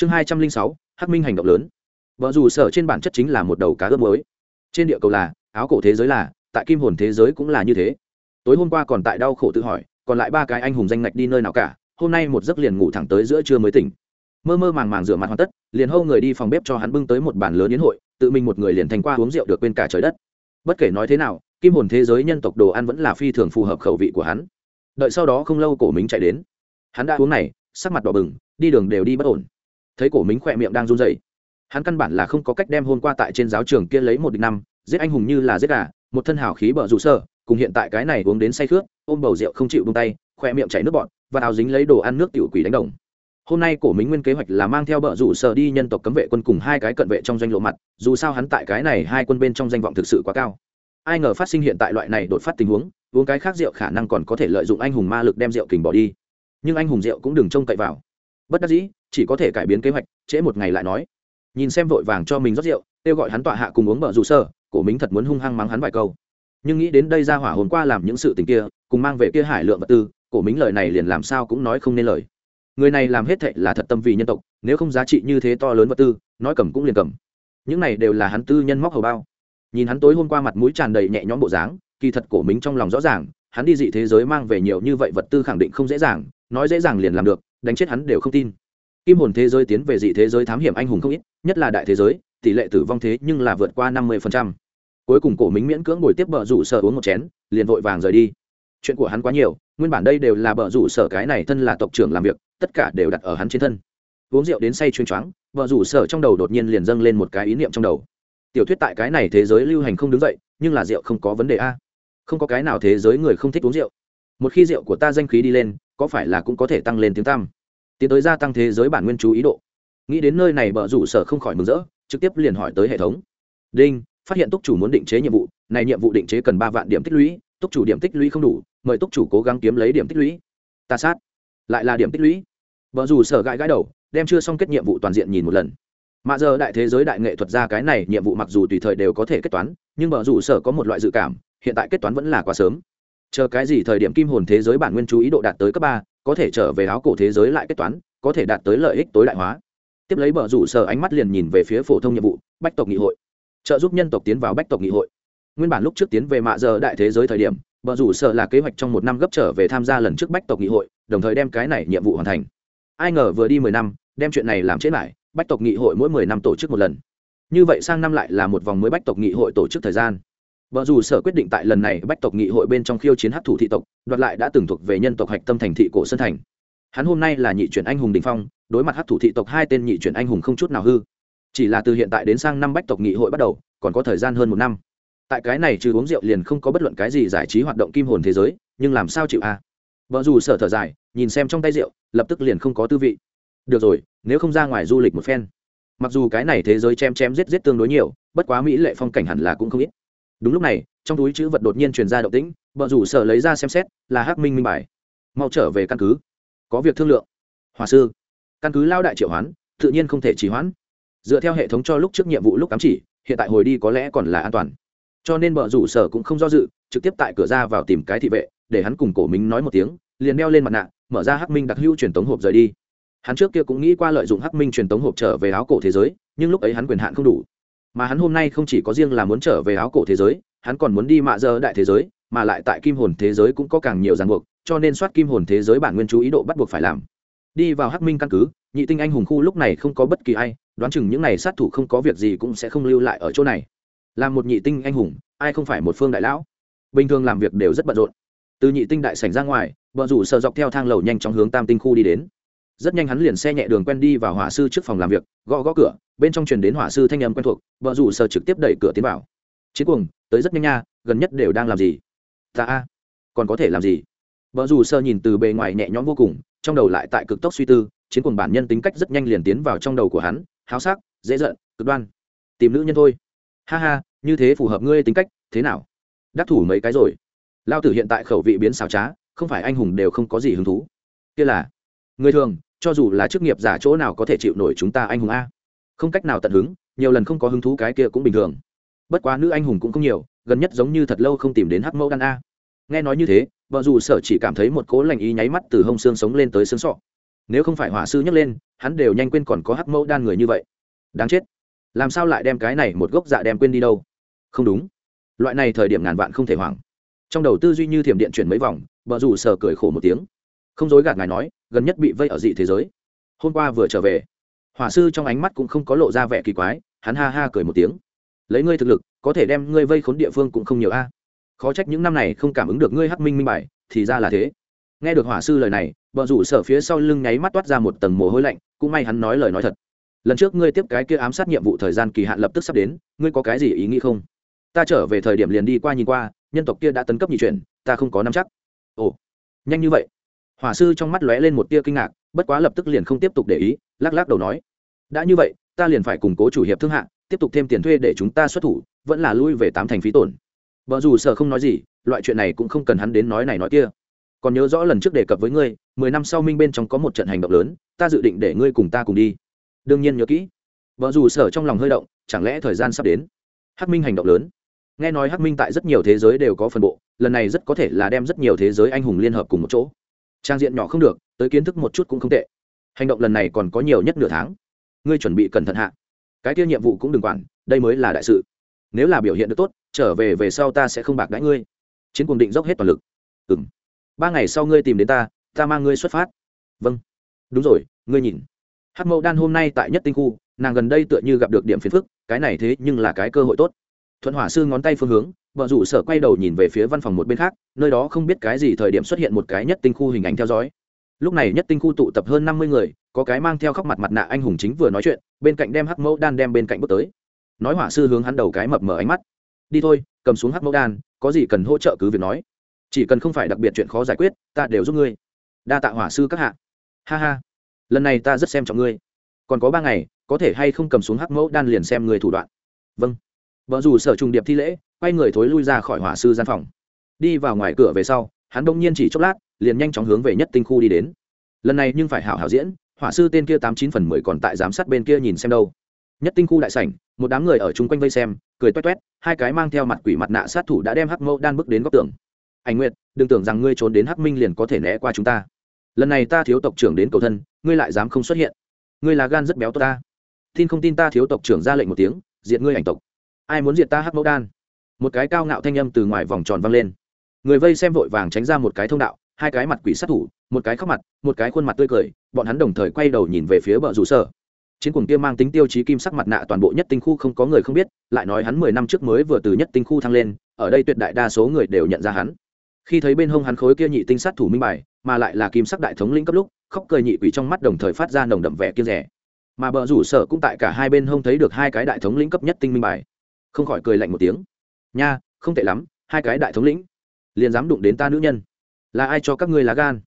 chương hai trăm linh sáu, hắc minh hành động lớn. Vợ dù sở trên bản chất chính là một đầu cá ướp mới trên địa cầu là, áo cổ thế giới là, tại kim hồn thế giới cũng là như thế. Tối hôm qua còn tại đau khổ tự hỏi, còn lại ba cái anh hùng danh ngạch đi nơi nào cả, hôm nay một giấc liền ngủ thẳng tới giữa trưa mới tỉnh. Mơ mơ màng màng rửa mặt hoàn tất, liền hâu người đi phòng bếp cho hắn bưng tới một bàn lớn yến hội, tự mình một người liền thành qua uống rượu được quên cả trời đất. Bất kể nói thế nào, kim hồn thế giới nhân tộc đồ ăn vẫn là phi thường phù hợp khẩu vị của hắn. Đợi sau đó không lâu cổ mình chạy đến. Hắn đã uống này, sắc mặt đỏ bừng, đi đường đều đi bất ổn thấy cổ mính khỏe miệng đang run rẩy. Hắn căn bản là không có cách đem hôm qua tại trên giáo trường kia lấy một địch năm, giết anh hùng như là giết gà, một thân hào khí bở rủ sơ, cùng hiện tại cái này uống đến say khướt ôm bầu rượu không chịu buông tay, khỏe miệng chảy nước bọt, và áo dính lấy đồ ăn nước tiểu quỷ đánh đồng. Hôm nay cổ mính nguyên kế hoạch là mang theo bờ rủ sơ đi nhân tộc cấm vệ quân cùng hai cái cận vệ trong danh lộ mặt, dù sao hắn tại cái này hai quân bên trong danh vọng thực sự quá cao. Ai ngờ phát sinh hiện tại loại này đột phát tình huống, uống cái khác rượu khả năng còn có thể lợi dụng anh hùng ma lực đem rượu kình bỏ đi. Nhưng anh hùng rượu cũng đừng trông cậy vào bất đắc dĩ, chỉ có thể cải biến kế hoạch, trễ một ngày lại nói. Nhìn xem vội vàng cho mình rót rượu, kêu gọi hắn tọa hạ cùng uống bờ rủ sơ, cổ mính thật muốn hung hăng mắng hắn vài câu. Nhưng nghĩ đến đây ra hỏa hôm qua làm những sự tình kia, cùng mang về kia hải lượng vật tư, cổ mính lời này liền làm sao cũng nói không nên lời. Người này làm hết thệ là thật tâm vì nhân tộc, nếu không giá trị như thế to lớn vật tư, nói cầm cũng liền cầm. Những này đều là hắn tư nhân móc hầu bao. Nhìn hắn tối hôm qua mặt mũi tràn đầy nhẹ nhõm bộ dáng, kỳ thật cổ mính trong lòng rõ ràng, hắn đi dị thế giới mang về nhiều như vậy vật tư khẳng định không dễ dàng, nói dễ dàng liền làm được đánh chết hắn đều không tin. Kim hồn thế giới tiến về dị thế giới thám hiểm anh hùng không ít, nhất là đại thế giới, tỷ lệ tử vong thế nhưng là vượt qua năm mươi cuối cùng cổ mính miễn cưỡng ngồi tiếp bờ rủ sở uống một chén, liền vội vàng rời đi. Chuyện của hắn quá nhiều, nguyên bản đây đều là bờ rủ sở cái này thân là tộc trưởng làm việc, tất cả đều đặt ở hắn trên thân. Uống rượu đến say chuyên choáng, bờ rủ sở trong đầu đột nhiên liền dâng lên một cái ý niệm trong đầu. Tiểu thuyết tại cái này thế giới lưu hành không đứng dậy, nhưng là rượu không có vấn đề a. Không có cái nào thế giới người không thích uống rượu. Một khi rượu của ta danh khí đi lên có phải là cũng có thể tăng lên tiếng tăm? Tiến tới gia tăng thế giới bản nguyên chú ý độ. Nghĩ đến nơi này bờ rủ sở không khỏi mừng rỡ, trực tiếp liền hỏi tới hệ thống. Đinh, phát hiện túc chủ muốn định chế nhiệm vụ, này nhiệm vụ định chế cần ba vạn điểm tích lũy, túc chủ điểm tích lũy không đủ, mời túc chủ cố gắng kiếm lấy điểm tích lũy. Ta sát. Lại là điểm tích lũy. Vợ dù sở gãi gãi đầu, đem chưa xong kết nhiệm vụ toàn diện nhìn một lần. Mà giờ đại thế giới đại nghệ thuật ra cái này, nhiệm vụ mặc dù tùy thời đều có thể kết toán, nhưng vợ dù sở có một loại dự cảm, hiện tại kết toán vẫn là quá sớm chờ cái gì thời điểm kim hồn thế giới bản nguyên chú ý độ đạt tới cấp ba, có thể trở về áo cổ thế giới lại kết toán, có thể đạt tới lợi ích tối đại hóa. Tiếp lấy bờ rủ sở ánh mắt liền nhìn về phía phổ thông nhiệm vụ, bách tộc nghị hội. Trợ giúp nhân tộc tiến vào bách tộc nghị hội. Nguyên bản lúc trước tiến về mạ giờ đại thế giới thời điểm, bờ rủ sở là kế hoạch trong một năm gấp trở về tham gia lần trước bách tộc nghị hội, đồng thời đem cái này nhiệm vụ hoàn thành. Ai ngờ vừa đi mười năm, đem chuyện này làm chết lại, bách tộc nghị hội mỗi mười năm tổ chức một lần. Như vậy sang năm lại là một vòng mới bách tộc nghị hội tổ chức thời gian vợ dù sở quyết định tại lần này bách tộc nghị hội bên trong khiêu chiến hát thủ thị tộc, đoạt lại đã từng thuộc về nhân tộc hạch tâm thành thị cổ sơn thành. Hắn hôm nay là nhị chuyển anh hùng đình phong, đối mặt hát thủ thị tộc hai tên nhị chuyển anh hùng không chút nào hư. Chỉ là từ hiện tại đến sang năm bách tộc nghị hội bắt đầu, còn có thời gian hơn một năm. Tại cái này trừ uống rượu liền không có bất luận cái gì giải trí hoạt động kim hồn thế giới, nhưng làm sao chịu a? À? vợ dù sở thở dài, nhìn xem trong tay rượu, lập tức liền không có tư vị. Được rồi, nếu không ra ngoài du lịch một phen. Mặc dù cái này thế giới chém chém giết giết tương đối nhiều, bất quá mỹ lệ phong cảnh hẳn là cũng không ít đúng lúc này, trong túi chữ vật đột nhiên truyền ra động tĩnh vợ rủ sở lấy ra xem xét, là hắc minh minh bài. Mau trở về căn cứ. Có việc thương lượng. Hòa sư, căn cứ lao đại triệu hoán, tự nhiên không thể trì hoãn. Dựa theo hệ thống cho lúc trước nhiệm vụ lúc cắm chỉ, hiện tại hồi đi có lẽ còn là an toàn. Cho nên vợ rủ sở cũng không do dự, trực tiếp tại cửa ra vào tìm cái thị vệ, để hắn cùng cổ minh nói một tiếng, liền đeo lên mặt nạ, mở ra hắc minh đặc hữu truyền tống hộp rời đi. Hắn trước kia cũng nghĩ qua lợi dụng hắc minh truyền tống hộp trở về áo cổ thế giới, nhưng lúc ấy hắn quyền hạn không đủ mà hắn hôm nay không chỉ có riêng là muốn trở về áo cổ thế giới, hắn còn muốn đi mạ dơ đại thế giới, mà lại tại kim hồn thế giới cũng có càng nhiều ràng buộc, cho nên soát kim hồn thế giới bản nguyên chú ý độ bắt buộc phải làm. Đi vào hắc minh căn cứ, nhị tinh anh hùng khu lúc này không có bất kỳ ai, đoán chừng những n à y sát thủ không có việc gì cũng sẽ không lưu lại ở chỗ này. Là một nhị tinh anh hùng, ai không phải một phương đại lão? Bình thường làm việc đều rất bận rộn. Từ nhị tinh đại sảnh ra ngoài vợ rủ sợ dọc theo thang lầu nhanh chóng hướng tam tinh khu đi đến rất nhanh hắn liền xe nhẹ đường quen đi vào hỏa sư trước phòng làm việc, gõ gõ cửa, bên trong truyền đến hỏa sư thanh âm quen thuộc vợ rủ sờ trực tiếp đẩy cửa tiến vào. Chiến cuồng, tới rất nhanh nha, gần nhất đều đang làm gì? Ta a, còn có thể làm gì? Vợ rủ sờ nhìn từ bề ngoài nhẹ nhõm vô cùng, trong đầu lại tại cực tốc suy tư, chiến cuồng bản nhân tính cách rất nhanh liền tiến vào trong đầu của hắn, háo sắc, dễ giận, cực đoan. Tìm nữ nhân thôi. Ha ha, như thế phù hợp ngươi tính cách, thế nào? Đắc thủ mấy cái rồi. Lao tử hiện tại khẩu vị biến xào trá, không phải anh hùng đều không có gì hứng thú. Kia là, người thường cho dù là chức nghiệp giả chỗ nào có thể chịu nổi chúng ta anh hùng a. Không cách nào tận hứng, nhiều lần không có hứng thú cái kia cũng bình thường. Bất quá nữ anh hùng cũng không nhiều, gần nhất giống như thật lâu không tìm đến hắc mẫu đan a. Nghe nói như thế, vợ dù sở chỉ cảm thấy một cố lành ý nháy mắt từ hông xương sống lên tới xương sọ. Nếu không phải hỏa sư nhấc lên, hắn đều nhanh quên còn có hắc mẫu đan người như vậy. Đáng chết. Làm sao lại đem cái này một gốc dạ đem quên đi đâu? Không đúng. Loại này thời điểm ngàn vạn không thể hoảng. Trong đầu tư duy như thiểm điện chuyển mấy vòng, vợ dù sở cười khổ một tiếng. Không dối gạt ngài nói gần nhất bị vây ở dị thế giới. Hôm qua vừa trở về hỏa sư trong ánh mắt cũng không có lộ ra vẻ kỳ quái, hắn ha ha cười một tiếng. Lấy ngươi thực lực, có thể đem ngươi vây khốn địa phương cũng không nhiều a. Khó trách những năm này không cảm ứng được ngươi hắc minh minh bài, thì ra là thế. Nghe được hỏa sư lời này vợ rủ sở phía sau lưng nháy mắt toát ra một tầng mồ hôi lạnh, cũng may hắn nói lời nói thật. Lần trước ngươi tiếp cái kia ám sát nhiệm vụ thời gian kỳ hạn lập tức sắp đến, ngươi có cái gì ý nghĩ không? Ta trở về thời điểm liền đi qua nhìn qua, nhân tộc kia đã tấn cấp nhị chuyển, ta không có nắm chắc. Ồ, nhanh như vậy hỏa sư trong mắt lóe lên một tia kinh ngạc, bất quá lập tức liền không tiếp tục để ý, lắc lắc đầu nói, đã như vậy, ta liền phải củng cố chủ hiệp thương hạng tiếp tục thêm tiền thuê để chúng ta xuất thủ, vẫn là lui về tám thành phí tổn. Vợ dù sợ không nói gì, loại chuyện này cũng không cần hắn đến nói này nói kia. Còn nhớ rõ lần trước đề cập với ngươi, mười năm sau minh bên trong có một trận hành động lớn, ta dự định để ngươi cùng ta cùng đi. Đương nhiên nhớ kỹ. Vợ dù sở trong lòng hơi động, chẳng lẽ thời gian sắp đến? Hắc minh hành động lớn. Nghe nói hắc minh tại rất nhiều thế giới đều có phần bộ, lần này rất có thể là đem rất nhiều thế giới anh hùng liên hợp cùng một chỗ trang diện nhỏ không được, tới kiến thức một chút cũng không tệ. Hành động lần này còn có nhiều nhất nửa tháng. Ngươi chuẩn bị cẩn thận hạ. Cái kia nhiệm vụ cũng đừng quản, đây mới là đại sự. Nếu là biểu hiện được tốt, trở về về sau ta sẽ không bạc đãi ngươi. Chiến cùng định dốc hết toàn lực. Ừ m ba ngày sau ngươi tìm đến ta ta mang ngươi xuất phát. Vâng. Đúng rồi, ngươi nhìn. Hát mẫu đan hôm nay tại nhất tinh khu, nàng gần đây tựa như gặp được điểm phiền phức, cái này thế nhưng là cái cơ hội tốt thuận hỏa sư ngón tay phương hướng vợ rủ sở quay đầu nhìn về phía văn phòng một bên khác, nơi đó không biết cái gì thời điểm xuất hiện một cái nhất tinh khu hình ảnh theo dõi. Lúc này nhất tinh khu tụ tập hơn năm mươi người, có cái mang theo khóc mặt mặt nạ anh hùng chính vừa nói chuyện, bên cạnh đem hắc mẫu đan đem bên cạnh bước tới. Nói hỏa sư hướng hắn đầu cái mập mở ánh mắt. Đi thôi, cầm xuống hắc mẫu đan, có gì cần hỗ trợ cứ việc nói. Chỉ cần không phải đặc biệt chuyện khó giải quyết, ta đều giúp ngươi. Đa tạ hỏa sư các hạ. Ha ha, lần này ta rất xem trọng ngươi. Còn có ba ngày, có thể hay không cầm xuống hắc mẫu đan liền xem người thủ đoạn. Vâng vợ dù sở trùng điệp thi lễ, quay người thối lui ra khỏi hỏa sư gian phòng. Đi vào ngoài cửa về sau, hắn đông nhiên chỉ chốc lát, liền nhanh chóng hướng về nhất tinh khu đi đến. Lần này nhưng phải hảo hảo diễn, hỏa sư tên kia tám chín phần mười còn tại giám sát bên kia nhìn xem đâu. Nhất tinh khu đại sảnh, một đám người ở chung quanh vây xem, cười toét toét, hai cái mang theo mặt quỷ mặt nạ sát thủ đã đem hắc mẫu đan bước đến góc tường. Anh nguyệt, đừng tưởng rằng ngươi trốn đến hắc minh liền có thể né qua chúng ta. Lần này ta thiếu tộc trưởng đến cầu thân, ngươi lại dám không xuất hiện. Ngươi là gan rất béo tốt ta. Tin không tin ta thiếu tộc trưởng ra lệnh một tiếng, diệt ngươi ảnh tộc ai muốn diệt ta hắc mẫu đan? Một cái cao ngạo thanh âm từ ngoài vòng tròn vang lên. Người vây xem vội vàng tránh ra một cái thông đạo, hai cái mặt quỷ sát thủ, một cái khóc mặt, một cái khuôn mặt tươi cười, bọn hắn đồng thời quay đầu nhìn về phía bờ rủ sở. Chiến cuồng kia mang tính tiêu chí kim sắc mặt nạ toàn bộ nhất tinh khu không có người không biết, lại nói hắn mười năm trước mới vừa từ nhất tinh khu thăng lên, ở đây tuyệt đại đa số người đều nhận ra hắn. Khi thấy bên hông hắn khối kia nhị tinh sát thủ minh bài, mà lại là kim sắc đại thống lĩnh cấp lúc, khóc cười nhị quỷ trong mắt đồng thời phát ra nồng đậm vẻ kia rẻ mà bờ rủ sở cũng tại cả hai bên hông thấy được hai cái đại thống lĩnh cấp nhất tinh minh bài không khỏi cười lạnh một tiếng. Nha, không tệ lắm, hai cái đại thống lĩnh, liền dám đụng đến ta nữ nhân. Là ai cho các ngươi lá gan?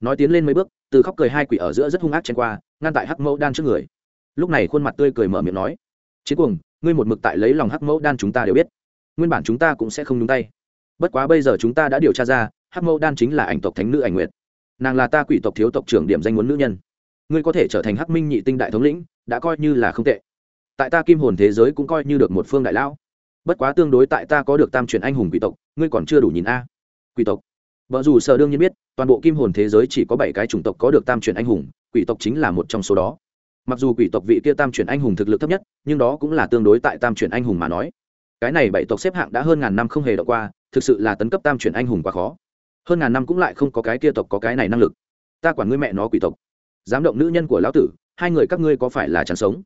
Nói tiến lên mấy bước, từ khóc cười hai quỷ ở giữa rất hung ác chen qua, ngăn tại hắc mẫu đan trước người. Lúc này khuôn mặt tươi cười mở miệng nói, chiến cuồng, ngươi một mực tại lấy lòng hắc mẫu đan chúng ta đều biết. Nguyên bản chúng ta cũng sẽ không nhúng tay. Bất quá bây giờ chúng ta đã điều tra ra, hắc mẫu đan chính là ảnh tộc thánh nữ ảnh nguyệt. Nàng là ta quỷ tộc thiếu tộc trưởng điểm danh muốn nữ nhân. Ngươi có thể trở thành hắc minh nhị tinh đại thống lĩnh, đã coi như là không tệ tại ta kim hồn thế giới cũng coi như được một phương đại lão. Bất quá tương đối tại ta có được tam truyền anh hùng quỷ tộc, ngươi còn chưa đủ nhìn a. Quỷ tộc. Vợ dù sở đương nhiên biết, toàn bộ kim hồn thế giới chỉ có bảy cái chủng tộc có được tam truyền anh hùng, quỷ tộc chính là một trong số đó. Mặc dù quỷ tộc vị kia tam truyền anh hùng thực lực thấp nhất, nhưng đó cũng là tương đối tại tam truyền anh hùng mà nói. Cái này bảy tộc xếp hạng đã hơn ngàn năm không hề đọc qua, thực sự là tấn cấp tam truyền anh hùng quá khó. Hơn ngàn năm cũng lại không có cái kia tộc có cái này năng lực. Ta quản ngươi mẹ nó quỷ tộc. Dám động nữ nhân của lão tử, hai người các ngươi có phải là chẳng sống?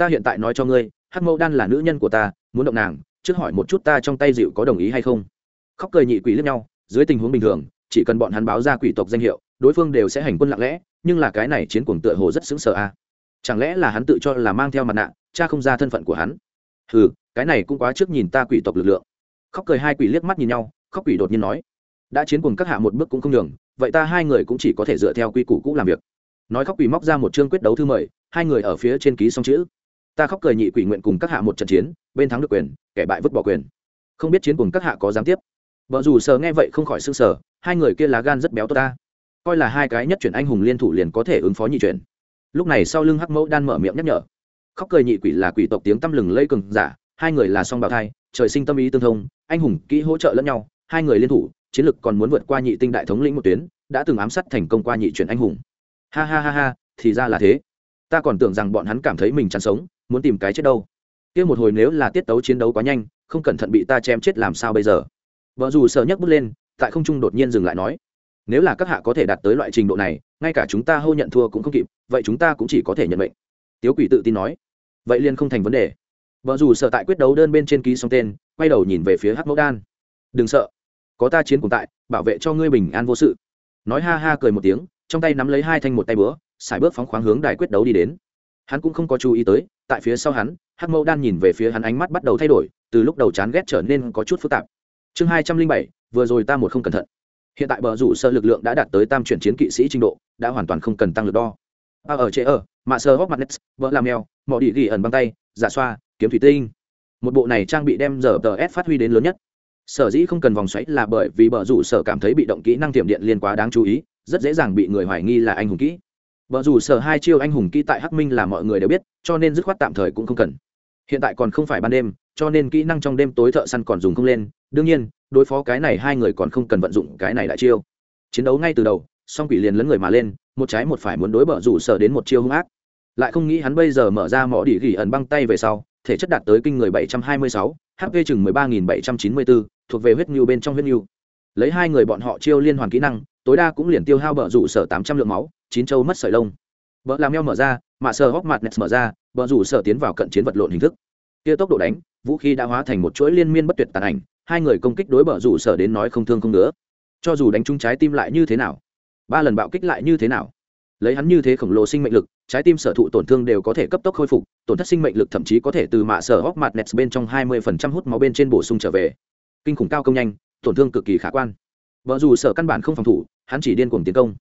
Ta hiện tại nói cho ngươi, hắc mẫu đan là nữ nhân của ta, muốn động nàng, trước hỏi một chút ta trong tay dịu có đồng ý hay không. Khóc cười nhị quỷ lẫn nhau, dưới tình huống bình thường, chỉ cần bọn hắn báo ra quỷ tộc danh hiệu, đối phương đều sẽ hành quân lặng lẽ, nhưng là cái này chiến cuồng tựa hồ rất xứng sở a. Chẳng lẽ là hắn tự cho là mang theo mặt nạ, cha không ra thân phận của hắn? Ừ cái này cũng quá trước nhìn ta quỷ tộc lực lượng. Khóc cười hai quỷ liếc mắt nhìn nhau, khóc quỷ đột nhiên nói, đã chiến cuồng các hạ một bước cũng không đường vậy ta hai người cũng chỉ có thể dựa theo quy củ cũ làm việc. Nói khóc quỷ móc ra một chương quyết đấu thư mời, hai người ở phía trên ký xong chữ ta khóc cười nhị quỷ nguyện cùng các hạ một trận chiến, bên thắng được quyền, kẻ bại vứt bỏ quyền. Không biết chiến cùng các hạ có dám tiếp. Vợ dù sờ nghe vậy không khỏi s ư n g sở hai người kia lá gan rất béo tốt ta. Coi là hai cái nhất chuyển anh hùng liên thủ liền có thể ứng phó nhị chuyển. Lúc này sau lưng hắc mẫu đan mở miệng nhắc nhở. Khóc cười nhị quỷ là quỷ tộc tiếng tăm lừng lây cường giả, hai người là song bào thai, trời sinh tâm ý tương thông, anh hùng, kỹ hỗ trợ lẫn nhau, hai người liên thủ, chiến lực còn muốn vượt qua nhị tinh đại thống lĩnh một tuyến, đã từng ám sát thành công qua nhị chuyển anh hùng. Ha ha ha ha, thì ra là thế. Ta còn tưởng rằng bọn hắn cảm thấy mình chán sống muốn tìm cái chết đâu. Kia một hồi nếu là tiết tấu chiến đấu quá nhanh, không cẩn thận bị ta chém chết làm sao bây giờ? Vợ dù sợ nhấc bút lên, tại không trung đột nhiên dừng lại nói, nếu là các hạ có thể đạt tới loại trình độ này, ngay cả chúng ta hô nhận thua cũng không kịp, vậy chúng ta cũng chỉ có thể nhận mệnh. Tiếu quỷ tự tin nói, vậy liền không thành vấn đề. Vợ dù sợ tại quyết đấu đơn bên trên ký xong tên, quay đầu nhìn về phía hắc mẫu đan. Đừng sợ, có ta chiến cùng tại, bảo vệ cho ngươi bình an vô sự. Nói ha ha cười một tiếng, trong tay nắm lấy hai thanh một tay bữa xài bước phóng khoáng hướng đài quyết đấu đi đến hắn cũng không có chú ý tới, tại phía sau hắn, hắc mẫu đan nhìn về phía hắn ánh mắt bắt đầu thay đổi, từ lúc đầu chán ghét trở nên có chút phức tạp. Chương hai trăm linh bảy, vừa rồi ta một không cẩn thận. Hiện tại bờ rủ sơ lực lượng đã đạt tới tam chuyển chiến kỵ sĩ trình độ, đã hoàn toàn không cần tăng lực đo. A ở chế ở, mạ sơ hóc mặt nets vợ làm mèo, mỏ địa ghi ẩn băng tay, giả xoa, kiếm thủy tinh. Một bộ này trang bị đem giờ tờ s phát huy đến lớn nhất. Sở dĩ không cần vòng xoáy là bởi vì bờ rủ sở cảm thấy bị động kỹ năng tiềm điện liên quá đáng chú ý, rất dễ dàng bị người hoài nghi là anh hùng kỹ bờ rủ sở hai chiêu anh hùng kỹ tại hắc minh là mọi người đều biết cho nên dứt khoát tạm thời cũng không cần. Hiện tại còn không phải ban đêm cho nên kỹ năng trong đêm tối thợ săn còn dùng không lên. Đương nhiên đối phó cái này hai người còn không cần vận dụng cái này đại chiêu. Chiến đấu ngay từ đầu song quỷ liền lấn người mà lên một trái một phải muốn đối bờ rủ sở đến một chiêu hung ác. Lại không nghĩ hắn bây giờ mở ra mỏ đỉ gỉ ẩn băng tay về sau thể chất đạt tới kinh người 726, hp chừng 13.794, thuộc về huyết nhu bên trong huyết nhu. Lấy hai người bọn họ chiêu liên hoàn kỹ năng tối đa cũng liền tiêu hao bờ rủ sở 800 lượng máu chín châu mất sợi lông. Vợ làm meo mở ra, mạ sờ hóc mặt nets mở ra bờ rủ sở tiến vào cận chiến vật lộn hình thức. Kia tốc độ đánh, vũ khí đã hóa thành một chuỗi liên miên bất tuyệt tàn ảnh, hai người công kích đối bờ rủ sở đến nói không thương không nữa cho dù đánh trúng trái tim lại như thế nào, ba lần bạo kích lại như thế nào, lấy hắn như thế khổng lồ sinh mệnh lực, trái tim sở thụ tổn thương đều có thể cấp tốc khôi phục, tổn thất sinh mệnh lực thậm chí có thể từ mạ sở hóc mặt nets bên trong hai mươi phần trăm hút máu bên trên bổ sung trở về. Kinh khủng cao công nhanh, tổn thương cực kỳ khả quan. Vợ dù sở căn bản không phòng thủ, hắn chỉ điên cuồng tiến công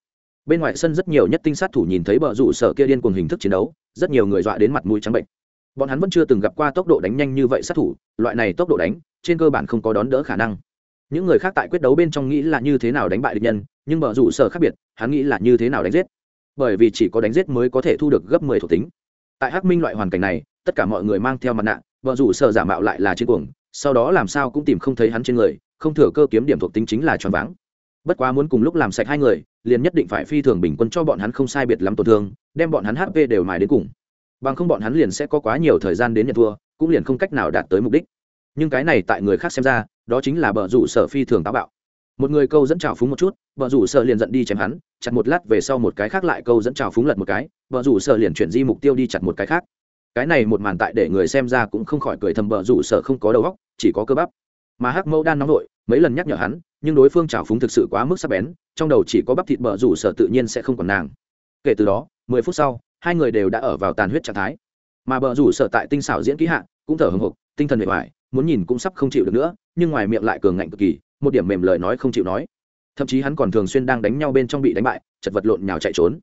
bên ngoài sân rất nhiều nhất tinh sát thủ nhìn thấy bờ rủ sở kia điên cùng hình thức chiến đấu, rất nhiều người dọa đến mặt mũi trắng bệnh bọn hắn vẫn chưa từng gặp qua tốc độ đánh nhanh như vậy sát thủ, loại này tốc độ đánh, trên cơ bản không có đón đỡ khả năng. Những người khác tại quyết đấu bên trong nghĩ là như thế nào đánh bại địch nhân, nhưng bờ rủ sở khác biệt, hắn nghĩ là như thế nào đánh giết. Bởi vì chỉ có đánh giết mới có thể thu được gấp mười thuộc tính. Tại hắc minh loại hoàn cảnh này, tất cả mọi người mang theo mặt nạ vợ rủ sở giả mạo lại là chiến cuồng, sau đó làm sao cũng tìm không thấy hắn trên người, không thừa cơ kiếm điểm thuộc tính chính là tròn váng bất quá muốn cùng lúc làm sạch hai người, liền nhất định phải phi thường bình quân cho bọn hắn không sai biệt lắm tổn thương, đem bọn hắn hp đều mài đến cùng. Bằng không bọn hắn liền sẽ có quá nhiều thời gian đến nhận thua, cũng liền không cách nào đạt tới mục đích. Nhưng cái này tại người khác xem ra, đó chính là bờ rủ sở phi thường táo bạo. Một người câu dẫn trào phúng một chút bờ rủ sở liền giận đi chém hắn, chặt một lát về sau một cái khác lại câu dẫn trào phúng lật một cái bờ rủ sở liền chuyển di mục tiêu đi chặt một cái khác. Cái này một màn tại để người xem ra cũng không khỏi cười thầm bờ rủ sở không có đầu óc, chỉ có cơ bắp. Mà hắc mẫu đan nóng vội mấy lần nhắc nhở hắn nhưng đối phương trào phúng thực sự quá mức sắc bén trong đầu chỉ có bắp thịt bờ rủ sợ tự nhiên sẽ không còn nàng. Kể từ đó mười phút sau hai người đều đã ở vào tàn huyết trạng thái. Mà bờ rủ sợ tại tinh xảo diễn ký hạ cũng thở hồng hộc tinh thần mệt mỏi, muốn nhìn cũng sắp không chịu được nữa nhưng ngoài miệng lại cường ngạnh cực kỳ một điểm mềm lời nói không chịu nói. Thậm chí hắn còn thường xuyên đang đánh nhau bên trong bị đánh bại chật vật lộn nhào chạy trốn.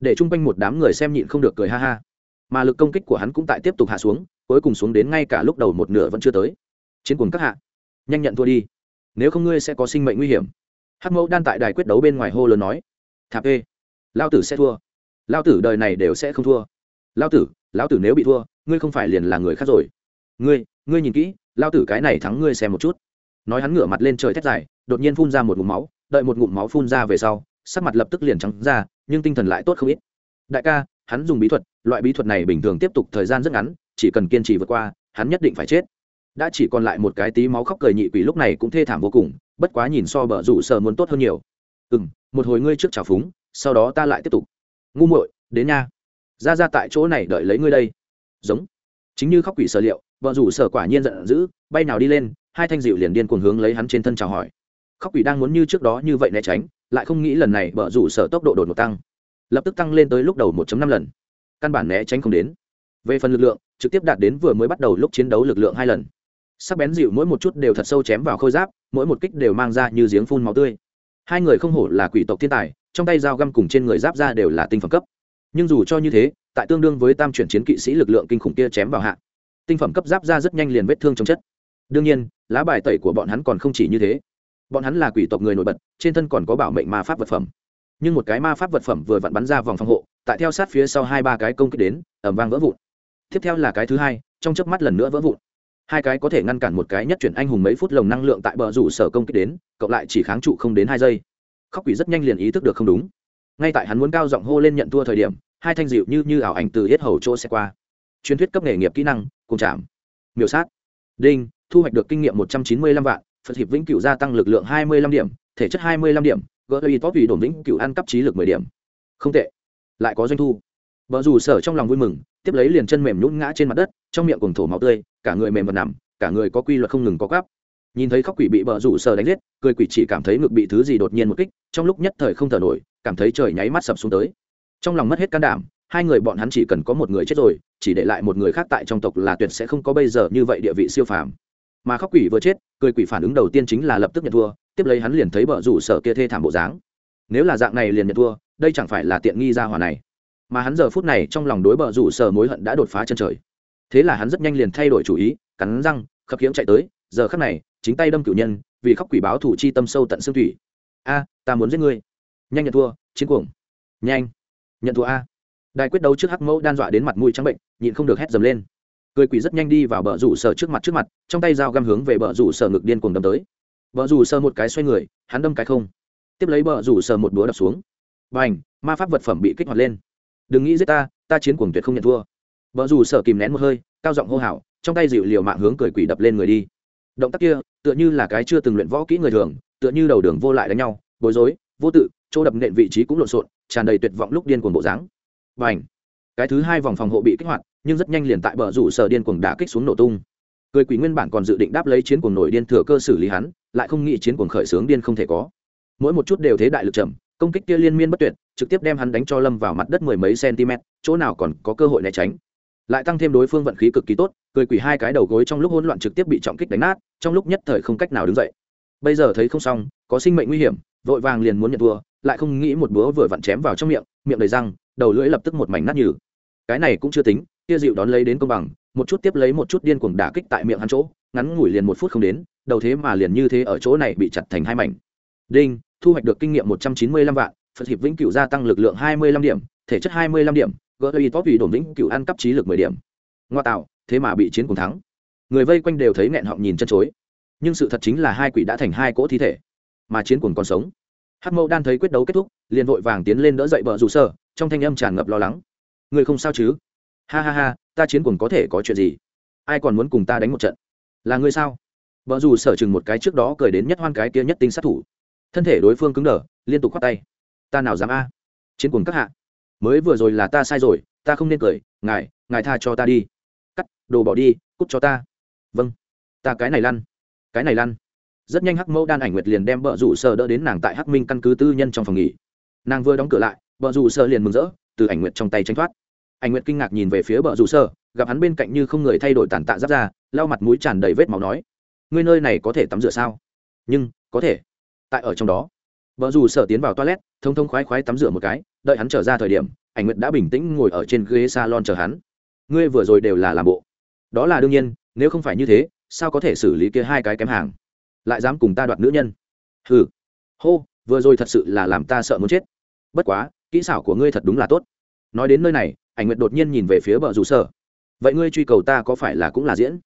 Để chung quanh một đám người xem nhịn không được cười ha ha. Mà lực công kích của hắn cũng tại tiếp tục hạ xuống cuối cùng xuống đến ngay cả lúc đầu một nửa vẫn chưa tới. Chiến cuồng các hạ nhanh nhận thua đi nếu không ngươi sẽ có sinh mệnh nguy hiểm. Hắc mẫu đan tại đài quyết đấu bên ngoài hô lớn nói, thạp ê lao tử sẽ thua. Lao tử đời này đều sẽ không thua. Lao tử lao tử nếu bị thua, ngươi không phải liền là người khác rồi. Ngươi ngươi nhìn kỹ lao tử cái này thắng ngươi xem một chút. Nói hắn ngửa mặt lên trời thét dài, đột nhiên phun ra một ngụm máu, đợi một ngụm máu phun ra về sau, sắc mặt lập tức liền trắng ra, nhưng tinh thần lại tốt không ít. Đại ca, hắn dùng bí thuật, loại bí thuật này bình thường tiếp tục thời gian rất ngắn, chỉ cần kiên trì vượt qua, hắn nhất định phải chết đã chỉ còn lại một cái tí máu khóc cười nhị quỷ lúc này cũng thê thảm vô cùng, bất quá nhìn so bờ rủ sở muốn tốt hơn nhiều. Ừ m một hồi ngươi trước trào phúng, sau đó ta lại tiếp tục. Ngu muội, đến nha. Ra ra tại chỗ này đợi lấy ngươi đây. Giống. Chính như khóc quỷ sở liệu vợ rủ sở quả nhiên giận dữ, bay nào đi lên, hai thanh dịu liền điên cuồng hướng lấy hắn trên thân chào hỏi. Khóc quỷ đang muốn như trước đó như vậy né tránh, lại không nghĩ lần này bờ rủ sở tốc độ đột ngột tăng. Lập tức tăng lên tới lúc đầu 1 năm lần. Căn bản né tránh không đến. Về phần lực lượng, trực tiếp đạt đến vừa mới bắt đầu lúc chiến đấu lực lượng hai lần sắc bén dịu mỗi một chút đều thật sâu chém vào khôi giáp, mỗi một kích đều mang ra như giếng phun máu tươi. Hai người không hổ là quỷ tộc thiên tài, trong tay dao găm cùng trên người giáp ra đều là tinh phẩm cấp. Nhưng dù cho như thế, tại tương đương với tam chuyển chiến kỵ sĩ lực lượng kinh khủng kia chém vào hạ, tinh phẩm cấp giáp ra rất nhanh liền vết thương trong chất. Đương nhiên, lá bài tẩy của bọn hắn còn không chỉ như thế. Bọn hắn là quỷ tộc người nổi bật, trên thân còn có bảo mệnh ma pháp vật phẩm. Nhưng một cái ma pháp vật phẩm vừa vặn bắn ra vòng phòng hộ, tại theo sát phía sau hai ba cái công kích đến ẩm vang vỡ vụn. Tiếp theo là cái thứ hai, trong chớp mắt lần nữa vỡ vụn hai cái có thể ngăn cản một cái nhất chuyển anh hùng mấy phút lồng năng lượng tại bờ rủ sở công kích đến, cộng lại chỉ kháng trụ không đến hai giây. Khóc quỷ rất nhanh liền ý thức được không đúng. Ngay tại hắn muốn cao giọng hô lên nhận thua thời điểm, hai thanh dịu như như ảo ảnh từ hết hầu chỗ xe qua. Truyền thuyết cấp nghề nghiệp kỹ năng cùng chạm. Miểu sát. Đinh, thu hoạch được kinh nghiệm một trăm chín mươi lăm vạn, phật hiệp vĩnh cửu gia tăng lực lượng hai mươi lăm điểm, thể chất hai mươi lăm điểm, gỡ ý tốt vì đồn vĩnh cửu ăn cấp trí lực mười điểm. Không tệ. Lại có doanh thu. Vợ dù sở trong lòng vui mừng, tiếp lấy liền chân mềm nhún ngã trên mặt đất, trong miệng cùng thổ máu tươi cả người mềm vật nằm, cả người có quy luật không ngừng có gắp nhìn thấy khóc quỷ bị bờ rủ sờ đánh giết, cười quỷ chỉ cảm thấy ngực bị thứ gì đột nhiên một kích, trong lúc nhất thời không thở nổi, cảm thấy trời nháy mắt sập xuống tới. Trong lòng mất hết can đảm, hai người bọn hắn chỉ cần có một người chết rồi, chỉ để lại một người khác tại trong tộc là tuyệt sẽ không có bây giờ như vậy địa vị siêu phàm. Mà khóc quỷ vừa chết, cười quỷ phản ứng đầu tiên chính là lập tức nhận thua, tiếp lấy hắn liền thấy bờ rủ sở kia thê thảm bộ dáng. Nếu là dạng này liền nhận thua, đây chẳng phải là tiện nghi ra hòa này. Mà hắn giờ phút này trong lòng đối bờ rủ sở mối hận đã đột phá chân trời thế là hắn rất nhanh liền thay đổi chủ ý, cắn răng, khập khiễng chạy tới. Giờ khắc này, chính tay đâm cửu nhân, vì khóc quỷ báo thủ chi tâm sâu tận xương thủy. A, ta muốn giết ngươi. Nhanh nhận thua, chiến cuồng. Nhanh. Nhận thua a. Đài quyết đấu trước hắc mẫu đan dọa đến mặt mũi trắng bệnh, nhịn không được hét dầm lên. Cười quỷ rất nhanh đi vào bờ rủ sở trước mặt trước mặt, trong tay dao găm hướng về bờ rủ sở ngực điên cuồng đâm tới. Bờ rủ sở một cái xoay người, hắn đâm cái không. Tiếp lấy bờ rủ sở một búa đập xuống. B à n h ma pháp vật phẩm bị kích hoạt lên. Đừng nghĩ giết ta ta chiến cuồng tuyệt không nhận thua vợ dù sợ kìm nén một hơi, cao giọng hô hào, trong tay dịu liều mạng hướng cười quỷ đập lên người đi. Động tác kia, tựa như là cái chưa từng luyện võ kỹ người thường, tựa như đầu đường vô lại đánh nhau, bối rối, vô tự, chỗ đập nện vị trí cũng lộn xộn, tràn đầy tuyệt vọng lúc điên cuồng bộ dáng. Và ảnh cái thứ hai vòng phòng hộ bị kích hoạt, nhưng rất nhanh liền tại bờ rủ sở điên cuồng đã kích xuống nổ tung. Cười quỷ nguyên bản còn dự định đáp lấy chiến cuồng nổi điên thừa cơ xử lý hắn, lại không nghĩ chiến cuồng khởi sướng điên không thể có. Mỗi một chút đều thế đại lực chậm công kích kia liên miên bất tuyệt, trực tiếp đem hắn đánh cho lâm vào mặt đất mười mấy cm chỗ nào còn có cơ hội né tránh lại tăng thêm đối phương vận khí cực kỳ tốt, cười quỷ hai cái đầu gối trong lúc hỗn loạn trực tiếp bị trọng kích đánh nát, trong lúc nhất thời không cách nào đứng dậy. Bây giờ thấy không xong, có sinh mệnh nguy hiểm, vội vàng liền muốn nhận thua, lại không nghĩ một búa vừa vặn chém vào trong miệng miệng đầy răng, đầu lưỡi lập tức một mảnh nát nhừ cái này cũng chưa tính, kia dịu đón lấy đến công bằng, một chút tiếp lấy một chút điên cuồng đả kích tại miệng hắn chỗ, ngắn ngủi liền một phút không đến, đầu thế mà liền như thế ở chỗ này bị chặt thành hai mảnh. Đinh, thu hoạch được kinh nghiệm một trăm chín mươi lăm vạn, phật hiệp vĩnh cửu gia tăng lực lượng hai mươi lăm điểm, thể chất hai mươi lăm điểm gỡ ý top vì đồn vĩnh cựu ăn cấp trí lực mười điểm. Ngoa tạo, thế mà bị chiến cùng thắng. Người vây quanh đều thấy nghẹn họng nhìn chân chối. Nhưng sự thật chính là hai quỷ đã thành hai cỗ thi thể, mà chiến cùng còn sống. Hắc mẫu đan thấy quyết đấu kết thúc, liền vội vàng tiến lên đỡ dậy vợ rủ sở trong thanh âm tràn ngập lo lắng. Người không sao chứ? Ha ha ha, ta chiến cùng có thể có chuyện gì? Ai còn muốn cùng ta đánh một trận? Là ngươi sao? Vợ dù sở chừng một cái trước đó cười đến nhất hoan cái kia nhất tinh sát thủ. Thân thể đối phương cứng đờ, liên tục khoát tay. Ta nào dám a? Chiến cùng các hạ mới vừa rồi là ta sai rồi, ta không nên cười, ngài ngài tha cho ta đi. Cắt, đồ bỏ đi, cút cho ta. Vâng. Ta cái này lăn, cái này lăn. Rất nhanh hắc mẫu đan ảnh nguyệt liền đem vợ rủ sợ đỡ đến nàng tại hắc minh căn cứ tư nhân trong phòng nghỉ. Nàng vừa đóng cửa lại vợ rủ sợ liền mừng rỡ, từ ảnh nguyệt trong tay tranh thoát. Ảnh nguyệt kinh ngạc nhìn về phía vợ rủ sợ gặp hắn bên cạnh như không người thay đổi tàn tạ giáp ra lau mặt mũi tràn đầy vết máu nói, ngươi nơi này có thể tắm rửa sao? Nhưng, có thể. Tại ở trong đó vợ rủ sợ tiến vào toilet, thông thông khoái khoái tắm rửa một cái đợi hắn trở ra thời điểm, ảnh nguyệt đã bình tĩnh ngồi ở trên ghế salon chờ hắn. Ngươi vừa rồi đều là làm bộ. Đó là đương nhiên, nếu không phải như thế, sao có thể xử lý kia hai cái kém hàng? Lại dám cùng ta đoạt nữ nhân? Hừ. Hô, vừa rồi thật sự là làm ta sợ muốn chết. Bất quá, kỹ xảo của ngươi thật đúng là tốt. Nói đến nơi này, ảnh nguyệt đột nhiên nhìn về phía bờ rủ sở. Vậy ngươi truy cầu ta có phải là cũng là diễn?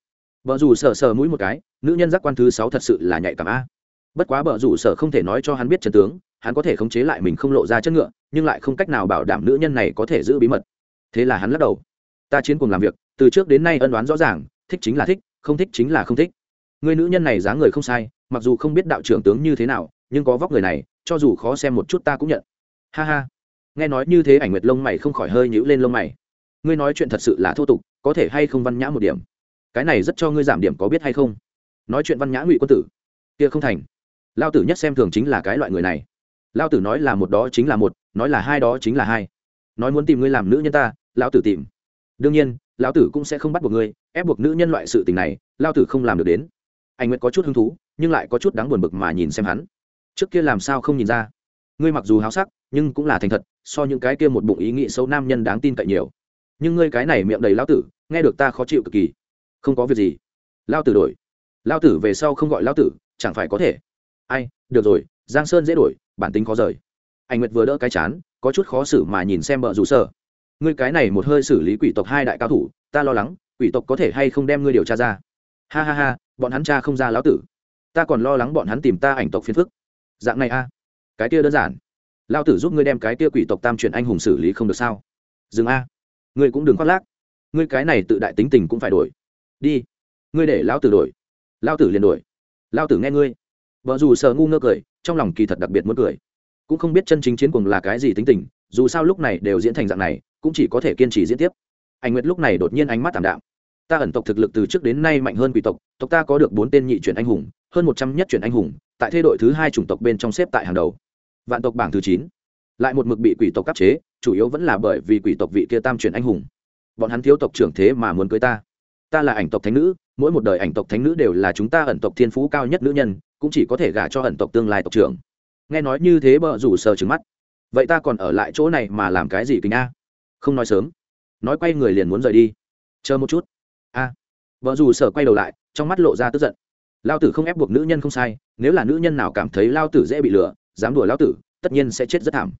Bờ rủ sở sờ mũi một cái, nữ nhân giác quan thứ sáu thật sự là nhạy cảm a. Bất quá bờ rủ sở không thể nói cho hắn biết trần tướng hắn có thể khống chế lại mình không lộ ra chất ngựa, nhưng lại không cách nào bảo đảm nữ nhân này có thể giữ bí mật. Thế là hắn lắc đầu. Ta chiến cùng làm việc, từ trước đến nay ân đoán rõ ràng, thích chính là thích, không thích chính là không thích. Người nữ nhân này dáng người không sai, mặc dù không biết đạo trưởng tướng như thế nào, nhưng có vóc người này, cho dù khó xem một chút ta cũng nhận. Ha ha. Nghe nói như thế ảnh nguyệt lông mày không khỏi hơi nhữ lên lông mày. Ngươi nói chuyện thật sự là thô tục, có thể hay không văn nhã một điểm? Cái này rất cho ngươi giảm điểm có biết hay không? Nói chuyện văn nhã ngụy quân tử. Kia không thành. Lao tử nhất xem thường chính là cái loại người này lao tử nói là một đó chính là một, nói là hai đó chính là hai. Nói muốn tìm ngươi làm nữ nhân ta, lão tử tìm. Đương nhiên, lão tử cũng sẽ không bắt buộc ngươi, ép buộc nữ nhân loại sự tình này lao tử không làm được đến. Anh nguyệt có chút hứng thú, nhưng lại có chút đáng buồn bực mà nhìn xem hắn. Trước kia làm sao không nhìn ra? Ngươi mặc dù háo sắc, nhưng cũng là thành thật, so những cái kia một bụng ý nghĩ xấu nam nhân đáng tin cậy nhiều. Nhưng ngươi cái này miệng đầy lão tử, nghe được ta khó chịu cực kỳ. Không có việc gì. Lao tử đổi. Lao tử về sau không gọi lao tử, chẳng phải có thể. Ai, được rồi, giang sơn dễ đổi bản tính khó rời. Anh nguyệt vừa đỡ cái chán, có chút khó xử mà nhìn xem bờ rủ sở. Ngươi cái này một hơi xử lý quỷ tộc hai đại cao thủ, ta lo lắng, quỷ tộc có thể hay không đem ngươi điều tra ra. Ha ha ha, bọn hắn cha không ra lão tử. Ta còn lo lắng bọn hắn tìm ta ảnh tộc phiền phức. Dạng này a. Cái kia đơn giản. Lao tử giúp ngươi đem cái kia quỷ tộc tam chuyển anh hùng xử lý không được sao? Dừng a. Ngươi cũng đừng khoác lác. Ngươi cái này tự đại tính tình cũng phải đổi. Đi. Ngươi để lão tử đổi. Lao tử liền đổi. Lao tử nghe ngươi vợ dù sợ ngu ngơ cười, trong lòng kỳ thật đặc biệt muốn cười. Cũng không biết chân chính chiến cuồng là cái gì tính tình, dù sao lúc này đều diễn thành dạng này, cũng chỉ có thể kiên trì diễn tiếp. Anh nguyệt lúc này đột nhiên ánh mắt t ạ m đạm. Ta ẩn tộc thực lực từ trước đến nay mạnh hơn quỷ tộc tộc ta có được bốn tên nhị chuyển anh hùng, hơn một trăm nhất chuyển anh hùng, tại thế đội thứ hai chủng tộc bên trong xếp tại hàng đầu. Vạn tộc bảng thứ chín. Lại một mực bị quỷ tộc cắp chế, chủ yếu vẫn là bởi vì quỷ tộc vị kia tam chuyển anh hùng. Bọn hắn thiếu tộc trưởng thế mà muốn cưới ta. Ta là ảnh tộc thánh nữ, mỗi một đời ảnh tộc thánh nữ đều là chúng ta ẩn tộc thiên phú cao nhất nữ nhân cũng chỉ có thể gả cho ẩn tộc tương lai tộc trưởng. Nghe nói như thế bợ rủ sờ trứng mắt. Vậy ta còn ở lại chỗ này mà làm cái gì kính a? Không nói sớm. Nói quay người liền muốn rời đi. Chờ một chút. A. Vợ dù sở quay đầu lại, trong mắt lộ ra tức giận. Lao tử không ép buộc nữ nhân không sai, nếu là nữ nhân nào cảm thấy lao tử dễ bị lừa, dám đùa lao tử, tất nhiên sẽ chết rất thảm.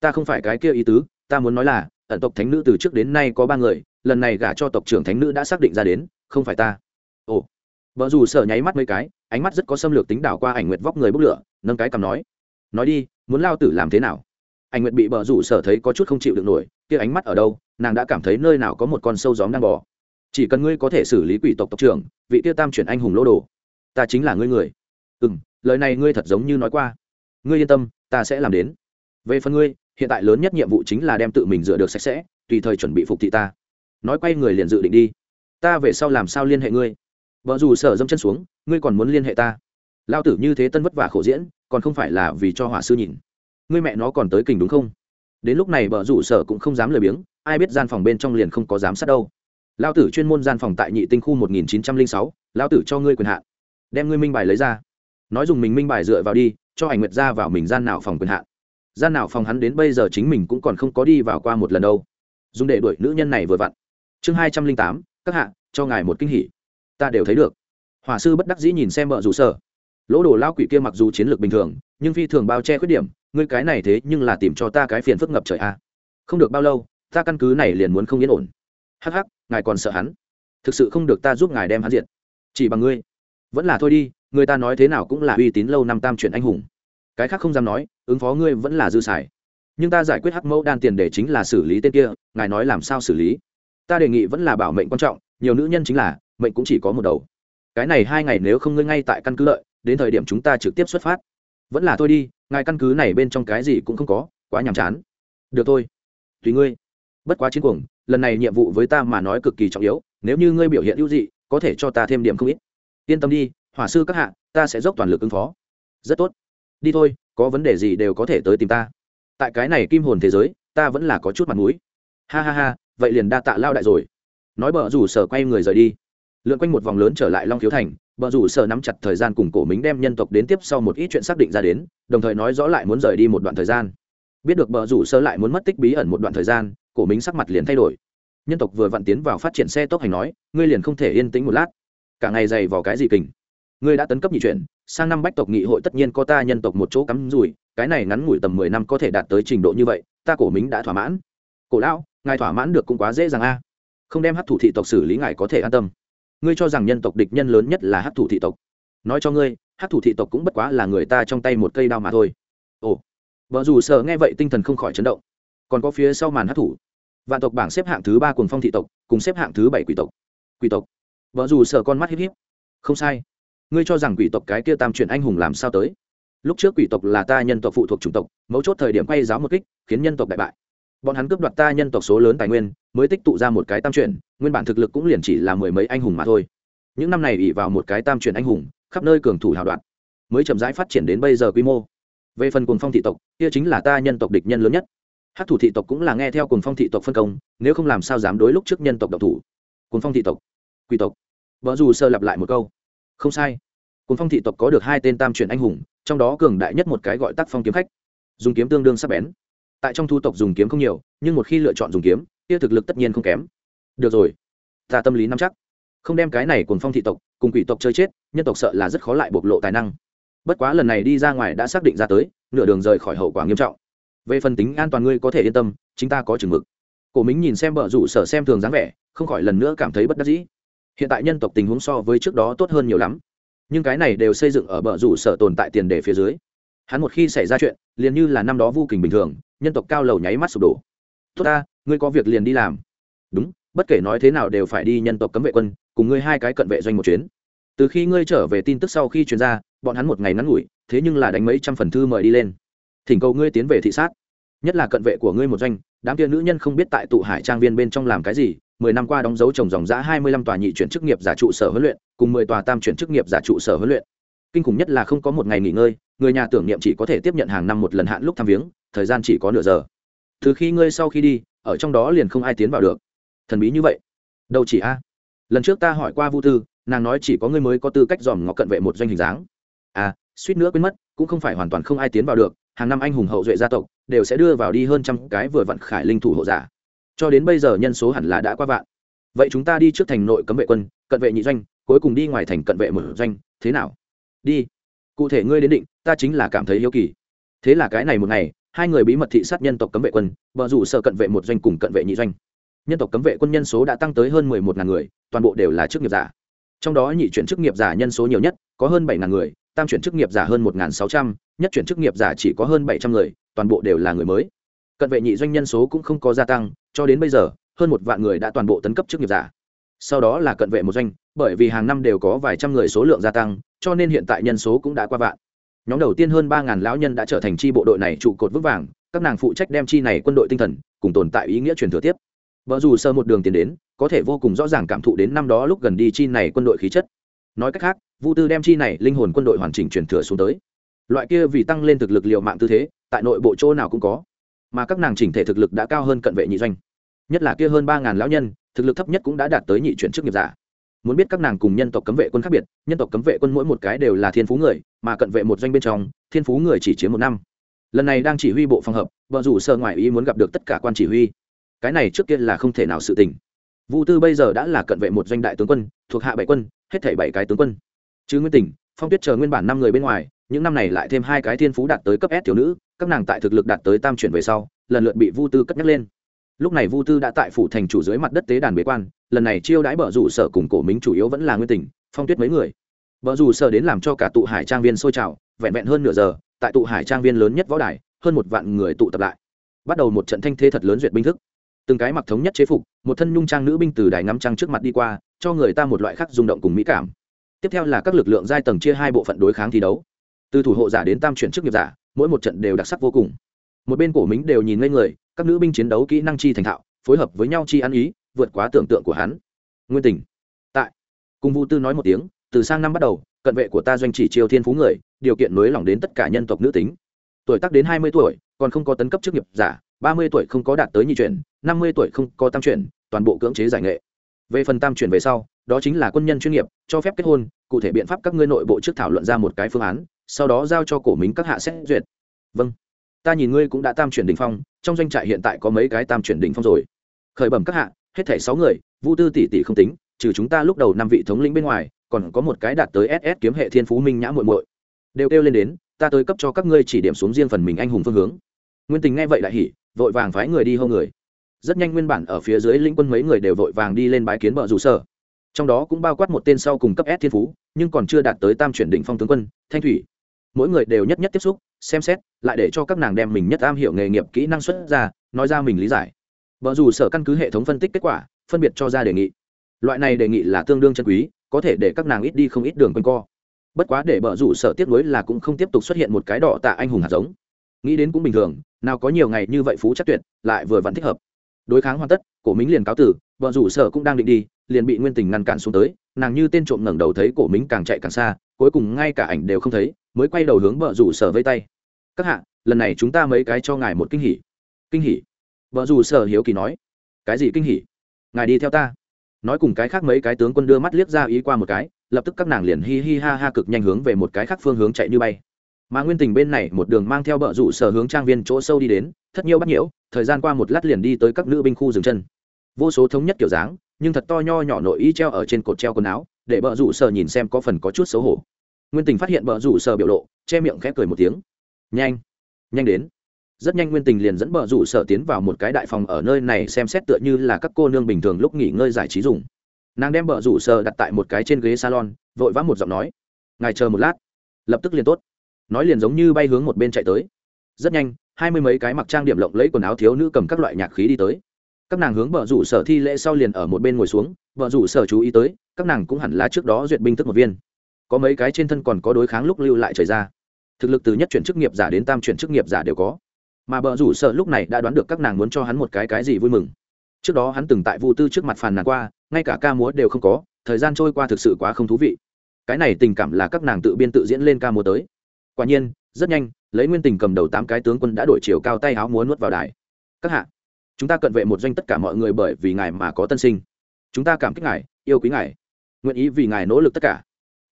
Ta không phải cái kia ý tứ, ta muốn nói là, ẩn tộc thánh nữ từ trước đến nay có ba người, lần này gả cho tộc trưởng thánh nữ đã xác định ra đến, không phải ta vợ dù sở nháy mắt mấy cái, ánh mắt rất có xâm lược tính đảo qua ảnh nguyệt vóc người bốc lửa, nâng cái cầm nói nói đi, muốn lao tử làm thế nào? Ảnh nguyệt bị bờ rủ sở thấy có chút không chịu được nổi, kia ánh mắt ở đâu, nàng đã cảm thấy nơi nào có một con sâu gióm đang bò. Chỉ cần ngươi có thể xử lý quỷ tộc tộc trưởng, vị tiêu tam chuyển anh hùng lô đồ, ta chính là ngươi người. Ừ m lời này ngươi thật giống như nói qua. Ngươi yên tâm, ta sẽ làm đến. Về phần ngươi, hiện tại lớn nhất nhiệm vụ chính là đem tự mình rửa được sạch sẽ, tùy thời chuẩn bị phục thị ta. Nói quay người liền dự định đi. Ta về sau làm sao liên hệ ngươi? Vợ dù sở dâm chân xuống, ngươi còn muốn liên hệ ta? Lao tử như thế tân vất vả khổ diễn, còn không phải là vì cho hỏa sư nhìn. Ngươi mẹ nó còn tới kình đúng không? Đến lúc này vợ rủ sở cũng không dám lười biếng, ai biết gian phòng bên trong liền không có giám sát đâu. Lao tử chuyên môn gian phòng tại nhị tinh khu một nghìn chín trăm linh sáu lao tử cho ngươi quyền hạn. Đem ngươi minh bài lấy ra. Nói dùng mình minh bài dựa vào đi, cho ảnh nguyệt ra vào mình gian nào phòng quyền hạn. Gian nào phòng hắn đến bây giờ chính mình cũng còn không có đi vào qua một lần đâu. Dùng để đuổi nữ nhân này vừa vặn. Chương hai trăm linh tám, các hạ, cho ngài một kinh hỉ ta đều thấy được. Hỏa sư bất đắc dĩ nhìn xem vợ rủ sở. Lỗ đồ lao quỷ kia mặc dù chiến lược bình thường, nhưng phi thường bao che khuyết điểm, ngươi cái này thế nhưng là tìm cho ta cái phiền phức ngập trời a. Không được bao lâu, ta căn cứ này liền muốn không yên ổn. Hắc hắc, ngài còn sợ hắn? Thực sự không được ta giúp ngài đem hắn diệt. Chỉ bằng ngươi. Vẫn là thôi đi, người ta nói thế nào cũng là uy tín lâu năm tam chuyển anh hùng. Cái khác không dám nói, ứng phó ngươi vẫn là dư xài. Nhưng ta giải quyết hắc mẫu đan tiền để chính là xử lý tên kia, ngài nói làm sao xử lý? Ta đề nghị vẫn là bảo mệnh quan trọng, nhiều nữ nhân chính là mệnh cũng chỉ có một đầu. Cái này hai ngày nếu không ngươi ngay tại căn cứ lợi, đến thời điểm chúng ta trực tiếp xuất phát. Vẫn là thôi đi, ngài căn cứ này bên trong cái gì cũng không có, quá nhàm chán. Được thôi. Tùy ngươi. Bất quá chiến cuồng, lần này nhiệm vụ với ta mà nói cực kỳ trọng yếu, nếu như ngươi biểu hiện ưu dị, có thể cho ta thêm điểm không ít. Yên tâm đi, hỏa sư các hạ, ta sẽ dốc toàn lực ứng phó. Rất tốt. Đi thôi, có vấn đề gì đều có thể tới tìm ta. Tại cái này kim hồn thế giới, ta vẫn là có chút mặt mũi. Ha ha ha, vậy liền đa tạ lao đại rồi. Nói bợ rủ sở quay người rời đi lượn quanh một vòng lớn trở lại long khiếu thành, bờ rủ sở nắm chặt thời gian cùng cổ mính đem nhân tộc đến tiếp sau một ít chuyện xác định ra đến, đồng thời nói rõ lại muốn rời đi một đoạn thời gian. Biết được bờ rủ sơ lại muốn mất tích bí ẩn một đoạn thời gian, cổ mính sắc mặt liền thay đổi. Nhân tộc vừa vặn tiến vào phát triển xe tốc hành nói, ngươi liền không thể yên tĩnh một lát. Cả ngày dày vào cái gì kình? Ngươi đã tấn cấp nhị chuyển, sang năm bách tộc nghị hội tất nhiên có ta nhân tộc một chỗ cắm rủi, cái này ngắn ngủi tầm mười năm có thể đạt tới trình độ như vậy, ta cổ mính đã thỏa mãn. Cổ lão, ngài thỏa mãn được cũng quá dễ dàng a. Không đem hát thủ thị tộc xử lý ngài có thể an tâm ngươi cho rằng nhân tộc địch nhân lớn nhất là hát thủ thị tộc. Nói cho ngươi hát thủ thị tộc cũng bất quá là người ta trong tay một cây đao mà thôi. Ồ. Vợ dù sợ nghe vậy tinh thần không khỏi chấn động. Còn có phía sau màn hát thủ. Vạn tộc bảng xếp hạng thứ ba cùng phong thị tộc, cùng xếp hạng thứ bảy quỷ tộc. Quỷ tộc. Vợ dù sợ con mắt híp híp. Không sai. Ngươi cho rằng quỷ tộc cái kia tam chuyển anh hùng làm sao tới? Lúc trước quỷ tộc là ta nhân tộc phụ thuộc chủng tộc, mấu chốt thời điểm quay giáo một kích, khiến nhân tộc đại bại bọn hắn cướp đoạt ta nhân tộc số lớn tài nguyên, mới tích tụ ra một cái tam chuyển, nguyên bản thực lực cũng liền chỉ là mười mấy anh hùng mà thôi. Những năm này ỉ vào một cái tam chuyển anh hùng, khắp nơi cường thủ hào đoạn mới chậm rãi phát triển đến bây giờ quy mô. Về phần cùng phong thị tộc, kia chính là ta nhân tộc địch nhân lớn nhất. Hát thủ thị tộc cũng là nghe theo cùng phong thị tộc phân công, nếu không làm sao dám đối lúc trước nhân tộc độc thủ. Cùng phong thị tộc quy tộc. Vợ dù sơ lặp lại một câu. Không sai. Cùng phong thị tộc có được hai tên tam chuyển anh hùng, trong đó cường đại nhất một cái gọi tác phong kiếm khách. Dùng kiếm tương đương sắp bén tại trong thu tộc dùng kiếm không nhiều, nhưng một khi lựa chọn dùng kiếm, kia thực lực tất nhiên không kém. Được rồi, ta tâm lý nắm chắc. Không đem cái này cùng phong thị tộc cùng quỷ tộc chơi chết, nhân tộc sợ là rất khó lại bộc lộ tài năng. Bất quá lần này đi ra ngoài đã xác định ra tới, nửa đường rời khỏi hậu quả nghiêm trọng. Về phần tính an toàn ngươi có thể yên tâm, chính ta có chừng mực. Cổ mính nhìn xem bờ rủ sở xem thường dáng vẻ, không khỏi lần nữa cảm thấy bất đắc dĩ. Hiện tại nhân tộc tình huống so với trước đó tốt hơn nhiều lắm. Nhưng cái này đều xây dựng ở bờ rủ sở tồn tại tiền đề phía dưới. Hắn một khi xảy ra chuyện, liền như là năm đó vô kình bình thường nhân tộc cao lầu nháy mắt sụp đổ. Tốt ta, ngươi có việc liền đi làm. Đúng, bất kể nói thế nào đều phải đi nhân tộc cấm vệ quân, cùng ngươi hai cái cận vệ doanh một chuyến. Từ khi ngươi trở về tin tức sau khi truyền ra, bọn hắn một ngày ngắn ngủi, thế nhưng là đánh mấy trăm phần thư mời đi lên. Thỉnh cầu ngươi tiến về thị sát. Nhất là cận vệ của ngươi một doanh, đám kia nữ nhân không biết tại tụ hải trang viên bên trong làm cái gì, mười năm qua đóng dấu trồng dòng giã hai mươi lăm tòa nhị chuyển chức nghiệp giả trụ sở huấn luyện, cùng mười tòa tam chuyển chức nghiệp giả trụ sở huấn luyện kinh khủng nhất là không có một ngày nghỉ ngơi, người nhà tưởng niệm chỉ có thể tiếp nhận hàng năm một lần hạn lúc thăm viếng, thời gian chỉ có nửa giờ. Từ khi ngươi sau khi đi, ở trong đó liền không ai tiến vào được. Thần bí như vậy. Đâu chỉ a? Lần trước ta hỏi qua vu tư, nàng nói chỉ có ngươi mới có tư cách dòm ngọc cận vệ một doanh hình dáng. À suýt nữa quên mất, cũng không phải hoàn toàn không ai tiến vào được, hàng năm anh hùng hậu duệ gia tộc đều sẽ đưa vào đi hơn trăm cái vừa vặn khải linh thủ hộ giả. Cho đến bây giờ nhân số hẳn là đã qua vạn. Vậy chúng ta đi trước thành nội cấm vệ quân, cận vệ nhị doanh, cuối cùng đi ngoài thành cận vệ một doanh, thế nào? Đi. Cụ thể ngươi đến định, ta chính là cảm thấy yêu kỳ. Thế là cái này một ngày, hai người bí mật thị sát nhân tộc cấm vệ quân vợ rủ sợ cận vệ một doanh cùng cận vệ nhị doanh. Nhân tộc cấm vệ quân nhân số đã tăng tới hơn mười một ngàn người, toàn bộ đều là chức nghiệp giả. Trong đó nhị chuyển chức nghiệp giả nhân số nhiều nhất, có hơn bảy ngàn người, tam chuyển chức nghiệp giả hơn một ngàn sáu trăm, nhất chuyển chức nghiệp giả chỉ có hơn bảy trăm người, toàn bộ đều là người mới. Cận vệ nhị doanh nhân số cũng không có gia tăng, cho đến bây giờ, hơn một vạn người đã toàn bộ tấn cấp chức nghiệp giả. Sau đó là cận vệ một doanh bởi vì hàng năm đều có vài trăm người số lượng gia tăng, cho nên hiện tại nhân số cũng đã qua vạn. Nhóm đầu tiên hơn ba ngàn lão nhân đã trở thành chi bộ đội này trụ cột vững vàng, các nàng phụ trách đem chi này quân đội tinh thần, cùng tồn tại ý nghĩa truyền thừa tiếp. Vợ dù sơ một đường tiến đến, có thể vô cùng rõ ràng cảm thụ đến năm đó lúc gần đi chi này quân đội khí chất. Nói cách khác, vu tư đem chi này linh hồn quân đội hoàn chỉnh truyền thừa xuống tới. Loại kia vì tăng lên thực lực liệu mạng tư thế, tại nội bộ chỗ nào cũng có. Mà các nàng chỉnh thể thực lực đã cao hơn cận vệ nhị doanh. Nhất là kia hơn ba ngàn lão nhân, thực lực thấp nhất cũng đã đạt tới nhị chuyển chức nghiệp giả muốn biết các nàng cùng nhân tộc cấm vệ quân khác biệt, nhân tộc cấm vệ quân mỗi một cái đều là thiên phú người, mà cận vệ một doanh bên trong, thiên phú người chỉ chiếm một năm. Lần này đang chỉ huy bộ phòng hợp, vợ rủ sơ ngoại ý muốn gặp được tất cả quan chỉ huy. Cái này trước kia là không thể nào sự tình. Vũ tư bây giờ đã là cận vệ một doanh đại tướng quân, thuộc hạ bảy quân, hết thảy bảy cái tướng quân. Chứ nguyên tỉnh, phong tuyết chờ nguyên bản năm người bên ngoài, những năm này lại thêm hai cái thiên phú đạt tới cấp s thiếu nữ, các nàng tại thực lực đạt tới tam chuyển về sau, lần lượt bị vu tư cất nhắc lên lúc này vu tư đã tại phủ thành chủ dưới mặt đất tế đàn bế quan, lần này chiêu đãi bờ rủ sở cùng cổ minh chủ yếu vẫn là nguyên tình, phong tuyết mấy người. Bờ rủ sở đến làm cho cả tụ hải trang viên sôi trào, vẹn vẹn hơn nửa giờ, tại tụ hải trang viên lớn nhất võ đài, hơn một vạn người tụ tập lại. Bắt đầu một trận thanh thế thật lớn duyệt binh thức. Từng cái mặc thống nhất chế phục, một thân nhung trang nữ binh từ đài ngắm trăng trước mặt đi qua, cho người ta một loại khác rung động cùng mỹ cảm. Tiếp theo là các lực lượng giai tầng chia hai bộ phận đối kháng thi đấu. Từ thủ hộ giả đến tam chuyển chức nghiệp giả, mỗi một trận đều đặc sắc vô cùng một bên cổ mính đều nhìn ngây người, các nữ binh chiến đấu kỹ năng chi thành thạo, phối hợp với nhau chi ăn ý, vượt quá tưởng tượng của hắn. Nguyên tình. Tại. Cùng vũ tư nói một tiếng, từ sang năm bắt đầu, cận vệ của ta doanh chỉ triều thiên phú người, điều kiện nới lỏng đến tất cả nhân tộc nữ tính. Tuổi tác đến hai mươi tuổi, còn không có tấn cấp chức nghiệp giả, ba mươi tuổi không có đạt tới nhị chuyển, năm mươi tuổi không có tam chuyển, toàn bộ cưỡng chế giải nghệ. Về phần tam chuyển về sau, đó chính là quân nhân chuyên nghiệp, cho phép kết hôn, cụ thể biện pháp các ngươi nội bộ trước thảo luận ra một cái phương án, sau đó giao cho cổ mính các hạ xét duyệt. Vâng ta nhìn ngươi cũng đã tam chuyển đ ỉ n h phong, trong doanh trại hiện tại có mấy cái tam chuyển đ ỉ n h phong rồi. Khởi bẩm các hạ, hết thảy sáu người, vu tư tỷ tỷ không tính, trừ chúng ta lúc đầu năm vị thống lĩnh bên ngoài, còn có một cái đạt tới ss kiếm hệ thiên phú minh nhã muội muội. Đều kêu lên đến, ta tới cấp cho các ngươi chỉ điểm xuống riêng phần mình anh hùng phương hướng. Nguyên tình nghe vậy lại hỉ, vội vàng phái người đi hô người. Rất nhanh nguyên bản ở phía dưới lĩnh quân mấy người đều vội vàng đi lên bái kiến bờ rủ sở. Trong đó cũng bao quát một tên sau cùng cấp s thiên phú, nhưng còn chưa đạt tới tam chuyển đỉnh phong tướng quân, thanh thủy. Mỗi người đều nhất nhất tiếp xúc, xem xét lại để cho các nàng đem mình nhất am hiểu nghề nghiệp kỹ năng xuất ra, nói ra mình lý giải. Vợ dù sở căn cứ hệ thống phân tích kết quả, phân biệt cho ra đề nghị. Loại này đề nghị là tương đương chân quý, có thể để các nàng ít đi không ít đường quanh co. Bất quá để bờ rủ sở tiếp nối là cũng không tiếp tục xuất hiện một cái đỏ tạ anh hùng hạt giống. Nghĩ đến cũng bình thường, nào có nhiều ngày như vậy phú chắc tuyệt, lại vừa vẫn thích hợp. Đối kháng hoàn tất, cổ mính liền cáo tử bờ rủ sở cũng đang định đi, liền bị nguyên tình ngăn cản xuống tới, nàng như tên trộm ngẩng đầu thấy cổ mính càng chạy càng xa, cuối cùng ngay cả ảnh đều không thấy, mới quay đầu hướng vợ rủ sở vây tay các hạ, lần này chúng ta mấy cái cho ngài một kinh hỉ. Kinh hỉ? Vợ dù sở hiếu kỳ nói. Cái gì kinh hỉ? Ngài đi theo ta. Nói cùng cái khác mấy cái tướng quân đưa mắt liếc ra ý qua một cái, lập tức các nàng liền hi hi ha ha cực nhanh hướng về một cái khác phương hướng chạy như bay. Mà nguyên tình bên này, một đường mang theo bờ rủ sở hướng trang viên chỗ sâu đi đến, thất nhiêu bắt nhiễu, thời gian qua một lát liền đi tới các nữ binh khu dừng chân. Vô số thống nhất kiểu dáng, nhưng thật to nho nhỏ nội y treo ở trên cột treo quần áo, để bờ rủ sở nhìn xem có phần có chút xấu hổ. Nguyên tình phát hiện bờ rủ sở biểu lộ, che miệng khẽ cười một tiếng nhanh. Nhanh đến. Rất nhanh nguyên tình liền dẫn bờ rủ sở tiến vào một cái đại phòng ở nơi này xem xét tựa như là các cô nương bình thường lúc nghỉ ngơi giải trí dùng. Nàng đem bờ rủ sở đặt tại một cái trên ghế salon, vội vã một giọng nói. Ngài chờ một lát. Lập tức liền tốt. Nói liền giống như bay hướng một bên chạy tới. Rất nhanh, hai mươi mấy cái mặc trang điểm lộng lấy quần áo thiếu nữ cầm các loại nhạc khí đi tới. Các nàng hướng bờ rủ sở thi lễ sau liền ở một bên ngồi xuống, bờ rủ sở chú ý tới, các nàng cũng hẳn là trước đó duyệt binh thức một viên. Có mấy cái trên thân còn có đối kháng lúc lưu lại trời ra thực lực từ nhất chuyển chức nghiệp giả đến tam chuyển chức nghiệp giả đều có. Mà bờ rủ sợ lúc này đã đoán được các nàng muốn cho hắn một cái cái gì vui mừng. Trước đó hắn từng tại vu tư trước mặt phàn nàn qua, ngay cả ca múa đều không có, thời gian trôi qua thực sự quá không thú vị. Cái này tình cảm là các nàng tự biên tự diễn lên ca múa tới. Quả nhiên, rất nhanh, lấy nguyên tình cầm đầu tám cái tướng quân đã đổi chiều cao tay áo múa nuốt vào đài. Các hạ, chúng ta cận vệ một doanh tất cả mọi người bởi vì ngài mà có tân sinh. Chúng ta cảm kích ngài, yêu quý ngài. Nguyện ý vì ngài nỗ lực tất cả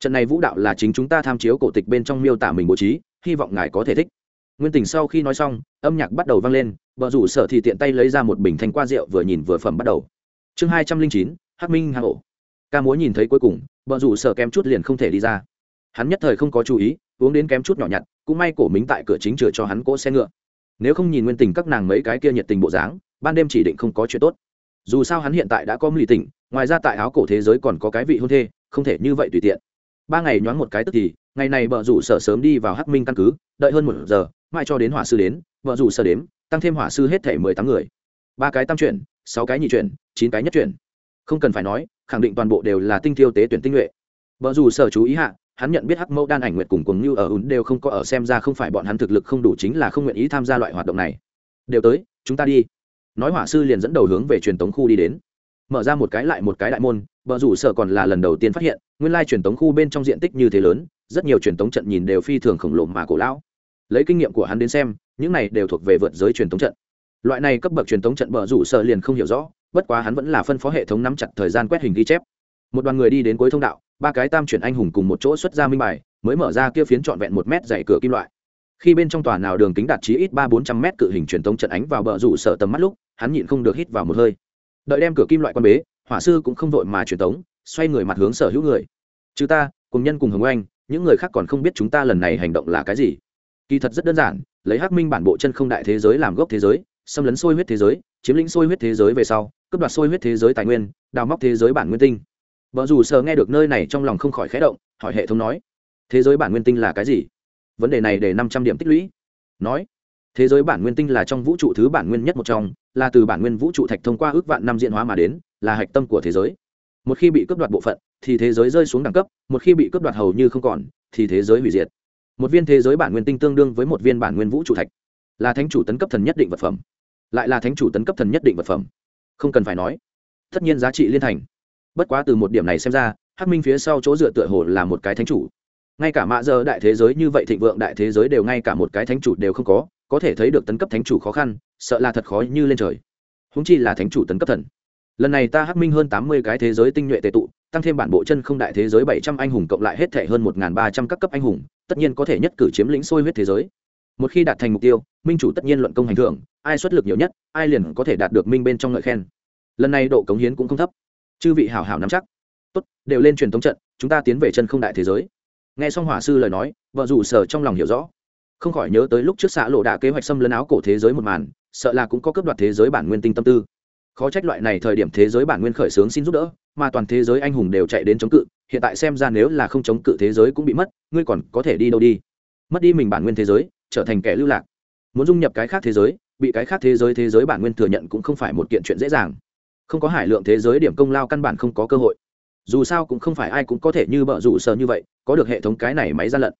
trận này vũ đạo là chính chúng ta tham chiếu cổ tịch bên trong miêu tả mình bố trí, hy vọng ngài có thể thích. Nguyên tình sau khi nói xong, âm nhạc bắt đầu vang lên vợ rủ sở thì tiện tay lấy ra một bình thanh qua rượu vừa nhìn vừa phẩm bắt đầu. Chương hai trăm linh chín, hắc minh hà hộ ca múa nhìn thấy cuối cùng vợ rủ sở kém chút liền không thể đi ra. Hắn nhất thời không có chú ý, uống đến kém chút nhỏ nhặt, cũng may cổ mính tại cửa chính chừa cho hắn cỗ xe ngựa. Nếu không nhìn nguyên tình các nàng mấy cái kia nhiệt tình bộ dáng, ban đêm chỉ định không có chuyện tốt. Dù sao hắn hiện tại đã có mì tỉnh, ngoài ra tại áo cổ thế giới còn có cái vị hôn thê, không thể như vậy tùy tiện ba ngày nhoáng một cái tức thì, ngày này vợ rủ sở sớm đi vào hắc minh căn cứ, đợi hơn một giờ mai cho đến hỏa sư đến vợ rủ sở đếm, tăng thêm hỏa sư hết thể mười tám người. Ba cái tam chuyển, sáu cái nhị chuyển, chín cái nhất chuyển. Không cần phải nói, khẳng định toàn bộ đều là tinh thiêu tế tuyển tinh nhuệ. Vợ rủ sở chú ý hạ, hắn nhận biết hắc mẫu đan ảnh nguyệt cùng cùng như ở ún đều không có ở xem ra không phải bọn hắn thực lực không đủ chính là không nguyện ý tham gia loại hoạt động này. Đều tới, chúng ta đi. Nói hỏa sư liền dẫn đầu hướng về truyền tống khu đi đến mở ra một cái lại một cái đại môn vợ rủ sở còn là lần đầu tiên phát hiện, nguyên lai truyền tống khu bên trong diện tích như thế lớn, rất nhiều truyền tống trận nhìn đều phi thường khổng lồ mà cổ lão. Lấy kinh nghiệm của hắn đến xem, những này đều thuộc về vượt giới truyền tống trận. Loại này cấp bậc truyền tống trận vợ rủ sở liền không hiểu rõ, bất quá hắn vẫn là phân phó hệ thống nắm chặt thời gian quét hình ghi chép. Một đoàn người đi đến cuối thông đạo, ba cái tam chuyển anh hùng cùng một chỗ xuất ra minh bài, mới mở ra kia phiến trọn vẹn một mét dày cửa kim loại. Khi bên trong tòa nào đường kính đạt chí ít ba bốn trăm mét cự hình truyền tống trận ánh vào bờ rủ sở tầm mắt lúc, hắn nhịn không được hít vào một hơi đợi đem cửa kim loại quan bế hỏa sư cũng không vội mà truyền tống, xoay người mặt hướng sở hữu người. Chứ ta, cùng nhân cùng hồng oanh, những người khác còn không biết chúng ta lần này hành động là cái gì. Kỳ thật rất đơn giản, lấy hắc minh bản bộ chân không đại thế giới làm gốc thế giới, xâm lấn sôi huyết thế giới, chiếm lĩnh sôi huyết thế giới về sau, cướp đoạt sôi huyết thế giới tài nguyên, đào móc thế giới bản nguyên tinh. Vợ dù sờ nghe được nơi này trong lòng không khỏi khẽ động, hỏi hệ thống nói, thế giới bản nguyên tinh là cái gì? Vấn đề này để năm trăm điểm tích lũy. Nói thế giới bản nguyên tinh là trong vũ trụ thứ bản nguyên nhất một trong, là từ bản nguyên vũ trụ thạch thông qua ước vạn năm diễn hóa mà đến, là hạch tâm của thế giới. Một khi bị cướp đoạt bộ phận, thì thế giới rơi xuống đẳng cấp, một khi bị cướp đoạt hầu như không còn, thì thế giới hủy diệt. Một viên thế giới bản nguyên tinh tương đương với một viên bản nguyên vũ trụ thạch. Là thánh chủ tấn cấp thần nhất định vật phẩm. Lại là thánh chủ tấn cấp thần nhất định vật phẩm. Không cần phải nói. Tất nhiên giá trị liên thành. Bất quá từ một điểm này xem ra, hắc minh phía sau chỗ dựa tựa hồ là một cái thánh chủ. Ngay cả mạ giờ đại thế giới như vậy thịnh vượng đại thế giới đều ngay cả một cái thánh chủ đều không có có thể thấy được tấn cấp thánh chủ khó khăn, sợ là thật khó như lên trời. Húng chi là thánh chủ tấn cấp thần. Lần này ta hắc minh hơn tám mươi cái thế giới tinh nhuệ tệ tụ, tăng thêm bản bộ chân không đại thế giới bảy trăm anh hùng cộng lại hết thể hơn một ba trăm các cấp anh hùng, tất nhiên có thể nhất cử chiếm lĩnh sôi huyết thế giới. Một khi đạt thành mục tiêu, minh chủ tất nhiên luận công hành thưởng, ai xuất lực nhiều nhất, ai liền có thể đạt được minh bên trong ngợi khen. Lần này độ cống hiến cũng không thấp. Chư vị hảo hảo nắm chắc. Tốt, đều lên truyền thống trận, chúng ta tiến về chân không đại thế giới. Nghe xong hỏa sư lời nói, vợ rủ sở trong lòng hiểu rõ không khỏi nhớ tới lúc trước xã lộ đã kế hoạch xâm lấn áo cổ thế giới một màn, sợ là cũng có cấp đoạt thế giới bản nguyên tinh tâm tư. Khó trách loại này thời điểm thế giới bản nguyên khởi xướng xin giúp đỡ, mà toàn thế giới anh hùng đều chạy đến chống cự, hiện tại xem ra nếu là không chống cự thế giới cũng bị mất, ngươi còn có thể đi đâu đi? Mất đi mình bản nguyên thế giới, trở thành kẻ lưu lạc. Muốn dung nhập cái khác thế giới, bị cái khác thế giới thế giới bản nguyên thừa nhận cũng không phải một kiện chuyện dễ dàng. Không có hải lượng thế giới điểm công lao căn bản không có cơ hội. Dù sao cũng không phải ai cũng có thể như bợ rủ sờ như vậy, có được hệ thống cái này máy gian lận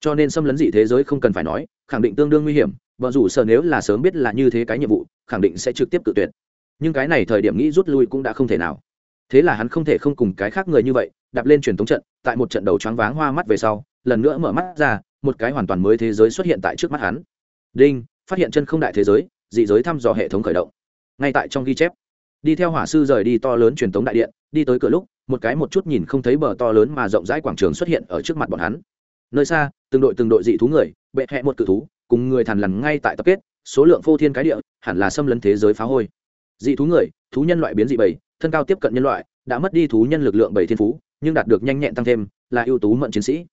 cho nên xâm lấn dị thế giới không cần phải nói, khẳng định tương đương nguy hiểm vợ dù sợ nếu là sớm biết là như thế cái nhiệm vụ, khẳng định sẽ trực tiếp tự tuyệt. Nhưng cái này thời điểm nghĩ rút lui cũng đã không thể nào. Thế là hắn không thể không cùng cái khác người như vậy, đạp lên truyền thống trận, tại một trận đầu choáng váng hoa mắt về sau, lần nữa mở mắt ra, một cái hoàn toàn mới thế giới xuất hiện tại trước mắt hắn. Đinh, phát hiện chân không đại thế giới, dị giới thăm dò hệ thống khởi động. Ngay tại trong ghi chép, đi theo hỏa sư rời đi to lớn truyền thống đại điện, đi tới cửa lúc, một cái một chút nhìn không thấy bờ to lớn mà rộng rãi quảng trường xuất hiện ở trước mặt bọn hắn nơi xa, từng đội từng đội dị thú người, bệ hẹ một cự thú, cùng người thằn lằn ngay tại tập kết, số lượng phô thiên cái địa, hẳn là xâm lấn thế giới phá hôi. Dị thú người, thú nhân loại biến dị bầy thân cao tiếp cận nhân loại, đã mất đi thú nhân lực lượng bảy thiên phú, nhưng đạt được nhanh nhẹn tăng thêm, là ưu tú mận chiến sĩ.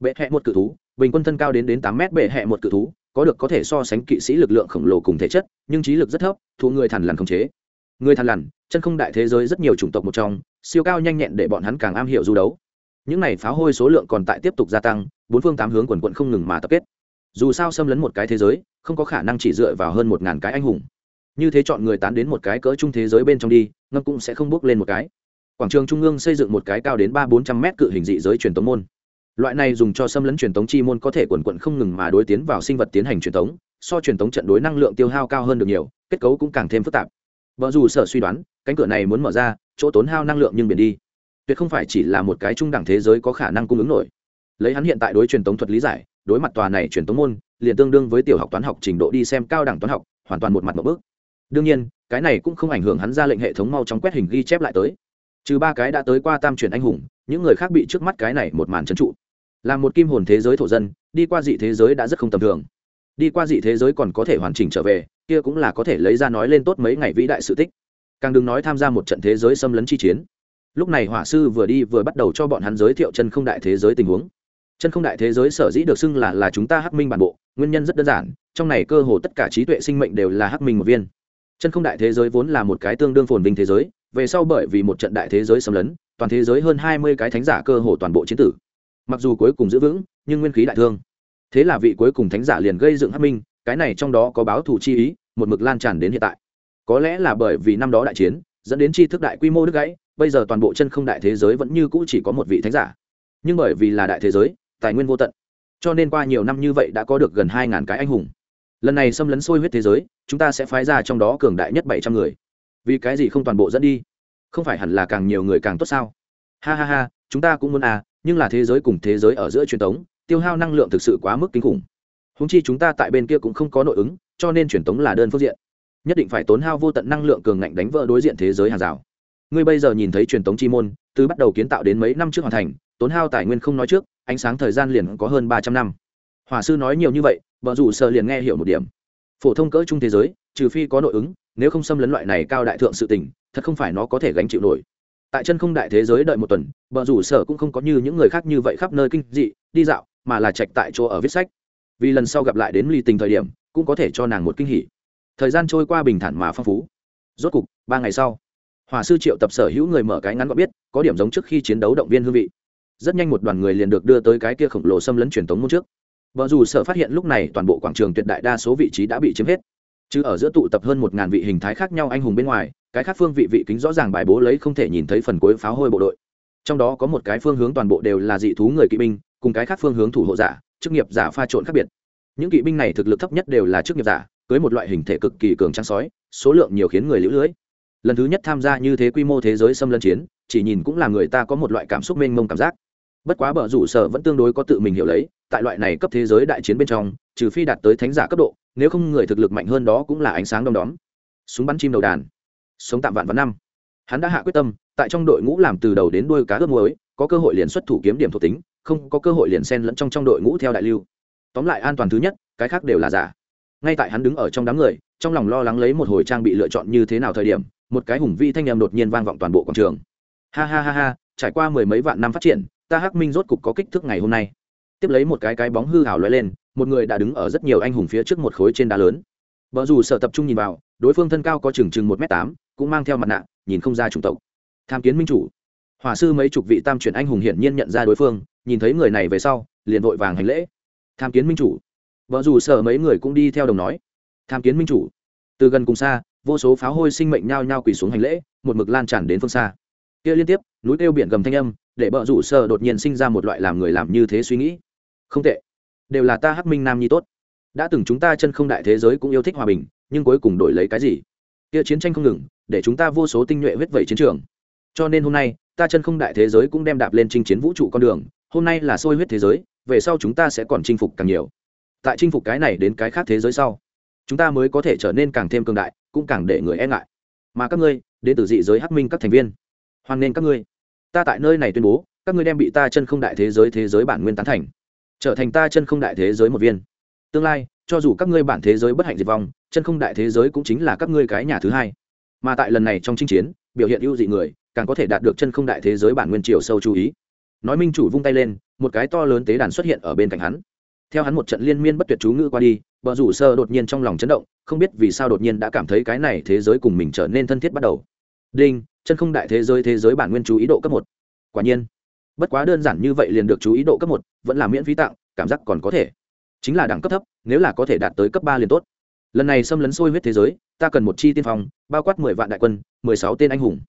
Bệ hẹ một cự thú, bình quân thân cao đến đến tám mét, bệ hẹ một cự thú, có được có thể so sánh kỵ sĩ lực lượng khổng lồ cùng thể chất, nhưng trí lực rất thấp, thú người thằn lằn khống chế. Người thằn lằn, chân không đại thế giới rất nhiều chủng tộc một trong, siêu cao nhanh nhẹn để bọn hắn càng am hiểu du đấu những này phá hôi số lượng còn tại tiếp tục gia tăng, bốn phương tám hướng quần quận không ngừng mà tập kết. Dù sao xâm lấn một cái thế giới, không có khả năng chỉ dựa vào hơn một ngàn cái anh hùng. Như thế chọn người tán đến một cái cỡ chung thế giới bên trong đi, ngâm cũng sẽ không bước lên một cái. Quảng trường trung ương xây dựng một cái cao đến ba bốn trăm mét cự hình dị giới truyền tống môn. Loại này dùng cho xâm lấn truyền tống chi môn có thể quần quận không ngừng mà đối tiến vào sinh vật tiến hành truyền tống, so truyền tống trận đối năng lượng tiêu hao cao hơn được nhiều, kết cấu cũng càng thêm phức tạp. Vợ dù sở suy đoán, cánh cửa này muốn mở ra, chỗ tốn hao năng lượng nhưng biển đi tuyệt không phải chỉ là một cái trung đẳng thế giới có khả năng cung ứng nổi. Lấy hắn hiện tại đối truyền tống thuật lý giải, đối mặt tòa này truyền tống môn, liền tương đương với tiểu học toán học trình độ đi xem cao đẳng toán học, hoàn toàn một mặt một bước. Đương nhiên, cái này cũng không ảnh hưởng hắn ra lệnh hệ thống mau chóng quét hình ghi chép lại tới. Trừ ba cái đã tới qua tam truyền anh hùng, những người khác bị trước mắt cái này một màn trấn trụ. Là một kim hồn thế giới thổ dân, đi qua dị thế giới đã rất không tầm thường. Đi qua dị thế giới còn có thể hoàn chỉnh trở về, kia cũng là có thể lấy ra nói lên tốt mấy ngày vĩ đại sự tích. Càng đừng nói tham gia một trận thế giới xâm lấn chi chiến lúc này hỏa sư vừa đi vừa bắt đầu cho bọn hắn giới thiệu chân không đại thế giới tình huống. Chân không đại thế giới sở dĩ được xưng là là chúng ta hắc minh bản bộ, nguyên nhân rất đơn giản, trong này cơ hồ tất cả trí tuệ sinh mệnh đều là hắc minh một viên. Chân không đại thế giới vốn là một cái tương đương phồn vinh thế giới, về sau bởi vì một trận đại thế giới xâm lấn, toàn thế giới hơn hai mươi cái thánh giả cơ hồ toàn bộ chiến tử. Mặc dù cuối cùng giữ vững, nhưng nguyên khí đại thương. Thế là vị cuối cùng thánh giả liền gây dựng hắc minh, cái này trong đó có báo thù chi ý, một mực lan tràn đến hiện tại. Có lẽ là bởi vì năm đó đại chiến, dẫn đến tri thức đại quy mô đứt gãy bây giờ toàn bộ chân không đại thế giới vẫn như cũ chỉ có một vị thánh giả. Nhưng bởi vì là đại thế giới, tài nguyên vô tận, cho nên qua nhiều năm như vậy đã có được gần hai ngàn cái anh hùng. Lần này xâm lấn sôi huyết thế giới, chúng ta sẽ phái ra trong đó cường đại nhất bảy trăm người. Vì cái gì không toàn bộ dẫn đi? Không phải hẳn là càng nhiều người càng tốt sao? Ha ha ha, chúng ta cũng muốn à nhưng là thế giới cùng thế giới ở giữa truyền thống tiêu hao năng lượng thực sự quá mức kinh khủng. Húng chi chúng ta tại bên kia cũng không có nội ứng, cho nên truyền thống là đơn phương diện. Nhất định phải tốn hao vô tận năng lượng cường ngạnh đánh vỡ đối diện thế giới hàng rào ngươi bây giờ nhìn thấy truyền thống chi môn, từ bắt đầu kiến tạo đến mấy năm trước hoàn thành, tốn hao tài nguyên không nói trước, ánh sáng thời gian liền có hơn ba trăm năm. Hòa sư nói nhiều như vậy vợ rủ sợ liền nghe hiểu một điểm. Phổ thông cỡ chung thế giới, trừ phi có nội ứng, nếu không xâm lấn loại này cao đại thượng sự tình, thật không phải nó có thể gánh chịu nổi. Tại chân không đại thế giới đợi một tuần vợ rủ sở cũng không có như những người khác như vậy khắp nơi kinh dị, đi dạo, mà là trạch tại chỗ ở viết sách. Vì lần sau gặp lại đến ly tình thời điểm, cũng có thể cho nàng một kinh hỉ. Thời gian trôi qua bình thản mà phong phú. Rốt cục, ba ngày sau hòa sư triệu tập sở hữu người mở cái ngắn gọi biết, có điểm giống trước khi chiến đấu động viên hương vị. Rất nhanh một đoàn người liền được đưa tới cái kia khổng lồ xâm lấn truyền thống môn trước. Vợ dù sở phát hiện lúc này toàn bộ quảng trường tuyệt đại đa số vị trí đã bị chiếm hết. Chứ ở giữa tụ tập hơn một ngàn vị hình thái khác nhau anh hùng bên ngoài, cái khác phương vị vị kính rõ ràng bài bố lấy không thể nhìn thấy phần cuối pháo hôi bộ đội. Trong đó có một cái phương hướng toàn bộ đều là dị thú người kỵ binh, cùng cái khác phương hướng thủ hộ giả, chức nghiệp giả pha trộn khác biệt. Những kỵ binh này thực lực thấp nhất đều là chức nghiệp giả, cưới một loại hình thể cực kỳ cường trang sói, số lượng nhiều khiến người lũ lưới lần thứ nhất tham gia như thế quy mô thế giới xâm lấn chiến, chỉ nhìn cũng là người ta có một loại cảm xúc mênh mông cảm giác. Bất quá bờ rủ sở vẫn tương đối có tự mình hiểu lấy, tại loại này cấp thế giới đại chiến bên trong, trừ phi đạt tới thánh giả cấp độ, nếu không người thực lực mạnh hơn đó cũng là ánh sáng đom đóm. Súng bắn chim đầu đàn. Sống tạm vạn vạn năm. Hắn đã hạ quyết tâm, tại trong đội ngũ làm từ đầu đến đuôi cá ướp muối, có cơ hội liền xuất thủ kiếm điểm thuộc tính, không có cơ hội liền xen lẫn trong trong đội ngũ theo đại lưu. Tóm lại an toàn thứ nhất, cái khác đều là giả. Ngay tại hắn đứng ở trong đám người, trong lòng lo lắng lấy một hồi trang bị lựa chọn như thế nào thời điểm một cái hùng vi thanh em đột nhiên vang vọng toàn bộ quảng trường. Ha ha ha ha, trải qua mười mấy vạn năm phát triển, ta hắc minh rốt cục có kích thước ngày hôm nay. Tiếp lấy một cái cái bóng hư hào lóe lên, một người đã đứng ở rất nhiều anh hùng phía trước một khối trên đá lớn. Vợ dù sợ tập trung nhìn vào, đối phương thân cao có chừng chừng một m tám, cũng mang theo mặt nạ, nhìn không ra chủng tộc. Tham kiến minh chủ. Hòa sư mấy chục vị tam truyền anh hùng hiển nhiên nhận ra đối phương, nhìn thấy người này về sau, liền vội vàng hành lễ. Tham kiến minh chủ. Vợ dù sợ mấy người cũng đi theo đồng nói. Tham kiến minh chủ. Từ gần cùng xa vô số pháo hôi sinh mệnh nhao nhao quỳ xuống hành lễ, một mực lan tràn đến phương xa. Kia liên tiếp, núi kêu biển gầm thanh âm, để bợ rủ sợ đột nhiên sinh ra một loại làm người làm như thế suy nghĩ. Không tệ. Đều là ta hắc minh nam nhi tốt. Đã từng chúng ta chân không đại thế giới cũng yêu thích hòa bình, nhưng cuối cùng đổi lấy cái gì? Kia chiến tranh không ngừng, để chúng ta vô số tinh nhuệ huyết vẩy chiến trường. Cho nên hôm nay, ta chân không đại thế giới cũng đem đạp lên chinh chiến vũ trụ con đường, hôm nay là sôi huyết thế giới, về sau chúng ta sẽ còn chinh phục càng nhiều. Tại chinh phục cái này đến cái khác thế giới sau chúng ta mới có thể trở nên càng thêm cường đại, cũng càng để người e ngại. Mà các ngươi, đến từ dị giới hắc minh các thành viên, hoan nên các ngươi. Ta tại nơi này tuyên bố, các ngươi đem bị ta chân không đại thế giới thế giới bản nguyên tán thành, trở thành ta chân không đại thế giới một viên. Tương lai, cho dù các ngươi bản thế giới bất hạnh diệt vong, chân không đại thế giới cũng chính là các ngươi cái nhà thứ hai. Mà tại lần này trong chinh chiến, biểu hiện ưu dị người, càng có thể đạt được chân không đại thế giới bản nguyên chiều sâu chú ý. Nói minh chủ vung tay lên, một cái to lớn tế đàn xuất hiện ở bên cạnh hắn theo hắn một trận liên miên bất tuyệt chú ngữ qua đi vợ rủ sơ đột nhiên trong lòng chấn động, không biết vì sao đột nhiên đã cảm thấy cái này thế giới cùng mình trở nên thân thiết bắt đầu. Đinh, chân không đại thế giới thế giới bản nguyên chú ý độ cấp một. Quả nhiên, bất quá đơn giản như vậy liền được chú ý độ cấp một, vẫn là miễn phí tặng, cảm giác còn có thể. Chính là đẳng cấp thấp, nếu là có thể đạt tới cấp ba liền tốt. Lần này xâm lấn sôi huyết thế giới, ta cần một chi tiên phong, bao quát mười vạn đại quân, mười sáu tên anh hùng.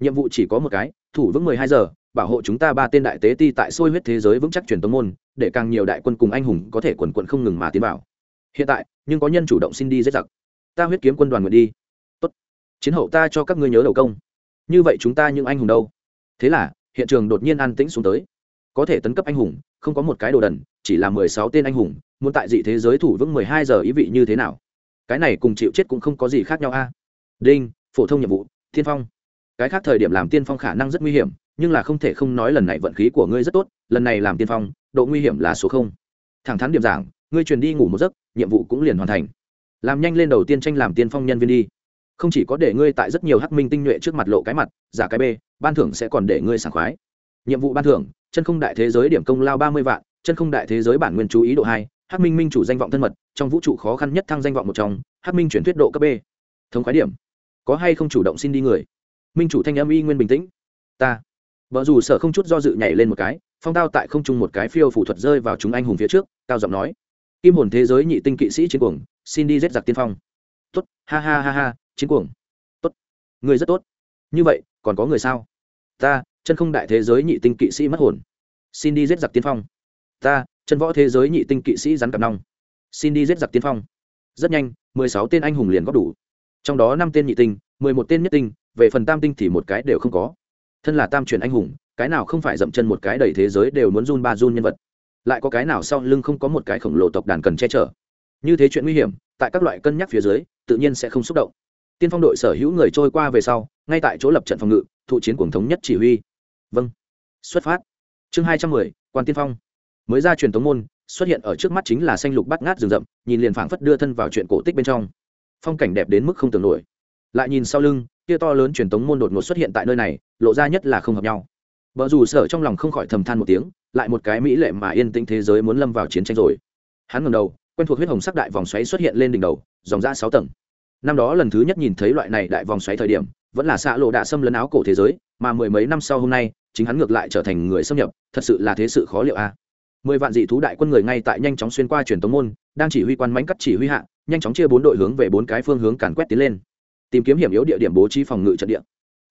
Nhiệm vụ chỉ có một cái, thủ vững mười hai giờ, bảo hộ chúng ta ba tên đại tế ti tại sôi huyết thế giới vững chắc truyền tống môn để càng nhiều đại quân cùng anh hùng có thể quần quận không ngừng mà tiến vào. Hiện tại, nhưng có nhân chủ động xin đi giết giặc. Ta huyết kiếm quân đoàn nguyện đi. Tốt. Chiến hậu ta cho các ngươi nhớ đầu công. Như vậy chúng ta những anh hùng đâu? Thế là, hiện trường đột nhiên an tĩnh xuống tới. Có thể tấn cấp anh hùng, không có một cái đồ đần, chỉ là mười sáu tên anh hùng, muốn tại dị thế giới thủ vững mười hai giờ ý vị như thế nào? Cái này cùng chịu chết cũng không có gì khác nhau a. Đinh, phổ thông nhiệm vụ, tiên phong. Cái khác thời điểm làm tiên phong khả năng rất nguy hiểm, nhưng là không thể không nói lần này vận khí của ngươi rất tốt, lần này làm tiên phong độ nguy hiểm là số không. Thẳng thắn điểm giảng, ngươi truyền đi ngủ một giấc, nhiệm vụ cũng liền hoàn thành. Làm nhanh lên đầu tiên tranh làm tiên phong nhân viên đi. Không chỉ có để ngươi tại rất nhiều hắc minh tinh nhuệ trước mặt lộ cái mặt, giả cái bê, ban thưởng sẽ còn để ngươi sảng khoái. Nhiệm vụ ban thưởng, chân không đại thế giới điểm công lao ba mươi vạn, chân không đại thế giới bản nguyên chú ý độ hai, hắc minh minh chủ danh vọng thân mật, trong vũ trụ khó khăn nhất thăng danh vọng một trong, hắc minh chuyển thuyết độ cấp b. Thống khoái điểm, có hay không chủ động xin đi người? Minh chủ thanh âm y nguyên bình tĩnh. Ta. Vợ dù sợ không chút do dự nhảy lên một cái phong tao tại không trung một cái phiêu phủ thuật rơi vào chúng anh hùng phía trước, cao giọng nói, kim hồn thế giới nhị tinh kỵ sĩ chiến cuồng, xin đi giết giặc tiên phong. Tốt, ha ha ha ha, chiến cuồng. Tốt, người rất tốt. Như vậy, còn có người sao? Ta, chân không đại thế giới nhị tinh kỵ sĩ mất hồn. Xin đi giết giặc tiên phong. Ta, chân võ thế giới nhị tinh kỵ sĩ rắn cặp nong. Xin đi giết giặc tiên phong. Rất nhanh, mười sáu tên anh hùng liền góp đủ. Trong đó năm tên nhị tinh, mười một tên nhất tinh, về phần tam tinh thì một cái đều không có. Thân là tam truyền anh hùng cái nào không phải dậm chân một cái đầy thế giới đều muốn run ba run nhân vật. Lại có cái nào sau lưng không có một cái khổng lồ tộc đàn cần che chở. Như thế chuyện nguy hiểm, tại các loại cân nhắc phía dưới, tự nhiên sẽ không xúc động. Tiên phong đội sở hữu người trôi qua về sau, ngay tại chỗ lập trận phòng ngự, thụ chiến cuồng thống nhất chỉ huy. Vâng. Xuất phát. Chương hai trăm mười, quan tiên phong. Mới ra truyền thống môn, xuất hiện ở trước mắt chính là xanh lục bắt ngát rừng rậm, nhìn liền phảng phất đưa thân vào chuyện cổ tích bên trong. Phong cảnh đẹp đến mức không tưởng nổi. Lại nhìn sau lưng kia to lớn truyền thống môn đột ngột xuất hiện tại nơi này, lộ ra nhất là không hợp nhau vợ dù sở trong lòng không khỏi thầm than một tiếng, lại một cái mỹ lệ mà yên tĩnh thế giới muốn lâm vào chiến tranh rồi. Hắn ngầm đầu, quen thuộc huyết hồng sắc đại vòng xoáy xuất hiện lên đỉnh đầu, dòng ra sáu tầng. Năm đó lần thứ nhất nhìn thấy loại này đại vòng xoáy thời điểm, vẫn là xạ lộ đã xâm lấn áo cổ thế giới, mà mười mấy năm sau hôm nay, chính hắn ngược lại trở thành người xâm nhập, thật sự là thế sự khó liệu a. Mười vạn dị thú đại quân người ngay tại nhanh chóng xuyên qua truyền tống môn, đang chỉ huy quan mánh cắt chỉ huy hạ, nhanh chóng chia bốn đội hướng về bốn cái phương hướng càn quét tiến lên. Tìm kiếm hiểm yếu địa điểm bố trí phòng ngự trận địa.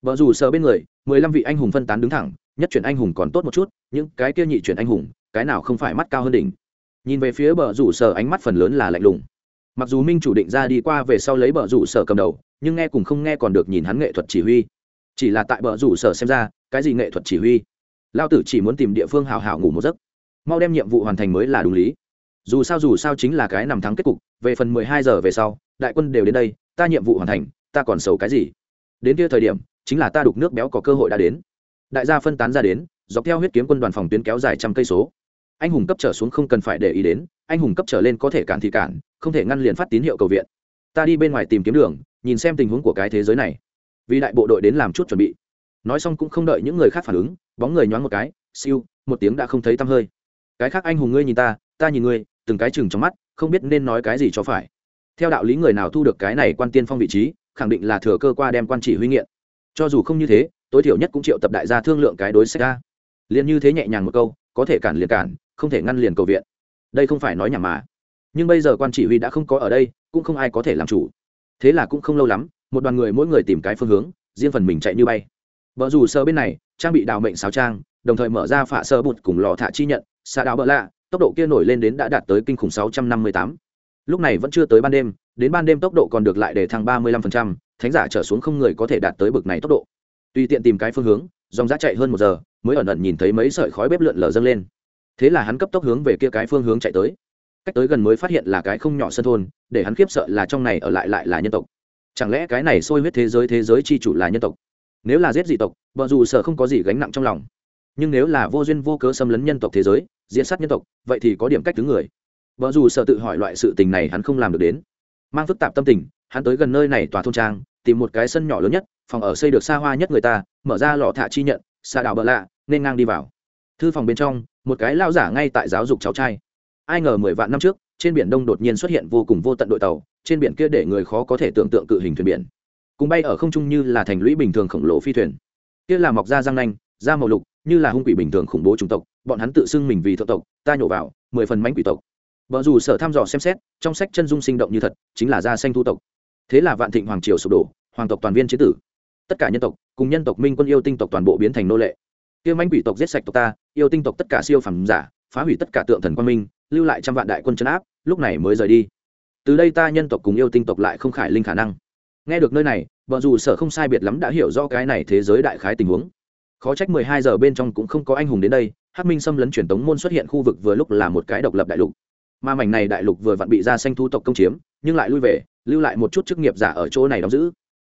Vợ dù sờ bên người, mười lăm vị anh hùng phân tán đứng thẳng nhất chuyển anh hùng còn tốt một chút, những cái kia nhị chuyển anh hùng, cái nào không phải mắt cao hơn đỉnh. Nhìn về phía bờ rủ sở ánh mắt phần lớn là lạnh lùng. Mặc dù minh chủ định ra đi qua về sau lấy bờ rủ sở cầm đầu, nhưng nghe cùng không nghe còn được nhìn hắn nghệ thuật chỉ huy. Chỉ là tại bờ rủ sở xem ra, cái gì nghệ thuật chỉ huy? Lao tử chỉ muốn tìm địa phương hào hào ngủ một giấc. Mau đem nhiệm vụ hoàn thành mới là đúng lý. Dù sao dù sao chính là cái nằm thắng kết cục, về phần mười hai giờ về sau, đại quân đều đến đây, ta nhiệm vụ hoàn thành, ta còn xấu cái gì? Đến kia thời điểm, chính là ta đục nước béo có cơ hội đã đến đại gia phân tán ra đến, dọc theo huyết kiếm quân đoàn phòng tuyến kéo dài trăm cây số. Anh hùng cấp trở xuống không cần phải để ý đến, anh hùng cấp trở lên có thể cản thì cản, không thể ngăn liền phát tín hiệu cầu viện. Ta đi bên ngoài tìm kiếm đường, nhìn xem tình huống của cái thế giới này. Vì đại bộ đội đến làm chút chuẩn bị. Nói xong cũng không đợi những người khác phản ứng, bóng người nhoáng một cái, siêu, một tiếng đã không thấy tăm hơi. Cái khác anh hùng ngươi nhìn ta ta nhìn ngươi, từng cái chừng trong mắt, không biết nên nói cái gì cho phải. Theo đạo lý người nào thu được cái này quan tiên phong vị trí, khẳng định là thừa cơ qua đem quan chỉ huy nghiện. Cho dù không như thế tối thiểu nhất cũng triệu tập đại gia thương lượng cái đối sách ra. Liền như thế nhẹ nhàng một câu có thể cản liền cản không thể ngăn liền cầu viện. Đây không phải nói nhảm mà. Nhưng bây giờ quan chỉ huy đã không có ở đây cũng không ai có thể làm chủ. Thế là cũng không lâu lắm một đoàn người mỗi người tìm cái phương hướng riêng phần mình chạy như bay. Vợ dù sơ bên này trang bị đào mệnh sáo trang đồng thời mở ra phả sơ bụt cùng lò thả chi nhận xa đào bỡ lạ tốc độ kia nổi lên đến đã đạt tới kinh khủng 658. lúc này vẫn chưa tới ban đêm đến ban đêm tốc độ còn được lại để thăng 35%, thánh giả trở xuống không người có thể đạt tới bực này tốc độ tùy tiện tìm cái phương hướng, dòng giá chạy hơn một giờ, mới ẩn ẩn nhìn thấy mấy sợi khói bếp lượn lờ dâng lên. Thế là hắn cấp tốc hướng về kia cái phương hướng chạy tới. Cách tới gần mới phát hiện là cái không nhỏ sân thôn, để hắn khiếp sợ là trong này ở lại lại là nhân tộc. Chẳng lẽ cái này sôi huyết thế giới thế giới chi chủ là nhân tộc? Nếu là giết dị tộc vợ dù sợ không có gì gánh nặng trong lòng. Nhưng nếu là vô duyên vô cớ xâm lấn nhân tộc thế giới diễn sát nhân tộc, vậy thì có điểm cách thứ người. Vợ dù sợ tự hỏi loại sự tình này hắn không làm được đến. Mang phức tạp tâm tình, hắn tới gần nơi này tòa thôn trang tìm một cái sân nhỏ lớn nhất, phòng ở xây được xa hoa nhất người ta, mở ra lò thạ chi nhận, xa đảo bờ lạ, nên ngang đi vào. Thư phòng bên trong, một cái lao giả ngay tại giáo dục cháu trai. Ai ngờ mười vạn năm trước, trên biển đông đột nhiên xuất hiện vô cùng vô tận đội tàu, trên biển kia để người khó có thể tưởng tượng cự hình thuyền biển. Cùng bay ở không trung như là thành lũy bình thường khổng lồ phi thuyền. Kia là mọc da răng nanh, da màu lục, như là hung quỷ bình thường khủng bố chủng tộc, bọn hắn tự xưng mình vì thượng tộc, ta nhổ vào, mười phần mánh quỷ tộc. Vợ dù sở thăm dò xem xét, trong sách chân dung sinh động như thật, chính là da xanh thu tộc thế là vạn thịnh hoàng triều sụp đổ, hoàng tộc toàn viên chế tử. Tất cả nhân tộc, cùng nhân tộc minh quân yêu tinh tộc toàn bộ biến thành nô lệ. Kiêm anh quỷ tộc giết sạch tộc ta, yêu tinh tộc tất cả siêu phẩm giả, phá hủy tất cả tượng thần quan minh, lưu lại trăm vạn đại quân chấn áp, lúc này mới rời đi. Từ đây ta nhân tộc cùng yêu tinh tộc lại không khải linh khả năng. Nghe được nơi này vợ dù sở không sai biệt lắm đã hiểu rõ cái này thế giới đại khái tình huống. Khó trách mười hai giờ bên trong cũng không có anh hùng đến đây hát minh xâm lấn truyền tống môn xuất hiện khu vực vừa lúc là một cái độc lập đại lục mà mảnh này đại lục vừa vặn bị ra xanh thu tộc công chiếm, nhưng lại lui về, lưu lại một chút chức nghiệp giả ở chỗ này đóng giữ.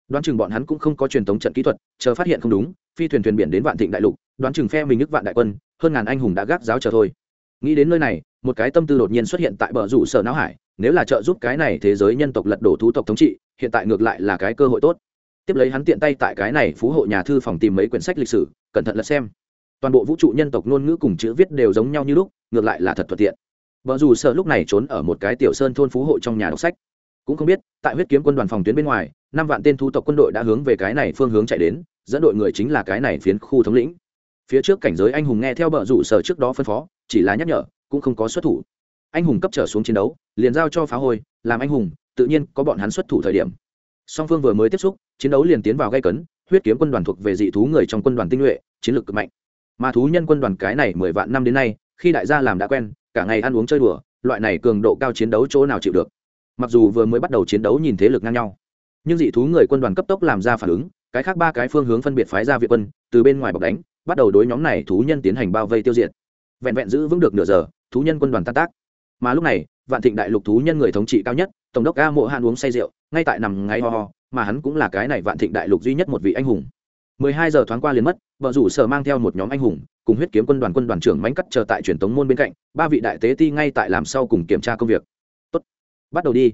Đoán chừng bọn hắn cũng không có truyền thống trận kỹ thuật, chờ phát hiện không đúng, phi thuyền thuyền biển đến vạn thịnh đại lục, đoán chừng phe mình nước vạn đại quân, hơn ngàn anh hùng đã gác giáo chờ thôi. Nghĩ đến nơi này, một cái tâm tư đột nhiên xuất hiện tại bờ rủ sở não hải, nếu là trợ giúp cái này thế giới nhân tộc lật đổ thú tộc thống trị, hiện tại ngược lại là cái cơ hội tốt. Tiếp lấy hắn tiện tay tại cái này phú hộ nhà thư phòng tìm mấy quyển sách lịch sử, cẩn thận lật xem. Toàn bộ vũ trụ nhân tộc ngôn ngữ cùng chữ viết đều giống nhau như lúc, ngược lại là thật thuận tiện vợ dù sợ lúc này trốn ở một cái tiểu sơn thôn phú hộ trong nhà đọc sách. Cũng không biết, tại huyết kiếm quân đoàn phòng tuyến bên ngoài, năm vạn tên thu tộc quân đội đã hướng về cái này phương hướng chạy đến, dẫn đội người chính là cái này phiến khu thống lĩnh. Phía trước cảnh giới anh hùng nghe theo bờ rủ sở trước đó phân phó, chỉ là nhắc nhở, cũng không có xuất thủ. Anh hùng cấp trở xuống chiến đấu, liền giao cho phá hồi làm anh hùng, tự nhiên có bọn hắn xuất thủ thời điểm. Song phương vừa mới tiếp xúc, chiến đấu liền tiến vào gây cấn, huyết kiếm quân đoàn thuộc về dị thú người trong quân đoàn tinh nhuệ, chiến lược cực mạnh. Mà thú nhân quân đoàn cái này mười vạn năm đến nay, khi đại gia làm đã quen cả ngày ăn uống chơi đùa, loại này cường độ cao chiến đấu chỗ nào chịu được? Mặc dù vừa mới bắt đầu chiến đấu nhìn thế lực ngang nhau, nhưng dị thú người quân đoàn cấp tốc làm ra phản ứng, cái khác ba cái phương hướng phân biệt phái ra viện quân, từ bên ngoài bọc đánh, bắt đầu đối nhóm này thú nhân tiến hành bao vây tiêu diệt. Vẹn vẹn giữ vững được nửa giờ, thú nhân quân đoàn tan tác. Mà lúc này, vạn thịnh đại lục thú nhân người thống trị cao nhất, tổng đốc a mộ hàn uống say rượu, ngay tại nằm ngáy ho ho, mà hắn cũng là cái này vạn thịnh đại lục duy nhất một vị anh hùng. Mười hai giờ thoáng qua liền mất, vợ rủ sở mang theo một nhóm anh hùng cùng huyết kiếm quân đoàn quân đoàn trưởng mánh cắt chờ tại truyền tống môn bên cạnh, ba vị đại tế ti ngay tại làm sau cùng kiểm tra công việc. Tốt. bắt đầu đi.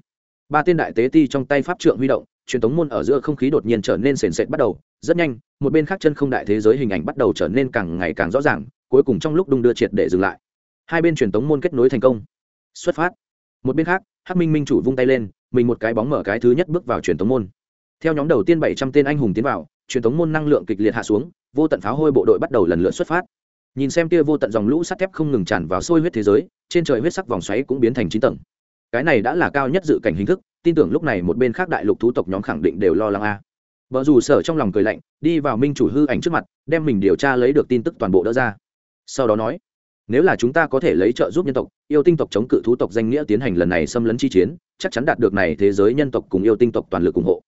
Ba tên đại tế ti trong tay pháp trượng huy động, truyền tống môn ở giữa không khí đột nhiên trở nên sền sệt bắt đầu, rất nhanh, một bên khác chân không đại thế giới hình ảnh bắt đầu trở nên càng ngày càng rõ ràng, cuối cùng trong lúc đung đưa triệt để dừng lại. Hai bên truyền tống môn kết nối thành công. Xuất phát. Một bên khác, hắc minh minh chủ vung tay lên, mình một cái bóng mở cái thứ nhất bước vào truyền tống môn. Theo nhóm đầu tiên bảy trăm tên anh hùng tiến vào, truyền tống môn năng lượng kịch liệt hạ xuống, vô tận pháo hôi bộ đội bắt đầu lần lượt xuất phát nhìn xem kia vô tận dòng lũ sắt thép không ngừng tràn vào sôi huyết thế giới, trên trời huyết sắc vòng xoáy cũng biến thành chín tầng. Cái này đã là cao nhất dự cảnh hình thức, tin tưởng lúc này một bên khác đại lục thú tộc nhóm khẳng định đều lo lắng a. Vợ dù sở trong lòng cười lạnh, đi vào minh chủ hư ảnh trước mặt, đem mình điều tra lấy được tin tức toàn bộ đỡ ra. Sau đó nói, nếu là chúng ta có thể lấy trợ giúp nhân tộc, yêu tinh tộc chống cự thú tộc danh nghĩa tiến hành lần này xâm lấn chi chiến, chắc chắn đạt được này thế giới nhân tộc cùng yêu tinh tộc toàn lực ủng hộ.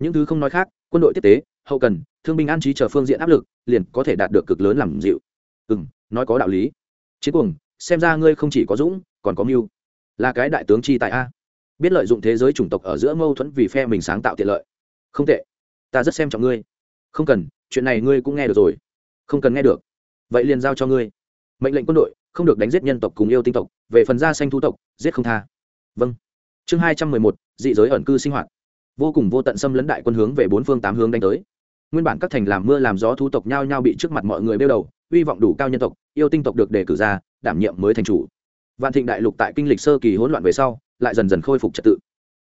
Những thứ không nói khác, quân đội tiếp tế, hậu cần, thương binh an trí chờ phương diện áp lực, liền có thể đạt được cực lớn làm dịu ừ m nói có đạo lý. Chiến cuồng, xem ra ngươi không chỉ có dũng, còn có mưu. Là cái đại tướng chi tại a. Biết lợi dụng thế giới chủng tộc ở giữa mâu thuẫn vì phe mình sáng tạo tiện lợi. Không tệ. Ta rất xem trọng ngươi. Không cần, chuyện này ngươi cũng nghe được rồi. Không cần nghe được. Vậy liền giao cho ngươi. Mệnh lệnh quân đội, không được đánh giết nhân tộc cùng yêu tinh tộc, về phần gia xanh thu tộc, giết không tha. Vâng. Chương hai trăm mười một, dị giới ẩn cư sinh hoạt. Vô cùng vô tận xâm lấn đại quân hướng về bốn phương tám hướng đánh tới nguyên bản các thành làm mưa làm gió thú tộc nhao nhao bị trước mặt mọi người bêu đầu, hy vọng đủ cao nhân tộc, yêu tinh tộc được đề cử ra, đảm nhiệm mới thành chủ. Vạn thịnh đại lục tại kinh lịch sơ kỳ hỗn loạn về sau, lại dần dần khôi phục trật tự.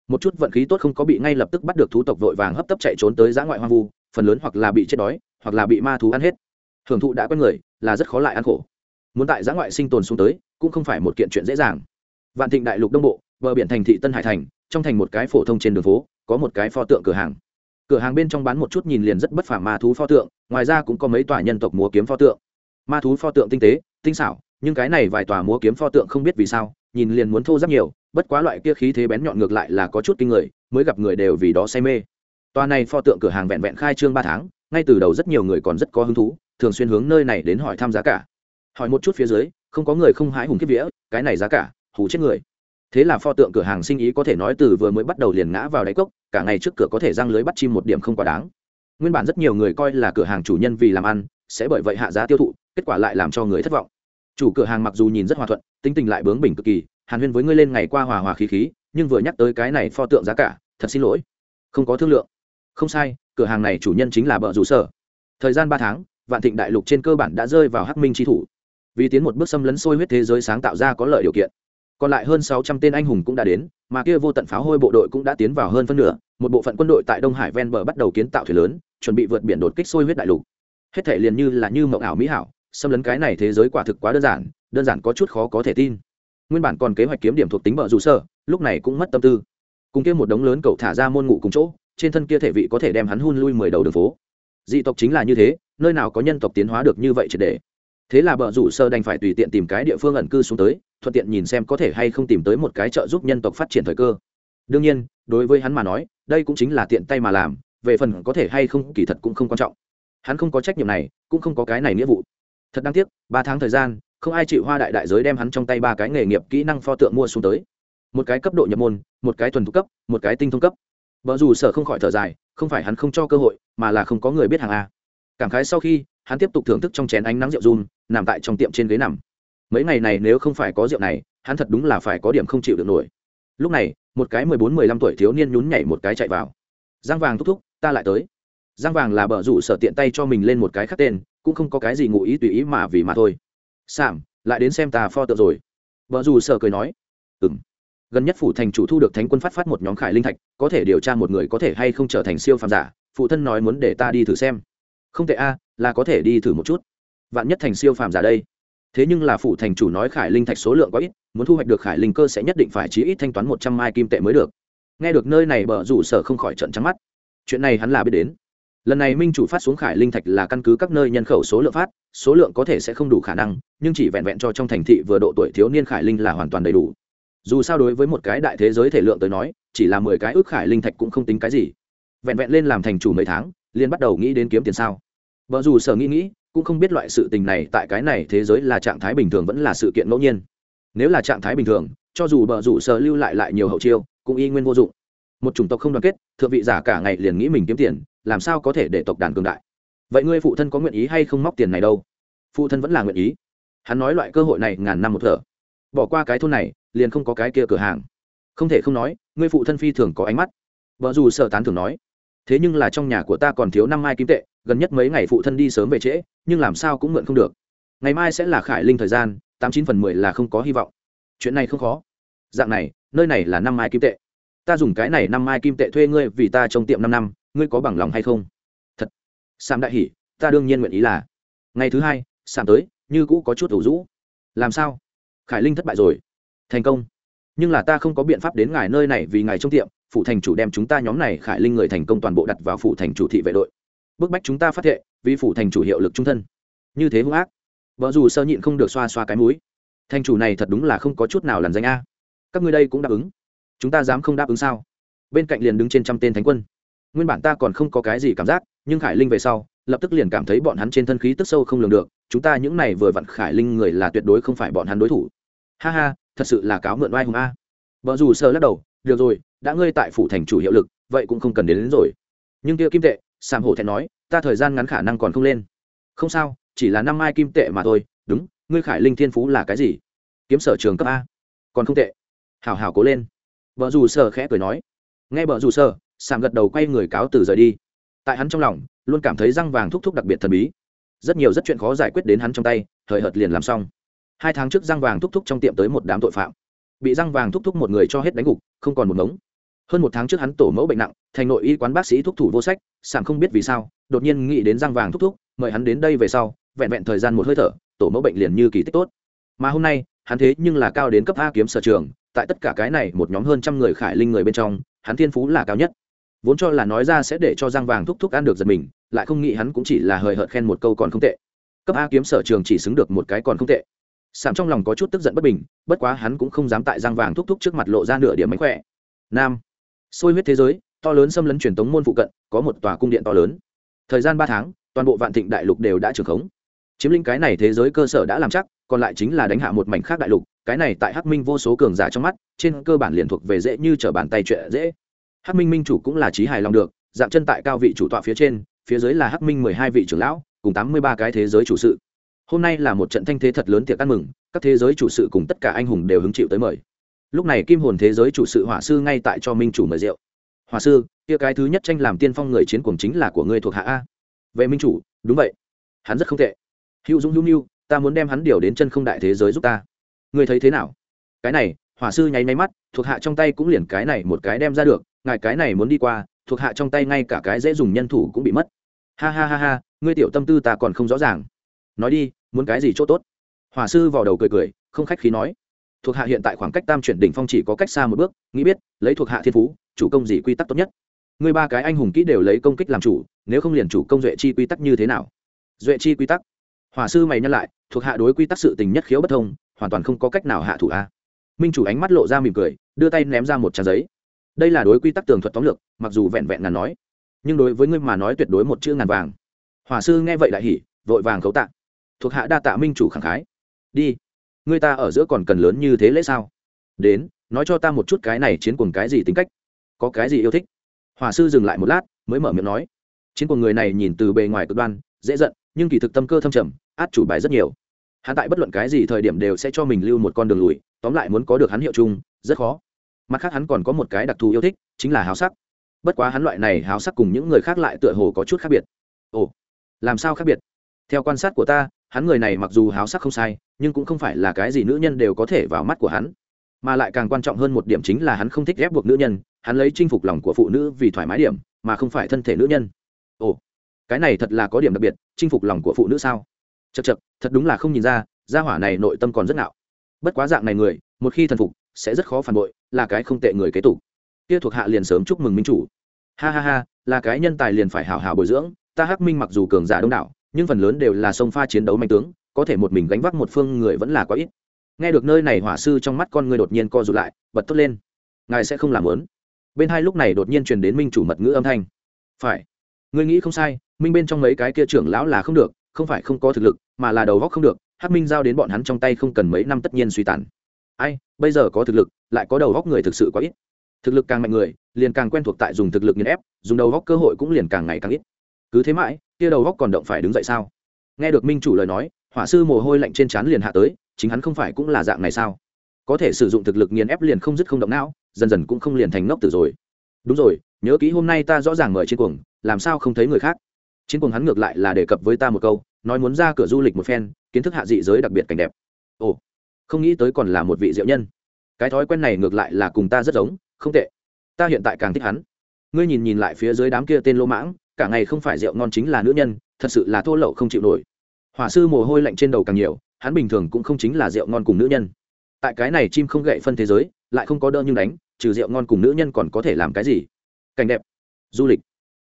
Một chút vận khí tốt không có bị ngay lập tức bắt được thú tộc vội vàng hấp tấp chạy trốn tới giã ngoại hoang vu, phần lớn hoặc là bị chết đói, hoặc là bị ma thú ăn hết. Hưởng thụ đã quen người, là rất khó lại ăn khổ. Muốn tại giã ngoại sinh tồn xuống tới, cũng không phải một kiện chuyện dễ dàng. Vạn thịnh đại lục đông bộ, bờ biển thành thị tân hải thành, trong thành một cái phổ thông trên đường phố, có một cái pho tượng cửa hàng cửa hàng bên trong bán một chút nhìn liền rất bất phả ma thú pho tượng, ngoài ra cũng có mấy tòa nhân tộc múa kiếm pho tượng. Ma thú pho tượng tinh tế, tinh xảo, nhưng cái này vài tòa múa kiếm pho tượng không biết vì sao, nhìn liền muốn thô rất nhiều, bất quá loại kia khí thế bén nhọn ngược lại là có chút kinh người, mới gặp người đều vì đó say mê. Tòa này pho tượng cửa hàng vẹn vẹn khai trương ba tháng, ngay từ đầu rất nhiều người còn rất có hứng thú, thường xuyên hướng nơi này đến hỏi tham giá cả. Hỏi một chút phía dưới, không có người không hái hùng kiếp vía, cái này giá cả, hù chết người. Thế là pho tượng cửa hàng sinh ý có thể nói từ vừa mới bắt đầu liền ngã vào đáy cốc cả ngày trước cửa có thể răng lưới bắt chim một điểm không quá đáng. Nguyên bản rất nhiều người coi là cửa hàng chủ nhân vì làm ăn, sẽ bởi vậy hạ giá tiêu thụ, kết quả lại làm cho người thất vọng. Chủ cửa hàng mặc dù nhìn rất hòa thuận, tính tình lại bướng bỉnh cực kỳ, hàn huyên với ngươi lên ngày qua hòa hòa khí khí, nhưng vừa nhắc tới cái này pho tượng giá cả, thật xin lỗi. Không có thương lượng. Không sai, cửa hàng này chủ nhân chính là bợ rủ sở. Thời gian ba tháng, vạn thịnh đại lục trên cơ bản đã rơi vào hắc minh tri thủ. Vì tiến một bước xâm lấn sôi huyết thế giới sáng tạo ra có lợi điều kiện còn lại hơn sáu trăm tên anh hùng cũng đã đến, mà kia vô tận pháo hôi bộ đội cũng đã tiến vào hơn phân nửa, một bộ phận quân đội tại đông hải ven bờ bắt đầu kiến tạo thuyền lớn, chuẩn bị vượt biển đột kích sôi huyết đại lục. Hết thể liền như là như mộng ảo mỹ hảo, xâm lấn cái này thế giới quả thực quá đơn giản đơn giản có chút khó có thể tin. Nguyên bản còn kế hoạch kiếm điểm thuộc tính bờ rủ sở lúc này cũng mất tâm tư. Cùng kia một đống lớn cậu thả ra môn ngủ cùng chỗ, trên thân kia thể vị có thể đem hắn hun lui mười đầu đường phố. Dị tộc chính là như thế, nơi nào có nhân tộc tiến hóa được như vậy triệt để? Thế là bờ rủ sơ đành phải tùy tiện tìm cái địa phương ẩn cư xuống tới, thuận tiện nhìn xem có thể hay không tìm tới một cái trợ giúp nhân tộc phát triển thời cơ. Đương nhiên, đối với hắn mà nói, đây cũng chính là tiện tay mà làm, về phần có thể hay không kỳ thật cũng không quan trọng. Hắn không có trách nhiệm này, cũng không có cái này nghĩa vụ. Thật đáng tiếc, ba tháng thời gian, không ai chịu hoa đại đại giới đem hắn trong tay ba cái nghề nghiệp kỹ năng pho tượng mua xuống tới. Một cái cấp độ nhập môn, một cái thuần thục cấp, một cái tinh thông cấp. Vợ dù sở không khỏi thở dài, không phải hắn không cho cơ hội, mà là không có người biết hàng a. Cảm khái sau khi hắn tiếp tục thưởng thức trong chén ánh nắng rượu run, nằm tại trong tiệm trên ghế nằm. Mấy ngày này nếu không phải có rượu này, hắn thật đúng là phải có điểm không chịu được nổi. Lúc này, một cái mười bốn, mười lăm tuổi thiếu niên nhún nhảy một cái chạy vào. Giang vàng thúc thúc, ta lại tới. Giang vàng là bờ rủ sở tiện tay cho mình lên một cái khắc tên, cũng không có cái gì ngụ ý tùy ý mà vì mà thôi. Sảm, lại đến xem ta pho tượng rồi. Vợ dù sở cười nói. Ừ m gần nhất phủ thành chủ thu được thánh quân phát phát một nhóm khải linh thạch, có thể điều tra một người có thể hay không trở thành siêu phàm giả, phụ thân nói muốn để ta đi thử xem. Không thể a là có thể đi thử một chút. Vạn nhất thành siêu phàm giả đây. Thế nhưng là phủ thành chủ nói khải linh thạch số lượng có ít, muốn thu hoạch được khải linh cơ sẽ nhất định phải chí ít thanh toán một trăm mai kim tệ mới được. Nghe được nơi này bờ rủ sở không khỏi trận trắng mắt. Chuyện này hắn là biết đến. Lần này minh chủ phát xuống khải linh thạch là căn cứ các nơi nhân khẩu số lượng phát, số lượng có thể sẽ không đủ khả năng, nhưng chỉ vẹn vẹn cho trong thành thị vừa độ tuổi thiếu niên khải linh là hoàn toàn đầy đủ. Dù sao đối với một cái đại thế giới thể lượng tới nói, chỉ là mười cái ước khải linh thạch cũng không tính cái gì. Vẹn vẹn lên làm thành chủ mấy tháng liên bắt đầu nghĩ đến kiếm tiền sao vợ dù sở nghĩ nghĩ, cũng không biết loại sự tình này tại cái này thế giới là trạng thái bình thường vẫn là sự kiện ngẫu nhiên. Nếu là trạng thái bình thường, cho dù bờ rủ sở lưu lại lại nhiều hậu chiêu, cũng y nguyên vô dụng. Một chủng tộc không đoàn kết, thượng vị giả cả ngày liền nghĩ mình kiếm tiền, làm sao có thể để tộc đàn cường đại? Vậy ngươi phụ thân có nguyện ý hay không móc tiền này đâu? Phụ thân vẫn là nguyện ý. Hắn nói loại cơ hội này ngàn năm một thở. Bỏ qua cái thôn này, liền không có cái kia cửa hàng. Không thể không nói, ngươi phụ thân phi thường có ánh mắt. Vợ dù sở tán thường nói thế nhưng là trong nhà của ta còn thiếu năm mai kim tệ, gần nhất mấy ngày phụ thân đi sớm về trễ, nhưng làm sao cũng mượn không được. Ngày mai sẽ là khải linh thời gian, tám chín phần mười là không có hy vọng. Chuyện này không khó. Dạng này, nơi này là năm mai kim tệ. Ta dùng cái này năm mai kim tệ thuê ngươi vì ta trong tiệm năm năm, ngươi có bằng lòng hay không? Thật. Sam đại hỉ, ta đương nhiên nguyện ý là. Ngày thứ hai sam tới, như cũ có chút ủ rũ. Làm sao? Khải linh thất bại rồi. Thành công. Nhưng là ta không có biện pháp đến ngài nơi này vì ngài trong tiệm phụ thành chủ đem chúng ta nhóm này khải linh người thành công toàn bộ đặt vào phụ thành chủ thị vệ đội. Bức bách chúng ta phát thệ vì phụ thành chủ hiệu lực trung thân. Như thế hung ác. Vợ dù sơ nhịn không được xoa xoa cái mũi. Thành chủ này thật đúng là không có chút nào làn danh a. Các ngươi đây cũng đáp ứng. Chúng ta dám không đáp ứng sao? Bên cạnh liền đứng trên trăm tên thánh quân. Nguyên bản ta còn không có cái gì cảm giác, nhưng khải linh về sau, lập tức liền cảm thấy bọn hắn trên thân khí tức sâu không lường được. Chúng ta những này vừa vặn khải linh người là tuyệt đối không phải bọn hắn đối thủ. Ha ha, thật sự là cáo mượn oai hùng a. Vợ dù sơ lắc đầu, được rồi đã ngươi tại phủ thành chủ hiệu lực vậy cũng không cần đến, đến rồi. Nhưng kia kim tệ sàm hổ thẹn nói ta thời gian ngắn khả năng còn không lên. Không sao chỉ là năm mai kim tệ mà thôi. Đúng ngươi khải linh thiên phú là cái gì? Kiếm sở trường cấp a. Còn không tệ. Hảo hảo cố lên. Vợ dù sơ khẽ cười nói. Nghe vợ dù sơ sàm gật đầu quay người cáo từ rời đi. Tại hắn trong lòng luôn cảm thấy răng vàng thúc thúc đặc biệt thần bí. Rất nhiều rất chuyện khó giải quyết đến hắn trong tay thời hợt liền làm xong. Hai tháng trước răng vàng thúc thúc trong tiệm tới một đám tội phạm. Bị răng vàng thúc thúc một người cho hết đánh gục không còn một mống hơn một tháng trước hắn tổ mẫu bệnh nặng, thành nội y quán bác sĩ thúc thủ vô sách, sảng không biết vì sao, đột nhiên nghĩ đến răng vàng thúc thúc, mời hắn đến đây về sau, vẹn vẹn thời gian một hơi thở, tổ mẫu bệnh liền như kỳ tích tốt. Mà hôm nay, hắn thế nhưng là cao đến cấp a kiếm sở trường, tại tất cả cái này một nhóm hơn trăm người khải linh người bên trong, hắn thiên phú là cao nhất. Vốn cho là nói ra sẽ để cho răng vàng thúc thúc ăn được giật mình, lại không nghĩ hắn cũng chỉ là hời hợt khen một câu còn không tệ. Cấp a kiếm sở trường chỉ xứng được một cái còn không tệ. Sảm trong lòng có chút tức giận bất bình, bất quá hắn cũng không dám tại răng vàng thúc thúc trước mặt lộ ra nửa điểm mánh khỏe. Nam sôi huyết thế giới, to lớn xâm lấn truyền tống môn phụ cận, có một tòa cung điện to lớn. Thời gian ba tháng, toàn bộ vạn thịnh đại lục đều đã trưởng khống. Chiếm lĩnh cái này thế giới cơ sở đã làm chắc, còn lại chính là đánh hạ một mảnh khác đại lục, cái này tại hắc minh vô số cường giả trong mắt, trên cơ bản liền thuộc về dễ như trở bàn tay chuyện dễ. Hắc minh minh chủ cũng là trí hài lòng được, dạng chân tại cao vị chủ tọa phía trên, phía dưới là hắc minh mười hai vị trưởng lão, cùng tám mươi ba cái thế giới chủ sự. Hôm nay là một trận thanh thế thật lớn tiệc ăn mừng, các thế giới chủ sự cùng tất cả anh hùng đều hứng chịu tới mời lúc này kim hồn thế giới chủ sự hỏa sư ngay tại cho minh chủ mời rượu. Hỏa sư, kia cái thứ nhất tranh làm tiên phong người chiến cuồng chính là của ngươi thuộc hạ a. Về minh chủ, đúng vậy. Hắn rất không tệ. Hữu dũng, hữu nhu ta muốn đem hắn điều đến chân không đại thế giới giúp ta. Ngươi thấy thế nào? Cái này, hỏa sư nháy máy mắt, thuộc hạ trong tay cũng liền cái này một cái đem ra được, ngài cái này muốn đi qua, thuộc hạ trong tay ngay cả cái dễ dùng nhân thủ cũng bị mất. Ha ha ha ha, ngươi tiểu tâm tư ta còn không rõ ràng. Nói đi, muốn cái gì chỗ tốt? Hỏa sư vào đầu cười cười, không khách khí nói thuộc hạ hiện tại khoảng cách tam chuyển đỉnh phong chỉ có cách xa một bước, nghĩ biết, lấy thuộc hạ thiên phú, chủ công gì quy tắc tốt nhất. Người ba cái anh hùng kỹ đều lấy công kích làm chủ, nếu không liền chủ công duệ chi quy tắc như thế nào? Duệ chi quy tắc? Hỏa sư mày nhân lại, thuộc hạ đối quy tắc sự tình nhất khiếu bất thông, hoàn toàn không có cách nào hạ thủ a. Minh chủ ánh mắt lộ ra mỉm cười, đưa tay ném ra một trang giấy. Đây là đối quy tắc tường thuật tóm lược, mặc dù vẹn vẹn ngàn nói, nhưng đối với ngươi mà nói tuyệt đối một chữ ngàn vàng. Hỏa sư nghe vậy đại hỉ, vội vàng cấu tạ. Thuộc hạ đa tạ minh chủ khẳng khái. Đi người ta ở giữa còn cần lớn như thế lễ sao? Đến, nói cho ta một chút cái này chiến cuồng cái gì tính cách? Có cái gì yêu thích? Hòa sư dừng lại một lát, mới mở miệng nói. Chiến cuồng người này nhìn từ bề ngoài cực đoan, dễ giận, nhưng kỳ thực tâm cơ thâm trầm, át chủ bài rất nhiều. Hắn tại bất luận cái gì thời điểm đều sẽ cho mình lưu một con đường lùi, tóm lại muốn có được hắn hiệu chung, rất khó. Mặt khác hắn còn có một cái đặc thù yêu thích, chính là háo sắc. Bất quá hắn loại này háo sắc cùng những người khác lại tựa hồ có chút khác biệt. Ồ, làm sao khác biệt? Theo quan sát của ta hắn người này mặc dù háo sắc không sai, nhưng cũng không phải là cái gì nữ nhân đều có thể vào mắt của hắn. Mà lại càng quan trọng hơn một điểm chính là hắn không thích ghép buộc nữ nhân, hắn lấy chinh phục lòng của phụ nữ vì thoải mái điểm, mà không phải thân thể nữ nhân. Ồ, cái này thật là có điểm đặc biệt, chinh phục lòng của phụ nữ sao? Chật chật thật đúng là không nhìn ra, gia hỏa này nội tâm còn rất ngạo. Bất quá dạng này người, một khi thần phục, sẽ rất khó phản bội, là cái không tệ người kế tục. Kia thuộc hạ liền sớm chúc mừng minh chủ. Ha ha ha, là cái nhân tài liền phải hào hào bồi dưỡng, ta hắc minh mặc dù cường giả đông đảo nhưng phần lớn đều là sông pha chiến đấu manh tướng, có thể một mình gánh vác một phương người vẫn là quá ít. Nghe được nơi này hỏa sư trong mắt con người đột nhiên co rụt lại, bật tốt lên. Ngài sẽ không làm lớn bên hai lúc này đột nhiên truyền đến minh chủ mật ngữ âm thanh. Phải. Ngươi nghĩ không sai, minh bên trong mấy cái kia trưởng lão là không được, không phải không có thực lực, mà là đầu góc không được hát minh giao đến bọn hắn trong tay không cần mấy năm tất nhiên suy tàn. Ai, bây giờ có thực lực, lại có đầu góc người thực sự quá ít. Thực lực càng mạnh người, liền càng quen thuộc tại dùng thực lực nghiền ép, dùng đầu góc cơ hội cũng liền càng ngày càng ít. Cứ thế mãi kia đầu góc còn động phải đứng dậy sao? Nghe được minh chủ lời nói, hỏa sư mồ hôi lạnh trên trán liền hạ tới, chính hắn không phải cũng là dạng này sao? Có thể sử dụng thực lực nghiền ép liền không dứt không động não, dần dần cũng không liền thành ngốc tử rồi. Đúng rồi, nhớ kỹ hôm nay ta rõ ràng mời trên cuồng, làm sao không thấy người khác? Chiến cuồng hắn ngược lại là đề cập với ta một câu, nói muốn ra cửa du lịch một phen, kiến thức hạ dị giới đặc biệt cảnh đẹp. Ồ, không nghĩ tới còn là một vị diệu nhân. Cái thói quen này ngược lại là cùng ta rất giống, không tệ. Ta hiện tại càng thích hắn. Ngươi nhìn nhìn lại phía dưới đám kia tên lô mãng cả ngày không phải rượu ngon chính là nữ nhân, thật sự là thô lậu không chịu nổi. Hỏa sư mồ hôi lạnh trên đầu càng nhiều, hắn bình thường cũng không chính là rượu ngon cùng nữ nhân. Tại cái này chim không gậy phân thế giới, lại không có đơn nhưng đánh, trừ rượu ngon cùng nữ nhân còn có thể làm cái gì? Cảnh đẹp, du lịch.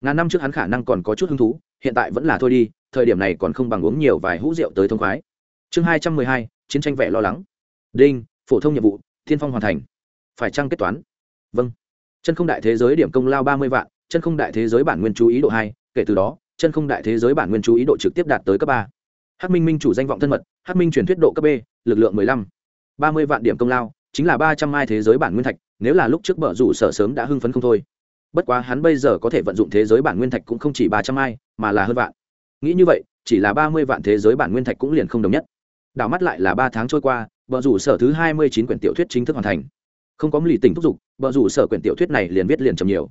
Ngàn năm trước hắn khả năng còn có chút hứng thú, hiện tại vẫn là thôi đi, thời điểm này còn không bằng uống nhiều vài hũ rượu tới thông khoái. Chương hai trăm mười hai, chiến tranh vẻ lo lắng. Đinh, phổ thông nhiệm vụ thiên phong hoàn thành. Phải chăng kết toán? Vâng. Chân không đại thế giới điểm công lao ba mươi vạn chân không đại thế giới bản nguyên chú ý độ hai, kể từ đó, chân không đại thế giới bản nguyên chú ý độ trực tiếp đạt tới cấp ba. Hắc minh minh chủ danh vọng thân mật, hắc minh truyền thuyết độ cấp b, lực lượng mười lăm. Ba mươi vạn điểm công lao, chính là ba trăm mai thế giới bản nguyên thạch, nếu là lúc trước bờ rủ sở sớm đã hưng phấn không thôi. Bất quá hắn bây giờ có thể vận dụng thế giới bản nguyên thạch cũng không chỉ ba trăm mai, mà là hơn vạn. Nghĩ như vậy, chỉ là ba mươi vạn thế giới bản nguyên thạch cũng liền không đồng nhất. Đảo mắt lại là ba tháng trôi qua bờ rủ sở thứ hai mươi chín quyển tiểu thuyết chính thức hoàn thành. Không có lì tình thúc giục bờ rủ sở quyển tiểu thuyết này liền viết liền chầm nhiều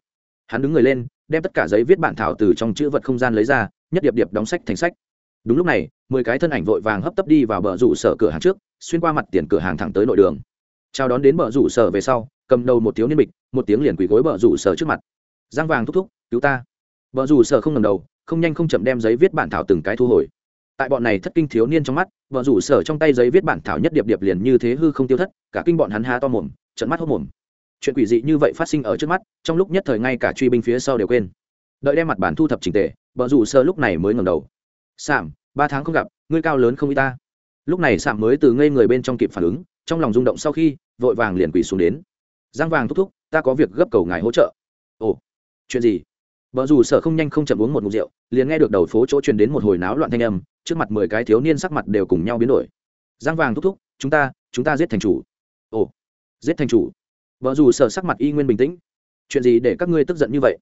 hắn đứng người lên, đem tất cả giấy viết bản thảo từ trong chữ vật không gian lấy ra, nhất điệp điệp đóng sách thành sách. Đúng lúc này, mười cái thân ảnh vội vàng hấp tấp đi vào bờ rủ sở cửa hàng trước, xuyên qua mặt tiền cửa hàng thẳng tới nội đường. Chào đón đến bờ rủ sở về sau, cầm đầu một thiếu niên bịch, một tiếng liền quỳ gối bờ rủ sở trước mặt. Giang vàng thúc thúc, cứu ta. Bờ rủ sở không ngầm đầu, không nhanh không chậm đem giấy viết bản thảo từng cái thu hồi. Tại bọn này thất kinh thiếu niên trong mắt vợ rủ sở trong tay giấy viết bản thảo nhất điệp điệp liền như thế hư không tiêu thất, cả kinh bọn hắn há to mồm trận mắt hốc mồm chuyện quỷ dị như vậy phát sinh ở trước mắt, trong lúc nhất thời ngay cả truy binh phía sau đều quên. Đợi đem mặt bản thu thập trình tề vợ rủ sở lúc này mới ngầm đầu. Sảm ba tháng không gặp, ngươi cao lớn không y ta. Lúc này sảm mới từ ngây người bên trong kịp phản ứng, trong lòng rung động sau khi, vội vàng liền quỷ xuống đến. Giang vàng thúc thúc, ta có việc gấp cầu ngài hỗ trợ. Ồ, chuyện gì? Vợ dù sợ không nhanh không chậm uống một ngụm rượu, liền nghe được đầu phố chỗ truyền đến một hồi náo loạn thanh âm, trước mặt mười cái thiếu niên sắc mặt đều cùng nhau biến đổi. Giang vàng thúc thúc, chúng ta chúng ta giết thành chủ. Ồ, giết thành chủ? Vợ dù sở sắc mặt y nguyên bình tĩnh. Chuyện gì để các ngươi tức giận như vậy?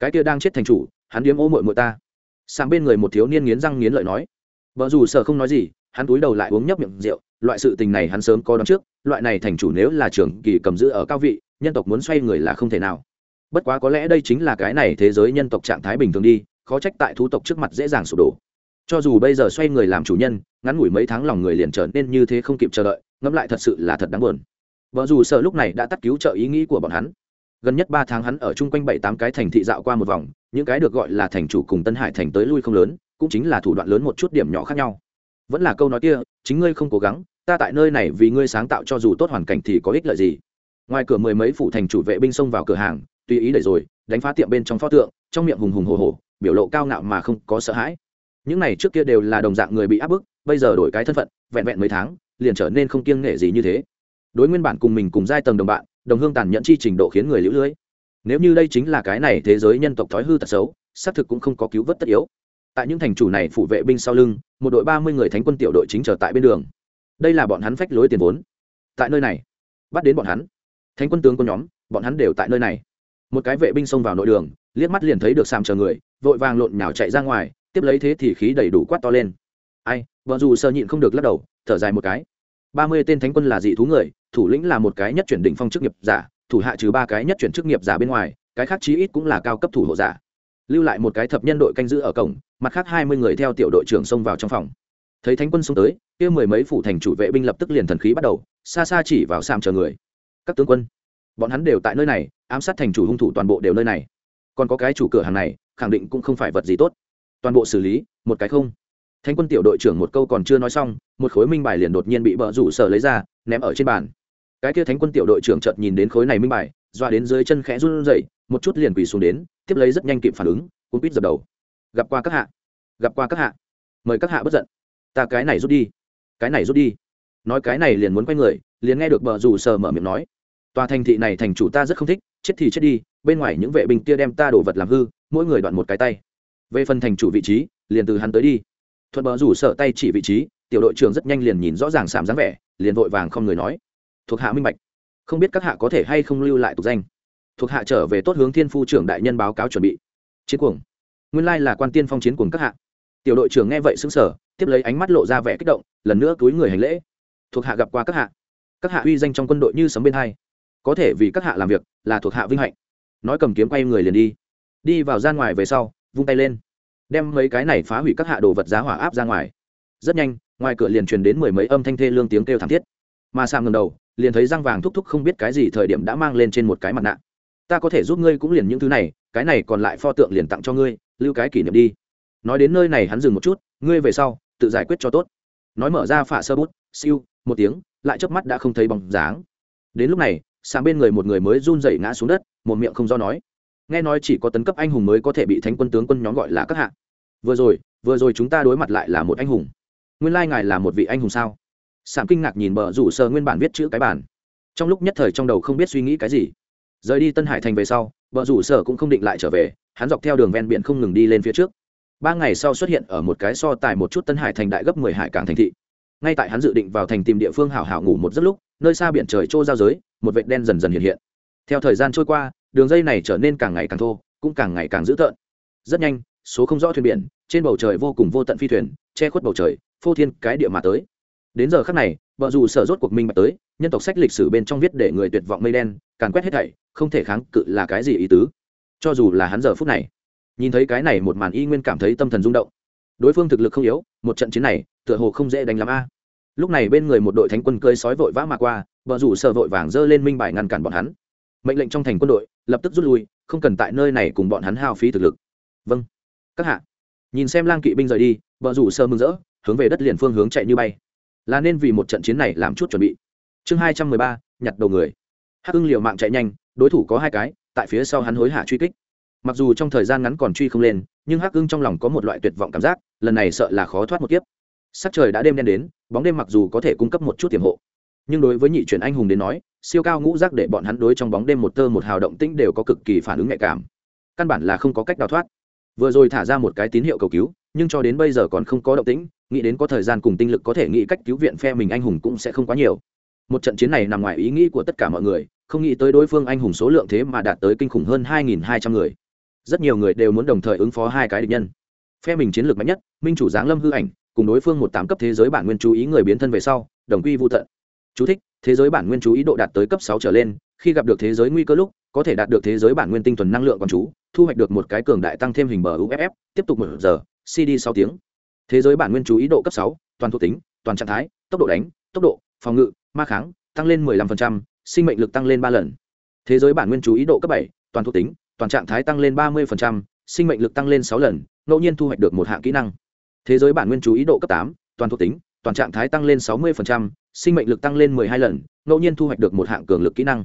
Cái kia đang chết thành chủ, hắn điếm ô mội mội ta. Sang bên người một thiếu niên nghiến răng nghiến lợi nói. Vợ dù sở không nói gì, hắn túi đầu lại uống nhấp miệng rượu. Loại sự tình này hắn sớm có đón trước, loại này thành chủ nếu là trưởng kỳ cầm giữ ở cao vị, nhân tộc muốn xoay người là không thể nào. Bất quá có lẽ đây chính là cái này thế giới nhân tộc trạng thái bình thường đi, khó trách tại thú tộc trước mặt dễ dàng sụp đổ. Cho dù bây giờ xoay người làm chủ nhân, ngắn ngủi mấy tháng lòng người liền trở nên như thế không kịp chờ đợi, ngẫm lại thật sự là thật đáng buồn vợ dù sợ lúc này đã tắt cứu trợ ý nghĩ của bọn hắn. Gần nhất ba tháng hắn ở chung quanh bảy tám cái thành thị dạo qua một vòng, những cái được gọi là thành chủ cùng tân hải thành tới lui không lớn, cũng chính là thủ đoạn lớn một chút điểm nhỏ khác nhau. Vẫn là câu nói kia, chính ngươi không cố gắng, ta tại nơi này vì ngươi sáng tạo cho dù tốt hoàn cảnh thì có ích lợi gì. Ngoài cửa mười mấy phủ thành chủ vệ binh xông vào cửa hàng, tùy ý đẩy rồi, đánh phá tiệm bên trong pho tượng, trong miệng hùng hùng hồ hồ biểu lộ cao ngạo mà không có sợ hãi. Những này trước kia đều là đồng dạng người bị áp bức, bây giờ đổi cái thân phận, vẹn vẹn mấy tháng, liền trở nên không kiêng nể gì như thế đối nguyên bản cùng mình cùng giai tầng đồng bạn, đồng hương tàn nhẫn chi trình độ khiến người lũ lưới. Nếu như đây chính là cái này thế giới nhân tộc thói hư tật xấu, xác thực cũng không có cứu vớt tất yếu. Tại những thành chủ này phụ vệ binh sau lưng, một đội ba mươi người thánh quân tiểu đội chính trở tại bên đường. Đây là bọn hắn phách lối tiền vốn. Tại nơi này, bắt đến bọn hắn. Thánh quân tướng có nhóm, bọn hắn đều tại nơi này. Một cái vệ binh xông vào nội đường, liếc mắt liền thấy được sàm chờ người, vội vàng lộn nhào chạy ra ngoài, tiếp lấy thế thì khí đầy đủ quát to lên. Ai vợ dù sơ nhịn không được lắc đầu, thở dài một cái ba mươi tên thánh quân là dị thú người, thủ lĩnh là một cái nhất chuyển đỉnh phong chức nghiệp giả, thủ hạ trừ ba cái nhất chuyển chức nghiệp giả bên ngoài, cái khác chí ít cũng là cao cấp thủ hộ giả. Lưu lại một cái thập nhân đội canh giữ ở cổng, mặt khác hai mươi người theo tiểu đội trưởng xông vào trong phòng. Thấy thánh quân xông tới, kia mười mấy phủ thành chủ vệ binh lập tức liền thần khí bắt đầu, xa xa chỉ vào sam chờ người. Các tướng quân, bọn hắn đều tại nơi này, ám sát thành chủ hung thủ toàn bộ đều nơi này. Còn có cái chủ cửa hàng này, khẳng định cũng không phải vật gì tốt. Toàn bộ xử lý, một cái không thánh quân tiểu đội trưởng một câu còn chưa nói xong, một khối minh bài liền đột nhiên bị bờ rủ sở lấy ra, ném ở trên bàn. Cái kia thánh quân tiểu đội trưởng chợt nhìn đến khối này minh bài, doa đến dưới chân khẽ run rẩy, một chút liền quỳ xuống đến, tiếp lấy rất nhanh kịp phản ứng, cuốn quýt dập đầu. Gặp qua các hạ. Gặp qua các hạ. Mời các hạ bất giận. Ta cái này rút đi. Cái này rút đi. Nói cái này liền muốn quay người, liền nghe được bờ rủ sở mở miệng nói. Tòa thành thị này thành chủ ta rất không thích, chết thì chết đi, bên ngoài những vệ binh kia đem ta đổ vật làm hư, mỗi người đoạn một cái tay. Về phần thành chủ vị trí, liền từ hắn tới đi thuận bờ rủ sở tay chỉ vị trí, tiểu đội trưởng rất nhanh liền nhìn rõ ràng sảm dáng vẻ, liền vội vàng không người nói. Thuộc hạ minh bạch. Không biết các hạ có thể hay không lưu lại tục danh. Thuộc hạ trở về tốt hướng thiên phu trưởng đại nhân báo cáo chuẩn bị. Chiến cuồng. Nguyên lai là quan tiên phong chiến cuồng các hạ. Tiểu đội trưởng nghe vậy xứng sở tiếp lấy ánh mắt lộ ra vẻ kích động, lần nữa túi người hành lễ. Thuộc hạ gặp qua các hạ. Các hạ uy danh trong quân đội như sấm bên hai. Có thể vì các hạ làm việc, là thuộc hạ vinh hạnh. Nói cầm kiếm quay người liền đi. Đi vào gian ngoài về sau, vung tay lên đem mấy cái này phá hủy các hạ đồ vật giá hỏa áp ra ngoài. Rất nhanh, ngoài cửa liền truyền đến mười mấy âm thanh thê lương tiếng kêu thảm thiết. Mà sang ngầm đầu, liền thấy răng vàng thúc thúc không biết cái gì thời điểm đã mang lên trên một cái mặt nạ. Ta có thể giúp ngươi cũng liền những thứ này, cái này còn lại pho tượng liền tặng cho ngươi, lưu cái kỷ niệm đi. Nói đến nơi này hắn dừng một chút, ngươi về sau, tự giải quyết cho tốt. Nói mở ra phả sơ bút, siêu, một tiếng, lại chớp mắt đã không thấy bóng dáng. Đến lúc này sang bên người một người mới run rẩy ngã xuống đất, một miệng không do nói nghe nói chỉ có tấn cấp anh hùng mới có thể bị thánh quân tướng quân nhóm gọi là các hạ. Vừa rồi vừa rồi chúng ta đối mặt lại là một anh hùng. Nguyên lai ngài là một vị anh hùng sao? Sảm kinh ngạc nhìn bờ rủ sờ nguyên bản viết chữ cái bản. Trong lúc nhất thời trong đầu không biết suy nghĩ cái gì. Rời đi tân hải thành về sau, bờ rủ sở cũng không định lại trở về, hắn dọc theo đường ven biển không ngừng đi lên phía trước. Ba ngày sau xuất hiện ở một cái so tài một chút tân hải thành đại gấp mười hải cảng thành thị. Ngay tại hắn dự định vào thành tìm địa phương hảo hảo ngủ một giấc lúc, nơi xa biển trời trô giao giới, một vệt đen dần dần hiện hiện. Theo thời gian trôi qua đường dây này trở nên càng ngày càng thô, cũng càng ngày càng dữ tợn. Rất nhanh, số không rõ thuyền biển, trên bầu trời vô cùng vô tận phi thuyền, che khuất bầu trời, phô thiên cái địa mà tới. Đến giờ khắc này vợ dù sở rốt cuộc minh bạch tới, nhân tộc sách lịch sử bên trong viết để người tuyệt vọng mây đen, càn quét hết thảy, không thể kháng cự là cái gì ý tứ. Cho dù là hắn giờ phút này, nhìn thấy cái này một màn y nguyên cảm thấy tâm thần rung động. Đối phương thực lực không yếu, một trận chiến này, tựa hồ không dễ đánh lắm a. Lúc này bên người một đội thánh quân cơi sói vội vã mà qua vợ rủ sợ vội vàng dơ lên minh bài ngăn cản bọn hắn mệnh lệnh trong thành quân đội, lập tức rút lui, không cần tại nơi này cùng bọn hắn hao phí thực lực. Vâng. Các hạ. Nhìn xem lang kỵ binh rời đi, vợ rủ sơ mừng rỡ, hướng về đất liền phương hướng chạy như bay. Là nên vì một trận chiến này làm chút chuẩn bị. Chương hai trăm mười ba, nhặt đầu người. Hắc hưng liều mạng chạy nhanh, đối thủ có hai cái, tại phía sau hắn hối hả truy kích. Mặc dù trong thời gian ngắn còn truy không lên, nhưng hắc hưng trong lòng có một loại tuyệt vọng cảm giác, lần này sợ là khó thoát một kiếp. Sắc trời đã đêm đen đến, bóng đêm mặc dù có thể cung cấp một chút tiềm hộ nhưng đối với nhị truyền anh hùng đến nói, siêu cao ngũ giác để bọn hắn đối trong bóng đêm một tơ một hào động tĩnh đều có cực kỳ phản ứng nhạy cảm. Căn bản là không có cách đào thoát. Vừa rồi thả ra một cái tín hiệu cầu cứu, nhưng cho đến bây giờ còn không có động tĩnh, nghĩ đến có thời gian cùng tinh lực có thể nghĩ cách cứu viện phe mình anh hùng cũng sẽ không quá nhiều. Một trận chiến này nằm ngoài ý nghĩ của tất cả mọi người, không nghĩ tới đối phương anh hùng số lượng thế mà đạt tới kinh khủng hơn 2.200 người. Rất nhiều người đều muốn đồng thời ứng phó hai cái địch nhân. Phe mình chiến lược mạnh nhất, minh chủ giáng lâm hư ảnh, cùng đối phương một tám cấp thế giới bản nguyên chú ý người biến thân về sau, đồng quy vô tận. Chú thích, thế giới bản nguyên chú ý độ đạt tới cấp sáu trở lên, khi gặp được thế giới nguy cơ lúc, có thể đạt được thế giới bản nguyên tinh thuần năng lượng còn chú, thu hoạch được một cái cường đại tăng thêm hình bờ UFF, tiếp tục một giờ, CD sáu tiếng. Thế giới bản nguyên chú ý độ cấp sáu, toàn thuộc tính, toàn trạng thái, tốc độ đánh, tốc độ, phòng ngự, ma kháng, tăng lên 15%, sinh mệnh lực tăng lên ba lần. Thế giới bản nguyên chú ý độ cấp bảy, toàn thuộc tính, toàn trạng thái tăng lên 30%, sinh mệnh lực tăng lên sáu lần, ngẫu nhiên thu hoạch được một hạng kỹ năng. Thế giới bản nguyên chú ý độ cấp tám, toàn thuộc tính, toàn trạng thái tăng lên 60%, sinh mệnh lực tăng lên mười hai lần ngẫu nhiên thu hoạch được một hạng cường lực kỹ năng.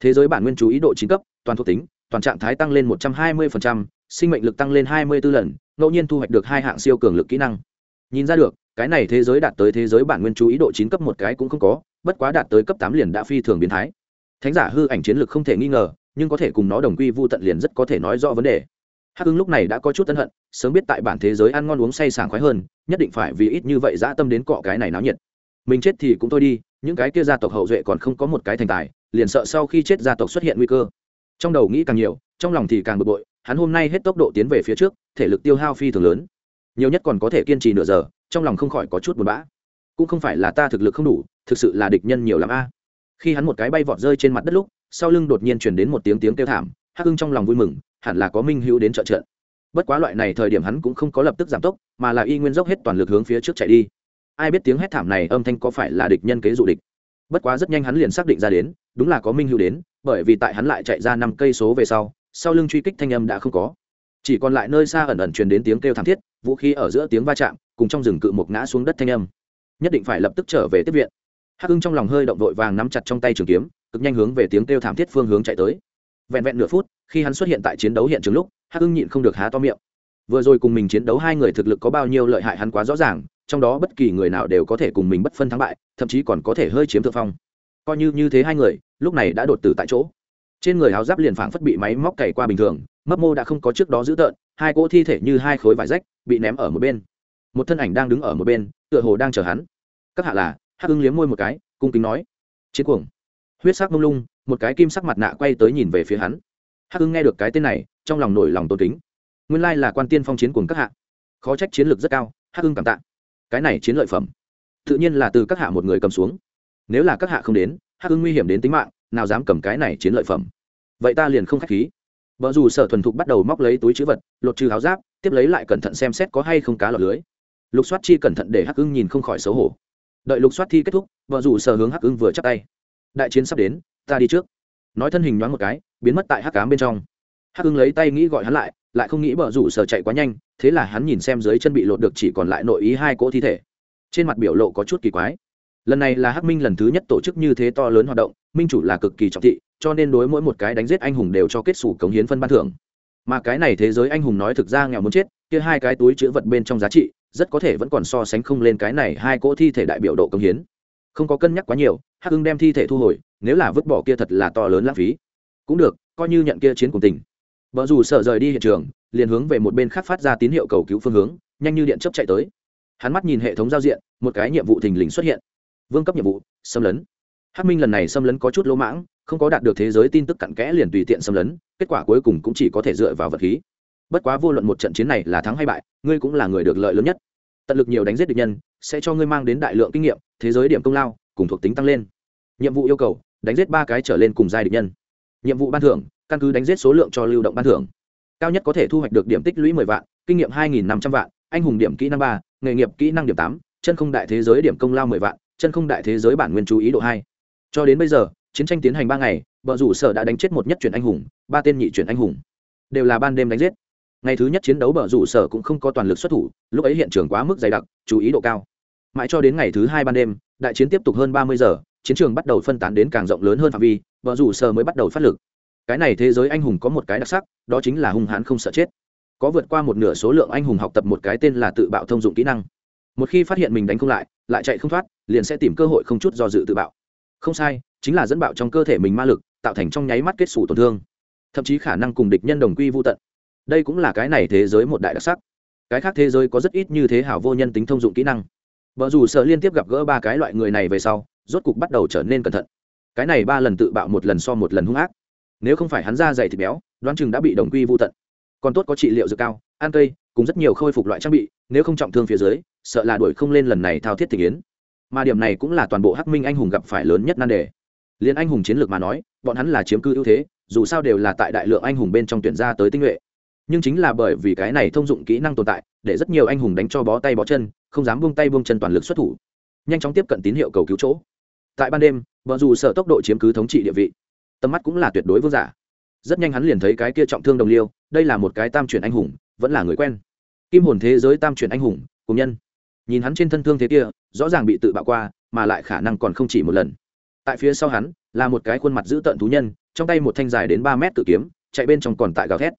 Thế giới bản nguyên chú ý độ chín cấp toàn thuộc tính toàn trạng thái tăng lên một trăm hai mươi sinh mệnh lực tăng lên hai mươi b ố lần ngẫu nhiên thu hoạch được hai hạng siêu cường lực kỹ năng. Nhìn ra được cái này thế giới đạt tới thế giới bản nguyên chú ý độ chín cấp một cái cũng không có bất quá đạt tới cấp tám liền đã phi thường biến thái. Thánh giả hư ảnh chiến lực không thể nghi ngờ nhưng có thể cùng nó đồng quy vu tận liền rất có thể nói rõ vấn đề. Hắc hưng lúc này đã có chút tân hận sớm biết tại bản thế giới ăn ngon uống say sảng khoái hơn nhất định phải vì ít như vậy dã tâm đến cọ cái này náo nhiệt. Mình chết thì cũng thôi đi, những cái kia gia tộc hậu duệ còn không có một cái thành tài, liền sợ sau khi chết gia tộc xuất hiện nguy cơ. Trong đầu nghĩ càng nhiều, trong lòng thì càng bực bội, hắn hôm nay hết tốc độ tiến về phía trước, thể lực tiêu hao phi thường lớn. Nhiều nhất còn có thể kiên trì nửa giờ, trong lòng không khỏi có chút buồn bã. Cũng không phải là ta thực lực không đủ, thực sự là địch nhân nhiều lắm a. Khi hắn một cái bay vọt rơi trên mặt đất lúc, sau lưng đột nhiên chuyển đến một tiếng tiếng kêu thảm, hắc hưng trong lòng vui mừng, hẳn là có minh hữu đến trợ trận bất quá loại này thời điểm hắn cũng không có lập tức giảm tốc, mà là y nguyên dốc hết toàn lực hướng phía trước chạy đi. Ai biết tiếng hét thảm này âm thanh có phải là địch nhân kế dụ địch? Bất quá rất nhanh hắn liền xác định ra đến, đúng là có minh hữu đến, bởi vì tại hắn lại chạy ra năm cây số về sau sau lưng truy kích thanh âm đã không có. Chỉ còn lại nơi xa ẩn ẩn truyền đến tiếng kêu thảm thiết, vũ khí ở giữa tiếng va chạm, cùng trong rừng cự một ngã xuống đất thanh âm. Nhất định phải lập tức trở về tiếp viện. Hắc hưng trong lòng hơi động vội vàng nắm chặt trong tay trường kiếm, cực nhanh hướng về tiếng kêu thảm thiết phương hướng chạy tới. Vẹn vẹn nửa phút, khi hắn xuất hiện tại chiến đấu hiện trường lúc hắc hưng nhịn không được há to miệng. Vừa rồi cùng mình chiến đấu hai người thực lực có bao nhiêu lợi hại hắn quá rõ ràng, trong đó bất kỳ người nào đều có thể cùng mình bất phân thắng bại, thậm chí còn có thể hơi chiếm thượng phong. Coi như như thế hai người, lúc này đã đột tử tại chỗ. Trên người áo giáp liền phảng phất bị máy móc cày qua bình thường, mấp mô đã không có trước đó giữ tợn, hai cỗ thi thể như hai khối vải rách bị ném ở một bên. Một thân ảnh đang đứng ở một bên, tựa hồ đang chờ hắn. Các hạ là, hắc ưng liếm môi một cái, cung kính nói. Chiến cuồng. Huyết sắc mông lung, một cái kim sắc mặt nạ quay tới nhìn về phía hắn. Hắc ưng nghe được cái tên này trong lòng nổi lòng tôn kính. Nguyên lai là quan tiên phong chiến cùng các hạ. Khó trách chiến lược rất cao, hắc hưng cảm tạ. Cái này chiến lợi phẩm, tự nhiên là từ các hạ một người cầm xuống. Nếu là các hạ không đến, hắc hưng nguy hiểm đến tính mạng, nào dám cầm cái này chiến lợi phẩm. Vậy ta liền không k h á c h khí. Vợ dù sở thuần thục bắt đầu móc lấy túi chữ vật, lột trừ áo giáp, tiếp lấy lại cẩn thận xem xét có hay không cá lọc lưới. Lục soát chi cẩn thận để hắc hưng nhìn không khỏi xấu hổ. Đợi lục soát thi kết thúc vợ dù sở hướng hắc hưng vừa chắc tay. Đại chiến sắp đến, ta đi trước. Nói thân hình nhoáng một cái, biến mất tại hắc cám bên trong hắc ưng lấy tay nghĩ gọi hắn lại lại không nghĩ bờ rủ sở chạy quá nhanh, thế là hắn nhìn xem dưới chân bị lột được chỉ còn lại nội ý hai cỗ thi thể. Trên mặt biểu lộ có chút kỳ quái. Lần này là hắc minh lần thứ nhất tổ chức như thế to lớn hoạt động, minh chủ là cực kỳ trọng thị, cho nên đối mỗi một cái đánh giết anh hùng đều cho kết xù cống hiến phân ban thưởng. Mà cái này thế giới anh hùng nói thực ra nghèo muốn chết, kia hai cái túi chữ vật bên trong giá trị, rất có thể vẫn còn so sánh không lên cái này hai cỗ thi thể đại biểu độ cống hiến. Không có cân nhắc quá nhiều, hắc hưng đem thi thể thu hồi, nếu là vứt bỏ kia thật là to lớn lãng phí. Cũng được, coi như nhận kia chiến cùng tình vợ dù sợ rời đi hiện trường, liền hướng về một bên khác phát ra tín hiệu cầu cứu phương hướng, nhanh như điện chấp chạy tới. Hắn mắt nhìn hệ thống giao diện, một cái nhiệm vụ thình lình xuất hiện. Vương cấp nhiệm vụ, xâm lấn. Hắc minh lần này xâm lấn có chút lỗ mãng, không có đạt được thế giới tin tức cặn kẽ liền tùy tiện xâm lấn, kết quả cuối cùng cũng chỉ có thể dựa vào vật khí. Bất quá vô luận một trận chiến này là thắng hay bại, ngươi cũng là người được lợi lớn nhất. Tận lực nhiều đánh giết địch nhân, sẽ cho ngươi mang đến đại lượng kinh nghiệm, thế giới điểm công lao, cùng thuộc tính tăng lên. Nhiệm vụ yêu cầu, đánh giết ba cái trở lên cùng giai địch nhân. Nhiệm vụ ban thưởng căn cứ đánh giết số lượng cho lưu động ban thưởng. Cao nhất có thể thu hoạch được điểm tích lũy mười vạn, kinh nghiệm hai nghìn năm trăm vạn, anh hùng điểm kỹ năng ba, nghề nghiệp kỹ năng điểm tám, chân không đại thế giới điểm công lao mười vạn, chân không đại thế giới bản nguyên chú ý độ hai. Cho đến bây giờ, chiến tranh tiến hành ba ngày vợ rủ sở đã đánh chết một nhất chuyển anh hùng, ba tên nhị chuyển anh hùng. Đều là ban đêm đánh giết. Ngày thứ nhất chiến đấu bờ rủ sở cũng không có toàn lực xuất thủ, lúc ấy hiện trường quá mức dày đặc, chú ý độ cao. Mãi cho đến ngày thứ hai ban đêm, đại chiến tiếp tục hơn ba mươi giờ, chiến trường bắt đầu phân tán đến càng rộng lớn hơn phạm vi, bờ rủ sở mới bắt đầu phát lực cái này thế giới anh hùng có một cái đặc sắc, đó chính là hung hãn không sợ chết. Có vượt qua một nửa số lượng anh hùng học tập một cái tên là tự bạo thông dụng kỹ năng. Một khi phát hiện mình đánh không lại lại chạy không thoát, liền sẽ tìm cơ hội không chút do dự tự bạo. Không sai, chính là dẫn bạo trong cơ thể mình ma lực, tạo thành trong nháy mắt kết xù tổn thương. Thậm chí khả năng cùng địch nhân đồng quy vô tận. Đây cũng là cái này thế giới một đại đặc sắc. Cái khác thế giới có rất ít như thế hảo vô nhân tính thông dụng kỹ năng. Vợ dù sợ liên tiếp gặp gỡ ba cái loại người này về sau, rốt cục bắt đầu trở nên cẩn thận. Cái này ba lần tự bạo một lần so một lần hung ác nếu không phải hắn ra dày thịt béo, đoán chừng đã bị đồng quy vô tận. Còn tốt có trị liệu dược cao, ăn cây, cùng rất nhiều khôi phục loại trang bị, nếu không trọng thương phía dưới, sợ là đuổi không lên lần này thao thiết thị yến mà điểm này cũng là toàn bộ hắc minh anh hùng gặp phải lớn nhất nan đề. Liền anh hùng chiến lược mà nói, bọn hắn là chiếm cư ưu thế, dù sao đều là tại đại lượng anh hùng bên trong tuyển ra tới tinh nhuệ. Nhưng chính là bởi vì cái này thông dụng kỹ năng tồn tại, để rất nhiều anh hùng đánh cho bó tay bó chân, không dám buông tay buông chân toàn lực xuất thủ. Nhanh chóng tiếp cận tín hiệu cầu cứu chỗ. Tại ban đêm vợ dù sợ tốc độ chiếm cứ thống trị địa vị tầm mắt cũng là tuyệt đối vương giả. Rất nhanh hắn liền thấy cái kia trọng thương đồng liêu, đây là một cái tam chuyển anh hùng, vẫn là người quen. Kim hồn thế giới tam chuyển anh hùng, cùng nhân. Nhìn hắn trên thân thương thế kia, rõ ràng bị tự bạo qua, mà lại khả năng còn không chỉ một lần. Tại phía sau hắn, là một cái khuôn mặt dữ tợn thú nhân, trong tay một thanh dài đến ba mét tự kiếm, chạy bên trong còn tại gào thét.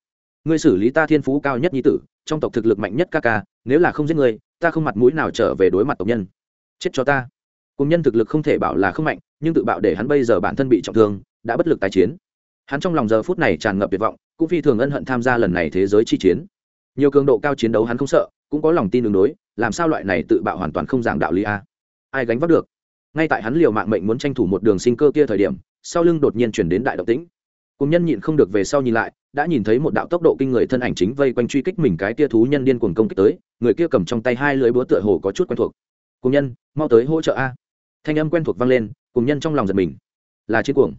Ngươi xử lý ta thiên phú cao nhất nhi tử, trong tộc thực lực mạnh nhất ca ca, nếu là không giết ngươi, ta không mặt mũi nào trở về đối mặt tộc nhân. Chết cho ta. Cùng nhân thực lực không thể bảo là không mạnh, nhưng tự bạo để hắn bây giờ bản thân bị trọng thương đã bất lực tái chiến. Hắn trong lòng giờ phút này tràn ngập tuyệt vọng, cũng phi thường ân hận tham gia lần này thế giới chi chiến. Nhiều cường độ cao chiến đấu hắn không sợ, cũng có lòng tin đường đối, làm sao loại này tự bạo hoàn toàn không giảng đạo lý a? Ai gánh vác được? Ngay tại hắn liều mạng mệnh muốn tranh thủ một đường sinh cơ kia thời điểm, sau lưng đột nhiên chuyển đến đại động tĩnh. Cùng nhân nhịn không được về sau nhìn lại, đã nhìn thấy một đạo tốc độ kinh người thân ảnh chính vây quanh truy kích mình cái kia thú nhân điên cuồng công kích tới, người kia cầm trong tay hai lưới búa tựa hồ có chút quen thuộc. Cùng nhân, mau tới hỗ trợ a. Thanh âm quen thuộc vang lên, cùng nhân trong lòng giật mình. Là chiến cuồng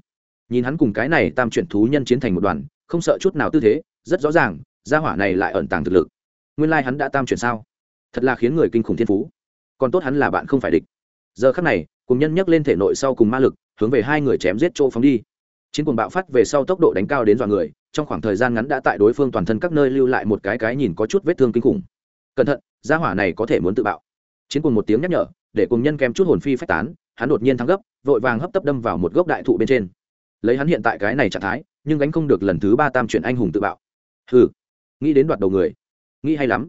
nhìn hắn cùng cái này tam chuyển thú nhân chiến thành một đoàn, không sợ chút nào tư thế, rất rõ ràng, gia hỏa này lại ẩn tàng thực lực. Nguyên lai hắn đã tam chuyển sao? Thật là khiến người kinh khủng thiên phú. Còn tốt hắn là bạn không phải địch. Giờ khắc này, cùng nhân nhấc lên thể nội sau cùng ma lực, hướng về hai người chém giết chỗ phóng đi. Chiến cuồng bạo phát về sau tốc độ đánh cao đến dọa người, trong khoảng thời gian ngắn đã tại đối phương toàn thân các nơi lưu lại một cái cái nhìn có chút vết thương kinh khủng. Cẩn thận, gia hỏa này có thể muốn tự bạo. Chiến cuồng một tiếng nhắc nhở, để cùng nhân kèm chút hồn phi phách tán, hắn đột nhiên thắng gấp, vội vàng hấp tấp đâm vào một gốc đại thụ bên trên lấy hắn hiện tại cái này trạng thái, nhưng gánh không được lần thứ ba tam chuyển anh hùng tự bạo. Hừ, nghĩ đến đoạt đầu người, nghĩ hay lắm.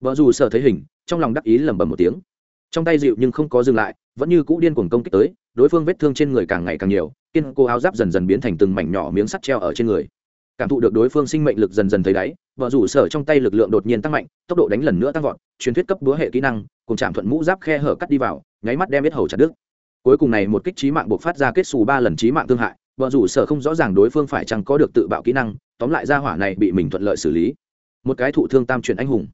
Vợ dù sợ thấy hình, trong lòng đắc ý lẩm bẩm một tiếng. Trong tay dịu nhưng không có dừng lại, vẫn như cũ điên cuồng công kích tới, đối phương vết thương trên người càng ngày càng nhiều, kiên cô áo giáp dần dần biến thành từng mảnh nhỏ miếng sắt treo ở trên người. Cảm thụ được đối phương sinh mệnh lực dần dần thấy đáy, vợ rủ sở trong tay lực lượng đột nhiên tăng mạnh, tốc độ đánh lần nữa tăng vọt, truyền thuyết cấp búa hệ kỹ năng, cùng chạm thuận mũ giáp khe hở cắt đi vào, nháy mắt đem biết hầu chặt đứt. Cuối cùng này một kích trí mạng buộc phát ra kết xù ba lần trí mạng thương hại vợ rủ sở không rõ ràng đối phương phải chăng có được tự bạo kỹ năng, tóm lại ra hỏa này bị mình thuận lợi xử lý. Một cái thụ thương tam truyền anh hùng.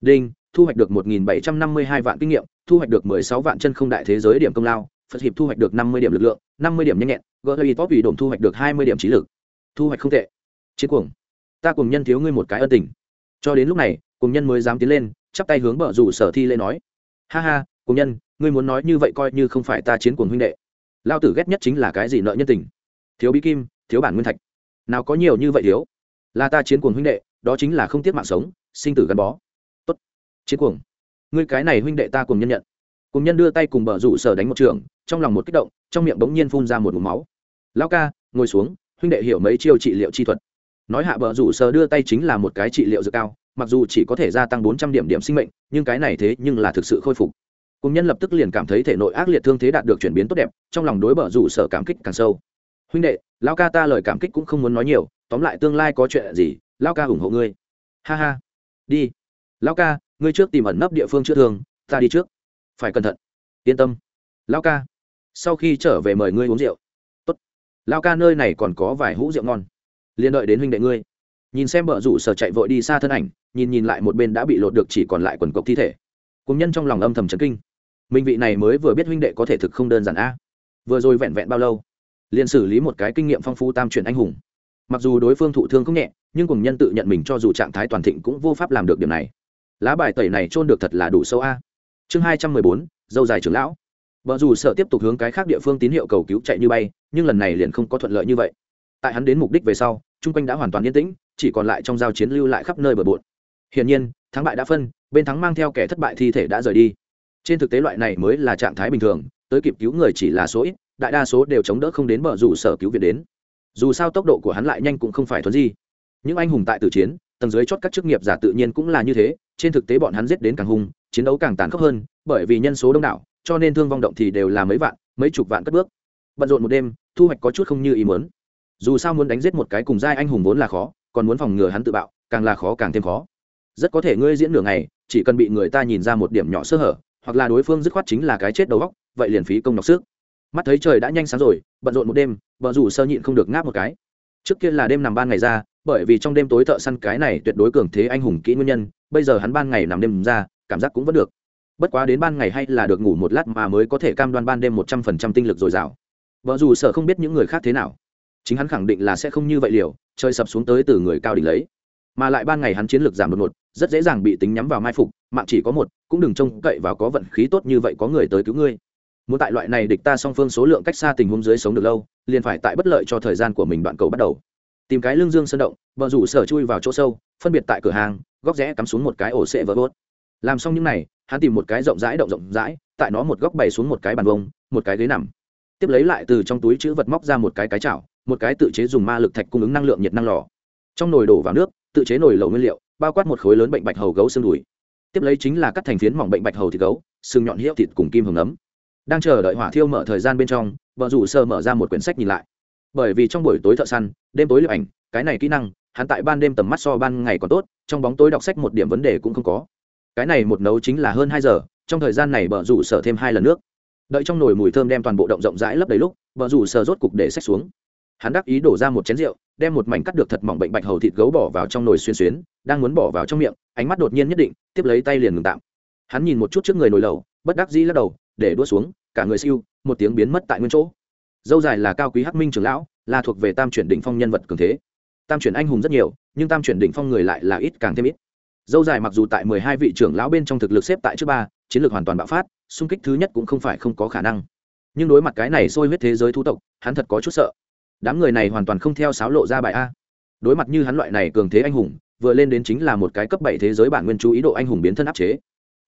Đinh, thu hoạch được một nghìn bảy trăm năm mươi hai vạn kinh nghiệm, thu hoạch được mười sáu vạn chân không đại thế giới điểm công lao, phật hiệp thu hoạch được năm mươi điểm lực lượng, năm mươi điểm nhanh nhẹn, gỡ hơi top vì đồn thu hoạch được hai mươi điểm trí lực. Thu hoạch không tệ. Chiến cuồng. Ta cùng nhân thiếu ngươi một cái ân tình. Cho đến lúc này, cùng nhân mới dám tiến lên, chắp tay hướng bờ rủ sở thi lễ nói. Ha ha, cùng nhân, ngươi muốn nói như vậy coi như không phải ta chiến cuồng huynh đệ. Lao tử ghét nhất chính là cái gì nợ nhân tình thiếu bí kim, thiếu bản nguyên thạch. Nào có nhiều như vậy thiếu? Là ta chiến cuồng huynh đệ, đó chính là không tiếc mạng sống, sinh tử gắn bó. Tốt. Chiến cuồng. Ngươi cái này huynh đệ ta cùng nhân nhận. Cùng nhân đưa tay cùng bờ rủ sở đánh một trường, trong lòng một kích động, trong miệng bỗng nhiên phun ra một mụm máu. Lao ca, ngồi xuống, huynh đệ hiểu mấy chiêu trị liệu chi thuật. Nói hạ bờ rủ sở đưa tay chính là một cái trị liệu dược cao, mặc dù chỉ có thể gia tăng bốn trăm điểm điểm sinh mệnh, nhưng cái này thế nhưng là thực sự khôi phục. Cùng nhân lập tức liền cảm thấy thể nội ác liệt thương thế đạt được chuyển biến tốt đẹp, trong lòng đối bờ rủ sở cảm kích càng sâu huynh đệ lao ca ta lời cảm kích cũng không muốn nói nhiều, tóm lại tương lai có chuyện gì lao ca ủng hộ ngươi. Ha ha. Đi. Lao ca, ngươi trước tìm ẩn nấp địa phương chữa thương, ta đi trước. Phải cẩn thận. Yên tâm. Lao ca. Sau khi trở về mời ngươi uống rượu. Tốt. Lao ca nơi này còn có vài hũ rượu ngon. Liên đợi đến huynh đệ ngươi. Nhìn xem bờ rủ sở chạy vội đi xa thân ảnh, nhìn nhìn lại một bên đã bị lột được chỉ còn lại quần cộc thi thể. Cùng nhân trong lòng âm thầm chấn kinh. Minh vị này mới vừa biết huynh đệ có thể thực không đơn giản a. Vừa rồi vẹn vẹn bao lâu? Liền xử lý một cái kinh nghiệm phong phú tam truyền anh hùng. Mặc dù đối phương thụ thương không nhẹ, nhưng cùng nhân tự nhận mình cho dù trạng thái toàn thịnh cũng vô pháp làm được điểm này. Lá bài tẩy này trôn được thật là đủ sâu a. Chương hai trăm mười bốn, dâu dài trưởng lão. Vợ dù sợ tiếp tục hướng cái khác địa phương tín hiệu cầu cứu chạy như bay, nhưng lần này liền không có thuận lợi như vậy. Tại hắn đến mục đích về sau, chung quanh đã hoàn toàn yên tĩnh, chỉ còn lại trong giao chiến lưu lại khắp nơi bờ bộn. Hiển nhiên, thắng bại đã phân, bên thắng mang theo kẻ thất bại thi thể đã rời đi. Trên thực tế loại này mới là trạng thái bình thường, tới kịp cứu người chỉ là số ít đại đa số đều chống đỡ không đến bờ rủ sở cứu viện đến. Dù sao tốc độ của hắn lại nhanh cũng không phải thuần gì những anh hùng tại tử chiến, tầng dưới chót các chức nghiệp giả tự nhiên cũng là như thế, trên thực tế bọn hắn giết đến càng hung, chiến đấu càng tàn khốc hơn, bởi vì nhân số đông đảo, cho nên thương vong động thì đều là mấy vạn, mấy chục vạn cất bước. Bận rộn một đêm, thu hoạch có chút không như ý muốn. Dù sao muốn đánh giết một cái cùng giai anh hùng vốn là khó, còn muốn phòng ngừa hắn tự bạo, càng là khó càng thêm khó. Rất có thể ngươi diễn nửa ngày, chỉ cần bị người ta nhìn ra một điểm nhỏ sơ hở, hoặc là đối phương dứt khoát chính là cái chết đầu góc vậy liền phí công nọc sức mắt thấy trời đã nhanh sáng rồi, bận rộn một đêm, vợ rủ sơ nhịn không được ngáp một cái. Trước kia là đêm nằm ban ngày ra, bởi vì trong đêm tối thợ săn cái này tuyệt đối cường thế anh hùng kỹ nguyên nhân, bây giờ hắn ban ngày nằm đêm ra, cảm giác cũng vẫn được. Bất quá đến ban ngày hay là được ngủ một lát mà mới có thể cam đoan ban đêm một trăm phần trăm tinh lực dồi dào. Vợ dù sợ không biết những người khác thế nào. Chính hắn khẳng định là sẽ không như vậy liều chơi sập xuống tới từ người cao đỉnh lấy. Mà lại ban ngày hắn chiến lược giảm đột ngột, rất dễ dàng bị tính nhắm vào mai phục, mạng chỉ có một, cũng đừng trông cậy vào có vận khí tốt như vậy có người tới cứu ngươi muốn tại loại này địch ta song phương số lượng cách xa tình huống dưới sống được lâu, liền phải tại bất lợi cho thời gian của mình đoạn cầu bắt đầu. Tìm cái lương dương sơn động bờ rủ sở chui vào chỗ sâu, phân biệt tại cửa hàng, góc rẽ cắm xuống một cái ổ sệ vỡ vốt làm xong những n à y hắn tìm một cái rộng rãi động rộng rãi, tại nó một góc bày xuống một cái bàn vông, một cái ghế nằm. Tiếp lấy lại từ trong túi chữ vật móc ra một cái cái chảo, một cái tự chế dùng ma lực thạch cung ứng năng lượng nhiệt năng lò. Trong nồi đổ vào nước, tự chế nồi lẩu nguyên liệu, bao quát một khối lớn bệnh bạch hầu gấu xương đùi. Tiếp lấy chính là cắt thành phiến mỏng bệnh bạch hầu thịt gấu, xương nhọn hiệu thịt cùng kim hồng nấm đang chờ đợi hỏa thiêu mở thời gian bên trong, vợ rủ sơ mở ra một quyển sách nhìn lại. Bởi vì trong buổi tối thợ săn, đêm tối liệp ảnh, cái này kỹ năng, hắn tại ban đêm tầm mắt so ban ngày còn tốt, trong bóng tối đọc sách một điểm vấn đề cũng không có. Cái này một nấu chính là hơn hai giờ, trong thời gian này bờ rủ sở thêm hai lần nước. Đợi trong nồi mùi thơm đem toàn bộ động rộng rãi lấp đầy lúc bờ rủ sở rốt cục để sách xuống. Hắn đắc ý đổ ra một chén rượu, đem một mảnh cắt được thật mỏng bệnh bạch hầu thịt gấu bỏ vào trong nồi xuyên xuyến, đang muốn bỏ vào trong miệng, ánh mắt đột nhiên nhất định, tiếp lấy tay liền ngừng tạm. Hắn nhìn một chút trước người nồi lầu bất đắc dĩ lắc đầu để đua xuống, cả người siêu, một tiếng biến mất tại nguyên chỗ. Dâu dài là cao quý hắc minh trưởng lão, là thuộc về tam chuyển đỉnh phong nhân vật cường thế. Tam chuyển anh hùng rất nhiều, nhưng tam chuyển đỉnh phong người lại là ít càng thêm ít. Dâu dài mặc dù tại mười hai vị trưởng lão bên trong thực lực xếp tại trước ba, chiến lược hoàn toàn bạo phát, xung kích thứ nhất cũng không phải không có khả năng. Nhưng đối mặt cái này sôi huyết thế giới thú tộc, hắn thật có chút sợ. Đám người này hoàn toàn không theo sáo lộ ra bài a. Đối mặt như hắn loại này cường thế anh hùng, vừa lên đến chính là một cái cấp bảy thế giới bản nguyên chú ý độ anh hùng biến thân áp chế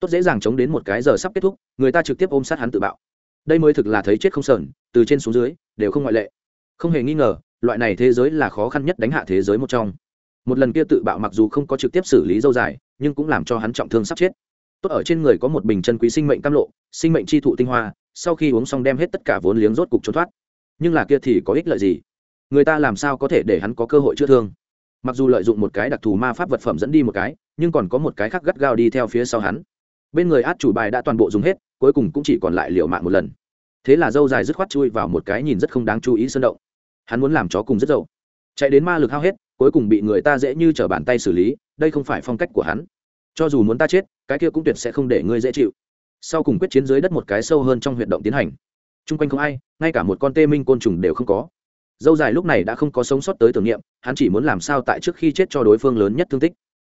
tốt dễ dàng chống đến một cái giờ sắp kết thúc, người ta trực tiếp ôm sát hắn tự bạo. Đây mới thực là thấy chết không sờn, từ trên xuống dưới, đều không ngoại lệ. Không hề nghi ngờ, loại này thế giới là khó khăn nhất đánh hạ thế giới một trong. Một lần kia tự bạo mặc dù không có trực tiếp xử lý dâu dài, nhưng cũng làm cho hắn trọng thương sắp chết. Tốt ở trên người có một bình chân quý sinh mệnh cam lộ, sinh mệnh chi thụ tinh hoa, sau khi uống xong đem hết tất cả vốn liếng rốt cục trốn thoát. Nhưng là kia thì có ích lợi gì? Người ta làm sao có thể để hắn có cơ hội chữa thương? Mặc dù lợi dụng một cái đặc thù ma pháp vật phẩm dẫn đi một cái, nhưng còn có một cái khác gắt gao đi theo phía sau hắn bên người át chủ bài đã toàn bộ dùng hết, cuối cùng cũng chỉ còn lại liệu mạng một lần. Thế là dâu dài dứt khoát chui vào một cái nhìn rất không đáng chú ý sơn động. Hắn muốn làm chó cùng rất dậu. Chạy đến ma lực hao hết, cuối cùng bị người ta dễ như t r ở bàn tay xử lý, đây không phải phong cách của hắn. Cho dù muốn ta chết, cái kia cũng tuyệt sẽ không để ngươi dễ chịu. Sau cùng quyết chiến dưới đất một cái sâu hơn trong huyệt động tiến hành. T r u n g quanh không ai, ngay cả một con tê minh côn trùng đều không có. Dâu dài lúc này đã không có sống sót tới tưởng niệm, hắn chỉ muốn làm sao tại trước khi chết cho đối phương lớn nhất thương tích.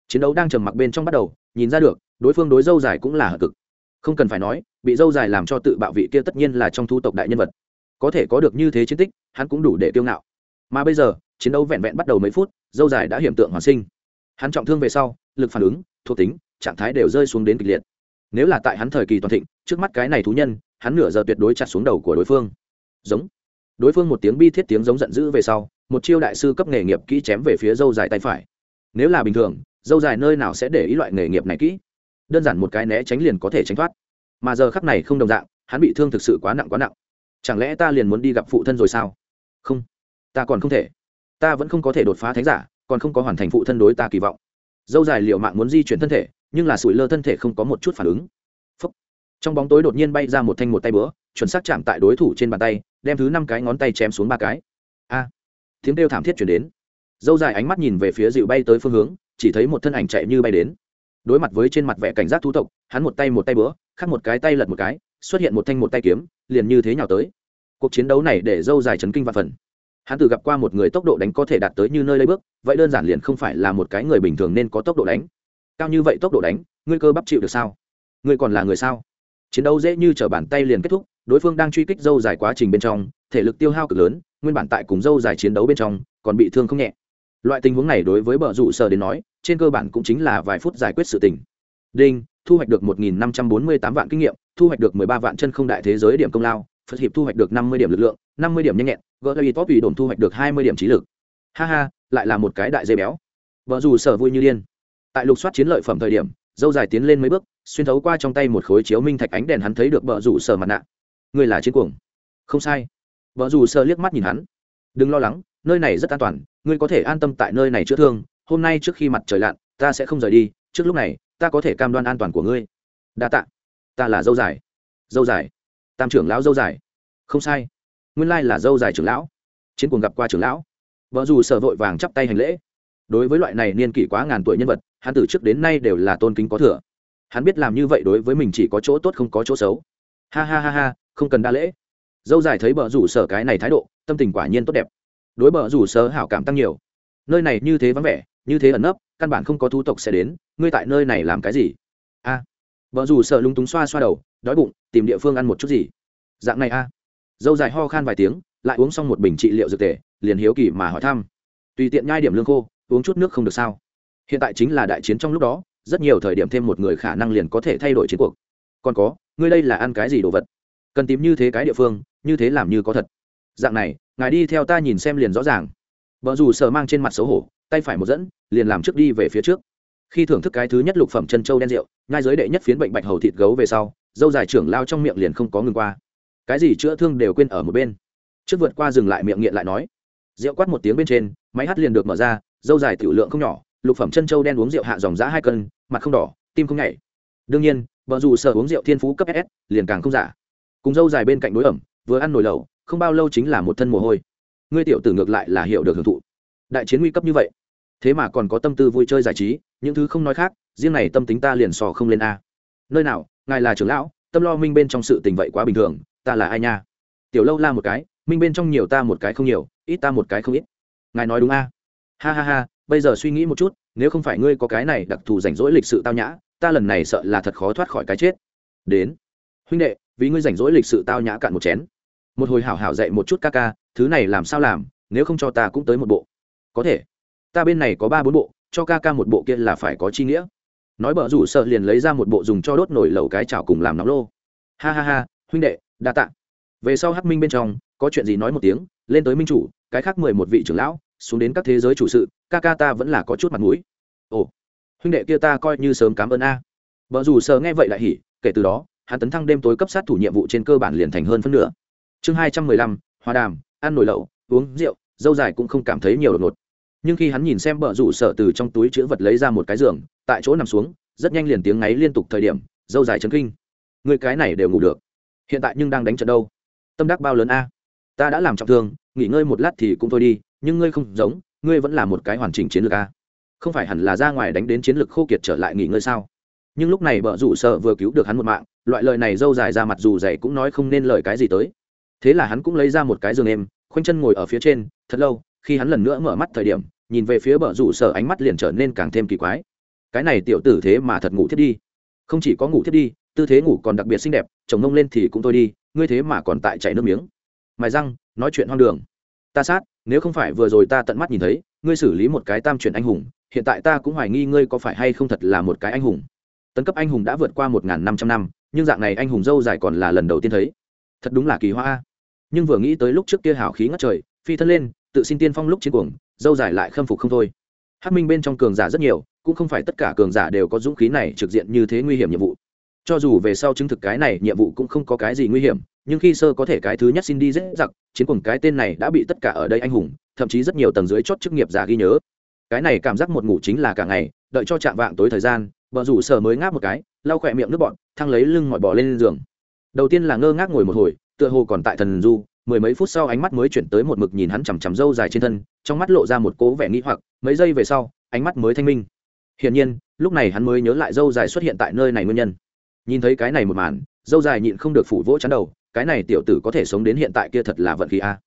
Chiến đấu đang trầm mặc bên trong bắt đầu, nhìn ra được đối phương đối dâu dài cũng là hợp cực. Không cần phải nói, bị dâu dài làm cho tự bạo vị kia tất nhiên là trong thu tộc đại nhân vật. Có thể có được như thế chiến tích, hắn cũng đủ để kiêu ngạo. Mà bây giờ, chiến đấu vẹn vẹn bắt đầu mấy phút, dâu dài đã hiểm tượng hoàn sinh. Hắn trọng thương về sau, lực phản ứng, thuộc tính, trạng thái đều rơi xuống đến kịch liệt. Nếu là tại hắn thời kỳ toàn thịnh, trước mắt cái này thú nhân, hắn nửa giờ tuyệt đối chặt xuống đầu của đối phương. Giống. Đối phương một tiếng bi thiết tiếng giống giận dữ về sau, một chiêu đại sư cấp nghề nghiệp kỹ chém về phía dâu dài tay phải. Nếu là bình thường, dâu dài nơi nào sẽ để ý loại nghề nghiệp này kỹ? Đơn giản một cái né tránh liền có thể tránh thoát. Mà giờ khắc này không đồng dạng, hắn bị thương thực sự quá nặng quá nặng. Chẳng lẽ ta liền muốn đi gặp phụ thân rồi sao? Không, ta còn không thể. Ta vẫn không có thể đột phá thánh giả, còn không có hoàn thành phụ thân đối ta kỳ vọng. Dâu dài liệu mạng muốn di chuyển thân thể, nhưng là sủi lơ thân thể không có một chút phản ứng. Phúc. trong bóng tối đột nhiên bay ra một thanh một tay bữa chuẩn xác chạm tại đối thủ trên bàn tay, đem thứ năm cái ngón tay chém xuống ba cái. A. À. tiếng kêu thảm thiết chuyển đến. Dâu dài ánh mắt nhìn về phía dịu bay tới phương hướng, chỉ thấy một thân ảnh chạy như bay đến đối mặt với trên mặt vẻ cảnh giác thú tộc, hắn một tay một tay bữa, khắc một cái tay lật một cái, xuất hiện một thanh một tay kiếm, liền như thế nhào tới. Cuộc chiến đấu này để dâu dài chấn kinh và phần. Hắn từ gặp qua một người tốc độ đánh có thể đạt tới như nơi lấy bước, vậy đơn giản liền không phải là một cái người bình thường nên có tốc độ đánh. Cao như vậy tốc độ đánh, ngươi cơ bắp chịu được sao? Ngươi còn là người sao? Chiến đấu dễ như t r ở bàn tay liền kết thúc, đối phương đang truy kích dâu dài quá trình bên trong, thể lực tiêu hao cực lớn, nguyên bản tại cùng dâu dài chiến đấu bên trong, còn bị thương không nhẹ loại tình huống này đối với bờ rủ sở đến nói, trên cơ bản cũng chính là vài phút giải quyết sự tình. Đinh, thu hoạch được một nghìn năm trăm bốn mươi tám vạn kinh nghiệm, thu hoạch được mười ba vạn chân không đại thế giới điểm công lao, phật hiệp thu hoạch được năm mươi điểm lực lượng, năm mươi điểm nhanh nhẹn, gỡ gây top ủy đồn thu hoạch được hai mươi điểm trí lực. Ha ha, lại là một cái đại dây béo. Vợ dù sở vui như điên. Tại lục soát chiến lợi phẩm thời điểm, dâu dài tiến lên mấy bước, xuyên thấu qua trong tay một khối chiếu minh thạch ánh đèn hắn thấy được vợ rủ sở mặt nạ. Người là chiến cuồng. Không sai. Vợ rủ sở liếc mắt nhìn hắn. Đừng lo lắng, nơi này rất an toàn ngươi có thể an tâm tại nơi này chữa thương, hôm nay trước khi mặt trời lặn, ta sẽ không rời đi, trước lúc này, ta có thể cam đoan an toàn của ngươi. Đa tạ. Ta là dâu dài. Dâu dài? Tam trưởng lão dâu dài? Không sai. Nguyên lai là dâu dài trưởng lão. Chiến cuồng gặp qua trưởng lão. Vợ dù sợ vội vàng chắp tay hành lễ. Đối với loại này niên kỷ quá ngàn tuổi nhân vật, hắn từ trước đến nay đều là tôn kính có thừa. Hắn biết làm như vậy đối với mình chỉ có chỗ tốt không có chỗ xấu. Ha ha ha ha, không cần đa lễ. Dâu dài thấy bờ rủ sở cái này thái độ, tâm tình quả nhiên tốt đẹp đối bờ rủ sơ hảo cảm tăng nhiều. Nơi này như thế vắng vẻ như thế ẩn nấp căn bản không có thu tộc sẽ đến ngươi tại nơi này làm cái gì? A. À, rủ sợ lúng túng xoa xoa đầu đói bụng tìm địa phương ăn một chút gì. Dạng này a. Dâu dài ho khan vài tiếng lại uống xong một bình trị liệu dược tề liền hiếu kỳ mà hỏi thăm. Tùy tiện nhai điểm lương khô uống chút nước không được sao? Hiện tại chính là đại chiến trong lúc đó rất nhiều thời điểm thêm một người khả năng liền có thể thay đổi chiến cuộc. Còn có ngươi đây là ăn cái gì đồ vật? Cần tìm như thế cái địa phương như thế làm như có thật dạng này, ngài đi theo ta nhìn xem liền rõ ràng. Vợ dù sợ mang trên mặt xấu hổ, tay phải một dẫn, liền làm trước đi về phía trước. Khi thưởng thức cái thứ nhất lục phẩm chân châu đen rượu ngay giới đệ nhất phiến bệnh bạch hầu thịt gấu về sau, dâu dài trưởng lao trong miệng liền không có ngừng qua. Cái gì chữa thương đều quên ở một bên. Trước vượt qua dừng lại miệng nghiện lại nói. Rượu quát một tiếng bên trên, máy hát liền được mở ra, dâu dài tiểu lượng không nhỏ, lục phẩm chân châu đen uống rượu hạ dòng giã hai cân, mặt không đỏ, tim không nhảy. Đương nhiên, vợ dù sợ uống rượu thiên phú cấp ss liền càng không giả. Cùng dâu dài bên cạnh đối ẩm, vừa ăn nồi lẩu không bao lâu chính là một thân mồ hôi. Ngươi tiểu tử ngược lại là hiểu được hưởng thụ. Đại chiến nguy cấp như vậy, thế mà còn có tâm tư vui chơi giải trí, những thứ không nói khác, riêng này tâm tính ta liền sò không lên a. Nơi nào, ngài là trưởng lão, tâm lo minh bên trong sự tình vậy quá bình thường, ta là ai nha? Tiểu lâu la một cái, minh bên trong nhiều ta một cái không nhiều, ít ta một cái không ít. Ngài nói đúng a. Ha ha ha, bây giờ suy nghĩ một chút, nếu không phải ngươi có cái này đặc thù rảnh rỗi lịch sự tao nhã, ta lần này sợ là thật khó thoát khỏi cái chết. Đến. Huynh đệ, vì ngươi rảnh rỗi lịch sự tao nhã cạn một chén một hồi hảo hảo dạy một chút ca ca, thứ này làm sao làm, nếu không cho ta cũng tới một bộ. Có thể. Ta bên này có ba bốn bộ, cho ca ca một bộ kia là phải có chi nghĩa. Nói bở rủ sợ liền lấy ra một bộ dùng cho đốt nổi lẩu cái chảo cùng làm nóng lô. Ha ha ha, huynh đệ, đa tạ. Về sau hắc minh bên trong, có chuyện gì nói một tiếng, lên tới minh chủ, cái khác mười một vị trưởng lão, xuống đến các thế giới chủ sự, ca ca ta vẫn là có chút mặt mũi. Ồ, huynh đệ kia ta coi như sớm cảm ơn a. Vợ dù sợ nghe vậy lại hỉ, kể từ đó, hắn tấn thăng đêm tối cấp sát thủ nhiệm vụ trên cơ bản liền thành hơn phân nửa chương hai trăm mười lăm, hòa đàm, ăn nồi lẩu, uống rượu, dâu dài cũng không cảm thấy nhiều đột ngột. Nhưng khi hắn nhìn xem bờ rủ sợ từ trong túi chữ vật lấy ra một cái giường, tại chỗ nằm xuống, rất nhanh liền tiếng ngáy liên tục thời điểm, dâu dài chấn kinh. Người cái này đều ngủ được. Hiện tại nhưng đang đánh trận đâu? Tâm đắc bao lớn a? Ta đã làm trọng thương, nghỉ ngơi một lát thì cũng thôi đi, nhưng ngươi không giống, ngươi vẫn là một cái hoàn chỉnh chiến lược a. Không phải hẳn là ra ngoài đánh đến chiến lược khô kiệt trở lại nghỉ ngơi sao? Nhưng lúc này bờ rủ sợ vừa cứu được hắn một mạng, loại lời này dâu dài ra mặt dù dày cũng nói không nên lời cái gì tới thế là hắn cũng lấy ra một cái giường êm, khoanh chân ngồi ở phía trên, thật lâu, khi hắn lần nữa mở mắt thời điểm, nhìn về phía bờ rủ sở ánh mắt liền trở nên càng thêm kỳ quái. Cái này tiểu tử thế mà thật ngủ thiết đi. Không chỉ có ngủ thiết đi, tư thế ngủ còn đặc biệt xinh đẹp, chồng ngông lên thì cũng thôi đi, ngươi thế mà còn tại chảy nước miếng. Mài răng, nói chuyện hoang đường. Ta sát, nếu không phải vừa rồi ta tận mắt nhìn thấy, ngươi xử lý một cái tam chuyển anh hùng, hiện tại ta cũng hoài nghi ngươi có phải hay không thật là một cái anh hùng. Tấn cấp anh hùng đã vượt qua một n g h n năm trăm năm, nhưng dạng này anh hùng dâu dài còn là lần đầu tiên thấy. Thật đúng là kỳ hoa nhưng vừa nghĩ tới lúc trước kia hảo khí ngất trời, phi thân lên, tự xin tiên phong lúc chiến cuồng, dâu dài lại khâm phục không thôi. Hát minh bên trong cường giả rất nhiều, cũng không phải tất cả cường giả đều có dũng khí này trực diện như thế nguy hiểm nhiệm vụ. Cho dù về sau chứng thực cái này nhiệm vụ cũng không có cái gì nguy hiểm, nhưng khi sơ có thể cái thứ nhất xin đi dễ giặc chiến cuồng cái tên này đã bị tất cả ở đây anh hùng, thậm chí rất nhiều tầng dưới chót chức nghiệp giả ghi nhớ. Cái này cảm giác một ngủ chính là cả ngày, đợi cho chạm vạng tối thời gian vợ rủ sở mới ngáp một cái, lau khỏe miệng nước bọn thăng lấy lưng mọi bỏ lên giường. Đầu tiên là ngơ ngác ngồi một hồi tựa hồ còn tại thần du, mười mấy phút sau ánh mắt mới chuyển tới một mực nhìn hắn chằm chằm râu dài trên thân, trong mắt lộ ra một cố vẻ nghĩ hoặc, mấy giây về sau, ánh mắt mới thanh minh. Hiển nhiên, lúc này hắn mới nhớ lại râu dài xuất hiện tại nơi này nguyên nhân. Nhìn thấy cái này một màn, râu dài nhịn không được phủ vỗ chắn đầu, cái này tiểu tử có thể sống đến hiện tại kia thật là vận khí a.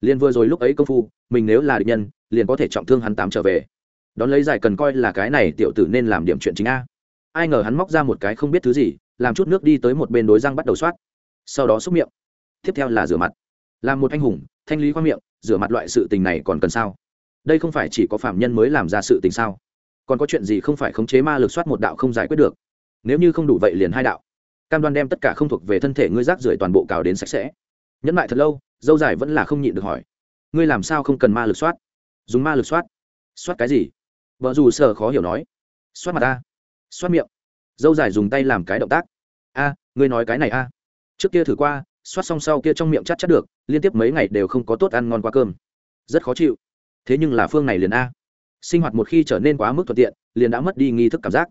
Liền vừa rồi lúc ấy công phu, mình nếu là địch nhân, liền có thể trọng thương hắn tám trở về. Đón lấy dài cần coi là cái này tiểu tử nên làm điểm chuyện chính a. Ai ngờ hắn móc ra một cái không biết thứ gì, làm chút nước đi tới một bên đối răng bắt đầu soát sau đó xúc miệng tiếp theo là rửa mặt. Làm một anh hùng thanh lý khoa miệng rửa mặt loại sự tình này còn cần sao? Đây không phải chỉ có phạm nhân mới làm ra sự tình sao? Còn có chuyện gì không phải khống chế ma lực soát một đạo không giải quyết được? Nếu như không đủ vậy liền hai đạo. Cam đoan đem tất cả không thuộc về thân thể ngươi rác rưởi toàn bộ cào đến sạch sẽ. Nhẫn lại thật lâu dâu dài vẫn là không nhịn được hỏi. Ngươi làm sao không cần ma lực soát? Dùng ma lực soát? Soát cái gì? Vợ dù sợ khó hiểu nói. Soát mặt ta, soát miệng. Dâu dài dùng tay làm cái động tác. A ngươi nói cái này a. Trước kia thử qua xoát xong sau kia trong miệng chắc chắc được, liên tiếp mấy ngày đều không có tốt ăn ngon qua cơm. Rất khó chịu. Thế nhưng là phương này liền a. Sinh hoạt một khi trở nên quá mức thuận tiện, liền đã mất đi nghi thức cảm giác.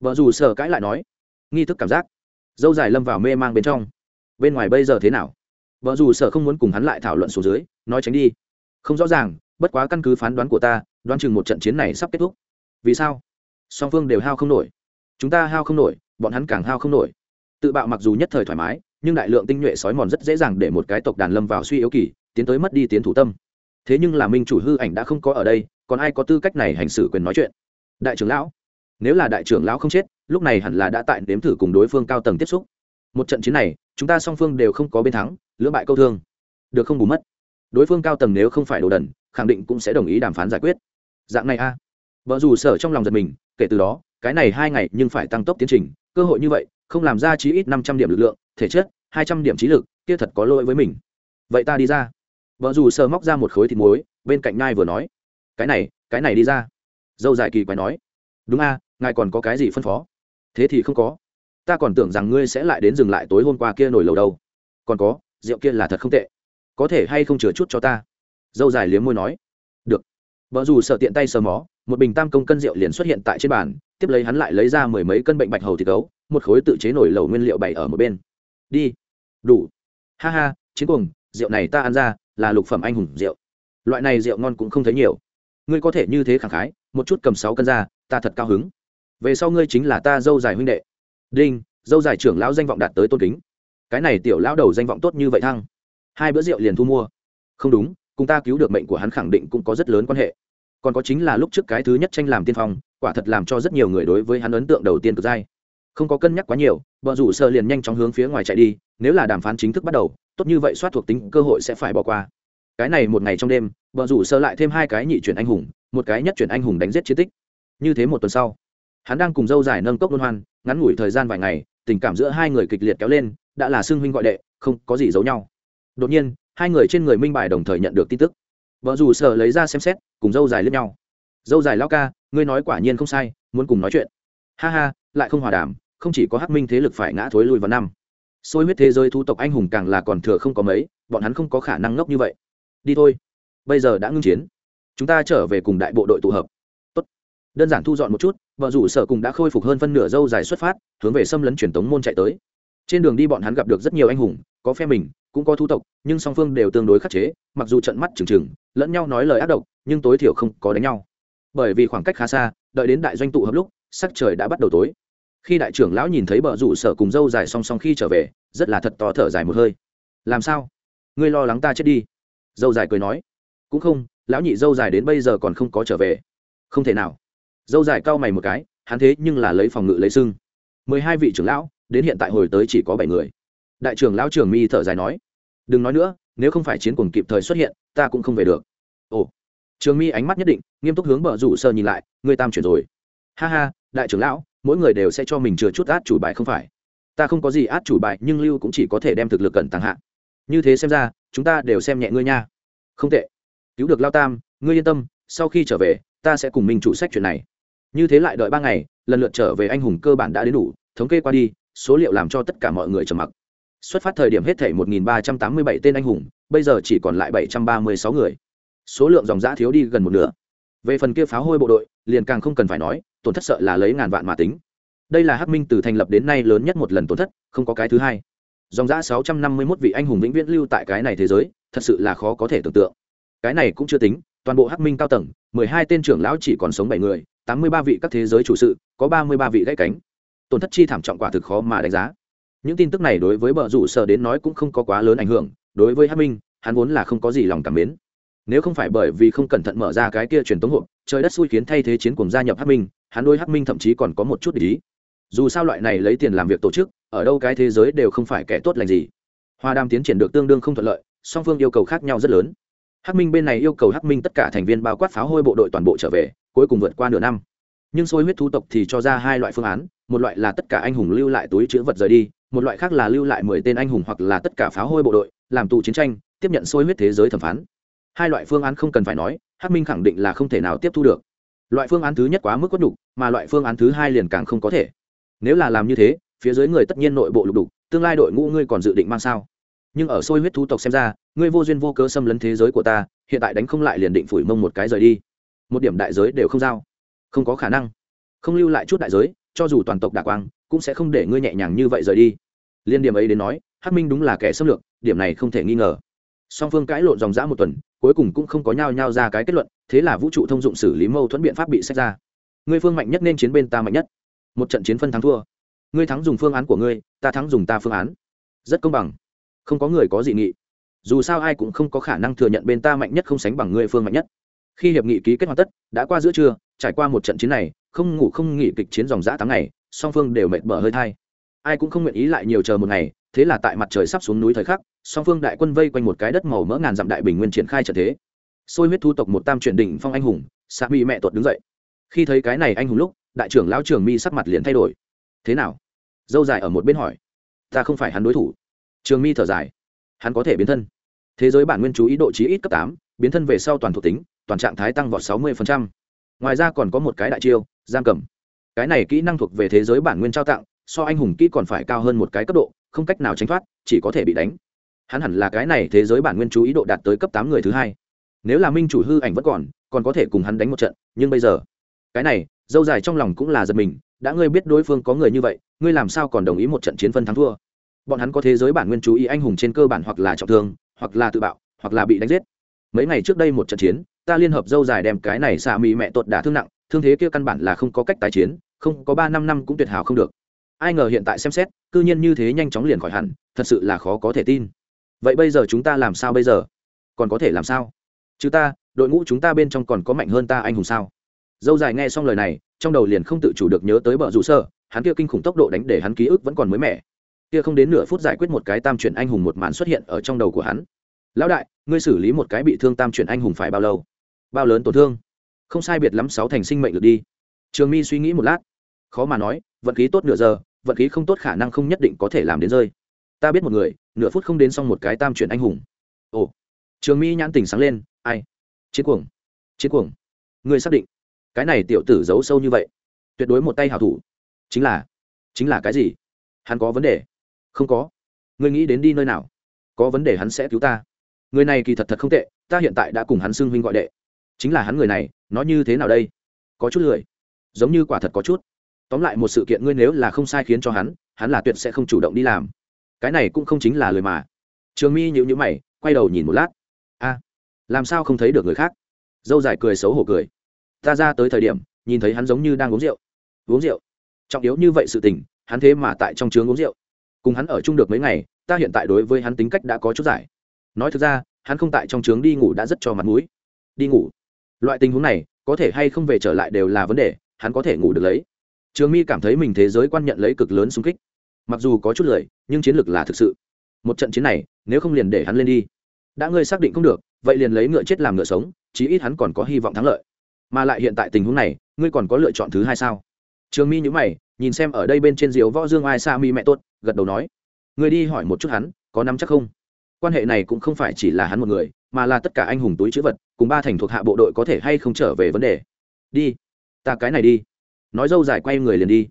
Vợ dù sợ cãi lại nói, nghi thức cảm giác? Dâu dài lâm vào mê mang bên trong. Bên ngoài bây giờ thế nào? Vợ dù sợ không muốn cùng hắn lại thảo luận xuống dưới, nói tránh đi. Không rõ ràng, bất quá căn cứ phán đoán của ta, đoán chừng một trận chiến này sắp kết thúc. Vì sao? Song phương đều hao không nổi. Chúng ta hao không nổi, bọn hắn càng hao không nổi. Tự bạo mặc dù nhất thời thoải mái nhưng đại lượng tinh nhuệ sói mòn rất dễ dàng để một cái tộc đàn lâm vào suy yếu kỳ, tiến tới mất đi tiến thủ tâm. Thế nhưng là minh chủ hư ảnh đã không có ở đây, còn ai có tư cách này hành xử quyền nói chuyện? Đại trưởng lão, nếu là đại trưởng lão không chết, lúc này hẳn là đã tại đếm thử cùng đối phương cao tầng tiếp xúc. Một trận chiến này, chúng ta song phương đều không có bên thắng, lưỡng bại câu thương. Được không bù mất? Đối phương cao tầng nếu không phải đồ đần, khẳng định cũng sẽ đồng ý đàm phán giải quyết. Dạng này a. À. vợ dù sở trong lòng giật mình, kể từ đó, cái này hai ngày nhưng phải tăng tốc tiến trình, cơ hội như vậy không làm ra chí ít năm trăm điểm lực lượng, thể chất, hai trăm điểm trí lực, kia thật có lỗi với mình. Vậy ta đi ra. Vợ dù sờ móc ra một khối thịt muối, bên cạnh ngai vừa nói, cái này cái này đi ra. Dâu dài kỳ quái nói, đúng a, ngài còn có cái gì phân phó? Thế thì không có. Ta còn tưởng rằng ngươi sẽ lại đến dừng lại tối hôm qua kia nổi lầu đâu. Còn có, rượu kia là thật không tệ. Có thể hay không chừa chút cho ta? Dâu dài liếm môi nói, được. Vợ dù sợ tiện tay sờ mó, một bình tam công cân rượu liền xuất hiện tại trên bàn, tiếp lấy hắn lại lấy ra mười mấy cân bệnh bạch hầu thịt gấu một khối tự chế nổi lầu nguyên liệu bày ở một bên. Đi. Đủ. Ha ha, chiến cuồng, rượu này ta ăn ra, là lục phẩm anh hùng rượu. Loại này rượu ngon cũng không thấy nhiều. Ngươi có thể như thế khẳng khái, một chút cầm sáu cân ra, ta thật cao hứng. Về sau ngươi chính là ta dâu dài huynh đệ. Đinh, dâu dài trưởng lão danh vọng đạt tới tôn kính. Cái này tiểu lão đầu danh vọng tốt như vậy thăng. Hai bữa rượu liền thu mua. Không đúng, cùng ta cứu được mệnh của hắn khẳng định cũng có rất lớn quan hệ. Còn có chính là lúc trước cái thứ nhất tranh làm tiên phong, quả thật làm cho rất nhiều người đối với hắn ấn tượng đầu tiên cực dai không có cân nhắc quá nhiều vợ rủ sợ liền nhanh chóng hướng phía ngoài chạy đi, nếu là đàm phán chính thức bắt đầu, tốt như vậy soát thuộc tính cơ hội sẽ phải bỏ qua. Cái này một ngày trong đêm vợ rủ sơ lại thêm hai cái nhị chuyển anh hùng, một cái nhất chuyển anh hùng đánh giết chiến tích. Như thế một tuần sau, hắn đang cùng dâu dài nâng cốc luân hoan, ngắn ngủi thời gian vài ngày, tình cảm giữa hai người kịch liệt kéo lên, đã là xưng huynh gọi đệ, không có gì giấu nhau. Đột nhiên, hai người trên người minh bài đồng thời nhận được tin tức. Vợ dù sợ lấy ra xem xét, cùng dâu dài lướt nhau. Dâu dài lao ca, ngươi nói quả nhiên không sai, muốn cùng nói chuyện. Ha ha, lại không hòa đàm không chỉ có hắc minh thế lực phải ngã thối lui vào năm, xôi huyết thế giới thu tộc anh hùng càng là còn thừa không có mấy, bọn hắn không có khả năng ngốc như vậy. Đi thôi, bây giờ đã ngưng chiến, chúng ta trở về cùng đại bộ đội tụ hợp. Tốt. đơn giản thu dọn một chút, vợ rủ sở cùng đã khôi phục hơn phân nửa dâu dài xuất phát, hướng về xâm lấn truyền tống môn chạy tới. Trên đường đi bọn hắn gặp được rất nhiều anh hùng, có phe mình, cũng có thu tộc, nhưng song phương đều tương đối khắc chế, mặc dù trận mắt trừng trừng, lẫn nhau nói lời ác độc, nhưng tối thiểu không có đánh nhau. Bởi vì khoảng cách khá xa, đợi đến đại doanh tụ hợp lúc, sắc trời đã bắt đầu tối khi đại trưởng lão nhìn thấy bờ rủ sở cùng dâu dài song song khi trở về, rất là thật to thở dài một hơi. Làm sao? Ngươi lo lắng ta chết đi? Dâu dài cười nói. Cũng không, lão nhị dâu dài đến bây giờ còn không có trở về. Không thể nào. Dâu dài cau mày một cái, hắn thế nhưng là lấy phòng ngự lấy sưng. Mười hai vị trưởng lão, đến hiện tại hồi tới chỉ có bảy người. Đại trưởng lão trưởng mi thở dài nói. Đừng nói nữa, nếu không phải chiến cuồng kịp thời xuất hiện, ta cũng không về được. Ồ. Trường mi ánh mắt nhất định, nghiêm túc hướng bờ rủ sơ nhìn lại, ngươi tam chuyển rồi. Ha ha, đại trưởng lão mỗi người đều sẽ cho mình chừa chút át chủ bài không phải. Ta không có gì át chủ bài, nhưng lưu cũng chỉ có thể đem thực lực cẩn tăng hạ. Như thế xem ra, chúng ta đều xem nhẹ ngươi nha. Không tệ. Cứu được lao tam, ngươi yên tâm, sau khi trở về, ta sẽ cùng mình chủ sách chuyện này. Như thế lại đợi ba ngày, lần lượt trở về anh hùng cơ bản đã đến đủ, thống kê qua đi, số liệu làm cho tất cả mọi người trầm mặc. Xuất phát thời điểm hết thể 1.387 tên anh hùng, bây giờ chỉ còn lại 736 người. Số lượng dòng giã thiếu đi gần một nửa. Về phần kia pháo hôi bộ đội liền càng không cần phải nói, tổn thất sợ là lấy ngàn vạn mà tính. Đây là hắc minh từ thành lập đến nay lớn nhất một lần tổn thất, không có cái thứ hai. Dòng giã 651 vị anh hùng vĩnh viễn lưu tại cái này thế giới, thật sự là khó có thể tưởng tượng. Cái này cũng chưa tính, toàn bộ hắc minh cao tầng 12 tên trưởng lão chỉ còn sống bảy người 83 vị các thế giới chủ sự, có 33 vị gãy cánh. Tổn thất chi thảm trọng quả thực khó mà đánh giá. Những tin tức này đối với bờ rủ sở đến nói cũng không có quá lớn ảnh hưởng, đối với hắc minh, hắn vốn là không có gì lòng cảm mến nếu không phải bởi vì không cẩn thận mở ra cái kia truyền tống hộp, trời đất xui khiến thay thế chiến cùng gia nhập hắc minh, hắn đôi hắc minh thậm chí còn có một chút ý. Dù sao loại này lấy tiền làm việc tổ chức, ở đâu cái thế giới đều không phải kẻ tốt lành gì. Hoa đàm tiến triển được tương đương không thuận lợi, song phương yêu cầu khác nhau rất lớn. Hắc minh bên này yêu cầu hắc minh tất cả thành viên bao quát pháo hôi bộ đội toàn bộ trở về, cuối cùng vượt qua nửa năm. Nhưng xôi huyết thu tộc thì cho ra hai loại phương án, một loại là tất cả anh hùng lưu lại túi chữ vật rời đi, một loại khác là lưu lại mười tên anh hùng hoặc là tất cả pháo hôi bộ đội, làm tù chiến tranh, tiếp nhận xôi huyết thế giới thẩm phán hai loại phương án không cần phải nói, hắc minh khẳng định là không thể nào tiếp thu được. Loại phương án thứ nhất quá mức quất đục mà loại phương án thứ hai liền càng không có thể. Nếu là làm như thế, phía dưới người tất nhiên nội bộ lục đục, tương lai đội ngũ ngươi còn dự định mang sao? Nhưng ở xôi huyết thú tộc xem ra, ngươi vô duyên vô cớ xâm lấn thế giới của ta, hiện tại đánh không lại liền định phủi mông một cái rời đi. Một điểm đại giới đều không giao. Không có khả năng. Không lưu lại chút đại giới, cho dù toàn tộc đả quang, cũng sẽ không để ngươi nhẹ nhàng như vậy rời đi. Liên điểm ấy đến nói, hắc minh đúng là kẻ xâm lược, điểm này không thể nghi ngờ. Song phương cãi lộn dòng dã một tuần cuối cùng cũng không có nhao nhao ra cái kết luận, thế là vũ trụ thông dụng xử lý mâu thuẫn biện pháp bị xét ra. Ngươi phương mạnh nhất nên chiến bên ta mạnh nhất. Một trận chiến phân thắng thua. Ngươi thắng dùng phương án của ngươi, ta thắng dùng ta phương án. Rất công bằng. Không có người có dị nghị. Dù sao ai cũng không có khả năng thừa nhận bên ta mạnh nhất không sánh bằng ngươi phương mạnh nhất. Khi hiệp nghị ký kết hoàn tất, đã qua giữa trưa, trải qua một trận chiến này, không ngủ không nghỉ kịch chiến dòng dã tháng ngày, song phương đều mệt bở hơi thai. Ai cũng không nguyện ý lại nhiều chờ một ngày, thế là tại mặt trời sắp xuống núi thời khắc song phương đại quân vây quanh một cái đất màu mỡ ngàn dặm đại bình nguyên triển khai trận thế. Xôi huyết thu tộc một tam truyền đỉnh phong anh hùng xạ mỹ mẹ tuột đứng dậy. Khi thấy cái này anh hùng lúc, đại trưởng lão trường mi sắc mặt liền thay đổi. Thế nào? Dâu dài ở một bên hỏi. Ta không phải hắn đối thủ. Trường mi thở dài. Hắn có thể biến thân. Thế giới bản nguyên chú ý độ chí ít cấp tám, biến thân về sau toàn thuộc tính, toàn trạng thái tăng vọt sáu mươi ngoài ra còn có một cái đại chiêu, giam cầm. Cái này kỹ năng thuộc về thế giới bản nguyên trao tặng, so anh hùng kỹ còn phải cao hơn một cái cấp độ, không cách nào tránh thoát, chỉ có thể bị đánh hắn hẳn là cái này thế giới bản nguyên chú ý độ đạt tới cấp tám người thứ hai. Nếu là minh chủ hư ảnh vẫn còn còn có thể cùng hắn đánh một trận, nhưng bây giờ, cái này, dâu dài trong lòng cũng là giật mình, đã ngươi biết đối phương có người như vậy, ngươi làm sao còn đồng ý một trận chiến phân thắng thua? Bọn hắn có thế giới bản nguyên chú ý anh hùng trên cơ bản hoặc là trọng thương, hoặc là tự bạo, hoặc là bị đánh giết. Mấy ngày trước đây một trận chiến, ta liên hợp dâu dài đem cái này xạ mì mẹ tuột đả thương nặng, thương thế kia căn bản là không có cách tái chiến, không, có ba năm năm cũng tuyệt hảo không được. Ai ngờ hiện tại xem xét, cư nhiên như thế nhanh chóng liền khỏi hẳn, thật sự là khó có thể tin vậy bây giờ chúng ta làm sao bây giờ? Còn có thể làm sao? Chứ ta, đội ngũ chúng ta bên trong còn có mạnh hơn ta anh hùng sao? Dâu dài nghe xong lời này, trong đầu liền không tự chủ được nhớ tới bờ rủ sơ, hắn kia kinh khủng tốc độ đánh để hắn ký ức vẫn còn mới mẻ. Kia không đến nửa phút giải quyết một cái tam chuyển anh hùng một màn xuất hiện ở trong đầu của hắn. Lão đại, ngươi xử lý một cái bị thương tam chuyển anh hùng phải bao lâu? Bao lớn tổn thương? Không sai biệt lắm sáu thành sinh mệnh được đi. Trường mi suy nghĩ một lát. Khó mà nói, vận khí tốt nửa giờ, vận khí không tốt khả năng không nhất định có thể làm đến rơi ta biết một người, nửa phút không đến xong một cái tam chuyển anh hùng. Ồ, trường mi nhãn tình sáng lên, ai? Chiến cuồng chiến cuồng. Người xác định, cái này tiểu tử giấu sâu như vậy, tuyệt đối một tay hảo thủ. Chính là chính là cái gì? Hắn có vấn đề? Không có. Ngươi nghĩ đến đi nơi nào? Có vấn đề hắn sẽ cứu ta. Người này kỳ thật thật không tệ, ta hiện tại đã cùng hắn xưng huynh gọi đệ. Chính là hắn người này, nó như thế nào đây? Có chút lười. Giống như quả thật có chút. Tóm lại một sự kiện ngươi nếu là không sai khiến cho hắn hắn là tuyệt sẽ không chủ động đi làm cái này cũng không chính là lời mà. Trường mi nhịu nhữ mày, quay đầu nhìn một lát. A, làm sao không thấy được người khác? Dâu dài cười xấu hổ cười. Ta ra tới thời điểm, nhìn thấy hắn giống như đang uống rượu. Uống rượu? Trọng yếu như vậy sự tình, hắn thế mà tại trong trường uống rượu. Cùng hắn ở chung được mấy ngày, ta hiện tại đối với hắn tính cách đã có chút giải. Nói thực ra, hắn không tại trong trướng đi ngủ đã rất cho mặt mũi. Đi ngủ. Loại tình huống này, có thể hay không về trở lại đều là vấn đề, hắn có thể ngủ được lấy. Trường mi cảm thấy mình thế giới quan nhận lấy cực lớn xung kích mặc dù có chút lười, nhưng chiến lược là thực sự. Một trận chiến này, nếu không liền để hắn lên đi. Đã ngươi xác định không được, vậy liền lấy ngựa chết làm ngựa sống, chí ít hắn còn có hy vọng thắng lợi. Mà lại hiện tại tình huống này, ngươi còn có lựa chọn thứ hai sao? Trường mi nhữ mày, nhìn xem ở đây bên trên diều võ dương ai sa mi mẹ tốt, gật đầu nói. Ngươi đi hỏi một chút hắn, có nắm chắc không? Quan hệ này cũng không phải chỉ là hắn một người, mà là tất cả anh hùng túi chữ vật, cùng ba thành thuộc hạ bộ đội có thể hay không trở về vấn đề. Đi, ta cái này đi. Nói dâu dài quay người liền đi.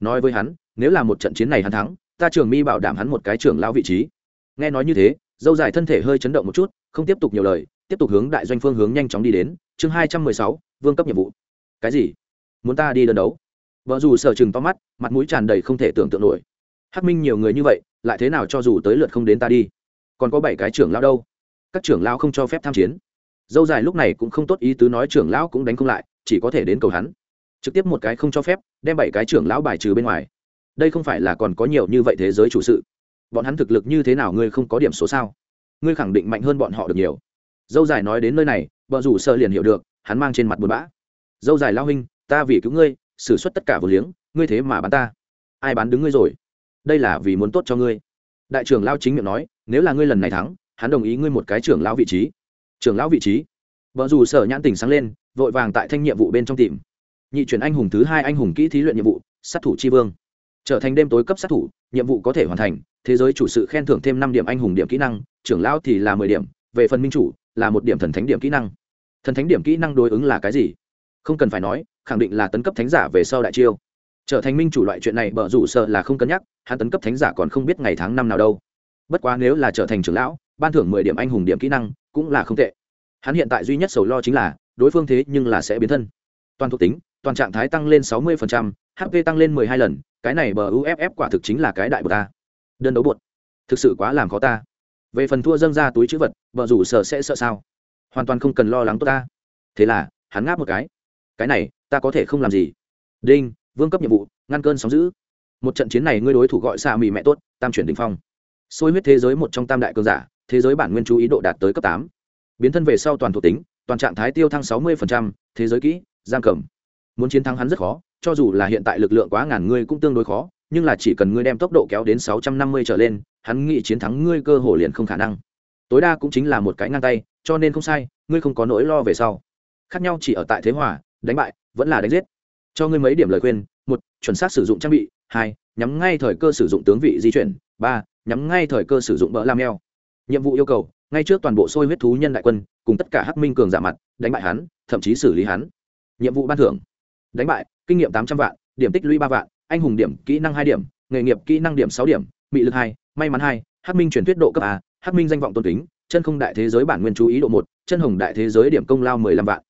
Nói với hắn nếu là một trận chiến này hắn thắng, ta trường mi bảo đảm hắn một cái trưởng lão vị trí. Nghe nói như thế, dâu dài thân thể hơi chấn động một chút, không tiếp tục nhiều lời, tiếp tục hướng đại doanh phương hướng nhanh chóng đi đến, chương hai trăm mười sáu, vương cấp nhiệm vụ. Cái gì? Muốn ta đi đơn đấu? Vợ dù sở chừng to mắt, mặt mũi tràn đầy không thể tưởng tượng nổi. Hắc minh nhiều người như vậy, lại thế nào cho dù tới lượt không đến ta đi? Còn có bảy cái trưởng lão đâu? Các trưởng lão không cho phép tham chiến. Dâu dài lúc này cũng không tốt ý tứ nói trưởng lão cũng đánh không lại, chỉ có thể đến cầu hắn. Trực tiếp một cái không cho phép, đem bảy cái trưởng lão bài trừ bên ngoài đây không phải là còn có nhiều như vậy thế giới chủ sự. Bọn hắn thực lực như thế nào ngươi không có điểm số sao? Ngươi khẳng định mạnh hơn bọn họ được nhiều. Dâu dài nói đến nơi này vợ rủ sợ liền hiểu được, hắn mang trên mặt buồn bã. Dâu dài lao huynh, ta vì cứu ngươi, xử suất tất cả vừa liếng, ngươi thế mà bán ta. Ai bán đứng ngươi rồi? Đây là vì muốn tốt cho ngươi. Đại trưởng lao chính miệng nói, nếu là ngươi lần này thắng, hắn đồng ý ngươi một cái trưởng lão vị trí. Trưởng lão vị trí? Vợ dù sở nhãn tình sáng lên, vội vàng tại thanh nhiệm vụ bên trong tìm. Nhị chuyển anh hùng thứ hai anh hùng kỹ thí luyện nhiệm vụ, sát thủ tri vương trở thành đêm tối cấp sát thủ, nhiệm vụ có thể hoàn thành, thế giới chủ sự khen thưởng thêm năm điểm anh hùng điểm kỹ năng, trưởng lão thì là mười điểm, về phần minh chủ, là một điểm thần thánh điểm kỹ năng. Thần thánh điểm kỹ năng đối ứng là cái gì? Không cần phải nói, khẳng định là tấn cấp thánh giả về sau đại chiêu. Trở thành minh chủ loại chuyện này bở rủ sợ là không cân nhắc, hắn tấn cấp thánh giả còn không biết ngày tháng năm nào đâu. Bất quá nếu là trở thành trưởng lão, ban thưởng mười điểm anh hùng điểm kỹ năng cũng là không tệ. Hắn hiện tại duy nhất sầu lo chính là, đối phương thế nhưng là sẽ biến thân. Toàn thuộc tính, toàn trạng thái tăng lên sáu mươi hp tăng lên mười hai lần cái này bờ uff quả thực chính là cái đại bờ ta. Đơn đấu bột. Thực sự quá làm khó ta. Về phần thua dâng ra túi chữ vật vợ rủ sợ sẽ sợ sao? Hoàn toàn không cần lo lắng tốt ta. Thế là, hắn ngáp một cái. Cái này, ta có thể không làm gì. Đinh, vương cấp nhiệm vụ, ngăn cơn sóng giữ một trận chiến này ngươi đối thủ gọi xa mì mẹ tốt, tam chuyển đình phong. Xôi huyết thế giới một trong tam đại cơn giả, thế giới bản nguyên chú ý độ đạt tới cấp tám. Biến thân về sau toàn thuộc tính, toàn trạng thái tiêu thăng sáu mươi thế giới kỹ, giam cầm. Muốn chiến thắng hắn rất khó cho dù là hiện tại lực lượng quá ngàn ngươi cũng tương đối khó, nhưng là chỉ cần ngươi đem tốc độ kéo đến sáu trăm năm mươi trở lên, hắn nghĩ chiến thắng ngươi cơ hồ liền không khả năng. Tối đa cũng chính là một cái ngang tay, cho nên không sai, ngươi không có nỗi lo về sau. Khác nhau chỉ ở tại thế hòa, đánh bại, vẫn là đánh giết. Cho ngươi mấy điểm lời khuyên, một, chuẩn xác sử dụng trang bị, hai, nhắm ngay thời cơ sử dụng tướng vị di chuyển, ba, nhắm ngay thời cơ sử dụng bỡ lam neo nhiệm vụ yêu cầu, ngay trước toàn bộ sôi huyết thú nhân đại quân, cùng tất cả hắc minh cường giả mặt, đánh bại hắn, thậm chí xử lý hắn. Nhiệm vụ ban thưởng, đánh bại kinh nghiệm tám trăm vạn, điểm tích lũy ba vạn, anh hùng điểm, kỹ năng hai điểm, nghề nghiệp kỹ năng điểm sáu điểm, mị lực hai, may mắn hai hắc minh truyền thuyết độ cấp a hắc minh danh vọng tôn kính, chân không đại thế giới bản nguyên chú ý độ một, chân hồng đại thế giới điểm công lao mười lăm vạn.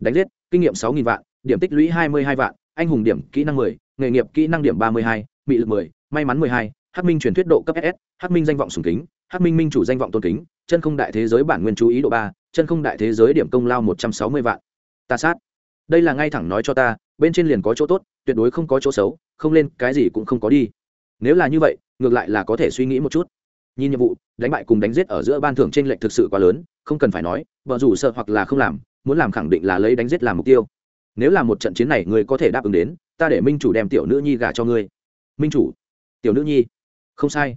Đánh giết, kinh nghiệm sáu nghìn vạn, điểm tích lũy hai mươi hai vạn, anh hùng điểm, kỹ năng mười, nghề nghiệp kỹ năng điểm ba mươi hai, mị lực mười, may mắn mười hai hắc minh truyền thuyết độ cấp ss hắc minh danh vọng sùng kính hắc minh minh chủ danh vọng tôn kính, chân không đại thế giới bản nguyên chú ý độ ba, chân không đại thế giới điểm công lao một trăm sáu mươi vạn. Ta sát. Đây là ngay thẳng nói cho ta bên trên liền có chỗ tốt, tuyệt đối không có chỗ xấu, không lên, cái gì cũng không có đi. Nếu là như vậy, ngược lại là có thể suy nghĩ một chút. Nhìn nhiệm vụ, đánh bại cùng đánh giết ở giữa ban thưởng t r ê n lệch thực sự quá lớn, không cần phải nói vợ rủ sợ hoặc là không làm, muốn làm khẳng định là lấy đánh giết làm mục tiêu. Nếu là một trận chiến này ngươi có thể đáp ứng đến, ta để minh chủ đem tiểu nữ nhi gả cho ngươi. Minh chủ, tiểu nữ nhi. Không sai.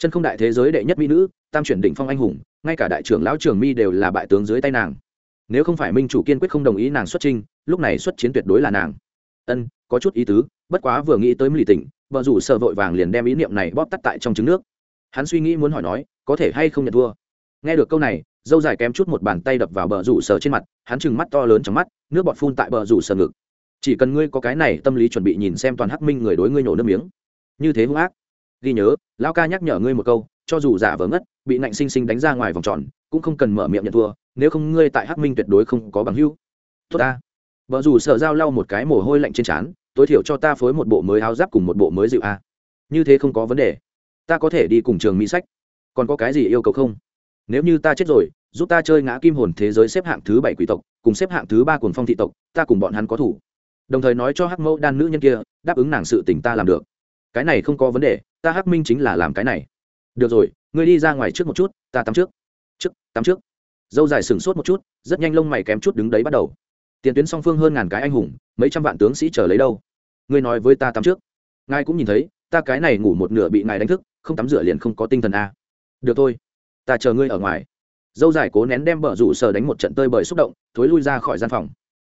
Chân không đại thế giới đệ nhất mỹ nữ, tam chuyển đỉnh phong anh hùng, ngay cả đại trưởng lão trường mi đều là bại tướng dưới tay nàng. Nếu không phải minh chủ kiên quyết không đồng ý nàng xuất trinh lúc này xuất chiến tuyệt đối là nàng ân, có chút ý tứ, bất quá vừa nghĩ tới mỹ tỉnh, vợ rủ sợ vội vàng liền đem ý niệm này bóp tắt tại trong trứng nước. Hắn suy nghĩ muốn hỏi nói, có thể hay không nhận thua? Nghe được câu này, dâu dài kém chút một bàn tay đập vào bờ rủ sờ trên mặt, hắn chừng mắt to lớn trong mắt, nước bọt phun tại bờ rủ sờ ngực. Chỉ cần ngươi có cái này tâm lý chuẩn bị nhìn xem toàn hắc minh người đối ngươi nổ nước miếng. Như thế hung ác. Ghi nhớ, lão ca nhắc nhở ngươi một câu, cho dù giả vờ ngất, bị nạnh sinh sinh đánh ra ngoài vòng tròn, cũng không cần mở miệng nhận thua, nếu không ngươi tại hắc minh tuyệt đối không có bằng hữu. Tốt ta vợ dù sợ giao lau một cái mồ hôi lạnh trên trán, tối thiểu cho ta phối một bộ mới áo giáp cùng một bộ mới dịu a như thế không có vấn đề. Ta có thể đi cùng trường mỹ sách. Còn có cái gì yêu cầu không? Nếu như ta chết rồi, giúp ta chơi ngã kim hồn thế giới xếp hạng thứ bảy quỷ tộc, cùng xếp hạng thứ ba quần phong thị tộc, ta cùng bọn hắn có thủ. Đồng thời nói cho hắc mẫu đan nữ nhân kia, đáp ứng nàng sự tình ta làm được. Cái này không có vấn đề, ta hắc minh chính là làm cái này. Được rồi, ngươi đi ra ngoài trước một chút, ta tắm trước. Trước, tắm trước. Dâu dài sừng sốt một chút, rất nhanh lông mày kém chút đứng đấy bắt đầu tiền tuyến song phương hơn ngàn cái anh hùng, mấy trăm vạn tướng sĩ chờ lấy đâu? Ngươi nói với ta tắm trước. Ngài cũng nhìn thấy, ta cái này ngủ một nửa bị ngài đánh thức, không tắm rửa liền không có tinh thần a được thôi, ta chờ ngươi ở ngoài. Dâu dài cố nén đem bờ rủ sở đánh một trận tơi bời xúc động, thối lui ra khỏi gian phòng.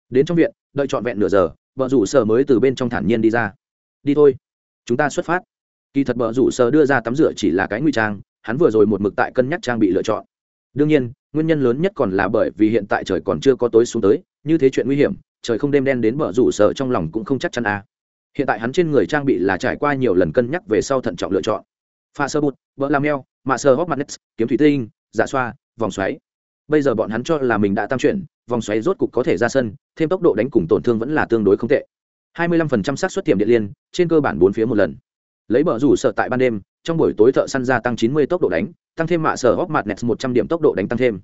Đến trong viện, đợi trọn vẹn nửa giờ bờ rủ sở mới từ bên trong thản nhiên đi ra. Đi thôi, chúng ta xuất phát. Kỳ thật bờ rủ sở đưa ra tắm rửa chỉ là cái nguy trang, hắn vừa rồi một mực tại cân nhắc trang bị lựa chọn. Đương nhiên, nguyên nhân lớn nhất còn là bởi vì hiện tại trời còn chưa có tối xuống tới như thế chuyện nguy hiểm, trời không đêm đen đến bờ rủ sở trong lòng cũng không chắc chắn à. hiện tại hắn trên người trang bị là trải qua nhiều lần cân nhắc về sau thận trọng lựa chọn. Pha sơ bụt vỡ làm neo mạ sơ hóc mặt nets kiếm thủy tinh giả xoa, vòng xoáy. Bây giờ bọn hắn cho là mình đã tam chuyển, vòng xoáy rốt cục có thể ra sân, thêm tốc độ đánh cùng tổn thương vẫn là tương đối không tệ. 25% xác suất tiềm điện liên, trên cơ bản bốn phía một lần. Lấy bờ rủ sợ tại ban đêm, trong buổi tối thợ săn gia tăng 90 tốc độ đánh, tăng thêm mạ sở hóc mặt nets 100 điểm tốc độ đánh tăng thêm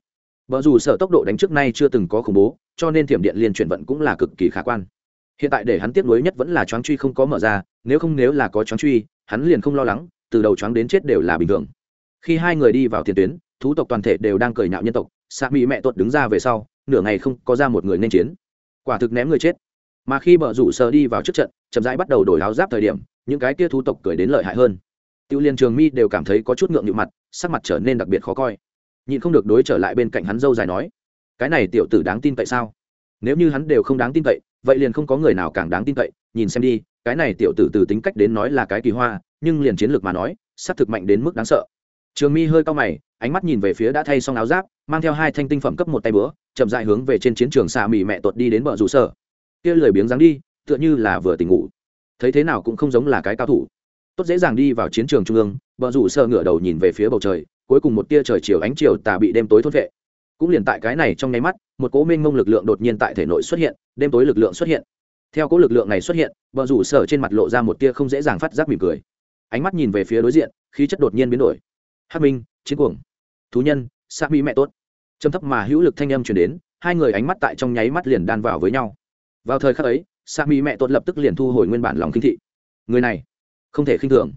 bờ rủ sở tốc độ đánh trước nay chưa từng có khủng bố, cho nên thiểm điện liên chuyển vận cũng là cực kỳ khả quan. Hiện tại để hắn tiếc nối nhất vẫn là choáng truy không có mở ra, nếu không nếu là có choáng truy, hắn liền không lo lắng, từ đầu choáng đến chết đều là bình thường. Khi hai người đi vào tiền tuyến, thú tộc toàn thể đều đang cười nhạo nhân tộc sạ mỹ mẹ tuột đứng ra về sau, nửa ngày không có ra một người nên chiến. Quả thực ném người chết. Mà khi bờ rủ sở đi vào trước trận, chậm rãi bắt đầu đổi áo giáp thời điểm, những cái kia thú tộc cười đến lợi hại hơn. Tiêu liên trường mi đều cảm thấy có chút ngượng nhịu mặt, sắc mặt trở nên đặc biệt khó coi nhịn không được đối trở lại bên cạnh hắn dâu dài nói, cái này tiểu tử đáng tin cậy sao? Nếu như hắn đều không đáng tin cậy, vậy liền không có người nào càng đáng tin cậy. Nhìn xem đi, cái này tiểu tử từ tính cách đến nói là cái kỳ hoa, nhưng liền chiến lược mà nói s thực mạnh đến mức đáng sợ. Trường mi hơi cao mày, ánh mắt nhìn về phía đã thay xong áo giáp, mang theo hai thanh tinh phẩm cấp một tay bữa chậm dại hướng về trên chiến trường xà mì mẹ tuột đi đến bờ rủ sở. Kia lười biếng dáng đi, tựa như là vừa tỉnh ngủ. Thấy thế nào cũng không giống là cái cao thủ. Tốt dễ dàng đi vào chiến trường trung ương, bờ rủ sở ngửa đầu nhìn về phía bầu trời cuối cùng một tia trời chiều ánh chiều tà bị đêm tối thốt vệ. Cũng liền tại cái này trong nháy mắt, một cỗ minh mông lực lượng đột nhiên tại thể nội xuất hiện, đêm tối lực lượng xuất hiện. Theo cỗ lực lượng này xuất hiện vợ rủ sở trên mặt lộ ra một tia không dễ dàng phát giác mỉm cười. Ánh mắt nhìn về phía đối diện, khí chất đột nhiên biến đổi. Hắc minh, chiến cuồng. Thú nhân, sa mỹ mẹ tốt. Trầm thấp mà hữu lực thanh âm chuyển đến, hai người ánh mắt tại trong nháy mắt liền đan vào với nhau. Vào thời khắc ấy, sa mỹ mẹ tốt lập tức liền thu hồi nguyên bản lòng kinh thị. Người này, không thể khinh thường.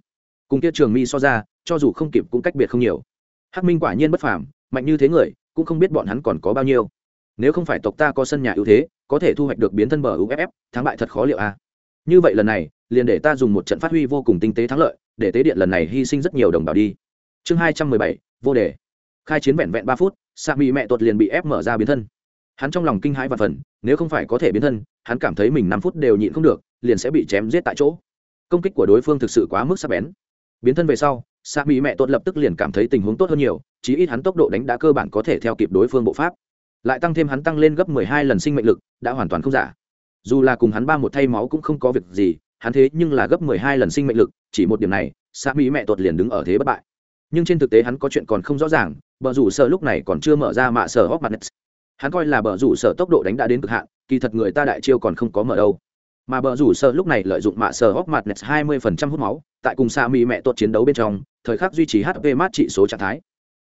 Cùng kia trường mi so ra, cho dù không kịp cũng cách biệt không nhiều hắc minh quả nhiên bất phàm, mạnh như thế người, cũng không biết bọn hắn còn có bao nhiêu. Nếu không phải tộc ta có sân nhà ưu thế, có thể thu hoạch được biến thân bờ uff thắng bại thật khó liệu a. À? như vậy lần này, liền để ta dùng một trận phát huy vô cùng tinh tế thắng lợi, để tế điện lần này hy sinh rất nhiều đồng bào đi. Chương hai trăm mười bảy, vô đề. Khai chiến vẹn vẹn ba phút sa mỹ mẹ tuột liền bị ép mở ra biến thân. Hắn trong lòng kinh hãi và phần nếu không phải có thể biến thân, hắn cảm thấy mình năm phút đều nhịn không được, liền sẽ bị chém giết tại chỗ. Công kích của đối phương thực sự quá mức sắc bén. Biến thân về sau sa mỹ mẹ tốt lập tức liền cảm thấy tình huống tốt hơn nhiều, chí ít hắn tốc độ đánh đã cơ bản có thể theo kịp đối phương bộ pháp. Lại tăng thêm hắn tăng lên gấp mười hai lần sinh mệnh lực, đã hoàn toàn không giả. Dù là cùng hắn ba một thay máu cũng không có việc gì, hắn thế nhưng là gấp mười hai lần sinh mệnh lực, chỉ một điểm này, sa mỹ mẹ tuột liền đứng ở thế bất bại. Nhưng trên thực tế hắn có chuyện còn không rõ ràng, bờ rủ sợ lúc này còn chưa mở ra mạ sở hóc mặt hắn coi là bờ rủ sợ tốc độ đánh đã đến cực hạn, kỳ thật người ta đại chiêu còn không có mở đâu mà bờ rủ sợ lúc này lợi dụng mạ sờ hóc mặt hai mươi phần hút máu, tại cùng sa mỹ mẹ Tốt chiến đấu bên trong, thời khắc duy trì hp mát trị số trạng thái.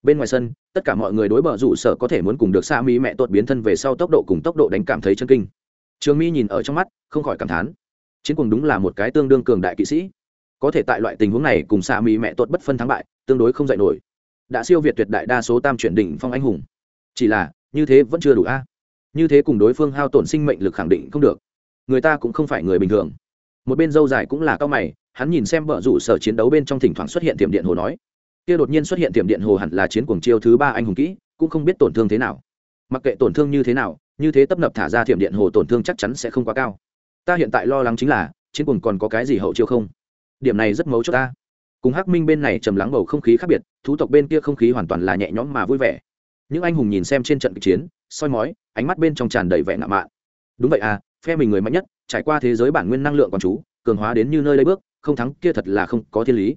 Bên ngoài sân, tất cả mọi người đối bờ rủ sợ có thể muốn cùng được sa mỹ mẹ Tốt biến thân về sau tốc độ cùng tốc độ đánh cảm thấy chân kinh. Trường mi nhìn ở trong mắt, không khỏi cảm thán. Chiến cùng đúng là một cái tương đương cường đại kỵ sĩ. Có thể tại loại tình huống này cùng xa mỹ mẹ Tốt bất phân thắng bại, tương đối không dạy nổi. Đã siêu việt tuyệt đại đa số tam chuyển đỉnh phong anh hùng. Chỉ là, như thế vẫn chưa đủ a. Như thế cùng đối phương hao tổn sinh mệnh lực khẳng định không được người ta cũng không phải người bình thường. Một bên dâu dài cũng là cao mày, hắn nhìn xem vợ rủ sở chiến đấu bên trong thỉnh thoảng xuất hiện tiềm điện hồ nói, kia đột nhiên xuất hiện tiềm điện hồ hẳn là chiến cuồng chiêu thứ ba anh hùng kỹ, cũng không biết tổn thương thế nào. Mặc kệ tổn thương như thế nào, như thế tấp nập thả ra tiệm điện hồ tổn thương chắc chắn sẽ không quá cao. Ta hiện tại lo lắng chính là, chiến cuồng còn có cái gì hậu chiêu không? Điểm này rất mấu cho ta. Cùng hắc minh bên này trầm lắng bầu không khí khác biệt, thú tộc bên kia không khí hoàn toàn là nhẹ nhõm mà vui vẻ. Những anh hùng nhìn xem trên trận kịch chiến, soi mói, ánh mắt bên trong tràn đầy vẻ ngạo mạn. Đúng vậy à phe mình người mạnh nhất, trải qua thế giới bản nguyên năng lượng còn chú, cường hóa đến như nơi đây bước, không thắng kia thật là không có thiên lý.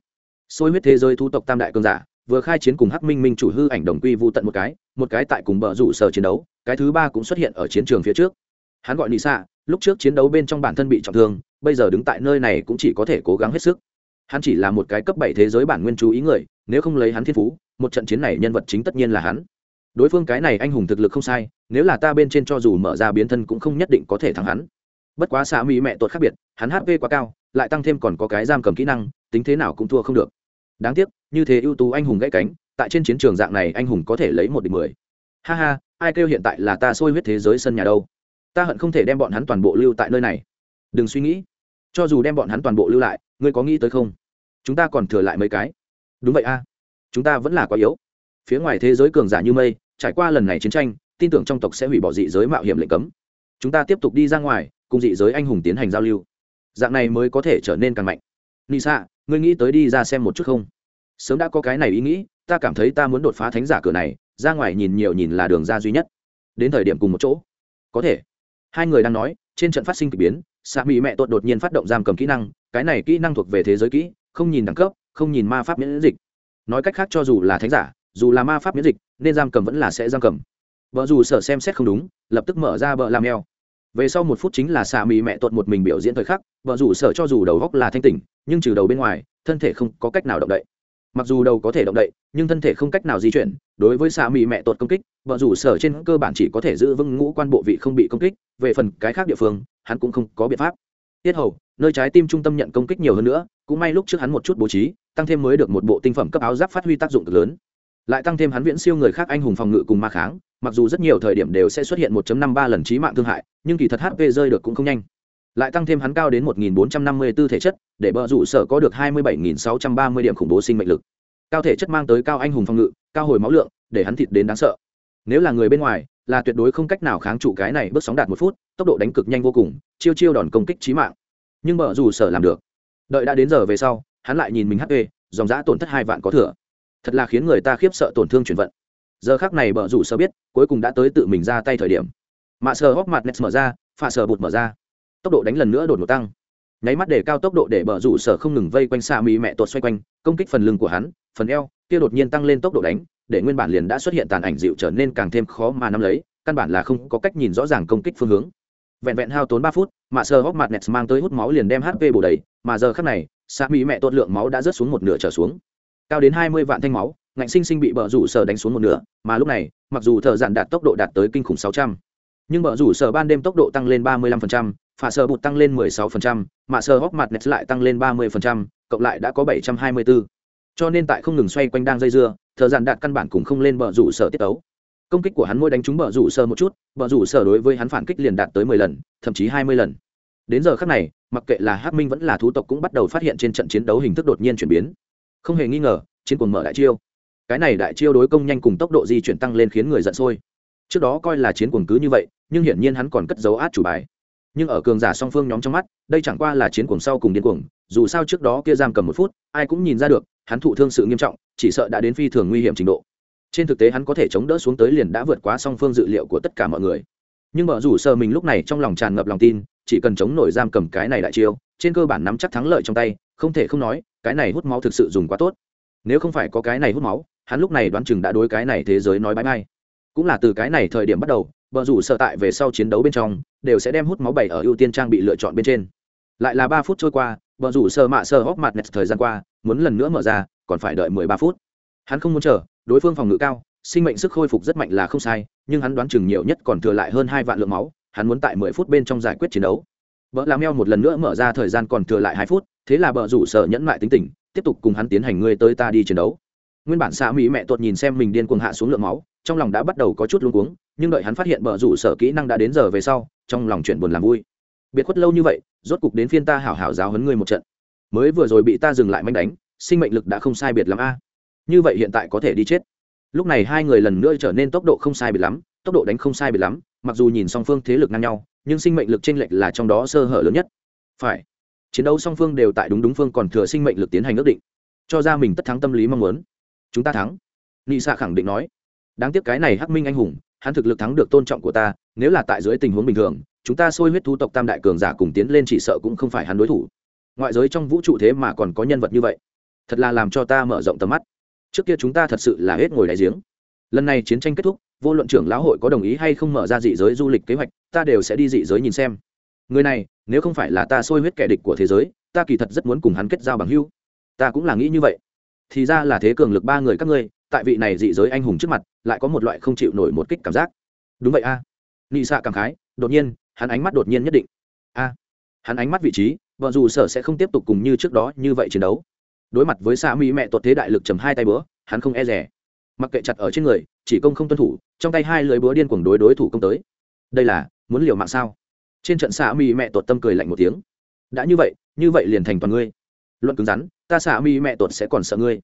Xôi huyết thế giới thu tộc tam đại cường giả, vừa khai chiến cùng hắc minh minh chủ hư ảnh đồng quy vô tận một cái một cái tại cùng bờ rủ sở chiến đấu, cái thứ ba cũng xuất hiện ở chiến trường phía trước. Hắn gọi nị xạ lúc trước chiến đấu bên trong bản thân bị trọng thương, bây giờ đứng tại nơi này cũng chỉ có thể cố gắng hết sức. Hắn chỉ là một cái cấp bảy thế giới bản nguyên chú ý người, nếu không lấy hắn thiên phú, một trận chiến này nhân vật chính tất nhiên là hắn đối phương cái này anh hùng thực lực không sai, nếu là ta bên trên cho dù mở ra biến thân cũng không nhất định có thể thắng hắn. Bất quá xạ mỹ mẹ tuột khác biệt, hắn hp quá cao, lại tăng thêm còn có cái giam cầm kỹ năng, tính thế nào cũng thua không được. Đáng tiếc, như thế ưu tú anh hùng gãy cánh, tại trên chiến trường dạng này anh hùng có thể lấy một địch mười. Ha ha, ai kêu hiện tại là ta sôi huyết thế giới sân nhà đâu? Ta hận không thể đem bọn hắn toàn bộ lưu tại nơi này. Đừng suy nghĩ. Cho dù đem bọn hắn toàn bộ lưu lại, ngươi có nghĩ tới không? Chúng ta còn thừa lại mấy cái. Đúng vậy a. Chúng ta vẫn là quá yếu. Phía ngoài thế giới cường giả như mây trải qua lần này chiến tranh, tin tưởng trong tộc sẽ hủy bỏ dị giới mạo hiểm lệnh cấm. Chúng ta tiếp tục đi ra ngoài, cùng dị giới anh hùng tiến hành giao lưu. Dạng này mới có thể trở nên càng mạnh. Nisa, ngươi nghĩ tới đi ra xem một chút không? Sớm đã có cái này ý nghĩ, ta cảm thấy ta muốn đột phá thánh giả cửa này, ra ngoài nhìn nhiều nhìn là đường ra duy nhất. Đến thời điểm cùng một chỗ. Có thể. Hai người đang nói, trên trận phát sinh k ỳ biến xạ mỹ mẹ tuột đột nhiên phát động giam cầm kỹ năng, cái này kỹ năng thuộc về thế giới kỹ, không nhìn đẳng cấp, không nhìn ma pháp miễn dịch. Nói cách khác cho dù là thánh giả dù là ma pháp miễn dịch, nên giam cầm vẫn là sẽ giam cầm. Vợ dù sở xem xét không đúng, lập tức mở ra vợ làm eo. về sau một phút chính là xạ mì mẹ tuột một mình biểu diễn thời khắc, vợ dù sở cho dù đầu góc là thanh tỉnh, nhưng trừ đầu bên ngoài, thân thể không có cách nào động đậy. Mặc dù đầu có thể động đậy, nhưng thân thể không cách nào di chuyển, đối với xạ mì mẹ tuột công kích, vợ dù sở trên cơ bản chỉ có thể giữ vững ngũ quan bộ vị không bị công kích, về phần cái khác địa phương, hắn cũng không có biện pháp. Tiết hầu, nơi trái tim trung tâm nhận công kích nhiều hơn nữa, cũng may lúc trước hắn một chút bố trí, tăng thêm mới được một bộ tinh phẩm cấp áo giáp phát huy tác dụng cực lớn lại tăng thêm hắn viễn siêu người khác anh hùng phòng ngự cùng ma kháng, mặc dù rất nhiều thời điểm đều sẽ xuất hiện 1.53 lần trí mạng thương hại, nhưng kỳ thật hp rơi được cũng không nhanh. Lại tăng thêm hắn cao đến 1454 thể chất, để bờ rủ sở có được 27.630 điểm khủng bố sinh mệnh lực. Cao thể chất mang tới cao anh hùng phòng ngự, cao hồi máu lượng, để hắn thịt đến đáng sợ. Nếu là người bên ngoài, là tuyệt đối không cách nào kháng trụ cái này bước sóng đạt một phút, tốc độ đánh cực nhanh vô cùng, chiêu chiêu đòn công kích trí mạng. Nhưng bờ rủ sở làm được. Đợi đã đến giờ về sau, hắn lại nhìn mình hp dòng giã tổn thất hai vạn có thừa thật là khiến người ta khiếp sợ tổn thương chuyển vận. Giờ khác này bờ rủ sở biết, cuối cùng đã tới tự mình ra tay thời điểm. Mạ sờ hóc mặt net mở ra, phạ sờ bụt mở ra. Tốc độ đánh lần nữa đột ngột tăng. Nháy mắt để cao tốc độ để bờ rủ sở không ngừng vây quanh xa mỹ mẹ tuột xoay quanh, công kích phần lưng của hắn, phần eo, kia đột nhiên tăng lên tốc độ đánh, để nguyên bản liền đã xuất hiện tàn ảnh dịu trở nên càng thêm khó mà nắm lấy, căn bản là không có cách nhìn rõ ràng công kích phương hướng. Vẹn vẹn hao tốn ba phút, mạ sơ hóc mặt nets mang tới hút máu liền đem hp bổ đầy, mà giờ khắc này xa mỹ mẹ tuột lượng máu đã rớt xuống một nửa trở xuống cao đến hai mươi vạn thanh máu ngạnh sinh sinh bị bờ rủ sở đánh xuống một nửa mà lúc này mặc dù thợ giản đạt tốc độ đạt tới kinh khủng sáu trăm nhưng bờ rủ sở ban đêm tốc độ tăng lên ba mươi lăm phần trăm phả sở bụt tăng lên 16%, mạ sở hóc mặt nets lại tăng lên 30%, cộng lại đã có 724. Cho nên tại không ngừng xoay quanh đang dây dưa, thở giản đạt căn bản cũng không lên bờ rủ sở tiết ấu. Công kích của hắn mỗi đánh trúng bờ rủ sở một chút, bờ rủ sở đối với hắn phản kích liền đạt tới 10 lần, thậm chí 20 lần. Đến giờ khắc này, mặc kệ là Hắc Minh vẫn là thú tộc cũng bắt đầu phát hiện trên trận chiến đấu hình thức đột nhiên chuyển biến. Không hề nghi ngờ, chiến cuồng mở đại chiêu. Cái này đại chiêu đối công nhanh cùng tốc độ di chuyển tăng lên khiến người giận sôi. Trước đó coi là chiến cuồng cứ như vậy, nhưng hiển nhiên hắn còn cất giấu át chủ bài nhưng ở cường giả song phương nhóm trong mắt đây chẳng qua là chiến cuồng sau cùng điên cuồng dù sao trước đó kia giam cầm một phút ai cũng nhìn ra được hắn thụ thương sự nghiêm trọng chỉ sợ đã đến phi thường nguy hiểm trình độ trên thực tế hắn có thể chống đỡ xuống tới liền đã vượt quá song phương dự liệu của tất cả mọi người nhưng mở rủ sơ mình lúc này trong lòng tràn ngập lòng tin chỉ cần chống nổi giam cầm cái này đại chiêu trên cơ bản nắm chắc thắng lợi trong tay không thể không nói cái này hút máu thực sự dùng quá tốt. Nếu không phải có cái này hút máu, hắn lúc này đoán chừng đã đối cái này thế giới nói bãi bay cũng là từ cái này thời điểm bắt đầu vợ rủ sợ tại về sau chiến đấu bên trong, đều sẽ đem hút máu bảy ở ưu tiên trang bị lựa chọn bên trên. Lại là ba phút trôi qua vợ rủ sợ mạ sợ hóc mặt nét thời gian qua, muốn lần nữa mở ra, còn phải đợi mười ba phút. Hắn không muốn chờ, đối phương phòng ngự cao, sinh mệnh sức khôi phục rất mạnh là không sai, nhưng hắn đoán chừng nhiều nhất còn thừa lại hơn hai vạn lượng máu, hắn muốn tại mười phút bên trong giải quyết chiến đấu vợ làm meo một lần nữa mở ra thời gian còn thừa lại hai phút, thế là vợ rủ sợ nhẫn lại tính tình, tiếp tục cùng hắn tiến hành ngươi tới ta đi chiến đấu. Nguyên bản xã mỹ mẹ tuột nhìn xem mình điên cuồng hạ xuống lượng máu, trong lòng đã bắt đầu có chút luống cuống, nhưng đợi hắn phát hiện bờ rủ sở kỹ năng đã đến giờ về sau, trong lòng chuyện buồn làm vui. Biệt khuất lâu như vậy, rốt cục đến phiên ta hảo hảo giáo hấn ngươi một trận. Mới vừa rồi bị ta dừng lại manh đánh, sinh mệnh lực đã không sai biệt lắm a. Như vậy hiện tại có thể đi chết. Lúc này hai người lần nữa trở nên tốc độ không sai biệt lắm, tốc độ đánh không sai biệt lắm, mặc dù nhìn song phương thế lực ngang nhau nhưng sinh mệnh lực chênh lệch là trong đó sơ hở lớn nhất. Phải, chiến đấu song phương đều tại đúng đúng phương còn thừa sinh mệnh lực tiến hành ước định. Cho ra mình tất thắng tâm lý mong muốn. Chúng ta thắng. Nị Sa khẳng định nói. Đáng tiếc cái này hắc minh anh hùng, hắn thực lực thắng được tôn trọng của ta, nếu là tại dưới tình huống bình thường, chúng ta sôi huyết thu tộc tam đại cường giả cùng tiến lên chỉ sợ cũng không phải hắn đối thủ. Ngoại giới trong vũ trụ thế mà còn có nhân vật như vậy. Thật là làm cho ta mở rộng tầm mắt. Trước kia chúng ta thật sự là hết ngồi đại giếng. Lần này chiến tranh kết thúc vô luận trưởng lão hội có đồng ý hay không mở ra dị giới du lịch kế hoạch, ta đều sẽ đi dị giới nhìn xem. Người này, nếu không phải là ta sôi huyết kẻ địch của thế giới, ta kỳ thật rất muốn cùng hắn kết giao bằng hưu ta cũng là nghĩ như vậy. Thì ra là thế cường lực ba người các ngươi, tại vị này dị giới anh hùng trước mặt, lại có một loại không chịu nổi một kích cảm giác. Đúng vậy a. À. nị xạ cảm khái, đột nhiên, hắn ánh mắt đột nhiên nhất định. A, hắn ánh mắt vị trí vợ dù sở sẽ không tiếp tục cùng như trước đó như vậy chiến đấu. Đối mặt với xa mỹ mẹ tuột thế đại lực chầm hai tay bữa, hắn không e rẻ mặc kệ chặt ở trên người chỉ công không tuân thủ, trong tay hai lưới búa điên cuồng đối đối thủ công tới. Đây là, muốn liều mạng sao? Trên trận xạ mỹ mẹ tuột tâm cười lạnh một tiếng. Đã như vậy như vậy liền thành toàn ngươi. Luận cứng rắn, ta xạ mỹ mẹ tuột sẽ còn sợ ngươi.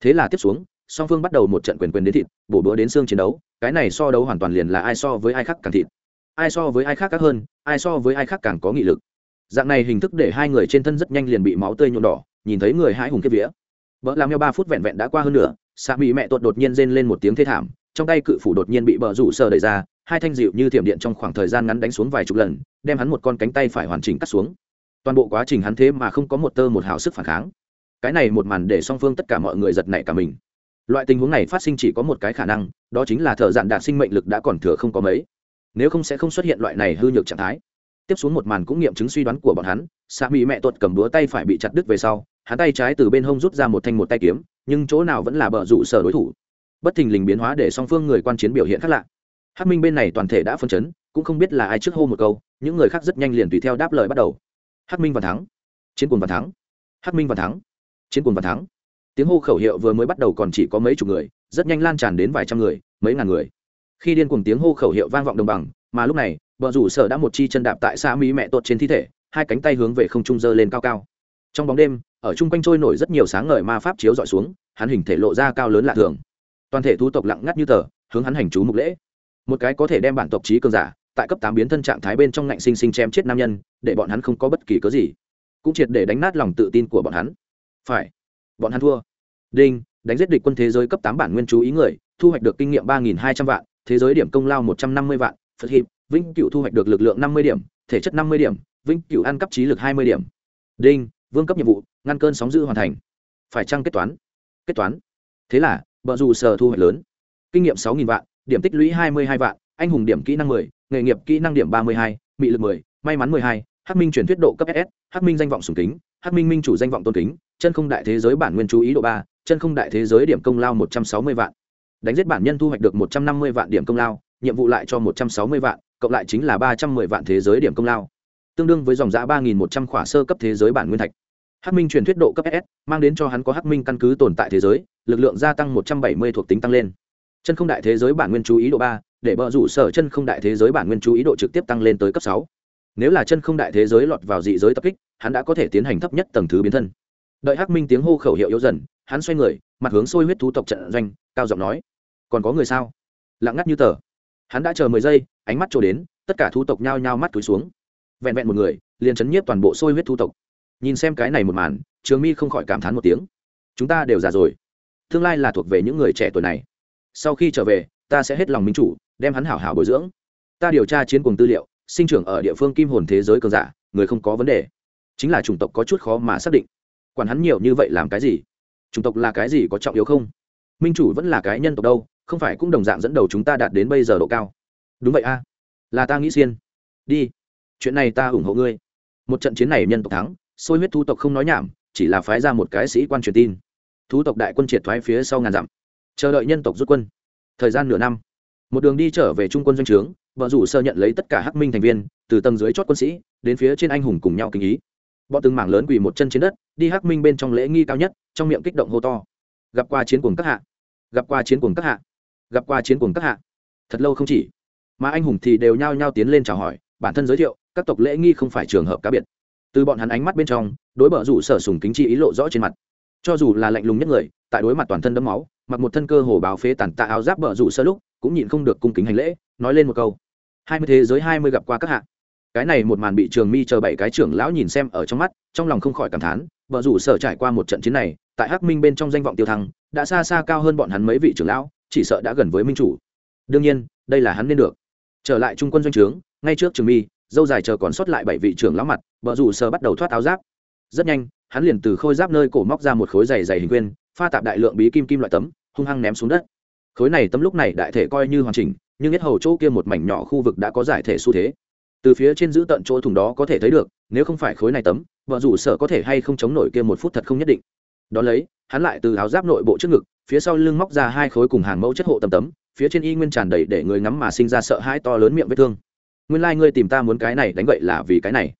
Thế là tiếp xuống, song phương bắt đầu một trận quyền quyền đến thịt, bổ búa đến xương chiến đấu. Cái này so đấu hoàn toàn liền là ai so với ai khác càng thịt. Ai so với ai khác khác hơn, ai so với ai khác càng có nghị lực. Dạng này hình thức để hai người trên thân rất nhanh liền bị máu tươi nhuộm đỏ, nhìn thấy người hãi hùng kiếp vía. Vợ làm nhau ba phút vẹn vẹn đã qua hơn nửa, xạ mỹ mẹ tuột đột nhiên rên lên một tiếng thê thảm trong tay cự phủ đột nhiên bị bờ rủ sờ đẩy ra, hai thanh dịu như thiểm điện trong khoảng thời gian ngắn đánh xuống vài chục lần, đem hắn một con cánh tay phải hoàn chỉnh cắt xuống. Toàn bộ quá trình hắn thế mà không có một tơ một hào sức phản kháng. Cái này một màn để song phương tất cả mọi người giật nảy cả mình. Loại tình huống này phát sinh chỉ có một cái khả năng, đó chính là thợ dạn đạt sinh mệnh lực đã còn thừa không có mấy. Nếu không sẽ không xuất hiện loại này hư nhược trạng thái. Tiếp xuống một màn cũng nghiệm chứng suy đoán của bọn hắn xạ mỹ mẹ tuột cầm đúa tay phải bị chặt đứt về sau, hắn tay trái từ bên hông rút ra một thanh một tay kiếm, nhưng chỗ nào vẫn là bờ rủ sở đối thủ bất thình lình biến hóa để song phương người quan chiến biểu hiện khác lạ. Hát minh bên này toàn thể đã phân chấn, cũng không biết là ai trước hô một câu, những người khác rất nhanh liền tùy theo đáp lời bắt đầu. Hát minh và thắng. Chiến cuồng và thắng. Hát minh và thắng. Chiến cuồng và thắng. Tiếng hô khẩu hiệu vừa mới bắt đầu còn chỉ có mấy chục người, rất nhanh lan tràn đến vài trăm người, mấy ngàn người. Khi điên cuồng tiếng hô khẩu hiệu vang vọng đồng bằng, mà lúc này vợ rủ sở đã một chi chân đạp tại xa mỹ mẹ tột trên thi thể, hai cánh tay hướng về không trung dơ lên cao cao. Trong bóng đêm, ở chung quanh trôi nổi rất nhiều sáng ngời ma pháp chiếu dọi xuống, hắn hình thể lộ ra cao lớn lạ thường toàn thể thu tộc lặng ngắt như tờ, hướng hắn hành chú mục lễ. Một cái có thể đem bản tộc trí cường giả, tại cấp tám biến thân trạng thái bên trong ngạnh sinh sinh chém chết nam nhân, để bọn hắn không có bất kỳ cớ gì. Cũng triệt để đánh nát lòng tự tin của bọn hắn. Phải, bọn hắn thua. Đinh, đánh giết địch quân thế giới cấp tám bản nguyên chú ý người, thu hoạch được kinh nghiệm ba nghìn hai trăm vạn, thế giới điểm công lao một trăm năm mươi vạn, phật hiệp, vĩnh cựu thu hoạch được lực lượng năm mươi điểm, thể chất năm mươi điểm, vĩnh cựu ăn cấp trí lực hai mươi điểm. Đinh, vương cấp nhiệm vụ, ngăn cơn sóng dữ hoàn thành. Phải chăng kết toán? Kết toán. Thế là bờ dù sở thu hoạch lớn. Kinh nghiệm sáu nghìn vạn, điểm tích lũy hai mươi hai vạn, anh hùng điểm kỹ năng mười, nghề nghiệp kỹ năng điểm ba mươi hai, mị lực mười, may mắn mười hai, hắc minh chuyển thuyết độ cấp ss hắc minh danh vọng sùng kính, hắc minh minh chủ danh vọng tôn kính, chân không đại thế giới bản nguyên chú ý độ ba, chân không đại thế giới điểm công lao một trăm sáu mươi vạn. Đánh giết bản nhân thu hoạch được một trăm năm mươi vạn điểm công lao, nhiệm vụ lại cho một trăm sáu mươi vạn, cộng lại chính là ba trăm mười vạn thế giới điểm công lao. Tương đương với dòng giã ba nghìn một trăm khỏa sơ cấp thế giới bản nguyên thạch. Hắc minh truyền thuyết độ cấp ss mang đến cho hắn có hắc minh căn cứ tồn tại thế giới lực lượng gia tăng một trăm bảy mươi thuộc tính tăng lên. Chân không đại thế giới bản nguyên chú ý độ ba, để bờ rủ sở chân không đại thế giới bản nguyên chú ý độ trực tiếp tăng lên tới cấp sáu. Nếu là chân không đại thế giới lọt vào dị giới tập kích, hắn đã có thể tiến hành thấp nhất tầng thứ biến thân. Đợi hắc minh tiếng hô khẩu hiệu yếu dần, hắn xoay người, mặt hướng sôi huyết thú tộc trận doanh, cao giọng nói, còn có người sao? Lặng ngắt như tờ. Hắn đã chờ mười giây, ánh mắt trổ đến, tất cả thú tộc nhao nhao mắt túi xuống. Vẹn vẹn một người, liền chấn nhiếp toàn bộ sôi huyết thú tộc. Nhìn xem cái này một màn, trường mi không khỏi cảm thán một tiếng. Chúng ta đều già rồi tương lai là thuộc về những người trẻ tuổi này. Sau khi trở về, ta sẽ hết lòng minh chủ, đem hắn hảo hảo bồi dưỡng. Ta điều tra chiến cùng tư liệu, sinh trưởng ở địa phương kim hồn thế giới cường giả, người không có vấn đề. Chính là chủng tộc có chút khó mà xác định. Quản hắn nhiều như vậy làm cái gì? Chủng tộc là cái gì có trọng yếu không? Minh chủ vẫn là cái nhân tộc đâu, không phải cũng đồng dạng dẫn đầu chúng ta đạt đến bây giờ độ cao. Đúng vậy a. Là ta nghĩ xiên. Đi. Chuyện này ta ủng hộ ngươi. Một trận chiến này nhân tộc thắng sôi huyết thu tộc không nói nhảm, chỉ là phái ra một cái sĩ quan truyền tin thú tộc đại quân triệt thoái phía sau ngàn dặm, chờ đợi nhân tộc rút quân. Thời gian nửa năm, một đường đi trở về trung quân doanh trướng, vợ rủ sơ nhận lấy tất cả hắc minh thành viên, từ tầng dưới chót quân sĩ, đến phía trên anh hùng cùng nhau kinh ý. Bọn từng mảng lớn quỳ một chân trên đất, đi hắc minh bên trong lễ nghi cao nhất, trong miệng kích động hô to. Gặp qua chiến cuồng các hạ, gặp qua chiến cuồng các hạ, gặp qua chiến cuồng các hạ. Thật lâu không chỉ, mà anh hùng thì đều nhao nhao tiến lên chào hỏi, bản thân giới thiệu, các tộc lễ nghi không phải trường hợp cá biệt. Từ bọn hắn ánh mắt bên trong, đối bờ rủ sở sùng kính chi ý lộ rõ trên mặt cho dù là lạnh lùng nhất người, tại đối mặt toàn thân đấm máu, mặc một thân cơ hồ báo phế tàn tạ áo giáp bờ rủ sơ lúc, cũng nhịn không được cung kính hành lễ, nói lên một câu. Hai mươi thế giới, hai mươi gặp qua các hạ. Cái này một màn bị trường mi chờ bảy cái trưởng lão nhìn xem ở trong mắt, trong lòng không khỏi cảm thán, bờ rủ sở trải qua một trận chiến này, tại hắc minh bên trong danh vọng tiêu thăng, đã xa xa cao hơn bọn hắn mấy vị trưởng lão, chỉ sợ đã gần với minh chủ. Đương nhiên, đây là hắn nên được. Trở lại trung quân doanh trướng, ngay trước trường mi, dâu dài chờ còn sót lại bảy vị trưởng lão mặt, bờ rủ sở bắt đầu thoát áo giáp. Rất nhanh hắn liền từ khôi giáp nơi cổ móc ra một khối dày dày hình quyên, pha tạp đại lượng bí kim kim loại tấm, hung hăng ném xuống đất. Khối này tấm lúc này đại thể coi như hoàn chỉnh, nhưng hết hầu chỗ kia một mảnh nhỏ khu vực đã có giải thể xu thế. Từ phía trên giữ tận chỗ thùng đó có thể thấy được, nếu không phải khối này tấm, vợ rủ sở có thể hay không chống nổi kia một phút thật không nhất định. Đón lấy, hắn lại từ áo giáp nội bộ trước ngực, phía sau lưng móc ra hai khối cùng hàng mẫu chất hộ tầm tấm, phía trên y nguyên tràn đầy để người ngắm mà sinh ra sợ hãi to lớn miệng vết thương. Nguyên lai、like、ngươi tìm ta muốn cái này đánh vậy là vì cái này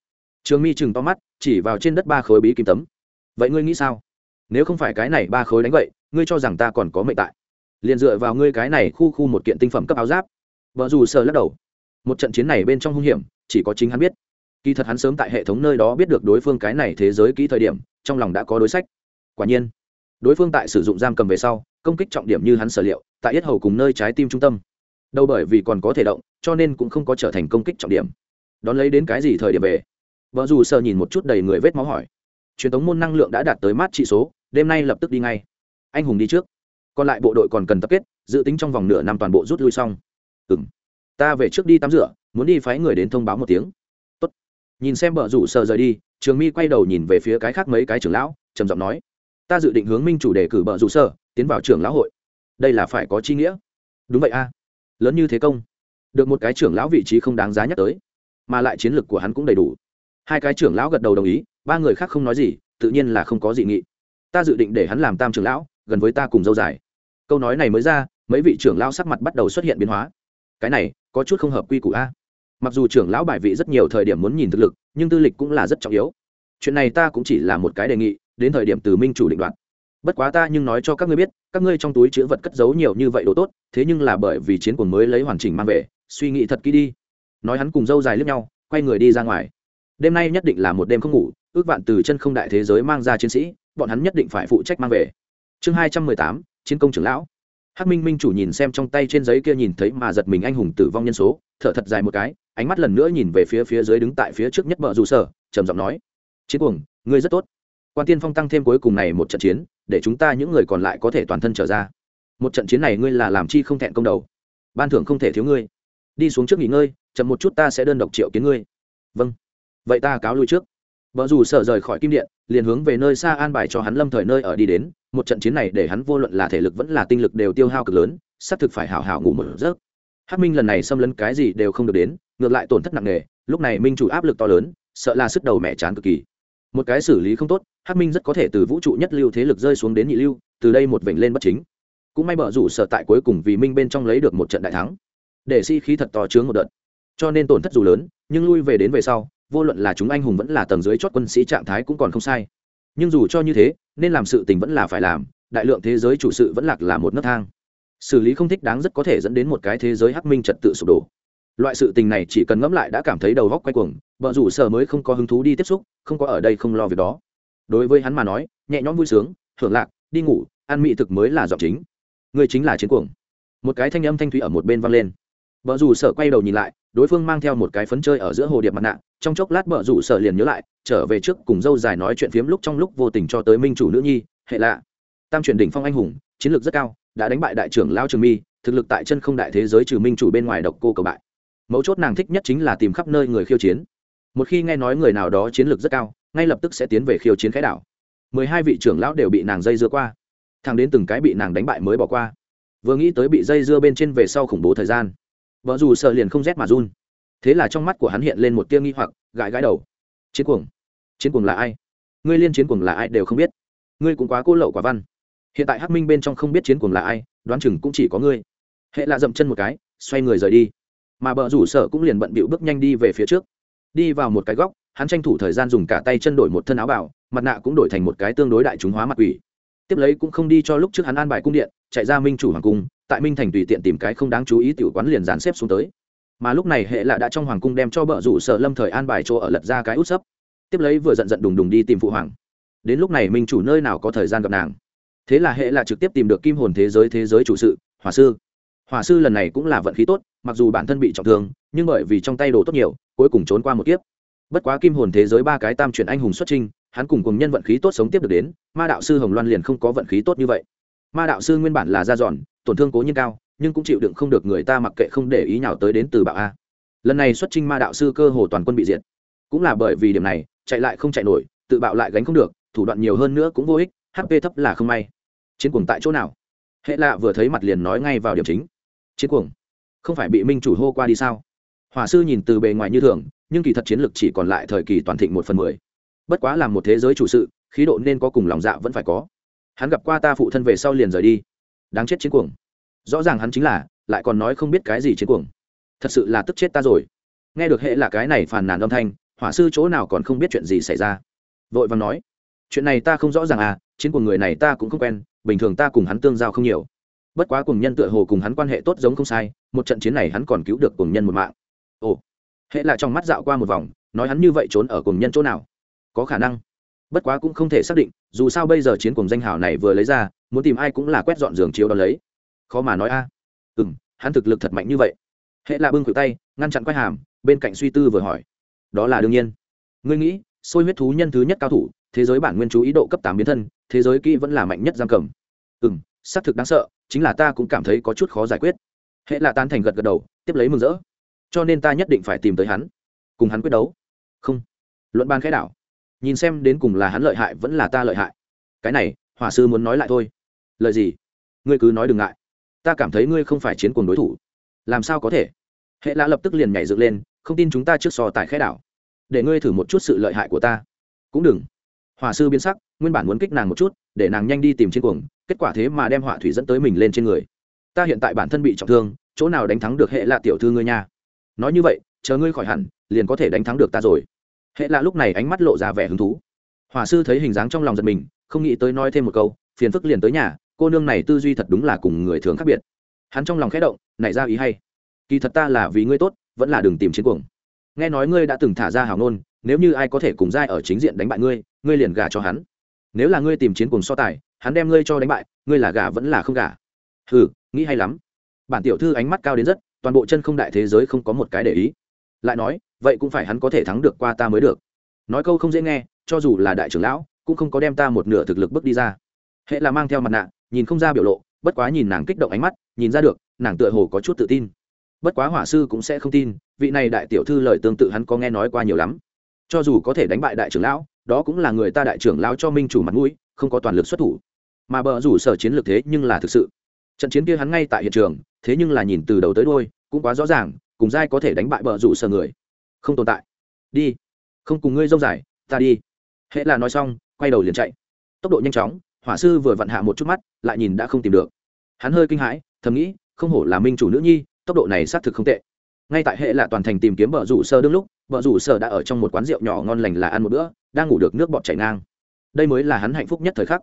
trường mi chừng to mắt, chỉ vào trên đất ba khối bí kim tấm. Vậy ngươi nghĩ sao? Nếu không phải cái này ba khối đánh vậy, ngươi cho rằng ta còn có mệnh tại? Liền dựa vào ngươi cái này khu khu một kiện tinh phẩm cấp áo giáp. Vợ dù sờ lắc đầu. Một trận chiến này bên trong hung hiểm, chỉ có chính hắn biết. Kỳ thật hắn sớm tại hệ thống nơi đó biết được đối phương cái này thế giới kỹ thời điểm, trong lòng đã có đối sách. Quả nhiên, đối phương tại sử dụng giam cầm về sau, công kích trọng điểm như hắn sở liệu, tại yết hầu cùng nơi trái tim trung tâm. Đâu bởi vì còn có thể động, cho nên cũng không có trở thành công kích trọng điểm. Đón lấy đến cái gì thời điểm về? Vợ dù sợ nhìn một chút đầy người vết máu hỏi. Truyền thống môn năng lượng đã đạt tới mát trị số, đêm nay lập tức đi ngay. Anh hùng đi trước. Còn lại bộ đội còn cần tập kết, dự tính trong vòng nửa năm toàn bộ rút lui xong. Ừ m ta về trước đi tắm rửa, muốn đi phái người đến thông báo một tiếng. Tốt. nhìn xem vợ rủ sợ rời đi, trường mi quay đầu nhìn về phía cái khác mấy cái trưởng lão, trầm giọng nói. Ta dự định hướng minh chủ đề cử vợ rủ sợ tiến vào trưởng lão hội. Đây là phải có chi nghĩa. Đúng vậy a. Lớn như thế công. Được một cái trưởng lão vị trí không đáng giá nhắc tới, mà lại chiến lược của hắn cũng đầy đủ hai cái trưởng lão gật đầu đồng ý, ba người khác không nói gì, tự nhiên là không có dị nghị. Ta dự định để hắn làm tam trưởng lão, gần với ta cùng dâu dài. Câu nói này mới ra, mấy vị trưởng lão sắc mặt bắt đầu xuất hiện biến hóa. Cái này, có chút không hợp quy củ a. Mặc dù trưởng lão bài vị rất nhiều thời điểm muốn nhìn thực lực, nhưng tư lịch cũng là rất trọng yếu. Chuyện này ta cũng chỉ là một cái đề nghị, đến thời điểm từ minh chủ định đoạt. Bất quá ta nhưng nói cho các ngươi biết, các ngươi trong túi chữ vật cất giấu nhiều như vậy đồ tốt, thế nhưng là bởi vì chiến cuộc mới lấy hoàn chỉnh mang về, suy nghĩ thật kỹ đi. Nói hắn cùng dâu dài lướt nhau, quay người đi ra ngoài đêm nay nhất định là một đêm không ngủ, ước vạn từ chân không đại thế giới mang ra chiến sĩ, bọn hắn nhất định phải phụ trách mang về. Chương hai trăm mười tám, chiến công trưởng lão. Hắc minh minh chủ nhìn xem trong tay trên giấy kia nhìn thấy mà giật mình anh hùng tử vong nhân số, thở thật dài một cái, ánh mắt lần nữa nhìn về phía phía dưới đứng tại phía trước nhất bờ dù sở, trầm giọng nói, chiến cuồng, ngươi rất tốt. Quan tiên phong tăng thêm cuối cùng này một trận chiến, để chúng ta những người còn lại có thể toàn thân trở ra. Một trận chiến này ngươi là làm chi không thẹn công đầu? Ban thưởng không thể thiếu ngươi. Đi xuống trước nghỉ ngơi, chậm một chút ta sẽ đơn độc triệu kiến ngươi. Vâng vậy ta cáo lui trước. Vợ dù sợ rời khỏi kim điện, liền hướng về nơi xa an bài cho hắn lâm thời nơi ở đi đến. Một trận chiến này để hắn vô luận là thể lực vẫn là tinh lực đều tiêu hao cực lớn, xác thực phải hảo hảo ngủ một giấc. Hát minh lần này xâm lấn cái gì đều không được đến, ngược lại tổn thất nặng nề, lúc này minh chủ áp lực to lớn, sợ là sức đầu mẹ chán cực kỳ. Một cái xử lý không tốt hát minh rất có thể từ vũ trụ nhất lưu thế lực rơi xuống đến nhị lưu, từ đây một vểnh lên bất chính. Cũng may bở rủ sợ tại cuối cùng vì minh bên trong lấy được một trận đại thắng, để si khí thật to chướng một đợt. Cho nên tổn thất dù lớn, nhưng lui về đến về sau vô luận là chúng anh hùng vẫn là tầng dưới chót quân sĩ trạng thái cũng còn không sai. Nhưng dù cho như thế, nên làm sự tình vẫn là phải làm, đại lượng thế giới chủ sự vẫn lạc là một nấc thang. Xử lý không thích đáng rất có thể dẫn đến một cái thế giới hắc minh trật tự sụp đổ. Loại sự tình này chỉ cần ngẫm lại đã cảm thấy đầu góc quay cuồng vợ rủ sở mới không có hứng thú đi tiếp xúc, không có ở đây không lo việc đó. Đối với hắn mà nói, nhẹ nhõm vui sướng hưởng lạc, đi ngủ, ăn mị thực mới là giọng chính. Người chính là chiến cuồng. Một cái thanh âm thanh thúy ở một bên vang lên. Vợ rủ sở quay đầu nhìn lại đối phương mang theo một cái phấn chơi ở giữa hồ điệp mặt nạ, trong chốc lát vợ rủ sở liền nhớ lại, trở về trước cùng dâu dài nói chuyện phiếm lúc trong lúc vô tình cho tới minh chủ nữ nhi, hệ lạ. Tam truyền đỉnh phong anh hùng, chiến lược rất cao, đã đánh bại đại trưởng lao trường mi, thực lực tại chân không đại thế giới trừ minh chủ bên ngoài độc cô cầu bại. Mấu chốt nàng thích nhất chính là tìm khắp nơi người khiêu chiến. Một khi nghe nói người nào đó chiến lược rất cao, ngay lập tức sẽ tiến về khiêu chiến khái đảo. Mười hai vị trưởng lão đều bị nàng dây dưa qua. Thằng đến từng cái bị nàng đánh bại mới bỏ qua. Vừa nghĩ tới bị dây dưa bên trên về sau khủng bố thời gian vợ dù sợ liền không rét mà run. Thế là trong mắt của hắn hiện lên một tia nghi hoặc, gãi gãi đầu. Chiến cuồng. Chiến cuồng là ai? Ngươi liên chiến cuồng là ai đều không biết. Ngươi cũng quá cô lậu quả văn. Hiện tại hắc minh bên trong không biết chiến cuồng là ai, đoán chừng cũng chỉ có ngươi. Hệ là dậm chân một cái, xoay người rời đi. Mà bờ rủ sở cũng liền bận bịu bước nhanh đi về phía trước. Đi vào một cái góc, hắn tranh thủ thời gian dùng cả tay chân đổi một thân áo bảo mặt nạ cũng đổi thành một cái tương đối đại chúng hóa mặt quỷ. Tiếp lấy cũng không đi cho lúc trước hắn an bài cung điện chạy ra minh chủ hoàng cung, tại minh thành tùy tiện tìm cái không đáng chú ý tiểu quán liền dàn xếp xuống tới. Mà lúc này hệ là đã trong hoàng cung đem cho bợ rủ sợ lâm thời an bài chỗ ở lật ra cái út sấp. Tiếp lấy vừa giận giận đùng đùng đi tìm phụ hoàng. Đến lúc này minh chủ nơi nào có thời gian gặp nàng? Thế là hệ là trực tiếp tìm được kim hồn thế giới thế giới chủ sự hòa sư. Hòa sư lần này cũng là vận khí tốt, mặc dù bản thân bị trọng thương, nhưng bởi vì trong tay đồ tốt nhiều, cuối cùng trốn qua một kiếp. Bất quá kim hồn thế giới ba cái tam chuyển anh hùng xuất trinh hắn cùng cùng nhân vận khí tốt sống tiếp được đến, ma đạo sư hồng loan liền không có vận khí tốt như vậy ma đạo sư nguyên bản là da giòn, tổn thương cố nhiên cao, nhưng cũng chịu đựng không được người ta mặc kệ không để ý nào tới đến từ bạo a. Lần này xuất trinh ma đạo sư cơ hồ toàn quân bị diệt. Cũng là bởi vì điểm này, chạy lại không chạy nổi, tự bạo lại gánh không được, thủ đoạn nhiều hơn nữa cũng vô ích hp thấp là không may. Chiến cuồng tại chỗ nào? Hệ lạ vừa thấy mặt liền nói ngay vào điểm chính. Chiến cuồng? Không phải bị minh chủ hô qua đi sao? Hòa sư nhìn từ bề ngoài như thường, nhưng kỳ thật chiến lược chỉ còn lại thời kỳ toàn thịnh một phần mười. Bất quá là một thế giới chủ sự, khí độ nên có cùng lòng dạ vẫn phải có hắn gặp qua ta phụ thân về sau liền rời đi. Đáng chết chiến cuồng. Rõ ràng hắn chính là, lại còn nói không biết cái gì chiến cuồng. Thật sự là tức chết ta rồi. Nghe được hệ là cái này phàn nàn âm thanh, hỏa sư chỗ nào còn không biết chuyện gì xảy ra. Vội vàng nói, chuyện này ta không rõ ràng à chiến cuồng người này ta cũng không quen, bình thường ta cùng hắn tương giao không nhiều. Bất quá cùng nhân tựa hồ cùng hắn quan hệ tốt giống không sai, một trận chiến này hắn còn cứu được cùng nhân một mạng. Ồ. Hệ là trong mắt dạo qua một vòng, nói hắn như vậy trốn ở cùng nhân chỗ nào? Có khả năng bất quá cũng không thể xác định, dù sao bây giờ chiến cùng danh hào này vừa lấy ra, muốn tìm ai cũng là quét dọn giường chiếu đó lấy. Khó mà nói a. À. ừ m hắn thực lực thật mạnh như vậy. Hệ là bưng khuỷu tay, ngăn chặn quay hàm, bên cạnh suy tư vừa hỏi. Đó là đương nhiên. Ngươi nghĩ sôi huyết thú nhân thứ nhất cao thủ, thế giới bản nguyên chú ý độ cấp tám biến thân, thế giới kỹ vẫn là mạnh nhất giam cầm. Ừ m xác thực đáng sợ, chính là ta cũng cảm thấy có chút khó giải quyết. Hệ là tan thành gật gật đầu, tiếp lấy mừng rỡ. Cho nên ta nhất định phải tìm tới hắn, cùng hắn quyết đấu. Không. Luận ban khẽ đảo nhìn xem đến cùng là hắn lợi hại vẫn là ta lợi hại. Cái này, hỏa sư muốn nói lại thôi. Lợi gì? Ngươi cứ nói đừng ngại. Ta cảm thấy ngươi không phải chiến cùng đối thủ. Làm sao có thể? Hệ lạ lập tức liền nhảy dựng lên, không tin chúng ta trước sò tại khẽ đảo. Để ngươi thử một chút sự lợi hại của ta. Cũng đừng. Hòa sư biến sắc, nguyên bản muốn kích nàng một chút, để nàng nhanh đi tìm trên cuồng, kết quả thế mà đem họa thủy dẫn tới mình lên trên người. Ta hiện tại bản thân bị trọng thương, chỗ nào đánh thắng được hệ lạ tiểu thư ngươi nha? Nói như vậy, chờ ngươi khỏi hẳn, liền có thể đánh thắng được ta rồi hệ lạ lúc này ánh mắt lộ ra vẻ hứng thú. Hỏa sư thấy hình dáng trong lòng giật mình, không nghĩ tới nói thêm một câu, phiền phức liền tới nhà, cô nương này tư duy thật đúng là cùng người thường khác biệt. Hắn trong lòng khẽ động, nảy ra ý hay. Kỳ thật ta là vì ngươi tốt, vẫn là đừng tìm chiến cuồng. Nghe nói ngươi đã từng thả ra hào ngôn, nếu như ai có thể cùng giai ở chính diện đánh bại ngươi ngươi liền gả cho hắn. Nếu là ngươi tìm chiến cuồng so tài, hắn đem ngươi cho đánh bại, ngươi là gả vẫn là không gả. Hừ, nghĩ hay lắm. Bản tiểu thư ánh mắt cao đến rất, toàn bộ chân không đại thế giới không có một cái để ý lại nói, vậy cũng phải hắn có thể thắng được qua ta mới được. Nói câu không dễ nghe, cho dù là đại trưởng lão, cũng không có đem ta một nửa thực lực bước đi ra. Hệ là mang theo mặt nạ, nhìn không ra biểu lộ, bất quá nhìn nàng kích động ánh mắt, nhìn ra được, nàng tựa hồ có chút tự tin. Bất quá hỏa sư cũng sẽ không tin, vị này đại tiểu thư lời tương tự hắn có nghe nói qua nhiều lắm. Cho dù có thể đánh bại đại trưởng lão, đó cũng là người ta đại trưởng lão cho minh chủ mặt mũi, không có toàn lực xuất thủ. Mà bờ rủ sở chiến lược thế nhưng là thực sự. Trận chiến kia hắn ngay tại hiện trường, thế nhưng là nhìn từ đầu tới đôi cũng quá rõ ràng cùng giai có thể đánh bại bờ rủ sở người. Không tồn tại. Đi. Không cùng ngươi dông dài, ta đi. Hễ là nói xong, quay đầu liền chạy. Tốc độ nhanh chóng, hỏa sư vừa vặn hạ một chút mắt, lại nhìn đã không tìm được. Hắn hơi kinh hãi, thầm nghĩ, không hổ là minh chủ nữ nhi, tốc độ này xác thực không tệ. Ngay tại hệ là toàn thành tìm kiếm bờ rủ sơ đương lúc, bờ rủ sơ đã ở trong một quán rượu nhỏ ngon lành là ăn một bữa, đang ngủ được nước bọt chảy ngang. Đây mới là hắn hạnh phúc nhất thời khắc.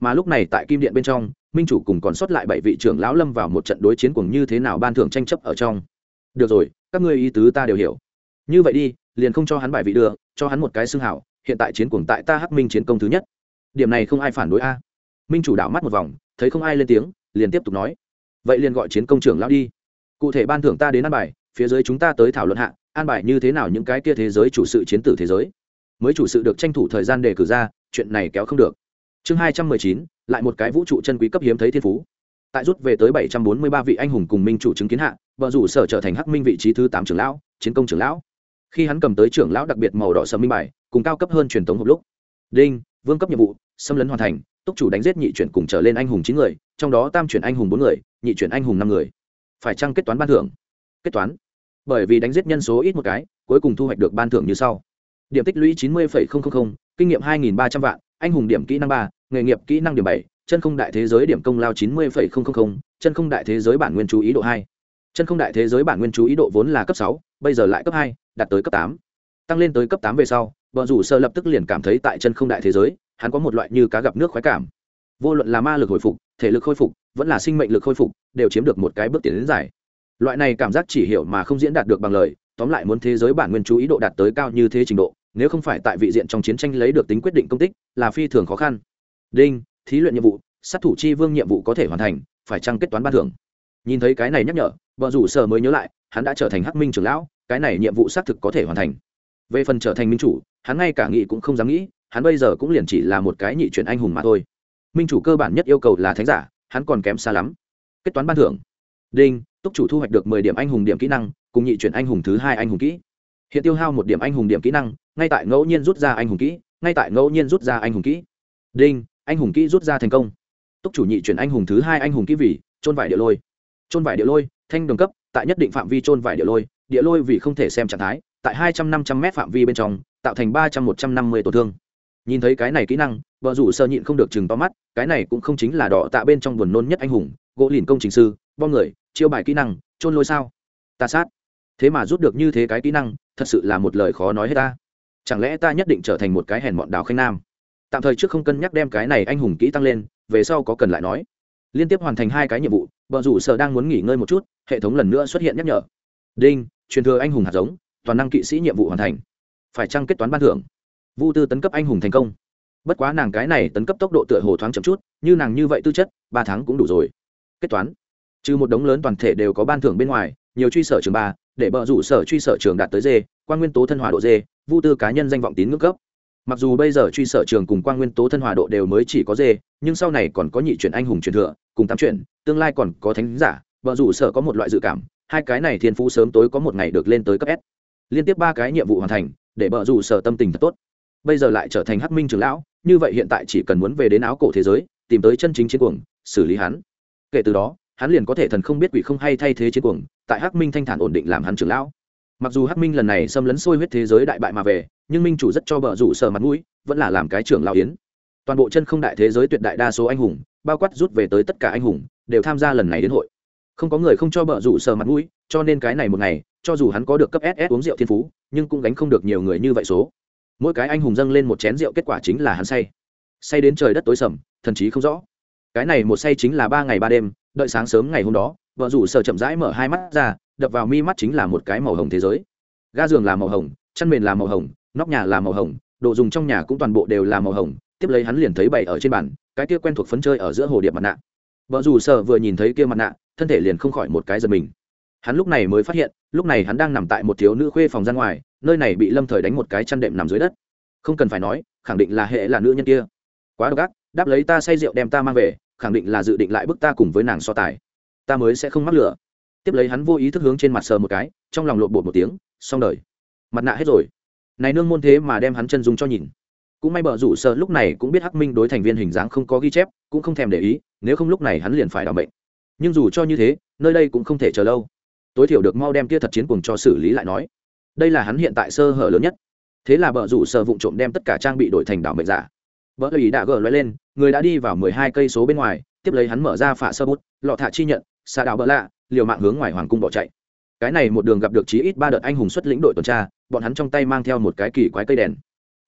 Mà lúc này tại kim điện bên trong, minh chủ cùng còn sót lại bảy vị trưởng lão lâm vào một trận đối chiến cùng như thế nào ban thưởng tranh chấp ở trong được rồi, các ngươi ý tứ ta đều hiểu. Như vậy đi, liền không cho hắn bài vị đưa, cho hắn một cái xưng hảo, hiện tại chiến cuồng tại ta hắc minh chiến công thứ nhất. Điểm này không ai phản đối a. Minh chủ đảo mắt một vòng, thấy không ai lên tiếng, liền tiếp tục nói. Vậy liền gọi chiến công trưởng lão đi. Cụ thể ban thưởng ta đến an bài, phía dưới chúng ta tới thảo luận hạ an bài như thế nào những cái kia thế giới chủ sự chiến tử thế giới. Mới chủ sự được tranh thủ thời gian để cử ra, chuyện này kéo không được. Chương hai trăm mười chín, lại một cái vũ trụ chân quý cấp hiếm thấy thiên phú tại rút về tới bảy trăm bốn mươi ba vị anh hùng cùng minh chủ chứng kiến hạ, vợ rủ sở trở thành hắc minh vị trí thứ tám trưởng lão, chiến công trưởng lão. Khi hắn cầm tới trưởng lão đặc biệt màu đỏ sầm minh bài, cùng cao cấp hơn truyền thống hộp lúc. Đinh, vương cấp nhiệm vụ, xâm lấn hoàn thành, túc chủ đánh giết nhị chuyển cùng trở lên anh hùng chín người, trong đó tam chuyển anh hùng bốn người, nhị chuyển anh hùng năm người. Phải chăng kết toán ban thưởng? Kết toán. Bởi vì đánh giết nhân số ít một cái, cuối cùng thu hoạch được ban thưởng như sau. Điểm tích lũy chín mươi kinh nghiệm hai ba trăm vạn, anh hùng điểm kỹ năng ba, nghề nghiệp kỹ năng điểm bảy chân không đại thế giới điểm công lao chín mươi chân không đại thế giới bản nguyên chú ý độ hai. Chân không đại thế giới bản nguyên chú ý độ vốn là cấp sáu, bây giờ lại cấp hai, đạt tới cấp tám. Tăng lên tới cấp tám về sau, vợ rủ sơ lập tức liền cảm thấy tại chân không đại thế giới, hắn có một loại như cá gặp nước khoái cảm. Vô luận là ma lực hồi phục, thể lực khôi phục, vẫn là sinh mệnh lực khôi phục, đều chiếm được một cái bước tiến đến dài. Loại này cảm giác chỉ hiểu mà không diễn đạt được bằng lời, tóm lại muốn thế giới bản nguyên chú ý độ đạt tới cao như thế trình độ, nếu không phải tại vị diện trong chiến tranh lấy được tính quyết định công tích, là phi thường khó khăn. Đinh thí luyện nhiệm vụ, sát thủ chi vương nhiệm vụ có thể hoàn thành, phải chăng kết toán ban thưởng? Nhìn thấy cái này nhắc nhở, vợ rủ sở mới nhớ lại, hắn đã trở thành hắc minh trưởng lão, cái này nhiệm vụ xác thực có thể hoàn thành. Về phần trở thành minh chủ, hắn ngay cả nghĩ cũng không dám nghĩ, hắn bây giờ cũng liền chỉ là một cái nhị chuyển anh hùng mà thôi. Minh chủ cơ bản nhất yêu cầu là thánh giả, hắn còn kém xa lắm. Kết toán ban thưởng. Đinh, túc chủ thu hoạch được mười điểm anh hùng điểm kỹ năng, cùng nhị chuyển anh hùng thứ hai anh hùng kỹ. Hiện tiêu hao một điểm anh hùng điểm kỹ năng, ngay tại ngẫu nhiên rút ra anh hùng kỹ, ngay tại ngẫu nhiên rút ra anh hùng kỹ. Đinh anh hùng kỹ rút ra thành công. Túc chủ nhị chuyển anh hùng thứ hai anh hùng kỹ vì trôn vải địa lôi. Trôn vải địa lôi, thanh đồng cấp, tại nhất định phạm vi trôn vải địa lôi địa lôi vì không thể xem trạng thái, tại hai trăm năm trăm m phạm vi bên trong, tạo thành ba trăm một trăm năm mươi tổn thương. Nhìn thấy cái này kỹ năng, vợ rủ sơ nhịn không được chừng to mắt, cái này cũng không chính là đỏ tạ bên trong buồn nôn nhất anh hùng, gỗ lìn công trình sư, bom người, chiêu bài kỹ năng trôn lôi sao? Ta sát. Thế mà rút được như thế cái kỹ năng, thật sự là một lời khó nói hết ta. Chẳng lẽ ta nhất định trở thành một cái hèn mọn đào khanh nam? Tạm thời trước không cân nhắc đem cái này anh hùng kỹ tăng lên, về sau có cần lại nói. Liên tiếp hoàn thành hai cái nhiệm vụ vợ rủ sở đang muốn nghỉ ngơi một chút, hệ thống lần nữa xuất hiện nhắc nhở. Đinh, truyền thừa anh hùng hạt giống, toàn năng kỵ sĩ nhiệm vụ hoàn thành. Phải chăng kết toán ban thưởng? Vu tư tấn cấp anh hùng thành công. Bất quá nàng cái này tấn cấp tốc độ tựa hồ thoáng chậm chút, như nàng như vậy tư chất, ba tháng cũng đủ rồi. Kết toán. Trừ một đống lớn toàn thể đều có ban thưởng bên ngoài, nhiều truy sở trường ba, để bờ rủ sở truy sở trường đạt tới d, quan nguyên tố thân hòa độ d, vu tư cá nhân danh vọng tín ngưỡng cấp mặc dù bây giờ truy sở trường cùng quan nguyên tố thân hòa độ đều mới chỉ có dê nhưng sau này còn có nhị chuyển anh hùng truyền thừa, cùng tám chuyển, tương lai còn có thánh giả bờ rủ sở có một loại dự cảm, hai cái này thiên phú sớm tối có một ngày được lên tới cấp s. Liên tiếp ba cái nhiệm vụ hoàn thành, để bờ rủ sở tâm tình thật tốt. Bây giờ lại trở thành hắc minh trường lão, như vậy hiện tại chỉ cần muốn về đến áo cổ thế giới, tìm tới chân chính chiến cuồng, xử lý hắn. Kể từ đó, hắn liền có thể thần không biết quỷ không hay thay thế chiến cuồng, tại hắc minh thanh thản ổn định làm hắn trưởng lão. Mặc dù hắc minh lần này xâm lấn sôi huyết thế giới đại bại mà về nhưng minh chủ rất cho bờ rủ sở mặt mũi, vẫn là làm cái trưởng lão yến. Toàn bộ chân không đại thế giới tuyệt đại đa số anh hùng, bao quát rút về tới tất cả anh hùng, đều tham gia lần này đến hội. Không có người không cho bờ rủ sở mặt mũi, cho nên cái này một ngày, cho dù hắn có được cấp ss uống rượu thiên phú, nhưng cũng gánh không được nhiều người như vậy số. Mỗi cái anh hùng dâng lên một chén rượu kết quả chính là hắn say. Say đến trời đất tối sầm, thần chí không rõ. Cái này một say chính là ba ngày ba đêm, đợi sáng sớm ngày hôm đó vợ rủ sở chậm rãi mở hai mắt ra, đập vào mi mắt chính là một cái màu hồng thế giới. Ga giường là màu hồng chăn mền là màu hồng nóc nhà là màu hồng, đồ dùng trong nhà cũng toàn bộ đều là màu hồng, tiếp lấy hắn liền thấy bày ở trên bàn, cái kia quen thuộc phấn chơi ở giữa hồ điệp mặt nạ. Vợ dù sợ vừa nhìn thấy kia mặt nạ, thân thể liền không khỏi một cái giật mình. Hắn lúc này mới phát hiện, lúc này hắn đang nằm tại một thiếu nữ khuê phòng ra ngoài, nơi này bị lâm thời đánh một cái chăn đệm nằm dưới đất. Không cần phải nói, khẳng định là hệ là nữ nhân kia. Quá độc ác, đáp lấy ta say rượu đem ta mang về, khẳng định là dự định lại bức ta cùng với nàng so tài. Ta mới sẽ không mắc lửa tiếp lấy hắn vô ý thức hướng trên mặt sờ một cái, trong lòng lộn bột một tiếng, xong đời. Mặt nạ hết rồi này nương môn thế mà đem hắn chân dung cho nhìn. Cũng may bờ rủ sợ lúc này cũng biết hắc minh đối thành viên hình dáng không có ghi chép, cũng không thèm để ý, nếu không lúc này hắn liền phải đ ỏ bệnh nhưng dù cho như thế, nơi đây cũng không thể chờ lâu. Tối thiểu được mau đem kia thật chiến cùng cho xử lý lại nói. Đây là hắn hiện tại sơ hở lớn nhất. Thế là bờ rủ sợ vụng trộm đem tất cả trang bị đổi thành đảo mệnh giả. Vợ ý đã gỡ lói lên, người đã đi vào mười hai cây số bên ngoài, tiếp lấy hắn mở ra phả sơ bút, lọ thả chi nhận xa đảo bỡ lạ, liều mạng hướng ngoài hoàng cung bỏ chạy. Cái này một đường gặp được chí ít ba đợt anh hùng xuất lĩnh đội tuần tra bọn hắn trong tay mang theo một cái kỳ quái cây đèn.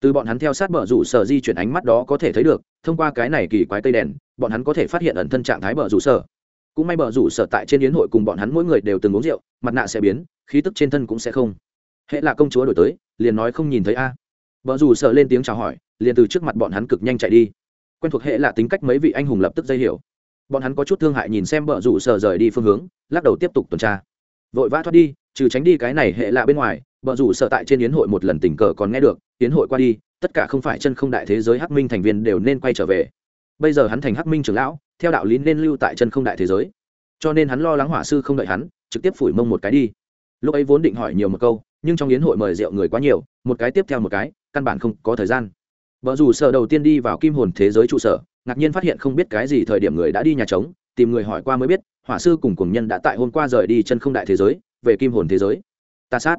Từ bọn hắn theo sát bờ rủ sở di chuyển ánh mắt đó có thể thấy được, thông qua cái này kỳ quái cây đèn, bọn hắn có thể phát hiện ẩn thân trạng thái bờ rủ sở. Cũng may bờ rủ sở tại trên yến hội cùng bọn hắn mỗi người đều từng uống rượu, mặt nạ sẽ biến, khí tức trên thân cũng sẽ không. Hệ là công chúa đổi tới, liền nói không nhìn thấy a. Bờ rủ sở lên tiếng chào hỏi, liền từ trước mặt bọn hắn cực nhanh chạy đi. Quen thuộc hệ là tính cách mấy vị anh hùng lập tức dây hiểu. Bọn hắn có chút thương hại nhìn xem bờ rủ sở rời đi phương hướng, lắc đầu tiếp tục tuần tra. Vội vã thoát đi, trừ tránh đi cái này hệ lạ bên ngoài bờ rủ sợ tại trên yến hội một lần tình cờ còn nghe được, yến hội qua đi, tất cả không phải chân không đại thế giới hắc minh thành viên đều nên quay trở về. Bây giờ hắn thành hắc minh trưởng lão, theo đạo lý nên lưu tại chân không đại thế giới. Cho nên hắn lo lắng hỏa sư không đợi hắn, trực tiếp phủi mông một cái đi. Lúc ấy vốn định hỏi nhiều một câu, nhưng trong yến hội mời rượu người quá nhiều, một cái tiếp theo một cái, căn bản không có thời gian. Vợ dù sợ đầu tiên đi vào kim hồn thế giới trụ sở, ngạc nhiên phát hiện không biết cái gì thời điểm người đã đi nhà trống, tìm người hỏi qua mới biết hỏa sư cùng cùng nhân đã tại hôm qua rời đi chân không đại thế giới, về kim hồn thế giới. Ta sát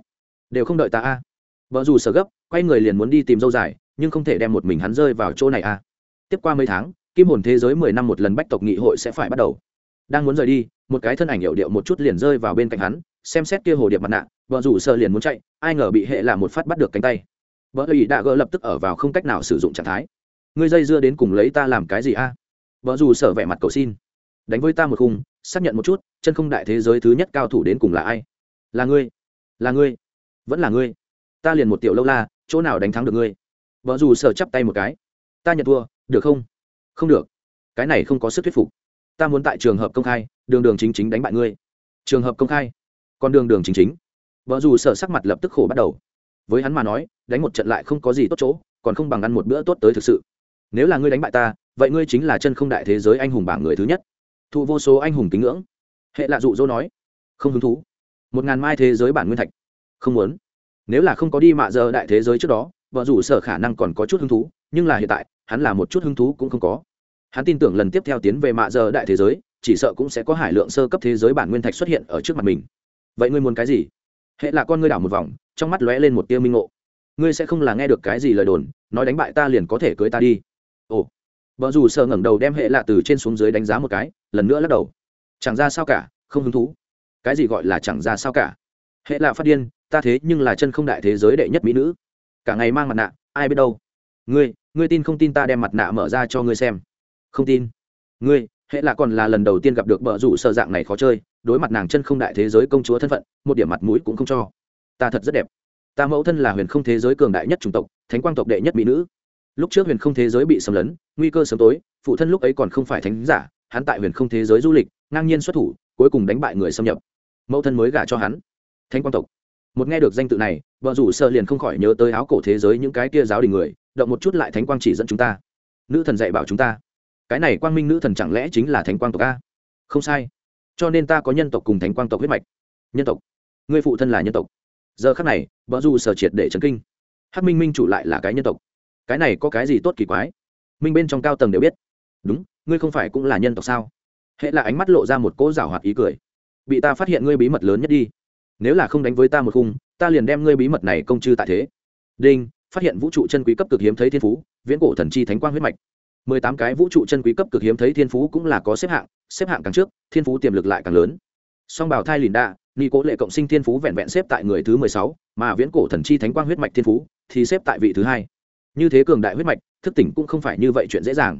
đều không đợi ta a. Vợ dù sợ gấp, quay người liền muốn đi tìm dâu dài, nhưng không thể đem một mình hắn rơi vào chỗ này a. Tiếp qua mấy tháng, kim hồn thế giới mười năm một lần bách tộc nghị hội sẽ phải bắt đầu. Đang muốn rời đi, một cái thân ảnh hiệu điệu một chút liền rơi vào bên cạnh hắn, xem xét kia hồ điệp mặt nạ, vợ rủ sợ liền muốn chạy, ai ngờ bị hệ là một phát bắt được cánh tay. Vợ ủy đạ gỡ lập tức ở vào không cách nào sử dụng trạng thái. Ngươi dây dưa đến cùng lấy ta làm cái gì a? Vợ dù sợ vẻ mặt cầu xin. Đánh với ta một khung, xác nhận một chút, chân không đại thế giới thứ nhất cao thủ đến cùng là ai? Là ngươi. Là ngươi vẫn là ngươi. Ta liền một tiểu lâu la, chỗ nào đánh thắng được ngươi? Vợ dù sợ chắp tay một cái. Ta nhận thua, được không? Không được. Cái này không có sức thuyết phục. Ta muốn tại trường hợp công khai, đường đường chính chính đánh bại ngươi. Trường hợp công khai còn đường đường chính chính. Vợ dù sợ sắc mặt lập tức khổ bắt đầu. Với hắn mà nói, đánh một trận lại không có gì tốt chỗ, còn không bằng ăn một bữa tốt tới thực sự. Nếu là ngươi đánh bại ta, vậy ngươi chính là chân không đại thế giới anh hùng bảng người thứ nhất. Thụ vô số anh hùng kính ngưỡng. Hệ lạ dụ dỗ nói. Không hứng thú. Một ngàn mai thế giới bản nguyên thạch không muốn. Nếu là không có đi mạ giờ đại thế giới trước đó, vợ rủ sở khả năng còn có chút hứng thú, nhưng là hiện tại, hắn là một chút hứng thú cũng không có. Hắn tin tưởng lần tiếp theo tiến về mạ giờ đại thế giới, chỉ sợ cũng sẽ có hải lượng sơ cấp thế giới bản nguyên thạch xuất hiện ở trước mặt mình. Vậy ngươi muốn cái gì? Hệ là con ngươi đảo một vòng, trong mắt lóe lên một tia minh ngộ. Ngươi sẽ không là nghe được cái gì lời đồn, nói đánh bại ta liền có thể cưới ta đi. Ồ. Vợ dù sợ ngẩng đầu đem hệ lạ từ trên xuống dưới đánh giá một cái, lần nữa lắc đầu. Chẳng ra sao cả, không hứng thú. Cái gì gọi là chẳng ra sao cả? Hệ lạ phát điên ta thế nhưng là chân không đại thế giới đệ nhất mỹ nữ. Cả ngày mang mặt nạ, ai biết đâu. Ngươi ngươi tin không tin ta đem mặt nạ mở ra cho ngươi xem? Không tin. Ngươi, hễ là còn là lần đầu tiên gặp được bờ rủ sợ dạng này khó chơi, đối mặt nàng chân không đại thế giới công chúa thân phận, một điểm mặt mũi cũng không cho. Ta thật rất đẹp. Ta mẫu thân là huyền không thế giới cường đại nhất chủng tộc, thánh quang tộc đệ nhất mỹ nữ. Lúc trước huyền không thế giới bị xâm lấn, nguy cơ sớm tối, phụ thân lúc ấy còn không phải thánh giả, hắn tại huyền không thế giới du lịch, ngang nhiên xuất thủ, cuối cùng đánh bại người xâm nhập. Mẫu thân mới gả cho hắn. Thánh quang tộc một nghe được danh tự này, vợ rủ sợ liền không khỏi nhớ tới áo cổ thế giới những cái kia giáo đình người, động một chút lại thánh quang chỉ dẫn chúng ta. Nữ thần dạy bảo chúng ta. Cái này quang minh nữ thần chẳng lẽ chính là thánh quang tộc a? Không sai. Cho nên ta có nhân tộc cùng thánh quang tộc huyết mạch. Nhân tộc. Ngươi phụ thân là nhân tộc. Giờ khắc này, vợ rủ sợ triệt để chấn kinh. Hát minh minh chủ lại là cái nhân tộc. Cái này có cái gì tốt kỳ quái? Minh bên trong cao tầng đều biết. Đúng, ngươi không phải cũng là nhân tộc sao? Hệ là ánh mắt lộ ra một cỗ rảo hoạt ý cười. Bị ta phát hiện ngươi bí mật lớn nhất đi nếu là không đánh với ta một khung, ta liền đem ngươi bí mật này công chư tại thế. Đinh, phát hiện vũ trụ chân quý cấp cực hiếm thấy thiên phú, viễn cổ thần chi thánh quang huyết mạch. Mười tám cái vũ trụ chân quý cấp cực hiếm thấy thiên phú cũng là có xếp hạng xếp hạng càng trước, thiên phú tiềm lực lại càng lớn. Song bảo thai lìn đa ni cố lệ cộng sinh thiên phú vẹn vẹn xếp tại người thứ mười sáu, mà viễn cổ thần chi thánh quang huyết mạch thiên phú thì xếp tại vị thứ hai. Như thế cường đại huyết mạch, thức tỉnh cũng không phải như vậy chuyện dễ dàng.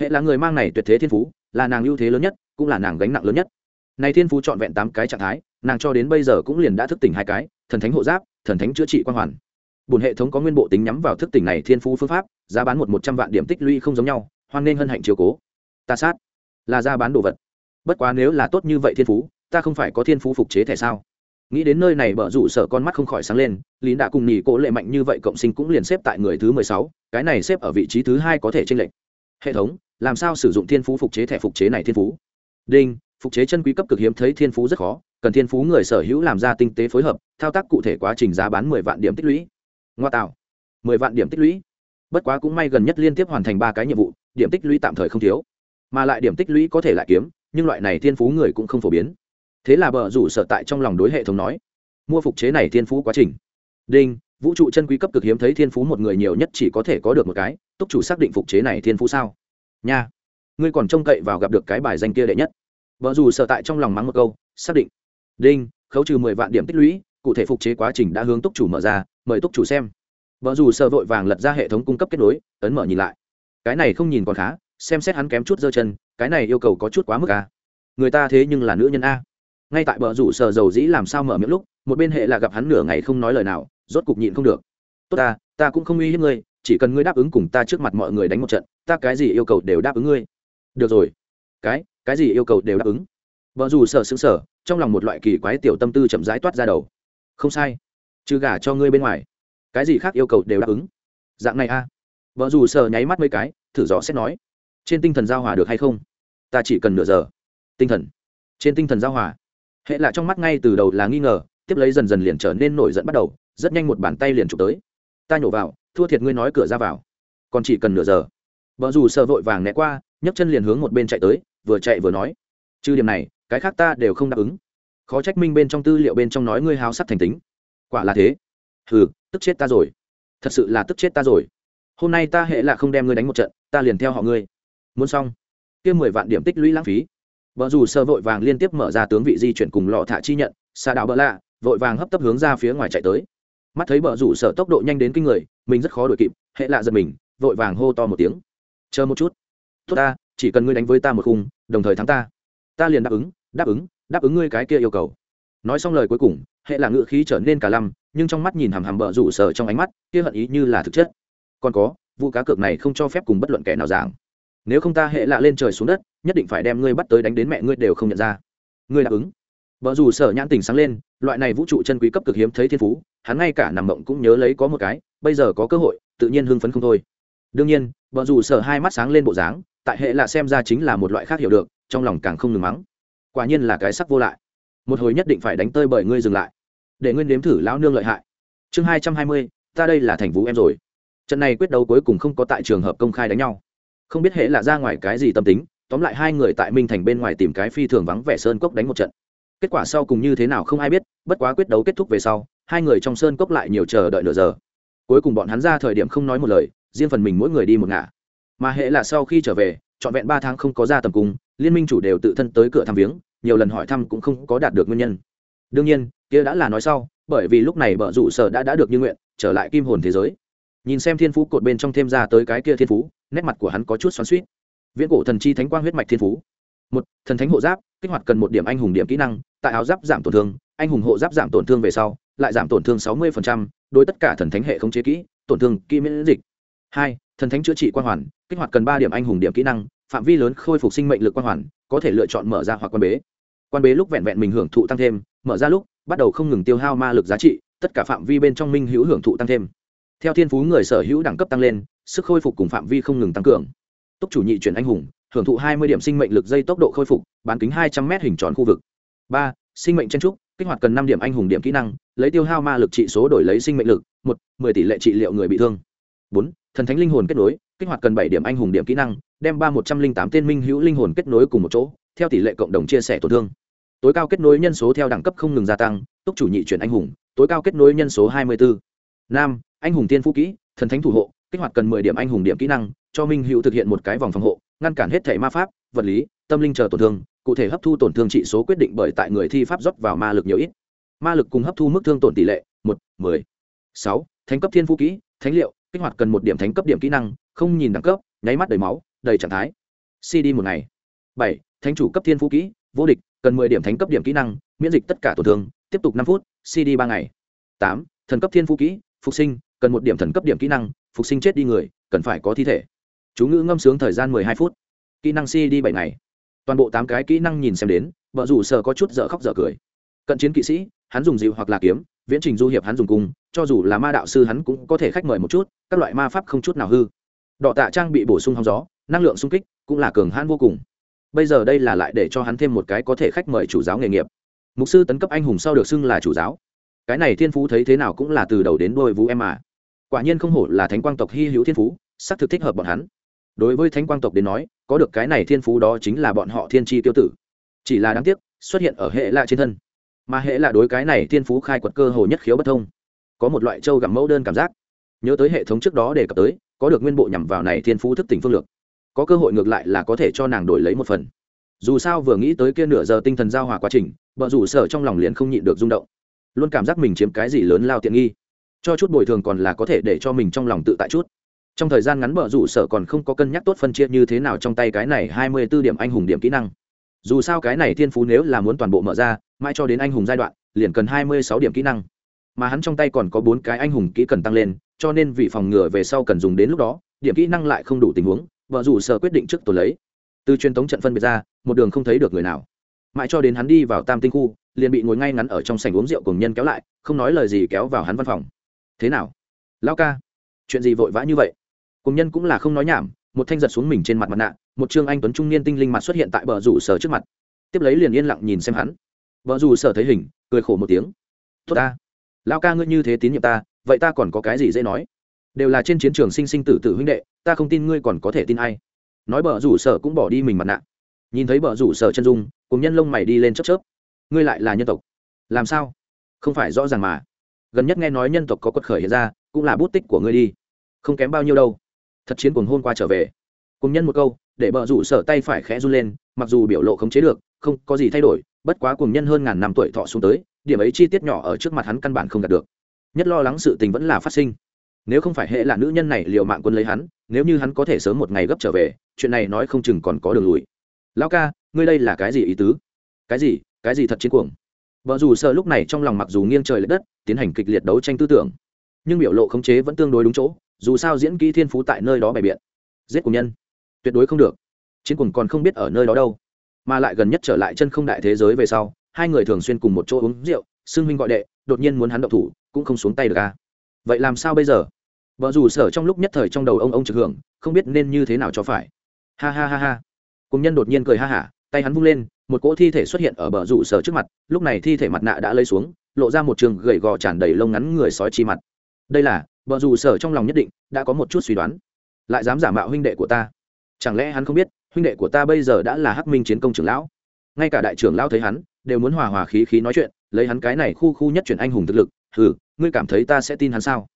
Hệ là người mang này tuyệt thế thiên phú, là nàng ưu thế lớn nhất, cũng là nàng gánh nặng lớn nhất này thiên phú trọn vẹn tám cái trạng thái, nàng cho đến bây giờ cũng liền đã thức tỉnh hai cái, thần thánh hộ giáp, thần thánh chữa trị quang hoàn. Bùn hệ thống có nguyên bộ tính nhắm vào thức tỉnh này thiên phú phương pháp, giá bán một một trăm vạn điểm tích lũy không giống nhau, hoan nên hân hạnh chiếu cố. Ta sát, là ra bán đồ vật. Bất quá nếu là tốt như vậy thiên phú, ta không phải có thiên phú phục chế thẻ sao? Nghĩ đến nơi này bở rủ sợ con mắt không khỏi sáng lên, lín đã cùng nhì cố lệ mạnh như vậy cộng sinh cũng liền xếp tại người thứ mười sáu, cái này xếp ở vị trí thứ hai có thể tranh lệch. Hệ thống, làm sao sử dụng thiên phú phục chế thẻ phục chế này thiên phú? Đinh phục chế chân quý cấp cực hiếm thấy thiên phú rất khó, cần thiên phú người sở hữu làm ra tinh tế phối hợp, thao tác cụ thể quá trình giá bán mười vạn điểm tích lũy. Ngoa tạo. Mười vạn điểm tích lũy. Bất quá cũng may gần nhất liên tiếp hoàn thành ba cái nhiệm vụ, điểm tích lũy tạm thời không thiếu. Mà lại điểm tích lũy có thể lại kiếm, nhưng loại này thiên phú người cũng không phổ biến. Thế là bờ rủ sợ tại trong lòng đối hệ thống nói, mua phục chế này thiên phú quá trình. Đinh, vũ trụ chân quý cấp cực hiếm thấy thiên phú một người nhiều nhất chỉ có thể có được một cái, túc chủ xác định phục chế này thiên phú sao? Nha, ngươi còn trông cậy vào gặp được cái bài danh kia đệ nhất vợ dù sợ tại trong lòng mắng một câu, xác định. Đinh, khấu trừ mười vạn điểm tích lũy, cụ thể phục chế quá trình đã hướng túc chủ mở ra, mời túc chủ xem. Vợ dù sợ vội vàng lật ra hệ thống cung cấp kết nối, ấn mở nhìn lại. Cái này không nhìn còn khá, xem xét hắn kém chút giơ chân, cái này yêu cầu có chút quá mức a người ta thế nhưng là nữ nhân a. Ngay tại bờ rủ sờ dầu dĩ làm sao mở miệng lúc, một bên hệ là gặp hắn nửa ngày không nói lời nào, rốt cục nhịn không được. Tốt ta ta cũng không uy hiếp ngươi, chỉ cần ngươi đáp ứng cùng ta trước mặt mọi người đánh một trận, ta cái gì yêu cầu đều đáp ứng ngươi. Được rồi. Cái cái gì yêu cầu đều đáp ứng. Vợ dù sợ xứng sở trong lòng một loại kỳ quái tiểu tâm tư chậm rãi toát ra đầu. Không sai, trừ gả cho ngươi bên ngoài, cái gì khác yêu cầu đều đáp ứng. Dạng này a. Vợ dù sợ nháy mắt mấy cái, thử dò xét nói, trên tinh thần giao hòa được hay không? Ta chỉ cần nửa giờ. Tinh thần. Trên tinh thần giao hòa. Hệ là trong mắt ngay từ đầu là nghi ngờ, tiếp lấy dần dần liền trở nên nổi giận bắt đầu, rất nhanh một bàn tay liền chụp tới. Ta nhổ vào, thua thiệt ngươi nói cửa ra vào. Còn chỉ cần nửa giờ. Vợ dù sợ vội vàng né qua, nhấc chân liền hướng một bên chạy tới vừa chạy vừa nói, trừ điểm này, cái khác ta đều không đáp ứng. Khó trách minh bên trong tư liệu bên trong nói ngươi háo sắc thành tính. Quả là thế. Hừ, tức chết ta rồi. Thật sự là tức chết ta rồi. Hôm nay ta hệ là không đem ngươi đánh một trận, ta liền theo họ ngươi. Muốn xong. Kia mười vạn điểm tích lũy lãng phí. Vợ dù sơ vội vàng liên tiếp mở ra tướng vị di chuyển cùng lọ thả chi nhận xa đạo bỡ lạ, vội vàng hấp tấp hướng ra phía ngoài chạy tới. Mắt thấy vợ rủ sở tốc độ nhanh đến kinh người, mình rất khó đuổi kịp, hệ lạ giật mình, vội vàng hô to một tiếng. Chờ một chút. Tốt ta chỉ cần ngươi đánh với ta một khung, đồng thời thắng ta. Ta liền đáp ứng đáp ứng đáp ứng ngươi cái kia yêu cầu. Nói xong lời cuối cùng, hệ là ngự khí trở nên cả lăm, nhưng trong mắt nhìn hàm hàm bờ rủ sở trong ánh mắt, kia hận ý như là thực chất. Còn có, vụ cá cược này không cho phép cùng bất luận kẻ nào giảng. Nếu không ta hệ lạ lên trời xuống đất, nhất định phải đem ngươi bắt tới đánh đến mẹ ngươi đều không nhận ra. Ngươi đáp ứng. Vợ dù sở nhãn tình sáng lên, loại này vũ trụ chân quý cấp cực hiếm thấy thiên phú, hắn ngay cả nằm mộng cũng nhớ lấy có một cái, bây giờ có cơ hội, tự nhiên hưng phấn không thôi. Đương nhiên vợ dù sở hai mắt sáng lên bộ dáng tại hệ là xem ra chính là một loại khác hiểu được, trong lòng càng không ngừng mắng. Quả nhiên là cái sắc vô lại. Một hồi nhất định phải đánh tơi bởi ngươi dừng lại. Để nguyên đếm thử lão nương lợi hại. Chương hai trăm hai mươi, ta đây là thành vũ em rồi. Trận này quyết đấu cuối cùng không có tại trường hợp công khai đánh nhau. Không biết hệ là ra ngoài cái gì tâm tính, tóm lại hai người tại minh thành bên ngoài tìm cái phi thường vắng vẻ sơn cốc đánh một trận. Kết quả sau cùng như thế nào không ai biết, bất quá quyết đấu kết thúc về sau, hai người trong sơn cốc lại nhiều chờ đợi nửa giờ. Cuối cùng bọn hắn ra thời điểm không nói một lời, riêng phần mình mỗi người đi một ngả mà hệ là sau khi trở về, trọn vẹn ba tháng không có ra tầm cung, liên minh chủ đều tự thân tới cửa thăm viếng, nhiều lần hỏi thăm cũng không có đạt được nguyên nhân. Đương nhiên, kia đã là nói sau, bởi vì lúc này bờ rủ sở đã đã được như nguyện, trở lại kim hồn thế giới. Nhìn xem thiên phú cột bên trong thêm ra tới cái kia thiên phú, nét mặt của hắn có chút xoắn suýt viễn cổ thần chi thánh quang huyết mạch thiên phú. Một, thần thánh hộ giáp, kích hoạt cần một điểm anh hùng điểm kỹ năng, tại áo giáp giảm tổn thương, anh hùng hộ giáp giảm tổn thương về sau, lại giảm tổn thương sáu mươi đối tất cả thần thánh hệ không chế kỹ, tổn thương kỹ miễn dịch. Hai thần thánh chữa trị quang hoàn, kích hoạt cần ba điểm anh hùng điểm kỹ năng, phạm vi lớn khôi phục sinh mệnh lực quang hoàn, có thể lựa chọn mở ra hoặc quan bế. Quan bế lúc vẹn vẹn mình hưởng thụ tăng thêm, mở ra lúc, bắt đầu không ngừng tiêu hao ma lực giá trị, tất cả phạm vi bên trong minh hữu hưởng thụ tăng thêm. Theo thiên phú người sở hữu đẳng cấp tăng lên, sức khôi phục cùng phạm vi không ngừng tăng cường. Túc chủ nhị chuyển anh hùng, hưởng thụ hai mươi điểm sinh mệnh lực dây tốc độ khôi phục, bán kính hai trăm m hình tròn khu vực. Ba, sinh mệnh chen trúc, kích hoạt cần năm điểm anh hùng điểm kỹ năng, lấy tiêu hao ma lực trị số đổi lấy sinh mệnh lực, một, mười tỷ lệ trị liệu người bị thương. Bốn thần thánh linh hồn kết nối kích hoạt cần bảy điểm anh hùng điểm kỹ năng đem ba một trăm linh tám tên minh hữu linh hồn kết nối cùng một chỗ theo tỷ lệ cộng đồng chia sẻ tổn thương. Tối cao kết nối nhân số theo đẳng cấp không ngừng gia tăng túc chủ nhị chuyển anh hùng tối cao kết nối nhân số hai mươi bốn Nam, anh hùng tiên phú kỹ thần thánh thủ hộ kích hoạt cần mười điểm anh hùng điểm kỹ năng cho minh hữu thực hiện một cái vòng phòng hộ ngăn cản hết thể ma pháp vật lý tâm linh chờ tổn thương cụ thể hấp thu tổn thương trị số quyết định bởi tại người thi pháp rót vào ma lực nhiều ít. Ma lực cùng hấp thu mức thương tổn tỷ lệ một mười. Sáu thánh cấp thiên phú kỹ thánh liệu kích hoạt cần một điểm thánh cấp điểm kỹ năng, không nhìn đẳng cấp, nháy mắt đầy máu, đầy trạng thái. Cd một ngày. Bảy, thánh chủ cấp thiên phú kỹ, vô địch, cần mười điểm thánh cấp điểm kỹ năng, miễn dịch tất cả tổn thương, tiếp tục năm phút, cd ba ngày. Tám, thần cấp thiên phú kỹ, phục sinh, cần một điểm thần cấp điểm kỹ năng, phục sinh chết đi người, cần phải có thi thể. Chú ngữ ngâm sướng thời gian mười hai phút. Kỹ năng cd bảy ngày. Toàn bộ tám cái kỹ năng nhìn xem đến, vợ rủ sợ có chút dở khóc dở cười. Cận chiến kỵ sĩ hắn dùng dịu hoặc là kiếm, viễn trình du hiệp hắn dùng cung, cho dù là ma đạo sư hắn cũng có thể khách mời một chút, các loại ma pháp không chút nào hư. Đọ tạ trang bị bổ sung hóng gió, năng lượng xung kích cũng là cường hãn vô cùng. Bây giờ đây là lại để cho hắn thêm một cái có thể khách mời chủ giáo nghề nghiệp. Mục sư tấn cấp anh hùng sau được xưng là chủ giáo. Cái này thiên phú thấy thế nào cũng là từ đầu đến đôi vũ em à quả nhiên không hổ là thánh quang tộc hy hữu thiên phú xác thực thích hợp bọn hắn. Đối với thánh quang tộc đến nói, có được cái này thiên phú đó chính là bọn họ thiên tri tiêu tử. Chỉ là đáng tiếc, xuất hiện ở hệ lạ trên thân mà hệ là đối cái này thiên phú khai quật cơ hồ nhất khiếu bất thông. Có một loại trâu gặm mẫu đơn cảm giác. Nhớ tới hệ thống trước đó đề cập tới, có được nguyên bộ nhằm vào này thiên phú thức tỉnh phương lược. Có cơ hội ngược lại là có thể cho nàng đổi lấy một phần. Dù sao vừa nghĩ tới kia nửa giờ tinh thần giao hòa quá trình vợ rủ sở trong lòng liền không nhịn được rung động. Luôn cảm giác mình chiếm cái gì lớn lao tiện nghi. Cho chút bồi thường còn là có thể để cho mình trong lòng tự tại chút. Trong thời gian ngắn bờ rủ sở còn không có cân nhắc tốt phân chia như thế nào trong tay cái này hai mươi b ố điểm anh hùng điểm kỹ năng. Dù sao cái này thiên phú nếu là muốn toàn bộ mở ra mãi cho đến anh hùng giai đoạn, liền cần hai mươi sáu điểm kỹ năng. Mà hắn trong tay còn có bốn cái anh hùng kỹ cần tăng lên, cho nên vì phòng ngừa về sau cần dùng đến lúc đó, điểm kỹ năng lại không đủ tình huống, vợ rủ sở quyết định trước tổ lấy. Từ truyền thống trận phân biệt ra, một đường không thấy được người nào. Mãi cho đến hắn đi vào tam tinh khu, liền bị ngồi ngay ngắn ở trong sảnh uống rượu cùng nhân kéo lại, không nói lời gì kéo vào hắn văn phòng. Thế nào? Lao ca, chuyện gì vội vã như vậy? Cùng nhân cũng là không nói nhảm, một thanh giật xuống mình trên mặt mặt nạ, một trương anh tuấn trung niên tinh linh mặt xuất hiện tại bờ rủ sở trước mặt. Tiếp lấy liền yên lặng nhìn xem hắn vợ dù sở thấy hình, cười khổ một tiếng. Tốt ta lao ca ngươi như thế tín nhiệm ta, vậy ta còn có cái gì dễ nói? Đều là trên chiến trường sinh sinh tử tử huynh đệ, ta không tin ngươi còn có thể tin ai. Nói bờ rủ sở cũng bỏ đi mình mặt nạ. Nhìn thấy bờ rủ sở chân dung, cùng nhân lông mày đi lên chớp chớp. Ngươi lại là nhân tộc? Làm sao? Không phải rõ ràng mà. Gần nhất nghe nói nhân tộc có quật khởi hiện ra, cũng là bút tích của ngươi đi. Không kém bao nhiêu đâu. Thật chiến cuồng hôn qua trở về. Cùng nhân một câu, để bờ rủ sở tay phải khẽ run lên, mặc dù biểu lộ khống chế được, không có gì thay đổi bất quá cùng nhân hơn ngàn năm tuổi thọ xuống tới, điểm ấy chi tiết nhỏ ở trước mặt hắn căn bản không đạt được. Nhất lo lắng sự tình vẫn là phát sinh. Nếu không phải hệ là nữ nhân này liều mạng quân lấy hắn, nếu như hắn có thể sớm một ngày gấp trở về, chuyện này nói không chừng còn có đường lùi. Lão ca, ngươi đây là cái gì ý tứ? Cái gì? Cái gì thật chiến cuồng? Vợ dù sợ lúc này trong lòng mặc dù nghiêng trời l ệ đất, tiến hành kịch liệt đấu tranh tư tưởng. Nhưng biểu lộ khống chế vẫn tương đối đúng chỗ, dù sao diễn kỹ thiên phú tại nơi đó bày biện. Giết cùng nhân. Tuyệt đối không được. Chiến cuồng còn không biết ở nơi đó đâu mà lại gần nhất trở lại chân không đại thế giới về sau, hai người thường xuyên cùng một chỗ uống rượu, xưng huynh gọi đệ, đột nhiên muốn hắn động thủ, cũng không xuống tay được à. vậy làm sao bây giờ? Vợ dù sở trong lúc nhất thời trong đầu ông ông trực hưởng, không biết nên như thế nào cho phải. Ha ha ha ha. Cùng nhân đột nhiên cười ha hả, tay hắn vung lên, một cỗ thi thể xuất hiện ở bờ rủ sở trước mặt, lúc này thi thể mặt nạ đã lấy xuống, lộ ra một trường gầy gò tràn đầy lông ngắn người sói chi mặt. Đây là, bờ rủ sở trong lòng nhất định, đã có một chút suy đoán. Lại dám giả mạo huynh đệ của ta. Chẳng lẽ hắn không biết huynh đệ của ta bây giờ đã là hắc minh chiến công trưởng lão. Ngay cả đại trưởng lão thấy hắn, đều muốn hòa hòa khí khí nói chuyện, lấy hắn cái này khu khu nhất chuyển anh hùng thực lực, hừ, ngươi cảm thấy ta sẽ tin hắn sao?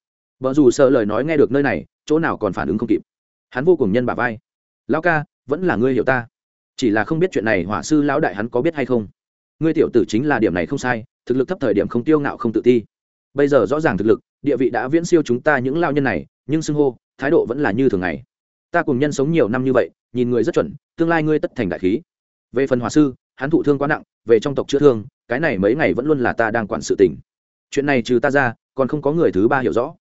Vợ dù sợ lời nói nghe được nơi này, chỗ nào còn phản ứng không kịp. Hắn vô cùng nhân bà vai. Lão ca, vẫn là ngươi hiểu ta. Chỉ là không biết chuyện này hỏa sư lão đại hắn có biết hay không? Ngươi tiểu tử chính là điểm này không sai, thực lực thấp thời điểm không tiêu ngạo không tự ti. Bây giờ rõ ràng thực lực, địa vị đã viễn siêu chúng ta những lao nhân này, nhưng xưng hô, thái độ vẫn là như thường ngày ta cùng nhân sống nhiều năm như vậy, nhìn người rất chuẩn, tương lai ngươi tất thành đại khí. Về phần hòa sư, hắn thụ thương quá nặng, về trong tộc chữa thương, cái này mấy ngày vẫn luôn là ta đang quản sự tình. Chuyện này trừ ta ra, còn không có người thứ ba hiểu rõ.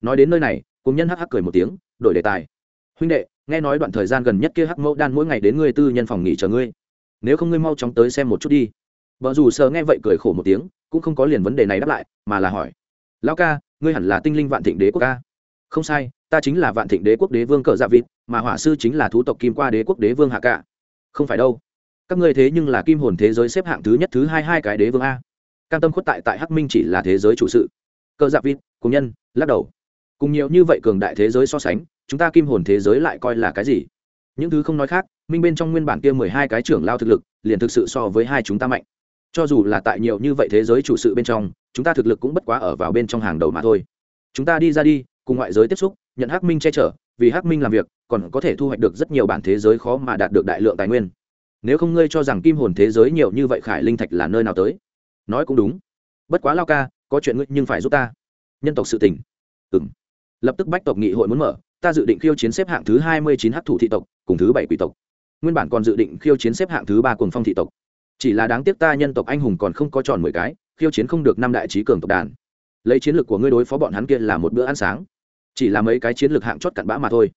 Nói đến nơi này, cùng nhân hắc hắc cười một tiếng, đổi đề tài. Huynh đệ, nghe nói đoạn thời gian gần nhất kia hắc mẫu đan mỗi ngày đến ngươi tư nhân phòng nghỉ chờ ngươi. Nếu không ngươi mau chóng tới xem một chút đi. Vợ dù sờ nghe vậy cười khổ một tiếng, cũng không có liền vấn đề này đáp lại, mà là hỏi. Lão ca, ngươi hẳn là tinh linh vạn thịnh đế quốc ca không sai, ta chính là vạn thịnh đế quốc đế vương cờ dạ vịt, mà hỏa sư chính là thú tộc kim qua đế quốc đế vương hạ cả không phải đâu. Các ngươi thế nhưng là kim hồn thế giới xếp hạng thứ nhất, thứ hai hai cái đế vương a. Cam tâm khuất tại tại hắc minh chỉ là thế giới chủ sự. Cờ dạ vịt, cùng nhân, lắc đầu. Cùng nhiều như vậy cường đại thế giới so sánh, chúng ta kim hồn thế giới lại coi là cái gì? Những thứ không nói khác, minh bên trong nguyên bản kia mười hai cái trưởng lao thực lực, liền thực sự so với hai chúng ta mạnh. Cho dù là tại nhiều như vậy thế giới chủ sự bên trong, chúng ta thực lực cũng bất quá ở vào bên trong hàng đầu mà thôi. Chúng ta đi ra đi cùng ngoại giới tiếp xúc, nhận hắc minh che chở, vì hắc minh làm việc, còn có thể thu hoạch được rất nhiều bản thế giới khó mà đạt được đại lượng tài nguyên. Nếu không ngươi cho rằng kim hồn thế giới nhiều như vậy khải linh thạch là nơi nào tới? Nói cũng đúng. Bất quá lao ca, có chuyện ngươi nhưng phải giúp ta. Nhân tộc sự tình. Ừng lập tức bách tộc nghị hội muốn mở, ta dự định khiêu chiến xếp hạng thứ hai mươi chín hắc thủ thị tộc, cùng thứ bảy quỷ tộc. Nguyên bản còn dự định khiêu chiến xếp hạng thứ ba cùng phong thị tộc. Chỉ là đáng tiếc ta nhân tộc anh hùng còn không có tròn mười cái, khiêu chiến không được năm đại trí cường tộc đàn. Lấy chiến lược của ngươi đối phó bọn hắn kia là một bữa ăn sáng chỉ là mấy cái chiến lược hạng chót cặn bã mà thôi.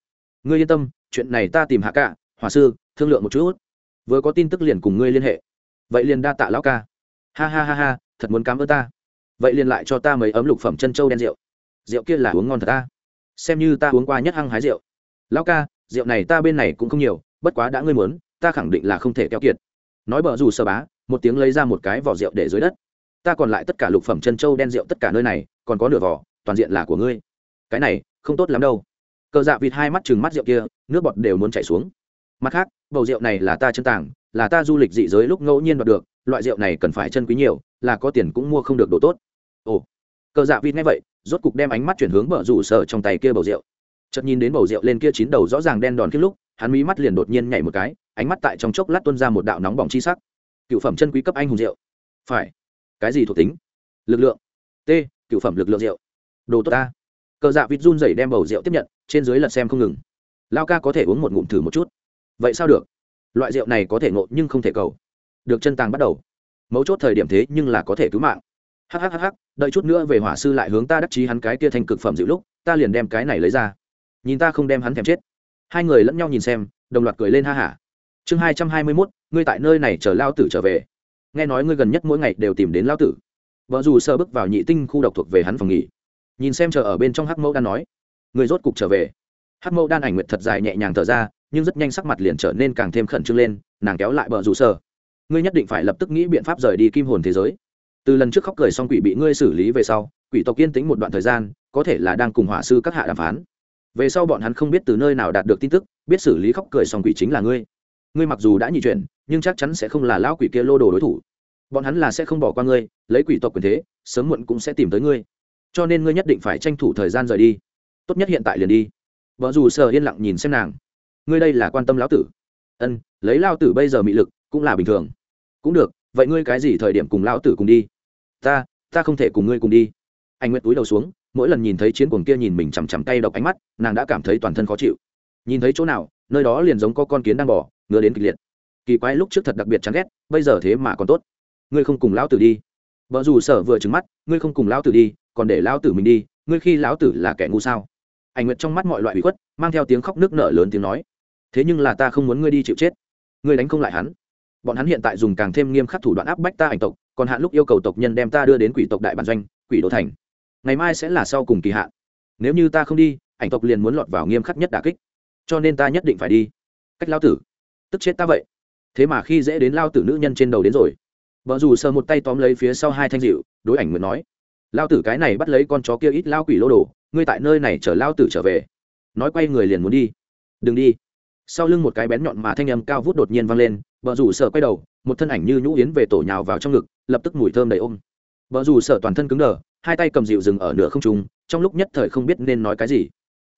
Ngươi yên tâm, chuyện này ta tìm hạ cả hòa sư, thương lượng một chút. Vừa có tin tức liền cùng ngươi liên hệ. Vậy liền đa tạ lão ca. Ha ha ha ha, thật muốn cám ơn ta. Vậy liền lại cho ta mấy ấm lục phẩm chân trâu đen rượu. Rượu kia là uống ngon thật ta. Xem như ta uống qua nhất hăng hái rượu. Lão ca, rượu này ta bên này cũng không nhiều, bất quá đã ngươi muốn, ta khẳng định là không thể keo kiệt. Nói bờ dù sơ bá, một tiếng lấy ra một cái vỏ rượu để dưới đất. Ta còn lại tất cả lục phẩm chân trâu đen rượu tất cả nơi này, còn có nửa vỏ, toàn diện là của ngươi cái này không tốt lắm đâu. Cờ dạ vịt hai mắt chừng mắt rượu kia, nước bọt đều muốn chảy xuống. Mặt khác, bầu rượu này là ta chân tảng là ta du lịch dị giới lúc ngẫu nhiên đoạt được, loại rượu này cần phải chân quý nhiều, là có tiền cũng mua không được đồ tốt. Ồ. Cờ dạ vịt nghe vậy, rốt cục đem ánh mắt chuyển hướng bờ rủ sở trong tay kia bầu rượu. Chợt nhìn đến bầu rượu lên kia chín đầu rõ ràng đen đòn khi lúc, hắn mí mắt liền đột nhiên nhảy một cái, ánh mắt tại trong chốc lát tuôn ra một đạo nóng bỏng chi sắc. Cựu phẩm chân quý cấp anh hùng rượu. Phải. Cái gì thuộc tính? Lực lượng. T. Cựu phẩm lực lượng rượu. Đồ tốt ta cờ dạ vịt run rẩy đem bầu rượu tiếp nhận, trên dưới lật xem không ngừng. Lao ca có thể uống một ngụm thử một chút. Vậy sao được? Loại rượu này có thể ngộ nhưng không thể cầu. Được chân tàng bắt đầu. Mấu chốt thời điểm thế nhưng là có thể cứu mạng. Hhhh đợi chút nữa về hỏa sư lại hướng ta đắc chí hắn cái kia thành cực phẩm dịu lúc, ta liền đem cái này lấy ra. Nhìn ta không đem hắn thèm chết. Hai người lẫn nhau nhìn xem, đồng loạt cười lên ha hả chương hai trăm hai mươi mốt, ngươi tại nơi này chờ lao tử trở về. Nghe nói ngươi gần nhất mỗi ngày đều tìm đến lao tử. Vợ dù sơ bước vào nhị tinh khu độc thuộc về hắn phòng nghỉ nhìn xem chờ ở bên trong hắc mẫu Đan nói, người rốt cục trở về. Hắc mẫu đan ảnh nguyệt thật dài nhẹ nhàng thở ra, nhưng rất nhanh sắc mặt liền trở nên càng thêm khẩn trương lên, nàng kéo lại bờ rủ sở ngươi nhất định phải lập tức nghĩ biện pháp rời đi kim hồn thế giới. Từ lần trước khóc cười xong quỷ bị ngươi xử lý về sau, quỷ tộc yên tĩnh một đoạn thời gian, có thể là đang cùng hỏa sư các hạ đàm phán. Về sau bọn hắn không biết từ nơi nào đạt được tin tức, biết xử lý khóc cười xong quỷ chính là ngươi. Ngươi mặc dù đã nhị chuyển, nhưng chắc chắn sẽ không là lão quỷ kia lô đồ đối thủ. Bọn hắn là sẽ không bỏ qua ngươi, lấy quỷ tộc quyền thế, sớm muộn cũng sẽ tìm tới ngươi cho nên ngươi nhất định phải tranh thủ thời gian rời đi. Tốt nhất hiện tại liền đi. Vợ dù sờ yên lặng nhìn xem nàng. Ngươi đây là quan tâm lão tử. Ân, lấy lao tử bây giờ mị lực cũng là bình thường. Cũng được, vậy ngươi cái gì thời điểm cùng lão tử cùng đi? Ta ta không thể cùng ngươi cùng đi. Anh nguyệt túi đầu xuống, mỗi lần nhìn thấy chiến cuồng kia nhìn mình chằm chằm tay độc ánh mắt, nàng đã cảm thấy toàn thân khó chịu. Nhìn thấy chỗ nào, nơi đó liền giống có con kiến đang bỏ ngứa đến kịch liệt. Kỳ quái lúc trước thật đặc biệt chán ghét, bây giờ thế mà còn tốt. Ngươi không cùng lão tử đi. Vợ dù sở vừa trứng mắt, ngươi không cùng lão tử đi còn để lão tử mình đi, ngươi khi lão tử là kẻ ngu sao? Ảnh nguyệt trong mắt mọi loại bị khuất, mang theo tiếng khóc nước nở lớn tiếng nói, thế nhưng là ta không muốn ngươi đi chịu chết. Ngươi đánh không lại hắn. Bọn hắn hiện tại dùng càng thêm nghiêm khắc thủ đoạn áp bách ta ảnh tộc, còn hạn lúc yêu cầu tộc nhân đem ta đưa đến quỷ tộc đại bản doanh, quỷ đô thành. Ngày mai sẽ là sau cùng kỳ hạn. Nếu như ta không đi, ảnh tộc liền muốn lọt vào nghiêm khắc nhất đà kích. Cho nên ta nhất định phải đi. Cách lao tử. Tức chết ta vậy. Thế mà khi dễ đến lao tử nữ nhân trên đầu đến rồi. Vợ dù sờ một tay tóm lấy phía sau hai thanh dịu đối ảnh nguyện nói lao tử cái này bắt lấy con chó kia ít lao quỷ lô đồ, ngươi tại nơi này chở lao tử trở về. Nói quay người liền muốn đi. Đừng đi. Sau lưng một cái bén nhọn mà thanh âm cao vút đột nhiên vang lên vợ rủ sợ quay đầu, một thân ảnh như nhũ yến về tổ nhào vào trong ngực, lập tức mùi thơm đầy ôm. Vợ rủ sợ toàn thân cứng đờ, hai tay cầm dịu dừng ở nửa không trung, trong lúc nhất thời không biết nên nói cái gì.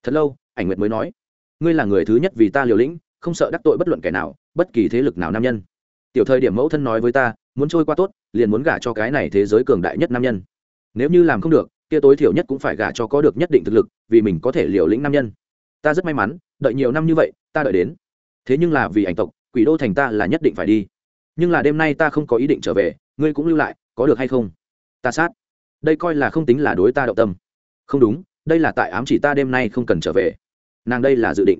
Thật lâu, ảnh nguyệt mới nói, ngươi là người thứ nhất vì ta liều lĩnh, không sợ đắc tội bất luận kẻ nào, bất kỳ thế lực nào nam nhân. Tiểu thời điểm mẫu thân nói với ta, muốn trôi qua tốt, liền muốn gả cho cái này thế giới cường đại nhất nam nhân nếu như làm không được, kia tối thiểu nhất cũng phải gả cho có được nhất định thực lực, vì mình có thể liều lĩnh nam nhân. Ta rất may mắn, đợi nhiều năm như vậy, ta đợi đến. Thế nhưng là vì ảnh tộc, quỷ đô thành ta là nhất định phải đi. Nhưng là đêm nay ta không có ý định trở về, ngươi cũng lưu lại, có được hay không? Ta sát. Đây coi là không tính là đối ta động tâm. Không đúng, đây là tại ám chỉ ta đêm nay không cần trở về. Nàng đây là dự định.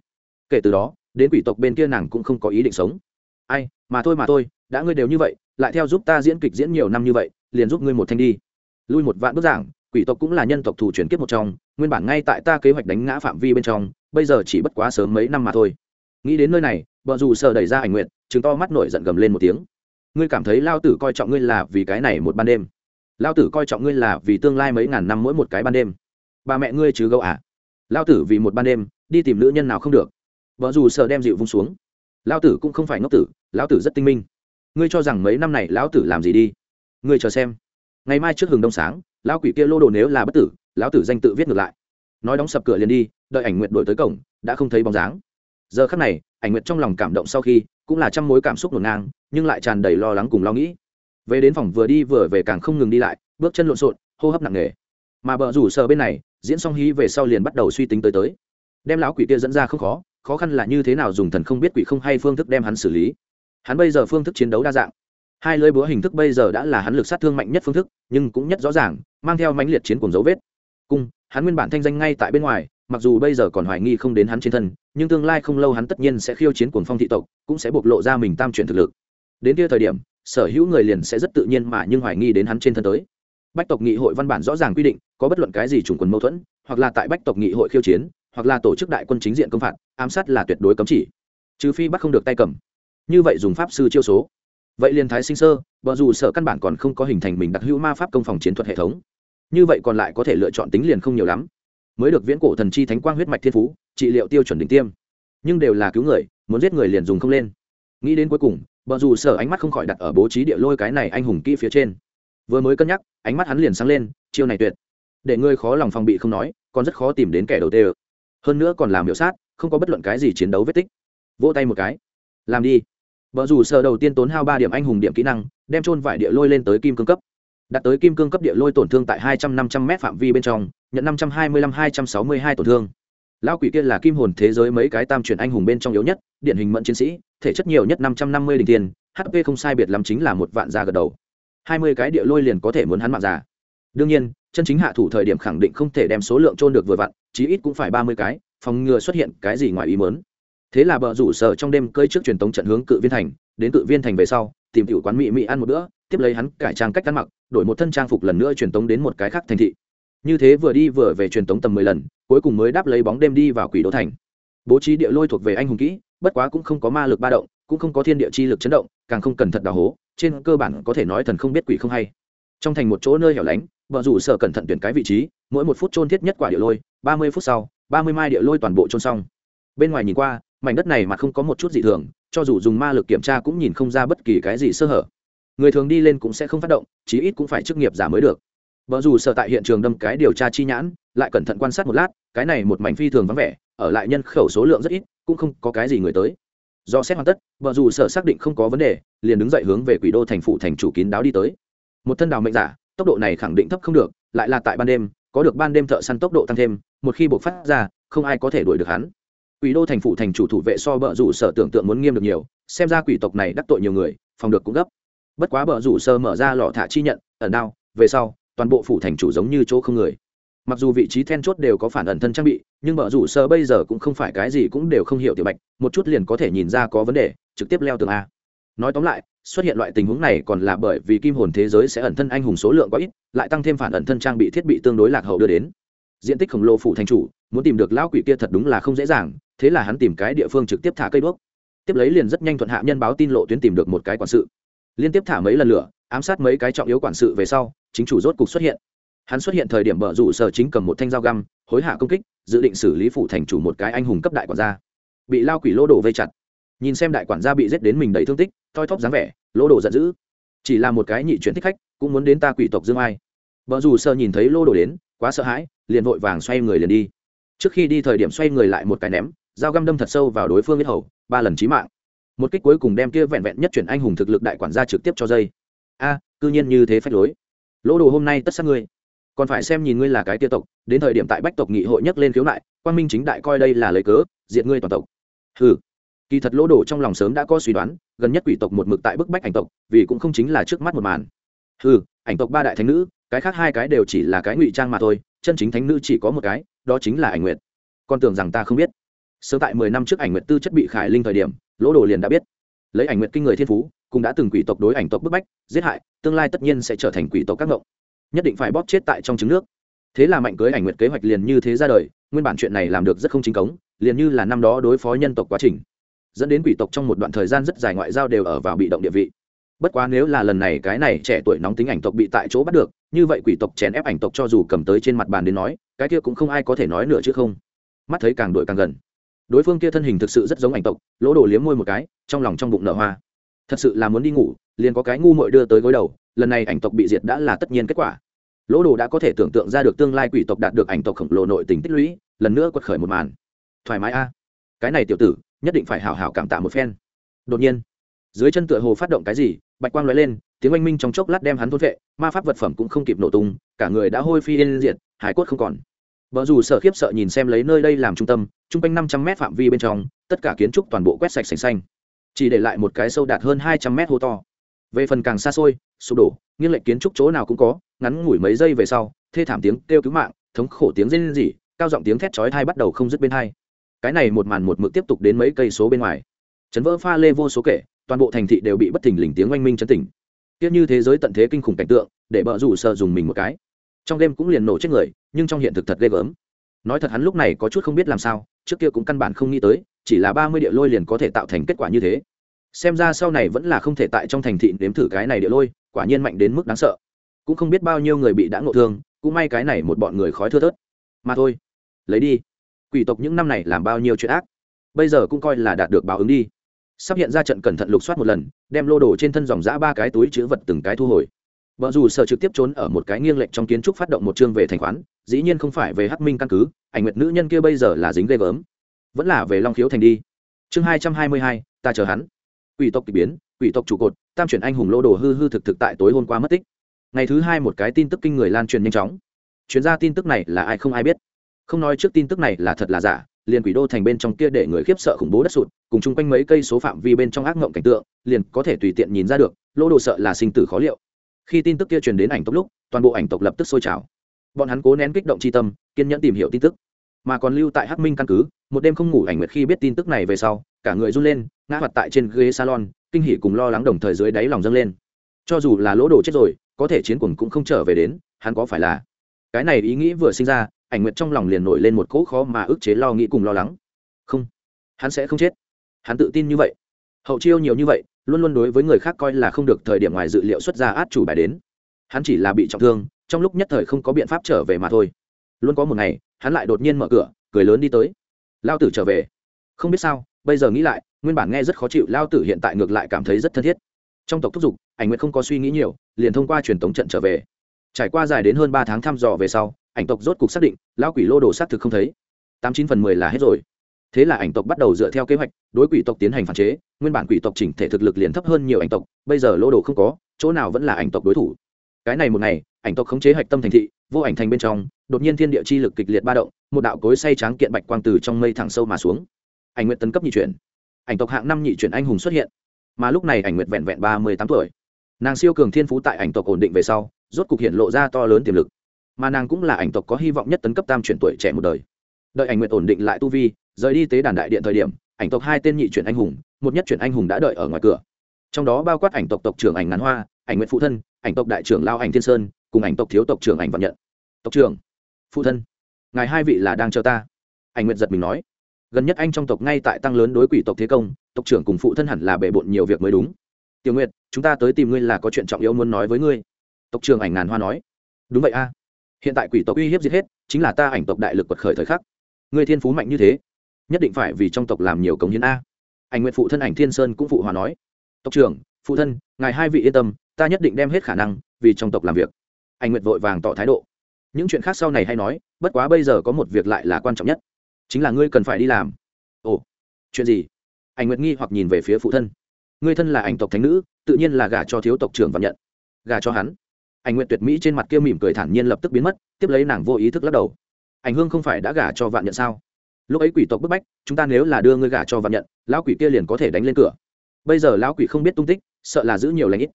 Kể từ đó, đến quỷ tộc bên kia nàng cũng không có ý định sống. Ai, mà thôi mà thôi, đã ngươi đều như vậy, lại theo giúp ta diễn kịch diễn nhiều năm như vậy, liền giúp ngươi một thanh đi lui một vạn bức giảng, quỷ tộc cũng là nhân tộc thủ chuyển kiếp một trong, nguyên bản ngay tại ta kế hoạch đánh ngã phạm vi bên trong, bây giờ chỉ bất quá sớm mấy năm mà thôi. Nghĩ đến nơi này vợ dù sợ đẩy ra ảnh nguyện chứng to mắt nổi giận gầm lên một tiếng. Ngươi cảm thấy lao tử coi trọng ngươi là vì cái này một ban đêm? Lao tử coi trọng ngươi là vì tương lai mấy ngàn năm mỗi một cái ban đêm? Bà mẹ ngươi chứ gâu à? Lao tử vì một ban đêm, đi tìm nữ nhân nào không được? Vợ dù sợ đem dịu vung xuống. Lao tử cũng không phải ngốc tử lão tử rất tinh minh. Ngươi cho rằng mấy năm này lão tử làm gì đi? Ngươi chờ xem ngày mai trước hừng đông sáng, lão quỷ kia lô đồ nếu là bất tử, lão tử danh tự viết ngược lại. Nói đóng sập cửa liền đi, đợi ảnh nguyện đổi tới cổng, đã không thấy bóng dáng. Giờ khắc này, ảnh nguyệt trong lòng cảm động sau khi, cũng là trăm mối cảm xúc ngổn ngang, nhưng lại tràn đầy lo lắng cùng lo nghĩ. Về đến phòng vừa đi vừa về càng không ngừng đi lại, bước chân lộn xộn, hô hấp nặng nề. Mà bờ rủ sờ bên này, diễn xong hí về sau liền bắt đầu suy tính tới tới. Đem lão quỷ kia dẫn ra không khó khó khăn là như thế nào dùng thần không biết quỷ không hay phương thức đem hắn xử lý. Hắn bây giờ phương thức chiến đấu đa dạng hai lưỡi búa hình thức bây giờ đã là hắn lực sát thương mạnh nhất phương thức, nhưng cũng nhất rõ ràng, mang theo mãnh liệt chiến cùng dấu vết. Cung hắn nguyên bản thanh danh ngay tại bên ngoài, mặc dù bây giờ còn hoài nghi không đến hắn trên thân, nhưng tương lai không lâu hắn tất nhiên sẽ khiêu chiến cuồng phong thị tộc, cũng sẽ bộc lộ ra mình tam chuyển thực lực. Đến kia thời điểm, sở hữu người liền sẽ rất tự nhiên mà nhưng hoài nghi đến hắn trên thân tới. Bách tộc nghị hội văn bản rõ ràng quy định, có bất luận cái gì chủng quần mâu thuẫn, hoặc là tại bách tộc nghị hội khiêu chiến, hoặc là tổ chức đại quân chính diện công phạt, ám sát là tuyệt đối cấm chỉ. Trừ phi bắt không được tay cầm. Như vậy dùng pháp sư chiêu số vậy liền thái sinh sơ vợ dù sở căn bản còn không có hình thành mình đặc hữu ma pháp công phòng chiến thuật hệ thống. Như vậy còn lại có thể lựa chọn tính liền không nhiều lắm. Mới được viễn cổ thần chi thánh quang huyết mạch thiên phú, trị liệu tiêu chuẩn đỉnh tiêm. Nhưng đều là cứu người, muốn giết người liền dùng không lên. Nghĩ đến cuối cùng vợ dù sở ánh mắt không khỏi đặt ở bố trí địa lôi cái này anh hùng kỹ phía trên. Vừa mới cân nhắc, ánh mắt hắn liền sáng lên, chiêu này tuyệt. Để ngươi khó lòng phòng bị không nói, còn rất khó tìm đến kẻ đầu tê hơn nữa còn làm hiệu sát, không có bất luận cái gì chiến đấu vết tích. Vỗ tay một cái. Làm đi vợ dù sở đầu tiên tốn hao ba điểm anh hùng điểm kỹ năng, đem trôn vải địa lôi lên tới kim cương cấp. Đạt tới kim cương cấp địa lôi tổn thương tại hai trăm năm trăm m phạm vi bên trong, nhận năm trăm hai mươi lăm hai trăm sáu mươi hai tổn thương. Lao quỷ kia là kim hồn thế giới mấy cái tam chuyển anh hùng bên trong yếu nhất, điển hình mẫn chiến sĩ, thể chất nhiều nhất năm trăm năm mươi đình tiền hp không sai biệt lắm chính là một vạn già gật đầu. hai mươi cái địa lôi liền có thể muốn hắn mạng già. Đương nhiên, chân chính hạ thủ thời điểm khẳng định không thể đem số lượng trôn được vừa vặn, chí ít cũng phải ba mươi cái, phòng ngừa xuất hiện cái gì ngoài ý mớn thế là bờ rủ sở trong đêm cơi trước truyền tống trận hướng cự viên thành, đến cự viên thành về sau, tìm tiểu quán mỹ mỹ ăn một bữa, tiếp lấy hắn cải trang cách ăn mặc, đổi một thân trang phục lần nữa truyền tống đến một cái khác thành thị. Như thế vừa đi vừa về truyền tống tầm mười lần, cuối cùng mới đáp lấy bóng đêm đi vào quỷ đô thành. Bố trí địa lôi thuộc về anh hùng kỹ, bất quá cũng không có ma lực ba động, cũng không có thiên địa chi lực chấn động, càng không cần thật đào hố, trên cơ bản có thể nói thần không biết quỷ không hay. Trong thành một chỗ nơi hẻo lánh vợ rủ sở cẩn thận tuyển cái vị trí, mỗi một phút trôn thiết nhất quả địa lôi, ba mươi phút sau, ba mươi mai địa lôi toàn bộ trôn xong. Bên ngoài nhìn qua mảnh đất này mà không có một chút gì thường, cho dù dùng ma lực kiểm tra cũng nhìn không ra bất kỳ cái gì sơ hở. Người thường đi lên cũng sẽ không phát động, chí ít cũng phải chức nghiệp giả mới được. Vợ dù sợ tại hiện trường đâm cái điều tra chi nhãn, lại cẩn thận quan sát một lát, cái này một mảnh phi thường vắng vẻ, ở lại nhân khẩu số lượng rất ít, cũng không có cái gì người tới. Do xét hoàn tất vợ dù sở xác định không có vấn đề, liền đứng dậy hướng về quỷ đô thành phụ thành chủ kín đáo đi tới. Một thân đào mệnh giả, tốc độ này khẳng định thấp không được, lại là tại ban đêm, có được ban đêm thợ săn tốc độ tăng thêm, một khi buộc phát ra, không ai có thể đuổi được hắn quỷ đô thành phụ thành chủ thủ vệ so bờ rủ sở tưởng tượng muốn nghiêm được nhiều, xem ra quỷ tộc này đắc tội nhiều người, phòng được cũng gấp. Bất quá bờ rủ sơ mở ra lọ thả chi nhận, ẩn đao, về sau, toàn bộ phủ thành chủ giống như chỗ không người. Mặc dù vị trí then chốt đều có phản ẩn thân trang bị, nhưng bờ rủ sơ bây giờ cũng không phải cái gì cũng đều không hiểu tiểu bạch, một chút liền có thể nhìn ra có vấn đề, trực tiếp leo tường a. Nói tóm lại, xuất hiện loại tình huống này còn là bởi vì kim hồn thế giới sẽ ẩn thân anh hùng số lượng quá ít, lại tăng thêm phản ẩn thân trang bị thiết bị tương đối lạc hậu đưa đến. Diện tích khổng lồ phủ thành chủ, muốn tìm được lão quỷ kia thật đúng là không dễ dàng thế là hắn tìm cái địa phương trực tiếp thả cây đuốc. Tiếp lấy liền rất nhanh thuận hạ nhân báo tin lộ tuyến tìm được một cái quản sự. Liên tiếp thả mấy lần lửa, ám sát mấy cái trọng yếu quản sự về sau, chính chủ rốt cục xuất hiện. Hắn xuất hiện thời điểm bợ rủ sở chính cầm một thanh dao găm, hối hạ công kích, dự định xử lý phủ thành chủ một cái anh hùng cấp đại quản gia. Bị lao quỷ lô đổ vây chặt. Nhìn xem đại quản gia bị giết đến mình đầy thương tích, toi thóp dáng vẻ lô đổ giận dữ. Chỉ là một cái nhị chuyển thích khách, cũng muốn đến ta quỷ tộc dương ai. Bợ rủ sở nhìn thấy lô đổ đến, quá sợ hãi, liền vội vàng xoay người liền đi. Trước khi đi thời điểm xoay người lại một cái ném dao găm đâm thật sâu vào đối phương biết hầu, ba lần chí mạng. Một kích cuối cùng đem kia vẹn vẹn nhất chuyển anh hùng thực lực đại quản gia trực tiếp cho dây. A, cư nhiên như thế phách lối. Lỗ đồ hôm nay tất sát ngươi. Còn phải xem nhìn ngươi là cái tiêu tộc, đến thời điểm tại bách tộc nghị hội nhắc lên khiếu nại quan minh chính đại coi đây là lời cớ, diệt ngươi toàn tộc. Ừ kỳ thật lỗ đồ trong lòng sớm đã có suy đoán, gần nhất quỷ tộc một mực tại bức bách ảnh tộc, vì cũng không chính là trước mắt một màn. Ừ ảnh tộc ba đại thánh nữ, cái khác hai cái đều chỉ là cái ngụy trang mà thôi, chân chính thánh nữ chỉ có một cái, đó chính là ảnh nguyệt. Con tưởng rằng ta không biết sớm tại mười năm trước ảnh nguyệt tư chất bị khải linh thời điểm, lỗ đồ liền đã biết. Lấy ảnh nguyệt kinh người thiên phú, cũng đã từng quỷ tộc đối ảnh tộc bức bách, giết hại, tương lai tất nhiên sẽ trở thành quỷ tộc các ngộng. Nhất định phải bóp chết tại trong trứng nước. Thế là mạnh cưới ảnh nguyệt kế hoạch liền như thế ra đời, nguyên bản chuyện này làm được rất không chính cống, liền như là năm đó đối phó nhân tộc quá trình. Dẫn đến quỷ tộc trong một đoạn thời gian rất dài ngoại giao đều ở vào bị động địa vị. Bất quá nếu là lần này cái này trẻ tuổi nóng tính ảnh tộc bị tại chỗ bắt được, như vậy quỷ tộc chèn ép ảnh tộc cho dù cầm tới trên mặt bàn đến nói, cái kia cũng không ai có thể nói nữa chứ không. Mắt thấy càng đuổi càng gần đối phương kia thân hình thực sự rất giống ảnh tộc, lỗ đổ liếm môi một cái, trong lòng trong bụng nở hoa. Thật sự là muốn đi ngủ, liền có cái ngu mội đưa tới gối đầu, lần này ảnh tộc bị diệt đã là tất nhiên kết quả. Lỗ đồ đã có thể tưởng tượng ra được tương lai quỷ tộc đạt được ảnh tộc khổng lồ nội tình tích lũy, lần nữa quật khởi một màn. Thoải mái a. Cái này tiểu tử, nhất định phải hảo hảo cảm tạ một phen. Đột nhiên, dưới chân tựa hồ phát động cái gì, bạch quang l ó e lên, tiếng oanh minh trong chốc lát đem hắn thốt vệ ma pháp vật phẩm cũng không kịp nổ tung, cả người đã hôi phi yên diệt, hải cốt không còn vợ dù sợ khiếp sợ nhìn xem lấy nơi đây làm trung tâm trung quanh năm trăm mét phạm vi bên trong, tất cả kiến trúc toàn bộ quét sạch sành xanh. Chỉ để lại một cái sâu đạt hơn hai trăm mét hô to. Về phần càng xa xôi, sụp đổ, nghiêng lệch kiến trúc chỗ nào cũng có, ngắn ngủi mấy giây về sau, thê thảm tiếng kêu cứu mạng, thống khổ tiếng rên rỉ, cao giọng tiếng thét chói thai bắt đầu không dứt bên hai. Cái này một màn một mực tiếp tục đến mấy cây số bên ngoài. Chấn vỡ pha lê vô số kể, toàn bộ thành thị đều bị bất thình lình tiếng oanh minh chấn tỉnh. Tiếc như thế giới tận thế kinh khủng cảnh tượng, để bợ rủ sợ dùng mình một cái. Trong đêm cũng liền nổ chết người nhưng trong hiện thực thật ghê gớm. Nói thật hắn lúc này có chút không biết làm sao, trước kia cũng căn bản không nghĩ tới, chỉ là ba mươi địa lôi liền có thể tạo thành kết quả như thế. Xem ra sau này vẫn là không thể tại trong thành thị nếm thử cái này địa lôi, quả nhiên mạnh đến mức đáng sợ. Cũng không biết bao nhiêu người bị đã ngộ thương, cũng may cái này một bọn người khói thưa thớt. Mà thôi, lấy đi. Quỷ tộc những năm này làm bao nhiêu chuyện ác. Bây giờ cũng coi là đạt được báo ứng đi. Sắp hiện ra trận cẩn thận lục soát một lần, đem lô đồ trên thân dòng giã ba cái túi chữ vật từng cái thu hồi. Vợ dù sợ trực tiếp trốn ở một cái nghiêng lệch trong kiến trúc phát động một chương về thành khoán dĩ nhiên không phải về hắc minh căn cứ, ảnh nguyệt nữ nhân kia bây giờ là dính ghê gớm. Vẫn là về long khiếu thành đi. Chương hai trăm hai mươi hai, ta chờ hắn. Quỷ tộc k ỳ biến, quỷ tộc trụ cột, tam chuyển anh hùng lô đồ hư hư thực thực tại tối hôm qua mất tích. Ngày thứ hai một cái tin tức kinh người lan truyền nhanh chóng. Chuyên gia tin tức này là ai không ai biết. Không nói trước tin tức này là thật là giả, liền quỷ đô thành bên trong kia để người khiếp sợ khủng bố đất sụt, cùng chung quanh mấy cây số phạm vi bên trong ác mộng cảnh tượng, liền có thể tùy tiện nhìn ra được lô đồ sợ là sinh tử khó liệu. Khi tin tức kia truyền đến ảnh tộc lúc, toàn bộ ảnh tộc lập tức sôi trào bọn hắn cố nén kích động c tâm, kiên nhẫn tìm hiểu tin tức. Mà còn lưu tại hắc minh căn cứ, một đêm không ngủ ảnh nguyệt khi biết tin tức này về sau, cả người run lên, ngã mặt tại trên ghế salon, kinh hỉ cùng lo lắng đồng thời dưới đáy lòng dâng lên. Cho dù là lỗ đồ chết rồi, có thể chiến quần cũng không trở về đến, hắn có phải là? Cái này ý nghĩ vừa sinh ra, ảnh nguyệt trong lòng liền nổi lên một cỗ khó mà ức chế lo nghĩ cùng lo lắng. Không, hắn sẽ không chết. Hắn tự tin như vậy. Hậu chiêu nhiều như vậy, luôn luôn đối với người khác coi là không được thời điểm ngoài dự liệu xuất ra át chủ bài đến. Hắn chỉ là bị trọng thương trong lúc nhất thời không có biện pháp trở về mà thôi. Luôn có một ngày, hắn lại đột nhiên mở cửa, cười lớn đi tới. Lao tử trở về. Không biết sao, bây giờ nghĩ lại, nguyên bản nghe rất khó chịu, lao tử hiện tại ngược lại cảm thấy rất thân thiết. Trong tộc thúc giục, ảnh nguyệt không có suy nghĩ nhiều, liền thông qua truyền tống trận trở về. Trải qua dài đến hơn ba tháng thăm dò về sau, ảnh tộc rốt cục xác định, lao quỷ lô đồ xác thực không thấy. Tám chín phần mười là hết rồi. Thế là ảnh tộc bắt đầu dựa theo kế hoạch, đối quỷ tộc tiến hành phản chế, nguyên bản quỷ tộc chỉnh thể thực lực liền thấp hơn nhiều ảnh tộc, bây giờ lô đồ không có, chỗ nào vẫn là ảnh tộc đối thủ. Cái này một ngày ảnh tộc khống chế hạch tâm thành thị, vô ảnh thành bên trong, đột nhiên thiên địa chi lực kịch liệt ba động, một đạo cối say tráng kiện bạch quang từ trong mây thẳng sâu mà xuống. Ảnh nguyện tấn cấp nhị chuyển. Ảnh tộc hạng năm nhị chuyển anh hùng xuất hiện. Mà lúc này ảnh nguyện vẹn vẹn ba mươi tám tuổi. Nàng siêu cường thiên phú tại ảnh tộc ổn định về sau, rốt cục hiện lộ ra to lớn tiềm lực. Mà nàng cũng là ảnh tộc có hy vọng nhất tấn cấp tam chuyển tuổi trẻ một đời. Đợi ảnh nguyện ổn định lại tu vi, rời đi tế đàn đại điện thời điểm, ảnh tộc hai tên nhị chuyển anh hùng, một nhất chuyển anh hùng đã đợi ở ngoài cửa. Trong đó bao quát ảnh tộc tộc trưởng ảnh ngắn hoa, ảnh nguyện phụ thân, ảnh tộc đại trưởng lao ảnh thiên sơn cùng ảnh tộc thiếu tộc trưởng ảnh vận nhận. Tộc trưởng, phụ thân, ngài hai vị là đang chờ ta. Ảnh nguyện giật mình nói. Gần nhất anh trong tộc ngay tại tăng lớn đối quỷ tộc thế công, tộc trưởng cùng phụ thân hẳn là bề bộn nhiều việc mới đúng. Tiểu nguyệt, chúng ta tới tìm ngươi là có chuyện trọng yếu muốn nói với ngươi. Tộc trưởng ảnh ngàn hoa nói. Đúng vậy a. Hiện tại quỷ tộc uy hiếp giết hết, chính là ta ảnh tộc đại lực quật khởi thời khắc. Ngươi thiên phú mạnh như thế, nhất định phải vì trong tộc làm nhiều cống hiến a. Ảnh nguyện phụ thân ảnh thiên sơn cũng phụ hòa nói. Tộc trưởng, phụ thân, ngài hai vị yên tâm, ta nhất định đem hết khả năng vì trong tộc làm việc anh nguyệt vội vàng tỏ thái độ. Những chuyện khác sau này hay nói, bất quá bây giờ có một việc lại là quan trọng nhất. Chính là ngươi cần phải đi làm. Ồ, chuyện gì? Anh nguyệt nghi hoặc nhìn về phía phụ thân. Ngươi thân là ảnh tộc thánh nữ, tự nhiên là gả cho thiếu tộc trưởng và nhận. Gả cho hắn. Anh nguyệt tuyệt mỹ trên mặt kia mỉm cười thản nhiên lập tức biến mất, tiếp lấy nàng vô ý thức lắc đầu. Ảnh hương không phải đã gả cho vạn nhận sao? Lúc ấy quỷ tộc bức bách, chúng ta nếu là đưa ngươi gả cho vạn nhận, lão quỷ kia liền có thể đánh lên cửa. Bây giờ lão quỷ không biết tung tích, sợ là giữ nhiều lãnh ít.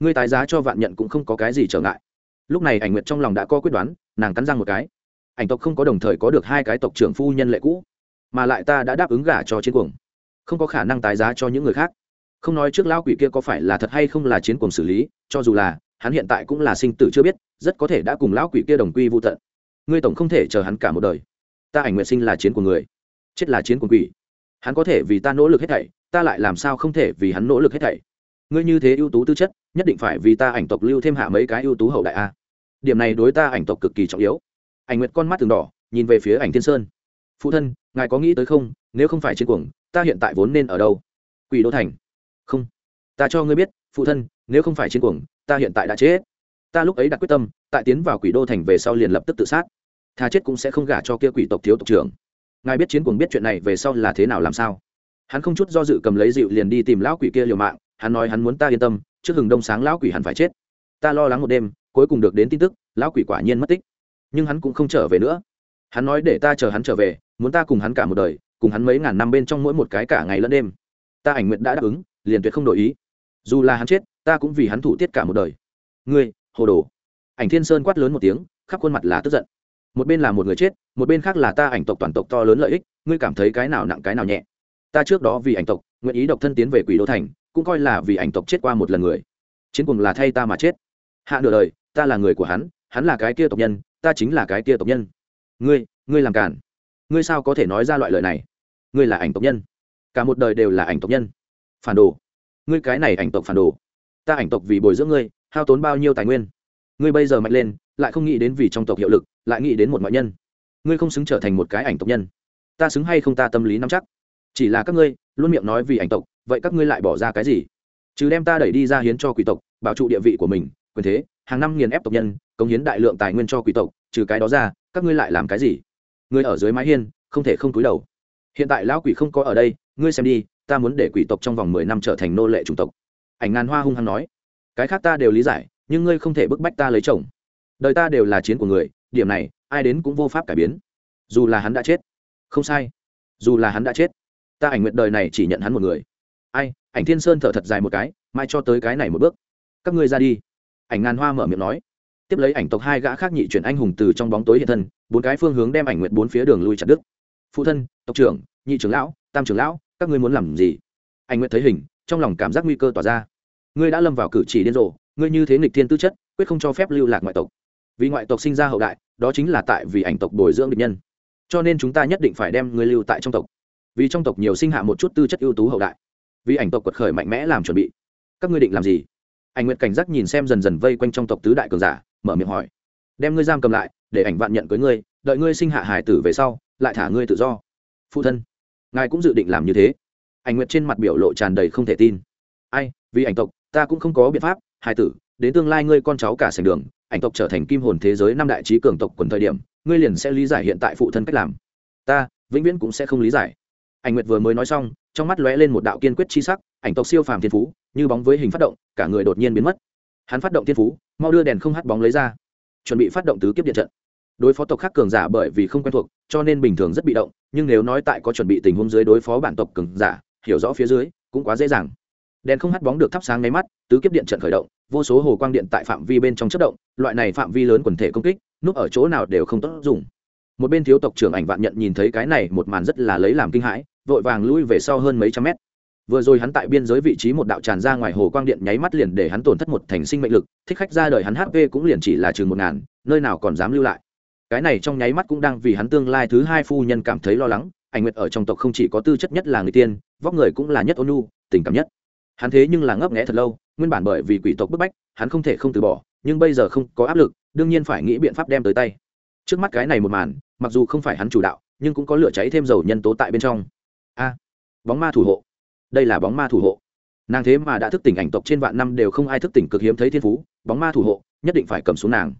Ngươi tái giá cho vạn nhận cũng không có cái gì trở ngại lúc này ảnh nguyệt trong lòng đã có quyết đoán, nàng cắn răng một cái. Ảnh tộc không có đồng thời có được hai cái tộc trưởng phu nhân lệ cũ, mà lại ta đã đáp ứng gả cho chiến cuồng. Không có khả năng tái giá cho những người khác. Không nói trước lão quỷ kia có phải là thật hay không là chiến cuồng xử lý, cho dù là, hắn hiện tại cũng là sinh tử chưa biết, rất có thể đã cùng lão quỷ kia đồng quy vô tận. Ngươi tổng không thể chờ hắn cả một đời. Ta ảnh nguyện sinh là chiến của người, chết là chiến của quỷ. Hắn có thể vì ta nỗ lực hết thảy, ta lại làm sao không thể vì hắn nỗ lực hết thảy? Ngươi như thế ưu tú tư chất, nhất định phải vì ta ảnh tộc lưu thêm hạ mấy cái ưu tú hậu đại a. Điểm này đối ta ảnh tộc cực kỳ trọng yếu. Ảnh nguyệt con mắt từng đỏ, nhìn về phía ảnh thiên sơn. Phụ thân, ngài có nghĩ tới không? Nếu không phải chiến cuồng, ta hiện tại vốn nên ở đâu? Quỷ đô thành. Không. Ta cho ngươi biết, phụ thân, nếu không phải chiến cuồng, ta hiện tại đã chết. Ta lúc ấy đặt quyết tâm, tại tiến vào quỷ đô thành về sau liền lập tức tự sát. Thà chết cũng sẽ không gả cho kia quỷ tộc thiếu tộc trưởng. Ngài biết chiến cuồng biết chuyện này về sau là thế nào làm sao? Hắn không chút do dự cầm lấy dịu liền đi tìm lão quỷ kia liều mạng hắn nói hắn muốn ta yên tâm, trước hừng đông sáng lão quỷ hẳn phải chết. Ta lo lắng một đêm, cuối cùng được đến tin tức, lão quỷ quả nhiên mất tích. Nhưng hắn cũng không trở về nữa. Hắn nói để ta chờ hắn trở về, muốn ta cùng hắn cả một đời, cùng hắn mấy ngàn năm bên trong mỗi một cái cả ngày lẫn đêm. Ta ảnh nguyện đã đáp ứng, liền tuyệt không đổi ý. Dù là hắn chết, ta cũng vì hắn thủ tiết cả một đời. Ngươi, hồ đồ. Ảnh thiên sơn quát lớn một tiếng, khắp khuôn mặt là tức giận. Một bên là một người chết, một bên khác là ta ảnh tộc toàn tộc to lớn lợi ích, ngươi cảm thấy cái nào nặng cái nào nhẹ. Ta trước đó vì ảnh tộc, nguyện ý độc thân tiến về quỷ đô thành cũng coi là vì ảnh tộc chết qua một lần người. Chiến cùng là thay ta mà chết. Hạ nửa đời, ta là người của hắn hắn là cái kia tộc nhân, ta chính là cái kia tộc nhân. Ngươi ngươi làm cản ngươi sao có thể nói ra loại lời này? Ngươi là ảnh tộc nhân. Cả một đời đều là ảnh tộc nhân. Phản đồ. Ngươi cái này ảnh tộc phản đồ. Ta ảnh tộc vì bồi dưỡng ngươi, hao tốn bao nhiêu tài nguyên? Ngươi bây giờ mạnh lên, lại không nghĩ đến vì trong tộc hiệu lực, lại nghĩ đến một ngoại nhân. Ngươi không xứng trở thành một cái ảnh tộc nhân. Ta xứng hay không ta tâm lý nắm chắc? Chỉ là các ngươi, luôn miệng nói vì ảnh tộc vậy các ngươi lại bỏ ra cái gì? Chứ đem ta đẩy đi ra hiến cho quỷ tộc, bảo trụ địa vị của mình, quyền thế, hàng năm nghiền ép tộc nhân, cống hiến đại lượng tài nguyên cho quỷ tộc, trừ cái đó ra, các ngươi lại làm cái gì? Ngươi ở dưới mái hiên, không thể không cúi đầu. Hiện tại lão quỷ không có ở đây, ngươi xem đi, ta muốn để quỷ tộc trong vòng mười năm trở thành nô lệ chủng tộc. Ảnh ngàn hoa hung hăng nói, cái khác ta đều lý giải, nhưng ngươi không thể bức bách ta lấy chồng. Đời ta đều là chiến của người, điểm này, ai đến cũng vô pháp cải biến. Dù là hắn đã chết. Không sai. Dù là hắn đã chết, ta ảnh nguyện đời này chỉ nhận hắn một người ai, ảnh thiên sơn thở thật dài một cái, mai cho tới cái này một bước. Các ngươi ra đi. Ảnh ngàn hoa mở miệng nói. Tiếp lấy ảnh tộc hai gã khác nhị chuyển anh hùng từ trong bóng tối hiện thân, bốn cái phương hướng đem ảnh nguyện bốn phía đường lui chặt đứt. Phụ thân, tộc trưởng, nhị trưởng lão, tam trưởng lão, các ngươi muốn làm gì? Anh nguyện thấy hình, trong lòng cảm giác nguy cơ tỏa ra. Ngươi đã lâm vào cử chỉ điên rồ, ngươi như thế nghịch thiên tư chất, quyết không cho phép lưu lạc ngoại tộc. Vì ngoại tộc sinh ra hậu đại, đó chính là tại vì ảnh tộc bồi dưỡng địch nhân. Cho nên chúng ta nhất định phải đem ngươi lưu tại trong tộc. Vì trong tộc nhiều sinh hạ một chút tư chất ưu tú hậu đại vì ảnh tộc quật khởi mạnh mẽ làm chuẩn bị. Các ngươi định làm gì? Ảnh nguyệt cảnh giác nhìn xem dần dần vây quanh trong tộc tứ đại cường giả, mở miệng hỏi. Đem ngươi giam cầm lại, để ảnh vạn nhận cưới ngươi, đợi ngươi sinh hạ hải tử về sau, lại thả ngươi tự do. Phụ thân, ngài cũng dự định làm như thế. Ảnh nguyệt trên mặt biểu lộ tràn đầy không thể tin. Ai, vì ảnh tộc, ta cũng không có biện pháp, hải tử, đến tương lai ngươi con cháu cả sành đường, ảnh tộc trở thành kim hồn thế giới năm đại trí cường tộc quần thời điểm, ngươi liền sẽ lý giải hiện tại phụ thân cách làm. Ta, vĩnh viễn cũng sẽ không lý giải. Ảnh nguyệt vừa mới nói xong trong mắt lóe lên một đạo kiên quyết chi sắc, ảnh tộc siêu phàm thiên phú, như bóng với hình phát động, cả người đột nhiên biến mất. Hắn phát động thiên phú, mau đưa đèn không hắt bóng lấy ra, chuẩn bị phát động tứ kiếp điện trận. Đối phó tộc khác cường giả bởi vì không quen thuộc, cho nên bình thường rất bị động, nhưng nếu nói tại có chuẩn bị tình huống dưới đối phó bản tộc cường giả, hiểu rõ phía dưới, cũng quá dễ dàng. Đèn không hắt bóng được thắp sáng ngay mắt, tứ kiếp điện trận khởi động, vô số hồ quang điện tại phạm vi bên trong chất động, loại này phạm vi lớn quần thể công kích, núp ở chỗ nào đều không tốt dùng. Một bên thiếu tộc trưởng ảnh vạn nhận nhìn thấy cái này, một màn rất là lấy làm kinh hãi vội vàng lui về sau hơn mấy trăm mét. Vừa rồi hắn tại biên giới vị trí một đạo tràn ra ngoài hồ quang điện nháy mắt liền để hắn tổn thất một thành sinh mệnh lực, thích khách ra đời hắn hp cũng liền chỉ là chừng một ngàn, nơi nào còn dám lưu lại. Cái này trong nháy mắt cũng đang vì hắn tương lai thứ hai phu nhân cảm thấy lo lắng, ảnh nguyệt ở trong tộc không chỉ có tư chất nhất là người tiên, vóc người cũng là nhất ôn nhu, tình cảm nhất. Hắn thế nhưng là ngấp nghẽ thật lâu, nguyên bản bởi vì quỷ tộc bức bách, hắn không thể không từ bỏ, nhưng bây giờ không có áp lực, đương nhiên phải nghĩ biện pháp đem tới tay. Trước mắt cái này một màn, mặc dù không phải hắn chủ đạo, nhưng cũng có lửa cháy thêm dầu nhân tố tại bên trong a, bóng ma thủ hộ. Đây là bóng ma thủ hộ. Nàng thế mà đã thức tỉnh ảnh tộc trên vạn năm đều không ai thức tỉnh cực hiếm thấy thiên phú, bóng ma thủ hộ, nhất định phải cầm xuống nàng.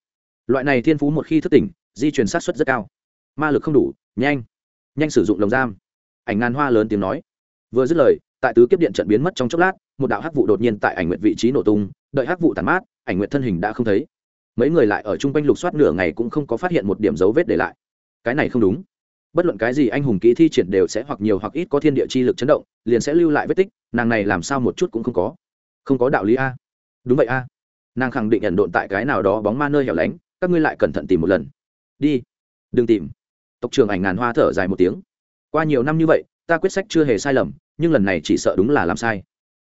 Loại này thiên phú một khi thức tỉnh, di truyền sát xuất rất cao. Ma lực không đủ, nhanh. Nhanh sử dụng lồng giam. Ảnh ngàn hoa lớn tiếng nói. Vừa dứt lời, tại tứ kiếp điện trận biến mất trong chốc lát, một đạo hắc vụ đột nhiên tại ảnh nguyện vị trí nổ tung, đợi hắc vụ tàn mát, ảnh nguyện thân hình đã không thấy. Mấy người lại ở chung quanh lục soát nửa ngày cũng không có phát hiện một điểm dấu vết để lại. Cái này không đúng bất luận cái gì anh hùng kỹ thi triển đều sẽ hoặc nhiều hoặc ít có thiên địa chi lực chấn động, liền sẽ lưu lại vết tích, nàng này làm sao một chút cũng không có. Không có đạo lý a. Đúng vậy a. Nàng khẳng định nhận độn tại cái nào đó bóng ma nơi hẻo lánh, các ngươi lại cẩn thận tìm một lần. Đi. Đừng tìm. Tộc trưởng ảnh ngàn hoa thở dài một tiếng. Qua nhiều năm như vậy, ta quyết sách chưa hề sai lầm, nhưng lần này chỉ sợ đúng là làm sai.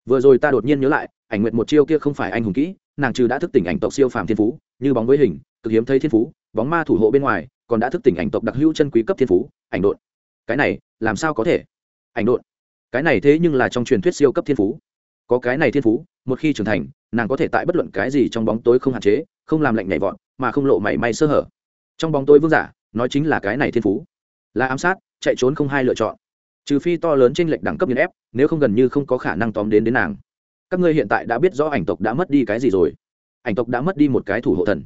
Vừa rồi ta đột nhiên nhớ lại, ảnh nguyện một chiêu kia không phải anh hùng kỹ, nàng trừ đã thức tỉnh ảnh tộc siêu phàm thiên phú, như bóng với hình, cực hiếm thấy thiên phú, bóng ma thủ hộ bên ngoài còn đã thức tỉnh ảnh tộc đặc hữu chân quý cấp thiên phú, ảnh độn. Cái này, làm sao có thể? Ảnh độn. Cái này thế nhưng là trong truyền thuyết siêu cấp thiên phú. Có cái này thiên phú, một khi trưởng thành, nàng có thể tại bất luận cái gì trong bóng tối không hạn chế, không làm lạnh nhảy vọt, mà không lộ mảy may sơ hở. Trong bóng tối vương giả, nói chính là cái này thiên phú. Là ám sát, chạy trốn không hai lựa chọn. Trừ phi to lớn trên lệch đẳng cấp nghiền ép, nếu không gần như không có khả năng tóm đến đến nàng. Các ngươi hiện tại đã biết rõ ảnh tộc đã mất đi cái gì rồi. Ảnh tộc đã mất đi một cái thủ hộ thần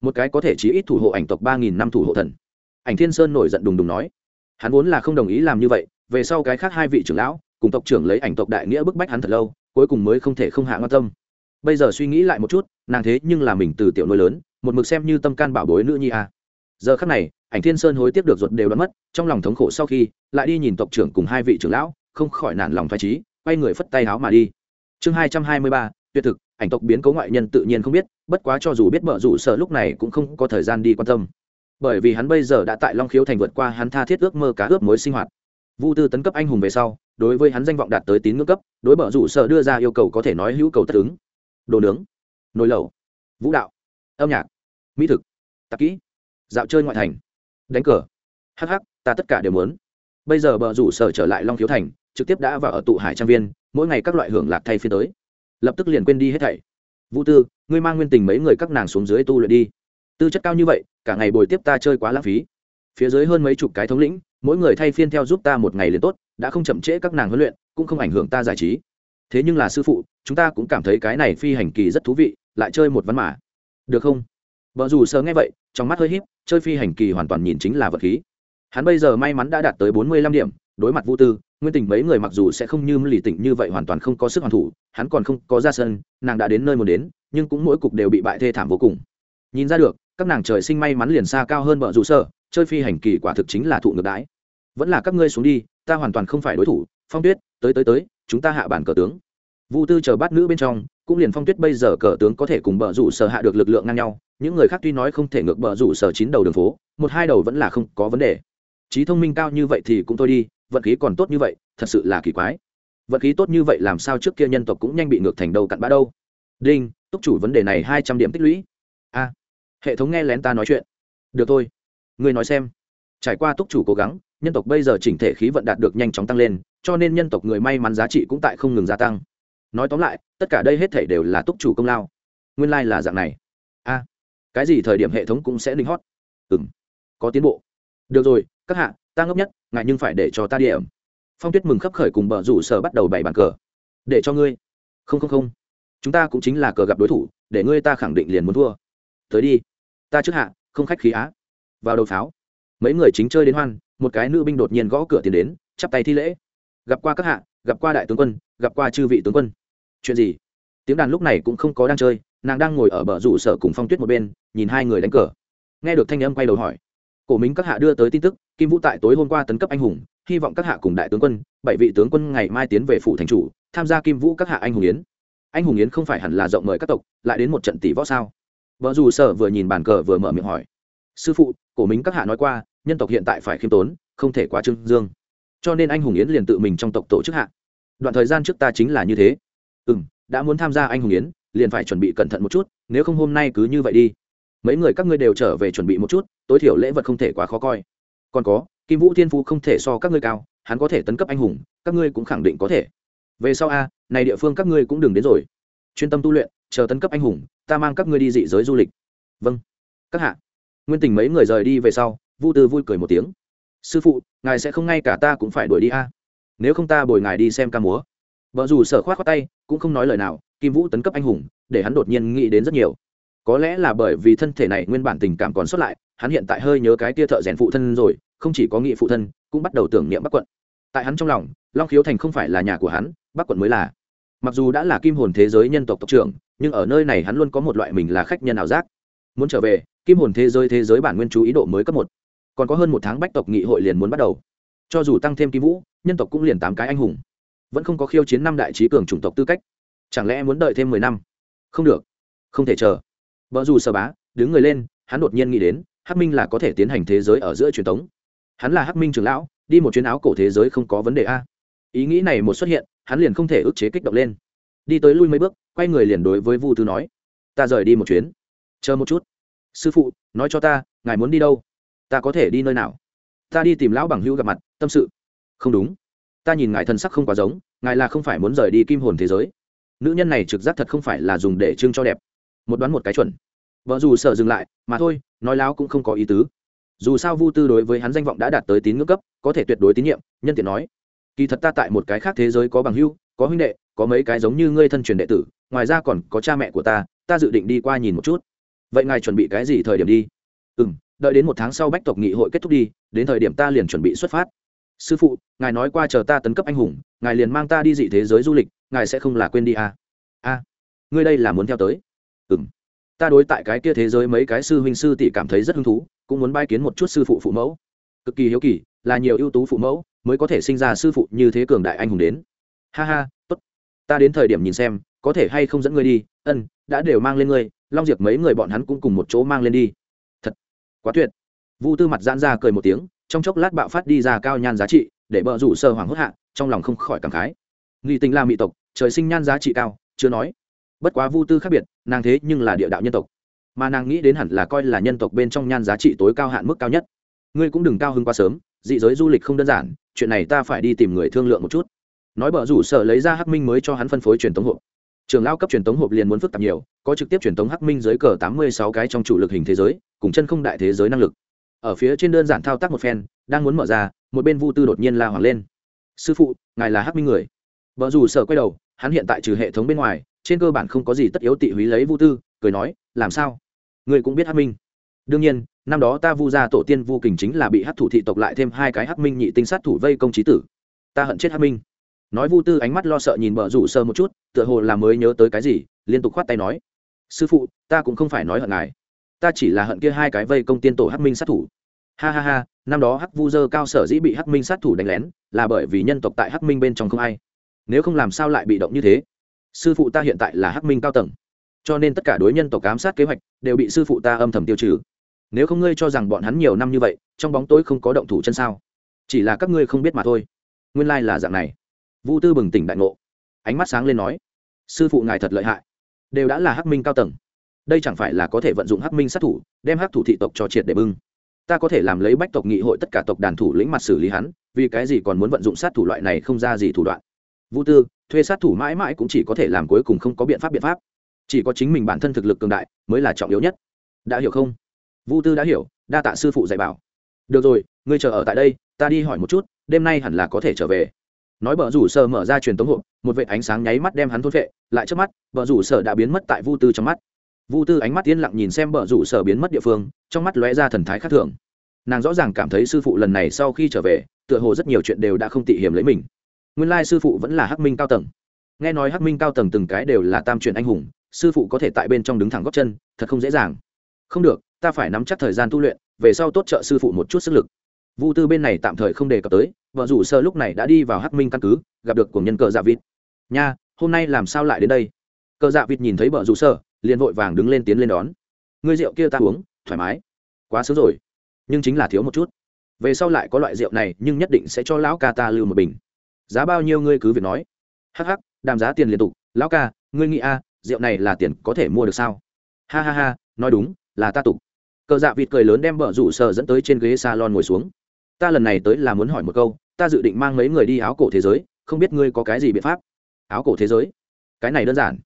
một cái có thể chí ít thủ hộ ảnh tộc ba nghìn năm thủ hộ thần. Ảnh thiên sơn nổi giận đùng đùng nói, hắn vốn là không đồng ý làm như vậy, về sau cái khác hai vị trưởng lão, cùng tộc trưởng lấy ảnh tộc đại nghĩa bức bách hắn thật lâu, cuối cùng mới không thể không hạ ngon tâm. Bây giờ suy nghĩ lại một chút, nàng thế nhưng là mình từ tiểu nuôi lớn, một mực xem như tâm can bảo bối nữ nhi a. Giờ khắc này, ảnh thiên sơn hối tiếc được ruột đều đã mất, trong lòng thống khổ sau khi, lại đi nhìn tộc trưởng cùng hai vị trưởng lão, không khỏi nản lòng phái trí quay người phất tay áo mà đi. Chương hai trăm hai mươi ba, tuyệt thực ảnh tộc biến cấu ngoại nhân tự nhiên không biết, bất quá cho dù biết bợ rủ sợ lúc này cũng không có thời gian đi quan tâm. Bởi vì hắn bây giờ đã tại long khiếu thành vượt qua hắn tha thiết ước mơ cá ướp mối sinh hoạt. Vu tư tấn cấp anh hùng về sau, đối với hắn danh vọng đạt tới tín ngưỡng cấp, đối bợ rủ sợ đưa ra yêu cầu có thể nói hữu cầu tất ứng. Đồ nướng, nồi lẩu, vũ đạo, âm nhạc, mỹ thực, tạp kỹ, dạo chơi ngoại thành, đánh cờ. Hh ta tất cả đều muốn. Bây giờ bờ rủ sở trở lại long khiếu thành, trực tiếp đã vào ở tụ hải trang viên, mỗi ngày các loại hưởng lạc thay phiên tới lập tức liền quên đi hết thảy. Vũ tư, ngươi mang nguyên tình mấy người các nàng xuống dưới tu luyện đi. Tư chất cao như vậy, cả ngày bồi tiếp ta chơi quá lãng phí. Phía dưới hơn mấy chục cái thống lĩnh, mỗi người thay phiên theo giúp ta một ngày liền tốt, đã không chậm trễ các nàng huấn luyện, cũng không ảnh hưởng ta giải trí. Thế nhưng là sư phụ, chúng ta cũng cảm thấy cái này phi hành kỳ rất thú vị, lại chơi một ván mã được không? Vợ dù sờ nghe vậy, trong mắt hơi híp, chơi phi hành kỳ hoàn toàn nhìn chính là vật khí. Hắn bây giờ may mắn đã đạt tới bốn mươi lăm điểm, đối mặt vũ tư nguyên tình mấy người mặc dù sẽ không như lì tỉnh như vậy hoàn toàn không có sức hoàn thủ, hắn còn không có ra sân, nàng đã đến nơi muốn đến, nhưng cũng mỗi cục đều bị bại thê thảm vô cùng. Nhìn ra được, các nàng trời sinh may mắn liền xa cao hơn bờ rủ sơ chơi phi hành kỳ quả thực chính là thụ ngược đái vẫn là các ngươi xuống đi, ta hoàn toàn không phải đối thủ, phong tuyết, tới tới tới, chúng ta hạ bản cờ tướng. Vu tư chờ bát nữ bên trong, cũng liền phong tuyết bây giờ cờ tướng có thể cùng bờ rủ sở hạ được lực lượng ngang nhau, những người khác tuy nói không thể ngược bờ rủ sở chín đầu đường phố, một hai đầu vẫn là không có vấn đề. Trí thông minh cao như vậy thì cũng thôi đi vận khí còn tốt như vậy, thật sự là kỳ quái. Vận khí tốt như vậy làm sao trước kia nhân tộc cũng nhanh bị ngược thành đầu cặn bã đâu. Đinh, túc chủ vấn đề này hai trăm điểm tích lũy. A, hệ thống nghe lén ta nói chuyện. Được thôi, ngươi nói xem. Trải qua túc chủ cố gắng, nhân tộc bây giờ chỉnh thể khí vận đạt được nhanh chóng tăng lên, cho nên nhân tộc người may mắn giá trị cũng tại không ngừng gia tăng. Nói tóm lại, tất cả đây hết thể đều là túc chủ công lao. Nguyên lai、like、là dạng này. A, cái gì thời điểm hệ thống cũng sẽ linh hót? Ừ m có tiến bộ. Được rồi, các hạ ta ngốc nhất ngại nhưng phải để cho ta điểm phong tuyết mừng khấp khởi cùng bờ rủ sở bắt đầu bày bàn cờ. Để cho ngươi. Không không không. Chúng ta cũng chính là cờ gặp đối thủ, để ngươi ta khẳng định liền muốn thua. Tới đi. Ta trước hạ, không khách khí á. Vào đầu pháo. Mấy người chính chơi đến hoan, một cái nữ binh đột nhiên gõ cửa tiền đến, chắp tay thi lễ. Gặp qua các hạ, gặp qua đại tướng quân, gặp qua chư vị tướng quân. Chuyện gì? Tiếng đàn lúc này cũng không có đang chơi, nàng đang ngồi ở bờ rủ sở cùng phong tuyết một bên, nhìn hai người đánh cờ. Nghe được thanh âm quay đầu hỏi cổ minh các hạ đưa tới tin tức, kim vũ tại tối hôm qua tấn cấp anh hùng, hy vọng các hạ cùng đại tướng quân, bảy vị tướng quân ngày mai tiến về phủ thành chủ, tham gia kim vũ các hạ anh hùng yến. Anh hùng yến không phải hẳn là rộng mời các tộc, lại đến một trận tỷ võ sao? Vợ dù sở vừa nhìn bàn cờ vừa mở miệng hỏi. Sư phụ, cổ minh các hạ nói qua, nhân tộc hiện tại phải khiêm tốn, không thể quá trưng dương. Cho nên anh hùng yến liền tự mình trong tộc tổ chức hạ. Đoạn thời gian trước ta chính là như thế. Ừ m đã muốn tham gia anh hùng yến, liền phải chuẩn bị cẩn thận một chút, nếu không hôm nay cứ như vậy đi. Mấy người các ngươi đều trở về chuẩn bị một chút tối thiểu lễ vật không thể quá khó coi. Còn có, kim vũ thiên phú không thể so các ngươi cao, hắn có thể tấn cấp anh hùng, các ngươi cũng khẳng định có thể. Về sau a, này địa phương các ngươi cũng đừng đến rồi. Chuyên tâm tu luyện, chờ tấn cấp anh hùng, ta mang các ngươi đi dị giới du lịch. Vâng. Các hạ. Nguyên tình mấy người rời đi về sau, vu tư vui cười một tiếng. Sư phụ, ngài sẽ không ngay cả ta cũng phải đuổi đi a. Nếu không ta bồi ngài đi xem ca múa. Vợ dù sở khoát khoát tay, cũng không nói lời nào, kim vũ tấn cấp anh hùng, để hắn đột nhiên nghĩ đến rất nhiều. Có lẽ là bởi vì thân thể này nguyên bản tình cảm còn sót lại hắn hiện tại hơi nhớ cái tia thợ rèn phụ thân rồi, không chỉ có nghị phụ thân, cũng bắt đầu tưởng niệm bắc quận. Tại hắn trong lòng, long khiếu thành không phải là nhà của hắn, bắc quận mới là. Mặc dù đã là kim hồn thế giới nhân tộc tộc trưởng, nhưng ở nơi này hắn luôn có một loại mình là khách nhân ảo giác. Muốn trở về, kim hồn thế giới thế giới bản nguyên chú ý độ mới cấp một. Còn có hơn một tháng bách tộc nghị hội liền muốn bắt đầu. Cho dù tăng thêm kim vũ, nhân tộc cũng liền tám cái anh hùng. Vẫn không có khiêu chiến năm đại trí cường chủng tộc tư cách. Chẳng lẽ muốn đợi thêm mười năm? Không được. Không thể chờ. Vợ dù sở bá, đứng người lên, hắn đột nhiên nghĩ đến hắc minh là có thể tiến hành thế giới ở giữa truyền thống hắn là hắc minh trưởng lão, đi một chuyến áo cổ thế giới không có vấn đề a. Ý nghĩ này một xuất hiện, hắn liền không thể ức chế kích động lên. Đi tới lui mấy bước, quay người liền đối với vu tư nói, ta rời đi một chuyến. Chờ một chút. Sư phụ, nói cho ta, ngài muốn đi đâu? Ta có thể đi nơi nào? Ta đi tìm lão bằng hữu gặp mặt, tâm sự. Không đúng. Ta nhìn ngài thân sắc không quá giống, ngài là không phải muốn rời đi kim hồn thế giới. Nữ nhân này trực giác thật không phải là dùng để trưng cho đẹp. Một đoán một cái chuẩn. Vợ dù sợ dừng lại, mà thôi nói láo cũng không có ý tứ. Dù sao vu tư đối với hắn danh vọng đã đạt tới tín ngưỡng cấp có thể tuyệt đối tín nhiệm nhân tiện nói. Kỳ thật ta tại một cái khác thế giới có bằng hưu có huynh đệ có mấy cái giống như ngươi thân truyền đệ tử ngoài ra còn có cha mẹ của ta ta dự định đi qua nhìn một chút. Vậy ngài chuẩn bị cái gì thời điểm đi? Ừ m đợi đến một tháng sau bách tộc nghị hội kết thúc đi đến thời điểm ta liền chuẩn bị xuất phát. Sư phụ ngài nói qua chờ ta tấn cấp anh hùng ngài liền mang ta đi dị thế giới du lịch ngài sẽ không là quên đi à? a à, ngươi đây là muốn theo tới. Ừ m ta đối tại cái kia thế giới mấy cái sư huynh sư tỷ cảm thấy rất hứng thú, cũng muốn bay kiến một chút sư phụ phụ mẫu. Cực kỳ hiếu kỳ, là nhiều ưu tú phụ mẫu, mới có thể sinh ra sư phụ như thế cường đại anh hùng đến. Ha ha, tốt. Ta đến thời điểm nhìn xem, có thể hay không dẫn ngươi đi? Ân, đã đều mang lên ngươi, long diệp mấy người bọn hắn cũng cùng một chỗ mang lên đi. Thật, quá tuyệt. Vu tư mặt giãn ra cười một tiếng, trong chốc lát bạo phát đi ra cao nhan giá trị, để bợ rủ sơ hoàng hốt hạ, trong lòng không khỏi cảm khái. Nghị tình la mỹ tộc, trời sinh nhan giá trị cao, chưa nói bất quá vu tư khác biệt, nàng thế nhưng là địa đạo nhân tộc. Mà nàng nghĩ đến hẳn là coi là nhân tộc bên trong nhan giá trị tối cao hạn mức cao nhất. Ngươi cũng đừng cao hơn quá sớm, dị giới du lịch không đơn giản, chuyện này ta phải đi tìm người thương lượng một chút. Nói bở rủ sở lấy ra hắc minh mới cho hắn phân phối truyền thống hộp. Trường lao cấp truyền thống hộp liền muốn phức tạp nhiều, có trực tiếp truyền thống hắc minh dưới cờ tám mươi sáu cái trong chủ lực hình thế giới, cùng chân không đại thế giới năng lực. Ở phía trên đơn giản thao tác một phen, đang muốn mở ra, một bên vu tư đột nhiên la hoàng lên. Sư phụ, ngài là hắc minh người. Vợ dù sở quay đầu, hắn hiện tại trừ hệ thống bên ngoài trên cơ bản không có gì tất yếu tị húy lấy vu tư, cười nói, làm sao? Người cũng biết hắc minh. Đương nhiên, năm đó ta vu ra tổ tiên vu kình chính là bị hắc thủ thị tộc lại thêm hai cái hắc minh nhị tinh sát thủ vây công trí tử. Ta hận chết hắc minh. Nói vu tư ánh mắt lo sợ nhìn bờ rủ sơ một chút, tựa hồ là mới nhớ tới cái gì, liên tục khoát tay nói, sư phụ, ta cũng không phải nói hận ngài. Ta chỉ là hận kia hai cái vây công tiên tổ hắc minh sát thủ. Ha ha ha, năm đó hắc vu dơ cao sở dĩ bị hắc minh sát thủ đánh lén, là bởi vì nhân tộc tại hắc minh bên trong không ai. Nếu không làm sao lại bị động như thế? Sư phụ ta hiện tại là hắc minh cao tầng, cho nên tất cả đối nhân tộc ám sát kế hoạch đều bị sư phụ ta âm thầm tiêu trừ. Nếu không ngươi cho rằng bọn hắn nhiều năm như vậy, trong bóng tối không có động thủ chân sao? Chỉ là các ngươi không biết mà thôi. Nguyên lai là dạng này. Vu tư bừng tỉnh đại ngộ, ánh mắt sáng lên nói, sư phụ ngài thật lợi hại, đều đã là hắc minh cao tầng. Đây chẳng phải là có thể vận dụng hắc minh sát thủ, đem hắc thủ thị tộc cho triệt để bưng. Ta có thể làm lấy bách tộc nghị hội tất cả tộc đàn thủ lĩnh mặt xử lý hắn, vì cái gì còn muốn vận dụng sát thủ loại này không ra gì thủ đoạn? Vũ tư thuê sát thủ mãi mãi cũng chỉ có thể làm cuối cùng không có biện pháp biện pháp. Chỉ có chính mình bản thân thực lực cường đại mới là trọng yếu nhất. Đã hiểu không? Vũ tư đã hiểu, đa tạ sư phụ dạy bảo. Được rồi, ngươi chờ ở tại đây, ta đi hỏi một chút, đêm nay hẳn là có thể trở về. Nói bờ rủ sở mở ra truyền tống hộp, một vệ ánh sáng nháy mắt đem hắn thốt vệ, lại trước mắt, bờ rủ sở đã biến mất tại vu tư trong mắt. Vu tư ánh mắt yên lặng nhìn xem bờ rủ sở biến mất địa phương, trong mắt lóe ra thần thái khác thường. Nàng rõ ràng cảm thấy sư phụ lần này sau khi trở về, tựa hồ rất nhiều chuyện đều đã không tị hiểm lấy mình nguyên lai sư phụ vẫn là hắc minh cao tầng. Nghe nói hắc minh cao tầng từng cái đều là tam truyền anh hùng, sư phụ có thể tại bên trong đứng thẳng góc chân, thật không dễ dàng. Không được, ta phải nắm chắc thời gian tu luyện, về sau tốt trợ sư phụ một chút sức lực. Vu tư bên này tạm thời không đề cập tới, vợ rủ sơ lúc này đã đi vào hắc minh căn cứ, gặp được cùng nhân cờ dạ vịt. Nha, hôm nay làm sao lại đến đây? Cờ dạ vịt nhìn thấy vợ rủ sơ, liền vội vàng đứng lên tiến lên đón. Ngươi rượu kia ta uống, thoải mái. Quá sớm rồi. Nhưng chính là thiếu một chút. Về sau lại có loại rượu này, nhưng nhất định sẽ cho lão ca ta lưu một bình giá bao nhiêu ngươi cứ việc nói. Hắc hắc, đàm giá tiền liên tục. Lão ca, ngươi nghĩ a, rượu này là tiền có thể mua được sao? Ha ha ha, nói đúng, là ta tục. Cờ dạ vịt cười lớn đem bờ rủ sờ dẫn tới trên ghế salon ngồi xuống. Ta lần này tới là muốn hỏi một câu, ta dự định mang mấy người đi áo cổ thế giới, không biết ngươi có cái gì biện pháp? Áo cổ thế giới? Cái này đơn giản.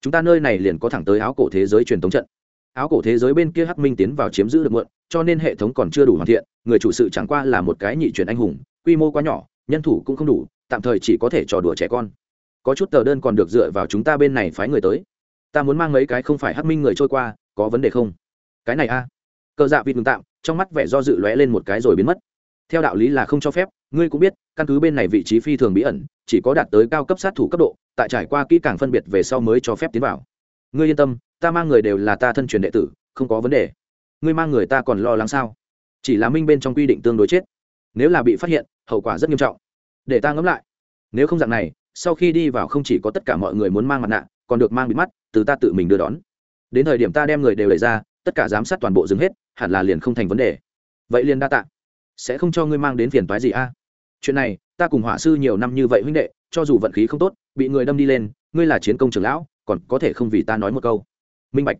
Chúng ta nơi này liền có thẳng tới áo cổ thế giới truyền thống trận. Áo cổ thế giới bên kia hắc minh tiến vào chiếm giữ được muộn, cho nên hệ thống còn chưa đủ hoàn thiện, người chủ sự chẳng qua là một cái nhị truyền anh hùng, quy mô quá nhỏ, nhân thủ cũng không đủ tạm thời chỉ có thể trò đùa trẻ con. Có chút tờ đơn còn được dựa vào chúng ta bên này phái người tới. Ta muốn mang mấy cái không phải hắc minh người trôi qua, có vấn đề không? Cái này a. À? cờ dạ vịt ngừng tạm, trong mắt vẻ do dự lóe lên một cái rồi biến mất. Theo đạo lý là không cho phép, ngươi cũng biết, căn cứ bên này vị trí phi thường bí ẩn, chỉ có đạt tới cao cấp sát thủ cấp độ, tại trải qua kỹ càng phân biệt về sau mới cho phép tiến vào. Ngươi yên tâm, ta mang người đều là ta thân truyền đệ tử, không có vấn đề. Ngươi mang người ta còn lo lắng sao? Chỉ là minh bên trong quy định tương đối chết. Nếu là bị phát hiện, hậu quả rất nghiêm trọng để ta ngẫm lại. Nếu không dạng này, sau khi đi vào không chỉ có tất cả mọi người muốn mang mặt nạ, còn được mang bị mắt, từ ta tự mình đưa đón. Đến thời điểm ta đem người đều đẩy ra, tất cả giám sát toàn bộ dừng hết, hẳn là liền không thành vấn đề. Vậy liền đa tạ. Sẽ không cho ngươi mang đến phiền toái gì a? Chuyện này, ta cùng hỏa sư nhiều năm như vậy huynh đệ, cho dù vận khí không tốt, bị người đâm đi lên, ngươi là chiến công trưởng lão, còn có thể không vì ta nói một câu. Minh bạch.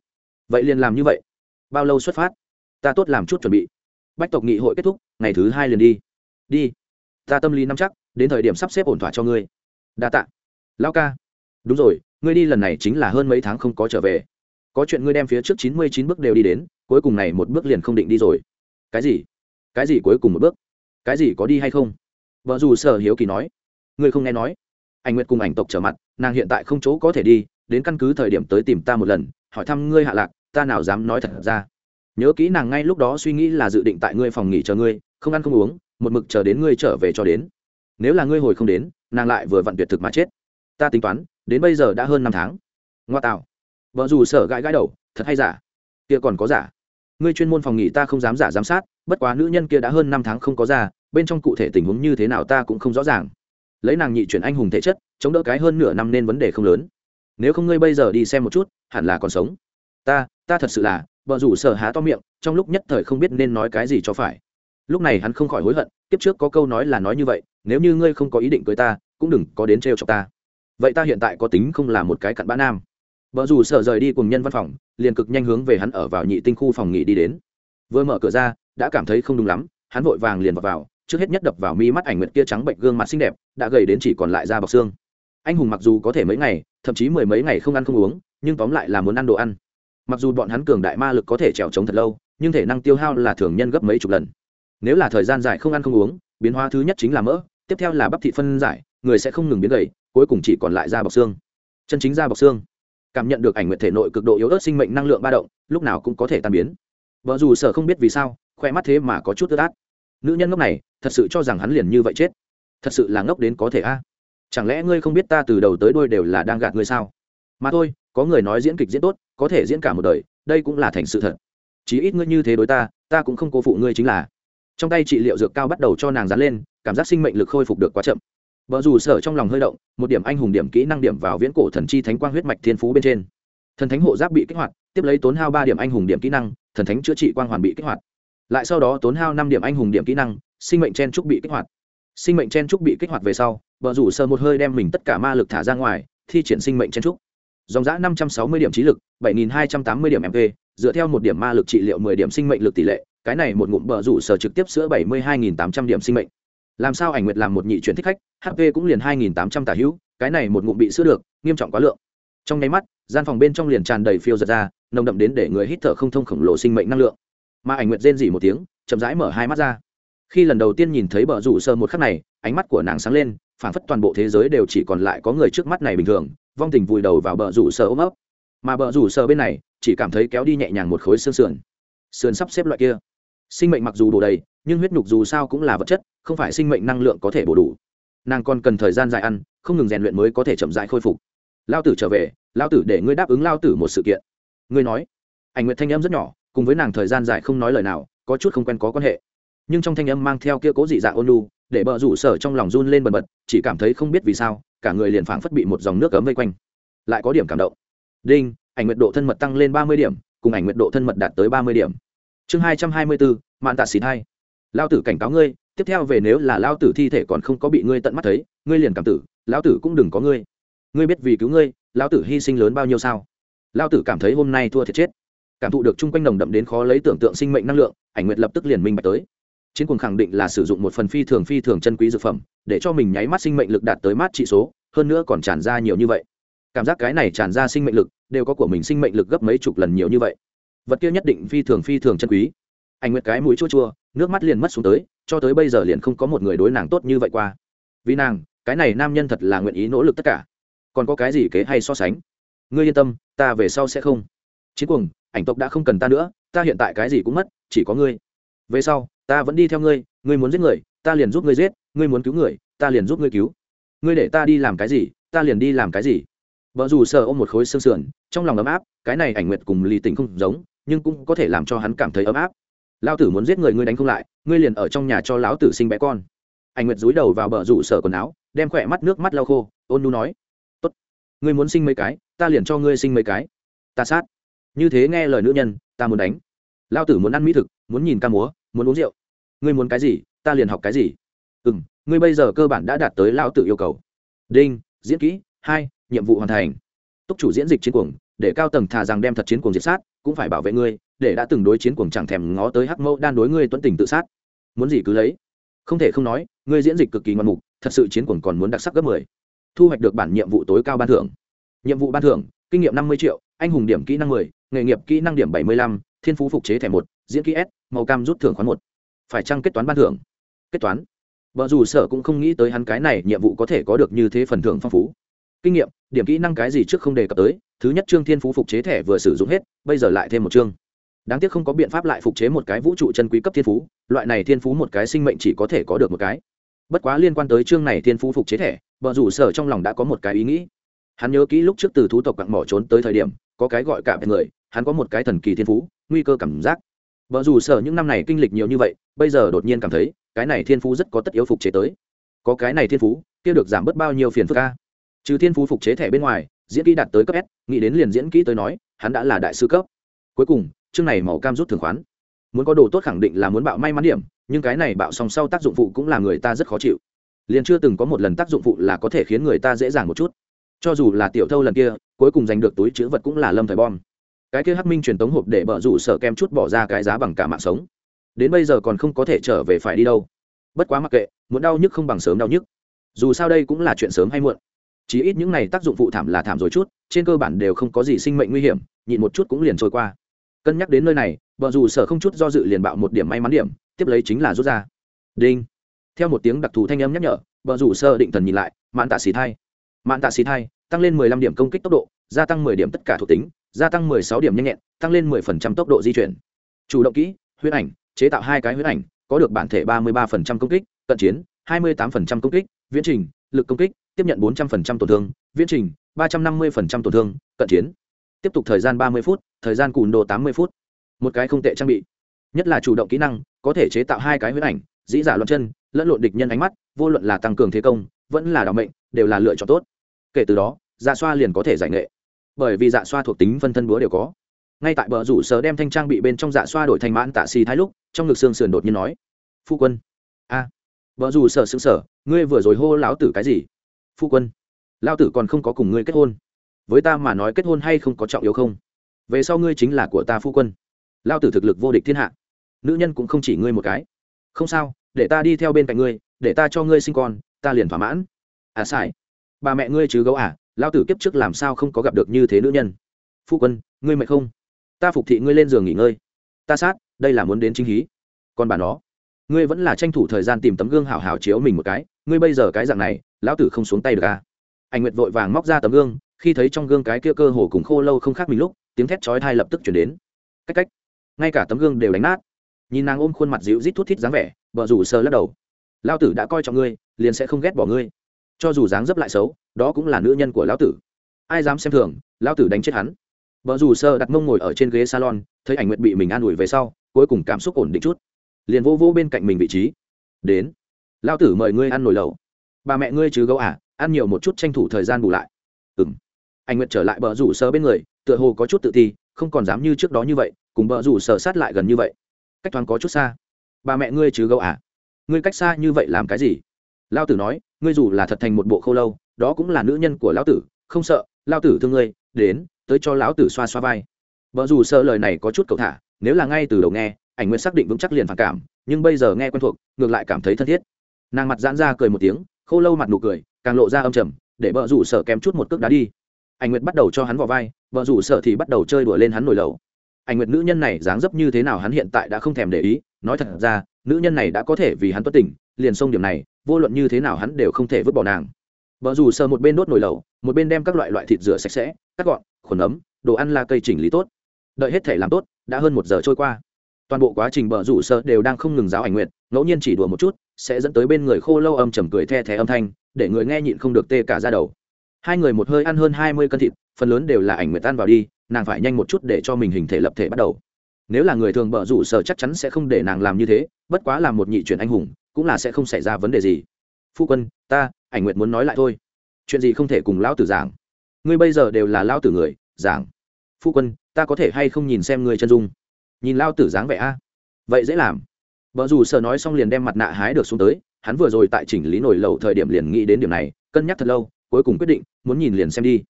Vậy liền làm như vậy. Bao lâu xuất phát? Ta tốt làm chút chuẩn bị. Bách tộc nghị hội kết thúc, ngày thứ hai liền đi. Đi. Ta tâm lý nắm chắc đến thời điểm sắp xếp ổn thỏa cho ngươi. Đa tạ. Lão ca. Đúng rồi, ngươi đi lần này chính là hơn mấy tháng không có trở về. Có chuyện ngươi đem phía trước chín mươi chín bước đều đi đến, cuối cùng này một bước liền không định đi rồi. Cái gì? Cái gì cuối cùng một bước? Cái gì có đi hay không? Vợ dù sở hiếu kỳ nói. Ngươi không nghe nói. Anh nguyệt cùng ảnh tộc trở mặt, nàng hiện tại không chỗ có thể đi, đến căn cứ thời điểm tới tìm ta một lần, hỏi thăm ngươi hạ lạc, ta nào dám nói thật ra. Nhớ kỹ nàng ngay lúc đó suy nghĩ là dự định tại ngươi phòng nghỉ chờ ngươi, không ăn không uống, một mực chờ đến ngươi trở về cho đến nếu là ngươi hồi không đến, nàng lại vừa vặn tuyệt thực mà chết. Ta tính toán, đến bây giờ đã hơn năm tháng. Ngoa tạo. Vợ dù sở gãi gãi đầu, thật hay giả? Kia còn có giả? Ngươi chuyên môn phòng nghỉ ta không dám giả giám sát, bất quá nữ nhân kia đã hơn năm tháng không có ra, bên trong cụ thể tình huống như thế nào ta cũng không rõ ràng. Lấy nàng nhị chuyển anh hùng thể chất, chống đỡ cái hơn nửa năm nên vấn đề không lớn. Nếu không ngươi bây giờ đi xem một chút, hẳn là còn sống. Ta ta thật sự là, vợ rủ sở há to miệng, trong lúc nhất thời không biết nên nói cái gì cho phải lúc này hắn không khỏi hối hận tiếp trước có câu nói là nói như vậy nếu như ngươi không có ý định cưới ta cũng đừng có đến trêu cho ta. Vậy ta hiện tại có tính không là một cái cặn bã nam. Vợ dù sợ rời đi cùng nhân văn phòng liền cực nhanh hướng về hắn ở vào nhị tinh khu phòng nghỉ đi đến. Vừa mở cửa ra đã cảm thấy không đúng lắm hắn vội vàng liền vào, vào trước hết nhất đập vào mi mắt ảnh nguyệt kia trắng bệnh gương mặt xinh đẹp đã gầy đến chỉ còn lại da bọc xương. Anh hùng mặc dù có thể mấy ngày thậm chí mười mấy ngày không ăn không uống nhưng tóm lại là muốn ăn đồ ăn. Mặc dù bọn hắn cường đại ma lực có thể trèo trống thật lâu nhưng thể năng tiêu hao là thường nhân gấp mấy chục lần nếu là thời gian dài không ăn không uống, biến hóa thứ nhất chính là mỡ, tiếp theo là bắp thị phân giải, người sẽ không ngừng biến gầy, cuối cùng chỉ còn lại da bọc xương. Chân chính da bọc xương. Cảm nhận được ảnh nguyện thể nội cực độ yếu ớt sinh mệnh năng lượng ba động, lúc nào cũng có thể tan biến. Vợ dù sở không biết vì sao, khoe mắt thế mà có chút ướt át. Nữ nhân ngốc này, thật sự cho rằng hắn liền như vậy chết. Thật sự là ngốc đến có thể a. Chẳng lẽ ngươi không biết ta từ đầu tới đôi đều là đang gạt ngươi sao? Mà thôi, có người nói diễn kịch diễn tốt, có thể diễn cả một đời, đây cũng là thành sự thật. Chí ít ngươi như thế đối ta ta cũng không cố phụ ngươi chính là trong tay trị liệu dược cao bắt đầu cho nàng dán lên, cảm giác sinh mệnh lực khôi phục được quá chậm. Vợ dù sở trong lòng hơi động, một điểm anh hùng điểm kỹ năng điểm vào viễn cổ thần chi thánh quang huyết mạch thiên phú bên trên. Thần thánh hộ giáp bị kích hoạt, tiếp lấy tốn hao ba điểm anh hùng điểm kỹ năng, thần thánh chữa trị quang hoàn bị kích hoạt. Lại sau đó tốn hao năm điểm anh hùng điểm kỹ năng, sinh mệnh chen trúc bị kích hoạt. Sinh mệnh chen trúc bị kích hoạt về sau vợ rủ sơ một hơi đem mình tất cả ma lực thả ra ngoài, thi triển sinh mệnh chen trúc. Dòng giã năm trăm sáu mươi điểm trí lực, bảy nghìn hai trăm tám mươi điểm mp dựa theo một điểm ma lực trị liệu mười điểm sinh mệnh lực tỷ lệ cái này một ngụm bờ rủ sở trực tiếp sữa bảy mươi hai nghìn tám trăm điểm sinh mệnh. Làm sao ảnh nguyệt làm một nhị chuyển thích khách hp cũng liền hai nghìn tám trăm tả hữu, cái này một ngụm bị sữa được, nghiêm trọng quá lượng. Trong nháy mắt, gian phòng bên trong liền tràn đầy phiêu giật ra, nồng đậm đến để người hít thở không thông khổng lồ sinh mệnh năng lượng. Mà ảnh nguyệt rên rỉ một tiếng, chậm rãi mở hai mắt ra. Khi lần đầu tiên nhìn thấy bờ rủ sơ một khắc này, ánh mắt của nàng sáng lên, phảng phất toàn bộ thế giới đều chỉ còn lại có người trước mắt này bình thường, vong tình vùi đầu vào bờ rủ sơ ôm ấp. Mà bờ rủ sơ bên này, chỉ cảm thấy kéo đi nhẹ nhàng một khối xương sườn. Sườn sắp xếp loại kia sinh mệnh mặc dù đủ đầy, nhưng huyết nhục dù sao cũng là vật chất, không phải sinh mệnh năng lượng có thể bổ đủ. Nàng còn cần thời gian dài ăn, không ngừng rèn luyện mới có thể chậm rãi khôi phục. Lao tử trở về, lao tử để ngươi đáp ứng lao tử một sự kiện. Ngươi nói. Ảnh nguyện thanh âm rất nhỏ, cùng với nàng thời gian dài không nói lời nào, có chút không quen có quan hệ. Nhưng trong thanh âm mang theo kia cố dị dạng ôn lu để bờ rủ sở trong lòng run lên bần bật, chỉ cảm thấy không biết vì sao, cả người liền phảng phất bị một dòng nước cấm vây quanh. Lại có điểm cảm động. Đinh, ảnh nguyệt độ thân mật tăng lên ba mươi điểm, cùng ảnh nguyệt độ thân mật đạt tới ba mươi điểm chương hai trăm hai mươi bốn mạn tạ xịt hai lao tử cảnh cáo ngươi, tiếp theo về nếu là lao tử thi thể còn không có bị ngươi tận mắt thấy, ngươi liền cảm tử lao tử cũng đừng có ngươi. Ngươi biết vì cứu ngươi lao tử hy sinh lớn bao nhiêu sao? Lao tử cảm thấy hôm nay thua thiệt chết. Cảm thụ được chung quanh nồng đậm đến khó lấy tưởng tượng sinh mệnh năng lượng, ảnh nguyệt lập tức liền minh bạch tới. Chiến cuồng khẳng định là sử dụng một phần phi thường phi thường chân quý dược phẩm, để cho mình nháy mắt sinh mệnh lực đạt tới mát trị số, hơn nữa còn tràn ra nhiều như vậy. Cảm giác cái này tràn ra sinh mệnh lực, đều có của mình sinh mệnh lực gấp mấy chục lần nhiều như vậy vật kia nhất định phi thường phi thường chân quý. Anh nguyệt cái mũi chua chua, nước mắt liền mất xuống tới, cho tới bây giờ liền không có một người đối nàng tốt như vậy qua. Vì nàng, cái này nam nhân thật là nguyện ý nỗ lực tất cả. Còn có cái gì kế hay so sánh? Ngươi yên tâm, ta về sau sẽ không. Chiến cuồng, ảnh tộc đã không cần ta nữa, ta hiện tại cái gì cũng mất, chỉ có ngươi. Về sau, ta vẫn đi theo ngươi ngươi muốn giết người, ta liền giúp ngươi giết, ngươi muốn cứu người, ta liền giúp ngươi cứu. Ngươi để ta đi làm cái gì, ta liền đi làm cái gì. Vợ dù sợ ôm một khối xương sườn, trong lòng ấm áp, cái này ảnh nguyệt cùng lì tình không giống nhưng cũng có thể làm cho hắn cảm thấy ấm áp. Lao tử muốn giết người ngươi đánh không lại, ngươi liền ở trong nhà cho lão tử sinh bé con. Anh nguyệt dúi đầu vào bờ rủ sở quần áo, đem khỏe mắt nước mắt lau khô, ôn nu nói, tốt, ngươi muốn sinh mấy cái, ta liền cho ngươi sinh mấy cái. Ta sát. Như thế nghe lời nữ nhân, ta muốn đánh. Lao tử muốn ăn mỹ thực, muốn nhìn ca múa, muốn uống rượu. Ngươi muốn cái gì, ta liền học cái gì. Ừ m ngươi bây giờ cơ bản đã đạt tới lao tử yêu cầu. Đinh, diễn kỹ, hai, nhiệm vụ hoàn thành. Túc chủ diễn dịch chiến cuồng, để cao tầng thà rằng đem thật chiến cuồng diệt sát cũng phải bảo vệ ngươi, để đã từng đối chiến cuồng chẳng thèm ngó tới hắc mẫu đan đối ngươi tuấn tình tự sát. Muốn gì cứ lấy. Không thể không nói, ngươi diễn dịch cực kỳ ngoan mục, thật sự chiến cuồng còn muốn đặc sắc gấp mười. Thu hoạch được bản nhiệm vụ tối cao ban thưởng. Nhiệm vụ ban thưởng, kinh nghiệm năm mươi triệu, anh hùng điểm kỹ năng mười, nghề nghiệp kỹ năng điểm bảy mươi lăm, thiên phú phục chế thẻ một, diễn kỹ s, màu cam rút thưởng khoán một. Phải chăng kết toán ban thưởng? Kết toán. Vợ dù sở cũng không nghĩ tới hắn cái này nhiệm vụ có thể có được như thế phần thưởng phong phú. Kinh nghiệm, điểm kỹ năng cái gì trước không đề cập tới thứ nhất trương thiên phú phục chế thẻ vừa sử dụng hết, bây giờ lại thêm một chương. Đáng tiếc không có biện pháp lại phục chế một cái vũ trụ chân quý cấp thiên phú, loại này thiên phú một cái sinh mệnh chỉ có thể có được một cái. Bất quá liên quan tới chương này thiên phú phục chế thẻ vợ rủ sở trong lòng đã có một cái ý nghĩ. Hắn nhớ kỹ lúc trước từ thú tộc cặn mỏ trốn tới thời điểm, có cái gọi cả người, hắn có một cái thần kỳ thiên phú, nguy cơ cảm giác. Vợ dù sở những năm này kinh lịch nhiều như vậy, bây giờ đột nhiên cảm thấy, cái này thiên phú rất có tất yếu phục chế tới. Có cái này thiên phú, kia được giảm bớt bao nhiêu phiền phức ca trừ thiên phú phục chế thẻ bên ngoài diễn kỹ đạt tới cấp s, nghĩ đến liền diễn kỹ tới nói, hắn đã là đại sư cấp. Cuối cùng, chương này màu cam rút thường khoán. Muốn có đồ tốt khẳng định là muốn bạo may mắn điểm, nhưng cái này bạo song sau tác dụng phụ cũng là người ta rất khó chịu. Liền chưa từng có một lần tác dụng phụ là có thể khiến người ta dễ dàng một chút. Cho dù là tiểu thâu lần kia, cuối cùng giành được túi chữ vật cũng là lâm thời bom. Cái kia hắc minh truyền tống hộp để bợ rủ sợ kem chút bỏ ra cái giá bằng cả mạng sống. Đến bây giờ còn không có thể trở về phải đi đâu. Bất quá mặc kệ, muốn đau nhức không bằng sớm đau nhức. Dù sao đây cũng là chuyện sớm hay muộn chỉ ít những này tác dụng phụ thảm là thảm rồi chút, trên cơ bản đều không có gì sinh mệnh nguy hiểm, nhịn một chút cũng liền trôi qua. Cân nhắc đến nơi này, vợ dù sở không chút do dự liền bạo một điểm may mắn điểm, tiếp lấy chính là rút ra. Đinh. Theo một tiếng đặc thù thanh âm nhắc nhở, vợ dù sơ định thần nhìn lại, mạn tạ xì thai. Mạn tạ xì thai, tăng lên mười lăm điểm công kích tốc độ, gia tăng mười điểm tất cả thuộc tính, gia tăng mười sáu điểm nhanh nhẹn, tăng lên mười phần trăm tốc độ di chuyển. Chủ động kỹ, huyết ảnh, chế tạo hai cái huyết ảnh, có được bản thể ba mươi ba phần trăm công kích, cận chiến, hai mươi tám phần trăm công kích, viễn trình, lực công kích tiếp nhận bốn trăm phần trăm tổn thương viễn trình ba trăm năm mươi phần trăm tổn thương cận chiến. Tiếp tục thời gian ba mươi phút thời gian cùn đồ tám mươi phút. Một cái không tệ trang bị. Nhất là chủ động kỹ năng có thể chế tạo hai cái huyết ảnh dĩ giả luận chân lẫn lộn địch nhân ánh mắt vô luận là tăng cường thế công vẫn là đ mệnh đều là lựa chọn tốt. Kể từ đó dạ xoa liền có thể giải nghệ. Bởi vì dạ xoa thuộc tính phân thân búa đều có. Ngay tại bờ rủ sở đem thanh trang bị bên trong dạ xoa đổi thành mãn tạ xì thái lúc trong ngực xương sườn đột nhiên nói phu quân. A. À, rủ dù sở xứng sở ngươi vừa rồi hô lão tử cái gì? Phu quân, lao tử còn không có cùng ngươi kết hôn. Với ta mà nói kết hôn hay không có trọng yếu không? Về sau ngươi chính là của ta phu quân. Lao tử thực lực vô địch thiên hạ. Nữ nhân cũng không chỉ ngươi một cái. Không sao, để ta đi theo bên cạnh ngươi, để ta cho ngươi sinh con, ta liền thỏa mãn. À sai. Bà mẹ ngươi chứ gấu à lao tử kiếp trước làm sao không có gặp được như thế nữ nhân? Phu quân, ngươi mệt không? Ta phục thị ngươi lên giường nghỉ ngơi. Ta sát, đây là muốn đến chính hí. Còn bà nó ngươi vẫn là tranh thủ thời gian tìm tấm gương hảo hảo chiếu mình một cái, ngươi bây giờ cái dạng này, lão tử không xuống tay được à? Anh nguyệt vội vàng móc ra tấm gương, khi thấy trong gương cái kia cơ hồ cùng khô lâu không khác mình lúc, tiếng thét chói thai lập tức chuyển đến. Cách cách. Ngay cả tấm gương đều đánh nát. Nhìn nàng ôm khuôn mặt dịu rít thút thít dáng vẻ, vợ rủ sờ lắc đầu. Lão tử đã coi trọng ngươi, liền sẽ không ghét bỏ ngươi. Cho dù dáng dấp lại xấu, đó cũng là nữ nhân của lão tử. Ai dám xem thường, lão tử đánh chết hắn. Vợ rủ sơ đặt mông ngồi ở trên ghế salon, thấy ảnh Nguyệt bị mình an ủi về sau, cuối cùng cảm xúc ổn định chút liền vô vô bên cạnh mình vị trí. Đến. Lão tử mời ngươi ăn nồi lẩu. Bà mẹ ngươi chứ gấu à ăn nhiều một chút tranh thủ thời gian bù lại. Ừng anh Nguyệt trở lại bờ rủ sơ bên người, tựa hồ có chút tự ti, không còn dám như trước đó như vậy, cùng bờ rủ sờ sát lại gần như vậy. Cách thoáng có chút xa. Bà mẹ ngươi chứ gấu à. Ngươi cách xa như vậy làm cái gì? Lao tử nói, ngươi dù là thật thành một bộ khâu lâu, đó cũng là nữ nhân của lão tử, không sợ lao tử thương ngươi, đến, tới cho lão tử xoa xoa vai. Vợ dù sợ lời này có chút cầu thả nếu là ngay từ đầu nghe ảnh nguyện xác định vững chắc liền phản cảm nhưng bây giờ nghe quen thuộc ngược lại cảm thấy thân thiết. Nàng mặt giãn ra cười một tiếng khâu lâu mặt nụ cười càng lộ ra âm trầm để vợ rủ sợ kém chút một cước đá đi. Ảnh nguyệt bắt đầu cho hắn vào vai vợ rủ sợ thì bắt đầu chơi đùa lên hắn nổi lầu. Ảnh nguyệt nữ nhân này dáng dấp như thế nào hắn hiện tại đã không thèm để ý nói thật ra nữ nhân này đã có thể vì hắn tuất tỉnh liền xông điểm này vô luận như thế nào hắn đều không thể vứt bỏ nàng. Vợ rủ sợ một bên đốt nổi lầu, một bên đem các loại loại thịt rửa sạch sẽ cắt gọn khuẩn ấm đồ ăn là cây chỉnh lý tốt đợi hết thể làm tốt, đã hơn một giờ trôi qua. Toàn bộ quá trình bờ rủ sợ đều đang không ngừng giáo ảnh nguyện, ngẫu nhiên chỉ đùa một chút, sẽ dẫn tới bên người khô lâu âm trầm cười the thé âm thanh, để người nghe nhịn không được tê cả ra đầu. Hai người một hơi ăn hơn hai mươi cân thịt, phần lớn đều là ảnh nguyện tan vào đi, nàng phải nhanh một chút để cho mình hình thể lập thể bắt đầu. Nếu là người thường bờ rủ sơ chắc chắn sẽ không để nàng làm như thế, bất quá là một nhị chuyển anh hùng, cũng là sẽ không xảy ra vấn đề gì. Phu quân, ta, ảnh nguyện muốn nói lại thôi. Chuyện gì không thể cùng lão tử giảng. Ngươi bây giờ đều là lão tử người, giảng. Phu quân ta có thể hay không nhìn xem người chân dung? Nhìn lao tử dáng vẻ a. Vậy dễ làm. Vợ dù sợ nói xong liền đem mặt nạ hái được xuống tới, hắn vừa rồi tại chỉnh lý nổi lầu thời điểm liền nghĩ đến điểm này, cân nhắc thật lâu, cuối cùng quyết định, muốn nhìn liền xem đi.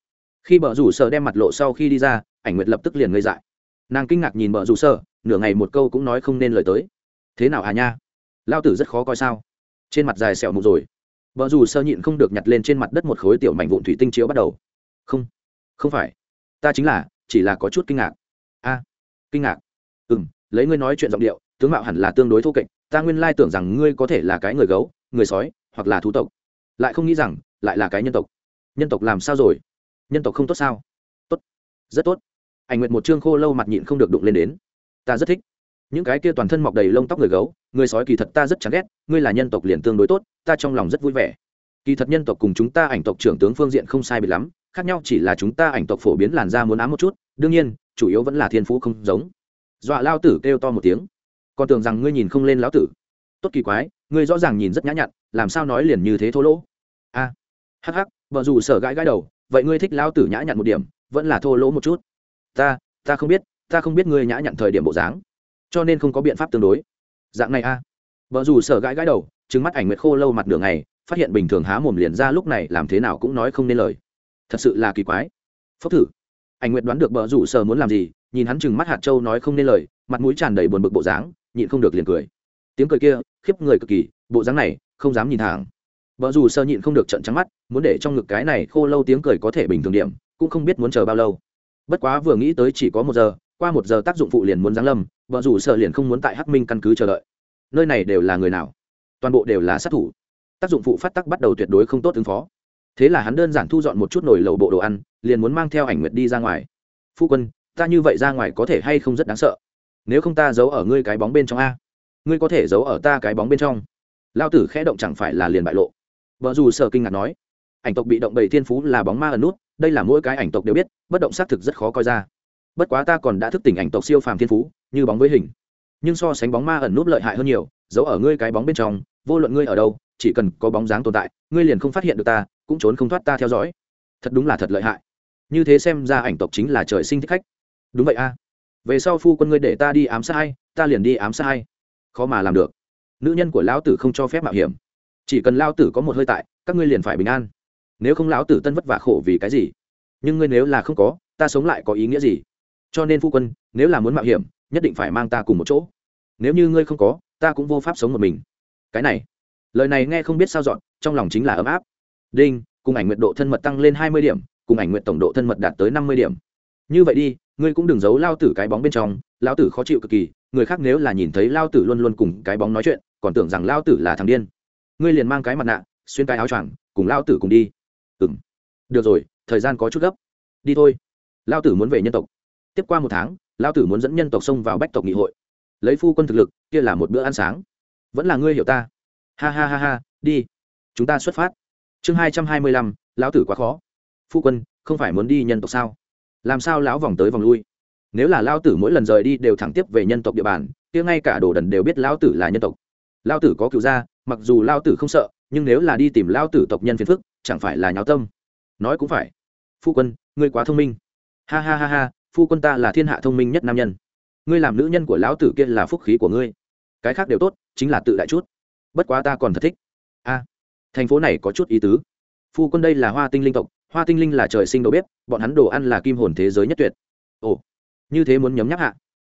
Khi bờ rủ sợ đem mặt lộ sau khi đi ra, ảnh nguyệt lập tức liền ngây dại. Nàng kinh ngạc nhìn bờ rủ sợ, nửa ngày một câu cũng nói không nên lời tới. Thế nào à nha? Lao tử rất khó coi sao? Trên mặt dài sẹo mù rồi. Bờ rủ sợ nhịn không được nhặt lên trên mặt đất một khối tiểu mảnh vụn thủy tinh chiếu bắt đầu. Không không phải. Ta chính là chỉ là có chút kinh ngạc. A, kinh ngạc. Ừ m lấy ngươi nói chuyện giọng điệu, tướng mạo hẳn là tương đối thô kệch, ta nguyên lai tưởng rằng ngươi có thể là cái người gấu, người sói, hoặc là thú tộc. Lại không nghĩ rằng, lại là cái nhân tộc. Nhân tộc làm sao rồi? Nhân tộc không tốt sao? Tốt. Rất tốt. Ảnh nguyệt một trương khô lâu mặt nhịn không được đụng lên đến. Ta rất thích. Những cái kia toàn thân mọc đầy lông tóc người gấu, người sói kỳ thật ta rất chán ghét, ngươi là nhân tộc liền tương đối tốt, ta trong lòng rất vui vẻ. Kỳ thật nhân tộc cùng chúng ta ảnh tộc trưởng tướng phương diện không sai biệt lắm khác nhau chỉ là chúng ta ảnh tộc phổ biến làn da muốn ám một chút đương nhiên chủ yếu vẫn là thiên phú không giống. Dọa lao tử kêu to một tiếng. Còn tưởng rằng ngươi nhìn không lên lão tử. Tốt kỳ quái ngươi rõ ràng nhìn rất nhã nhặn làm sao nói liền như thế thô lỗ? A à, hắc hắc vợ dù sở gãi gãi đầu vậy ngươi thích lão tử nhã nhặn một điểm vẫn là thô lỗ một chút? Ta ta không biết ta không biết ngươi nhã nhặn thời điểm bộ dáng. Cho nên không có biện pháp tương đối. Dạng này a. À. vợ dù sở gãi gãi đầu trứng mắt ảnh nguyệt khô lâu mặt đường này phát hiện bình thường há mồm liền ra lúc này làm thế nào cũng nói không nên lời thật sự là kỳ quái. Phốc thử. Ảnh nguyệt đoán được bờ rủ sở muốn làm gì, nhìn hắn chừng mắt hạt châu nói không nên lời, mặt mũi tràn đầy buồn bực bộ dáng, nhịn không được liền cười. Tiếng cười kia, khiếp người cực kỳ, bộ dáng này, không dám nhìn thẳng. Bờ rủ sơ nhịn không được trận trắng mắt, muốn để trong ngực cái này khô lâu tiếng cười có thể bình thường điểm, cũng không biết muốn chờ bao lâu. Bất quá vừa nghĩ tới chỉ có một giờ, qua một giờ tác dụng phụ liền muốn giáng lâm vợ rủ sợ liền không muốn tại hắc minh căn cứ chờ đợi. Nơi này đều là người nào? Toàn bộ đều là sát thủ. Tác dụng phụ phát tắc bắt đầu tuyệt đối không tốt ứng phó thế là hắn đơn giản thu dọn một chút nồi lẩu bộ đồ ăn, liền muốn mang theo ảnh nguyệt đi ra ngoài. Phu quân, ta như vậy ra ngoài có thể hay không rất đáng sợ? Nếu không ta giấu ở ngươi cái bóng bên trong a. Ngươi có thể giấu ở ta cái bóng bên trong. Lao tử khẽ động chẳng phải là liền bại lộ. Vợ dù sợ kinh ngạc nói, ảnh tộc bị động bầy thiên phú là bóng ma ẩn nút, đây là mỗi cái ảnh tộc đều biết, bất động xác thực rất khó coi ra. Bất quá ta còn đã thức tỉnh ảnh tộc siêu phàm thiên phú, như bóng với hình. Nhưng so sánh bóng ma ẩn nút lợi hại hơn nhiều, giấu ở ngươi cái bóng bên trong, vô luận ngươi ở đâu chỉ cần có bóng dáng tồn tại, ngươi liền không phát hiện được ta, cũng trốn không thoát ta theo dõi. Thật đúng là thật lợi hại. Như thế xem ra ảnh tộc chính là trời sinh thích khách. Đúng vậy a. Về sau phu quân ngươi để ta đi ám sát hay ta liền đi ám sát hay khó mà làm được. Nữ nhân của lão tử không cho phép mạo hiểm. Chỉ cần lao tử có một hơi tại, các ngươi liền phải bình an. Nếu không lão tử tân vất vả khổ vì cái gì? Nhưng ngươi nếu là không có, ta sống lại có ý nghĩa gì? Cho nên phu quân, nếu là muốn mạo hiểm, nhất định phải mang ta cùng một chỗ. Nếu như ngươi không có, ta cũng vô pháp sống một mình. Cái này lời này nghe không biết sao dọn, trong lòng chính là ấm áp. Đinh, cùng ảnh nguyện độ thân mật tăng lên hai mươi điểm, cùng ảnh nguyện tổng độ thân mật đạt tới năm mươi điểm. Như vậy đi, ngươi cũng đừng giấu lao tử cái bóng bên trong, lao tử khó chịu cực kỳ, người khác nếu là nhìn thấy lao tử luôn luôn cùng cái bóng nói chuyện, còn tưởng rằng lao tử là thằng điên. Ngươi liền mang cái mặt nạ, xuyên cái áo choàng, cùng lao tử cùng đi. Ừ m được rồi, thời gian có chút gấp. Đi thôi. Lao tử muốn về nhân tộc. Tiếp qua một tháng, lao tử muốn dẫn nhân tộc xông vào bách tộc nghị hội. Lấy phu quân thực lực, kia là một bữa ăn sáng. Vẫn là ngươi hiểu ta ha ha ha ha, đi. Chúng ta xuất phát. Chương hai trăm hai mươi lăm, lão tử quá khó. Phu quân, không phải muốn đi nhân tộc sao? Làm sao lão vòng tới vòng lui? Nếu là lao tử mỗi lần rời đi đều thẳng tiếp về nhân tộc địa bàn, kia ngay cả đồ đần đều biết lao tử là nhân tộc. Lao tử có cựu gia, mặc dù lao tử không sợ, nhưng nếu là đi tìm lao tử tộc nhân phiền phức, chẳng phải là nháo tâm. Nói cũng phải. Phu quân, ngươi quá thông minh. Ha ha ha ha, phu quân ta là thiên hạ thông minh nhất nam nhân. Ngươi làm nữ nhân của lão tử kia là phúc khí của ngươi. Cái khác đều tốt, chính là tự đại chút bất quá ta còn thật thích. A, thành phố này có chút ý tứ. Phu quân đây là hoa tinh linh tộc, hoa tinh linh là trời sinh đồ bếp, bọn hắn đồ ăn là kim hồn thế giới nhất tuyệt. Ồ, như thế muốn nhấm nhắc hạ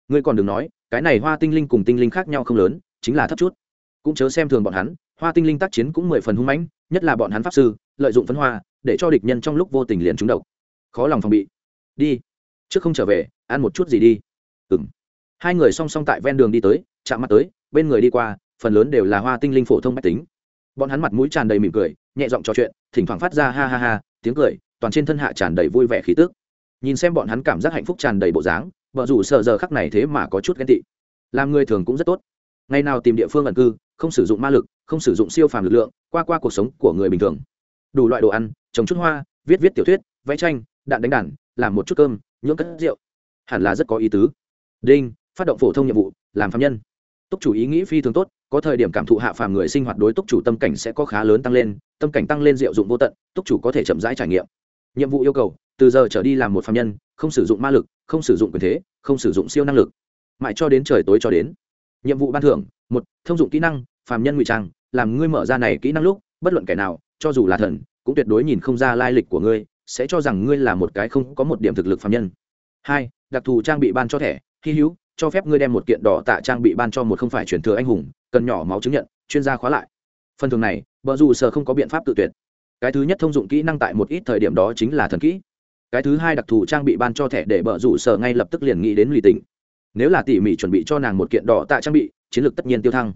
ngươi còn đừng nói, cái này hoa tinh linh cùng tinh linh khác nhau không lớn, chính là thấp chút. Cũng chớ xem thường bọn hắn, hoa tinh linh tác chiến cũng mười phần hung mãnh, nhất là bọn hắn pháp sư, lợi dụng phấn hoa, để cho địch nhân trong lúc vô tình liền trúng độc. Khó lòng phòng bị. Đi. Trước không trở về, ăn một chút gì đi. Ừng hai người song song tại ven đường đi tới, chạm mặt tới, bên người đi qua phần lớn đều là hoa tinh linh phổ thông mách tính. Bọn hắn mặt mũi tràn đầy mỉm cười, nhẹ giọng trò chuyện, thỉnh thoảng phát ra ha ha ha, tiếng cười, toàn trên thân hạ tràn đầy vui vẻ khí tức. Nhìn xem bọn hắn cảm giác hạnh phúc tràn đầy bộ dáng, vợ rủ sợ giờ khắc này thế mà có chút ghen tị. Làm người thường cũng rất tốt. Ngày nào tìm địa phương ẩn cư, không sử dụng ma lực, không sử dụng siêu phàm lực lượng, qua qua cuộc sống của người bình thường. Đủ loại đồ ăn, trồng chút hoa, viết viết tiểu thuyết, vẽ tranh, đạn đánh đàn, làm một chút cơm nhưỡng cất rượu. Hẳn là rất có ý tứ. Đinh, phát động phổ thông nhiệm vụ, làm phạm nhân. Túc chủ ý nghĩ phi thường tốt có thời điểm cảm thụ hạ phàm người sinh hoạt đối túc chủ tâm cảnh sẽ có khá lớn tăng lên, tâm cảnh tăng lên diệu dụng vô tận, túc chủ có thể chậm rãi trải nghiệm. Nhiệm vụ yêu cầu, từ giờ trở đi làm một phạm nhân, không sử dụng ma lực, không sử dụng quyền thế, không sử dụng siêu năng lực. Mãi cho đến trời tối cho đến. Nhiệm vụ ban thưởng, một, thông dụng kỹ năng, phàm nhân ngụy trang, làm ngươi mở ra này kỹ năng lúc, bất luận kẻ nào, cho dù là thần, cũng tuyệt đối nhìn không ra lai lịch của ngươi, sẽ cho rằng ngươi là một cái không có một điểm thực lực phàm nhân. Hai, đặc thù trang bị ban cho thẻ, hy hữu, cho phép ngươi đem một kiện đỏ tạ trang bị ban cho một không phải truyền thừa anh hùng cần nhỏ máu chứng nhận, chuyên gia khóa lại. Phần thường này vợ dù sở không có biện pháp tự tuyệt. Cái thứ nhất thông dụng kỹ năng tại một ít thời điểm đó chính là thần kỹ. Cái thứ hai đặc thù trang bị ban cho thẻ để bờ rủ sở ngay lập tức liền nghĩ đến lì tỉnh. Nếu là tỉ mỉ chuẩn bị cho nàng một kiện đỏ tạ trang bị, chiến lược tất nhiên tiêu thăng.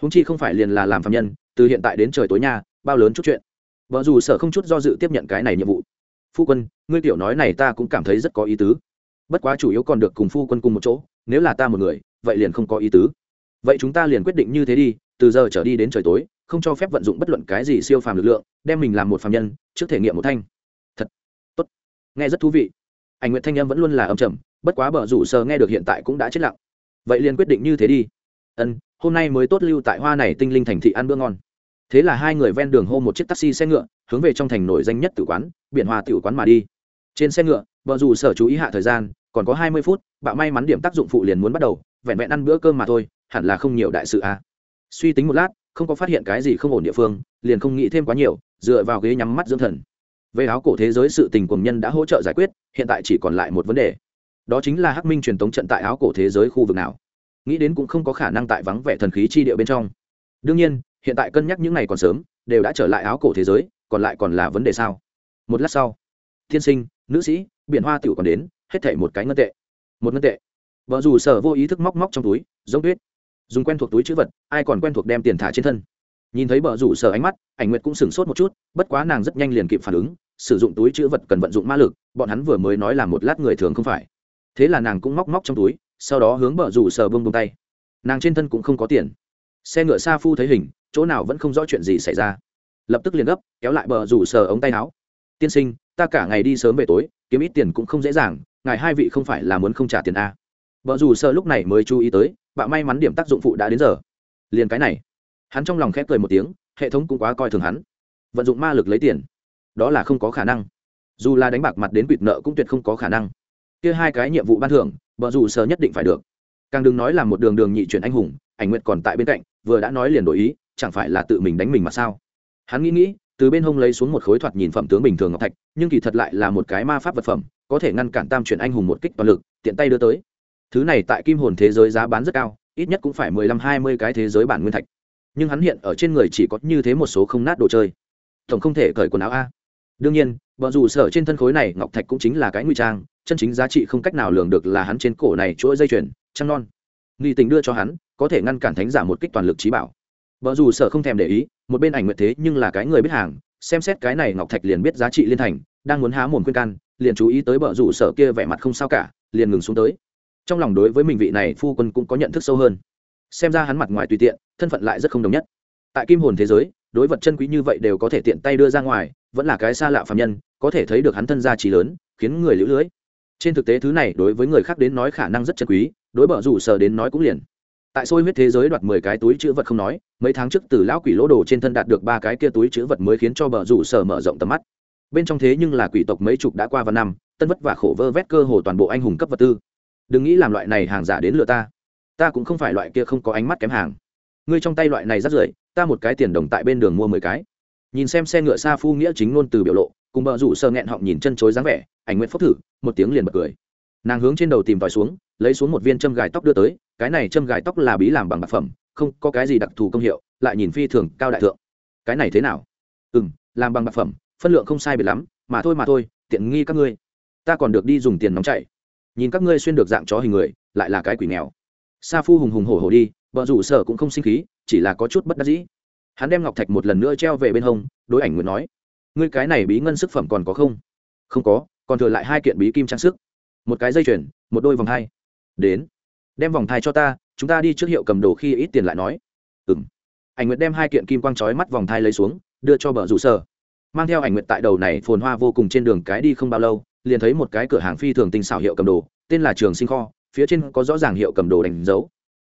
Húng chi không phải liền là làm phạm nhân, từ hiện tại đến trời tối nha, bao lớn chút chuyện. Vợ dù sở không chút do dự tiếp nhận cái này nhiệm vụ. Phu quân, ngươi tiểu nói này ta cũng cảm thấy rất có ý tứ. Bất quá chủ yếu còn được cùng phu quân cùng một chỗ, nếu là ta một người, vậy liền không có ý tứ vậy chúng ta liền quyết định như thế đi, từ giờ trở đi đến trời tối, không cho phép vận dụng bất luận cái gì siêu phàm lực lượng, đem mình làm một phàm nhân, trước thể nghiệm một thanh. Thật. Tốt. Nghe rất thú vị. Ảnh nguyện thanh em vẫn luôn là âm trầm, bất quá bờ rủ sờ nghe được hiện tại cũng đã chết lặng. Vậy liền quyết định như thế đi. Ân, hôm nay mới tốt lưu tại hoa này tinh linh thành thị ăn bữa ngon. Thế là hai người ven đường hô một chiếc taxi xe ngựa, hướng về trong thành nổi danh nhất tử quán, biển hòa tử quán mà đi. Trên xe ngựa vợ dù sở chú ý hạ thời gian, còn có hai mươi phút bạn may mắn điểm tác dụng phụ liền muốn bắt đầu, vẹn vẹn ăn bữa cơm mà thôi hẳn là không nhiều đại sự à. suy tính một lát, không có phát hiện cái gì không ổn địa phương, liền không nghĩ thêm quá nhiều, dựa vào ghế nhắm mắt dưỡng thần. Về áo cổ thế giới sự tình cùng nhân đã hỗ trợ giải quyết, hiện tại chỉ còn lại một vấn đề. Đó chính là hắc minh truyền tống trận tại áo cổ thế giới khu vực nào. Nghĩ đến cũng không có khả năng tại vắng vẻ thần khí chi địa bên trong. Đương nhiên, hiện tại cân nhắc những ngày còn sớm, đều đã trở lại áo cổ thế giới, còn lại còn là vấn đề sao? Một lát sau, thiên sinh, nữ sĩ, biển hoa tiểu còn đến, hết thảy một cái ngân tệ. Một ngân tệ. Vợ dù sở vô ý thức móc móc trong túi, giống tuyết dùng quen thuộc túi chữ vật, ai còn quen thuộc đem tiền thả trên thân. Nhìn thấy bờ rủ sở ánh mắt, ảnh nguyệt cũng sửng sốt một chút, bất quá nàng rất nhanh liền kịp phản ứng, sử dụng túi chữ vật cần vận dụng ma lực, bọn hắn vừa mới nói là một lát người thường không phải. Thế là nàng cũng móc móc trong túi, sau đó hướng bờ rủ sở bông bông tay. Nàng trên thân cũng không có tiền. Xe ngựa xa phu thấy hình, chỗ nào vẫn không rõ chuyện gì xảy ra. Lập tức liền gấp, kéo lại bờ rủ sở ống tay áo. Tiên sinh, ta cả ngày đi sớm về tối, kiếm ít tiền cũng không dễ dàng, ngài hai vị không phải là muốn không trả tiền a Bờ rủ sờ lúc này mới chú ý tới bạ may mắn điểm tác dụng phụ đã đến giờ. Liền cái này. Hắn trong lòng khép cười một tiếng, hệ thống cũng quá coi thường hắn. Vận dụng ma lực lấy tiền. Đó là không có khả năng. Dù là đánh bạc mặt đến quỵt nợ cũng tuyệt không có khả năng. Kia hai cái nhiệm vụ ban thưởng vợ dù sờ nhất định phải được. Càng đừng nói là một đường đường nhị chuyển anh hùng, ảnh nguyện còn tại bên cạnh, vừa đã nói liền đổi ý, chẳng phải là tự mình đánh mình mà sao? Hắn nghĩ nghĩ, từ bên hông lấy xuống một khối thoạt nhìn phẩm tướng bình thường ngọc thạch, nhưng kỳ thật lại là một cái ma pháp vật phẩm, có thể ngăn cản tam chuyển anh hùng một kích toàn lực, tiện tay đưa tới thứ này tại kim hồn thế giới giá bán rất cao, ít nhất cũng phải mười lăm, hai mươi cái thế giới bản nguyên thạch. Nhưng hắn hiện ở trên người chỉ có như thế một số không nát đồ chơi. Tổng không thể cởi quần áo a. Đương nhiên vợ dù sở trên thân khối này ngọc thạch cũng chính là cái nguy trang, chân chính giá trị không cách nào lường được là hắn trên cổ này chuỗi dây chuyền, trăng non. Nghi tình đưa cho hắn, có thể ngăn cản thánh giả một kích toàn lực trí bảo. Vợ dù sở không thèm để ý, một bên ảnh nguyệt thế nhưng là cái người biết hàng, xem xét cái này ngọc thạch liền biết giá trị liên thành, đang muốn há mồm khuyên can, liền chú ý tới vợ dù sở kia vẻ mặt không sao cả, liền ngừng xuống tới trong lòng đối với mình vị này phu quân cũng có nhận thức sâu hơn. Xem ra hắn mặt ngoài tùy tiện, thân phận lại rất không đồng nhất. Tại kim hồn thế giới, đối vật chân quý như vậy đều có thể tiện tay đưa ra ngoài, vẫn là cái xa lạ phạm nhân, có thể thấy được hắn thân gia trí lớn, khiến người lũ lưới. Trên thực tế thứ này đối với người khác đến nói khả năng rất chân quý, đối bờ rủ sở đến nói cũng liền. Tại xôi huyết thế giới đoạt mười cái túi chữ vật không nói, mấy tháng trước từ lão quỷ lỗ đồ trên thân đạt được ba cái kia túi chữ vật mới khiến cho bờ rủ sở mở rộng tầm mắt. Bên trong thế nhưng là quỷ tộc mấy chục đã qua và năm, tân vất và khổ vơ vét cơ hồ toàn bộ anh hùng cấp vật tư đừng nghĩ làm loại này hàng giả đến lừa ta. Ta cũng không phải loại kia không có ánh mắt kém hàng. Ngươi trong tay loại này rất rưởi, ta một cái tiền đồng tại bên đường mua mười cái. Nhìn xem xe ngựa xa phu nghĩa chính ngôn từ biểu lộ, cùng bờ rủ sờ nghẹn họng nhìn chân chối dáng vẻ, ảnh nguyện phốc thử, một tiếng liền bật cười. Nàng hướng trên đầu tìm tòi xuống, lấy xuống một viên châm gài tóc đưa tới, cái này châm gài tóc là bí làm bằng bạc phẩm, không có cái gì đặc thù công hiệu, lại nhìn phi thường cao đại thượng. Cái này thế nào? Ừ m làm bằng bạc phẩm, phân lượng không sai biệt lắm, mà thôi mà thôi, tiện nghi các ngươi. Ta còn được đi dùng tiền nóng chạy nhìn các ngươi xuyên được dạng chó hình người, lại là cái quỷ nghèo. Sa phu hùng hùng hổ hổ đi vợ rủ sở cũng không sinh khí, chỉ là có chút bất đắc dĩ. Hắn đem ngọc thạch một lần nữa treo về bên hông, đối ảnh nguyện nói, ngươi cái này bí ngân sức phẩm còn có không? Không có, còn thừa lại hai kiện bí kim trang sức. Một cái dây chuyền, một đôi vòng thai. Đến, đem vòng thai cho ta, chúng ta đi trước hiệu cầm đồ khi ít tiền lại nói. Ừ m ảnh nguyệt đem hai kiện kim quang trói mắt vòng thai lấy xuống, đưa cho bờ rủ sở mang theo ảnh nguyệt tại đầu này phồn hoa vô cùng trên đường cái đi không bao lâu liền thấy một cái cửa hàng phi thường tinh xảo hiệu cầm đồ, tên là trường sinh kho, phía trên có rõ ràng hiệu cầm đồ đánh dấu.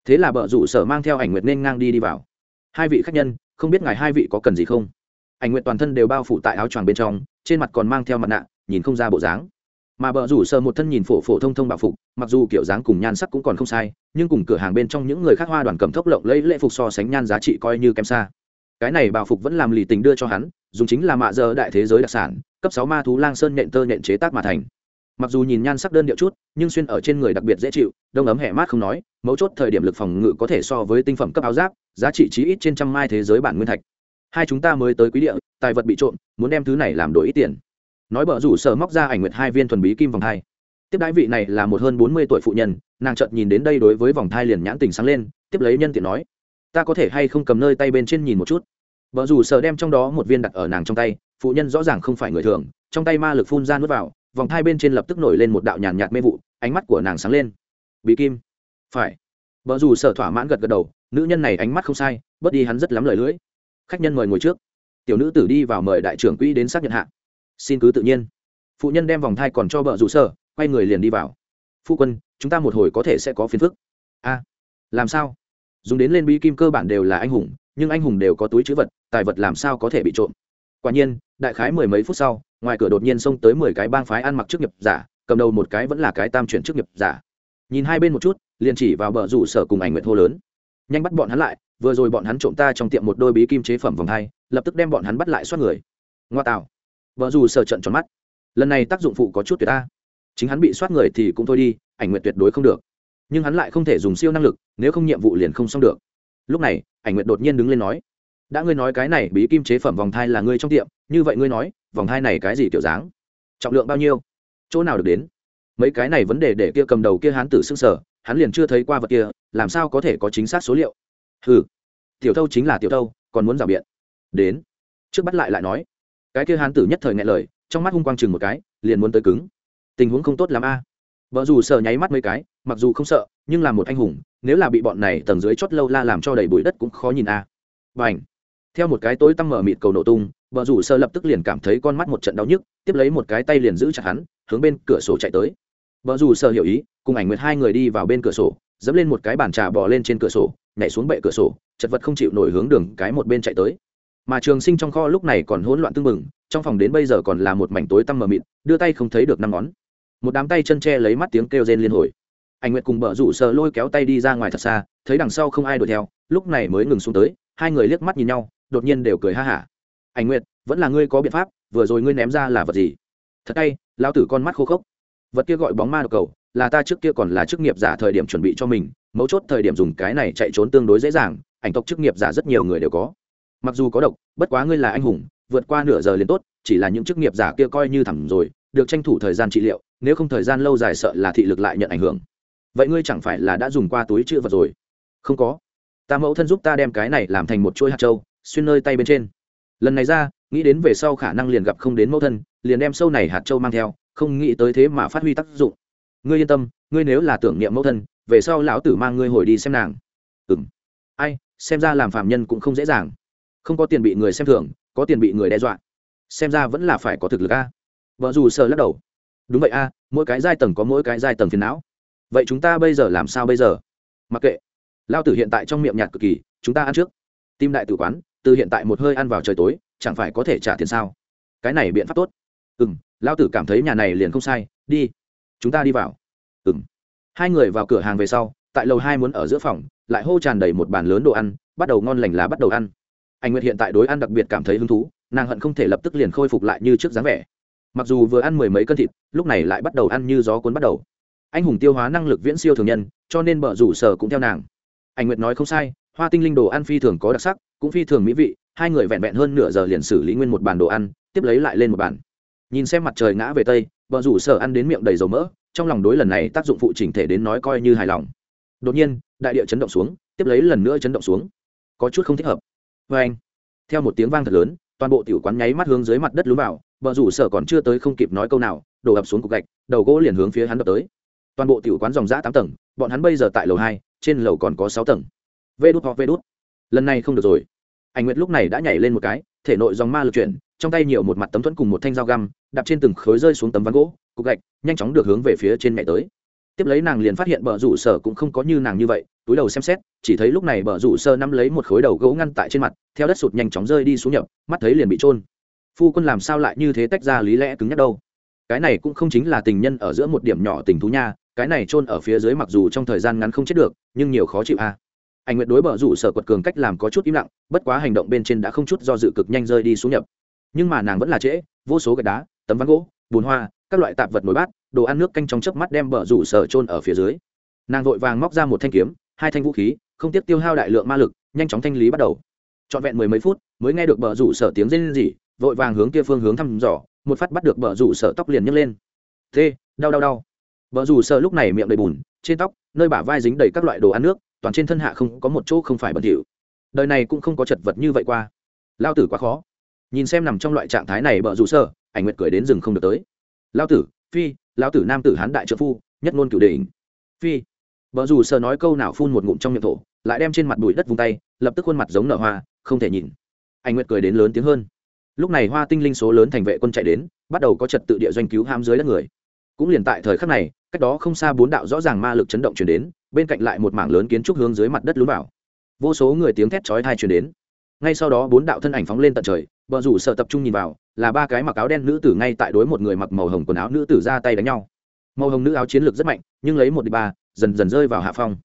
Thế là bờ rủ sở mang theo ảnh nguyệt nên ngang đi đi vào. Hai vị khách nhân, không biết ngài hai vị có cần gì không? Ảnh nguyệt toàn thân đều bao phủ tại áo choàng bên trong, trên mặt còn mang theo mặt nạ, nhìn không ra bộ dáng. Mà bờ rủ sở một thân nhìn phổ phổ thông thông bảo phục, mặc dù kiểu dáng cùng nhan sắc cũng còn không sai, nhưng cùng cửa hàng bên trong những người khác hoa đoàn cầm thốc lộng lấy lễ phục so sánh nhan giá trị coi như kém xa. Cái này bảo phục vẫn làm lì tình đưa cho hắn dùng chính là mạ giờ đại thế giới đặc sản, cấp sáu ma thú lang sơn nhện tơ nhện chế tác mà thành. Mặc dù nhìn nhan sắc đơn điệu chút, nhưng xuyên ở trên người đặc biệt dễ chịu, đông ấm hẹ mát không nói, mấu chốt thời điểm lực phòng ngự có thể so với tinh phẩm cấp áo giáp, giá trị chí ít trên trăm mai thế giới bản nguyên thạch. Hai chúng ta mới tới quý địa, tài vật bị trộm, muốn đem thứ này làm đổi ít tiền. Nói bở rủ sở móc ra ảnh nguyệt hai viên thuần bí kim vòng thai. Tiếp đái vị này là một hơn bốn mươi tuổi phụ nhân, nàng chợt nhìn đến đây đối với vòng thai liền nhãn tình sáng lên, tiếp lấy nhân tiện nói, ta có thể hay không cầm nơi tay bên trên nhìn một chút? Vợ rủ sở đem trong đó một viên đặt ở nàng trong tay, phụ nhân rõ ràng không phải người thường, trong tay ma lực phun ra nuốt vào, vòng thai bên trên lập tức nổi lên một đạo nhàn nhạt mê vụ, ánh mắt của nàng sáng lên. Bị kim. Phải. Vợ rủ sở thỏa mãn gật gật đầu, nữ nhân này ánh mắt không sai, bớt đi hắn rất lắm lời lưỡi. Khách nhân mời ngồi trước. Tiểu nữ tử đi vào mời đại trưởng quỹ đến xác nhận hạ. Xin cứ tự nhiên. Phụ nhân đem vòng thai còn cho vợ rủ sở quay người liền đi vào. Phu quân, chúng ta một hồi có thể sẽ có phiền phức. A. Làm sao? Dùng đến lên bí kim cơ bản đều là anh hùng, nhưng anh hùng đều có túi chữ vật tài vật làm sao có thể bị trộm. Quả nhiên, đại khái mười mấy phút sau, ngoài cửa đột nhiên xông tới mười cái bang phái ăn mặc chức nghiệp giả, cầm đầu một cái vẫn là cái tam chuyển chức nghiệp giả. Nhìn hai bên một chút, liền chỉ vào bờ rủ sở cùng ảnh nguyện hô lớn. Nhanh bắt bọn hắn lại, vừa rồi bọn hắn trộm ta trong tiệm một đôi bí kim chế phẩm vòng hai, lập tức đem bọn hắn bắt lại xoát người. Ngoa tạo. Vợ dù sở trận tròn mắt. Lần này tác dụng phụ có chút tuyệt ta. Chính hắn bị xoát người thì cũng thôi đi, ảnh nguyện tuyệt đối không được. Nhưng hắn lại không thể dùng siêu năng lực, nếu không nhiệm vụ liền không xong được. Lúc này, ảnh nguyện đột nhiên đứng lên nói đã ngươi nói cái này, bí kim chế phẩm vòng thai là ngươi trong tiệm, như vậy ngươi nói, vòng thai này cái gì kiểu dáng? Trọng lượng bao nhiêu? Chỗ nào được đến? Mấy cái này vấn đề để kia cầm đầu kia hán tử xưng sở hắn liền chưa thấy qua vật kia, làm sao có thể có chính xác số liệu? Ừ tiểu thâu chính là tiểu thâu, còn muốn rào biện. Đến. Trước bắt lại lại nói. Cái kia hán tử nhất thời nghe lời, trong mắt hung quang chừng một cái, liền muốn tới cứng. Tình huống không tốt l a. Vợ dù sợ nháy mắt mấy cái, mặc dù không sợ, nhưng là một anh hùng, nếu là bị bọn này tầng dưới chót lâu la làm cho đầy bụi đất cũng khó nhìn a. Và ảnh theo một cái tối tăm mở mịt cầu nổ tung vợ rủ sơ lập tức liền cảm thấy con mắt một trận đau nhức, tiếp lấy một cái tay liền giữ chặt hắn, hướng bên cửa sổ chạy tới. Vợ rủ sơ hiểu ý, cùng ảnh nguyệt hai người đi vào bên cửa sổ, dẫm lên một cái bàn trà bò lên trên cửa sổ, nhảy xuống bệ cửa sổ, chật vật không chịu nổi hướng đường cái một bên chạy tới. Mà trường sinh trong kho lúc này còn hỗn loạn tưng bừng, trong phòng đến bây giờ còn là một mảnh tối tăm mờ mịt, đưa tay không thấy được năm ngón. Một đám tay chân tre lấy mắt tiếng kêu rên liên hồi. Anh nguyệt cùng bờ rủ sờ lôi kéo tay đi ra ngoài thật xa, thấy đằng sau không ai đuổi theo, lúc này mới ngừng xuống tới, hai người liếc mắt nhìn nhau đột nhiên đều cười ha hả. Ảnh nguyệt, vẫn là ngươi có biện pháp, vừa rồi ngươi ném ra là vật gì? Thật tay lao tử con mắt khô khốc. Vật kia gọi bóng ma độc cầu, là ta trước kia còn là chức nghiệp giả thời điểm chuẩn bị cho mình, mấu chốt thời điểm dùng cái này chạy trốn tương đối dễ dàng, ảnh tộc chức nghiệp giả rất nhiều người đều có. Mặc dù có độc, bất quá ngươi là anh hùng, vượt qua nửa giờ liền tốt, chỉ là những chức nghiệp giả kia coi như thẳng rồi, được tranh thủ thời gian trị liệu, nếu không thời gian lâu dài sợ là thị lực lại nhận ảnh hưởng. Vậy ngươi chẳng phải là đã dùng qua túi chữ vật rồi? Không có. Ta mẫu thân giúp ta đem cái này làm thành một chuỗi hạt trâu xuyên nơi tay bên trên. Lần này ra, nghĩ đến về sau khả năng liền gặp không đến mẫu thân, liền đem sâu này hạt châu mang theo, không nghĩ tới thế mà phát huy tác dụng. Ngươi yên tâm, ngươi nếu là tưởng niệm mẫu thân, về sau lão tử mang ngươi hồi đi xem nàng. Ừng ai, xem ra làm phạm nhân cũng không dễ dàng. Không có tiền bị người xem thường, có tiền bị người đe dọa. Xem ra vẫn là phải có thực lực a. Vợ dù sợ lắc đầu. Đúng vậy a, mỗi cái giai tầng có mỗi cái giai tầng phiền não. Vậy chúng ta bây giờ làm sao bây giờ? Mặc kệ. Lao tử hiện tại trong miệng nhạt cực kỳ, chúng ta ăn trước. Tim đại tử quán từ hiện tại một hơi ăn vào trời tối, chẳng phải có thể trả tiền sao? Cái này biện pháp tốt. Ừ m lao tử cảm thấy nhà này liền không sai, đi. Chúng ta đi vào. Ừ m hai người vào cửa hàng về sau, tại lầu hai muốn ở giữa phòng, lại hô tràn đầy một bàn lớn đồ ăn, bắt đầu ngon lành là bắt đầu ăn. Anh nguyệt hiện tại đối ăn đặc biệt cảm thấy hứng thú, nàng hận không thể lập tức liền khôi phục lại như trước dáng vẻ. Mặc dù vừa ăn mười mấy cân thịt, lúc này lại bắt đầu ăn như gió cuốn bắt đầu. Anh hùng tiêu hóa năng lực viễn siêu thường nhân, cho nên bờ rủ sở cũng theo nàng. Anh nguyệt nói không sai hoa tinh linh đồ ăn phi thường có đặc sắc, cũng phi thường mỹ vị, hai người vẹn vẹn hơn nửa giờ liền xử lý nguyên một bàn đồ ăn, tiếp lấy lại lên một bàn. Nhìn xem mặt trời ngã về tây vợ rủ sở ăn đến miệng đầy dầu mỡ, trong lòng đối lần này tác dụng phụ chỉnh thể đến nói coi như hài lòng. Đột nhiên, đại địa chấn động xuống, tiếp lấy lần nữa chấn động xuống. Có chút không thích hợp. Vê anh, theo một tiếng vang thật lớn, toàn bộ tiểu quán nháy mắt hướng dưới mặt đất lún vào vợ rủ sở còn chưa tới không kịp nói câu nào, đổ ập xuống cục gạch, đầu gỗ liền hướng phía hắn đập tới. Toàn bộ tiểu quán dòng giã tám tầng, bọn hắn bây giờ tại lầu hai, trên lầu còn có sáu tầng vê đút hoặc vê đút. Lần này không được rồi. Ảnh nguyệt lúc này đã nhảy lên một cái, thể nội dòng ma lực chuyển, trong tay nhiều một mặt tấm thuẫn cùng một thanh dao găm, đạp trên từng khối rơi xuống tấm ván gỗ, cục gạch, nhanh chóng được hướng về phía trên mẹ tới. Tiếp lấy nàng liền phát hiện bờ rủ sở cũng không có như nàng như vậy, túi đầu xem xét, chỉ thấy lúc này bờ rủ sơ nắm lấy một khối đầu gỗ ngăn tại trên mặt, theo đất sụt nhanh chóng rơi đi xuống nhập, mắt thấy liền bị trôn phu quân làm sao lại như thế tách ra lý lẽ cứng nhắc đâu? Cái này cũng không chính là tình nhân ở giữa một điểm nhỏ tình thú nha, cái này trôn ở phía dưới mặc dù trong thời gian ngắn không chết được, nhưng nhiều khó chịu a à anh nguyệt đối bờ rủ sở quật cường cách làm có chút im lặng, bất quá hành động bên trên đã không chút do dự cực nhanh rơi đi xuống nhập. Nhưng mà nàng vẫn là trễ, vô số gạch đá, tấm ván gỗ, bùn hoa, các loại tạp vật nổi bát, đồ ăn nước canh trong chớp mắt đem bờ rủ sở trôn ở phía dưới. Nàng vội vàng móc ra một thanh kiếm, hai thanh vũ khí, không tiếp tiêu hao đại lượng ma lực, nhanh chóng thanh lý bắt đầu. Trọn vẹn mười mấy phút, mới nghe được bờ rủ sở tiếng rên rỉ, vội vàng hướng kia phương hướng thăm dò, một phát bắt được bờ rủ sở tóc liền nhấc lên. Thế đau đau đau. Bờ rủ sở lúc này miệng đầy bùn, trên tóc, nơi bả vai dính đầy các loại đồ ăn nước toàn trên thân hạ không có một chỗ không phải bẩn thỉu. Đời này cũng không có chật vật như vậy qua. Lao tử quá khó. Nhìn xem nằm trong loại trạng thái này bờ rủ sở ảnh nguyệt cười đến rừng không được tới. Lao tử, phi, lao tử nam tử hán đại trợ phu, nhất ngôn cửu đỉnh. Phi. Vợ dù sợ nói câu nào phun một ngụm trong miệng thổ, lại đem trên mặt bụi đất vung tay, lập tức khuôn mặt giống nở hoa, không thể nhìn. Anh nguyệt cười đến lớn tiếng hơn. Lúc này hoa tinh linh số lớn thành vệ quân chạy đến, bắt đầu có trật tự địa doanh cứu ham dưới đất người. Cũng liền tại thời khắc này, cách đó không xa bốn đạo rõ ràng ma lực chấn động chuyển đến bên cạnh lại một mảng lớn kiến trúc hướng dưới mặt đất lún vào. Vô số người tiếng thét chói thai chuyển đến. Ngay sau đó bốn đạo thân ảnh phóng lên tận trời bờ rủ sợ tập trung nhìn vào, là ba cái mặc áo đen nữ tử ngay tại đối một người mặc màu hồng quần áo nữ tử ra tay đánh nhau. Màu hồng nữ áo chiến lược rất mạnh, nhưng lấy một đi ba, dần dần rơi vào hạ phong.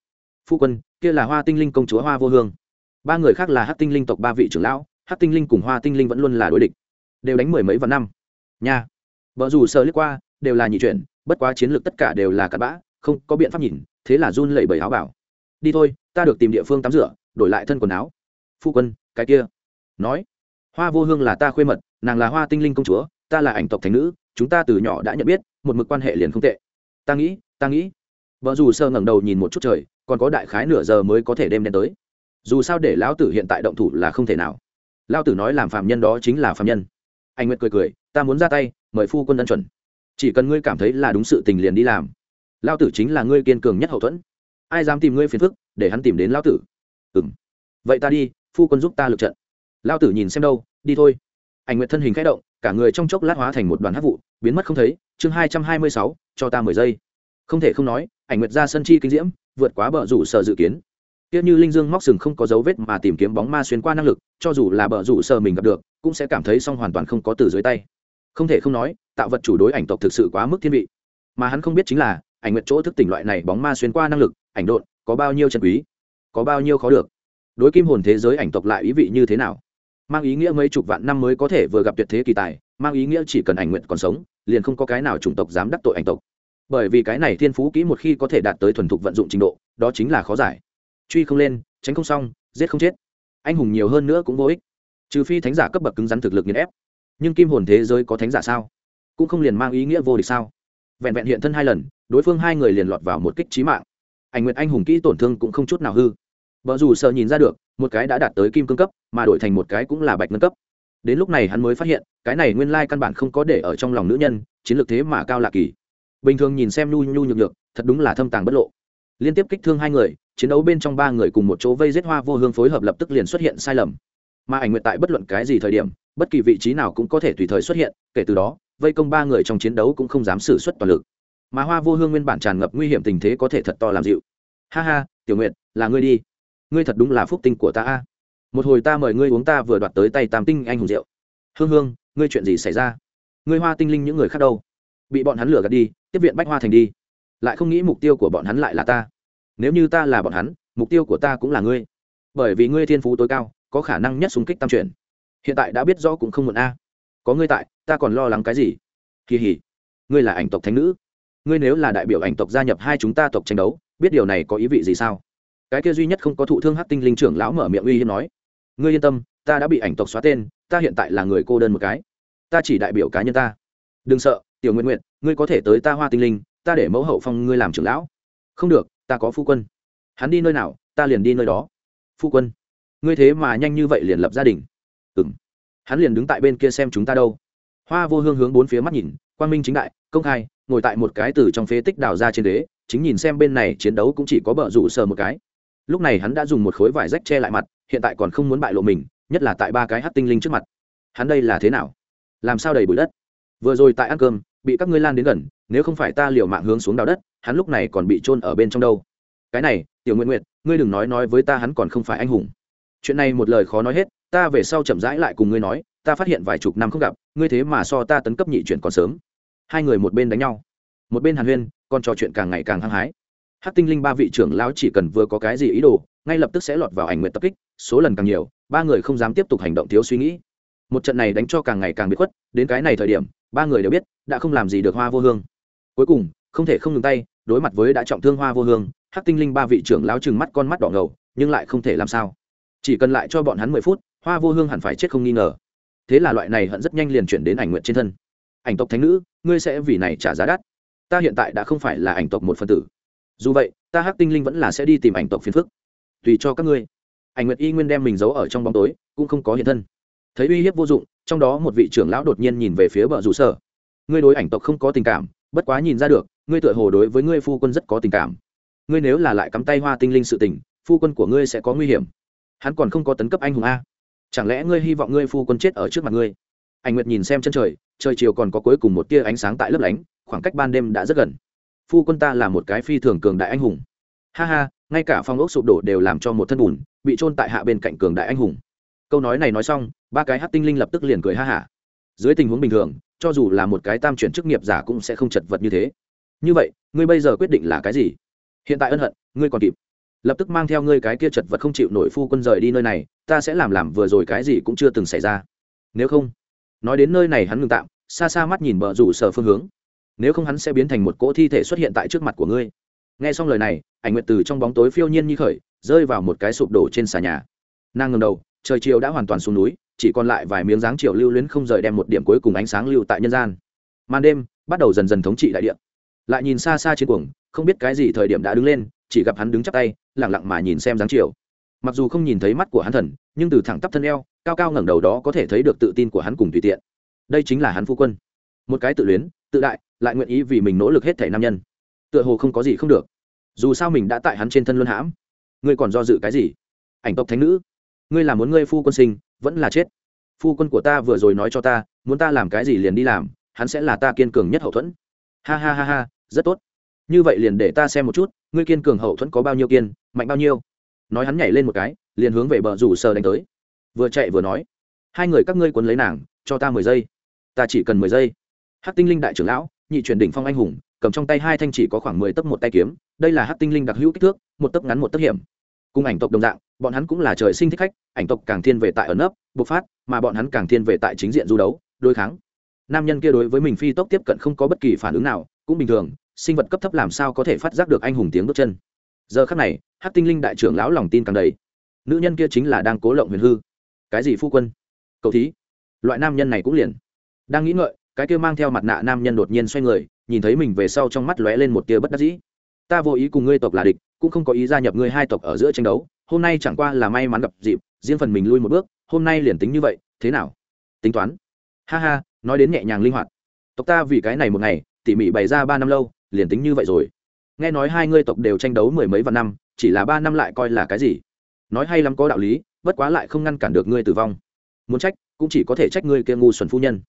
Phu quân, kia là hoa tinh linh công chúa hoa vô hương. Ba người khác là hát tinh linh tộc ba vị trưởng lão hát tinh linh cùng hoa tinh linh vẫn luôn là đối địch. Đều đánh mười mấy vạn năm. Nha. Vợ dù sợ liếc qua, đều là nhị chuyển, bất quá chiến lược tất cả đều là cặn bã, không có biện pháp nhìn thế là run lẩy bẩy áo bảo. Đi thôi, ta được tìm địa phương tắm rửa, đổi lại thân quần áo. Phu quân, cái kia. Nói. Hoa vô hương là ta khuê mật, nàng là hoa tinh linh công chúa, ta là ảnh tộc thành nữ, chúng ta từ nhỏ đã nhận biết, một mực quan hệ liền không tệ. Ta nghĩ ta nghĩ. Vợ dù sơ ngẩng đầu nhìn một chút trời, còn có đại khái nửa giờ mới có thể đem đen tới. Dù sao để lão tử hiện tại động thủ là không thể nào. Lão tử nói làm phạm nhân đó chính là phạm nhân. Anh nguyệt cười cười, ta muốn ra tay, mời phu quân ân chuẩn. Chỉ cần ngươi cảm thấy là đúng sự tình liền đi làm lão tử chính là ngươi kiên cường nhất hậu thuẫn. Ai dám tìm ngươi phiền phức, để hắn tìm đến lão tử. Ừng vậy ta đi, phu quân giúp ta lực trận. Lão tử nhìn xem đâu, đi thôi. Ảnh nguyện thân hình khẽ động, cả người trong chốc lát hóa thành một đoàn hát vụ, biến mất không thấy. Chương hai trăm hai mươi sáu, cho ta mười giây. Không thể không nói, ảnh nguyệt ra sân chi kinh diễm, vượt quá bờ rủ sở dự kiến. Tiếc như linh dương móc sừng không có dấu vết mà tìm kiếm bóng ma xuyên qua năng lực, cho dù là bờ rủ sở mình gặp được, cũng sẽ cảm thấy song hoàn toàn không có từ dưới tay. Không thể không nói, tạo vật chủ đối ảnh tộc thực sự quá mức thiên vị. Mà hắn không biết chính là ảnh nguyệt chỗ thức tỉnh loại này bóng ma xuyên qua năng lực, ảnh độn, có bao nhiêu chân quý, có bao nhiêu khó được. Đối kim hồn thế giới ảnh tộc lại ý vị như thế nào? Mang ý nghĩa mấy chục vạn năm mới có thể vừa gặp tuyệt thế kỳ tài, mang ý nghĩa chỉ cần ảnh nguyện còn sống, liền không có cái nào chủng tộc dám đắc tội ảnh tộc. Bởi vì cái này thiên phú kỹ một khi có thể đạt tới thuần thục vận dụng trình độ, đó chính là khó giải. Truy không lên, tránh không xong, giết không chết. Anh hùng nhiều hơn nữa cũng vô ích. Trừ phi thánh giả cấp bậc cứng rắn thực lực nghiên ép. Nhưng kim hồn thế giới có thánh giả sao? Cũng không liền mang ý nghĩa vô địch sao? Vẹn vẹn hiện thân hai lần, đối phương hai người liền lọt vào một kích trí mạng. Ảnh nguyện anh hùng kỹ tổn thương cũng không chút nào hư. Vợ dù sợ nhìn ra được, một cái đã đạt tới kim cương cấp, mà đổi thành một cái cũng là bạch ngân cấp. Đến lúc này hắn mới phát hiện, cái này nguyên lai căn bản không có để ở trong lòng nữ nhân, chiến lược thế mà cao lạ kỳ. Bình thường nhìn xem nhu nhu nhược nhược, thật đúng là thâm tàng bất lộ. Liên tiếp kích thương hai người, chiến đấu bên trong ba người cùng một chỗ vây giết hoa vô hương phối hợp lập tức liền xuất hiện sai lầm. Mà ảnh nguyện tại bất luận cái gì thời điểm, bất kỳ vị trí nào cũng có thể tùy thời xuất hiện, kể từ đó vây công ba người trong chiến đấu cũng không dám xử suất toàn lực. Mà hoa vô hương nguyên bản tràn ngập nguy hiểm tình thế có thể thật to làm dịu. Ha ha, tiểu nguyện là ngươi đi. Ngươi thật đúng là phúc tinh của ta a. Một hồi ta mời ngươi uống ta vừa đoạt tới tay tam tinh anh hùng rượu. Hương hương, ngươi chuyện gì xảy ra? Ngươi hoa tinh linh những người khác đâu? Bị bọn hắn lừa gạt đi, tiếp viện bách hoa thành đi. Lại không nghĩ mục tiêu của bọn hắn lại là ta. Nếu như ta là bọn hắn, mục tiêu của ta cũng là ngươi. Bởi vì ngươi thiên phú tối cao, có khả năng nhất xung kích tam chuyển. Hiện tại đã biết rõ cũng không muộn a có ngươi tại, ta còn lo lắng cái gì? Kỳ hỉ, ngươi là ảnh tộc thánh nữ. Ngươi nếu là đại biểu ảnh tộc gia nhập hai chúng ta tộc tranh đấu, biết điều này có ý vị gì sao? Cái kia duy nhất không có thụ thương hát tinh linh trưởng lão mở miệng uy hiếp nói. Ngươi yên tâm, ta đã bị ảnh tộc xóa tên, ta hiện tại là người cô đơn một cái. Ta chỉ đại biểu cá nhân ta. Đừng sợ, tiểu nguyện nguyện ngươi có thể tới ta hoa tinh linh, ta để mẫu hậu phong ngươi làm trưởng lão. Không được, ta có phu quân. Hắn đi nơi nào, ta liền đi nơi đó. Phu quân, ngươi thế mà nhanh như vậy liền lập gia đình. Ừ m hắn liền đứng tại bên kia xem chúng ta đâu. Hoa vô hương hướng bốn phía mắt nhìn, quang minh chính đại, công khai, ngồi tại một cái từ trong phế tích đào ra trên đế, chính nhìn xem bên này chiến đấu cũng chỉ có bờ rủ sờ một cái. Lúc này hắn đã dùng một khối vải rách che lại mặt, hiện tại còn không muốn bại lộ mình, nhất là tại ba cái hát tinh linh trước mặt. Hắn đây là thế nào? Làm sao đầy bụi đất? Vừa rồi tại ăn cơm, bị các ngươi lan đến gần, nếu không phải ta liều mạng hướng xuống đào đất, hắn lúc này còn bị trôn ở bên trong đâu. Cái này, tiểu nguyện nguyện ngươi đừng nói nói với ta hắn còn không phải anh hùng. Chuyện này một lời khó nói hết ta về sau chậm rãi lại cùng ngươi nói, ta phát hiện vài chục năm không gặp, ngươi thế mà so ta tấn cấp nhị chuyển còn sớm. Hai người một bên đánh nhau, một bên hàn huyên còn trò chuyện càng ngày càng hăng hái. Hát tinh linh ba vị trưởng lão chỉ cần vừa có cái gì ý đồ, ngay lập tức sẽ lọt vào ảnh nguyện tập kích, số lần càng nhiều, ba người không dám tiếp tục hành động thiếu suy nghĩ. Một trận này đánh cho càng ngày càng bị khuất, đến cái này thời điểm, ba người đều biết, đã không làm gì được hoa vô hương. Cuối cùng, không thể không ngừng tay, đối mặt với đã trọng thương hoa vô hương hát tinh linh ba vị trưởng lão chừng mắt con mắt đỏ ngầu, nhưng lại không thể làm sao. Chỉ cần lại cho bọn hắn mười phút hoa vô hương hẳn phải chết không nghi ngờ. Thế là loại này hận rất nhanh liền chuyển đến ảnh nguyện trên thân. Ảnh tộc thánh nữ, ngươi sẽ vì này trả giá đắt. Ta hiện tại đã không phải là ảnh tộc một phần tử. Dù vậy, ta hắc tinh linh vẫn là sẽ đi tìm ảnh tộc phiền phức. Tùy cho các ngươi. Ảnh nguyệt y nguyên đem mình giấu ở trong bóng tối, cũng không có hiện thân. Thấy uy hiếp vô dụng, trong đó một vị trưởng lão đột nhiên nhìn về phía bờ rủ sở. Ngươi đối ảnh tộc không có tình cảm, bất quá nhìn ra được, ngươi tựa hồ đối với ngươi phu quân rất có tình cảm. Ngươi nếu là lại cắm tay hoa tinh linh sự tình, phu quân của ngươi sẽ có nguy hiểm. Hắn còn không có tấn cấp anh hùng a chẳng lẽ ngươi hy vọng ngươi phu quân chết ở trước mặt ngươi? Anh nguyệt nhìn xem chân trời trời chiều còn có cuối cùng một tia ánh sáng tại lấp lánh, khoảng cách ban đêm đã rất gần. Phu quân ta là một cái phi thường cường đại anh hùng. Ha ha, ngay cả phong ốc sụp đổ đều làm cho một thân bùn, bị trôn tại hạ bên cạnh cường đại anh hùng. Câu nói này nói xong, ba cái hát tinh linh lập tức liền cười ha hả. Dưới tình huống bình thường, cho dù là một cái tam chuyển chức nghiệp giả cũng sẽ không chật vật như thế. Như vậy, ngươi bây giờ quyết định là cái gì? Hiện tại ân hận, ngươi còn kịp. Lập tức mang theo ngươi cái kia chật vật không chịu nổi phu quân rời đi nơi này ta sẽ làm làm vừa rồi cái gì cũng chưa từng xảy ra. Nếu không, nói đến nơi này hắn ngừng tạm, xa xa mắt nhìn bờ rủ sở phương hướng. Nếu không hắn sẽ biến thành một cỗ thi thể xuất hiện tại trước mặt của ngươi. Nghe xong lời này, ảnh nguyệt từ trong bóng tối phiêu nhiên như khởi, rơi vào một cái sụp đổ trên xà nhà. Nàng ngầm đầu, trời chiều đã hoàn toàn xuống núi, chỉ còn lại vài miếng dáng chiều lưu luyến không rời đem một điểm cuối cùng ánh sáng lưu tại nhân gian. Màn đêm bắt đầu dần dần thống trị đại địa. Lại nhìn xa xa trên cuồng, không biết cái gì thời điểm đã đứng lên, chỉ gặp hắn đứng chắp tay lẳng lặng mà nhìn xem dáng chiều mặc dù không nhìn thấy mắt của hắn thần, nhưng từ thẳng tắp thân eo, cao cao ngẩng đầu đó có thể thấy được tự tin của hắn cùng tùy tiện. Đây chính là hắn phu quân. Một cái tự luyến, tự đại, lại nguyện ý vì mình nỗ lực hết thể nam nhân. Tựa hồ không có gì không được. Dù sao mình đã tại hắn trên thân luân hãm. Ngươi còn do dự cái gì? Ảnh tộc thánh nữ, ngươi là muốn ngươi phu quân sinh, vẫn là chết. Phu quân của ta vừa rồi nói cho ta, muốn ta làm cái gì liền đi làm, hắn sẽ là ta kiên cường nhất hậu thuẫn. Ha ha ha ha, rất tốt. Như vậy liền để ta xem một chút, ngươi kiên cường hậu thuẫn có bao nhiêu kiên, mạnh bao nhiêu? Nói hắn nhảy lên một cái, liền hướng về bờ rủ sờ đánh tới. Vừa chạy vừa nói, hai người các ngươi quấn lấy nàng, cho ta mười giây. Ta chỉ cần mười giây. Hát tinh linh đại trưởng lão, nhị truyền đỉnh phong anh hùng, cầm trong tay hai thanh chỉ có khoảng mười tấc một tay kiếm, đây là hát tinh linh đặc hữu kích thước, một tấc ngắn một tấc hiểm. Cùng ảnh tộc đồng dạng, bọn hắn cũng là trời sinh thích khách, ảnh tộc càng thiên về tại ẩn nấp, bộc phát, mà bọn hắn càng thiên về tại chính diện du đấu, đối kháng. Nam nhân kia đối với mình phi tốc tiếp cận không có bất kỳ phản ứng nào, cũng bình thường, sinh vật cấp thấp làm sao có thể phát giác được anh hùng tiếng bước chân giờ khắc này hát tinh linh đại trưởng lão lòng tin càng đầy. Nữ nhân kia chính là đang cố lộng huyền hư. Cái gì phu quân? Cậu thí. Loại nam nhân này cũng liền. Đang nghĩ ngợi, cái kia mang theo mặt nạ nam nhân đột nhiên xoay người, nhìn thấy mình về sau trong mắt lóe lên một tia bất đắc dĩ. Ta vô ý cùng ngươi tộc là địch, cũng không có ý gia nhập ngươi hai tộc ở giữa tranh đấu. Hôm nay chẳng qua là may mắn gặp dịp, riêng phần mình lui một bước, hôm nay liền tính như vậy, thế nào? Tính toán. Ha ha, nói đến nhẹ nhàng linh hoạt. Tộc ta vì cái này một ngày, tỉ mỉ bày ra ba năm lâu, liền tính như vậy rồi nghe nói hai ngươi tộc đều tranh đấu mười mấy vạn năm, chỉ là ba năm lại coi là cái gì? Nói hay lắm có đạo lý, bất quá lại không ngăn cản được ngươi tử vong. Muốn trách, cũng chỉ có thể trách ngươi kia ngu xuẩn phu nhân.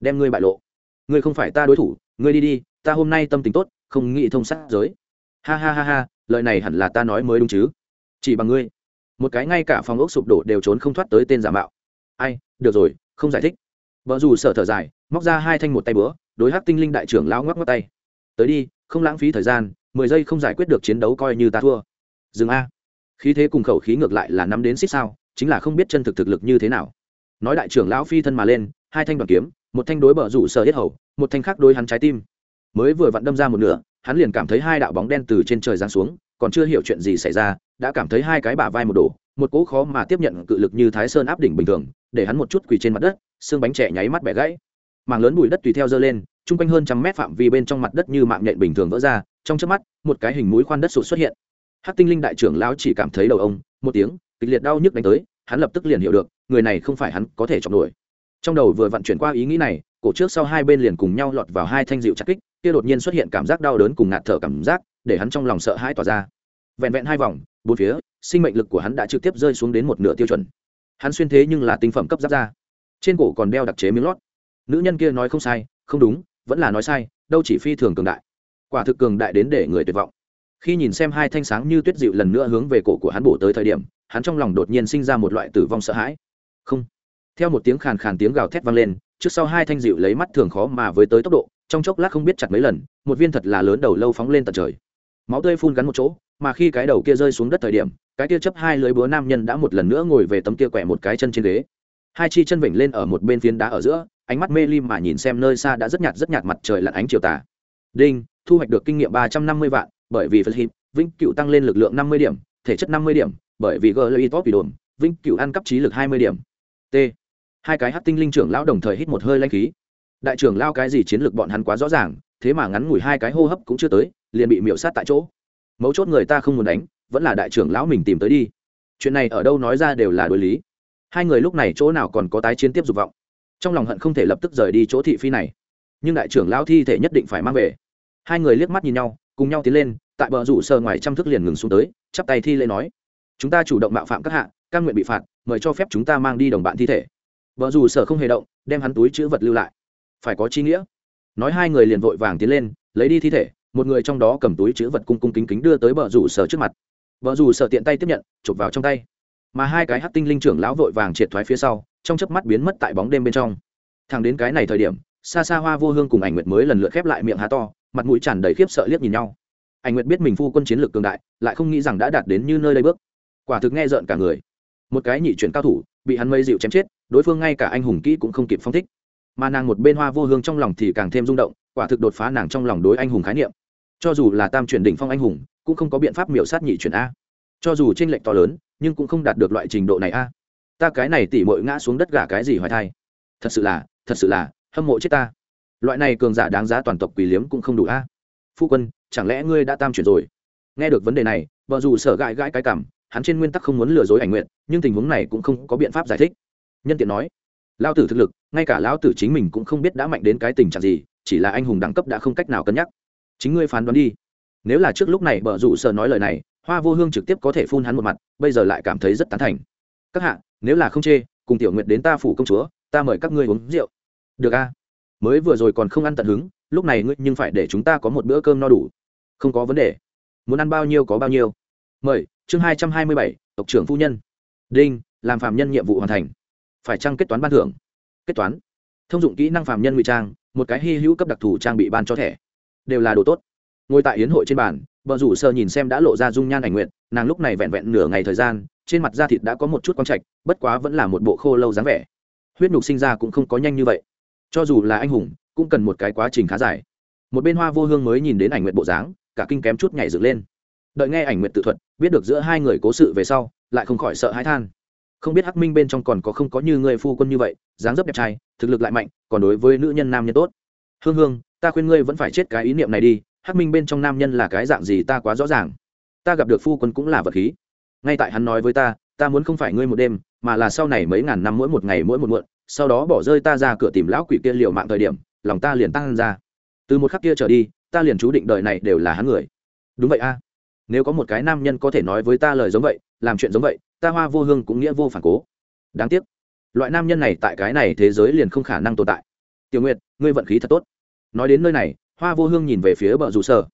Đem ngươi bại lộ. Ngươi không phải ta đối thủ, ngươi đi đi, ta hôm nay tâm tình tốt, không nghĩ thông sát giới. Ha ha ha ha, lời này hẳn là ta nói mới đúng chứ. Chỉ bằng ngươi. Một cái ngay cả phòng ốc sụp đổ đều trốn không thoát tới tên giả mạo. Ai, được rồi, không giải thích. Vợ dù sở thở dài, móc ra hai thanh một tay bữa đối hát tinh linh đại trưởng lao ngoắc ngoắc tay. Tới đi, không lãng phí thời gian mười giây không giải quyết được chiến đấu coi như ta thua. Dừng a. Khí thế cùng khẩu khí ngược lại là nắm đến xích sao, chính là không biết chân thực thực lực như thế nào. Nói đại trưởng lão phi thân mà lên, hai thanh đoàn kiếm, một thanh đối bờ rủ sở hết hầu, một thanh khác đối hắn trái tim. Mới vừa vặn đâm ra một nửa, hắn liền cảm thấy hai đạo bóng đen từ trên trời giáng xuống, còn chưa hiểu chuyện gì xảy ra, đã cảm thấy hai cái bả vai một đổ, một cỗ khó mà tiếp nhận cự lực như thái sơn áp đỉnh bình thường, để hắn một chút quỳ trên mặt đất, xương bánh trẻ nháy mắt bẻ gãy. Mảng lớn bụi đất tùy theo dơ lên, chung quanh hơn trăm mét phạm vi bên trong mặt đất như mạng nhện bình thường vỡ ra trong trước mắt, một cái hình mũi khoan đất sụt xuất hiện. Hát tinh linh đại trưởng lão chỉ cảm thấy đầu ông, một tiếng, kịch liệt đau nhức đánh tới, hắn lập tức liền hiểu được, người này không phải hắn có thể chọc nổi. Trong đầu vừa vận chuyển qua ý nghĩ này, cổ trước sau hai bên liền cùng nhau lọt vào hai thanh dịu chặt kích, kia đột nhiên xuất hiện cảm giác đau đớn cùng ngạt thở cảm giác, để hắn trong lòng sợ hãi tỏa ra. Vẹn vẹn hai vòng, bốn phía, sinh mệnh lực của hắn đã trực tiếp rơi xuống đến một nửa tiêu chuẩn. Hắn xuyên thế nhưng là tinh phẩm cấp giáp ra trên cổ còn đeo đặc chế miếng lót. Nữ nhân kia nói không sai, không đúng, vẫn là nói sai, đâu chỉ phi thường cường đại quả thực cường đại đến để người tuyệt vọng. Khi nhìn xem hai thanh sáng như tuyết dịu lần nữa hướng về cổ của hắn bổ tới thời điểm, hắn trong lòng đột nhiên sinh ra một loại tử vong sợ hãi. Không. Theo một tiếng khàn khàn tiếng gào thét vang lên, trước sau hai thanh dịu lấy mắt thường khó mà với tới tốc độ, trong chốc lát không biết chặt mấy lần, một viên thật là lớn đầu lâu phóng lên tận trời. Máu tươi phun gắn một chỗ, mà khi cái đầu kia rơi xuống đất thời điểm, cái kia chấp hai lưới búa nam nhân đã một lần nữa ngồi về tấm kia quẹ một cái chân trên ghế. Hai chi chân vểnh lên ở một bên phiến đá ở giữa, ánh mắt mê lim mà nhìn xem nơi xa đã rất nhạt rất nhạt mặt trời lặn ánh chiều tà. Đinh thu hoạch được kinh nghiệm ba trăm năm mươi vạn, bởi vì phật hiệp, vĩnh cựu tăng lên lực lượng năm mươi điểm, thể chất năm mươi điểm, bởi vì gờ top bị đồn, vĩnh cựu ăn cấp trí lực hai mươi điểm. T. Hai cái hát tinh linh trưởng lão đồng thời hít một hơi lanh khí. Đại trưởng lao cái gì chiến lược bọn hắn quá rõ ràng, thế mà ngắn ngủi hai cái hô hấp cũng chưa tới, liền bị miễu sát tại chỗ. Mấu chốt người ta không muốn đánh, vẫn là đại trưởng lão mình tìm tới đi. Chuyện này ở đâu nói ra đều là đối lý. Hai người lúc này chỗ nào còn có tái chiến tiếp dục vọng. Trong lòng hận không thể lập tức rời đi chỗ thị phi này. Nhưng đại trưởng lão thi thể nhất định phải mang về hai người liếc mắt nhìn nhau, cùng nhau tiến lên, tại bờ rủ sờ ngoài trăm thức liền ngừng xuống tới, chắp tay thi lễ nói, chúng ta chủ động mạo phạm các hạ căn nguyện bị phạt, mời cho phép chúng ta mang đi đồng bạn thi thể. Vợ dù sở không hề động, đem hắn túi chữ vật lưu lại. Phải có chi nghĩa. Nói hai người liền vội vàng tiến lên, lấy đi thi thể, một người trong đó cầm túi chữ vật cung cung kính kính đưa tới vợ rủ sở trước mặt. Vợ rủ sở tiện tay tiếp nhận, chụp vào trong tay. Mà hai cái hát tinh linh trưởng lão vội vàng triệt thoái phía sau, trong chớp mắt biến mất tại bóng đêm bên trong. Thằng đến cái này thời điểm, xa xa hoa vô hương cùng ảnh nguyệt mới lần lượt khép lại miệng há to mặt mũi tràn đầy khiếp sợ liếc nhìn nhau. Ảnh nguyệt biết mình phu quân chiến lược cường đại, lại không nghĩ rằng đã đạt đến như nơi đây bước. Quả thực nghe rợn cả người. Một cái nhị chuyển cao thủ, bị hắn mây dịu chém chết, đối phương ngay cả anh hùng kỹ cũng không kịp phong thích. Mà nàng một bên hoa vô hương trong lòng thì càng thêm rung động, quả thực đột phá nàng trong lòng đối anh hùng khái niệm. Cho dù là tam chuyển đỉnh phong anh hùng, cũng không có biện pháp miểu sát nhị chuyển a. Cho dù tranh lệch to lớn, nhưng cũng không đạt được loại trình độ này a. Ta cái này tỉ mội ngã xuống đất gả cái gì hoài thai. Thật sự là, thật sự là, hâm mộ chết ta loại này cường giả đáng giá toàn tộc quỳ liếm cũng không đủ a. Phu quân, chẳng lẽ ngươi đã tam chuyển rồi? Nghe được vấn đề này, vợ dù sở gãi gãi cái cảm, hắn trên nguyên tắc không muốn lừa dối ảnh nguyện, nhưng tình huống này cũng không có biện pháp giải thích. Nhân tiện nói lao tử thực lực, ngay cả lão tử chính mình cũng không biết đã mạnh đến cái tình trạng gì, chỉ là anh hùng đẳng cấp đã không cách nào cân nhắc. Chính ngươi phán đoán đi. Nếu là trước lúc này bờ rủ sợ nói lời này, hoa vô hương trực tiếp có thể phun hắn một mặt, bây giờ lại cảm thấy rất tán thành. Các hạ, nếu là không chê, cùng tiểu nguyệt đến ta phủ công chúa, ta mời các ngươi uống rượu. Được a mới vừa rồi còn không ăn tận hứng, lúc này ngươi nhưng phải để chúng ta có một bữa cơm no đủ. Không có vấn đề. Muốn ăn bao nhiêu có bao nhiêu. Mời, chương hai trăm hai mươi bảy, tộc trưởng phu nhân. Đinh, làm phạm nhân nhiệm vụ hoàn thành. Phải chăng kết toán ban thưởng? Kết toán. Thông dụng kỹ năng phạm nhân ngụy trang, một cái hy hữu cấp đặc thù trang bị ban cho thẻ. Đều là đồ tốt. Ngồi tại yến hội trên bàn, vợ rủ sơ nhìn xem đã lộ ra dung nhan ảnh nguyện nàng lúc này vẹn vẹn nửa ngày thời gian, trên mặt da thịt đã có một chút quang trạch, bất quá vẫn là một bộ khô lâu dáng vẻ. Huyết nhục sinh ra cũng không có nhanh như vậy cho dù là anh hùng, cũng cần một cái quá trình khá dài. Một bên hoa vô hương mới nhìn đến ảnh nguyện bộ dáng, cả kinh kém chút nhảy dựng lên. Đợi nghe ảnh nguyện tự thuật, biết được giữa hai người cố sự về sau, lại không khỏi sợ hãi than. Không biết hắc minh bên trong còn có không có như người phu quân như vậy, dáng dấp đẹp trai, thực lực lại mạnh, còn đối với nữ nhân nam nhân tốt. Hương hương, ta khuyên ngươi vẫn phải chết cái ý niệm này đi, hắc minh bên trong nam nhân là cái dạng gì ta quá rõ ràng. Ta gặp được phu quân cũng là vật khí. Ngay tại hắn nói với ta ta muốn không phải ngươi một đêm mà là sau này mấy ngàn năm mỗi một ngày mỗi một muộn, sau đó bỏ rơi ta ra cửa tìm lão quỷ kia liều mạng thời điểm, lòng ta liền tăng ra. Từ một khắc kia trở đi, ta liền chú định đời này đều là hắn người. Đúng vậy a. Nếu có một cái nam nhân có thể nói với ta lời giống vậy, làm chuyện giống vậy, ta hoa vô hương cũng nghĩa vô phản cố. Đáng tiếc, loại nam nhân này tại cái này thế giới liền không khả năng tồn tại. Tiểu nguyệt, ngươi vận khí thật tốt. Nói đến nơi này, hoa vô hương nhìn về phía bờ rủ sở.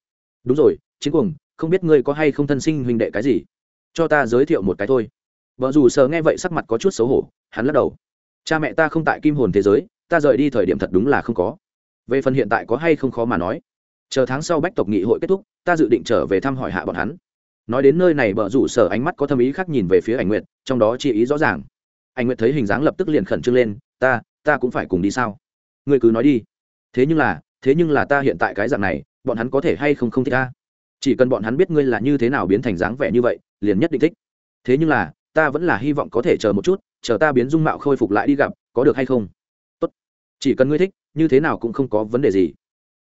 Đúng rồi chính cùng không biết ngươi có hay không thân sinh huynh đệ cái gì? Cho ta giới thiệu một cái thôi vợ dù sờ nghe vậy sắc mặt có chút xấu hổ, hắn lắc đầu. Cha mẹ ta không tại kim hồn thế giới, ta rời đi thời điểm thật đúng là không có. Về phần hiện tại có hay không khó mà nói. Chờ tháng sau bách tộc nghị hội kết thúc, ta dự định trở về thăm hỏi hạ bọn hắn. Nói đến nơi này bờ rủ sở ánh mắt có thâm ý khác nhìn về phía ảnh nguyệt, trong đó chi ý rõ ràng. Ảnh nguyệt thấy hình dáng lập tức liền khẩn trương lên, ta ta cũng phải cùng đi sao? Ngươi cứ nói đi. Thế nhưng là, thế nhưng là ta hiện tại cái dạng này, bọn hắn có thể hay không không thích ta? Chỉ cần bọn hắn biết ngươi là như thế nào biến thành dáng vẻ như vậy, liền nhất định thích. Thế nhưng là ta vẫn là hy vọng có thể chờ một chút, chờ ta biến dung mạo khôi phục lại đi gặp, có được hay không? Tốt. Chỉ cần ngươi thích, như thế nào cũng không có vấn đề gì.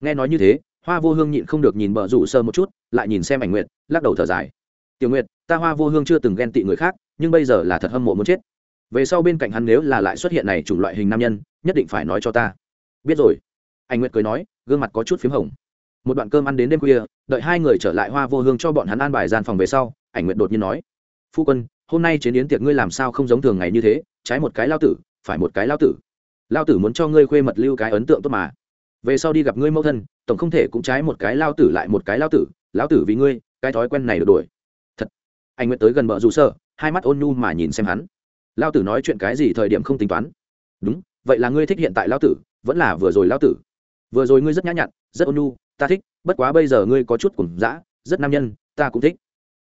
Nghe nói như thế, hoa vô hương nhịn không được nhìn bờ rủ sơ một chút, lại nhìn xem ảnh nguyệt, lắc đầu thở dài. Tiểu nguyệt, ta hoa vô hương chưa từng ghen tị người khác, nhưng bây giờ là thật hâm mộ muốn chết. Về sau bên cạnh hắn nếu là lại xuất hiện này chủng loại hình nam nhân, nhất định phải nói cho ta. Biết rồi. Anh nguyệt cười nói, gương mặt có chút p h í m hồng. Một đoạn cơm ăn đến đêm khuya, đợi hai người trở lại hoa vô hương cho bọn hắn an bài gian phòng về sau, ảnh nguyệt đột nhiên nói. Phu quân hôm nay chế biến tiệc ngươi làm sao không giống thường ngày như thế, trái một cái lao tử, phải một cái lao tử. Lao tử muốn cho ngươi khuê mật lưu cái ấn tượng tốt mà. Về sau đi gặp ngươi mẫu thân, tổng không thể cũng trái một cái lao tử lại một cái lao tử Lao tử vì ngươi, cái thói quen này được đổi thật. Anh nguyện tới gần bờ rủ sơ, hai mắt ôn nhu mà nhìn xem hắn. Lao tử nói chuyện cái gì thời điểm không tính toán. Đúng, vậy là ngươi thích hiện tại lao tử, vẫn là vừa rồi lao tử. Vừa rồi ngươi rất nhã nhặn, rất ôn nhu, ta thích, bất quá bây giờ ngươi có chút cùng dã, rất nam nhân, ta cũng thích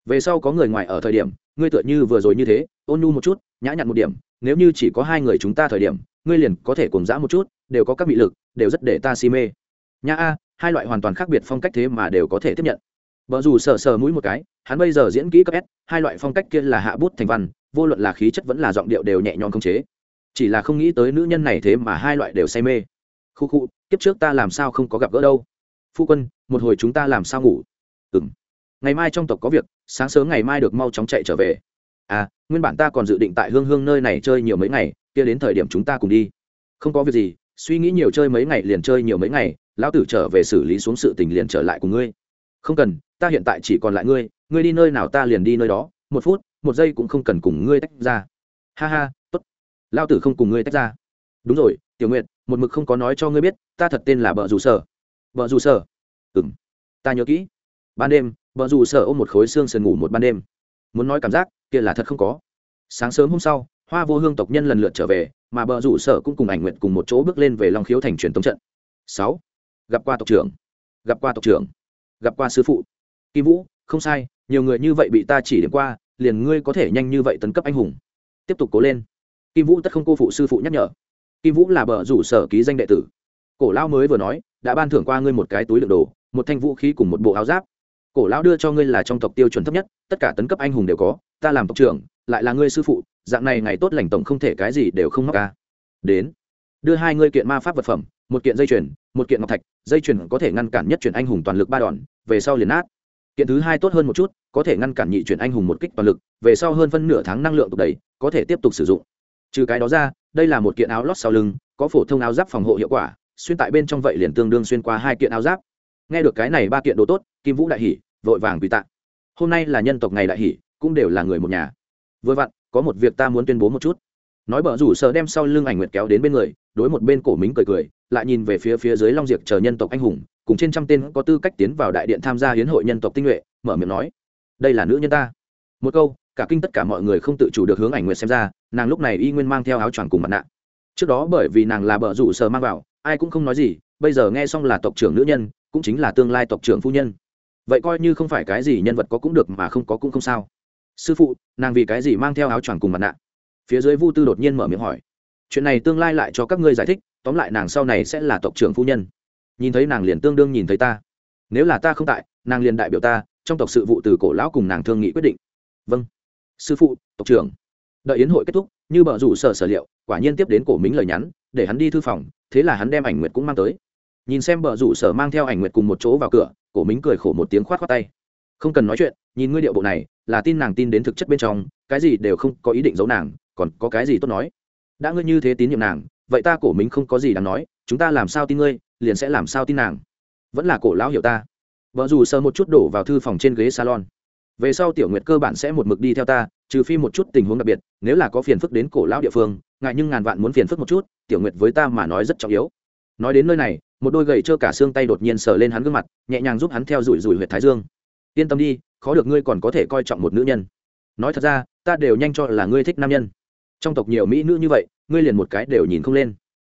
về sau có người ngoài ở thời điểm, ngươi tựa như vừa rồi như thế, ôn nhu một chút, nhã nhặn một điểm, nếu như chỉ có hai người chúng ta thời điểm, ngươi liền có thể cùng dã một chút, đều có các bị lực, đều rất để ta si mê. Nha a, hai loại hoàn toàn khác biệt phong cách thế mà đều có thể tiếp nhận. Vợ dù sờ sờ mũi một cái, hắn bây giờ diễn kỹ cấp s, hai loại phong cách kia là hạ bút thành văn, vô luận là khí chất vẫn là giọng điệu đều nhẹ nhõm khống chế. Chỉ là không nghĩ tới nữ nhân này thế mà hai loại đều say mê. Khu khu, kiếp trước ta làm sao không có gặp gỡ đâu? Phu quân, một hồi chúng ta làm sao ngủ? Ngày mai trong tộc có việc, sáng sớm ngày mai được mau chóng chạy trở về. À nguyên bản ta còn dự định tại hương hương nơi này chơi nhiều mấy ngày, kia đến thời điểm chúng ta cùng đi. Không có việc gì, suy nghĩ nhiều chơi mấy ngày liền chơi nhiều mấy ngày, lão tử trở về xử lý xuống sự tình liền trở lại cùng ngươi. Không cần, ta hiện tại chỉ còn lại ngươi ngươi đi nơi nào ta liền đi nơi đó, một phút, một giây cũng không cần cùng ngươi tách ra. Ha ha, tốt. Lão tử không cùng ngươi tách ra. Đúng rồi, tiểu nguyện một mực không có nói cho ngươi biết, ta thật tên là bợ dù sở. Bợ dù sở? Ừng ta nhớ kỹ. Ban đêm vợ dù sở ôm một khối xương sườn ngủ một ban đêm. Muốn nói cảm giác, kia là thật không có. Sáng sớm hôm sau, hoa vô hương tộc nhân lần lượt trở về, mà bờ rủ sở cũng cùng ảnh nguyện cùng một chỗ bước lên về long khiếu thành truyền tống trận. Sáu. Gặp qua tộc trưởng. Gặp qua tộc trưởng. Gặp qua sư phụ. Kim vũ, không sai, nhiều người như vậy bị ta chỉ điểm qua, liền ngươi có thể nhanh như vậy tấn cấp anh hùng. Tiếp tục cố lên. Kim vũ tất không cô phụ sư phụ nhắc nhở. Kim vũ là bờ rủ sở ký danh đệ tử. Cổ lao mới vừa nói, đã ban thưởng qua ngươi một cái túi lượng đồ, một thanh vũ khí cùng một bộ áo giáp cổ lão đưa cho ngươi là trong tộc tiêu chuẩn thấp nhất, tất cả tấn cấp anh hùng đều có, ta làm tộc trưởng, lại là ngươi sư phụ, dạng này ngày tốt lành tổng không thể cái gì đều không mắc ca. Đến, đưa hai ngươi kiện ma pháp vật phẩm, một kiện dây chuyền, một kiện ngọc thạch, dây chuyền có thể ngăn cản nhất chuyển anh hùng toàn lực ba đòn, về sau liền nát. Kiện thứ hai tốt hơn một chút, có thể ngăn cản nhị chuyển anh hùng một kích toàn lực, về sau hơn phân nửa tháng năng lượng tục đầy, có thể tiếp tục sử dụng. Trừ cái đó ra, đây là một kiện áo lót sau lưng, có phổ thông áo giáp phòng hộ hiệu quả, xuyên tại bên trong vậy liền tương đương xuyên qua hai kiện áo giáp nghe được cái này ba kiện đồ tốt, kim vũ đại hỷ vội vàng quỳ tạ. Hôm nay là nhân tộc ngày đại hỷ cũng đều là người một nhà. Vừa vặn, có một việc ta muốn tuyên bố một chút. Nói bở rủ sợ đem sau lưng ảnh nguyệt kéo đến bên người, đối một bên cổ mính cười cười, lại nhìn về phía phía dưới long diệc chờ nhân tộc anh hùng, cùng trên trăm tên có tư cách tiến vào đại điện tham gia hiến hội nhân tộc tinh nhuệ, mở miệng nói, đây là nữ nhân ta. Một câu, cả kinh tất cả mọi người không tự chủ được hướng ảnh nguyệt xem ra, nàng lúc này y nguyên mang theo áo choàng cùng mặt nạ. Trước đó bởi vì nàng là bờ rủ sợ mang vào, ai cũng không nói gì, bây giờ nghe xong là tộc trưởng nữ nhân cũng chính là tương lai tộc trưởng phu nhân. Vậy coi như không phải cái gì nhân vật có cũng được mà không có cũng không sao. Sư phụ, nàng vì cái gì mang theo áo choàng cùng mặt nạ? Phía dưới vu tư đột nhiên mở miệng hỏi. Chuyện này tương lai lại cho các ngươi giải thích, tóm lại nàng sau này sẽ là tộc trưởng phu nhân. Nhìn thấy nàng liền tương đương nhìn thấy ta. Nếu là ta không tại, nàng liền đại biểu ta, trong tộc sự vụ từ cổ lão cùng nàng thương nghị quyết định. Vâng. Sư phụ, tộc trưởng. Đợi yến hội kết thúc, như bờ rủ sở sở liệu, quả nhiên tiếp đến cổ mính lời nhắn, để hắn đi thư phòng, thế là hắn đem ảnh nguyệt cũng mang tới nhìn xem bờ rủ sở mang theo ảnh nguyệt cùng một chỗ vào cửa, cổ mính cười khổ một tiếng khoát khoát tay. Không cần nói chuyện, nhìn ngươi điệu bộ này, là tin nàng tin đến thực chất bên trong, cái gì đều không có ý định giấu nàng, còn có cái gì tốt nói? Đã ngươi như thế tín nhiệm nàng, vậy ta cổ mính không có gì đáng nói, chúng ta làm sao tin ngươi, liền sẽ làm sao tin nàng. Vẫn là cổ lão hiểu ta. Vợ dù sờ một chút đổ vào thư phòng trên ghế salon. Về sau tiểu nguyệt cơ bản sẽ một mực đi theo ta, trừ phi một chút tình huống đặc biệt, nếu là có phiền phức đến cổ lão địa phương, ngại nhưng ngàn vạn muốn phiền phức một chút, tiểu nguyệt với ta mà nói rất trọng yếu. Nói đến nơi này một đôi gậy trơ cả xương tay đột nhiên sờ lên hắn gương mặt, nhẹ nhàng giúp hắn theo rủi rủi huyệt thái dương. Yên tâm đi, khó được ngươi còn có thể coi trọng một nữ nhân. Nói thật ra, ta đều nhanh cho là ngươi thích nam nhân. Trong tộc nhiều mỹ nữ như vậy, ngươi liền một cái đều nhìn không lên.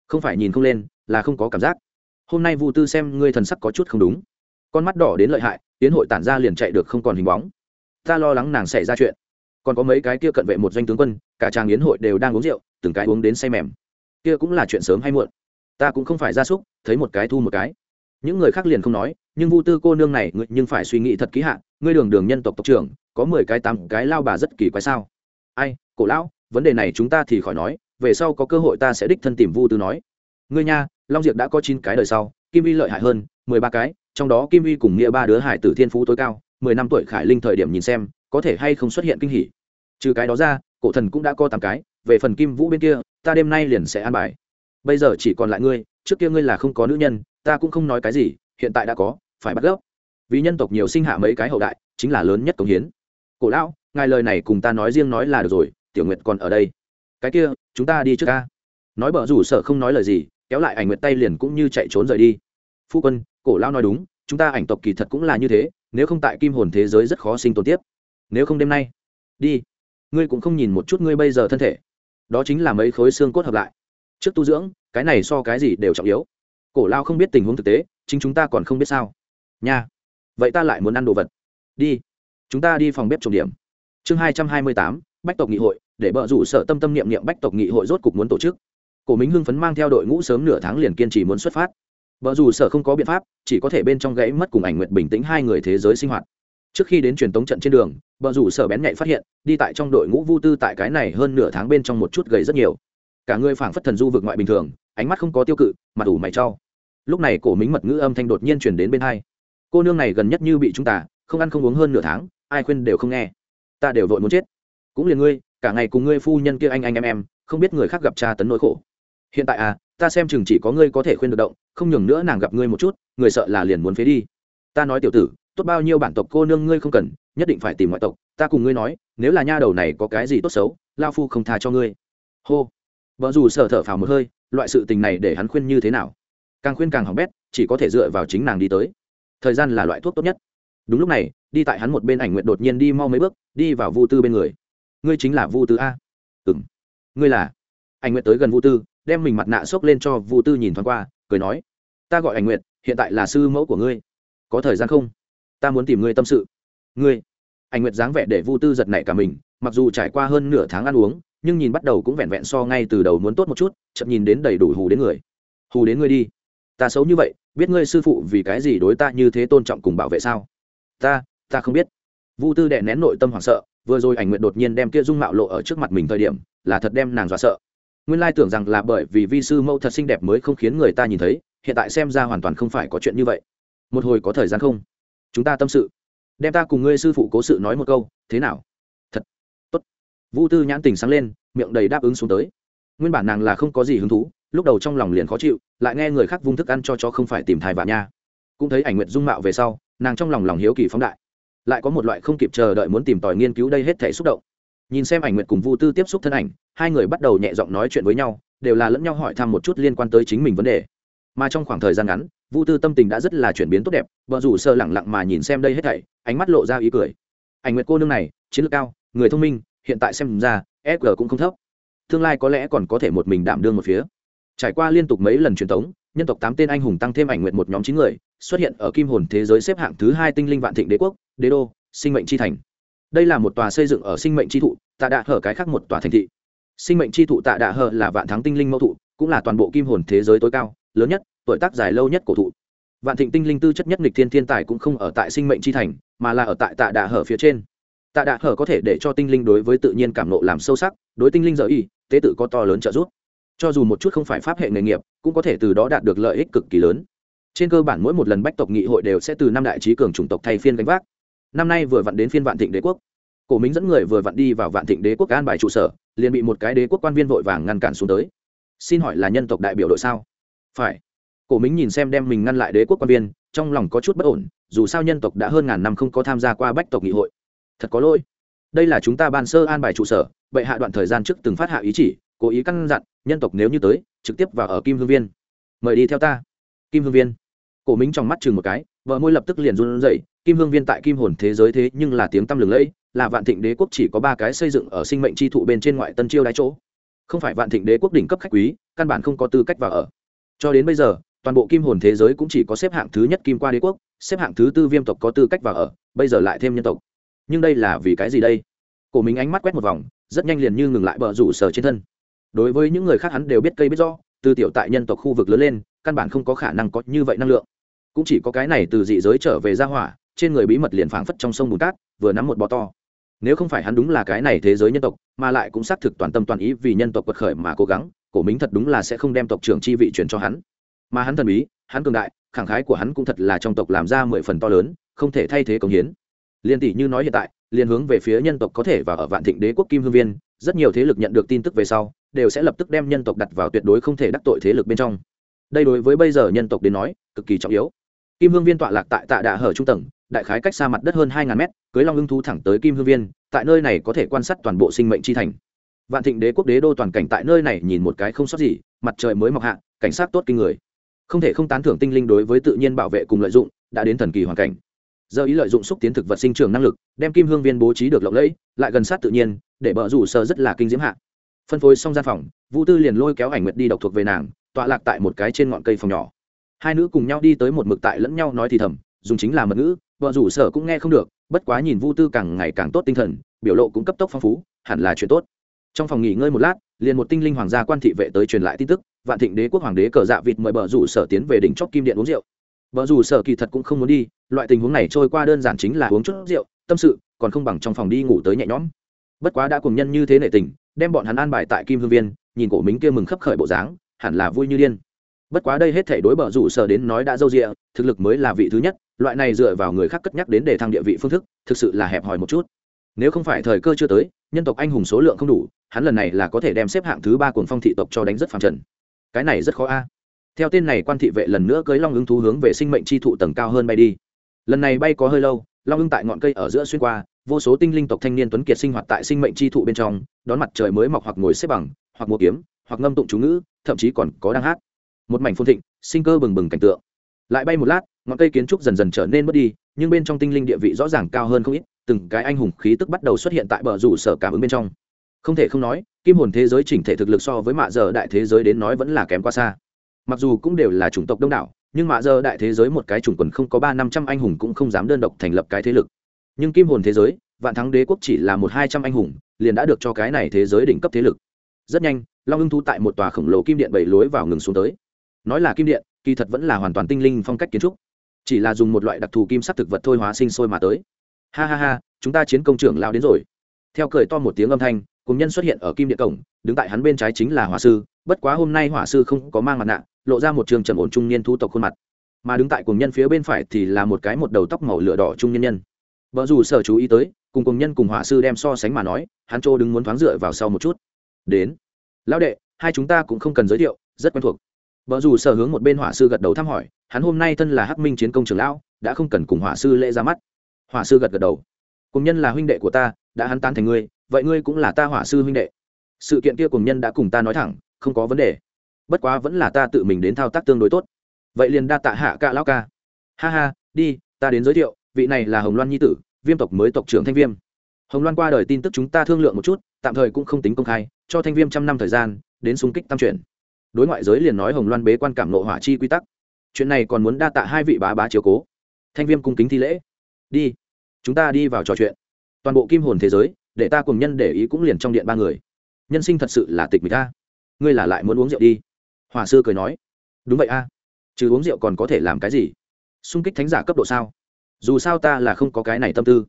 Không phải nhìn không lên, là không có cảm giác. Hôm nay vu tư xem ngươi thần sắc có chút không đúng. Con mắt đỏ đến lợi hại, tiến hội tản ra liền chạy được không còn hình bóng. Ta lo lắng nàng xảy ra chuyện. Còn có mấy cái kia cận vệ một doanh tướng quân, cả tràng yến hội đều đang uống rượu, từng cái uống đến say mềm. Kia cũng là chuyện sớm hay muộn ta cũng không phải gia súc, thấy một cái thu một cái. Những người khác liền không nói, nhưng vu tư cô nương này ngươi nhưng phải suy nghĩ thật kỹ hạ, ngươi đường đường nhân tộc tộc trưởng, có mười cái tám cái lao bà rất kỳ quái sao? Ai, cổ lão, vấn đề này chúng ta thì khỏi nói, về sau có cơ hội ta sẽ đích thân tìm vu tư nói. Ngươi nha, long diệp đã có chín cái đời sau, kim Vi lợi hại hơn, mười ba cái, trong đó kim Vi cùng nghĩa ba đứa hải tử thiên phú tối cao, mười năm tuổi khải linh thời điểm nhìn xem, có thể hay không xuất hiện kinh hỉ. Trừ cái đó ra, cổ thần cũng đã có tám cái, về phần kim vũ bên kia, ta đêm nay liền sẽ an bài bây giờ chỉ còn lại ngươi, trước kia ngươi là không có nữ nhân, ta cũng không nói cái gì, hiện tại đã có, phải bắt gốc. Vì nhân tộc nhiều sinh hạ mấy cái hậu đại, chính là lớn nhất công hiến. Cổ lão, ngài lời này cùng ta nói riêng nói là được rồi, tiểu nguyệt còn ở đây. Cái kia, chúng ta đi trước ca. Nói bở rủ sợ không nói lời gì, kéo lại ảnh nguyệt tay liền cũng như chạy trốn rời đi. Phu quân, cổ lão nói đúng, chúng ta ảnh tộc kỳ thật cũng là như thế, nếu không tại kim hồn thế giới rất khó sinh tồn tiếp. Nếu không đêm nay, đi. Ngươi cũng không nhìn một chút ngươi bây giờ thân thể. Đó chính là mấy khối xương cốt hợp lại trước tu dưỡng, cái này so cái gì đều trọng yếu. Cổ lao không biết tình huống thực tế, chính chúng ta còn không biết sao. Nha, vậy ta lại muốn ăn đồ vật. Đi, chúng ta đi phòng bếp trồng điểm. Chương hai trăm hai mươi tám, bách tộc nghị hội, để bợ rủ sợ tâm tâm niệm niệm bách tộc nghị hội rốt cục muốn tổ chức. Cổ minh hưng phấn mang theo đội ngũ sớm nửa tháng liền kiên trì muốn xuất phát. Bợ rủ sợ không có biện pháp, chỉ có thể bên trong gãy mất cùng ảnh nguyện bình tĩnh hai người thế giới sinh hoạt. Trước khi đến truyền tống trận trên đường bờ rủ sợ bén nhạy phát hiện, đi tại trong đội ngũ vu tư tại cái này hơn nửa tháng bên trong một chút gầy rất nhiều cả người phảng phất thần du vượt ngoại bình thường, ánh mắt không có tiêu cự mặt ủ mày trau lúc này cổ mính mật ngữ âm thanh đột nhiên chuyển đến bên hai. Cô nương này gần nhất như bị chúng ta, không ăn không uống hơn nửa tháng, ai khuyên đều không nghe. Ta đều vội muốn chết. Cũng liền ngươi, cả ngày cùng ngươi phu nhân kia anh anh em em, không biết người khác gặp cha tấn nỗi khổ. Hiện tại à ta xem chừng chỉ có ngươi có thể khuyên được động, không nhường nữa nàng gặp ngươi một chút, người sợ là liền muốn phế đi. Ta nói tiểu tử, tốt bao nhiêu bản tộc cô nương ngươi không cần, nhất định phải tìm ngoại tộc, ta cùng ngươi nói, nếu là nha đầu này có cái gì tốt xấu, lao phu không tha cho ngươi. Hô vợ dù sợ thở phào một hơi, loại sự tình này để hắn khuyên như thế nào? Càng khuyên càng hỏng bét, chỉ có thể dựa vào chính nàng đi tới. Thời gian là loại thuốc tốt nhất. Đúng lúc này, đi tại hắn một bên ảnh nguyện đột nhiên đi mau mấy bước, đi vào vu tư bên người. Ngươi chính là vu tư a? Ừng ngươi là? Ảnh nguyện tới gần vu tư, đem mình mặt nạ xốc lên cho vu tư nhìn thoáng qua, cười nói. Ta gọi ảnh nguyện hiện tại là sư mẫu của ngươi. Có thời gian không? Ta muốn tìm ngươi tâm sự. Ngươi. Ảnh nguyện dáng vẻ để vu tư giật nảy cả mình, mặc dù trải qua hơn nửa tháng ăn uống nhưng nhìn bắt đầu cũng vẹn vẹn so ngay từ đầu muốn tốt một chút, chậm nhìn đến đầy đủ hù đến người. Hù đến ngươi đi. Ta xấu như vậy, biết ngươi sư phụ vì cái gì đối ta như thế tôn trọng cùng bảo vệ sao? Ta ta không biết. Vu tư đệ nén nội tâm hoảng sợ, vừa rồi ảnh nguyện đột nhiên đem kia dung mạo lộ ở trước mặt mình thời điểm, là thật đem nàng dọa sợ. Nguyên lai tưởng rằng là bởi vì vi sư mẫu thật xinh đẹp mới không khiến người ta nhìn thấy, hiện tại xem ra hoàn toàn không phải có chuyện như vậy. Một hồi có thời gian không? Chúng ta tâm sự. Đem ta cùng ngươi sư phụ cố sự nói một câu, thế nào? Vu tư nhãn tình sáng lên, miệng đầy đáp ứng xuống tới. Nguyên bản nàng là không có gì hứng thú, lúc đầu trong lòng liền khó chịu, lại nghe người khác vung thức ăn cho chó không phải tìm thai vạ nha. Cũng thấy ảnh nguyện dung mạo về sau, nàng trong lòng lòng hiếu kỳ phóng đại. Lại có một loại không kịp chờ đợi muốn tìm tòi nghiên cứu đây hết thể xúc động. Nhìn xem ảnh nguyện cùng vu tư tiếp xúc thân ảnh, hai người bắt đầu nhẹ giọng nói chuyện với nhau, đều là lẫn nhau hỏi thăm một chút liên quan tới chính mình vấn đề. Mà trong khoảng thời gian ngắn, vu tư tâm tình đã rất là chuyển biến tốt đẹp vợ rủ sơ lẳng lặng mà nhìn xem đây hết thảy, ánh mắt lộ ra ý cười. Ảnh nguyệt cô nương này, chiến lược cao, người thông minh hiện tại xem ra sg cũng không thấp. Tương lai có lẽ còn có thể một mình đảm đương một phía. Trải qua liên tục mấy lần truyền tống, nhân tộc tám tên anh hùng tăng thêm ảnh nguyện một nhóm chín người, xuất hiện ở kim hồn thế giới xếp hạng thứ hai tinh linh vạn thịnh đế quốc, đế đô, sinh mệnh chi thành. Đây là một tòa xây dựng ở sinh mệnh chi thụ tạ đạ hở cái khác một tòa thành thị. Sinh mệnh chi thụ tạ đạ hở là vạn thắng tinh linh mẫu thụ, cũng là toàn bộ kim hồn thế giới tối cao, lớn nhất, tuổi tác dài lâu nhất cổ thụ. Vạn thịnh tinh linh tư chất nhất nghịch thiên thiên tài cũng không ở tại sinh mệnh chi thành, mà là ở tại tạ đạ hở phía trên tạ đạ hở có thể để cho tinh linh đối với tự nhiên cảm nộ làm sâu sắc, đối tinh linh giờ y, tế tự có to lớn trợ giúp. Cho dù một chút không phải pháp hệ nghề nghiệp, cũng có thể từ đó đạt được lợi ích cực kỳ lớn. Trên cơ bản mỗi một lần bách tộc nghị hội đều sẽ từ năm đại trí cường chủng tộc thay phiên gánh vác. Năm nay vừa vặn đến phiên vạn thịnh đế quốc. Cổ minh dẫn người vừa vặn đi vào vạn thịnh đế quốc an bài trụ sở, liền bị một cái đế quốc quan viên vội vàng ngăn cản xuống tới. Xin hỏi là nhân tộc đại biểu đội sao? Phải. Cổ minh nhìn xem đem mình ngăn lại đế quốc quan viên, trong lòng có chút bất ổn, dù sao nhân tộc đã hơn ngàn năm không có tham gia qua bách tộc nghị hội thật có lỗi. Đây là chúng ta ban sơ an bài trụ sở, bệ hạ đoạn thời gian trước từng phát hạ ý chỉ, cố ý căn dặn, nhân tộc nếu như tới, trực tiếp vào ở kim hương viên. Mời đi theo ta. Kim hương viên. Cổ minh trong mắt chừng một cái, vợ môi lập tức liền run rẩy, kim hương viên tại kim hồn thế giới thế nhưng là tiếng tăm lừng lẫy, là vạn thịnh đế quốc chỉ có ba cái xây dựng ở sinh mệnh tri thụ bên trên ngoại tân chiêu đái chỗ. Không phải vạn thịnh đế quốc đỉnh cấp khách quý, căn bản không có tư cách vào ở. Cho đến bây giờ, toàn bộ kim hồn thế giới cũng chỉ có xếp hạng thứ nhất kim qua đế quốc, xếp hạng thứ tư viêm tộc có tư cách vào ở, bây giờ lại thêm nhân tộc nhưng đây là vì cái gì đây? Cổ mình ánh mắt quét một vòng, rất nhanh liền như ngừng lại bờ rủ sở trên thân. Đối với những người khác hắn đều biết cây biết do từ tiểu tại nhân tộc khu vực lớn lên, căn bản không có khả năng có như vậy năng lượng. Cũng chỉ có cái này từ dị giới trở về ra hỏa, trên người bí mật liền phảng phất trong sông bùn cát, vừa nắm một bò to. Nếu không phải hắn đúng là cái này thế giới nhân tộc, mà lại cũng xác thực toàn tâm toàn ý vì nhân tộc quật khởi mà cố gắng, cổ mính thật đúng là sẽ không đem tộc trưởng chi vị truyền cho hắn. Mà hắn thần bí, hắn cường đại, khẳng khái của hắn cũng thật là trong tộc làm ra mười phần to lớn, không thể thay thế công hiến liên tỷ như nói hiện tại liên hướng về phía nhân tộc có thể và ở vạn thịnh đế quốc kim hương viên, rất nhiều thế lực nhận được tin tức về sau, đều sẽ lập tức đem nhân tộc đặt vào tuyệt đối không thể đắc tội thế lực bên trong. Đây đối với bây giờ nhân tộc đến nói, cực kỳ trọng yếu. Kim hương viên tọa lạc tại tạ đạ hở trung tầng, đại khái cách xa mặt đất hơn hai ngàn mét, cưới long ưng thu thẳng tới kim hương viên, tại nơi này có thể quan sát toàn bộ sinh mệnh chi thành. Vạn thịnh đế quốc đế đô toàn cảnh tại nơi này nhìn một cái không sót gì, mặt trời mới mọc hạ, cảnh sát tốt kinh người. Không thể không tán thưởng tinh linh đối với tự nhiên bảo vệ cùng lợi dụng, đã đến thần kỳ hoàn cảnh giờ ý lợi dụng xúc tiến thực vật sinh trưởng năng lực, đem kim hương viên bố trí được lộng lẫy, lại gần sát tự nhiên, để bờ rủ sơ rất là kinh diễm hạ. Phân phối xong gian phòng, vũ tư liền lôi kéo ảnh nguyệt đi độc thuộc về nàng, tọa lạc tại một cái trên ngọn cây phòng nhỏ. Hai nữ cùng nhau đi tới một mực tại lẫn nhau nói thì thầm, dùng chính là mật ngữ vợ rủ sở cũng nghe không được, bất quá nhìn vu tư càng ngày càng tốt tinh thần, biểu lộ cũng cấp tốc phong phú, hẳn là chuyện tốt. Trong phòng nghỉ ngơi một lát, liền một tinh linh hoàng gia quan thị vệ tới truyền lại tin tức, vạn thịnh đế quốc hoàng đế cờ dạ vịt mời bờ rủ sở tiến về đỉnh chóp kim điện uống rượu vợ dù sở kỳ thật cũng không muốn đi, loại tình huống này trôi qua đơn giản chính là uống chút rượu, tâm sự, còn không bằng trong phòng đi ngủ tới nhẹ nhõm. Bất quá đã cùng nhân như thế nệ tình, đem bọn hắn an bài tại kim hương viên, nhìn cổ mính kia mừng khấp khởi bộ dáng, hẳn là vui như điên. Bất quá đây hết thể đối bờ rủ sở đến nói đã dâu rịa thực lực mới là vị thứ nhất, loại này dựa vào người khác cất nhắc đến để thăng địa vị phương thức, thực sự là hẹp hòi một chút. Nếu không phải thời cơ chưa tới, nhân tộc anh hùng số lượng không đủ, hắn lần này là có thể đem xếp hạng thứ ba cuồng phong thị tộc cho đánh rất phàm trần. Cái này rất khó a theo tên này quan thị vệ lần nữa cưới long ưng thú hướng về sinh mệnh chi thụ tầng cao hơn bay đi. Lần này bay có hơi lâu, long ưng tại ngọn cây ở giữa xuyên qua, vô số tinh linh tộc thanh niên tuấn kiệt sinh hoạt tại sinh mệnh chi thụ bên trong, đón mặt trời mới mọc hoặc ngồi xếp bằng, hoặc mua kiếm, hoặc ngâm tụng chú ngữ, thậm chí còn có đang hát. Một mảnh phun thịnh, sinh cơ bừng bừng cảnh tượng. Lại bay một lát, ngọn cây kiến trúc dần dần trở nên mất đi, nhưng bên trong tinh linh địa vị rõ ràng cao hơn không ít, từng cái anh hùng khí tức bắt đầu xuất hiện tại bờ rủ sở cảm ứng bên trong. Không thể không nói, kim hồn thế giới chỉnh thể thực lực so với mạ giờ đại thế giới đến nói vẫn là kém quá xa mặc dù cũng đều là chủng tộc đông đảo, nhưng mạ giờ đại thế giới một cái chủng quần không có ba năm trăm anh hùng cũng không dám đơn độc thành lập cái thế lực. Nhưng kim hồn thế giới, vạn thắng đế quốc chỉ là một hai trăm anh hùng, liền đã được cho cái này thế giới đỉnh cấp thế lực. Rất nhanh, long ưng thu tại một tòa khổng lồ kim điện bảy lối vào ngừng xuống tới. Nói là kim điện, kỳ thật vẫn là hoàn toàn tinh linh phong cách kiến trúc. Chỉ là dùng một loại đặc thù kim sắc thực vật thôi hóa sinh sôi mà tới. Ha ha ha, chúng ta chiến công trưởng lao đến rồi. Theo cười to một tiếng âm thanh, cùng nhân xuất hiện ở kim điện cổng, đứng tại hắn bên trái chính là hỏa sư, bất quá hôm nay hỏa sư không có mang mặt nạ lộ ra một trường trầm ổn trung niên thu tộc khuôn mặt. Mà đứng tại cùng nhân phía bên phải thì là một cái một đầu tóc màu lửa đỏ trung nhân nhân. Vợ dù sở chú ý tới, cùng cùng nhân cùng hỏa sư đem so sánh mà nói, hắn chỗ đứng muốn thoáng dựa vào sau một chút. Đến. Lão đệ, hai chúng ta cũng không cần giới thiệu, rất quen thuộc. Vợ dù sở hướng một bên hỏa sư gật đầu thăm hỏi, hắn hôm nay thân là hắc minh chiến công trường lão, đã không cần cùng hỏa sư lễ ra mắt. Hỏa sư gật gật đầu. Cùng nhân là huynh đệ của ta, đã hắn tan thành ngươi, vậy ngươi cũng là ta hỏa sư huynh đệ. Sự kiện kia cùng nhân đã cùng ta nói thẳng, không có vấn đề bất quá vẫn là ta tự mình đến thao tác tương đối tốt. Vậy liền đa tạ hạ ca lão ca. Ha ha, đi, ta đến giới thiệu, vị này là hồng loan nhi tử, viêm tộc mới tộc trưởng thanh viêm. Hồng loan qua đời tin tức chúng ta thương lượng một chút, tạm thời cũng không tính công khai, cho thanh viêm trăm năm thời gian, đến xung kích tam chuyển. Đối ngoại giới liền nói hồng loan bế quan cảm nộ hỏa chi quy tắc. Chuyện này còn muốn đa tạ hai vị bá bá chiếu cố. Thanh viêm cung kính thi lễ. Đi, chúng ta đi vào trò chuyện. Toàn bộ kim hồn thế giới, để ta cùng nhân để ý cũng liền trong điện ba người. Nhân sinh thật sự là tịch mịch ta ngươi là lại muốn uống rượu đi hòa sư cười nói, đúng vậy a, trừ uống rượu còn có thể làm cái gì? Xung kích thánh giả cấp độ sao? Dù sao ta là không có cái này tâm tư.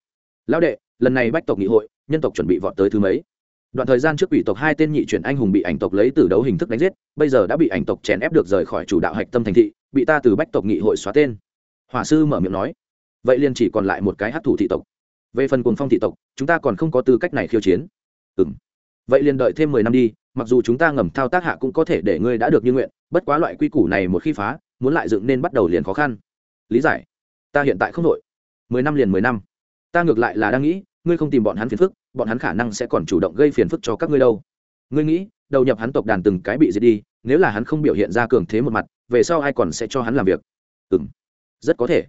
Lão đệ, lần này bách tộc nghị hội, nhân tộc chuẩn bị vọt tới thứ mấy? Đoạn thời gian trước ủy tộc hai tên nhị chuyển anh hùng bị ảnh tộc lấy từ đấu hình thức đánh giết, bây giờ đã bị ảnh tộc chèn ép được rời khỏi chủ đạo hạch tâm thành thị, bị ta từ bách tộc nghị hội xóa tên. Hỏa sư mở miệng nói, vậy liền chỉ còn lại một cái hát thủ thị tộc. Về phần cuồng phong thị tộc, chúng ta còn không có tư cách này khiêu chiến. Ừ m vậy liền đợi thêm mười năm đi mặc dù chúng ta ngầm thao tác hạ cũng có thể để ngươi đã được như nguyện, bất quá loại quy củ này một khi phá, muốn lại dựng nên bắt đầu liền khó khăn. Lý giải. Ta hiện tại không đội mười năm liền mười năm. Ta ngược lại là đang nghĩ, ngươi không tìm bọn hắn phiền phức, bọn hắn khả năng sẽ còn chủ động gây phiền phức cho các ngươi đâu. Ngươi nghĩ, đầu nhập hắn tộc đàn từng cái bị diệt đi, nếu là hắn không biểu hiện ra cường thế một mặt, về sau ai còn sẽ cho hắn làm việc? Ừ m rất có thể.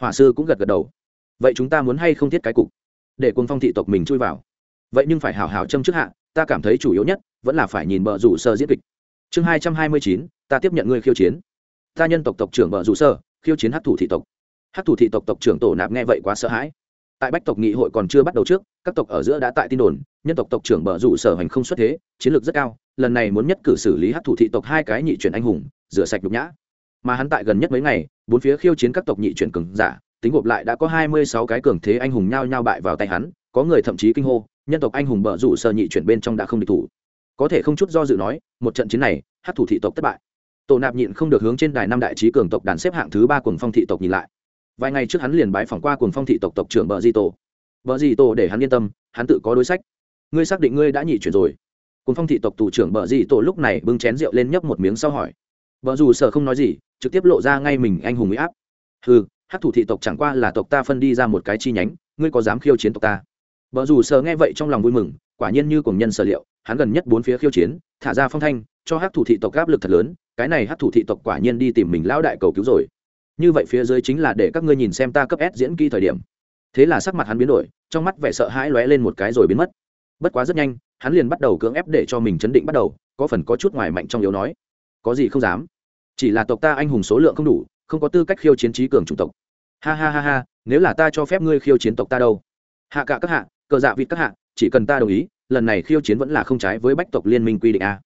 Hỏa sư cũng gật gật đầu. Vậy chúng ta muốn hay không thiết cái cục? Để quân phong thị tộc mình chui vào. Vậy nhưng phải hào hào châm trước hạ ta cảm thấy chủ yếu nhất vẫn là phải nhìn bờ rủ sơ diễn kịch. Chương hai trăm hai mươi chín, ta tiếp nhận ngươi khiêu chiến. Ta nhân tộc tộc trưởng bờ rủ sơ, khiêu chiến hát thủ thị tộc. Hát thủ thị tộc tộc trưởng tổ nạp nghe vậy quá sợ hãi. Tại bách tộc nghị hội còn chưa bắt đầu trước, các tộc ở giữa đã tại tin đồn, nhân tộc tộc trưởng bờ rủ sở hành không xuất thế, chiến lược rất cao, lần này muốn nhất cử xử lý hát thủ thị tộc hai cái nhị chuyển anh hùng, rửa sạch nhục nhã. Mà hắn tại gần nhất mấy ngày, bốn phía khiêu chiến các tộc nhị chuyển cường giả, tính gộp lại đã có hai mươi sáu cái cường thế anh hùng nhao nhao bại vào tay hắn, có người thậm chí kinh hô nhân tộc anh hùng bờ rủ sở nhị chuyển bên trong đã không địch thủ. Có thể không chút do dự nói, một trận chiến này, hát thủ thị tộc thất bại. Tổ nạp nhịn không được hướng trên đài năm đại trí cường tộc đàn xếp hạng thứ ba cùng phong thị tộc nhìn lại. Vài ngày trước hắn liền bái phỏng qua cùng phong thị tộc tộc trưởng bờ di tổ. Bờ di tổ để hắn yên tâm, hắn tự có đối sách. Ngươi xác định ngươi đã nhị chuyển rồi. Cùng phong thị tộc tù trưởng bờ di tổ lúc này bưng chén rượu lên nhấp một miếng sau hỏi. Bờ dù sợ không nói gì, trực tiếp lộ ra ngay mình anh hùng huy áp. Ừ hát thủ thị tộc chẳng qua là tộc ta phân đi ra một cái chi nhánh, ngươi có dám khiêu chiến tộc ta? Bờ dù sợ nghe vậy trong lòng vui mừng, quả nhiên như cùng nhân sở liệu, hắn gần nhất bốn phía khiêu chiến, thả ra phong thanh, cho hát thủ thị tộc áp lực thật lớn, cái này hát thủ thị tộc quả nhiên đi tìm mình lão đại cầu cứu rồi. Như vậy phía dưới chính là để các ngươi nhìn xem ta cấp s diễn kỹ thời điểm. Thế là sắc mặt hắn biến đổi, trong mắt vẻ sợ hãi lóe lên một cái rồi biến mất. Bất quá rất nhanh, hắn liền bắt đầu cưỡng ép để cho mình chấn định bắt đầu, có phần có chút ngoài mạnh trong yếu nói. Có gì không dám? Chỉ là tộc ta anh hùng số lượng không đủ, không có tư cách khiêu chiến trí cường chủng tộc. Ha ha ha ha, nếu là ta cho phép ngươi khiêu chiến tộc ta đâu? Hạ cả các hạ cờ dạ vịt các hạ, chỉ cần ta đồng ý, lần này khiêu chiến vẫn là không trái với bách tộc liên minh quy định a.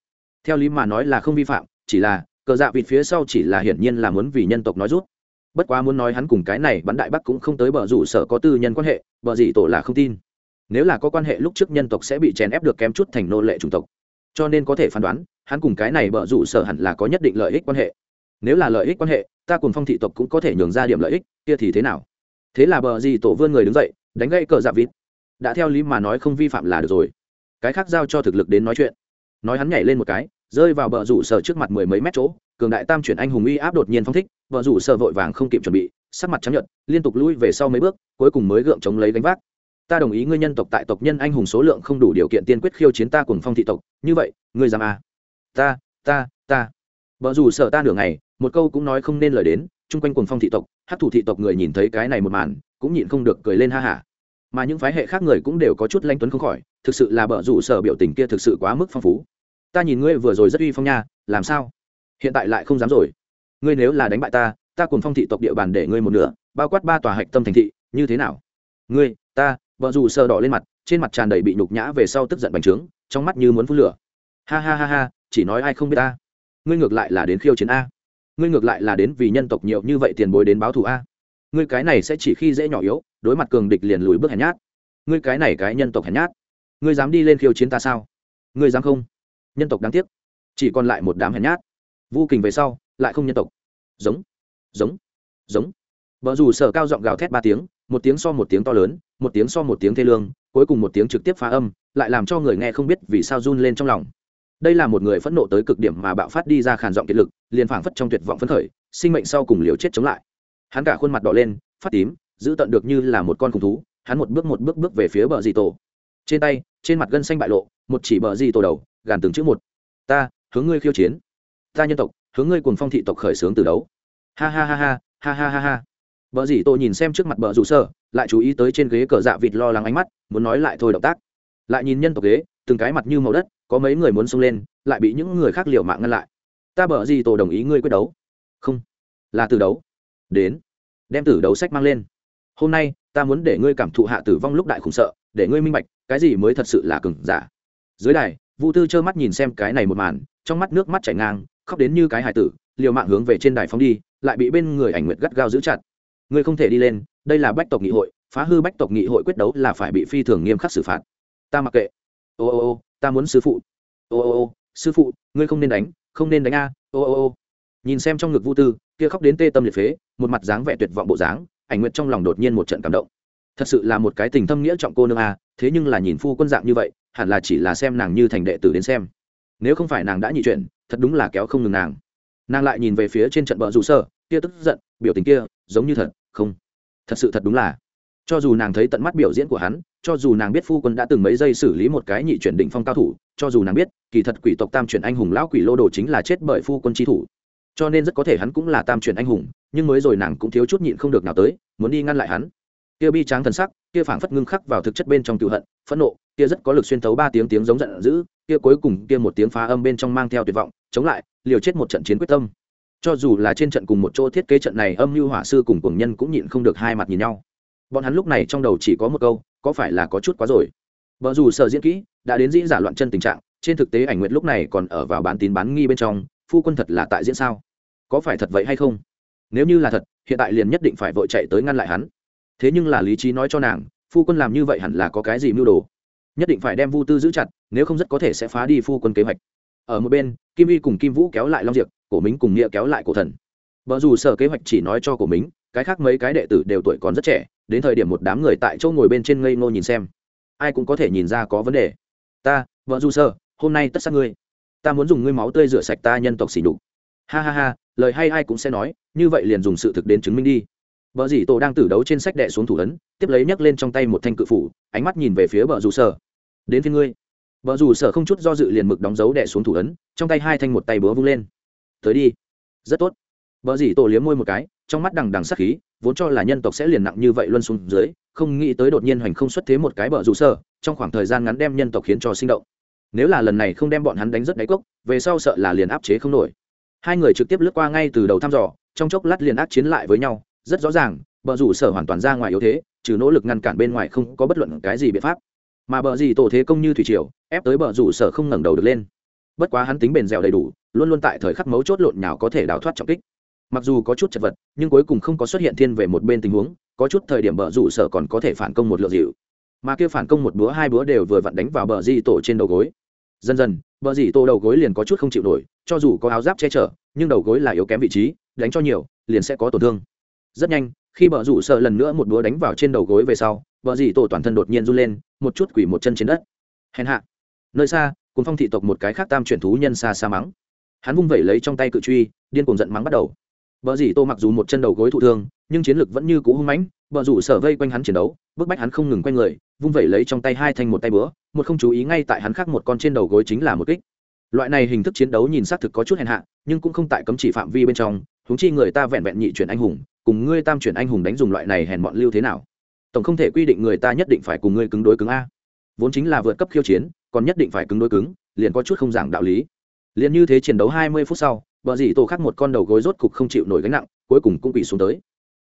Theo lý mà nói là không vi phạm, chỉ là, cờ dạ vịt phía sau chỉ là hiển nhiên là muốn vì nhân tộc nói rút. Bất quá muốn nói hắn cùng cái này bắn đại bắc cũng không tới bờ rủ sở có tư nhân quan hệ, bờ gì tổ là không tin. Nếu là có quan hệ lúc trước nhân tộc sẽ bị chèn ép được kém chút thành nô lệ chủng tộc. Cho nên có thể phán đoán, hắn cùng cái này bờ rủ sở hẳn là có nhất định lợi ích quan hệ. Nếu là lợi ích quan hệ, ta cùng phong thị tộc cũng có thể nhường ra điểm lợi ích, kia thì thế nào? Thế là bờ gì tổ vươn người đứng dậy, đánh gậy cờ dạ vịt đã theo lý mà nói không vi phạm là được rồi. Cái khác giao cho thực lực đến nói chuyện. Nói hắn nhảy lên một cái, rơi vào bờ rủ sở trước mặt mười mấy mét chỗ, cường đại tam chuyển anh hùng uy áp đột nhiên phong thích vợ rủ sở vội vàng không kịp chuẩn bị, sắc mặt chấp nhận liên tục lui về sau mấy bước, cuối cùng mới gượng chống lấy gánh vác. Ta đồng ý ngươi nhân tộc tại tộc nhân anh hùng số lượng không đủ điều kiện tiên quyết khiêu chiến ta cùng phong thị tộc, như vậy, ngươi dám à? ta ta ta. Vợ rủ sợ ta nửa ngày, một câu cũng nói không nên lời đến, chung quanh cùng phong thị tộc hát thủ thị tộc người nhìn thấy cái này một màn, cũng nhịn không được cười lên ha hả mà những phái hệ khác người cũng đều có chút lanh tuấn không khỏi, thực sự là bợ rủ sở biểu tình kia thực sự quá mức phong phú. Ta nhìn ngươi vừa rồi rất uy phong nha, làm sao? Hiện tại lại không dám rồi. Ngươi nếu là đánh bại ta ta cùng phong thị tộc địa bàn để ngươi một nửa, bao quát ba tòa hạch tâm thành thị, như thế nào? Ngươi, ta vợ dù sờ đỏ lên mặt, trên mặt tràn đầy bị nhục nhã về sau tức giận bành trướng, trong mắt như muốn phun lửa. Ha ha ha ha, chỉ nói ai không biết ta. Ngươi ngược lại là đến khiêu chiến a. Ngươi ngược lại là đến vì nhân tộc nhiều như vậy tiền bối đến báo thù a ngươi cái này sẽ chỉ khi dễ nhỏ yếu, đối mặt cường địch liền lùi bước hèn nhát. Ngươi cái này cái nhân tộc hèn nhát. Ngươi dám đi lên khiêu chiến ta sao? Ngươi dám không? Nhân tộc đáng tiếc. Chỉ còn lại một đám hèn nhát. Vu kình về sau, lại không nhân tộc. Giống. Giống. Giống. Vợ dù sở cao giọng gào thét ba tiếng, một tiếng so một tiếng to lớn, một tiếng so một tiếng thê lương, cuối cùng một tiếng trực tiếp phá âm, lại làm cho người nghe không biết vì sao run lên trong lòng. Đây là một người phẫn nộ tới cực điểm mà bạo phát đi ra khản giọng kiệt lực, liền phảng phất trong tuyệt vọng phấn khởi, sinh mệnh sau cùng liều chết chống lại hắn cả khuôn mặt đỏ lên, phát tím, giữ tận được như là một con khủng thú, hắn một bước một bước bước về phía bờ dì tổ. Trên tay, trên mặt gân xanh bại lộ, một chỉ bờ dì tổ đầu, gàn từng chữ một. Ta, hướng ngươi khiêu chiến. Ta nhân tộc, hướng ngươi cùng phong thị tộc khởi xướng từ đấu. Ha ha ha ha ha ha ha ha. Bờ dì tổ nhìn xem trước mặt bờ rủ sơ lại chú ý tới trên ghế cờ dạ vịt lo lắng ánh mắt, muốn nói lại thôi động tác. Lại nhìn nhân tộc ghế, từng cái mặt như màu đất, có mấy người muốn xông lên, lại bị những người khác liều mạng ngăn lại. Ta bờ gì tổ đồng ý ngươi quyết đấu. Không, là từ đấu đến, đem tử đấu sách mang lên. Hôm nay, ta muốn để ngươi cảm thụ hạ tử vong lúc đại khủng sợ, để ngươi minh bạch, cái gì mới thật sự là cừng giả. Dưới đài vũ tư trơ mắt nhìn xem cái này một màn, trong mắt nước mắt chảy ngang, khóc đến như cái hải tử, liều mạng hướng về trên đài phóng đi, lại bị bên người ảnh nguyệt gắt gao giữ chặt. Ngươi không thể đi lên, đây là bách tộc nghị hội, phá hư bách tộc nghị hội quyết đấu là phải bị phi thường nghiêm khắc xử phạt. Ta mặc kệ. Ô ô ô, ta muốn sư phụ. Ô ô ô, sư phụ, ngươi không nên đánh, không nên đánh a, ô ô ô nhìn xem trong ngực vu tư, kia khóc đến tê tâm liệt phế, một mặt dáng vẻ tuyệt vọng bộ dáng, ảnh nguyệt trong lòng đột nhiên một trận cảm động. Thật sự là một cái tình thâm nghĩa trọng cô nương a, thế nhưng là nhìn phu quân dạng như vậy, hẳn là chỉ là xem nàng như thành đệ tử đến xem. Nếu không phải nàng đã nhị chuyện thật đúng là kéo không ngừng nàng. Nàng lại nhìn về phía trên trận bờ rủ sơ, kia tức giận, biểu tình kia, giống như thật, không. Thật sự thật đúng là. Cho dù nàng thấy tận mắt biểu diễn của hắn, cho dù nàng biết phu quân đã từng mấy giây xử lý một cái nhị chuyển đỉnh phong cao thủ, cho dù nàng biết, kỳ thật quỷ tộc tam chuyển anh hùng lão quỷ lô đồ chính là chết bởi phu quân tri thủ cho nên rất có thể hắn cũng là tam chuyển anh hùng, nhưng mới rồi nàng cũng thiếu chút nhịn không được nào tới, muốn đi ngăn lại hắn. Kia bi tráng thần sắc, kia phảng phất ngưng khắc vào thực chất bên trong cựu hận, phẫn nộ, kia rất có lực xuyên tấu ba tiếng tiếng giống giận dữ, kia cuối cùng kia một tiếng phá âm bên trong mang theo tuyệt vọng, chống lại, liều chết một trận chiến quyết tâm. Cho dù là trên trận cùng một chỗ thiết kế trận này, âm mưu hỏa sư cùng cường nhân cũng nhịn không được hai mặt nhìn nhau. Bọn hắn lúc này trong đầu chỉ có một câu, có phải là có chút quá rồi? Vợ dù sợ diễn kỹ, đã đến dĩ giả loạn chân tình trạng, trên thực tế ảnh nguyện lúc này còn ở vào bán tín bán nghi bên trong, phu quân thật là tại diễn sao? Có phải thật vậy hay không? Nếu như là thật, hiện tại liền nhất định phải vội chạy tới ngăn lại hắn. Thế nhưng là lý trí nói cho nàng, phu quân làm như vậy hẳn là có cái gì mưu đồ? Nhất định phải đem vu tư giữ chặt, nếu không rất có thể sẽ phá đi phu quân kế hoạch. Ở một bên, kim y cùng kim vũ kéo lại long diệp, cổ mính cùng nghĩa kéo lại cổ thần. Vợ dù sở kế hoạch chỉ nói cho cổ mính cái khác mấy cái đệ tử đều tuổi còn rất trẻ, đến thời điểm một đám người tại chỗ ngồi bên trên ngây ngô nhìn xem. Ai cũng có thể nhìn ra có vấn đề. Ta vợ dù sở, hôm nay tất sát ngươi. Ta muốn dùng ngươi máu tươi rửa sạch ta nhân tộc xỉ đục ha ha ha lời hay ai cũng sẽ nói, như vậy liền dùng sự thực đến chứng minh đi. Vợ dì tổ đang tử đấu trên sách đệ xuống thủ ấn, tiếp lấy nhấc lên trong tay một thanh cự phủ, ánh mắt nhìn về phía vợ dù sở. Đến phía ngươi. Vợ dù sở không chút do dự liền mực đóng dấu đệ xuống thủ ấn, trong tay hai thanh một tay búa vung lên. Tới đi. Rất tốt. Vợ dì tổ liếm môi một cái, trong mắt đằng đằng sắc khí, vốn cho là nhân tộc sẽ liền nặng như vậy luân xuống dưới, không nghĩ tới đột nhiên hoành không xuất thế một cái bờ rủ sở, trong khoảng thời gian ngắn đem nhân tộc khiến cho sinh động. Nếu là lần này không đem bọn hắn đánh rất đáy cốc, về sau sợ là liền áp chế không nổi hai người trực tiếp lướt qua ngay từ đầu thăm dò, trong chốc lát liền ác chiến lại với nhau. Rất rõ ràng, bờ rủ sở hoàn toàn ra ngoài yếu thế, trừ nỗ lực ngăn cản bên ngoài không có bất luận cái gì biện pháp. Mà bờ gì tổ thế công như thủy triều, ép tới bờ rủ sở không ngẩng đầu được lên. Bất quá hắn tính bền dẻo đầy đủ, luôn luôn tại thời khắc mấu chốt lộn nhào có thể đào thoát trọng kích. Mặc dù có chút chật vật, nhưng cuối cùng không có xuất hiện thiên về một bên tình huống, có chút thời điểm bờ rủ sở còn có thể phản công một lượng dịu. Mà kia phản công một búa, hai búa đều vừa vặn đánh vào bờ di tổ trên đầu gối dần dần bờ dì tô đầu gối liền có chút không chịu nổi cho dù có áo giáp che chở nhưng đầu gối là yếu kém vị trí đánh cho nhiều liền sẽ có tổn thương. Rất nhanh khi bờ rủ sợ lần nữa một búa đánh vào trên đầu gối về sau bờ dì tô toàn thân đột nhiên run lên một chút quỷ một chân trên đất. Hèn hạ. Nơi xa cùng phong thị tộc một cái khác tam chuyển thú nhân xa xa mắng. Hắn vung vẩy lấy trong tay cự truy điên cuồng giận mắng bắt đầu. Bờ dì Tô mặc dù một chân đầu gối thụ thương, nhưng chiến lực vẫn như cũ hung mãnh, bờ rủ sở vây quanh hắn chiến đấu, bức bách hắn không ngừng quay người, vung vẩy lấy trong tay hai thanh một tay búa, một không chú ý ngay tại hắn khác một con trên đầu gối chính là một kích. Loại này hình thức chiến đấu nhìn xác thực có chút hèn hạ, nhưng cũng không tại cấm chỉ phạm vi bên trong, huống chi người ta vẹn vẹn nhị chuyển anh hùng, cùng ngươi tam chuyển anh hùng đánh dùng loại này hèn mọn lưu thế nào? Tổng không thể quy định người ta nhất định phải cùng ngươi cứng đối cứng a. Vốn chính là vượt cấp khiêu chiến, còn nhất định phải cứng đối cứng, liền có chút không giảng đạo lý. Liền như thế chiến đấu hai mươi phút sau, bờ dì tổ khác một con đầu gối rốt cục không chịu nổi gánh nặng cuối cùng cũng bị xuống tới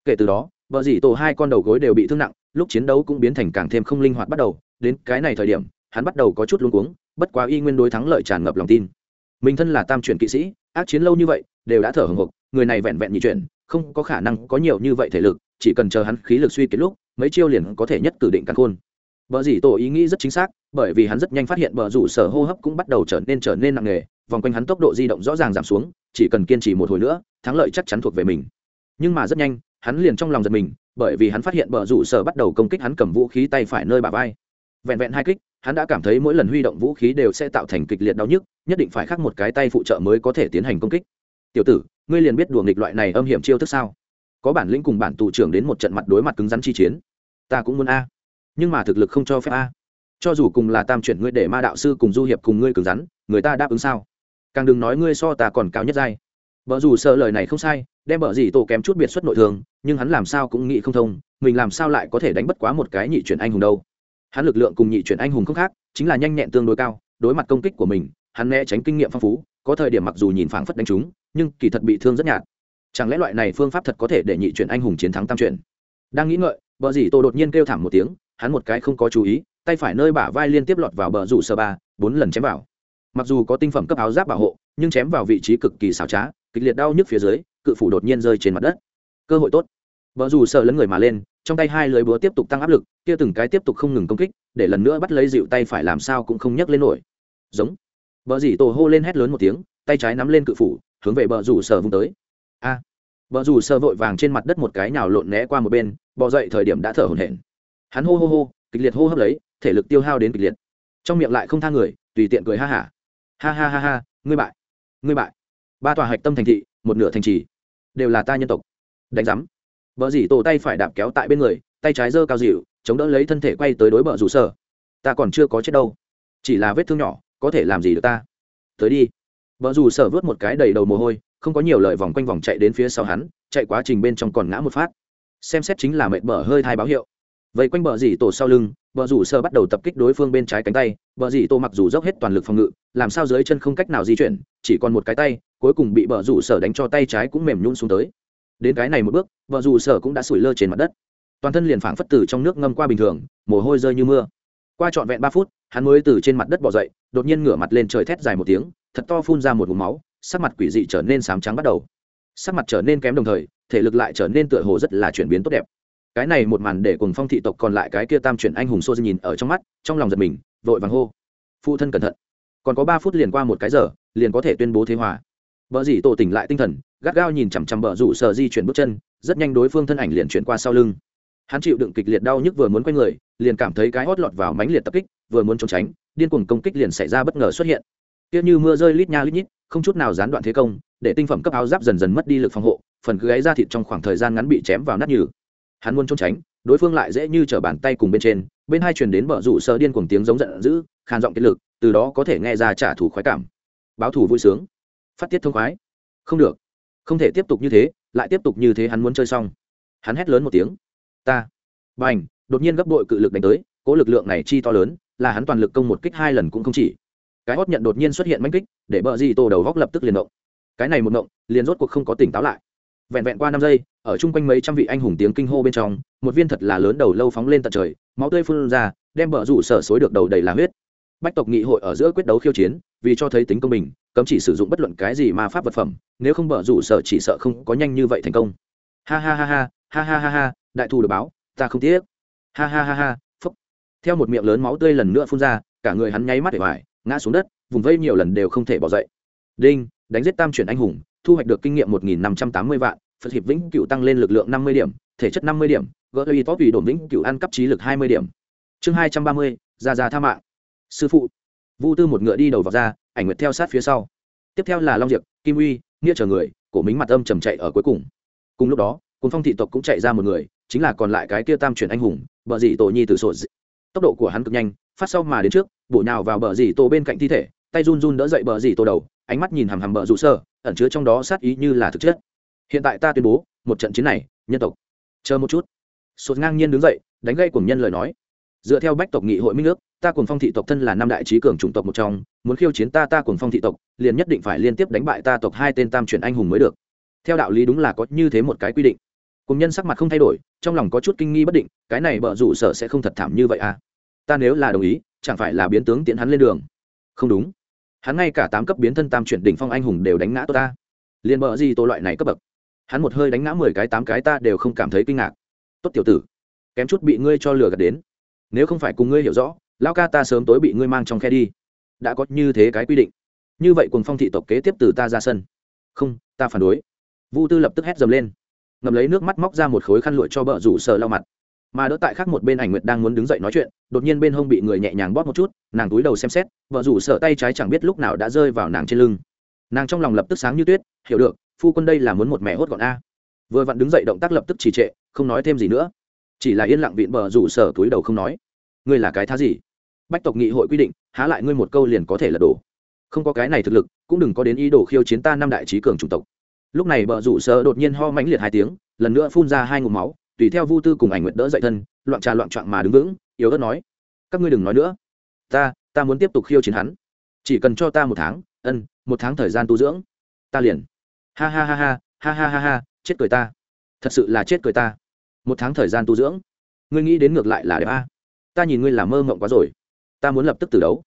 kể từ đó bờ dì tổ hai con đầu gối đều bị thương nặng lúc chiến đấu cũng biến thành càng thêm không linh hoạt bắt đầu đến cái này thời điểm hắn bắt đầu có chút luống cuống bất quá y nguyên đối thắng lợi tràn ngập lòng tin mình thân là tam chuyển kỵ sĩ ác chiến lâu như vậy đều đã thở hồng hộc người này vẹn vẹn nhị chuyển không có khả năng có nhiều như vậy thể lực chỉ cần chờ hắn khí lực suy kiệt lúc mấy chiêu liền có thể nhất cử định căn khôn Bờ dì tổ ý nghĩ rất chính xác, bởi vì hắn rất nhanh phát hiện bờ rủ sở hô hấp cũng bắt đầu trở nên trở nên nặng nề, vòng quanh hắn tốc độ di động rõ ràng giảm xuống, chỉ cần kiên trì một hồi nữa, thắng lợi chắc chắn thuộc về mình. Nhưng mà rất nhanh, hắn liền trong lòng giật mình, bởi vì hắn phát hiện bờ rủ sở bắt đầu công kích hắn cầm vũ khí tay phải nơi bả vai. Vẹn vẹn hai kích, hắn đã cảm thấy mỗi lần huy động vũ khí đều sẽ tạo thành kịch liệt đau nhức, nhất định phải khắc một cái tay phụ trợ mới có thể tiến hành công kích. Tiểu tử, ngươi liền biết đùa nghịch loại này âm hiểm chiêu thức sao? Có bản lĩnh cùng bản tù trưởng đến một trận mặt đối mặt cứng rắn chi chiến. Ta cũng muốn a nhưng mà thực lực không cho phép a cho dù cùng là tam chuyển ngươi để ma đạo sư cùng du hiệp cùng ngươi cứng rắn người ta đáp ứng sao càng đừng nói ngươi so ta còn cao nhất giai vợ dù sợ lời này không sai đem vợ gì tổ kém chút biệt xuất nội thường nhưng hắn làm sao cũng nghĩ không thông mình làm sao lại có thể đánh bất quá một cái nhị chuyển anh hùng đâu. Hắn lực lượng cùng nhị chuyển anh hùng không khác chính là nhanh nhẹn tương đối cao đối mặt công kích của mình hắn né tránh kinh nghiệm phong phú có thời điểm mặc dù nhìn phảng phất đánh trúng, nhưng kỳ thật bị thương rất nhạt. Chẳng lẽ loại này phương pháp thật có thể để nhị chuyển anh hùng chiến thắng tam chuyển? Đang nghĩ ngợi vợ dì tổ đột nhiên kêu thảm một tiếng hắn một cái không có chú ý tay phải nơi bả vai liên tiếp lọt vào bờ rủ sơ ba bốn lần chém vào. Mặc dù có tinh phẩm cấp áo giáp bảo hộ nhưng chém vào vị trí cực kỳ xảo trá kịch liệt đau nhức phía dưới cự phủ đột nhiên rơi trên mặt đất. Cơ hội tốt. Vợ dù sợ lấn người mà lên trong tay hai lưới búa tiếp tục tăng áp lực kia từng cái tiếp tục không ngừng công kích để lần nữa bắt lấy dịu tay phải làm sao cũng không nhấc lên nổi. Giống. Vợ dì tổ hô lên hét lớn một tiếng tay trái nắm lên cự phủ hướng về bờ rủ sở vung tới. A. À, bờ rủ sở vội vàng trên mặt đất một cái nào lộn né qua một bên bò dậy thời điểm đã thở hổn hển. Hắn hô hô hô kịch liệt hô hấp lấy thể lực tiêu hao đến kịch liệt. Trong miệng lại không tha người tùy tiện cười ha hả. Ha. ha ha ha ha ngươi bại. Ngươi bại ba tòa hạch tâm thành thị, một nửa thành trì, đều là ta nhân tộc. Đánh giám. Vợ dì tổ tay phải đạp kéo tại bên người, tay trái giơ cao dịu, chống đỡ lấy thân thể quay tới đối bờ rủ sở. Ta còn chưa có chết đâu. Chỉ là vết thương nhỏ, có thể làm gì được ta? Tới đi. Vợ rủ sở vớt một cái đầy đầu mồ hôi, không có nhiều lời vòng quanh vòng chạy đến phía sau hắn, chạy quá trình bên trong còn ngã một phát. Xem xét chính là mệt bở hơi thai báo hiệu. Vậy quanh bờ dì tổ sau lưng, bờ rủ sơ bắt đầu tập kích đối phương bên trái cánh tay. Bờ dì tổ mặc dù dốc hết toàn lực phòng ngự, làm sao dưới chân không cách nào di chuyển, chỉ còn một cái tay cuối cùng bị vợ rủ sở đánh cho tay trái cũng mềm nhún xuống tới. Đến cái này một bước vợ rủ sở cũng đã sủi lơ trên mặt đất. Toàn thân liền phảng phất tử trong nước ngâm qua bình thường, mồ hôi rơi như mưa. Qua trọn vẹn ba phút, hắn mới từ trên mặt đất bỏ dậy, đột nhiên ngửa mặt lên trời thét dài một tiếng, thật to phun ra một vùng máu, sắc mặt quỷ dị trở nên sám trắng bắt đầu. Sắc mặt trở nên kém đồng thời, thể lực lại trở nên tựa hồ rất là chuyển biến tốt đẹp. Cái này một màn để cùng phong thị tộc còn lại cái kia tam chuyển anh hùng xô nhìn ở trong mắt, trong lòng giật mình, vội vàng hô. Phụ thân cẩn thận. Còn có ba phút liền qua một cái giờ, liền có thể tuyên bố thế hòa vợ dì tổ tỉnh lại tinh thần, gắt gao nhìn chằm chằm bờ rủ sở di chuyển bước chân, rất nhanh đối phương thân ảnh liền chuyển qua sau lưng. Hắn chịu đựng kịch liệt đau nhức vừa muốn quay người, liền cảm thấy cái hót lọt vào mánh liệt tập kích, vừa muốn trốn tránh, điên cuồng công kích liền xảy ra bất ngờ xuất hiện. Tiếp như mưa rơi lít nha lít nhít, không chút nào gián đoạn thế công, để tinh phẩm cấp áo giáp dần dần mất đi lực phòng hộ, phần gáy da thịt trong khoảng thời gian ngắn bị chém vào nát nhừ. Hắn muốn trốn tránh, đối phương lại dễ như trở bàn tay cùng bên trên, bên hai truyền đến bờ rủ sở điên cuồng tiếng giống giận dữ, khàn giọng kết lực, từ đó có thể nghe ra trả thù khoái cảm. Báo thù vui sướng phát tiết thông khoái. Không được. Không thể tiếp tục như thế, lại tiếp tục như thế hắn muốn chơi xong. Hắn hét lớn một tiếng. Ta. B à n h đột nhiên gấp đội cự lực đánh tới cỗ lực lượng này chi to lớn, là hắn toàn lực công một kích hai lần cũng không chỉ. Cái hót nhận đột nhiên xuất hiện manh kích, để bờ di tổ đầu góc lập tức liền động. Cái này một động, liền rốt cuộc không có tỉnh táo lại. Vẹn vẹn qua năm giây, ở chung quanh mấy trăm vị anh hùng tiếng kinh hô bên trong, một viên thật là lớn đầu lâu phóng lên tận trời, máu tươi phun ra, đem bờ rủ sở xối được đầu đầy là huyết. Bách tộc nghị hội ở giữa quyết đấu khiêu chiến vì cho thấy tính công bình, cấm chỉ sử dụng bất luận cái gì ma pháp vật phẩm, nếu không bờ rủ sở chỉ sợ không có nhanh như vậy thành công. Ha ha ha ha ha ha ha ha, đại thù được báo, ta không tiếc. Ha ha ha ha, phúc. Theo một miệng lớn máu tươi lần nữa phun ra, cả người hắn nháy mắt để hoài, ngã xuống đất, vùng vây nhiều lần đều không thể bỏ dậy. Đinh, đánh giết tam chuyển anh hùng, thu hoạch được kinh nghiệm một nghìn năm trăm tám mươi vạn, phật hiệp vĩnh cựu tăng lên lực lượng năm mươi điểm, thể chất năm mươi điểm, gỡ uy top ủy đồn vĩnh cựu ăn cấp trí lực hai mươi điểm. Chương hai trăm ba mươi ra ra tha mạng. Sư phụ vu tư một ngựa đi đầu vào ra, ảnh nguyệt theo sát phía sau. Tiếp theo là long diệp, kim uy, nghĩa chờ người, cổ mính mặt âm trầm chạy ở cuối cùng. Cùng lúc đó cùng phong thị tộc cũng chạy ra một người, chính là còn lại cái kia tam chuyển anh hùng bờ dị tổ nhi từ sổ tốc độ của hắn cực nhanh, phát sau mà đến trước, bổ nhào vào bờ dị tổ bên cạnh thi thể, tay run run đỡ dậy bờ dị tổ đầu, ánh mắt nhìn hằm hằm bờ rủ sơ, ẩn chứa trong đó sát ý như là thực chất. Hiện tại ta tuyên bố, một trận chiến này, nhân tộc. Chờ một chút. Sột ngang nhiên đứng dậy, đánh gây cùng nhân lời nói dựa theo bách tộc nghị hội minh ước, ta cùng phong thị tộc thân là năm đại trí cường chủng tộc một trong, muốn khiêu chiến ta ta cùng phong thị tộc, liền nhất định phải liên tiếp đánh bại ta tộc hai tên tam chuyển anh hùng mới được. Theo đạo lý đúng là có như thế một cái quy định. Cùng nhân sắc mặt không thay đổi, trong lòng có chút kinh nghi bất định, cái này bợ rủ sở sẽ không thật thảm như vậy à? Ta nếu là đồng ý, chẳng phải là biến tướng tiễn hắn lên đường? Không đúng. Hắn ngay cả tám cấp biến thân tam chuyển đỉnh phong anh hùng đều đánh ngã tôi ta. Liền bợ gì tôi loại này cấp bậc. Hắn một hơi đánh ngã mười cái tám cái ta đều không cảm thấy kinh ngạc. Tốt tiểu tử, kém chút bị ngươi cho lừa gạt đến nếu không phải cùng ngươi hiểu rõ, lão ca ta sớm tối bị ngươi mang trong khe đi. Đã có như thế cái quy định. Như vậy cùng phong thị tộc kế tiếp từ ta ra sân. Không, ta phản đối. Vu tư lập tức hét dầm lên. Ngầm lấy nước mắt móc ra một khối khăn lụi cho bợ rủ sợ lau mặt. Mà đỡ tại khác một bên ảnh nguyệt đang muốn đứng dậy nói chuyện, đột nhiên bên hông bị người nhẹ nhàng bóp một chút, nàng túi đầu xem xét vợ rủ sợ tay trái chẳng biết lúc nào đã rơi vào nàng trên lưng. Nàng trong lòng lập tức sáng như tuyết, hiểu được, phu quân đây là muốn một mẹ hốt gọn a. Vừa vặn đứng dậy động tác lập tức trì trệ, không nói thêm gì nữa chỉ là yên lặng vịn bờ rủ sở túi đầu không nói. Ngươi là cái thá gì? Bách tộc nghị hội quy định, há lại ngươi một câu liền có thể lật đổ. Không có cái này thực lực, cũng đừng có đến ý đồ khiêu chiến ta năm đại trí cường chủng tộc. Lúc này bờ rủ sở đột nhiên ho mãnh liệt hai tiếng, lần nữa phun ra hai ngụm máu, tùy theo vu tư cùng ảnh nguyện đỡ dậy thân, loạn trà loạn trạng mà đứng vững, yếu ớt nói, các ngươi đừng nói nữa. Ta ta muốn tiếp tục khiêu chiến hắn. Chỉ cần cho ta một tháng, ân, một tháng thời gian tu dưỡng, ta liền. Ha ha ha ha ha ha ha ha, chết cười ta. Thật sự là chết cười ta một tháng thời gian tu dưỡng. Ngươi nghĩ đến ngược lại là đẹp a. Ta nhìn ngươi làm mơ mộng quá rồi. Ta muốn lập tức từ đấu.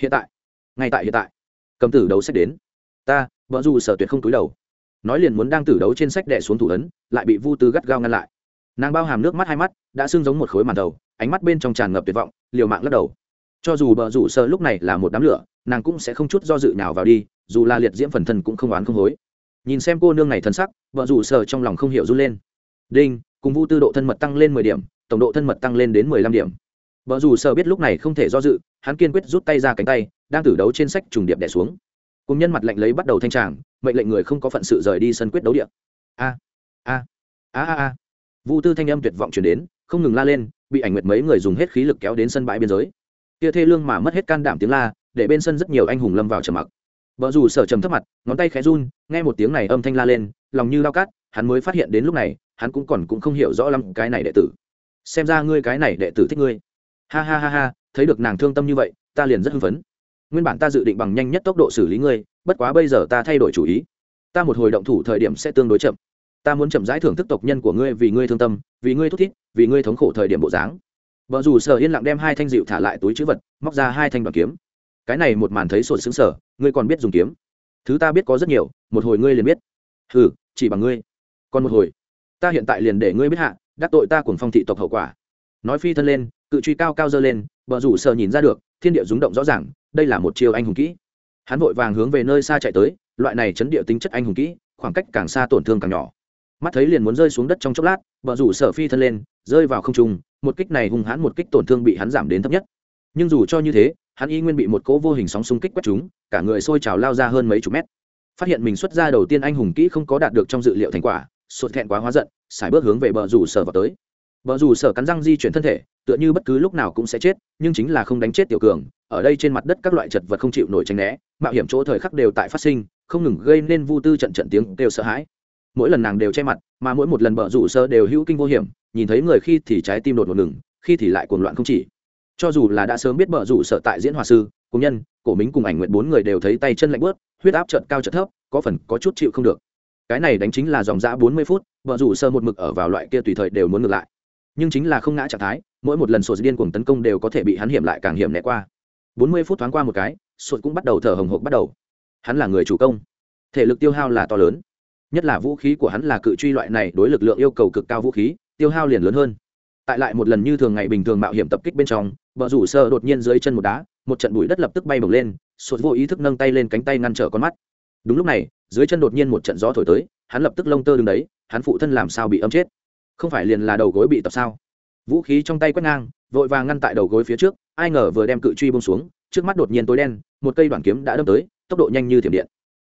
Hiện tại, ngay tại hiện tại, cầm tử đấu sách đến. Ta, vợ dù sở tuyệt không túi đầu. Nói liền muốn đang tử đấu trên sách đẻ xuống thủ ấn, lại bị vu tư gắt gao ngăn lại. Nàng bao hàm nước mắt hai mắt, đã sưng giống một khối màn đầu, ánh mắt bên trong tràn ngập tuyệt vọng, liều mạng lắc đầu. Cho dù bờ rủ sơ lúc này là một đám lửa, nàng cũng sẽ không chút do dự nào vào đi, dù là liệt diễm phần thân cũng không oán không hối. Nhìn xem cô nương này thân sắc, vợ rủ sơ trong lòng không hiểu run lên. Đinh cùng vu tư độ thân mật tăng lên mười điểm, tổng độ thân mật tăng lên đến mười lăm điểm. Bở rủ sờ biết lúc này không thể do dự, hắn kiên quyết rút tay ra cánh tay, đang tử đấu trên sách trùng điệp đè xuống. Cùng nhân mặt lạnh lấy bắt đầu thanh tràng, mệnh lệnh người không có phận sự rời đi sân quyết đấu địa. a a a a a. Vu tư thanh âm tuyệt vọng truyền đến, không ngừng la lên, bị ảnh nguyệt mấy người dùng hết khí lực kéo đến sân bãi biên giới. Kia thê lương mà mất hết can đảm tiếng la, để bên sân rất nhiều anh hùng lâm vào trầm mặc. Bở dù sở trầm thấp mặt, ngón tay khẽ run, nghe một tiếng này âm thanh la lên, lòng như lao cát, hắn mới phát hiện đến lúc này hắn cũng còn cũng không hiểu rõ lắm cái này đệ tử. Xem ra ngươi cái này đệ tử thích ngươi. Ha ha ha ha, thấy được nàng thương tâm như vậy, ta liền rất hưng phấn. Nguyên bản ta dự định bằng nhanh nhất tốc độ xử lý ngươi, bất quá bây giờ ta thay đổi chủ ý. Ta một hồi động thủ thời điểm sẽ tương đối chậm. Ta muốn chậm rãi thưởng thức tộc nhân của ngươi vì ngươi thương tâm, vì ngươi thúc thiết vì ngươi thống khổ thời điểm bộ dáng. Vợ dù sở yên lặng đem hai thanh dịu thả lại túi chữ vật, móc ra hai thanh đoàn kiếm. Cái này một màn thấy sột xứng sở ngươi còn biết dùng kiếm. Thứ ta biết có rất nhiều, một hồi ngươi liền biết. Hừ, chỉ bằng ngươi. Còn một hồi ta hiện tại liền để ngươi biết hạ, đắc tội ta cùng phong thị tộc hậu quả. Nói phi thân lên, cự truy cao cao dơ lên, bờ rủ sợ nhìn ra được, thiên địa rúng động rõ ràng, đây là một chiều anh hùng kỹ. Hắn vội vàng hướng về nơi xa chạy tới, loại này chấn địa tính chất anh hùng kỹ, khoảng cách càng xa tổn thương càng nhỏ. Mắt thấy liền muốn rơi xuống đất trong chốc lát, bờ rủ sợ phi thân lên, rơi vào không trung, một kích này hung hãn một kích tổn thương bị hắn giảm đến thấp nhất. Nhưng dù cho như thế, hắn y nguyên bị một cỗ vô hình sóng xung kích quét chúng cả người sôi trào lao ra hơn mấy chục mét. Phát hiện mình xuất ra đầu tiên anh hùng kỹ không có đạt được trong dự liệu thành quả sột thẹn quá hóa giận, xài bước hướng về bờ rủ sở vào tới. Bờ rủ sở cắn răng di chuyển thân thể, tựa như bất cứ lúc nào cũng sẽ chết, nhưng chính là không đánh chết tiểu cường, ở đây trên mặt đất các loại chật vật không chịu nổi tránh né, mạo hiểm chỗ thời khắc đều tại phát sinh, không ngừng gây nên vu tư trận trận tiếng đều sợ hãi. Mỗi lần nàng đều che mặt, mà mỗi một lần bờ rủ sở đều hữu kinh vô hiểm, nhìn thấy người khi thì trái tim đột ngột ngừng, khi thì lại cuồng loạn không chỉ. Cho dù là đã sớm biết bờ rủ sở tại diễn hòa sư, cùng nhân, cổ mính cùng ảnh nguyện bốn người đều thấy tay chân lạnh bớt huyết áp chợt cao chợt thấp, có phần có chút chịu không được cái này đánh chính là dòng dã bốn mươi phút, vợ rủ sơ một mực ở vào loại kia tùy thời đều muốn ngược lại. Nhưng chính là không ngã trạng thái, mỗi một lần sột điên cuồng tấn công đều có thể bị hắn hiểm lại càng hiểm né qua. Bốn mươi phút thoáng qua một cái, sột cũng bắt đầu thở hồng hộc bắt đầu. Hắn là người chủ công. Thể lực tiêu hao là to lớn. Nhất là vũ khí của hắn là cự truy loại này đối lực lượng yêu cầu cực cao vũ khí, tiêu hao liền lớn hơn. Tại lại một lần như thường ngày bình thường mạo hiểm tập kích bên trong, vợ rủ sơ đột nhiên dưới chân một đá, một trận bụi đất lập tức bay bổng lên, sột vô ý thức nâng tay lên cánh tay ngăn trở con mắt. Đúng lúc này dưới chân đột nhiên một trận gió thổi tới, hắn lập tức lông tơ đứng đấy, hắn phụ thân làm sao bị âm chết? Không phải liền là đầu gối bị tập sao? Vũ khí trong tay quét ngang, vội vàng ngăn tại đầu gối phía trước, ai ngờ vừa đem cự truy bông xuống, trước mắt đột nhiên tối đen, một cây đoạn kiếm đã đâm tới, tốc độ nhanh như thiểm điện.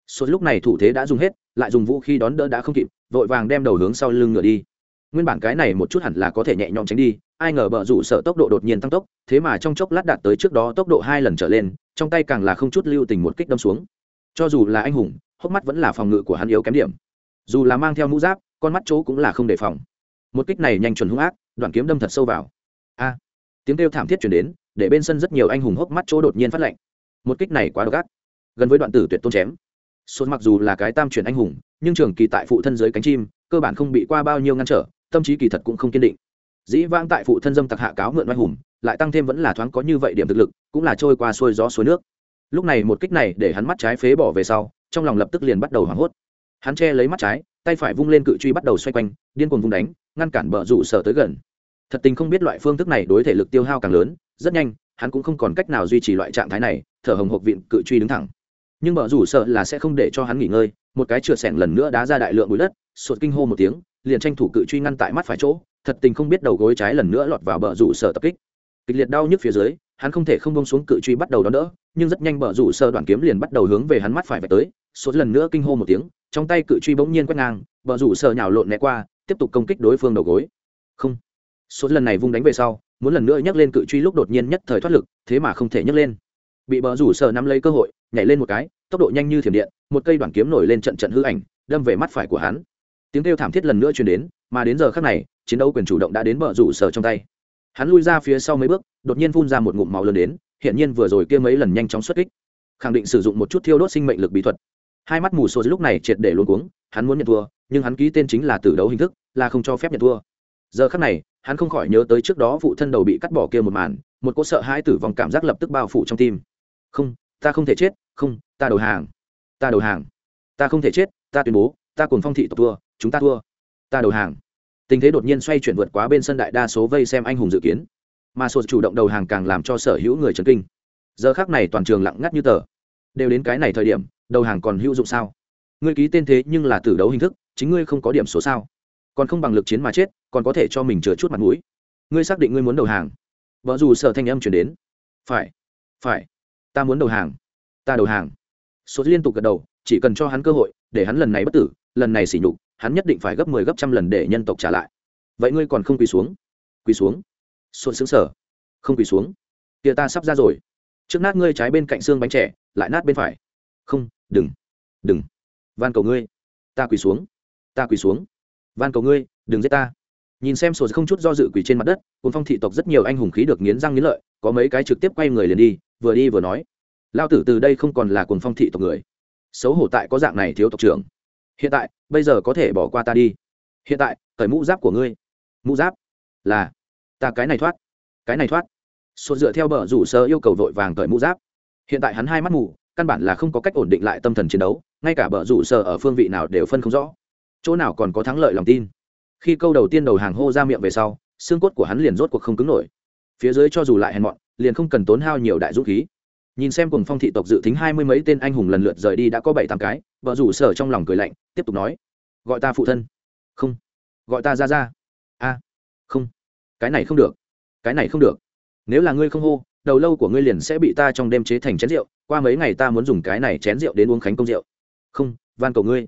Suốt lúc này thủ thế đã dùng hết, lại dùng vũ khí đón đỡ đã không kịp, vội vàng đem đầu hướng sau lưng ngựa đi. Nguyên bản cái này một chút hẳn là có thể nhẹ nhõm tránh đi, ai ngờ bờ rủ sợ tốc độ đột nhiên tăng tốc, thế mà trong chốc lát đạt tới trước đó tốc độ hai lần trở lên, trong tay càng là không chút lưu tình một kích đâm xuống. Cho dù là anh hùng hốc mắt vẫn là phòng ngự của hắn yếu kém điểm. Dù là mang theo mũ giáp con mắt chỗ cũng là không đề phòng. Một kích này nhanh chuẩn hung ác đoạn kiếm đâm thật sâu vào. A! Tiếng kêu thảm thiết chuyển đến để bên sân rất nhiều anh hùng hốc mắt chỗ đột nhiên phát lạnh. Một kích này quá độc ác. Gần với đoạn tử tuyệt tôn chém. Sốt mặc dù là cái tam chuyển anh hùng, nhưng trường kỳ tại phụ thân dưới cánh chim, cơ bản không bị qua bao nhiêu ngăn trở, tâm trí kỳ thật cũng không kiên định. Dĩ vãng tại phụ thân dâm tặc hạ cáo mượn oai hùng, lại tăng thêm vẫn là thoáng có như vậy điểm thực lực, cũng là trôi qua xuôi gió suối nước. Lúc này một kích này để hắn mắt trái phế bỏ về sau, trong lòng lập tức liền bắt đầu hoảng hốt. Hắn che lấy mắt trái, tay phải vung lên cự truy bắt đầu xoay quanh, điên cuồng vung đánh, ngăn cản bờ rủ sở tới gần. Thật tình không biết loại phương thức này đối thể lực tiêu hao càng lớn, rất nhanh, hắn cũng không còn cách nào duy trì loại trạng thái này, thở hồng hộc viện cự truy đứng thẳng nhưng bờ rủ sợ là sẽ không để cho hắn nghỉ ngơi một cái trượt sẻng lần nữa đá ra đại lượng bụi đất sụt kinh hô một tiếng liền tranh thủ cự truy ngăn tại mắt phải chỗ thật tình không biết đầu gối trái lần nữa lọt vào bờ rủ sợ tập kích kịch liệt đau nhức phía dưới, hắn không thể không bông xuống cự truy bắt đầu đón đỡ, nhưng rất nhanh bờ rủ sơ đoạn kiếm liền bắt đầu hướng về hắn mắt phải vạch tới Số lần nữa kinh hô một tiếng, trong tay cự truy bỗng nhiên quét ngang bờ rủ sơ nhào lộn né qua, tiếp tục công kích đối phương đầu gối. Không. Số lần này vung đánh về sau, muốn lần nữa nhấc lên cự truy lúc đột nhiên nhất thời thoát lực, thế mà không thể nhấc lên. Bị bờ rủ sơ nắm lấy cơ hội, nhảy lên một cái, tốc độ nhanh như thiểm điện, một cây đoạn kiếm nổi lên trận trận hư ảnh, đâm về mắt phải của hắn. Tiếng kêu thảm thiết lần nữa truyền đến, mà đến giờ khác này, chiến đấu quyền chủ động đã đến bờ rủ sở trong tay hắn lui ra phía sau mấy bước, đột nhiên phun ra một ngụm máu lớn đến hiện nhiên vừa rồi kia mấy lần nhanh chóng xuất kích, khẳng định sử dụng một chút thiêu đốt sinh mệnh lực bí thuật. Hai mắt mù sô lúc này triệt để luôn cuống, hắn muốn nhận thua, nhưng hắn ký tên chính là tử đấu hình thức, là không cho phép nhận thua. Giờ khắc này, hắn không khỏi nhớ tới trước đó phụ thân đầu bị cắt bỏ kia một màn, một cỗ sợ hãi tử vong cảm giác lập tức bao phủ trong tim. Không, ta không thể chết, không, ta đầu hàng, ta đầu hàng, ta không thể chết, ta tuyên bố, ta cùng phong thị tộc thua, chúng ta thua, ta đầu hàng tình thế đột nhiên xoay chuyển vượt quá bên sân đại đa số vây xem anh hùng dự kiến. Mà sột chủ động đầu hàng càng làm cho sở hữu người chấn kinh. Giờ khác này toàn trường lặng ngắt như tờ. Đều đến cái này thời điểm, đầu hàng còn hữu dụng sao? Ngươi ký tên thế nhưng là tử đấu hình thức, chính ngươi không có điểm số sao? Còn không bằng lực chiến mà chết, còn có thể cho mình chừa chút mặt mũi. Ngươi xác định ngươi muốn đầu hàng. Vợ dù sở thanh âm chuyển đến. Phải phải. Ta muốn đầu hàng. Ta đầu hàng. Số liên tục gật đầu, chỉ cần cho hắn cơ hội, để hắn lần này bất tử, lần này xỉ nhục hắn nhất định phải gấp mười 10 gấp trăm lần để nhân tộc trả lại. Vậy ngươi còn không quỳ xuống? Quỳ xuống. Xuân xứng sở không quỳ xuống. Kia ta sắp ra rồi. Trước nát ngươi trái bên cạnh xương bánh trẻ, lại nát bên phải. Không, đừng. Đừng. Van cầu ngươi. Ta quỳ xuống. Ta quỳ xuống. Van cầu ngươi, đừng giết ta. Nhìn xem sổ không chút do dự quỳ trên mặt đất cùng phong thị tộc rất nhiều anh hùng khí được nghiến răng nghiến lợi, có mấy cái trực tiếp quay người liền đi, vừa đi vừa nói. Lao tử từ đây không còn là cuồng phong thị tộc người. Xấu hổ tại có dạng này thiếu tộc trưởng hiện tại, bây giờ có thể bỏ qua ta đi. Hiện tại, cởi mũ giáp của ngươi. Mũ giáp? Là. Ta cái này thoát. Cái này thoát. Sốt dựa theo bờ rủ sơ yêu cầu vội vàng cởi mũ giáp. Hiện tại hắn hai mắt mù, căn bản là không có cách ổn định lại tâm thần chiến đấu, ngay cả bờ rủ sơ ở phương vị nào đều phân không rõ. Chỗ nào còn có thắng lợi lòng tin. Khi câu đầu tiên đầu hàng hô ra miệng về sau, xương cốt của hắn liền rốt cuộc không cứng nổi. Phía dưới cho dù lại hèn mọn, liền không cần tốn hao nhiều đại dũng khí nhìn xem cùng phong thị tộc dự tính hai mươi mấy tên anh hùng lần lượt rời đi đã có bảy tám cái, vợ rủ sở trong lòng cười lạnh, tiếp tục nói. Gọi ta phụ thân. Không. Gọi ta ra ra. A. Không. Cái này không được. Cái này không được. Nếu là ngươi không hô, đầu lâu của ngươi liền sẽ bị ta trong đêm chế thành chén rượu, qua mấy ngày ta muốn dùng cái này chén rượu đến uống khánh công rượu. Không, van cầu ngươi.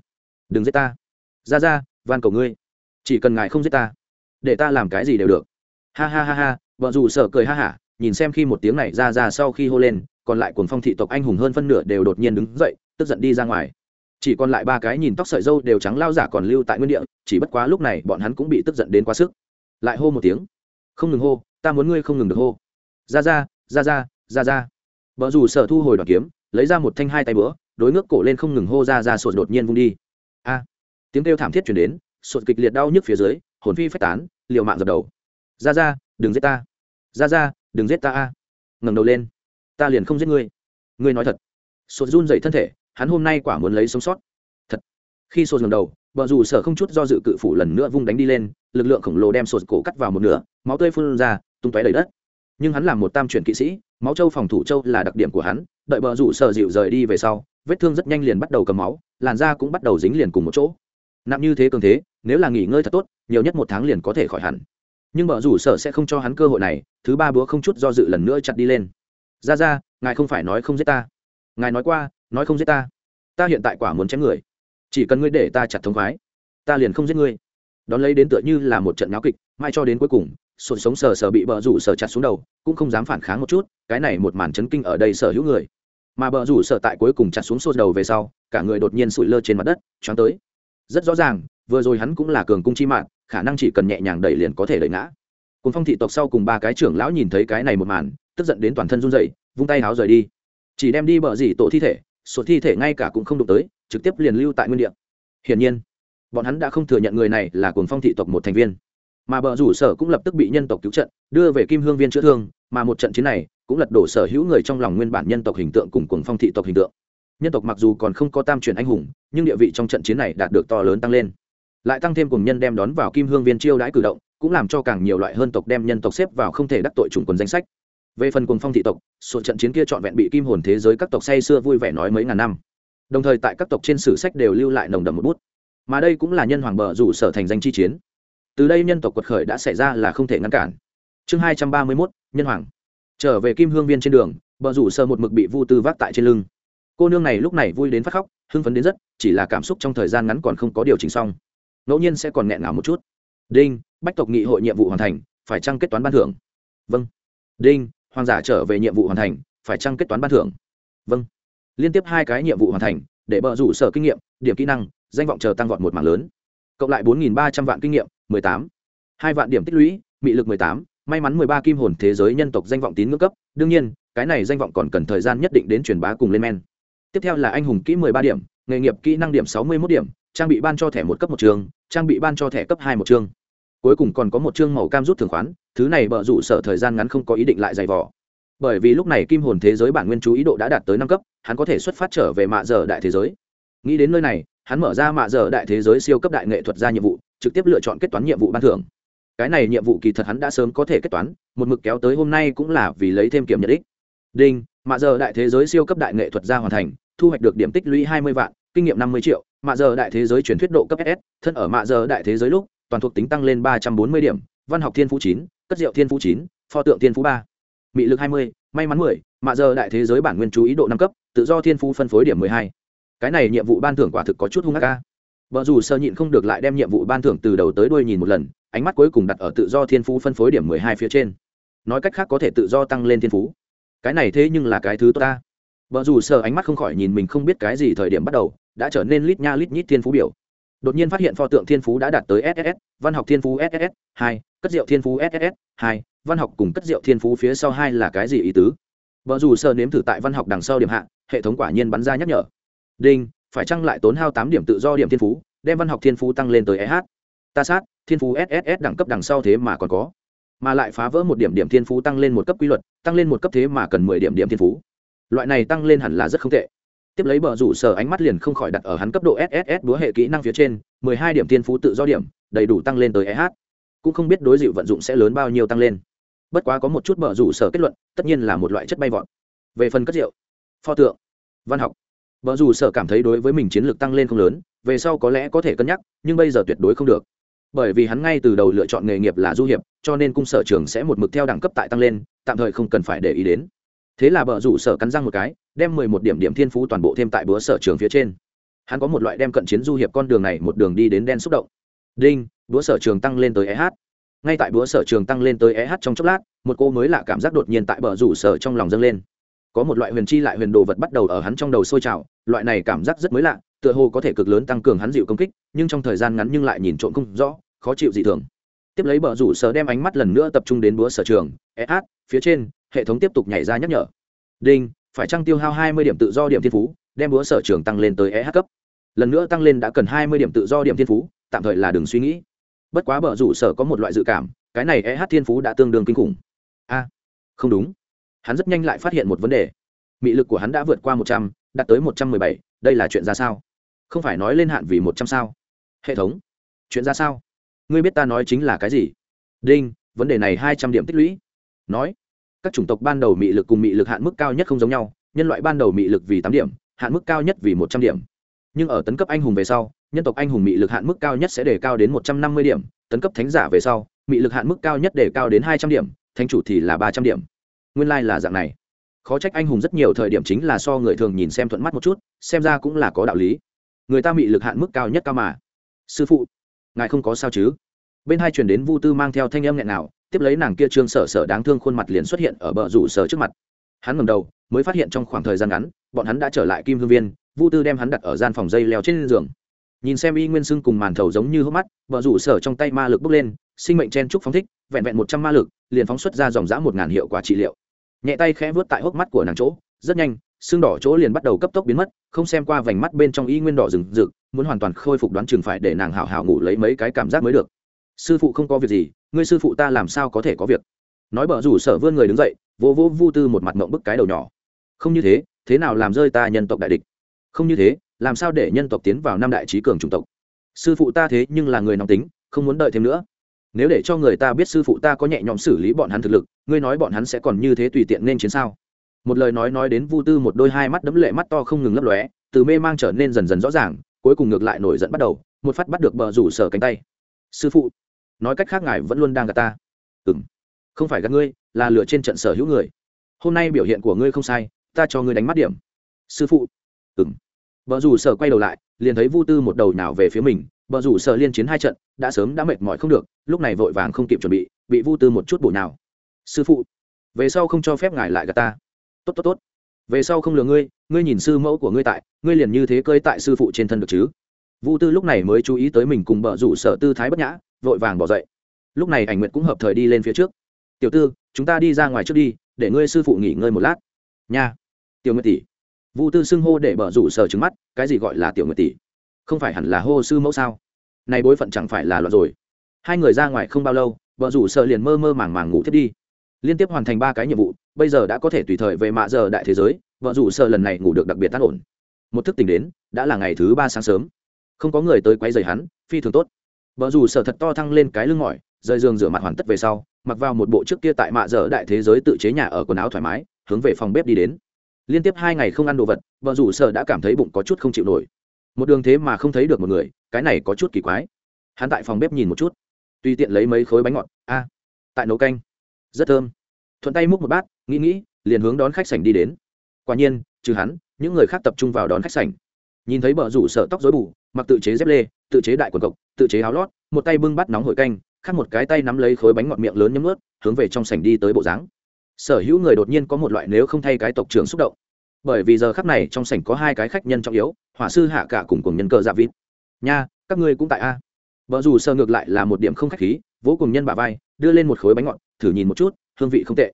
Đừng giết ta. Ra ra, van cầu ngươi. Chỉ cần ngài không giết ta, để ta làm cái gì đều được. Ha ha ha ha, vợ dù sợ cười ha hả, nhìn xem khi một tiếng này ra ra sau khi hô lên còn lại cuồng phong thị tộc anh hùng hơn phân nửa đều đột nhiên đứng dậy, tức giận đi ra ngoài. Chỉ còn lại ba cái nhìn tóc sợi dâu đều trắng lao giả còn lưu tại nguyên địa, chỉ bất quá lúc này bọn hắn cũng bị tức giận đến quá sức. Lại hô một tiếng. Không ngừng hô, ta muốn ngươi không ngừng được hô. Ra ra ra ra ra ra. Vợ dù sở thu hồi đoàn kiếm, lấy ra một thanh hai tay bữa, đối ngước cổ lên không ngừng hô ra ra sột đột nhiên vung đi. A! Tiếng kêu thảm thiết chuyển đến, sột kịch liệt đau nhức phía dưới, hồn phi phách tán, liều mạng dập đầu. Ra ra, đừng giết ta. Ra ra, đừng giết ta a. Ngẩng đầu lên ta liền không giết ngươi. Ngươi nói thật. Sột run dậy thân thể, hắn hôm nay quả muốn lấy sống sót. Thật. Khi sột ngầm đầu vợ dù sở không chút do dự cự phủ lần nữa vung đánh đi lên, lực lượng khổng lồ đem sột cổ cắt vào một nửa, máu tươi phun ra, tung tóe đầy đất. Nhưng hắn là một tam chuyển kỵ sĩ, máu châu phòng thủ châu là đặc điểm của hắn, đợi bờ rủ sở dịu rời đi về sau, vết thương rất nhanh liền bắt đầu cầm máu, làn da cũng bắt đầu dính liền cùng một chỗ. Nặng như thế cường thế, nếu là nghỉ ngơi thật tốt, nhiều nhất một tháng liền có thể khỏi hẳn. Nhưng bờ rủ sở sẽ không cho hắn cơ hội này, thứ ba búa không chút do dự lần nữa chặt đi lên ra ra, ngài không phải nói không giết ta. Ngài nói qua, nói không giết ta. Ta hiện tại quả muốn chém người. Chỉ cần ngươi để ta chặt thống khoái, ta liền không giết ngươi. Đón lấy đến tựa như là một trận náo kịch mai cho đến cuối cùng, sột sống sờ sờ bị bờ rủ sờ chặt xuống đầu, cũng không dám phản kháng một chút, cái này một màn chấn kinh ở đây sở hữu người. Mà bờ rủ sờ tại cuối cùng chặt xuống sột đầu về sau, cả người đột nhiên sụi lơ trên mặt đất, choáng tới. Rất rõ ràng, vừa rồi hắn cũng là cường cung chi mạng, khả năng chỉ cần nhẹ nhàng đẩy liền có thể đẩy ngã. Cùng phong thị tộc sau cùng ba cái trưởng lão nhìn thấy cái này một màn tức giận đến toàn thân run rẩy, vung tay háo rời đi. Chỉ đem đi bờ gì tổ thi thể số thi thể ngay cả cũng không đụng tới, trực tiếp liền lưu tại nguyên địa. Hiển nhiên, bọn hắn đã không thừa nhận người này là cuồng phong thị tộc một thành viên. Mà bờ rủ sở cũng lập tức bị nhân tộc cứu trận, đưa về kim hương viên chữa thương, mà một trận chiến này cũng lật đổ sở hữu người trong lòng nguyên bản nhân tộc hình tượng cùng cuồng phong thị tộc hình tượng. Nhân tộc mặc dù còn không có tam truyền anh hùng, nhưng địa vị trong trận chiến này đạt được to lớn tăng lên. Lại tăng thêm cùng nhân đem đón vào kim hương viên chiêu đãi cử động, cũng làm cho càng nhiều loại hơn tộc đem nhân tộc xếp vào không thể đắc tội chủng quần danh sách về phần cùng phong thị tộc, sổ trận chiến kia trọn vẹn bị kim hồn thế giới các tộc say xưa vui vẻ nói mấy ngàn năm. Đồng thời tại các tộc trên sử sách đều lưu lại nồng đậm một bút. Mà đây cũng là nhân hoàng bờ rủ sở thành danh chi chiến. Từ đây nhân tộc quật khởi đã xảy ra là không thể ngăn cản. Chương hai trăm ba mươi mốt, nhân hoàng. Trở về kim hương viên trên đường, bờ rủ sơ một mực bị vu tư vác tại trên lưng. Cô nương này lúc này vui đến phát khóc, hưng phấn đến rất, chỉ là cảm xúc trong thời gian ngắn còn không có điều chỉnh xong. Ngẫu nhiên sẽ còn nghẹn ngào một chút. Đinh, bách tộc nghị hội nhiệm vụ hoàn thành, phải chăng kết toán ban thưởng. Vâng. Đinh hoàng giả trở về nhiệm vụ hoàn thành, phải chăng kết toán ban thưởng? Vâng. Liên tiếp hai cái nhiệm vụ hoàn thành, để bờ rủ sở kinh nghiệm, điểm kỹ năng, danh vọng chờ tăng vọt một mảng lớn. Cộng lại bốn ba trăm vạn kinh nghiệm, mười tám. Hai vạn điểm tích lũy, mị lực mười tám. May mắn mười ba kim hồn thế giới nhân tộc danh vọng tín ngưỡng cấp. Đương nhiên, cái này danh vọng còn cần thời gian nhất định đến truyền bá cùng lên men. Tiếp theo là anh hùng kỹ mười ba điểm, nghề nghiệp kỹ năng điểm sáu mươi mốt điểm, trang bị ban cho thẻ một cấp một trường, trang bị ban cho thẻ cấp hai một chương cuối cùng còn có một chương màu cam rút thường khoán thứ này bợ rủ sợ thời gian ngắn không có ý định lại dày vỏ bởi vì lúc này kim hồn thế giới bản nguyên chú ý độ đã đạt tới năm cấp, hắn có thể xuất phát trở về mạ giờ đại thế giới. Nghĩ đến nơi này, hắn mở ra mạ giờ đại thế giới siêu cấp đại nghệ thuật ra nhiệm vụ, trực tiếp lựa chọn kết toán nhiệm vụ ban thưởng. Cái này nhiệm vụ kỳ thật hắn đã sớm có thể kết toán, một mực kéo tới hôm nay cũng là vì lấy thêm kiểm nhận ích. Đinh, mạ giờ đại thế giới siêu cấp đại nghệ thuật ra hoàn thành, thu hoạch được điểm tích lũy hai mươi vạn, kinh nghiệm năm mươi triệu, mạ giờ đại thế giới truyền thuyết độ cấp ss thân ở mạ giờ đại thế giới lúc, toàn thuộc tính tăng lên ba trăm bốn mươi điểm, văn học thiên phú chín cất diệu thiên phú chín, pho tượng thiên phú ba. Mị lực hai mươi, may mắn mười mạ giờ đại thế giới bản nguyên chú ý độ năm cấp, tự do thiên phú phân phối điểm mười hai. Cái này nhiệm vụ ban thưởng quả thực có chút hung ác ca vợ dù sơ nhịn không được lại đem nhiệm vụ ban thưởng từ đầu tới đuôi nhìn một lần, ánh mắt cuối cùng đặt ở tự do thiên phú phân phối điểm mười hai phía trên. Nói cách khác có thể tự do tăng lên thiên phú. Cái này thế nhưng là cái thứ tốt ta. Vợ dù sơ ánh mắt không khỏi nhìn mình không biết cái gì thời điểm bắt đầu, đã trở nên lít nha lít nhít thiên phú biểu. Đột nhiên phát hiện pho tượng thiên phú đã đạt tới ss văn học thiên phú ss hai, cất diệu thiên phú ss hai, văn học cùng cất diệu thiên phú phía sau hai là cái gì ý tứ? Vợ dù sơ nếm thử tại văn học đằng sau điểm hạ, hệ thống quả nhiên bắn ra nhắc nhở. Đinh, phải chăng lại tốn hao tám điểm tự do điểm thiên phú, đem văn học thiên phú tăng lên tới eh ta sát, thiên phú sss đẳng cấp đằng sau thế mà còn có. Mà lại phá vỡ một điểm điểm thiên phú tăng lên một cấp quy luật, tăng lên một cấp thế mà cần mười điểm điểm thiên phú. Loại này tăng lên hẳn là rất không tệ. Tiếp lấy bờ rủ sở ánh mắt liền không khỏi đặt ở hắn cấp độ sss búa hệ kỹ năng phía trên, mười hai điểm thiên phú tự do điểm đầy đủ tăng lên tới eh cũng không biết đối dịu vận dụng sẽ lớn bao nhiêu tăng lên bất quá có một chút bờ rủ sở kết luận tất nhiên là một loại chất bay vọt về phần cất rượu pho tượng văn học Bờ rủ sở cảm thấy đối với mình chiến lược tăng lên không lớn, về sau có lẽ có thể cân nhắc, nhưng bây giờ tuyệt đối không được. Bởi vì hắn ngay từ đầu lựa chọn nghề nghiệp là du hiệp, cho nên cung sở trường sẽ một mực theo đẳng cấp tại tăng lên, tạm thời không cần phải để ý đến. Thế là bờ rủ sở cắn răng một cái, đem mười một điểm điểm thiên phú toàn bộ thêm tại bữa sở trường phía trên. Hắn có một loại đem cận chiến du hiệp con đường này một đường đi đến đen xúc động. Đinh, đũa sở trường tăng lên tới EH. Ngay tại búa sở trường tăng lên tới EH trong chốc lát, một cô mới lạ cảm giác đột nhiên tại bờ rủ sở trong lòng dâng lên. Có một loại huyền chi lại huyền đồ vật bắt đầu ở hắn trong đầu sôi trào loại này cảm giác rất mới lạ tựa hồ có thể cực lớn tăng cường hắn dịu công kích nhưng trong thời gian ngắn nhưng lại nhìn trộm không rõ khó chịu dị thường. Tiếp lấy bờ rủ sở đem ánh mắt lần nữa tập trung đến búa sở trường eh phía trên hệ thống tiếp tục nhảy ra nhắc nhở. Đinh phải trăng tiêu hao hai mươi điểm tự do điểm thiên phú đem búa sở trường tăng lên tới eh cấp. Lần nữa tăng lên đã cần hai mươi điểm tự do điểm thiên phú tạm thời là đừng suy nghĩ. Bất quá bờ rủ sở có một loại dự cảm, cái này eh thiên phú đã tương đương kinh khủng. A, không đúng. Hắn rất nhanh lại phát hiện một vấn đề. Mị lực của hắn đã vượt qua một trăm, đạt tới một trăm mười bảy, đây là chuyện ra sao? Không phải nói lên hạn vì một trăm sao. Hệ thống. Chuyện ra sao? Ngươi biết ta nói chính là cái gì? Đinh, vấn đề này hai trăm điểm tích lũy. Nói. Các chủng tộc ban đầu mị lực cùng mị lực hạn mức cao nhất không giống nhau, nhân loại ban đầu mị lực vì tám điểm, hạn mức cao nhất vì một trăm điểm. Nhưng ở tấn cấp anh hùng về sau nhân tộc anh hùng mị lực hạn mức cao nhất sẽ đề cao đến một trăm năm mươi điểm, tấn cấp thánh giả về sau, mị lực hạn mức cao nhất đề cao đến hai trăm điểm, thánh chủ thì là ba trăm điểm. Nguyên lai、like、là dạng này. Khó trách anh hùng rất nhiều thời điểm chính là so người thường nhìn xem thuận mắt một chút, xem ra cũng là có đạo lý. Người ta mị lực hạn mức cao nhất cao mà. Sư phụ, ngài không có sao chứ? Bên hai chuyển đến vu tư mang theo thanh âm nghẹn nào tiếp lấy nàng kia trương sở sở đáng thương khuôn mặt liền xuất hiện ở bờ rủ sở trước mặt. Hắn ngầm đầu, mới phát hiện trong khoảng thời gian ngắn, bọn hắn đã trở lại kim hương viên, vu tư đem hắn đặt ở gian phòng dây leo trên giường nhìn xem y nguyên sưng cùng màn thầu giống như hốc mắt bờ rủ sở trong tay ma lực bốc lên, sinh mệnh chen trúc phóng thích, vẹn vẹn một trăm ma lực, liền phóng xuất ra dòng dã một ngàn hiệu quả trị liệu. Nhẹ tay khẽ vớt tại hốc mắt của nàng chỗ, rất nhanh, xương đỏ chỗ liền bắt đầu cấp tốc biến mất, không xem qua vành mắt bên trong y nguyên đỏ rừng rực, muốn hoàn toàn khôi phục đoán chừng phải để nàng hảo hảo ngủ lấy mấy cái cảm giác mới được. Sư phụ không có việc gì, ngươi sư phụ ta làm sao có thể có việc? Nói bở rủ sở vươn người đứng dậy, vô vô vu tư một mặt mộng bức cái đầu nhỏ. Không như thế thế nào làm rơi ta nhân tộc đại địch? Không như thế làm sao để nhân tộc tiến vào năm đại trí cường chủng tộc? Sư phụ ta thế nhưng là người nóng tính, không muốn đợi thêm nữa. Nếu để cho người ta biết sư phụ ta có nhẹ nhõm xử lý bọn hắn thực lực, ngươi nói bọn hắn sẽ còn như thế tùy tiện nên chiến sao? Một lời nói nói đến vu tư một đôi hai mắt đấm lệ mắt to không ngừng lấp lóe, từ mê mang trở nên dần dần rõ ràng, cuối cùng ngược lại nổi giận bắt đầu, một phát bắt được bờ rủ sở cánh tay. Sư phụ, nói cách khác ngài vẫn luôn đang gạt ta. Ừ m không phải gạt ngươi, là lựa trên trận sở hữu người. Hôm nay biểu hiện của ngươi không sai, ta cho ngươi đánh mắt điểm. Sư phụ ừ m vợ rủ sở quay đầu lại, liền thấy vu tư một đầu nào về phía mình vợ rủ sở liên chiến hai trận, đã sớm đã mệt mỏi không được, lúc này vội vàng không kịp chuẩn bị bị vu tư một chút bổ nào sư phụ, về sau không cho phép ngài lại gạt ta. Tốt tốt tốt. Về sau không lừa ngươi ngươi nhìn sư mẫu của ngươi tại, ngươi liền như thế cơi tại sư phụ trên thân được chứ? Vu tư lúc này mới chú ý tới mình cùng bờ rủ sở tư thái bất nhã, vội vàng bỏ dậy. Lúc này ảnh nguyện cũng hợp thời đi lên phía trước. Tiểu tư, chúng ta đi ra ngoài trước đi, để ngươi sư phụ nghỉ ngơi một lát. Nha. Tiểu nguyệt tỷ vu tư xưng hô để bờ rủ sờ trứng mắt, cái gì gọi là tiểu nguyệt tỷ? Không phải hẳn là hô sư mẫu sao? Này bối phận chẳng phải là loạn rồi. Hai người ra ngoài không bao lâu bờ rủ sờ liền mơ mơ màng màng ngủ thiết đi. Liên tiếp hoàn thành ba cái nhiệm vụ, bây giờ đã có thể tùy thời về mạ giờ đại thế giới vợ rủ sợ lần này ngủ được đặc biệt tan ổn. Một thức tỉnh đến, đã là ngày thứ ba sáng sớm. Không có người tới quấy rầy hắn, phi thường tốt. Vợ rủ sợ thật to thăng lên cái lưng mỏi, rời giường rửa mặt hoàn tất về sau, mặc vào một bộ trước kia tại mạ dở đại thế giới tự chế nhà ở quần áo thoải mái, hướng về phòng bếp đi đến liên tiếp hai ngày không ăn đồ vật, vợ rủ sở đã cảm thấy bụng có chút không chịu nổi. Một đường thế mà không thấy được một người, cái này có chút kỳ quái. Hắn tại phòng bếp nhìn một chút. Tùy tiện lấy mấy khối bánh ngọt, a, tại nấu canh. Rất thơm. Thuận tay múc một bát, nghĩ nghĩ, liền hướng đón khách sảnh đi đến. Quả nhiên, trừ hắn, những người khác tập trung vào đón khách sảnh. Nhìn thấy bờ rủ sợ tóc dối bù, mặc tự chế dép lê, tự chế đại quần cộc, tự chế áo lót, một tay bưng bát nóng hổi canh, khác một cái tay nắm lấy khối bánh ngọt miệng lớn nhấm ướt hướng về trong sảnh đi tới bộ dáng. Sở hữu người đột nhiên có một loại nếu không thay cái tộc trưởng xúc động bởi vì giờ khắc này trong sảnh có hai cái khách nhân trọng yếu hỏa sư hạ cả cùng cùng nhân cơ dạ vịt. Nha, các ngươi cũng tại a. Vợ dù sơ ngược lại là một điểm không khách khí, vỗ cùng nhân bà vai, đưa lên một khối bánh ngọt, thử nhìn một chút, hương vị không tệ.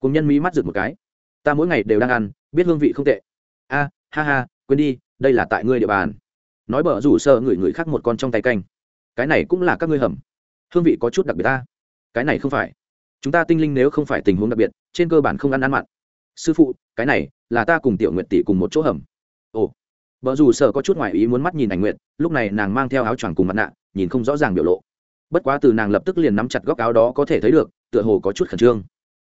Cùng nhân mỹ mắt rực một cái. Ta mỗi ngày đều đang ăn, biết hương vị không tệ. A, ha ha, quên đi, đây là tại ngươi địa bàn. Nói bờ rủ sơ ngửi người khác một con trong tay canh. Cái này cũng là các ngươi hầm. Hương vị có chút đặc biệt ta. Cái này không phải. Chúng ta tinh linh nếu không phải tình huống đặc biệt, trên cơ bản không ăn ăn mặn sư phụ, cái này, là ta cùng tiểu nguyệt tỷ cùng một chỗ hầm. Ồ. Vợ dù sợ có chút ngoại ý muốn mắt nhìn ảnh nguyện lúc này nàng mang theo áo choàng cùng mặt nạ, nhìn không rõ ràng biểu lộ. Bất quá từ nàng lập tức liền nắm chặt góc áo đó có thể thấy được, tựa hồ có chút khẩn trương.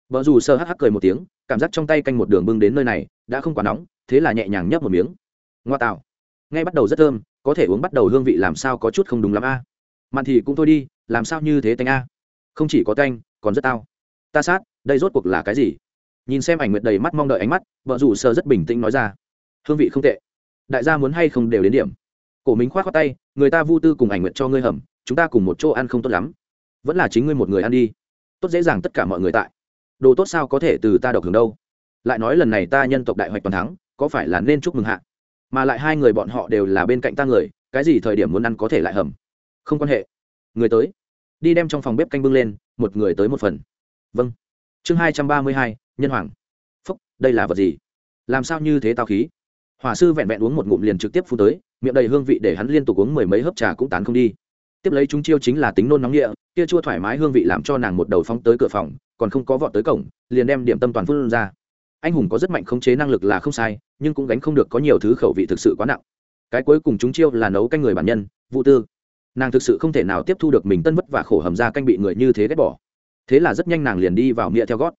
Vợ dù sợ hắc hắc cười một tiếng, cảm giác trong tay canh một đường bưng đến nơi này, đã không quá nóng, thế là nhẹ nhàng nhấp một miếng. Ngoa tạo. Ngay bắt đầu rất thơm, có thể uống bắt đầu hương vị làm sao có chút không đúng lắm a. À. mặn thì cũng thôi đi, làm sao như thế tanh a? Không chỉ có tanh, còn rất tao. Ta sát, đây rốt cuộc là cái gì? Nhìn xem ảnh nguyệt đầy mắt mong đợi ánh mắt, vợ rủ sơ rất bình tĩnh nói ra, hương vị không tệ. Đại gia muốn hay không đều đến điểm. Cổ minh khoát khoát tay, người ta vu tư cùng ảnh nguyện cho ngươi hầm, chúng ta cùng một chỗ ăn không tốt lắm. Vẫn là chính ngươi một người ăn đi. Tốt dễ dàng tất cả mọi người tại. Đồ tốt sao có thể từ ta độc hưởng đâu? Lại nói lần này ta nhân tộc đại hoạch toàn thắng, có phải là nên chúc mừng hạ? Mà lại hai người bọn họ đều là bên cạnh ta người, cái gì thời điểm muốn ăn có thể lại hầm? Không quan hệ. Người tới. Đi đem trong phòng bếp canh bưng lên, một người tới một phần. Vâng. Chương hai trăm ba mươi hai nhân hoàng. Phúc, đây là vật gì? Làm sao như thế tao khí? Hỏa sư vẹn vẹn uống một ngụm liền trực tiếp phun tới, miệng đầy hương vị để hắn liên tục uống mười mấy hớp trà cũng tán không đi. Tiếp lấy chúng chiêu chính là tính nôn nóng địa, kia chua thoải mái hương vị làm cho nàng một đầu phóng tới cửa phòng, còn không có vọt tới cổng, liền đem điểm tâm toàn phun ra. Anh hùng có rất mạnh khống chế năng lực là không sai, nhưng cũng gánh không được có nhiều thứ khẩu vị thực sự quá nặng. Cái cuối cùng chúng chiêu là nấu canh người bản nhân vụ tư. Nàng thực sự không thể nào tiếp thu được mình tân vất và khổ hầm ra canh bị người như thế ghét bỏ. Thế là rất nhanh nàng liền đi vào nghĩa theo gót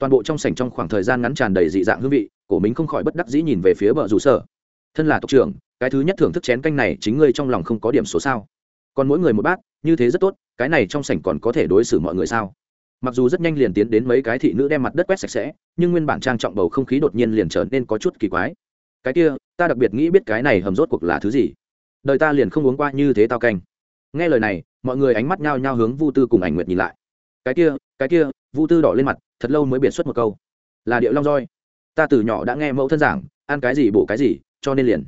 toàn bộ trong sảnh trong khoảng thời gian ngắn tràn đầy dị dạng hương vị, cổ minh không khỏi bất đắc dĩ nhìn về phía bờ rủ sở. Thân là tộc trưởng, cái thứ nhất thưởng thức chén canh này chính ngươi trong lòng không có điểm số sao? Còn mỗi người một bát, như thế rất tốt, cái này trong sảnh còn có thể đối xử mọi người sao? Mặc dù rất nhanh liền tiến đến mấy cái thị nữ đem mặt đất quét sạch sẽ, nhưng nguyên bản trang trọng bầu không khí đột nhiên liền trở nên có chút kỳ quái. Cái kia, ta đặc biệt nghĩ biết cái này hầm rốt cuộc là thứ gì? Đời ta liền không uống qua như thế tao canh. Nghe lời này, mọi người ánh mắt nhao nhao hướng vu tư cùng ảnh nguyệt nhìn lại. Cái kia cái kia, vu tư đỏ lên mặt thật lâu mới biệt xuất một câu. Là điệu long roi. Ta từ nhỏ đã nghe mẫu thân giảng, ăn cái gì bổ cái gì, cho nên liền.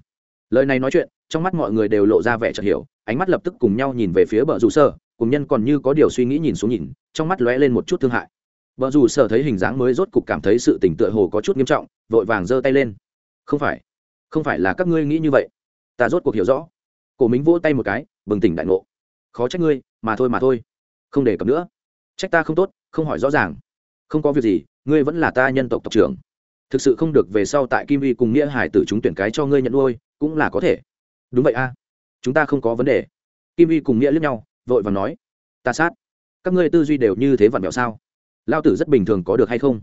Lời này nói chuyện, trong mắt mọi người đều lộ ra vẻ chợt hiểu, ánh mắt lập tức cùng nhau nhìn về phía bờ rủ sơ, cùng nhân còn như có điều suy nghĩ nhìn xuống nhìn, trong mắt lóe lên một chút thương hại. Vợ dù sở thấy hình dáng mới rốt cục cảm thấy sự tỉnh tựa hồ có chút nghiêm trọng, vội vàng giơ tay lên. Không phải không phải là các ngươi nghĩ như vậy. Ta rốt cuộc hiểu rõ. Cổ mính vỗ tay một cái, bừng tỉnh đại ngộ. Khó trách ngươi, mà thôi mà thôi. Không để cập nữa. Trách ta không tốt, không hỏi rõ ràng không có việc gì, ngươi vẫn là ta nhân tộc tộc trưởng. Thực sự không được về sau tại kim vi cùng nghĩa hải tử chúng tuyển cái cho ngươi nhận nuôi, cũng là có thể. Đúng vậy a. Chúng ta không có vấn đề. Kim vi cùng nghĩa lướt nhau, vội và nói. Ta sát. Các ngươi tư duy đều như thế vặn vẹo sao? Lao tử rất bình thường có được hay không?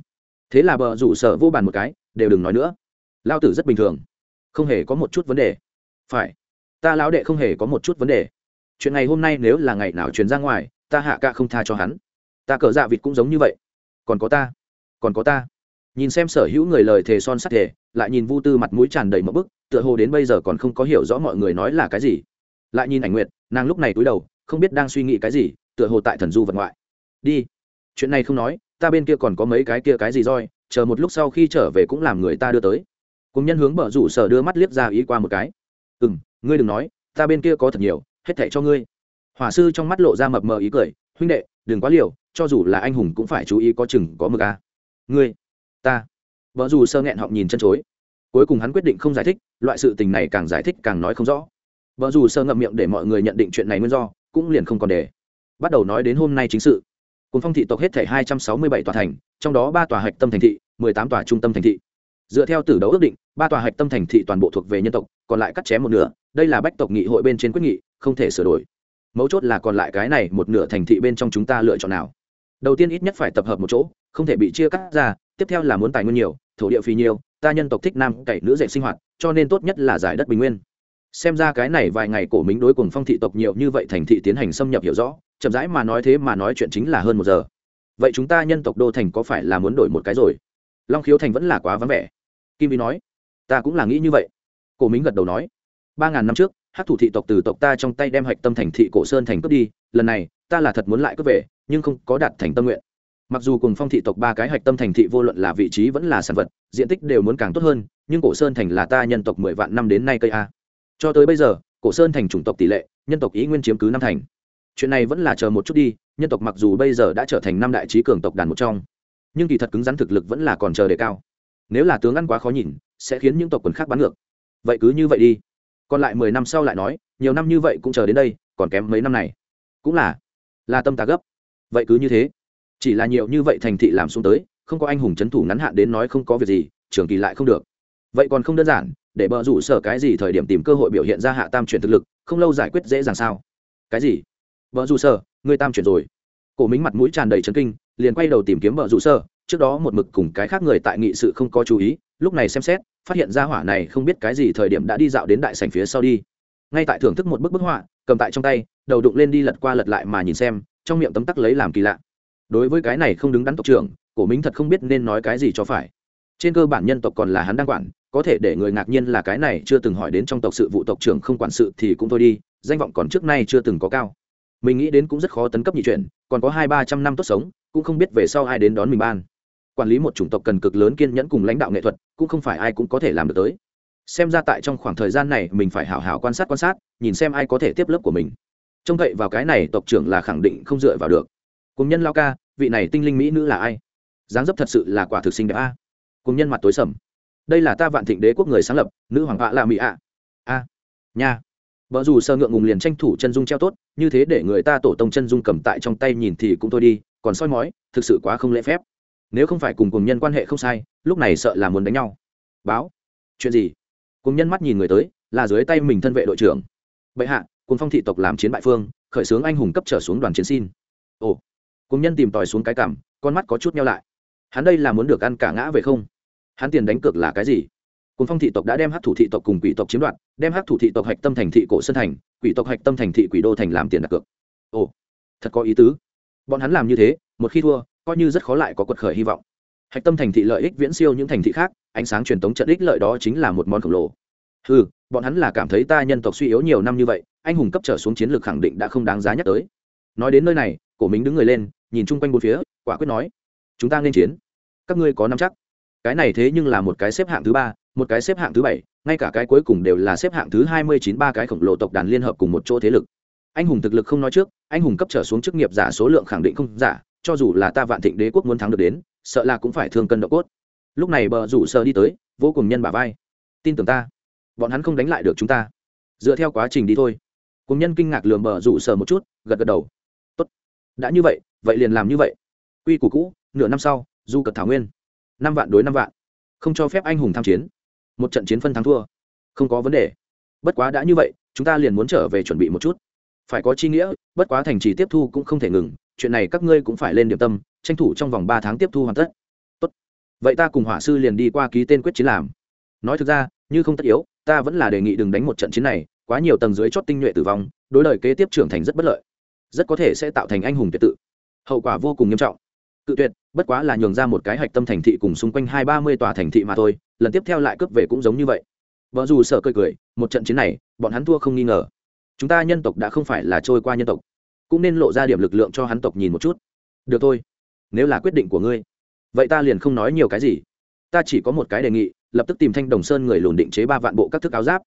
Thế là bờ rủ sở vô bàn một cái, đều đừng nói nữa. Lao tử rất bình thường. Không hề có một chút vấn đề. Phải. Ta lão đệ không hề có một chút vấn đề. Chuyện ngày hôm nay nếu là ngày nào truyền ra ngoài, ta hạ ca không tha cho hắn. Ta cờ dạ vịt cũng giống như vậy còn có ta, còn có ta. Nhìn xem sở hữu người lời thề son sắt thề, lại nhìn vu tư mặt mũi tràn đầy một bức, tựa hồ đến bây giờ còn không có hiểu rõ mọi người nói là cái gì. Lại nhìn ảnh nguyệt, nàng lúc này túi đầu, không biết đang suy nghĩ cái gì, tựa hồ tại thần du vật ngoại. Đi, chuyện này không nói, ta bên kia còn có mấy cái kia cái gì roi, chờ một lúc sau khi trở về cũng làm người ta đưa tới. Cùng nhân hướng bờ rủ sở đưa mắt liếc ra ý qua một cái. Ừ m ngươi đừng nói, ta bên kia có thật nhiều, hết thẻ cho ngươi. Hỏa sư trong mắt lộ ra mập mờ ý cười, huynh đệ, đừng quá liều cho dù là anh hùng cũng phải chú ý có chừng có mực a. À. ngươi, ta. Vợ dù sơ nghẹn họng nhìn chân chối. Cuối cùng hắn quyết định không giải thích, loại sự tình này càng giải thích càng nói không rõ. Vợ dù sơ ngậm miệng để mọi người nhận định chuyện này nguyên do, cũng liền không còn để. Bắt đầu nói đến hôm nay chính sự. Cùng phong thị tộc hết thể hai trăm sáu mươi bảy tòa thành, trong đó ba tòa hạch tâm thành thị, mười tám tòa trung tâm thành thị. Dựa theo tử đấu ước định, ba tòa hạch tâm thành thị toàn bộ thuộc về nhân tộc, còn lại cắt chém một nửa, đây là bách tộc nghị hội bên trên quyết nghị, không thể sửa đổi. Mấu chốt là còn lại cái này một nửa thành thị bên trong chúng ta lựa chọn nào? Đầu tiên ít nhất phải tập hợp một chỗ, không thể bị chia cắt ra, tiếp theo là muốn tài nguyên nhiều, thổ địa phì nhiều, ta nhân tộc thích nam cậy nữ dạy sinh hoạt, cho nên tốt nhất là giải đất bình nguyên. Xem ra cái này vài ngày cổ mính đối cùng phong thị tộc nhiều như vậy thành thị tiến hành xâm nhập hiểu rõ, chậm rãi mà nói thế mà nói chuyện chính là hơn một giờ. Vậy chúng ta nhân tộc đô thành có phải là muốn đổi một cái rồi? Long khiếu thành vẫn là quá vắng vẻ. Kim vi nói, ta cũng là nghĩ như vậy. Cổ mính gật đầu nói, ba ngàn năm trước hát thủ thị tộc từ tộc ta trong tay đem hạch tâm thành thị cổ sơn thành cướp đi, lần này, ta là thật muốn lại cướp về nhưng không có đạt thành tâm nguyện. Mặc dù cùng phong thị tộc ba cái hạch tâm thành thị vô luận là vị trí vẫn là sản vật, diện tích đều muốn càng tốt hơn, nhưng cổ sơn thành là ta nhân tộc mười vạn năm đến nay cây a. Cho tới bây giờ, cổ sơn thành chủng tộc tỷ lệ, nhân tộc ý nguyên chiếm cứ năm thành. Chuyện này vẫn là chờ một chút đi, nhân tộc mặc dù bây giờ đã trở thành năm đại trí cường tộc đàn một trong, nhưng kỳ thật cứng rắn thực lực vẫn là còn chờ đề cao. Nếu là tướng ăn quá khó nhìn, sẽ khiến những tộc quần khác bắn ngược. Vậy cứ như vậy đi. Còn lại mười năm sau lại nói, nhiều năm như vậy cũng chờ đến đây, còn kém mấy năm này. Cũng là là tâm ta gấp vậy cứ như thế. Chỉ là nhiều như vậy thành thị làm xuống tới, không có anh hùng c h ấ n thủ ngắn hạn đến nói không có việc gì, trường kỳ lại không được. Vậy còn không đơn giản, để bờ rủ sở cái gì thời điểm tìm cơ hội biểu hiện ra hạ tam chuyển thực lực, không lâu giải quyết dễ dàng sao? Cái gì? Vợ rủ sở người tam chuyển rồi. Cổ mính mặt mũi tràn đầy trấn kinh, liền quay đầu tìm kiếm vợ rủ sở, trước đó một mực cùng cái khác người tại nghị sự không có chú ý, lúc này xem xét, phát hiện ra hỏa này không biết cái gì thời điểm đã đi dạo đến đại sảnh phía sau đi. Ngay tại thưởng thức một bức bức họa, cầm tại trong tay, đầu đụng lên đi lật qua lật lại mà nhìn xem trong miệng tấm tắc lấy làm kỳ lạ. Đối với cái này không đứng đắn tộc trưởng, cổ minh thật không biết nên nói cái gì cho phải. Trên cơ bản nhân tộc còn là hắn đang quản, có thể để người ngạc nhiên là cái này chưa từng hỏi đến trong tộc sự vụ tộc trưởng không quản sự thì cũng thôi đi, danh vọng còn trước nay chưa từng có cao. Mình nghĩ đến cũng rất khó tấn cấp nhị chuyển, còn có hai ba trăm năm tốt sống, cũng không biết về sau ai đến đón mình ban. Quản lý một chủng tộc cần cực lớn kiên nhẫn cùng lãnh đạo nghệ thuật, cũng không phải ai cũng có thể làm được tới. Xem ra tại trong khoảng thời gian này mình phải hảo hảo quan sát quan sát, nhìn xem ai có thể tiếp lớp của mình trông cậy vào cái này tộc trưởng là khẳng định không dựa vào được. Cùng nhân lao ca, vị này tinh linh mỹ nữ là ai? Dáng dấp thật sự là quả thực sinh đẹp a. Cùng nhân mặt tối sầm. Đây là ta vạn thịnh đế quốc người sáng lập, nữ hoàng họa là mỹ ạ. A. Nha. Vợ dù sơ ngượng ngùng liền tranh thủ chân dung treo tốt, như thế để người ta tổ tông chân dung cầm tại trong tay nhìn thì cũng thôi đi, còn soi mói, thực sự quá không lễ phép. Nếu không phải cùng cùng nhân quan hệ không sai, lúc này sợ là muốn đánh nhau. Báo. Chuyện gì? Cùng nhân mắt nhìn người tới, là dưới tay mình thân vệ đội trưởng. Bệ hạ cùng phong thị tộc làm chiến bại phương, khởi xướng anh hùng cấp trở xuống đoàn chiến xin. Ồ, cùng nhân tìm tòi xuống cái cảm, con mắt có chút nhau lại. Hắn đây là muốn được ăn cả ngã về không? Hắn tiền đánh cược là cái gì? Cùng phong thị tộc đã đem hát thủ thị tộc cùng quỷ tộc chiếm đoạt, đem hát thủ thị tộc hạch tâm thành thị cổ sơn thành, quỷ tộc hạch tâm thành thị quỷ đô thành làm tiền đặt cược. Ồ, thật có ý tứ. Bọn hắn làm như thế, một khi thua, coi như rất khó lại có quật khởi hy vọng. Hạch tâm thành thị lợi ích viễn siêu những thành thị khác, ánh sáng truyền thống trận ích lợi đó chính là một món khổng lồ. Ừ bọn hắn là cảm thấy ta nhân tộc suy yếu nhiều năm như vậy, anh hùng cấp trở xuống chiến lược khẳng định đã không đáng giá nhắc tới. Nói đến nơi này, cổ Minh đứng người lên, nhìn chung quanh bốn phía, quả quyết nói, chúng ta nên chiến. Các ngươi có năm chắc. Cái này thế nhưng là một cái xếp hạng thứ ba, một cái xếp hạng thứ bảy, ngay cả cái cuối cùng đều là xếp hạng thứ hai mươi chín ba cái khổng lồ tộc đàn liên hợp cùng một chỗ thế lực. Anh hùng thực lực không nói trước, anh hùng cấp trở xuống chức nghiệp giả số lượng khẳng định không giả, cho dù là ta vạn thịnh đế quốc muốn thắng được đến, sợ là cũng phải thương cân độ cốt. Lúc này bờ rủ sơ đi tới, vô cùng nhân bà vai. Tin tưởng ta bọn hắn không đánh lại được chúng ta. Dựa theo quá trình đi thôi. Cùng nhân kinh ngạc lườm bờ rủ sờ một chút, gật gật đầu. Tốt. Đã như vậy vậy liền làm như vậy. Quy củ cũ, nửa năm sau, du cật thảo nguyên. Năm vạn đối năm vạn. Không cho phép anh hùng tham chiến. Một trận chiến phân thắng thua. Không có vấn đề. Bất quá đã như vậy, chúng ta liền muốn trở về chuẩn bị một chút. Phải có chi nghĩa, bất quá thành trì tiếp thu cũng không thể ngừng. Chuyện này các ngươi cũng phải lên điểm tâm, tranh thủ trong vòng ba tháng tiếp thu hoàn tất. Tốt. vậy ta cùng hỏa sư liền đi qua ký tên quyết chiến làm. Nói thực ra, như không tất yếu ta vẫn là đề nghị đừng đánh một trận chiến này, quá nhiều tầng dưới chót tinh nhuệ tử vong, đối lời kế tiếp trưởng thành rất bất lợi. Rất có thể sẽ tạo thành anh hùng tuyệt tự. Hậu quả vô cùng nghiêm trọng. Cự tuyệt, bất quá là nhường ra một cái hạch tâm thành thị cùng xung quanh hai ba mươi tòa thành thị mà thôi, lần tiếp theo lại cướp về cũng giống như vậy. Vợ dù sợ cười cười, một trận chiến này, bọn hắn thua không nghi ngờ. Chúng ta nhân tộc đã không phải là trôi qua nhân tộc, cũng nên lộ ra điểm lực lượng cho hắn tộc nhìn một chút. Được thôi, nếu là quyết định của ngươi, vậy ta liền không nói nhiều cái gì ta chỉ có một cái đề nghị lập tức tìm thanh đồng sơn người lùn định chế ba vạn bộ các thức áo giáp.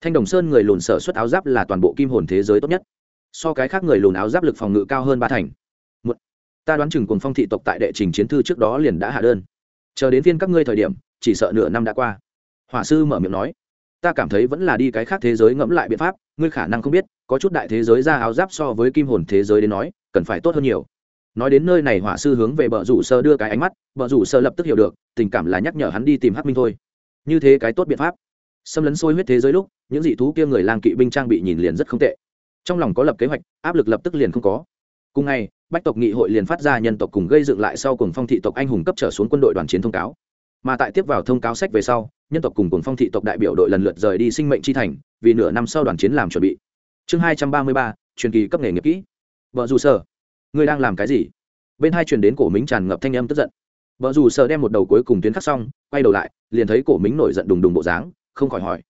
Thanh đồng sơn người lùn sở xuất áo giáp là toàn bộ kim hồn thế giới tốt nhất. So cái khác người lùn áo giáp lực phòng ngự cao hơn ba thành. Một, ta đoán chừng cùng phong thị tộc tại đệ trình chiến thư trước đó liền đã hạ đơn. Chờ đến phiên các ngươi thời điểm chỉ sợ nửa năm đã qua. Hỏa sư mở miệng nói ta cảm thấy vẫn là đi cái khác thế giới ngẫm lại biện pháp ngươi khả năng không biết có chút đại thế giới ra áo giáp so với kim hồn thế giới đến nói cần phải tốt hơn nhiều nói đến nơi này hỏa sư hướng về bờ rủ sơ đưa cái ánh mắt bờ rủ sơ lập tức hiểu được, tình cảm là nhắc nhở hắn đi tìm hắc minh thôi. Như thế cái tốt biện pháp. Xâm lấn sôi huyết thế giới lúc, những dị thú kia người lang kỵ binh trang bị nhìn liền rất không tệ. Trong lòng có lập kế hoạch, áp lực lập tức liền không có. Cùng ngày, bách tộc nghị hội liền phát ra nhân tộc cùng gây dựng lại sau cùng phong thị tộc anh hùng cấp trở xuống quân đội đoàn chiến thông cáo. Mà tại tiếp vào thông cáo sách về sau, nhân tộc cùng cùng phong thị tộc đại biểu đội lần lượt rời đi sinh mệnh chi thành, vì nửa năm sau đoàn chiến làm chuẩn bị. Chương hai trăm ba mươi ba, truyền kỳ cấp nghề nghiệp kỹ. Vợ dù sở ngươi đang làm cái gì? Bên hai truyền đến cổ mính tràn ngập thanh âm tức giận. Vợ dù sợ đem một đầu cuối cùng tuyến khắc xong, quay đầu lại, liền thấy cổ mính nổi giận đùng đùng bộ dáng, không khỏi hỏi,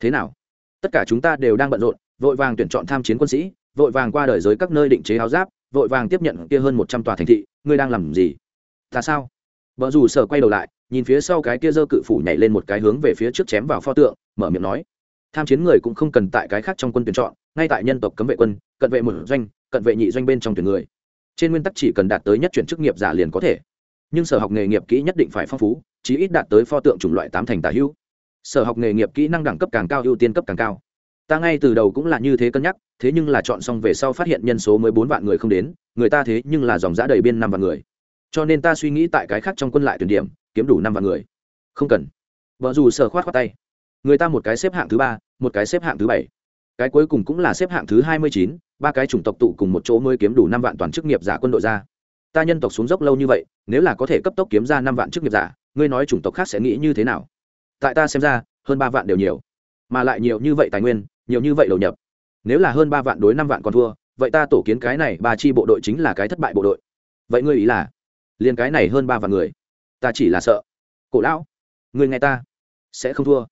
thế nào? Tất cả chúng ta đều đang bận rộn, vội vàng tuyển chọn tham chiến quân sĩ, vội vàng qua đời giới các nơi định chế áo giáp, vội vàng tiếp nhận kia hơn một trăm tòa thành thị, ngươi đang làm gì? Ta sao? Vợ dù sợ quay đầu lại, nhìn phía sau cái kia dơ cự phủ nhảy lên một cái hướng về phía trước chém vào pho tượng, mở miệng nói, tham chiến người cũng không cần tại cái khác trong quân tuyển chọn, ngay tại nhân tộc cấm vệ quân, cận vệ một doanh, cận vệ nhị doanh bên trong tuyển người trên nguyên tắc chỉ cần đạt tới nhất chuyển chức nghiệp giả liền có thể. Nhưng sở học nghề nghiệp kỹ nhất định phải phong phú, chí ít đạt tới pho tượng chủng loại tám thành tả hữu. Sở học nghề nghiệp kỹ năng đẳng cấp càng cao, ưu tiên cấp càng cao. Ta ngay từ đầu cũng là như thế cân nhắc, thế nhưng là chọn xong về sau phát hiện nhân số mới bốn vạn người không đến, người ta thế nhưng là dòng giã đầy biên năm vạn người. Cho nên ta suy nghĩ tại cái khác trong quân lại tuyển điểm, kiếm đủ năm vạn người. Không cần. Vợ dù sở khoát khoát tay. Người ta một cái xếp hạng thứ ba, một cái xếp hạng thứ bảy cái cuối cùng cũng là xếp hạng thứ hai mươi chín, ba cái chủng tộc tụ cùng một chỗ mới kiếm đủ năm vạn toàn chức nghiệp giả quân đội ra. Ta nhân tộc xuống dốc lâu như vậy, nếu là có thể cấp tốc kiếm ra năm vạn chức nghiệp giả, ngươi nói chủng tộc khác sẽ nghĩ như thế nào? Tại ta xem ra, hơn ba vạn đều nhiều. Mà lại nhiều như vậy tài nguyên, nhiều như vậy đầu nhập. Nếu là hơn ba vạn đối năm vạn còn thua, vậy ta tổ kiến cái này ba chi bộ đội chính là cái thất bại bộ đội. Vậy ngươi ý là, liền cái này hơn ba vạn người, ta chỉ là sợ. Cổ lão, ngươi nghe ta, sẽ không thua.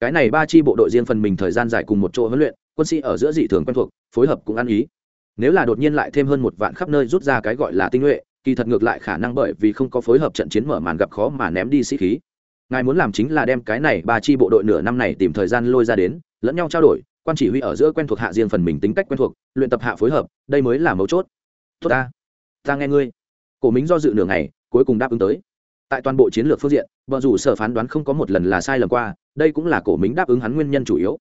Cái này ba chi bộ đội riêng phần mình thời gian dài cùng một chỗ huấn luyện quân sĩ ở giữa dị thường quen thuộc, phối hợp cũng ăn ý. Nếu là đột nhiên lại thêm hơn một vạn khắp nơi rút ra cái gọi là tinh nhuệ, kỳ thật ngược lại khả năng bởi vì không có phối hợp trận chiến mở màn gặp khó mà ném đi sĩ khí. Ngài muốn làm chính là đem cái này ba chi bộ đội nửa năm này tìm thời gian lôi ra đến, lẫn nhau trao đổi, quan chỉ huy ở giữa quen thuộc hạ riêng phần mình tính cách quen thuộc, luyện tập hạ phối hợp, đây mới là mấu chốt. Tốt ta ta nghe ngươi. Cổ mính do dự nửa ngày, cuối cùng đáp ứng tới. Tại toàn bộ chiến lược phương diện vợ dù sở phán đoán không có một lần là sai lầm qua, đây cũng là cổ mính đáp ứng hắn nguyên nhân chủ yếu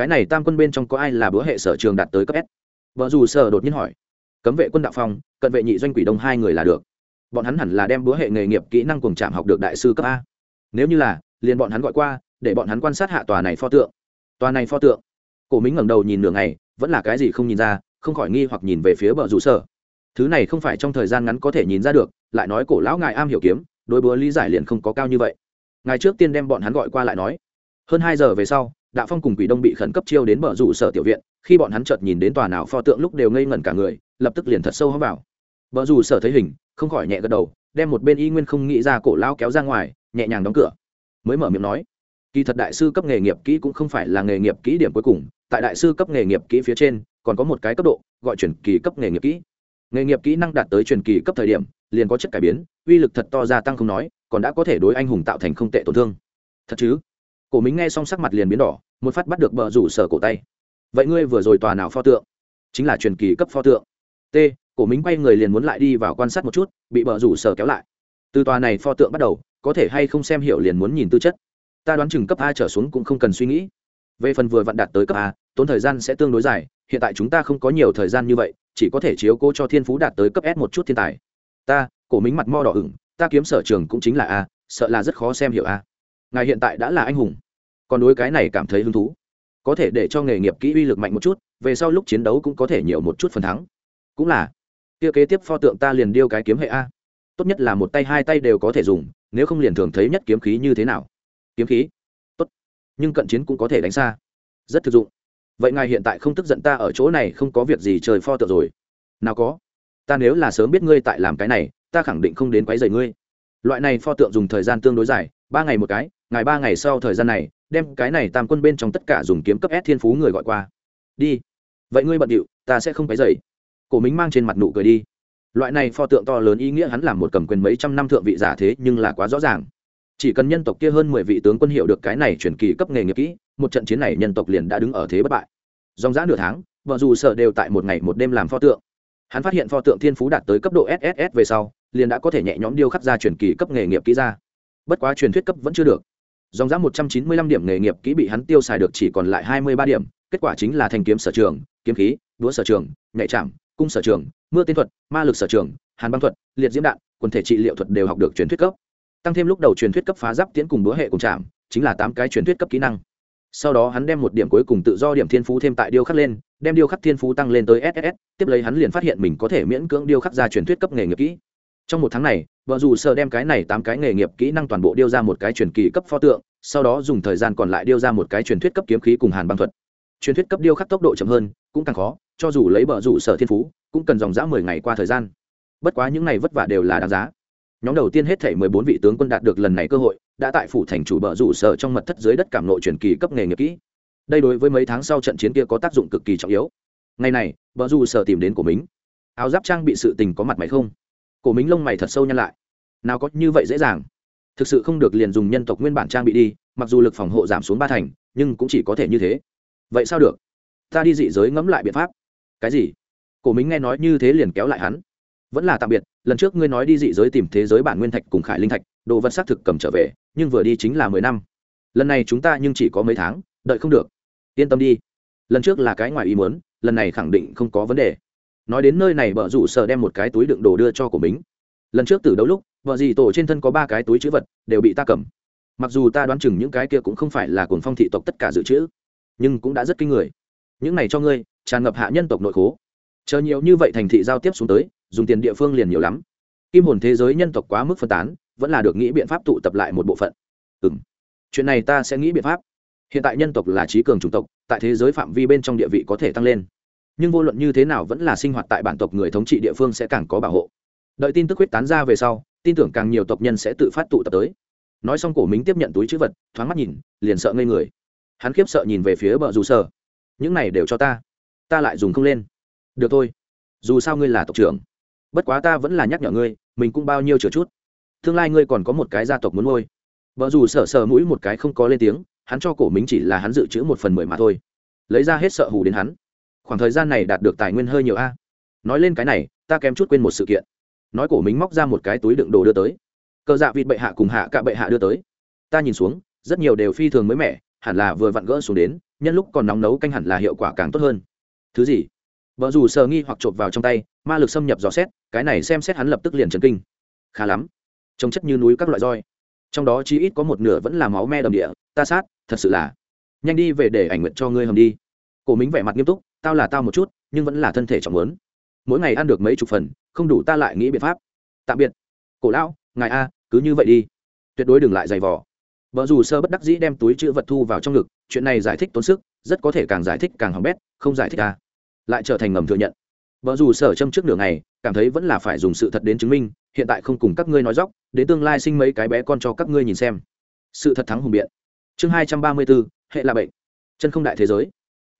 cái này tam quân bên trong có ai là bữa hệ sở trường đạt tới cấp s? Vợ dù sở đột nhiên hỏi. Cấm vệ quân đạo phong, cận vệ nhị doanh quỷ đông hai người là được. Bọn hắn hẳn là đem bữa hệ nghề nghiệp kỹ năng cùng trạm học được đại sư cấp a. Nếu như là, liền bọn hắn gọi qua, để bọn hắn quan sát hạ tòa này pho tượng. Tòa này pho tượng. Cổ mính ngẩng đầu nhìn nửa ngày, vẫn là cái gì không nhìn ra, không khỏi nghi hoặc nhìn về phía bờ rủ sở. Thứ này không phải trong thời gian ngắn có thể nhìn ra được, lại nói cổ lão ngài am hiểu kiếm đôi búa lý giải liền không có cao như vậy. Ngài trước tiên đem bọn hắn gọi qua lại nói. Hơn hai giờ về sau đạo phong cùng quỷ đông bị khẩn cấp chiêu đến bờ rủ sở tiểu viện, khi bọn hắn chợt nhìn đến tòa nào pho tượng lúc đều ngây ngẩn cả người, lập tức liền thật sâu hóng vào bờ rủ sở thấy hình, không khỏi nhẹ gật đầu, đem một bên y nguyên không nghĩ ra cổ lao kéo ra ngoài, nhẹ nhàng đóng cửa. Mới mở miệng nói, kỳ thật đại sư cấp nghề nghiệp kỹ cũng không phải là nghề nghiệp kỹ điểm cuối cùng, tại đại sư cấp nghề nghiệp kỹ phía trên, còn có một cái cấp độ, gọi chuyển kỳ cấp nghề nghiệp kỹ. Nghề nghiệp kỹ năng đạt tới truyền kỳ cấp thời điểm, liền có chất cải biến, uy lực thật to gia tăng không nói, còn đã có thể đối anh hùng tạo thành không tệ tổn thương. Thật chứ? Cổ mính nghe xong sắc mặt liền biến đỏ, một phát bắt được bờ rủ sở cổ tay. Vậy ngươi vừa rồi tòa nào pho tượng? Chính là truyền kỳ cấp pho tượng. T. Cổ mính quay người liền muốn lại đi vào quan sát một chút, bị bờ rủ sở kéo lại. Từ tòa này pho tượng bắt đầu, có thể hay không xem hiểu liền muốn nhìn tư chất. Ta đoán chừng cấp a trở xuống cũng không cần suy nghĩ. Về phần vừa vặn đạt tới cấp a, tốn thời gian sẽ tương đối dài, hiện tại chúng ta không có nhiều thời gian như vậy, chỉ có thể chiếu cố cho thiên phú đạt tới cấp s một chút thiên tài. Ta, cổ mính mặt mo đỏ ửng, ta kiếm sở trường cũng chính là a, sợ là rất khó xem hiểu a ngài hiện tại đã là anh hùng. Còn đối cái này cảm thấy hứng thú. Có thể để cho nghề nghiệp kỹ uy lực mạnh một chút, về sau lúc chiến đấu cũng có thể nhiều một chút phần thắng. Cũng là. Kia kế tiếp pho tượng ta liền điêu cái kiếm hệ a. Tốt nhất là một tay, hai tay đều có thể dùng, nếu không liền thường thấy nhất kiếm khí như thế nào. Kiếm khí. Tốt. Nhưng cận chiến cũng có thể đánh xa. Rất thực dụng. Vậy ngài hiện tại không tức giận ta ở chỗ này không có việc gì trời pho tượng rồi. Nào có. Ta nếu là sớm biết ngươi tại làm cái này, ta khẳng định không đến quấy rầy ngươi. Loại này pho tượng dùng thời gian tương đối dài, ba ngày một cái ngày ba ngày sau thời gian này, đem cái này tam quân bên trong tất cả dùng kiếm cấp s thiên phú người gọi qua. Đi. Vậy ngươi bận điệu, ta sẽ không phải dậy cổ mính mang trên mặt nụ cười đi. Loại này pho tượng to lớn ý nghĩa hắn làm một cầm quyền mấy trăm năm thượng vị giả thế nhưng là quá rõ ràng. Chỉ cần nhân tộc kia hơn mười vị tướng quân hiệu được cái này chuyển kỳ cấp nghề nghiệp kỹ, một trận chiến này nhân tộc liền đã đứng ở thế bất bại. Dòng giã nửa tháng vợ dù sợ đều tại một ngày một đêm làm pho tượng. Hắn phát hiện pho tượng thiên phú đạt tới cấp độ sss về sau, liền đã có thể nhẹ nhõm điêu khắc ra chuyển kỳ cấp nghề nghiệp kỹ ra. Bất quá truyền thuyết cấp vẫn chưa được dòng giá một trăm chín mươi lăm điểm nghề nghiệp kỹ bị hắn tiêu xài được chỉ còn lại hai mươi ba điểm, kết quả chính là thành kiếm sở trường, kiếm khí đũa sở trường nhạy chạm, cung sở trường, mưa tiên thuật, ma lực sở trường, hàn băng thuật, liệt diễm đạn, quần thể trị liệu thuật đều học được truyền thuyết cấp. Tăng thêm lúc đầu truyền thuyết cấp phá giáp tiến cùng đũa hệ cùng chạm, chính là tám cái truyền thuyết cấp kỹ năng. Sau đó hắn đem một điểm cuối cùng tự do điểm thiên phú thêm tại điêu khắc lên, đem điêu khắc thiên phú tăng lên tới ss tiếp lấy hắn liền phát hiện mình có thể miễn cưỡng điêu khắc ra truyền thuyết cấp nghề nghiệp kỹ trong một tháng này, vợ dù sợ đem cái này tám cái nghề nghiệp kỹ năng toàn bộ điêu ra một cái truyền kỳ cấp pho tượng, sau đó dùng thời gian còn lại điêu ra một cái truyền thuyết cấp kiếm khí cùng hàn băng thuật. Truyền thuyết cấp điêu khắc tốc độ chậm hơn, cũng càng khó, cho dù lấy bờ rủ sở thiên phú, cũng cần dòng dã mười ngày qua thời gian. Bất quá những ngày vất vả đều là đáng giá. Nhóm đầu tiên hết thể mười bốn vị tướng quân đạt được lần này cơ hội, đã tại phủ thành chủ bờ rủ sở trong mật thất dưới đất cảm nội truyền kỳ cấp nghề nghiệp kỹ. Đây đối với mấy tháng sau trận chiến kia có tác dụng cực kỳ trọng yếu. Ngày này bờ rủ sở tìm đến của mình. Áo giáp trang bị sự tình có mặt mày không? Cổ mính lông mày thật sâu nhăn lại. Nào có như vậy dễ dàng. Thực sự không được liền dùng nhân tộc nguyên bản trang bị đi, mặc dù lực phòng hộ giảm xuống ba thành, nhưng cũng chỉ có thể như thế. Vậy sao được? Ta đi dị giới ngẫm lại biện pháp. Cái gì? Cổ mính nghe nói như thế liền kéo lại hắn. Vẫn là tạm biệt, lần trước ngươi nói đi dị giới tìm thế giới bản nguyên thạch cùng khải linh thạch, đồ vật xác thực cầm trở về, nhưng vừa đi chính là mười năm. Lần này chúng ta nhưng chỉ có mấy tháng, đợi không được. Yên tâm đi. Lần trước là cái ngoài ý muốn, lần này khẳng định không có vấn đề nói đến nơi này vợ rủ sợ đem một cái túi đựng đồ đưa cho của mình. Lần trước từ đấu lúc, vợ dì tổ trên thân có ba cái túi chữ vật, đều bị ta cầm. Mặc dù ta đoán chừng những cái kia cũng không phải là cuồng phong thị tộc tất cả dự trữ, nhưng cũng đã rất kinh người. Những này cho ngươi, tràn ngập hạ nhân tộc nội khố. Chờ nhiều như vậy thành thị giao tiếp xuống tới, dùng tiền địa phương liền nhiều lắm. Kim hồn thế giới nhân tộc quá mức phân tán, vẫn là được nghĩ biện pháp tụ tập lại một bộ phận. Ừ m chuyện này ta sẽ nghĩ biện pháp. Hiện tại nhân tộc là trí cường chủng tộc, tại thế giới phạm vi bên trong địa vị có thể tăng lên nhưng vô luận như thế nào vẫn là sinh hoạt tại bản tộc người thống trị địa phương sẽ càng có bảo hộ. Đợi tin tức huyết tán ra về sau, tin tưởng càng nhiều tộc nhân sẽ tự phát tụ tập tới. Nói xong cổ mính tiếp nhận túi chữ vật, thoáng mắt nhìn, liền sợ ngây người. Hắn khiếp sợ nhìn về phía bờ dù sơ những này đều cho ta ta lại dùng không lên. Được thôi, dù sao ngươi là tộc trưởng, bất quá ta vẫn là nhắc nhở ngươi, mình cũng bao nhiêu chừa chút. Tương lai ngươi còn có một cái gia tộc muốn ngôi vợ dù sợ sợ mũi một cái không có lên tiếng, hắn cho cổ mính chỉ là hắn dự trữ một phần mười mà thôi. Lấy ra hết sợ hù đến hắn khoảng thời gian này đạt được tài nguyên hơi nhiều a. Nói lên cái này, ta kém chút quên một sự kiện. Nói cổ mình móc ra một cái túi đựng đồ đưa tới. Cờ dạ vịt bệ hạ cùng hạ cả bệ hạ đưa tới. Ta nhìn xuống, rất nhiều đều phi thường mới mẻ, hẳn là vừa vặn gỡ xuống đến, nhân lúc còn nóng nấu canh hẳn là hiệu quả càng tốt hơn. Thứ gì? Vợ dù sờ nghi hoặc chộp vào trong tay, ma lực xâm nhập dò xét, cái này xem xét hắn lập tức liền trần kinh. Khá lắm. Trông chất như núi các loại roi. Trong đó chí ít có một nửa vẫn là máu me đầm địa. Ta sát, thật sự là. Nhanh đi về để ảnh nguyện cho ngươi hầm đi. Cổ mính vẻ mặt nghiêm túc tao là tao một chút, nhưng vẫn là thân thể trọng lớn. Mỗi ngày ăn được mấy chục phần, không đủ ta lại nghĩ biện pháp. Tạm biệt. Cổ lão, ngài a, cứ như vậy đi. Tuyệt đối đừng lại giày vò. Vợ dù sơ bất đắc dĩ đem túi chữ vật thu vào trong ngực, chuyện này giải thích tốn sức, rất có thể càng giải thích càng hỏng bét, không giải thích a lại trở thành ngầm thừa nhận. Vợ dù sở châm trước nửa ngày, cảm thấy vẫn là phải dùng sự thật đến chứng minh, hiện tại không cùng các ngươi nói dóc, đến tương lai sinh mấy cái bé con cho các ngươi nhìn xem. Sự thật thắng hùng biện. Chương hai trăm ba mươi bốn hệ là bệnh. Chân không đại thế giới.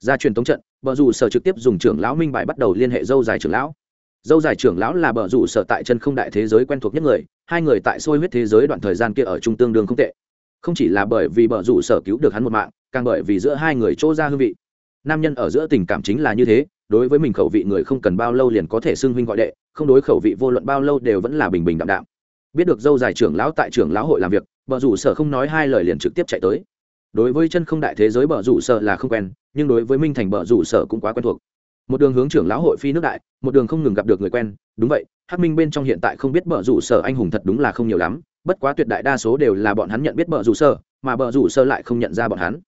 Gia truyền tống trận bờ rủ sở trực tiếp dùng trưởng lão minh bài bắt đầu liên hệ dâu dài trưởng lão. Dâu dài trưởng lão là bờ rủ sở tại chân không đại thế giới quen thuộc nhất người, hai người tại sôi huyết thế giới đoạn thời gian kia ở trung tương đương không tệ. Không chỉ là bởi vì bờ rủ sở cứu được hắn một mạng, càng bởi vì giữa hai người chỗ ra hương vị. Nam nhân ở giữa tình cảm chính là như thế, đối với mình khẩu vị người không cần bao lâu liền có thể xưng huynh gọi đệ, không đối khẩu vị vô luận bao lâu đều vẫn là bình bình đạm đạm. Biết được dâu dài trưởng lão tại trưởng lão hội làm việc, bờ rủ sở không nói hai lời liền trực tiếp chạy tới đối với chân không đại thế giới bờ rủ sở là không quen, nhưng đối với minh thành bờ rủ sở cũng quá quen thuộc. Một đường hướng trưởng lão hội phi nước đại, một đường không ngừng gặp được người quen. Đúng vậy, hắc minh bên trong hiện tại không biết bờ rủ sở anh hùng thật đúng là không nhiều lắm, bất quá tuyệt đại đa số đều là bọn hắn nhận biết bờ rủ sở, mà bờ rủ sở lại không nhận ra bọn hắn.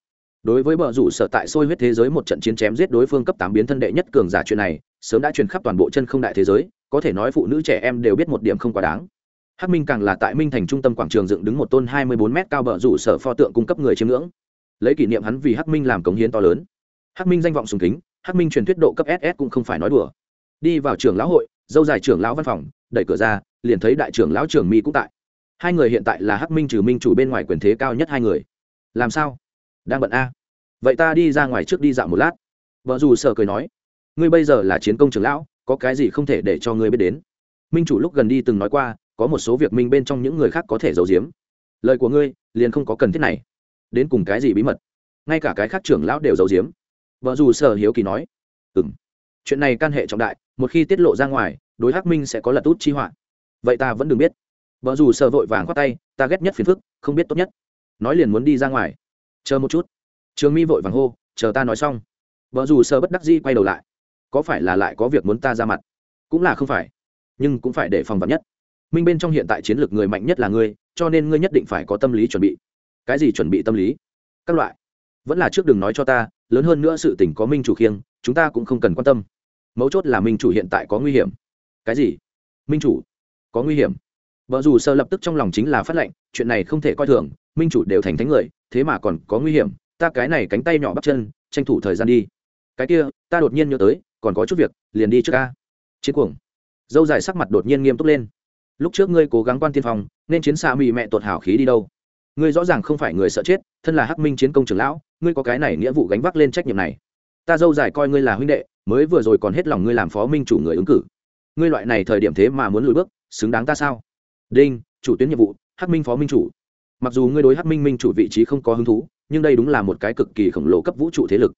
Đối với bờ rủ sở tại sôi huyết thế giới một trận chiến chém giết đối phương cấp tám biến thân đệ nhất cường giả chuyện này, sớm đã truyền khắp toàn bộ chân không đại thế giới, có thể nói phụ nữ trẻ em đều biết một điểm không quá đáng hắc minh càng là tại minh thành trung tâm quảng trường dựng đứng một tôn hai mươi bốn m cao bờ rủ sở pho tượng cung cấp người chiêm ngưỡng. Lấy kỷ niệm hắn vì hắc minh làm cống hiến to lớn. Hắc minh danh vọng sùng kính, hắc minh truyền thuyết độ cấp ss cũng không phải nói đùa. Đi vào trường lão hội, dâu dài trưởng lão văn phòng, đẩy cửa ra, liền thấy đại trưởng lão trưởng mi cũng tại. Hai người hiện tại là hắc minh trừ minh chủ bên ngoài quyền thế cao nhất hai người. Làm sao? Đang bận a. Vậy ta đi ra ngoài trước đi dạo một lát. Vợ dù sợ cười nói. Ngươi bây giờ là chiến công trưởng lão, có cái gì không thể để cho ngươi biết đến? Minh chủ lúc gần đi từng nói qua có một số việc minh bên trong những người khác có thể giấu giếm. Lời của ngươi, liền không có cần thiết này. Đến cùng cái gì bí mật? Ngay cả cái khác trưởng lão đều giấu giếm. Vợ dù sở hiếu kỳ nói. Ừ m chuyện này can hệ trọng đại, một khi tiết lộ ra ngoài, đối hắc minh sẽ có lật út chi họa. Vậy ta vẫn đừng biết. Vợ dù sở vội vàng khoát tay, ta ghét nhất phiền phức, không biết tốt nhất. Nói liền muốn đi ra ngoài. Chờ một chút. Trường mi vội vàng hô, chờ ta nói xong. Vợ dù sở bất đắc di quay đầu lại. Có phải là lại có việc muốn ta ra mặt? Cũng là không phải. Nhưng cũng phải để phòng vật nhất minh bên trong hiện tại chiến lược người mạnh nhất là ngươi, cho nên ngươi nhất định phải có tâm lý chuẩn bị. Cái gì chuẩn bị tâm lý? Các loại. Vẫn là trước đừng nói cho ta, lớn hơn nữa sự tình có minh chủ khiêng, chúng ta cũng không cần quan tâm. Mấu chốt là minh chủ hiện tại có nguy hiểm. Cái gì? Minh chủ? Có nguy hiểm. Vợ dù sơ lập tức trong lòng chính là phát lệnh, chuyện này không thể coi thường, minh chủ đều thành thánh người, thế mà còn có nguy hiểm, ta cái này cánh tay nhỏ bắt chân, tranh thủ thời gian đi. Cái kia, ta đột nhiên nhớ tới, còn có chút việc, liền đi trước ca chiến cuồng. Dâu dài sắc mặt đột nhiên nghiêm túc lên lúc trước ngươi cố gắng quan tiên phong, nên chiến xa mị mẹ tuột hảo khí đi đâu? Ngươi rõ ràng không phải người sợ chết, thân là hắc minh chiến công trưởng lão, ngươi có cái này nghĩa vụ gánh vác lên trách nhiệm này. Ta dâu dài coi ngươi là huynh đệ, mới vừa rồi còn hết lòng ngươi làm phó minh chủ người ứng cử. Ngươi loại này thời điểm thế mà muốn lùi bước, xứng đáng ta sao? Đinh, chủ tuyến nhiệm vụ, hắc minh phó minh chủ. Mặc dù ngươi đối hắc minh minh chủ vị trí không có hứng thú, nhưng đây đúng là một cái cực kỳ khổng lồ cấp vũ trụ thế lực.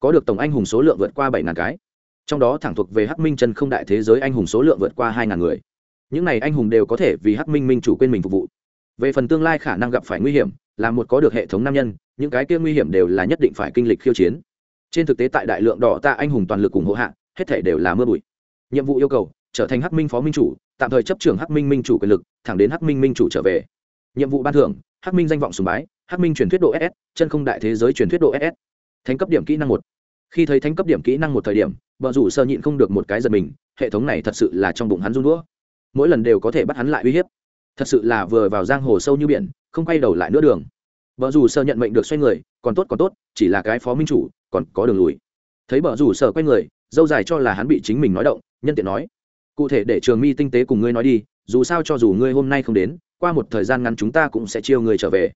Có được tổng anh hùng số lượng vượt qua bảy ngàn cái. Trong đó thẳng thuộc về hắc minh chân không đại thế giới anh hùng số lượng vượt qua hai ngàn người những này anh hùng đều có thể vì hắc minh minh chủ quên mình phục vụ. Về phần tương lai khả năng gặp phải nguy hiểm, là một có được hệ thống nam nhân, những cái kia nguy hiểm đều là nhất định phải kinh lịch khiêu chiến. Trên thực tế tại đại lượng đỏ ta anh hùng toàn lực ủng hộ hạ, hết thể đều là mưa bụi. Nhiệm vụ yêu cầu, trở thành hắc minh phó minh chủ, tạm thời chấp trưởng hắc minh minh chủ quyền lực, thẳng đến hắc minh minh chủ trở về. Nhiệm vụ ban thưởng, hắc minh danh vọng sùng bái, hắc minh truyền thuyết độ ss chân không đại thế giới truyền thuyết độ ss thánh cấp điểm kỹ năng một. Khi thấy thánh cấp điểm kỹ năng một thời điểm, vợ rủ sơ nhịn không được một cái giật mình, hệ thống này thật sự là trong bụng hắn run đũa mỗi lần đều có thể bắt hắn lại uy hiếp. Thật sự là vừa vào giang hồ sâu như biển, không quay đầu lại nữa đường. Vợ rủ sơ nhận mệnh được xoay người, còn tốt còn tốt, chỉ là cái phó minh chủ, còn có đường lùi. Thấy vợ rủ sơ quay người, dâu dài cho là hắn bị chính mình nói động, nhân tiện nói, cụ thể để trường mi tinh tế cùng ngươi nói đi, dù sao cho dù ngươi hôm nay không đến, qua một thời gian ngắn chúng ta cũng sẽ chiêu người trở về.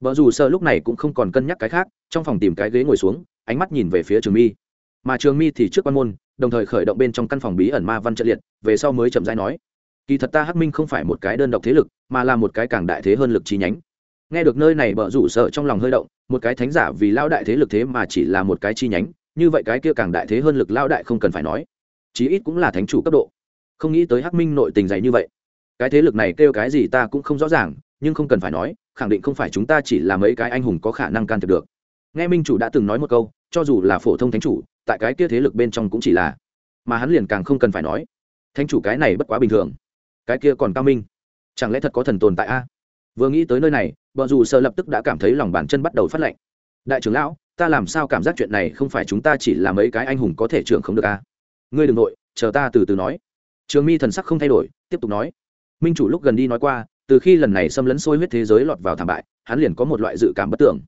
Vợ dù sơ lúc này cũng không còn cân nhắc cái khác, trong phòng tìm cái ghế ngồi xuống, ánh mắt nhìn về phía trường mi. Mà trường mi thì trước quan môn, đồng thời khởi động bên trong căn phòng bí ẩn ma văn trận liệt, về sau mới chậm rãi nói kỳ thật ta hắc minh không phải một cái đơn độc thế lực, mà là một cái càng đại thế hơn lực chi nhánh. Nghe được nơi này bợ rủ sợ trong lòng hơi động, một cái thánh giả vì lao đại thế lực thế mà chỉ là một cái chi nhánh, như vậy cái kia càng đại thế hơn lực lao đại không cần phải nói. Chí ít cũng là thánh chủ cấp độ. Không nghĩ tới hắc minh nội tình dày như vậy. Cái thế lực này kêu cái gì ta cũng không rõ ràng, nhưng không cần phải nói, khẳng định không phải chúng ta chỉ là mấy cái anh hùng có khả năng can thiệp được. Nghe minh chủ đã từng nói một câu, cho dù là phổ thông thánh chủ, tại cái kia thế lực bên trong cũng chỉ là. Mà hắn liền càng không cần phải nói. Thánh chủ cái này bất quá bình thường cái kia còn cao minh. Chẳng lẽ thật có thần tồn tại a? Vừa nghĩ tới nơi này vợ dù sợ lập tức đã cảm thấy lòng bàn chân bắt đầu phát lạnh. Đại trưởng lão, ta làm sao cảm giác chuyện này không phải chúng ta chỉ là mấy cái anh hùng có thể trưởng không được a? Ngươi đ ừ n g nội, chờ ta từ từ nói. Trường mi thần sắc không thay đổi, tiếp tục nói. Minh chủ lúc gần đi nói qua, từ khi lần này xâm lấn sôi huyết thế giới lọt vào thảm bại, hắn liền có một loại dự cảm bất tưởng.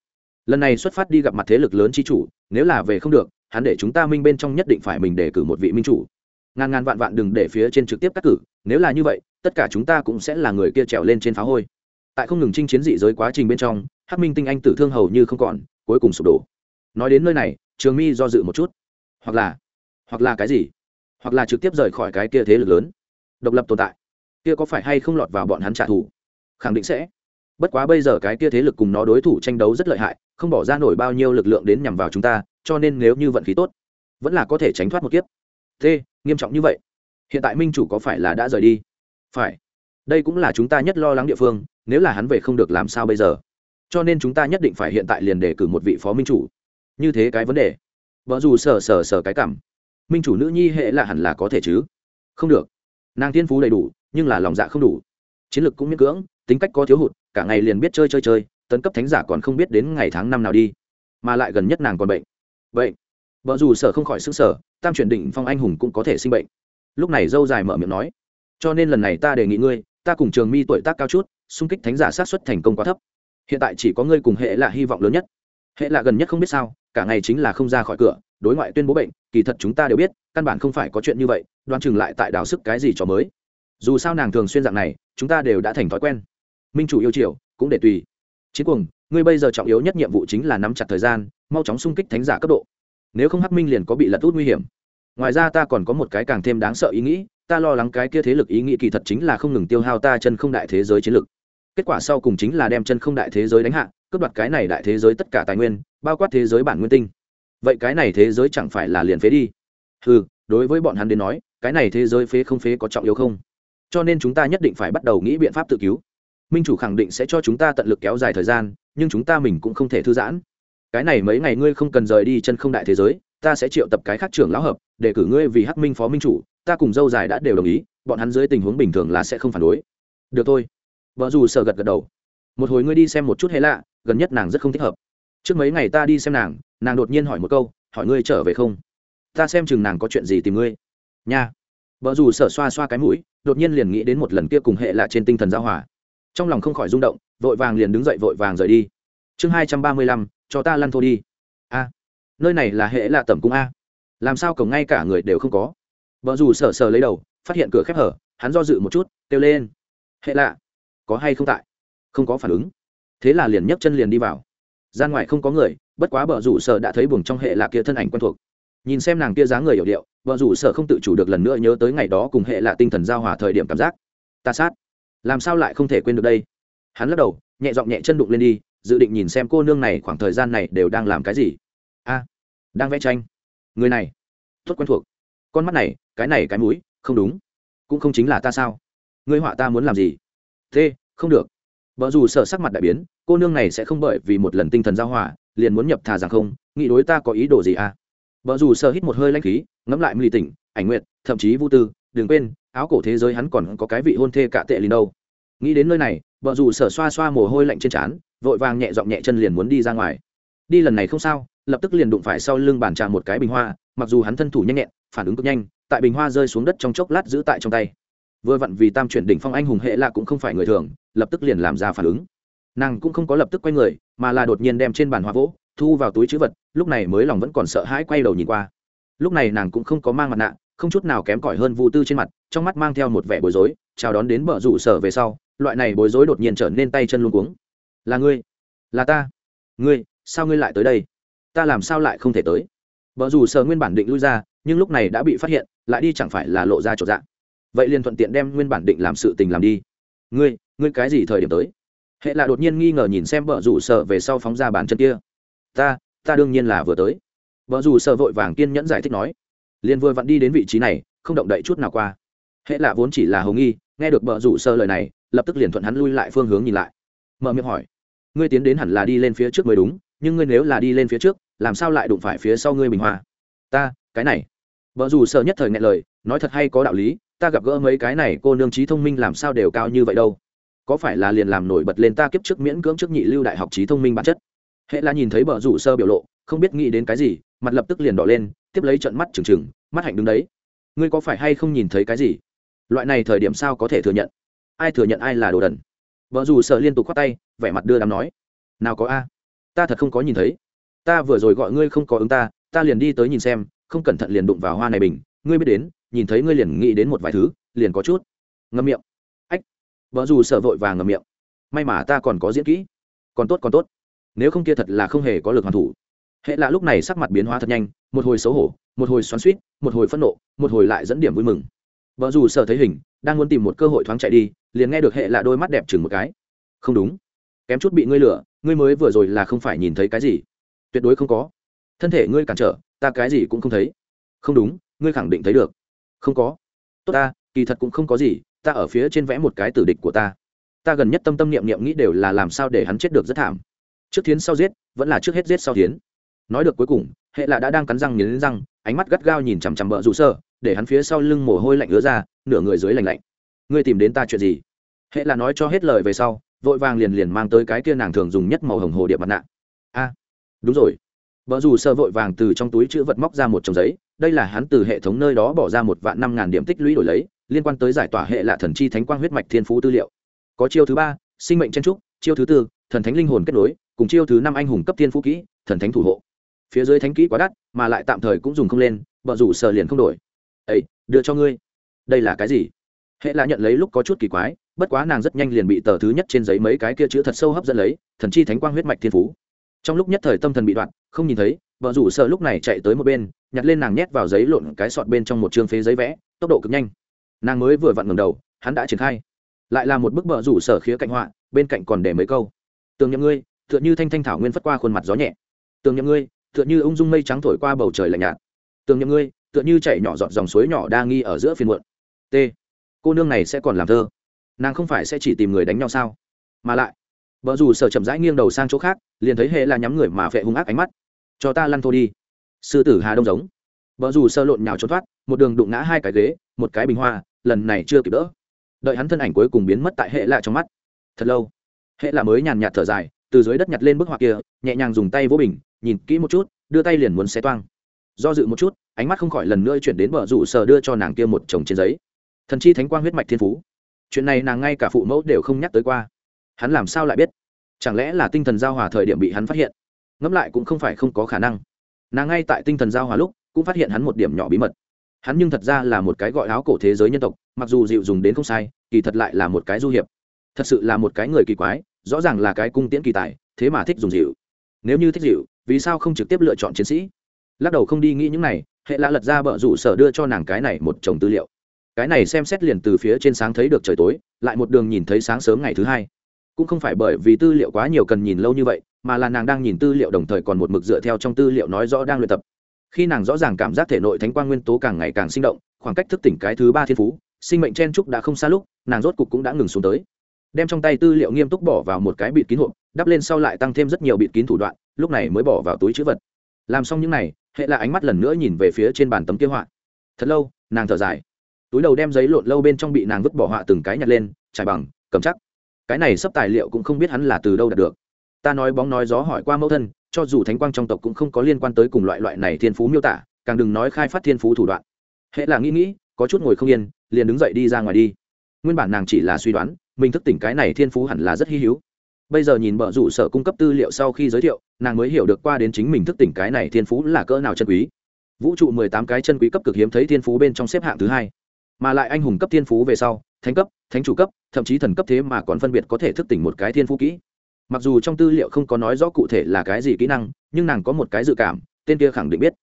Lần này xuất phát đi gặp mặt thế lực lớn chi chủ, nếu là về không được, hắn để chúng ta minh bên trong nhất định phải mình đề cử một vị minh chủ ngàn ngàn vạn vạn đừng để phía trên trực tiếp cắt cử, nếu là như vậy, tất cả chúng ta cũng sẽ là người kia trèo lên trên phá hôi. Tại không ngừng chinh chiến dị giới quá trình bên trong, hắc minh tinh anh tử thương hầu như không còn, cuối cùng sụp đổ. Nói đến nơi này, trường mi do dự một chút. Hoặc là hoặc là cái gì? Hoặc là trực tiếp rời khỏi cái kia thế lực lớn. Độc lập tồn tại. Kia có phải hay không lọt vào bọn hắn trả thù? Khẳng định sẽ. Bất quá bây giờ cái kia thế lực cùng nó đối thủ tranh đấu rất lợi hại, không bỏ ra nổi bao nhiêu lực lượng đến nhằm vào chúng ta, cho nên nếu như vận khí tốt, vẫn là có thể tránh thoát một kiếp thế nghiêm trọng như vậy. Hiện tại minh chủ có phải là đã rời đi? Phải. Đây cũng là chúng ta nhất lo lắng địa phương, nếu là hắn về không được làm sao bây giờ? Cho nên chúng ta nhất định phải hiện tại liền đề cử một vị phó minh chủ. Như thế cái vấn đề. Vợ dù sờ sờ sờ cái cảm. Minh chủ nữ nhi hệ là hẳn là có thể chứ? Không được. Nàng tiên phú đầy đủ, nhưng là lòng dạ không đủ. Chiến lược cũng miễn cưỡng, tính cách có thiếu hụt, cả ngày liền biết chơi chơi chơi, tấn cấp thánh giả còn không biết đến ngày tháng năm nào đi. Mà lại gần nhất nàng còn bệnh. Bệnh vợ dù sở không khỏi sức sở tam chuyển định phong anh hùng cũng có thể sinh bệnh. Lúc này dâu dài mở miệng nói, cho nên lần này ta đề nghị ngươi, ta cùng trường mi tuổi tác cao chút, xung kích thánh giả sát xuất thành công quá thấp. Hiện tại chỉ có ngươi cùng hệ là hy vọng lớn nhất. Hệ là gần nhất không biết sao, cả ngày chính là không ra khỏi cửa, đối ngoại tuyên bố bệnh, kỳ thật chúng ta đều biết, căn bản không phải có chuyện như vậy đoan chừng lại tại đào sức cái gì cho mới. Dù sao nàng thường xuyên dạng này, chúng ta đều đã thành thói quen. Minh chủ yêu chiều, cũng để tùy. Chiến cuồng, ngươi bây giờ trọng yếu nhất nhiệm vụ chính là nắm chặt thời gian, mau chóng xung kích thánh giả cấp độ nếu không hắc minh liền có bị lật út nguy hiểm. Ngoài ra ta còn có một cái càng thêm đáng sợ ý nghĩ, ta lo lắng cái kia thế lực ý nghĩ kỳ thật chính là không ngừng tiêu hao ta chân không đại thế giới chiến lực. Kết quả sau cùng chính là đem chân không đại thế giới đánh hạ, cướp đoạt cái này đại thế giới tất cả tài nguyên, bao quát thế giới bản nguyên tinh. Vậy cái này thế giới chẳng phải là liền phế đi? Ừ đối với bọn hắn đến nói, cái này thế giới phế không phế có trọng yếu không? Cho nên chúng ta nhất định phải bắt đầu nghĩ biện pháp tự cứu. Minh chủ khẳng định sẽ cho chúng ta tận lực kéo dài thời gian, nhưng chúng ta mình cũng không thể thư giãn cái này mấy ngày ngươi không cần rời đi chân không đại thế giới, ta sẽ triệu tập cái khác trưởng lão hợp, để cử ngươi vì hắc minh phó minh chủ, ta cùng dâu dài đã đều đồng ý, bọn hắn dưới tình huống bình thường là sẽ không phản đối. Được thôi. Vợ dù sợ gật gật đầu. Một hồi ngươi đi xem một chút hay lạ, gần nhất nàng rất không thích hợp. Trước mấy ngày ta đi xem nàng nàng đột nhiên hỏi một câu, hỏi ngươi trở về không? Ta xem chừng nàng có chuyện gì tìm ngươi. Nha. Vợ dù sở xoa xoa cái mũi, đột nhiên liền nghĩ đến một lần kia cùng hệ lạ trên tinh thần giao hòa. Trong lòng không khỏi rung động, vội vàng liền đứng dậy vội vàng rời đi. Chương hai trăm ba mươi lăm cho ta lăn thô đi. A, nơi này là hệ lạ tẩm cung a. Làm sao cổng ngay cả người đều không có? Vợ dù sờ sờ lấy đầu, phát hiện cửa khép hở, hắn do dự một chút, kêu lên. Hệ lạ, có hay không tại? Không có phản ứng. Thế là liền nhấc chân liền đi vào. Gian ngoài không có người, bất quá bờ rủ sở đã thấy buồng trong hệ lạ kia thân ảnh quen thuộc. Nhìn xem nàng kia dáng người hiểu điệu bờ rủ sở không tự chủ được lần nữa nhớ tới ngày đó cùng hệ lạ tinh thần giao hòa thời điểm cảm giác. Ta sát. Làm sao lại không thể quên được đây? Hắn lắc đầu, nhẹ giọng nhẹ chân đụng lên đi dự định nhìn xem cô nương này khoảng thời gian này đều đang làm cái gì. A, đang vẽ tranh. Người này, tốt quen thuộc. Con mắt này, cái này cái mũi, không đúng. Cũng không chính là ta sao? Ngươi họa ta muốn làm gì? Thế, không được. Vợ dù sợ sắc mặt đại biến, cô nương này sẽ không bởi vì một lần tinh thần giao hòa, liền muốn nhập thà rằng không, nghĩ đối ta có ý đồ gì à? Vợ dù sợ hít một hơi lanh khí, ngẫm lại mì tỉnh, ảnh nguyện thậm chí vô tư, đừng quên, áo cổ thế giới hắn còn có cái vị hôn thê cả tệ liền đâu. Nghĩ đến nơi này vợ dù sợ xoa xoa mồ hôi lạnh trên trán vội vàng nhẹ giọng nhẹ chân liền muốn đi ra ngoài. Đi lần này không sao, lập tức liền đụng phải sau lưng bàn trà một cái bình hoa, mặc dù hắn thân thủ nhanh nhẹn, phản ứng cực nhanh, tại bình hoa rơi xuống đất trong chốc lát giữ tại trong tay. Vừa vặn vì tam chuyển đỉnh phong anh hùng hệ lạ cũng không phải người thường, lập tức liền làm ra phản ứng. Nàng cũng không có lập tức quay người, mà là đột nhiên đem trên bàn hoa vỗ, thu vào túi chữ vật, lúc này mới lòng vẫn còn sợ hãi quay đầu nhìn qua. Lúc này nàng cũng không có mang mặt nạ, không chút nào kém cỏi hơn Vu tư trên mặt, trong mắt mang theo một vẻ bối rối, chào đón đến bờ rủ sở về sau, loại này bối rối đột nhiên trở nên tay chân luôn cuống là ngươi. Là ta. Ngươi, sao ngươi lại tới đây? Ta làm sao lại không thể tới? Vợ dù sờ nguyên bản định lui ra, nhưng lúc này đã bị phát hiện, lại đi chẳng phải là lộ ra chỗ dạng. Vậy liền thuận tiện đem nguyên bản định làm sự tình làm đi. Ngươi ngươi cái gì thời điểm tới? Hệ là đột nhiên nghi ngờ nhìn xem vợ rủ sợ về sau phóng ra bàn chân kia. Ta ta đương nhiên là vừa tới. Vợ rủ sợ vội vàng kiên nhẫn giải thích nói. Liền vừa vặn đi đến vị trí này, không động đậy chút nào qua. Hệ là vốn chỉ là hồng nghi, nghe được vợ rủ sợ lời này, lập tức liền thuận hắn lui lại phương hướng nhìn lại mở miệng hỏi. Ngươi tiến đến hẳn là đi lên phía trước mới đúng, nhưng ngươi nếu là đi lên phía trước, làm sao lại đụng phải phía sau ngươi bình hoa? Ta, cái này. Vợ dù sợ nhất thời ngại lời, nói thật hay có đạo lý, ta gặp gỡ mấy cái này cô nương trí thông minh làm sao đều cao như vậy đâu. Có phải là liền làm nổi bật lên ta kiếp trước miễn cưỡng trước nhị lưu đại học trí thông minh bản chất? Hệ là nhìn thấy bờ rủ sơ biểu lộ, không biết nghĩ đến cái gì, mặt lập tức liền đỏ lên, tiếp lấy trận mắt trừng trừng, mắt hạnh đứng đấy. Ngươi có phải hay không nhìn thấy cái gì? Loại này thời điểm sao có thể thừa nhận? Ai thừa nhận ai là đồ đần? Vợ dù sợ liên tục khoác tay, vẻ mặt đưa đám nói, nào có a, ta thật không có nhìn thấy. Ta vừa rồi gọi ngươi không có ứng ta ta liền đi tới nhìn xem, không cẩn thận liền đụng vào hoa này bình. Ngươi biết đến, nhìn thấy ngươi liền nghĩ đến một vài thứ, liền có chút. Ngâm miệng. Ách. Vợ dù sợ vội vàng ngâm miệng. May mà ta còn có diễn kỹ. Còn tốt còn tốt. Nếu không kia thật là không hề có lực hoàn thủ. Hệ lạ lúc này sắc mặt biến hóa thật nhanh, một hồi xấu hổ, một hồi xoắn suýt một hồi phẫn nộ, một hồi lại dẫn điểm vui mừng vợ dù sợ thấy hình, đang muốn tìm một cơ hội thoáng chạy đi, liền nghe được hệ là đôi mắt đẹp chừng một cái. Không đúng. Kém chút bị ngươi lửa ngươi mới vừa rồi là không phải nhìn thấy cái gì. Tuyệt đối không có. Thân thể ngươi cản trở, ta cái gì cũng không thấy. Không đúng, ngươi khẳng định thấy được. Không có. Tốt ta, kỳ thật cũng không có gì, ta ở phía trên vẽ một cái tử địch của ta. Ta gần nhất tâm tâm niệm niệm nghĩ đều là làm sao để hắn chết được rất thảm. Trước thiến sau giết, vẫn là trước hết giết sau thiến. Nói được cuối cùng, hệ là đã đang cắn răng nghiến răng, ánh mắt gắt gao nhìn chằm chằm bờ rủ sơ để hắn phía sau lưng mồ hôi lạnh ứa ra, nửa người dưới lạnh lạnh. Ngươi tìm đến ta chuyện gì? Hệ là nói cho hết lời về sau, vội vàng liền liền mang tới cái kia nàng thường dùng nhất màu hồng hồ điệp mặt nạ. A, đúng rồi. Vợ dù sơ vội vàng từ trong túi chữ vật móc ra một chồng giấy, đây là hắn từ hệ thống nơi đó bỏ ra một vạn năm ngàn điểm tích lũy đổi lấy, liên quan tới giải tỏa hệ lạ thần chi thánh quang huyết mạch thiên phú tư liệu. Có chiêu thứ ba, sinh mệnh chen trúc, chiêu thứ tư, thần thánh linh hồn kết nối, cùng chiêu thứ năm anh hùng cấp thiên phú kỹ, thần thánh thủ hộ. Phía dưới thánh kỹ quá đắt, mà lại tạm thời cũng dùng không lên vợ rủ sơ liền không đổi ấy đưa cho ngươi. Đây là cái gì? Hệ lạ nhận lấy lúc có chút kỳ quái, bất quá nàng rất nhanh liền bị tờ thứ nhất trên giấy mấy cái kia chữ thật sâu hấp dẫn lấy, thần chi thánh quang huyết mạch thiên phú. Trong lúc nhất thời tâm thần bị đoạn, không nhìn thấy, vợ rủ sợ lúc này chạy tới một bên, nhặt lên nàng nhét vào giấy lộn cái sọt bên trong một chương phế giấy vẽ, tốc độ cực nhanh. Nàng mới vừa vặn ngầm đầu, hắn đã triển khai. Lại là một bức vợ rủ sở khía cạnh họa, bên cạnh còn để mấy câu. Tường nhậm ngươi, tựa như thanh thanh thảo nguyên phất qua khuôn mặt gió nhẹ. Tường nhậm ngươi, tựa như ung dung mây trắng thổi qua bầu trời lạnh nhạt. Tường nhậm ngươi tựa như chạy nhỏ giọt dòng suối nhỏ đa nghi ở giữa phiên muộn. T. Cô nương này sẽ còn làm thơ. Nàng không phải sẽ chỉ tìm người đánh nhau sao? Mà lại, vợ dù sở chậm rãi nghiêng đầu sang chỗ khác, liền thấy hệ là nhắm người mà vệ hung ác ánh mắt. Cho ta lăn thô đi. Sư tử hà đông giống. Vợ dù sơ lộn nhào trốn thoát, một đường đụng ngã hai cái ghế, một cái bình hoa, lần này chưa kịp đỡ. Đợi hắn thân ảnh cuối cùng biến mất tại hệ lạ trong mắt. Thật lâu, hệ lạ mới nhàn nhạt thở dài, từ dưới đất nhặt lên bức họa kia, nhẹ nhàng dùng tay vỗ bình, nhìn kỹ một chút, đưa tay liền muốn xé toang do dự một chút, ánh mắt không khỏi lần nữa chuyển đến bờ rủ sở đưa cho nàng kia một chồng trên giấy. Thần chi thánh quang huyết mạch thiên phú. Chuyện này nàng ngay cả phụ mẫu đều không nhắc tới qua. Hắn làm sao lại biết? Chẳng lẽ là tinh thần giao hòa thời điểm bị hắn phát hiện? Ngẫm lại cũng không phải không có khả năng. Nàng ngay tại tinh thần giao hòa lúc, cũng phát hiện hắn một điểm nhỏ bí mật. Hắn nhưng thật ra là một cái gọi áo cổ thế giới nhân tộc, mặc dù dịu dùng đến không sai, kỳ thật lại là một cái du hiệp. Thật sự là một cái người kỳ quái, rõ ràng là cái cung tiễn kỳ tài, thế mà thích dùng dịu. Nếu như thích dịu, vì sao không trực tiếp lựa chọn chiến sĩ? Lắc đầu không đi nghĩ những này, hệ lạ lật ra bờ rủ sở đưa cho nàng cái này một chồng tư liệu. Cái này xem xét liền từ phía trên sáng thấy được trời tối, lại một đường nhìn thấy sáng sớm ngày thứ hai. Cũng không phải bởi vì tư liệu quá nhiều cần nhìn lâu như vậy, mà là nàng đang nhìn tư liệu đồng thời còn một mực dựa theo trong tư liệu nói rõ đang luyện tập. Khi nàng rõ ràng cảm giác thể nội thánh quang nguyên tố càng ngày càng sinh động, khoảng cách thức tỉnh cái thứ ba thiên phú, sinh mệnh chen trúc đã không xa lúc, nàng rốt cục cũng đã ngừng xuống tới. Đem trong tay tư liệu nghiêm túc bỏ vào một cái bịt kín hộp, đắp lên sau lại tăng thêm rất nhiều bịt kín thủ đoạn, lúc này mới bỏ vào túi chữ vật. Làm xong những này hệ là ánh mắt lần nữa nhìn về phía trên bàn tấm kia họa. Thật lâu, nàng thở dài. Túi đầu đem giấy lộn lâu bên trong bị nàng vứt bỏ họa từng cái nhặt lên, trải bằng, cầm chắc. Cái này sắp tài liệu cũng không biết hắn là từ đâu đạt được. Ta nói bóng nói gió hỏi qua mẫu thân, cho dù thánh quang trong tộc cũng không có liên quan tới cùng loại loại này thiên phú miêu tả, càng đừng nói khai phát thiên phú thủ đoạn. Hệ là nghĩ nghĩ, có chút ngồi không yên, liền đứng dậy đi ra ngoài đi. Nguyên bản nàng chỉ là suy đoán, mình thức tỉnh cái này thiên phú hẳn là rất hy hữu bây giờ nhìn bờ rủ sở cung cấp tư liệu sau khi giới thiệu, nàng mới hiểu được qua đến chính mình thức tỉnh cái này thiên phú là cỡ nào chân quý. Vũ trụ mười tám cái chân quý cấp cực hiếm thấy thiên phú bên trong xếp hạng thứ hai. Mà lại anh hùng cấp thiên phú về sau, thánh cấp, thánh chủ cấp, thậm chí thần cấp thế mà còn phân biệt có thể thức tỉnh một cái thiên phú kỹ. Mặc dù trong tư liệu không có nói rõ cụ thể là cái gì kỹ năng, nhưng nàng có một cái dự cảm, tên kia khẳng định biết.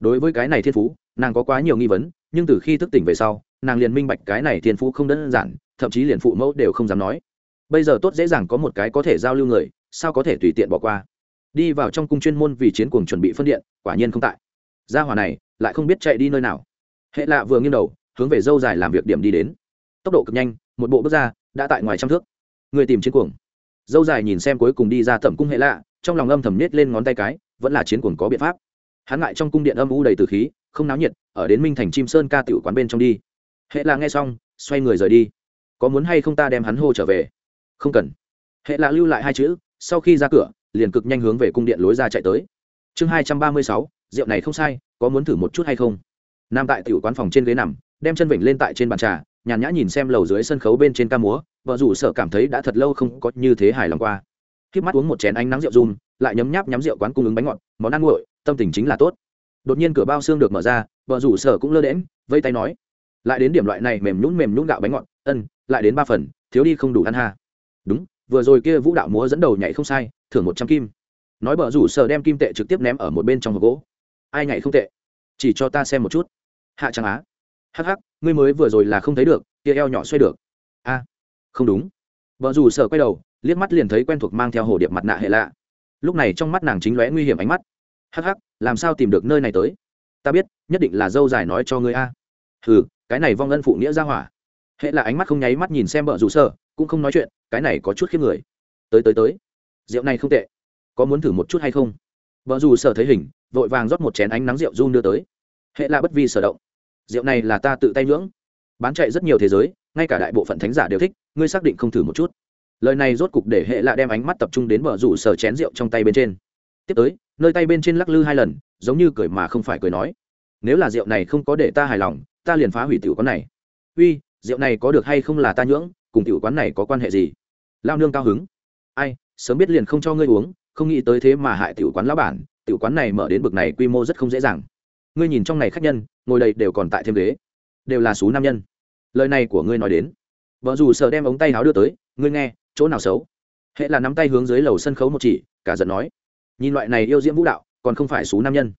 Đối với cái này thiên phú, nàng có quá nhiều nghi vấn, nhưng từ khi thức tỉnh về sau, nàng liền minh bạch cái này thiên phú không đơn giản, thậm chí liền phụ mẫu đều không dám nói bây giờ tốt dễ dàng có một cái có thể giao lưu người, sao có thể tùy tiện bỏ qua? Đi vào trong cung chuyên môn vì chiến cuồng chuẩn bị phân điện, quả nhiên không tại. Gia hỏa này, lại không biết chạy đi nơi nào. Hệ lạ vừa nghiêng đầu, hướng về dâu dài làm việc điểm đi đến. Tốc độ cực nhanh, một bộ bước ra, đã tại ngoài trăm thước. Người tìm chiến cuồng. Dâu dài nhìn xem cuối cùng đi ra tẩm cung hệ lạ, trong lòng âm thầm nết lên ngón tay cái, vẫn là chiến cuồng có biện pháp. Hắn ngại trong cung điện âm u đầy từ khí, không náo nhiệt, ở đến minh thành chim sơn ca tiểu quán bên trong đi. Hệ lạ nghe xong, xoay người rời đi. Có muốn hay không ta đem hắn hô trở về? Không cần. Hệ lạ lưu lại hai chữ, sau khi ra cửa, liền cực nhanh hướng về cung điện lối ra chạy tới. Chương hai trăm ba mươi sáu, rượu này không sai, có muốn thử một chút hay không? Nam tại tiểu quán phòng trên ghế nằm, đem chân vịnh lên tại trên bàn trà, nhàn nhã nhìn xem lầu dưới sân khấu bên trên ca múa, vợ rủ sợ cảm thấy đã thật lâu không có như thế hài lòng qua. Khi mắt uống một chén ánh nắng rượu run, lại nhấm nháp nhắm rượu quán cung ứng bánh ngọt, món ăn nguội, tâm tình chính là tốt. Đột nhiên cửa bao xương được mở ra, vợ rủ sợ cũng lơ đễm vây tay nói, lại đến điểm loại này mềm nhún mềm nhún gạo bánh ngọt, ân, lại đến ba phần, thiếu đi không đủ ăn ha đúng, vừa rồi kia vũ đạo múa dẫn đầu nhảy không sai, thưởng một trăm kim. Nói bờ rủ sờ đem kim tệ trực tiếp ném ở một bên trong hộp gỗ. Ai nhảy không tệ? Chỉ cho ta xem một chút. Hạ trang á. Hắc hắc, ngươi mới vừa rồi là không thấy được, kia eo nhỏ xoay được. A, không đúng. Vợ dù sợ quay đầu, liếc mắt liền thấy quen thuộc mang theo hồ điệp mặt nạ hệ lạ. Lúc này trong mắt nàng chính lóe nguy hiểm ánh mắt. Hắc hắc, làm sao tìm được nơi này tới? Ta biết, nhất định là dâu dài nói cho ngươi a. À. ừ cái này vong ân phụ nghĩa ra hỏa. Hệ là ánh mắt không nháy mắt nhìn xem vợ dù sợ cũng không nói chuyện cái này có chút khiếp người. Tới tới tới. Rượu này không tệ. Có muốn thử một chút hay không? Vợ dù sợ thấy hình, vội vàng rót một chén ánh nắng rượu run đưa tới. Hệ là bất vi sở động. Rượu này là ta tự tay nhưỡng. Bán chạy rất nhiều thế giới, ngay cả đại bộ phận thánh giả đều thích, ngươi xác định không thử một chút. Lời này rốt cục để hệ lạ đem ánh mắt tập trung đến bờ rủ sở chén rượu trong tay bên trên. Tiếp tới, nơi tay bên trên lắc lư hai lần, giống như cười mà không phải cười nói. Nếu là rượu này không có để ta hài lòng, ta liền phá hủy tiểu quán này. Uy, rượu này có được hay không là ta nhưỡng? Cùng tiểu quán này có quan hệ gì? Lao nương cao hứng. Ai, sớm biết liền không cho ngươi uống, không nghĩ tới thế mà hại tiểu quán lão bản, tiểu quán này mở đến bực này quy mô rất không dễ dàng. Ngươi nhìn trong này khách nhân, ngồi đầy đều còn tại thêm ghế. Đều là số nam nhân. Lời này của ngươi nói đến. Vợ dù sợ đem ống tay áo đưa tới, ngươi nghe, chỗ nào xấu? Hệ là nắm tay hướng dưới lầu sân khấu một chỉ, cả giận nói. Nhìn loại này yêu diễm vũ đạo, còn không phải số nam nhân.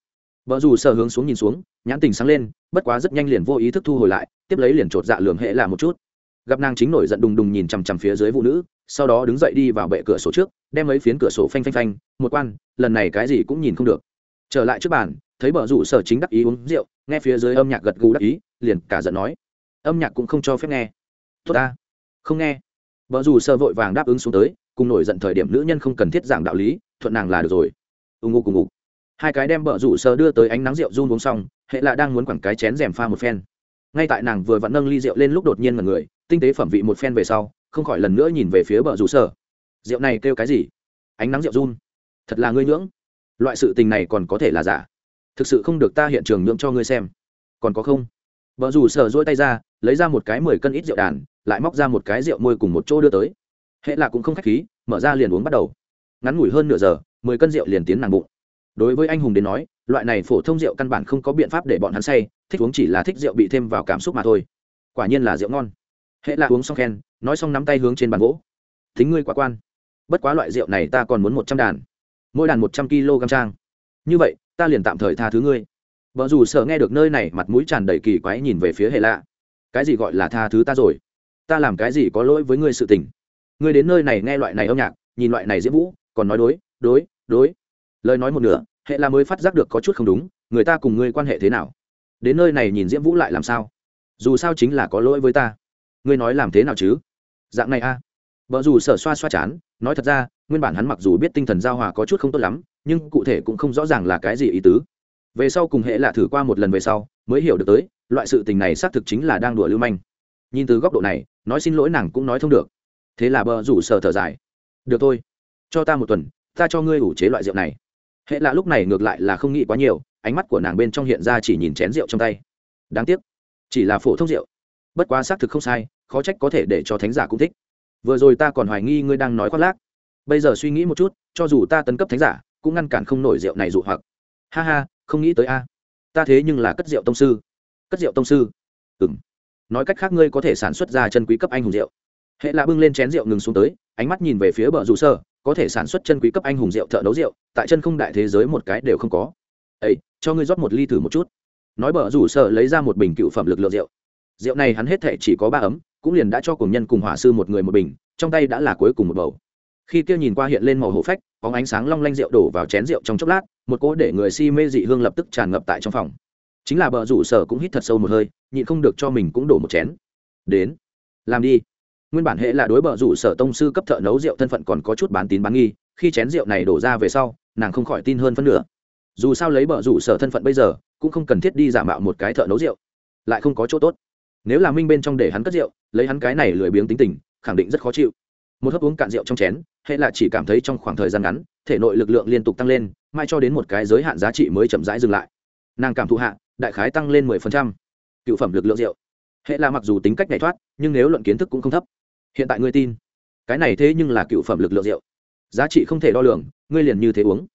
Vợ dù sợ hướng xuống nhìn xuống, nhãn tình sáng lên, bất quá rất nhanh liền vô ý thức thu hồi lại, tiếp lấy liền chột dạ lường hệ là một chút gặp nàng chính nổi giận đùng đùng nhìn chằm chằm phía dưới vụ nữ, sau đó đứng dậy đi vào bệ cửa sổ trước, đem mấy phiến cửa sổ phanh phanh phanh, một quan, lần này cái gì cũng nhìn không được. Trở lại trước bàn, thấy bờ rủ sở chính đắc ý uống rượu, nghe phía dưới âm nhạc gật gù đắc ý, liền cả giận nói. Âm nhạc cũng không cho phép nghe. Tốt ta. Không nghe. Vợ dù sơ vội vàng đáp ứng xuống tới, cùng nổi giận thời điểm nữ nhân không cần thiết giảng đạo lý, thuận nàng là được rồi. Ưng ngô cùng ngục hai cái đem vợ rủ sơ đưa tới ánh nắng rượu run uống xong, hệ là đang muốn quẳng cái chén rèm pha một phen. Ngay tại nàng vừa vặn nâng ly rượu lên lúc đột nhiên mật người tinh tế phẩm vị một phen về sau, không khỏi lần nữa nhìn về phía bờ rủ sở. rượu này kêu cái gì? Ánh nắng rượu run. Thật là ngươi nhưỡng. Loại sự tình này còn có thể là giả. Thực sự không được ta hiện trường nhưỡng cho ngươi xem. Còn có không? Vợ dù sở dỗi tay ra, lấy ra một cái mười cân ít rượu đàn, lại móc ra một cái rượu môi cùng một chỗ đưa tới. Hệ là cũng không khách khí, mở ra liền uống bắt đầu. Ngắn ngủi hơn nửa giờ, mười cân rượu liền tiến nàng bụng. Đối với anh hùng đến nói, loại này phổ thông rượu căn bản không có biện pháp để bọn hắn say, thích uống chỉ là thích rượu bị thêm vào cảm xúc mà thôi. Quả nhiên là rượu ngon hệ là uống xong khen, nói xong nắm tay hướng trên bàn gỗ. Thính ngươi quá quan. Bất quá loại rượu này ta còn muốn một trăm đàn. Mỗi đàn một trăm kg trang. Như vậy, ta liền tạm thời tha thứ ngươi. Vợ dù sợ nghe được nơi này mặt mũi tràn đầy kỳ quái nhìn về phía hệ lạ. Cái gì gọi là tha thứ ta rồi? Ta làm cái gì có lỗi với ngươi sự tình? Ngươi đến nơi này nghe loại này âm nhạc, nhìn loại này diễm vũ, còn nói đối đối đối. Lời nói một nửa hệ là mới phát giác được có chút không đúng, người ta cùng ngươi quan hệ thế nào? Đến nơi này nhìn diễm vũ lại làm sao? Dù sao chính là có lỗi với ta ngươi nói làm thế nào chứ? Dạng này a. À. vợ dù sở xoa xoa chán, nói thật ra, nguyên bản hắn mặc dù biết tinh thần giao hòa có chút không tốt lắm, nhưng cụ thể cũng không rõ ràng là cái gì ý tứ. Về sau cùng hệ là thử qua một lần về sau, mới hiểu được tới, loại sự tình này xác thực chính là đang đùa lưu manh. Nhìn từ góc độ này, nói xin lỗi nàng cũng nói thông được. Thế là bờ rủ sở thở dài. Được thôi, cho ta một tuần, ta cho ngươi ủ chế loại rượu này. Hệ là lúc này ngược lại là không nghĩ quá nhiều, ánh mắt của nàng bên trong hiện ra chỉ nhìn chén rượu trong tay. Đáng tiếc, chỉ là phổ thông rượu bất quá xác thực không sai, khó trách có thể để cho thánh giả cũng thích. Vừa rồi ta còn hoài nghi ngươi đang nói khoác lác. Bây giờ suy nghĩ một chút, cho dù ta tấn cấp thánh giả, cũng ngăn cản không nổi rượu này dụ hoặc. Ha ha, không nghĩ tới a. Ta thế nhưng là cất rượu tông sư. Cất rượu tông sư. Ừng nói cách khác ngươi có thể sản xuất ra chân quý cấp anh hùng rượu. Hệ lạ bưng lên chén rượu ngừng xuống tới, ánh mắt nhìn về phía bờ rủ sơ, có thể sản xuất chân quý cấp anh hùng rượu thợ nấu rượu, tại chân không đại thế giới một cái đều không có. Ấy cho ngươi rót một ly thử một chút. Nói bờ rủ sơ lấy ra một bình cựu phẩm lực lượng rượu rượu này hắn hết thể chỉ có ba ấm, cũng liền đã cho cùng nhân cùng hỏa sư một người một bình, trong tay đã là cuối cùng một bầu. Khi kia nhìn qua hiện lên màu hổ phách có ánh sáng long lanh rượu đổ vào chén rượu trong chốc lát, một cỗ để người si mê dị hương lập tức tràn ngập tại trong phòng. Chính là bờ rủ sở cũng hít thật sâu một hơi, nhịn không được cho mình cũng đổ một chén. Đến, làm đi. Nguyên bản hệ là đối bờ rủ sở tông sư cấp thợ nấu rượu thân phận còn có chút bán tín bán nghi, khi chén rượu này đổ ra về sau, nàng không khỏi tin hơn phân nửa. Dù sao lấy bờ rủ sở thân phận bây giờ, cũng không cần thiết đi giả mạo một cái thợ nấu rượu, lại không có chỗ tốt nếu là minh bên trong để hắn cất rượu, lấy hắn cái này lười biếng tính tình, khẳng định rất khó chịu. Một hớp uống cạn rượu trong chén, hệ là chỉ cảm thấy trong khoảng thời gian ngắn, thể nội lực lượng liên tục tăng lên, mai cho đến một cái giới hạn giá trị mới chậm rãi dừng lại. Nàng cảm thụ hạ, đại khái tăng lên mười phần trăm. Cựu phẩm lực lượng rượu. Hệ là mặc dù tính cách này thoát, nhưng nếu luận kiến thức cũng không thấp. Hiện tại ngươi tin. Cái này thế nhưng là cựu phẩm lực lượng rượu. Giá trị không thể đo lường, ngươi liền như thế uống.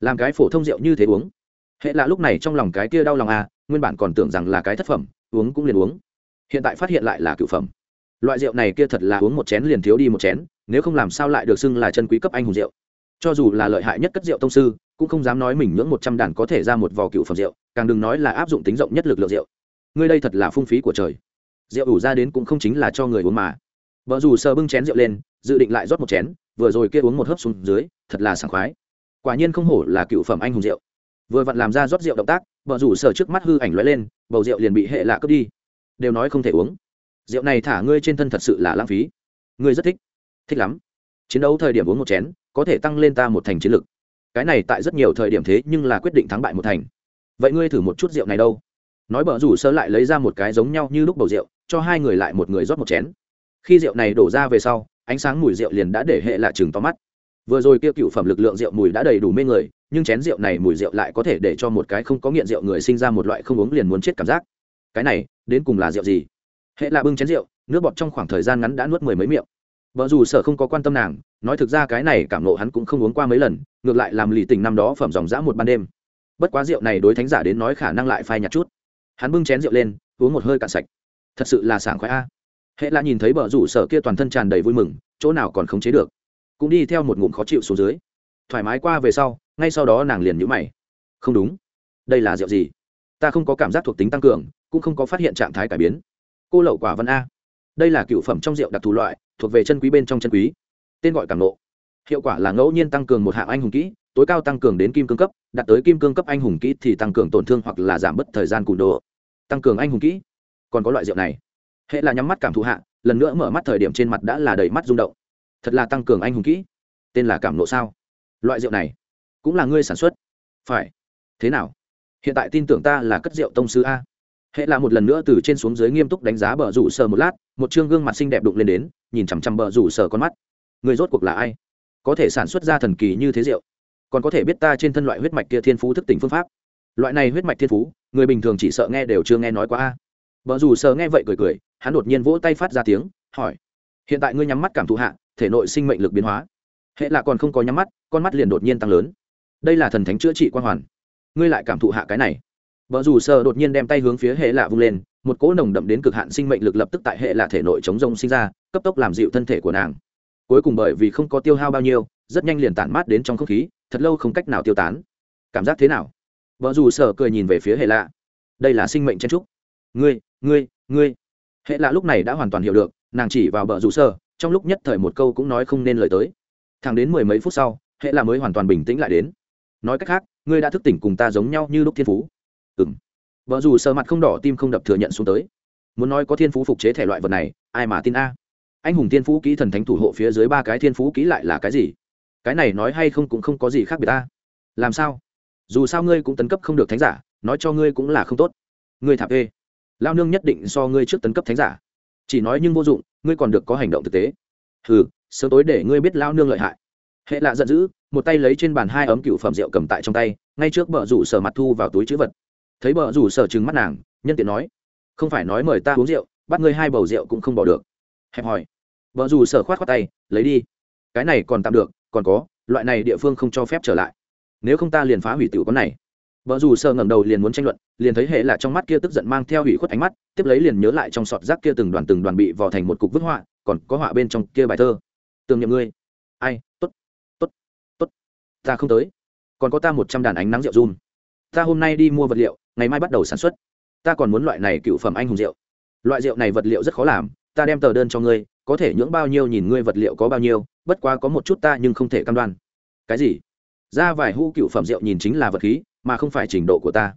Làm cái phổ thông rượu như thế uống. Hệ là lúc này trong lòng cái kia đau lòng à nguyên bản còn tưởng rằng là cái thất phẩm, uống cũng liền uống hiện tại phát hiện lại là cựu phẩm. Loại rượu này kia thật là uống một chén liền thiếu đi một chén, nếu không làm sao lại được xưng là chân quý cấp anh hùng rượu. Cho dù là lợi hại nhất cất rượu tông sư, cũng không dám nói mình nhưỡng một trăm đàn có thể ra một vò cựu phẩm rượu, càng đừng nói là áp dụng tính rộng nhất lực lượng rượu. Ngươi đây thật là phung phí của trời. Rượu ủ ra đến cũng không chính là cho người uống mà. Vợ dù sờ bưng chén rượu lên, dự định lại rót một chén, vừa rồi kia uống một hớp xuống dưới, thật là sảng khoái. Quả nhiên không hổ là cựu phẩm anh hùng rượu. Vừa vặn làm ra rót rượu động tác, vợ rủ sờ trước mắt hư ảnh lóe lên, bầu rượu liền bị hệ lạ cướp đi đều nói không thể uống. Rượu này thả ngươi trên thân thật sự là lãng phí. Ngươi rất thích. Thích lắm. Chiến đấu thời điểm uống một chén, có thể tăng lên ta một thành chiến lực. Cái này tại rất nhiều thời điểm thế nhưng là quyết định thắng bại một thành. Vậy ngươi thử một chút rượu này đâu. Nói bở rủ sơ lại lấy ra một cái giống nhau như lúc bầu rượu, cho hai người lại một người rót một chén. Khi rượu này đổ ra về sau, ánh sáng mùi rượu liền đã để hệ lạ chừng to mắt. Vừa rồi kia cựu phẩm lực lượng rượu mùi đã đầy đủ mê người, nhưng chén rượu này mùi rượu lại có thể để cho một cái không có nghiện rượu người sinh ra một loại không uống liền muốn chết cảm giác. Cái này đến cùng là rượu gì? Hệ là bưng chén rượu, nước bọt trong khoảng thời gian ngắn đã nuốt mười mấy miệng. Vợ dù sở không có quan tâm nàng, nói thực ra cái này cảm nộ hắn cũng không uống qua mấy lần, ngược lại làm lì tình năm đó phẩm dòng dã một ban đêm. Bất quá rượu này đối thánh giả đến nói khả năng lại phai nhạt chút. Hắn bưng chén rượu lên, uống một hơi cạn sạch. Thật sự là sảng khoái a. Hệ là nhìn thấy vợ rủ sở kia toàn thân tràn đầy vui mừng, chỗ nào còn khống chế được. Cũng đi theo một ngụm khó chịu xuống dưới. Thoải mái qua về sau, ngay sau đó nàng liền nhũ mày. Không đúng. Đây là rượu gì? Ta không có cảm giác thuộc tính tăng cường cũng không có phát hiện trạng thái cải biến. Cô lậu quả văn a. Đây là cựu phẩm trong rượu đặc thù loại, thuộc về chân quý bên trong chân quý. Tên gọi cảm nộ hiệu quả là ngẫu nhiên tăng cường một hạng anh hùng kỹ, tối cao tăng cường đến kim cương cấp, đạt tới kim cương cấp anh hùng kỹ thì tăng cường tổn thương hoặc là giảm bớt thời gian cùn đồ. Tăng cường anh hùng kỹ. Còn có loại rượu này. Hệ là nhắm mắt cảm thụ hạ, lần nữa mở mắt thời điểm trên mặt đã là đầy mắt rung động. Thật là tăng cường anh hùng kỹ. Tên là cảm nộ sao? Loại rượu này cũng là ngươi sản xuất. Phải. Thế nào? Hiện tại tin tưởng ta là cất rượu tông sư a hệ là một lần nữa từ trên xuống dưới nghiêm túc đánh giá bờ rủ sở một lát, một chương gương mặt xinh đẹp đụng lên đến, nhìn chằm chằm bờ rủ sở con mắt. Người rốt cuộc là ai? Có thể sản xuất ra thần kỳ như thế rượu. Còn có thể biết ta trên thân loại huyết mạch kia thiên phú thức tỉnh phương pháp. Loại này huyết mạch thiên phú, người bình thường chỉ sợ nghe đều chưa nghe nói qua a. Vợ dù sờ nghe vậy cười cười, hắn đột nhiên vỗ tay phát ra tiếng, hỏi, hiện tại ngươi nhắm mắt cảm thụ hạ, thể nội sinh mệnh lực biến hóa. Hệ là còn không có nhắm mắt, con mắt liền đột nhiên tăng lớn. Đây là thần thánh chữa trị quan hoàn. Ngươi lại cảm thụ hạ cái này vợ dù sợ đột nhiên đem tay hướng phía hệ lạ vung lên, một cỗ nồng đậm đến cực hạn sinh mệnh lực lập tức tại hệ lạ thể nội chống rông sinh ra, cấp tốc làm dịu thân thể của nàng. Cuối cùng bởi vì không có tiêu hao bao nhiêu, rất nhanh liền tản mát đến trong không khí, thật lâu không cách nào tiêu tán. Cảm giác thế nào? Vợ dù sợ cười nhìn về phía hệ lạ. Đây là sinh mệnh chen trúc. Ngươi ngươi ngươi. Hệ lạ lúc này đã hoàn toàn hiểu được, nàng chỉ vào bờ rủ sơ trong lúc nhất thời một câu cũng nói không nên lời tới. Thẳng đến mười mấy phút sau, hệ lạ mới hoàn toàn bình tĩnh lại đến. Nói cách khác, ngươi đã thức tỉnh cùng ta giống nhau như lúc thiên phú ừ m vợ dù sợ mặt không đỏ tim không đập thừa nhận xuống tới. Muốn nói có thiên phú phục chế thể loại vật này, ai mà tin a? Anh hùng thiên phú kỹ thần thánh thủ hộ phía dưới ba cái thiên phú kỹ lại là cái gì? Cái này nói hay không cũng không có gì khác biệt ta. Làm sao? Dù sao ngươi cũng tấn cấp không được thánh giả, nói cho ngươi cũng là không tốt. Ngươi thạp ê. Lao nương nhất định so ngươi trước tấn cấp thánh giả. Chỉ nói nhưng vô dụng, ngươi còn được có hành động thực tế. Hừ, sớm tối để ngươi biết lao nương lợi hại. Hệ lạ giận dữ, một tay lấy trên bàn hai ấm cựu phẩm rượu cầm tại trong tay, ngay trước bờ rủ sở mặt thu vào túi chữ vật thấy bờ rủ sở trừng mắt nàng, nhân tiện nói, không phải nói mời ta uống rượu, bắt ngươi hai bầu rượu cũng không bỏ được. Hẹp hỏi. Vợ dù sở khoát khoát tay, lấy đi. Cái này còn tạm được, còn có, loại này địa phương không cho phép trở lại. Nếu không ta liền phá hủy tiểu con này. Vợ dù sở ngẩng đầu liền muốn tranh luận, liền thấy hệ là trong mắt kia tức giận mang theo hủy khuất ánh mắt, tiếp lấy liền nhớ lại trong sọt rác kia từng đoàn từng đoàn bị vò thành một cục vứt họa, còn có họa bên trong kia bài thơ. Tưởng niệm ngươi. Ai t ố t t ố t t ố t ta không tới. Còn có ta một trăm đàn ánh nắng rượu run. Ta hôm nay đi mua vật liệu ngày mai bắt đầu sản xuất. Ta còn muốn loại này cựu phẩm anh hùng rượu. Loại rượu này vật liệu rất khó làm, ta đem tờ đơn cho ngươi, có thể nhưỡng bao nhiêu nhìn ngươi vật liệu có bao nhiêu, bất quá có một chút ta nhưng không thể cam đoan. Cái gì? Ra vài hũ cựu phẩm rượu nhìn chính là vật khí, mà không phải trình độ của ta.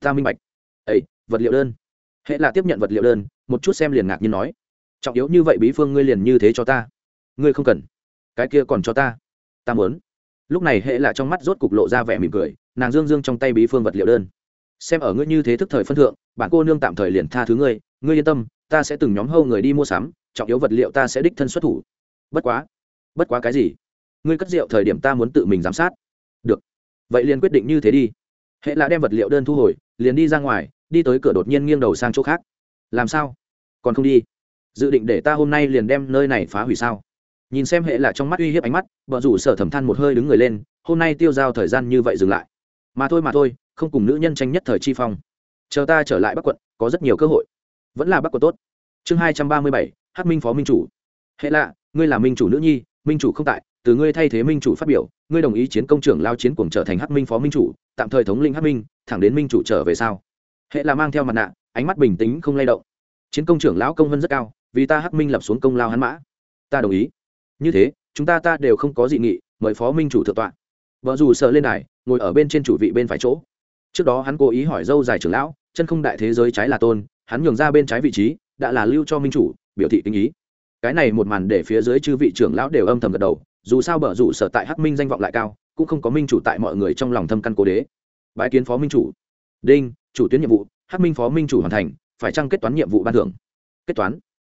Ta minh bạch. Ấy vật liệu đơn. Hệ là tiếp nhận vật liệu đơn, một chút xem liền ngạc nhiên nói. Trọng yếu như vậy bí phương ngươi liền như thế cho ta. Ngươi không cần. Cái kia còn cho ta. Ta muốn. Lúc này hệ là trong mắt rốt cục lộ ra vẻ mỉm cười, nàng dương dương trong tay bí phương vật liệu đơn xem ở ngươi như thế thức thời phân thượng bản cô nương tạm thời liền tha thứ ngươi ngươi yên tâm, ta sẽ từng nhóm hâu người đi mua sắm, trọng yếu vật liệu ta sẽ đích thân xuất thủ. Bất quá bất quá cái gì? Ngươi cất rượu thời điểm ta muốn tự mình giám sát. Được. Vậy liền quyết định như thế đi. Hệ là đem vật liệu đơn thu hồi, liền đi ra ngoài, đi tới cửa đột nhiên nghiêng đầu sang chỗ khác. Làm sao? Còn không đi. Dự định để ta hôm nay liền đem nơi này phá hủy sao? Nhìn xem hệ là trong mắt uy hiếp ánh mắt vợ rủ sở thẩm than một hơi đứng người lên, hôm nay tiêu giao thời gian như vậy dừng lại. Mà thôi mà thôi không cùng nữ nhân tranh nhất thời chi phong. Chờ ta trở lại bắc quận, có rất nhiều cơ hội. Vẫn là bắc quận tốt. Chương hai trăm ba mươi bảy, hắc minh phó minh chủ. Hệ lạ, ngươi là minh chủ nữ nhi, minh chủ không tại, từ ngươi thay thế minh chủ phát biểu, ngươi đồng ý chiến công trưởng lao chiến cuồng trở thành hắc minh phó minh chủ, tạm thời thống lĩnh hắc minh, thẳng đến minh chủ trở về sau hệ là mang theo mặt nạ, ánh mắt bình tĩnh không lay động. Chiến công trưởng lão công vân rất cao, vì ta hắc minh lập xuống công lao hắn mã. Ta đồng ý. Như thế, chúng ta ta đều không có dị nghị, mời phó minh chủ thượng tọa. Vợ dù sợ lên đài, ngồi ở bên trên chủ vị bên phải chỗ trước đó hắn cố ý hỏi dâu dài trưởng lão, chân không đại thế giới trái là tôn, hắn nhường ra bên trái vị trí, đã là lưu cho minh chủ, biểu thị kinh ý. Cái này một màn để phía dưới chư vị trưởng lão đều âm thầm gật đầu, dù sao bở rủ sở tại hắc minh danh vọng lại cao, cũng không có minh chủ tại mọi người trong lòng thâm căn cố đế. Bãi kiến phó minh chủ. Đinh, chủ tuyến nhiệm vụ, hắc minh phó minh chủ hoàn thành, phải chăng kết toán nhiệm vụ ban thưởng? Kết toán.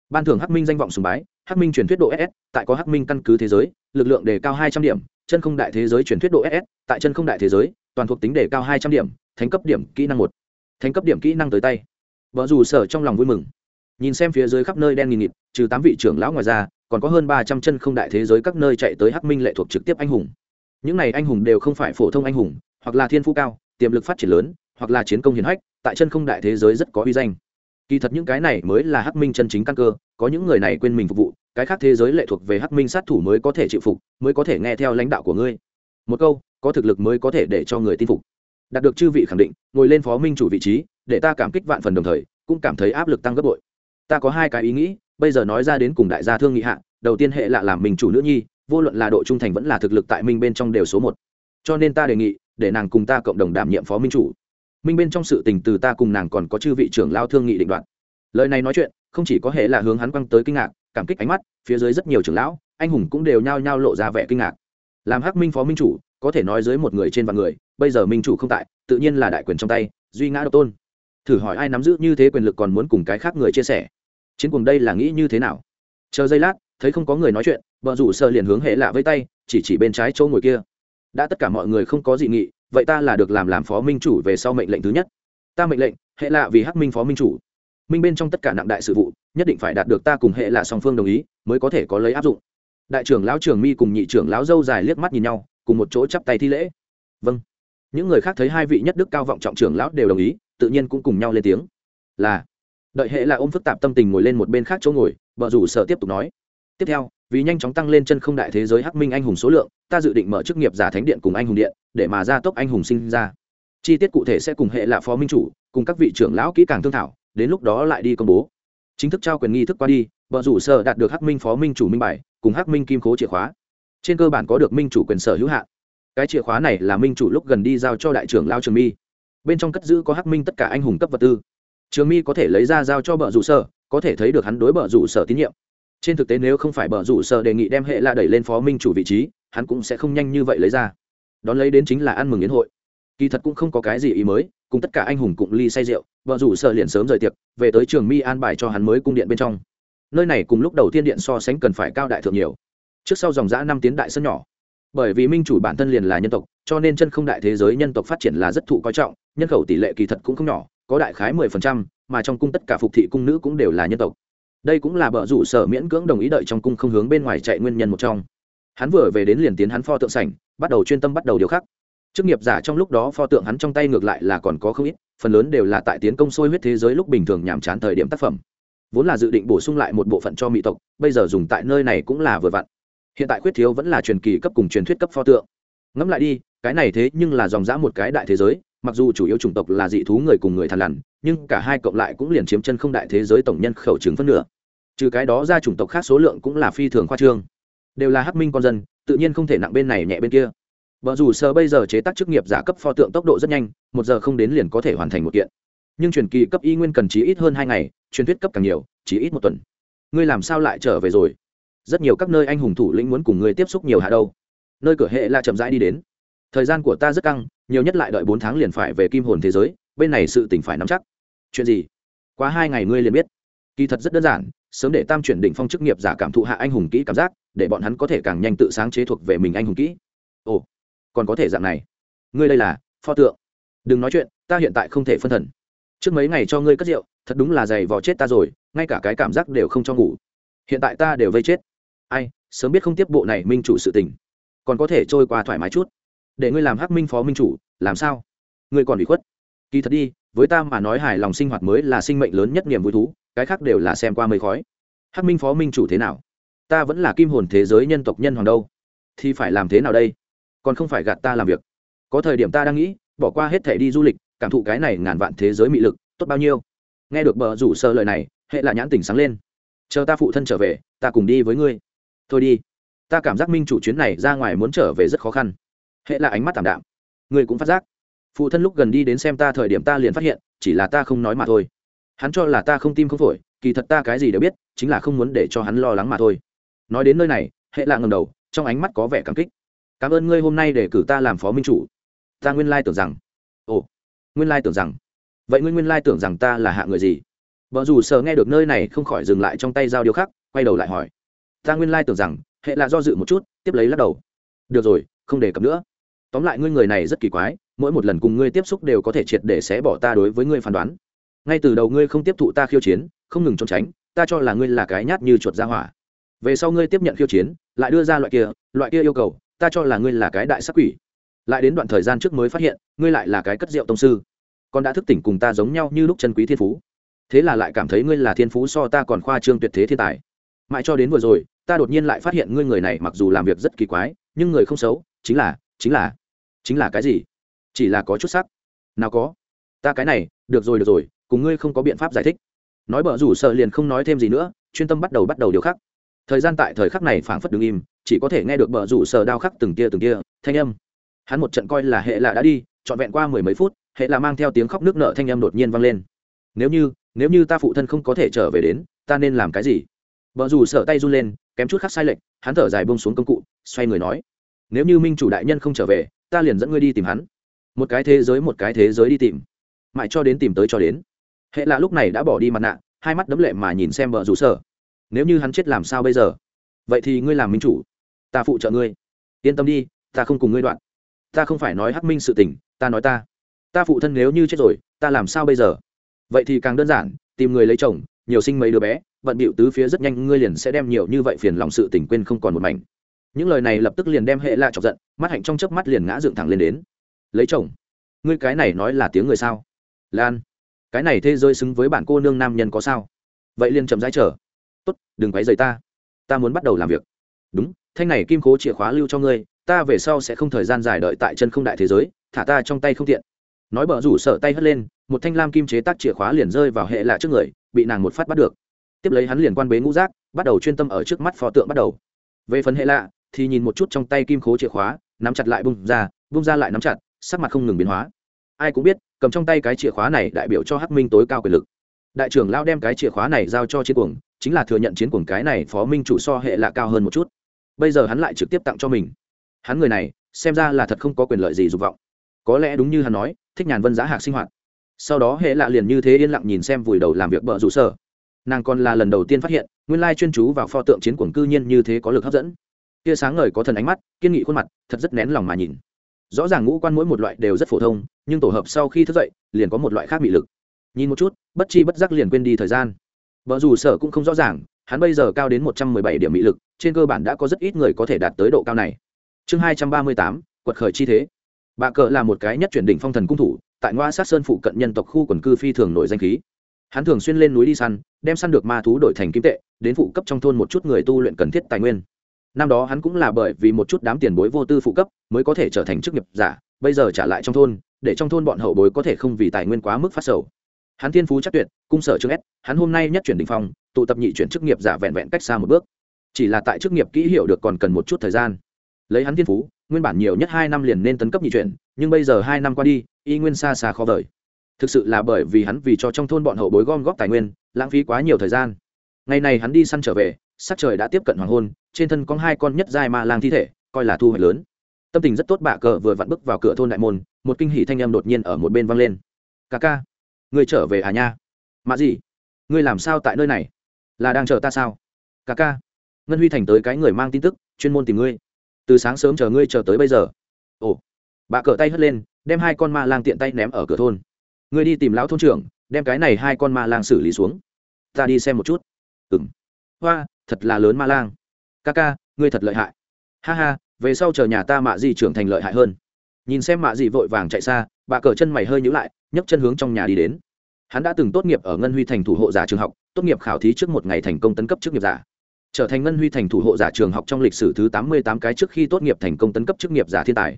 Ban thưởng hắc minh danh vọng sùng bái, hắc minh truyền thuyết độ ss tại có hắc minh căn cứ thế giới, lực lượng đề cao hai trăm điểm, chân không đại thế giới truyền thuyết độ ss tại chân không đại thế giới, toàn thuộc tính đề cao hai trăm điểm thành cấp điểm kỹ năng một. Thành cấp điểm kỹ năng tới tay. Vợ dù sở trong lòng vui mừng. Nhìn xem phía dưới khắp nơi đen nghìn nghịt, trừ tám vị trưởng lão ngoài ra, còn có hơn ba trăm chân không đại thế giới các nơi chạy tới hắc minh lệ thuộc trực tiếp anh hùng. Những này anh hùng đều không phải phổ thông anh hùng, hoặc là thiên phú cao, tiềm lực phát triển lớn, hoặc là chiến công hiển hách, tại chân không đại thế giới rất có uy danh. Kỳ thật những cái này mới là hắc minh chân chính căn cơ, có những người này quên mình phục vụ, cái khác thế giới lệ thuộc về hắc minh sát thủ mới có thể chịu phục, mới có thể nghe theo lãnh đạo của ngươi. Một câu, có thực lực mới có thể để cho người tin phục đạt được chư vị khẳng định, ngồi lên phó minh chủ vị trí, để ta cảm kích vạn phần đồng thời, cũng cảm thấy áp lực tăng gấp bội. Ta có hai cái ý nghĩ, bây giờ nói ra đến cùng đại gia thương nghị hạ, đầu tiên hệ lạ làm mình chủ nữ nhi, vô luận là độ trung thành vẫn là thực lực tại minh bên trong đều số một. Cho nên ta đề nghị, để nàng cùng ta cộng đồng đảm nhiệm phó minh chủ. Minh bên trong sự tình từ ta cùng nàng còn có chư vị trưởng lao thương nghị định đoạn lời này nói chuyện, không chỉ có hệ là hướng hắn quăng tới kinh ngạc, cảm kích ánh mắt, phía dưới rất nhiều trưởng lão, anh hùng cũng đều nhao nhao lộ ra vẻ kinh ngạc. Làm hắc minh phó minh chủ có thể nói dưới một người trên vạn người, bây giờ minh chủ không tại, tự nhiên là đại quyền trong tay, duy ngã độc tôn. Thử hỏi ai nắm giữ như thế quyền lực còn muốn cùng cái khác người chia sẻ? Chiến cùng đây là nghĩ như thế nào? Chờ giây lát, thấy không có người nói chuyện, vợ rủ sợ liền hướng hệ lạ với tay, chỉ chỉ bên trái chỗ ngồi kia. Đã tất cả mọi người không có dị nghị, vậy ta là được làm làm phó minh chủ về sau mệnh lệnh thứ nhất. Ta mệnh lệnh, hệ lạ vì hắc minh phó minh chủ. Minh bên trong tất cả nặng đại sự vụ, nhất định phải đạt được ta cùng hệ lạ song phương đồng ý, mới có thể có lấy áp dụng. Đại trưởng lão trưởng mi cùng nhị trưởng lão dâu dài liếc mắt nhìn nhau cùng một chỗ chắp tay thi lễ. Vâng. Những người khác thấy hai vị nhất đức cao vọng trọng trưởng lão đều đồng ý, tự nhiên cũng cùng nhau lên tiếng. Là. Đợi hệ là ôm phức tạp tâm tình ngồi lên một bên khác chỗ ngồi, vợ rủ sợ tiếp tục nói. Tiếp theo, vì nhanh chóng tăng lên chân không đại thế giới hắc minh anh hùng số lượng, ta dự định mở chức nghiệp giả thánh điện cùng anh hùng điện, để mà gia tốc anh hùng sinh ra. Chi tiết cụ thể sẽ cùng hệ là phó minh chủ, cùng các vị trưởng lão kỹ càng thương thảo, đến lúc đó lại đi công bố. Chính thức trao quyền nghi thức qua đi, vợ rủ sở đạt được hắc minh phó minh chủ minh bài, cùng hắc minh kim khố chìa khóa trên cơ bản có được minh chủ quyền sở hữu hạn. Cái chìa khóa này là minh chủ lúc gần đi giao cho đại trưởng lao trường mi. Bên trong cất giữ có hắc minh tất cả anh hùng cấp vật tư. Trường mi có thể lấy ra giao cho bờ rủ sở, có thể thấy được hắn đối bờ rủ sở tín nhiệm. Trên thực tế nếu không phải bờ rủ sở đề nghị đem hệ la đẩy lên phó minh chủ vị trí, hắn cũng sẽ không nhanh như vậy lấy ra. Đón lấy đến chính là ăn mừng yến hội. Kỳ thật cũng không có cái gì ý mới, cùng tất cả anh hùng cụng ly say rượu vợ rủ sợ liền sớm rời tiệc, về tới trường mi an bài cho hắn mới cung điện bên trong. Nơi này cùng lúc đầu tiên điện so sánh cần phải cao đại thượng nhiều trước sau dòng giã năm tiến đại sân nhỏ. Bởi vì minh chủ bản thân liền là nhân tộc, cho nên chân không đại thế giới nhân tộc phát triển là rất thụ coi trọng, nhân khẩu tỷ lệ kỳ thật cũng không nhỏ, có đại khái mười phần trăm, mà trong cung tất cả phục thị cung nữ cũng đều là nhân tộc. Đây cũng là bờ rủ sở miễn cưỡng đồng ý đợi trong cung không hướng bên ngoài chạy nguyên nhân một trong. Hắn vừa về đến liền tiến hắn pho tượng sảnh, bắt đầu chuyên tâm bắt đầu điều khắc. Chức nghiệp giả trong lúc đó pho tượng hắn trong tay ngược lại là còn có không ít, phần lớn đều là tại tiến công sôi huyết thế giới lúc bình thường nhàm chán thời điểm tác phẩm. Vốn là dự định bổ sung lại một bộ phận cho mỹ tộc, bây giờ dùng tại nơi này cũng là vừa vặn hiện tại khuyết thiếu vẫn là truyền kỳ cấp cùng truyền thuyết cấp pho tượng. Ngẫm lại đi, cái này thế nhưng là dòng dã một cái đại thế giới, mặc dù chủ yếu chủng tộc là dị thú người cùng người thằn lằn, nhưng cả hai cộng lại cũng liền chiếm chân không đại thế giới tổng nhân khẩu chứng phân nửa. Trừ cái đó ra chủng tộc khác số lượng cũng là phi thường khoa trương. Đều là hắc minh con dân, tự nhiên không thể nặng bên này nhẹ bên kia. Vợ dù sơ bây giờ chế tác chức nghiệp giả cấp pho tượng tốc độ rất nhanh, một giờ không đến liền có thể hoàn thành một kiện. Nhưng truyền kỳ cấp y nguyên cần chí ít hơn hai ngày, truyền thuyết cấp càng nhiều chỉ ít một tuần. Ngươi làm sao lại trở về rồi? Rất nhiều các nơi anh hùng thủ lĩnh muốn cùng ngươi tiếp xúc nhiều hạ đâu. Nơi cửa hệ là chậm rãi đi đến. Thời gian của ta rất căng, nhiều nhất lại đợi bốn tháng liền phải về kim hồn thế giới, bên này sự tỉnh phải nắm chắc. Chuyện gì? Quá hai ngày ngươi liền biết. Kỳ thật rất đơn giản, sớm để tam chuyển đỉnh phong chức nghiệp giả cảm thụ hạ anh hùng kỹ cảm giác, để bọn hắn có thể càng nhanh tự sáng chế thuộc về mình anh hùng kỹ. Ồ, còn có thể dạng này. Ngươi đây là, pho tượng. Đừng nói chuyện, ta hiện tại không thể phân thần. Trước mấy ngày cho ngươi cất rượu, thật đúng là dày vò chết ta rồi, ngay cả cái cảm giác đều không cho ngủ. Hiện tại ta đều vây chết ai, sớm biết không tiếp bộ này minh chủ sự tình. Còn có thể trôi qua thoải mái chút. Để ngươi làm hắc minh phó minh chủ, làm sao? Ngươi còn bị khuất. Kỳ thật đi, với ta mà nói hài lòng sinh hoạt mới là sinh mệnh lớn nhất niềm vui thú, cái khác đều là xem qua mây khói. Hắc minh phó minh chủ thế nào? Ta vẫn là kim hồn thế giới nhân tộc nhân hoàng đâu. Thì phải làm thế nào đây? Còn không phải gạt ta làm việc. Có thời điểm ta đang nghĩ, bỏ qua hết thể đi du lịch, cảm thụ cái này ngàn vạn thế giới mị lực, tốt bao nhiêu? Nghe được bờ rủ sơ lời này, hệ là nhãn tỉnh sáng lên. Chờ ta phụ thân trở về, ta cùng đi với ngươi thôi đi. Ta cảm giác minh chủ chuyến này ra ngoài muốn trở về rất khó khăn. Hệ là ánh mắt t ạ m đạm. Người cũng phát giác. Phụ thân lúc gần đi đến xem ta thời điểm ta liền phát hiện, chỉ là ta không nói mà thôi. Hắn cho là ta không tim không phổi, kỳ thật ta cái gì đều biết, chính là không muốn để cho hắn lo lắng mà thôi. Nói đến nơi này, hệ là ngầm đầu, trong ánh mắt có vẻ cảm kích. Cảm ơn ngươi hôm nay để cử ta làm phó minh chủ. Ta nguyên lai tưởng rằng, ồ, nguyên lai tưởng rằng. Vậy ngươi nguyên lai tưởng rằng ta là hạ người gì? Vợ dù sờ nghe được nơi này không khỏi dừng lại trong tay dao điều khắc, quay đầu lại hỏi ta nguyên lai tưởng rằng, hệ là do dự một chút, tiếp lấy lắc đầu. Được rồi, không đề cập nữa. Tóm lại ngươi người này rất kỳ quái, mỗi một lần cùng ngươi tiếp xúc đều có thể triệt để xé bỏ ta đối với ngươi phán đoán. Ngay từ đầu ngươi không tiếp thụ ta khiêu chiến, không ngừng trốn tránh, ta cho là ngươi là cái nhát như chuột ra hỏa. Về sau ngươi tiếp nhận khiêu chiến, lại đưa ra loại kia loại kia yêu cầu, ta cho là ngươi là cái đại sắc quỷ. Lại đến đoạn thời gian trước mới phát hiện, ngươi lại là cái cất rượu tông sư. Con đã thức tỉnh cùng ta giống nhau như lúc chân quý thiên phú. Thế là lại cảm thấy ngươi là thiên phú so ta còn khoa trương tuyệt thế thiên tài. Mãi cho đến vừa rồi ta đột nhiên lại phát hiện ngươi người này mặc dù làm việc rất kỳ quái, nhưng người không xấu, chính là chính là chính là cái gì? Chỉ là có chút sắc. Nào có. Ta cái này, được rồi được rồi, cùng ngươi không có biện pháp giải thích. Nói bở rủ sợ liền không nói thêm gì nữa, chuyên tâm bắt đầu bắt đầu điều khắc. Thời gian tại thời khắc này phảng phất đứng im, chỉ có thể nghe được bờ rủ sờ đao khắc từng tia từng tia, thanh âm. Hắn một trận coi là hệ lạ đã đi, trọn vẹn qua mười mấy phút, hệ là mang theo tiếng khóc nước nợ thanh âm đột nhiên vang lên. Nếu như nếu như ta phụ thân không có thể trở về đến, ta nên làm cái gì? Vợ dù sợ tay run lên, kém chút khắc sai lệch, hắn thở dài bông xuống công cụ, xoay người nói, nếu như minh chủ đại nhân không trở về, ta liền dẫn ngươi đi tìm hắn. Một cái thế giới một cái thế giới đi tìm. Mãi cho đến tìm tới cho đến. Hệ là lúc này đã bỏ đi mặt nạ, hai mắt đấm lệ mà nhìn xem vợ rủ sở. Nếu như hắn chết làm sao bây giờ? Vậy thì ngươi làm minh chủ. Ta phụ trợ ngươi. Yên tâm đi, ta không cùng ngươi đoạn. Ta không phải nói hắc minh sự tình, ta nói ta. Ta phụ thân nếu như chết rồi, ta làm sao bây giờ? Vậy thì càng đơn giản, tìm người lấy chồng, nhiều sinh mấy đứa bé bận bịu tứ phía rất nhanh, ngươi liền sẽ đem nhiều như vậy phiền lòng sự tình quên không còn một mảnh. Những lời này lập tức liền đem hệ lạ chọc giận, mắt hạnh trong chớp mắt liền ngã dựng thẳng lên đến. Lấy chồng, ngươi cái này nói là tiếng người sao? Lan, cái này thế giới xứng với bản cô nương nam nhân có sao? Vậy liền chậm rãi chờ. Tốt, đừng quấy rầy ta. Ta muốn bắt đầu làm việc. Đúng, thanh này kim cố chìa khóa lưu cho ngươi, ta về sau sẽ không thời gian dài đợi tại chân không đại thế giới, thả ta trong tay không tiện. Nói bờ rủ sợ tay hất lên, một thanh lam kim chế tác chìa khóa liền rơi vào hệ lạ trước người, bị nàng một phát bắt được tiếp lấy hắn liền quan bế ngũ giác, bắt đầu chuyên tâm ở trước mắt pho tượng bắt đầu. Về phần hệ lạ, thì nhìn một chút trong tay kim khố chìa khóa, nắm chặt lại bung ra bung ra lại nắm chặt, sắc mặt không ngừng biến hóa. Ai cũng biết, cầm trong tay cái chìa khóa này đại biểu cho hắc minh tối cao quyền lực. Đại trưởng lao đem cái chìa khóa này giao cho chiến cuồng, chính là thừa nhận chiến cuồng cái này phó minh chủ so hệ lạ cao hơn một chút. Bây giờ hắn lại trực tiếp tặng cho mình. Hắn người này, xem ra là thật không có quyền lợi gì dục vọng. Có lẽ đúng như hắn nói, thích nhàn vân giá hạc sinh hoạt. Sau đó hệ lạ liền như thế yên lặng nhìn xem vùi đầu làm việc bợ rủ sở nàng còn là lần đầu tiên phát hiện, nguyên lai chuyên chú vào pho tượng chiến cuồng cư nhiên như thế có lực hấp dẫn. Tia sáng ngời có thần ánh mắt, kiên nghị khuôn mặt, thật rất nén lòng mà nhìn. Rõ ràng ngũ quan mỗi một loại đều rất phổ thông, nhưng tổ hợp sau khi thức dậy, liền có một loại khác bị lực. Nhìn một chút, bất chi bất giác liền quên đi thời gian. Vợ dù sở cũng không rõ ràng, hắn bây giờ cao đến một trăm mười bảy điểm mỹ lực, trên cơ bản đã có rất ít người có thể đạt tới độ cao này. Chương hai trăm ba mươi tám, quật khởi chi thế. Bà cờ là một cái nhất chuyển đỉnh phong thần cung thủ, tại ngoa sát sơn phụ cận nhân tộc khu quần cư phi thường nổi danh khí hắn thường xuyên lên núi đi săn, đem săn được ma thú đổi thành kim tệ, đến phụ cấp trong thôn một chút người tu luyện cần thiết tài nguyên. Năm đó hắn cũng là bởi vì một chút đám tiền bối vô tư phụ cấp, mới có thể trở thành chức nghiệp giả, bây giờ trả lại trong thôn, để trong thôn bọn hậu bối có thể không vì tài nguyên quá mức phát sầu. Hắn thiên phú chắc tuyệt, cung sở chương s, hắn hôm nay nhất chuyển đình phong, tụ tập nhị chuyển chức nghiệp giả vẹn vẹn cách xa một bước. Chỉ là tại chức nghiệp kỹ hiểu được còn cần một chút thời gian. Lấy hắn thiên phú, nguyên bản nhiều nhất hai năm liền nên tấn cấp nhị chuyển, nhưng bây giờ hai năm qua đi, y nguyên xa xa khó vời thực sự là bởi vì hắn vì cho trong thôn bọn hậu bối gom góp tài nguyên, lãng phí quá nhiều thời gian. Ngày này hắn đi săn trở về, sắc trời đã tiếp cận hoàng hôn, trên thân có hai con nhất dài ma lang thi thể, coi là thu hoạch lớn. Tâm tình rất tốt bạ cờ vừa vặn bước vào cửa thôn đại môn, một kinh hỷ thanh âm đột nhiên ở một bên vang lên. Ca ca người trở về à nha? Mà gì? Ngươi làm sao tại nơi này? Là đang chờ ta sao? Ca ca. Ngân huy thành tới cái người mang tin tức, chuyên môn tìm ngươi. Từ sáng sớm chờ ngươi chờ tới bây giờ. Ồ. Bà cờ tay hất lên, đem hai con ma lang tiện tay ném ở cửa thôn ngươi đi tìm lão thôn trưởng, đem cái này hai con ma lang xử lý xuống. Ta đi xem một chút. Ừ m hoa, thật là lớn ma lang. Ca ca, ngươi thật lợi hại. Ha ha, về sau chờ nhà ta mạ gì trưởng thành lợi hại hơn. Nhìn xem mạ gì vội vàng chạy xa, bà cờ chân mày hơi nhữ lại, nhấc chân hướng trong nhà đi đến. Hắn đã từng tốt nghiệp ở ngân huy thành thủ hộ giả trường học, tốt nghiệp khảo thí trước một ngày thành công tấn cấp chức nghiệp giả. Trở thành ngân huy thành thủ hộ giả trường học trong lịch sử thứ tám mươi tám cái trước khi tốt nghiệp thành công tấn cấp chức nghiệp giả thiên tài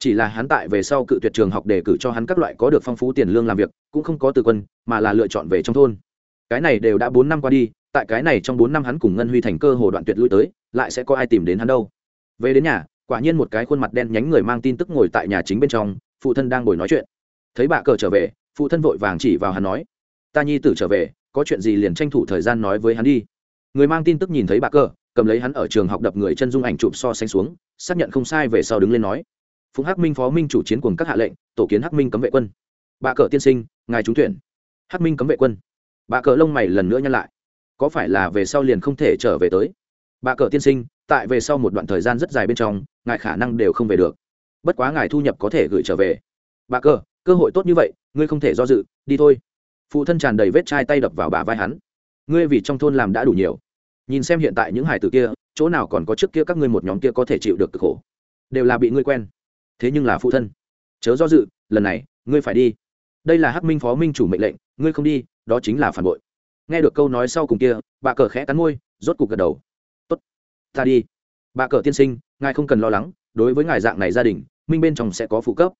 chỉ là hắn tại về sau cự tuyệt trường học để cử cho hắn các loại có được phong phú tiền lương làm việc, cũng không có từ quân, mà là lựa chọn về trong thôn. Cái này đều đã bốn năm qua đi, tại cái này trong bốn năm hắn cùng ngân huy thành cơ hồ đoạn tuyệt lui tới, lại sẽ có ai tìm đến hắn đâu. Về đến nhà, quả nhiên một cái khuôn mặt đen nhánh người mang tin tức ngồi tại nhà chính bên trong, phụ thân đang ngồi nói chuyện. Thấy bà cờ trở về, phụ thân vội vàng chỉ vào hắn nói, ta nhi tử trở về, có chuyện gì liền tranh thủ thời gian nói với hắn đi. Người mang tin tức nhìn thấy bà cờ, cầm lấy hắn ở trường học đập người chân dung ảnh chụp so sánh xuống, xác nhận không sai về sau đứng lên nói phụng hắc minh phó minh chủ chiến cùng các hạ lệnh, tổ kiến hắc minh cấm vệ quân. Bà cờ tiên sinh, ngài trúng tuyển. Hắc minh cấm vệ quân. Bà cờ lông mày lần nữa nhăn lại. Có phải là về sau liền không thể trở về tới? Bà cờ tiên sinh, tại về sau một đoạn thời gian rất dài bên trong, ngài khả năng đều không về được. Bất quá ngài thu nhập có thể gửi trở về. Bà cờ, cơ hội tốt như vậy, ngươi không thể do dự, đi thôi. Phụ thân tràn đầy vết chai tay đập vào bà vai hắn. Ngươi vì trong thôn làm đã đủ nhiều. Nhìn xem hiện tại những hải tử kia, chỗ nào còn có trước kia các ngươi một nhóm kia có thể chịu được cực khổ. Đều là bị ngươi quen thế nhưng là phụ thân. Chớ do dự, lần này, ngươi phải đi. Đây là hắc minh phó minh chủ mệnh lệnh, ngươi không đi, đó chính là phản bội. Nghe được câu nói sau cùng kia, bà cờ khẽ cắn môi, rốt cục gật đầu. Tốt, ta đi. Bà cờ tiên sinh, ngài không cần lo lắng, đối với ngài dạng này gia đình, minh bên trong sẽ có phụ cấp.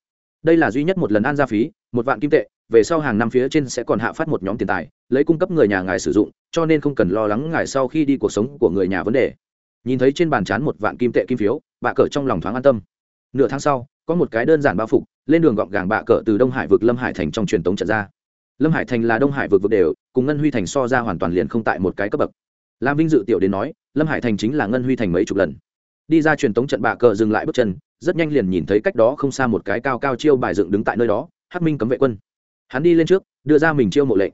Đây là duy nhất một lần ăn gia phí, một vạn kim tệ, về sau hàng năm phía trên sẽ còn hạ phát một nhóm tiền tài, lấy cung cấp người nhà ngài sử dụng, cho nên không cần lo lắng ngài sau khi đi cuộc sống của người nhà vấn đề. Nhìn thấy trên bàn chán một vạn kim tệ kim phiếu, bà cờ trong lòng thoáng an tâm nửa tháng sau, có một cái đơn giản bao phục, lên đường gọn gàng bạ cờ từ đông hải vực lâm hải thành trong truyền tống trận ra. Lâm hải thành là đông hải vực vực đều, cùng ngân huy thành so ra hoàn toàn liền không tại một cái cấp bậc. Lam vinh dự tiểu đến nói, lâm hải thành chính là ngân huy thành mấy chục lần. Đi ra truyền tống trận bạ cờ dừng lại bước chân, rất nhanh liền nhìn thấy cách đó không xa một cái cao cao chiêu bài dựng đứng tại nơi đó, hắc minh cấm vệ quân. Hắn đi lên trước, đưa ra mình chiêu mộ lệnh.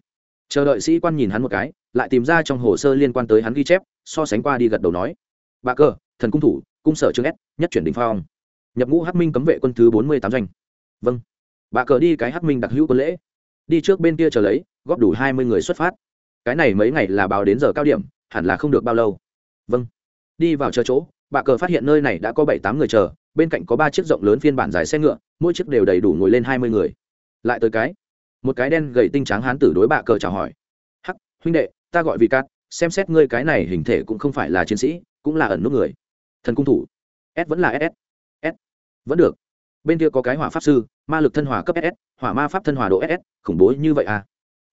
Chờ đợi sĩ quan nhìn hắn một cái, lại tìm ra trong hồ sơ liên quan tới hắn ghi chép, so sánh qua đi gật đầu nói bà cờ, thần cung thủ, cung sở trương s, nhất chuyển đình phong nhập ngũ hắc minh cấm vệ quân thứ bốn mươi tám doanh. Vâng. Bà cờ đi cái hắc minh đặc hữu quân lễ. Đi trước bên kia chờ lấy, góp đủ hai mươi người xuất phát. Cái này mấy ngày là báo đến giờ cao điểm, hẳn là không được bao lâu. Vâng. Đi vào chờ chỗ, bà cờ phát hiện nơi này đã có bảy tám người chờ, bên cạnh có ba chiếc rộng lớn phiên bản dài xe ngựa, mỗi chiếc đều đầy đủ ngồi lên hai mươi người. Lại tới cái, một cái đen gầy tinh trắng hán tử đối bà cờ chào hỏi. Hắc, huynh đệ, ta gọi vị cát, xem xét ngươi cái này hình thể cũng không phải là chiến sĩ, cũng là ẩn nút người. Thần cung thủ. S vẫn là ss s vẫn được. Bên kia có cái hỏa pháp sư, ma lực thân hòa cấp ss hỏa ma pháp thân hòa độ ss khủng bố như vậy à?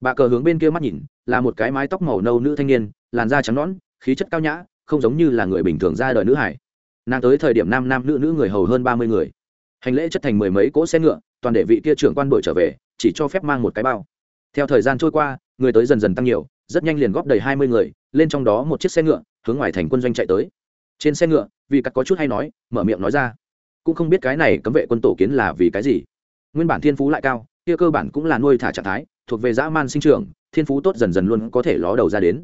Bà cờ hướng bên kia mắt nhìn, là một cái mái tóc màu nâu nữ thanh niên, làn da trắng nõn, khí chất cao nhã, không giống như là người bình thường ra đời nữ hải nàng tới thời điểm nam nam nữ nữ người hầu hơn ba mươi người. Hành lễ chất thành mười mấy cỗ xe ngựa, toàn để vị kia trưởng quan đội trở về, chỉ cho phép mang một cái bao. Theo thời gian trôi qua, người tới dần dần tăng nhiều, rất nhanh liền góp đầy hai mươi người, lên trong đó một chiếc xe ngựa, hướng ngoài thành quân doanh chạy tới. Trên xe ngựa, vì cắt có chút hay nói, mở miệng nói ra cũng không biết cái này cấm vệ quân tổ kiến là vì cái gì. Nguyên bản thiên phú lại cao, kia cơ bản cũng là nuôi thả trạng thái, thuộc về dã man sinh trưởng, thiên phú tốt dần dần luôn có thể ló đầu ra đến.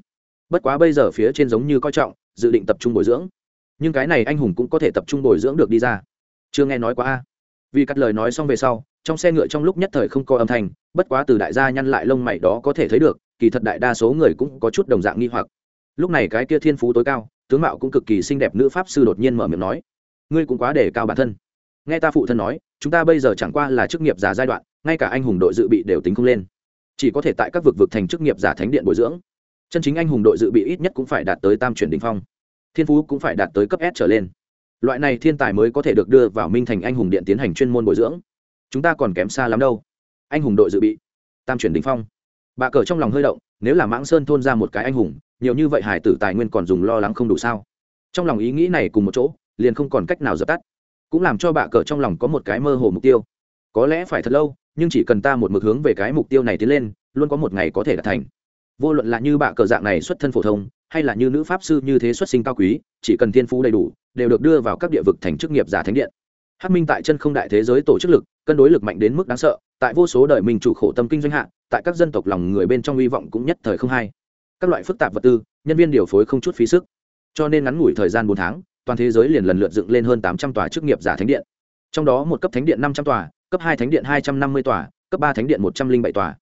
Bất quá bây giờ phía trên giống như coi trọng, dự định tập trung bồi dưỡng. Nhưng cái này anh hùng cũng có thể tập trung bồi dưỡng được đi ra. Chưa nghe nói quá a. Vì cắt lời nói xong về sau, trong xe ngựa trong lúc nhất thời không có âm thanh, bất quá từ đại gia nhăn lại lông mày đó có thể thấy được, kỳ thật đại đa số người cũng có chút đồng dạng nghi hoặc. Lúc này cái kia thiên phú tối cao, tướng mạo cũng cực kỳ xinh đẹp nữ pháp sư đột nhiên mở miệng nói ngươi cũng quá để cao bản thân. Nghe ta phụ thân nói, chúng ta bây giờ chẳng qua là chức nghiệp giả giai đoạn, ngay cả anh hùng đội dự bị đều tính không lên. Chỉ có thể tại các vực vực thành chức nghiệp giả thánh điện bồi dưỡng. Chân chính anh hùng đội dự bị ít nhất cũng phải đạt tới tam chuyển đình phong. Thiên phú cũng phải đạt tới cấp s trở lên. Loại này thiên tài mới có thể được đưa vào minh thành anh hùng điện tiến hành chuyên môn bồi dưỡng. Chúng ta còn kém xa lắm đâu. Anh hùng đội dự bị, tam chuyển đình phong. Bà cờ trong lòng hơi động, nếu là mãng sơn thôn ra một cái anh hùng, nhiều như vậy hải tử tài nguyên còn dùng lo lắng không đủ sao? Trong lòng ý nghĩ này cùng một chỗ liền không còn cách nào dập tắt. Cũng làm cho bạ cờ trong lòng có một cái mơ hồ mục tiêu. Có lẽ phải thật lâu, nhưng chỉ cần ta một mực hướng về cái mục tiêu này tiến lên, luôn có một ngày có thể đạt thành. Vô luận là như bạ cờ dạng này xuất thân phổ thông, hay là như nữ pháp sư như thế xuất sinh cao quý, chỉ cần thiên phú đầy đủ, đều được đưa vào các địa vực thành chức nghiệp giả thánh điện. Hắc minh tại chân không đại thế giới tổ chức lực, cân đối lực mạnh đến mức đáng sợ, tại vô số đời mình chủ khổ tâm kinh doanh hạ, tại các dân tộc lòng người bên trong hy vọng cũng nhất thời không hay. Các loại phức tạp vật tư, nhân viên điều phối không chút phí sức. Cho nên ngắn ngủi thời gian bốn tháng toàn thế giới liền lần lượt dựng lên hơn tám trăm tòa chức nghiệp giả thánh điện. Trong đó một cấp thánh điện năm trăm tòa, cấp hai thánh điện hai trăm năm mươi tòa, cấp ba thánh điện một trăm linh bảy tòa.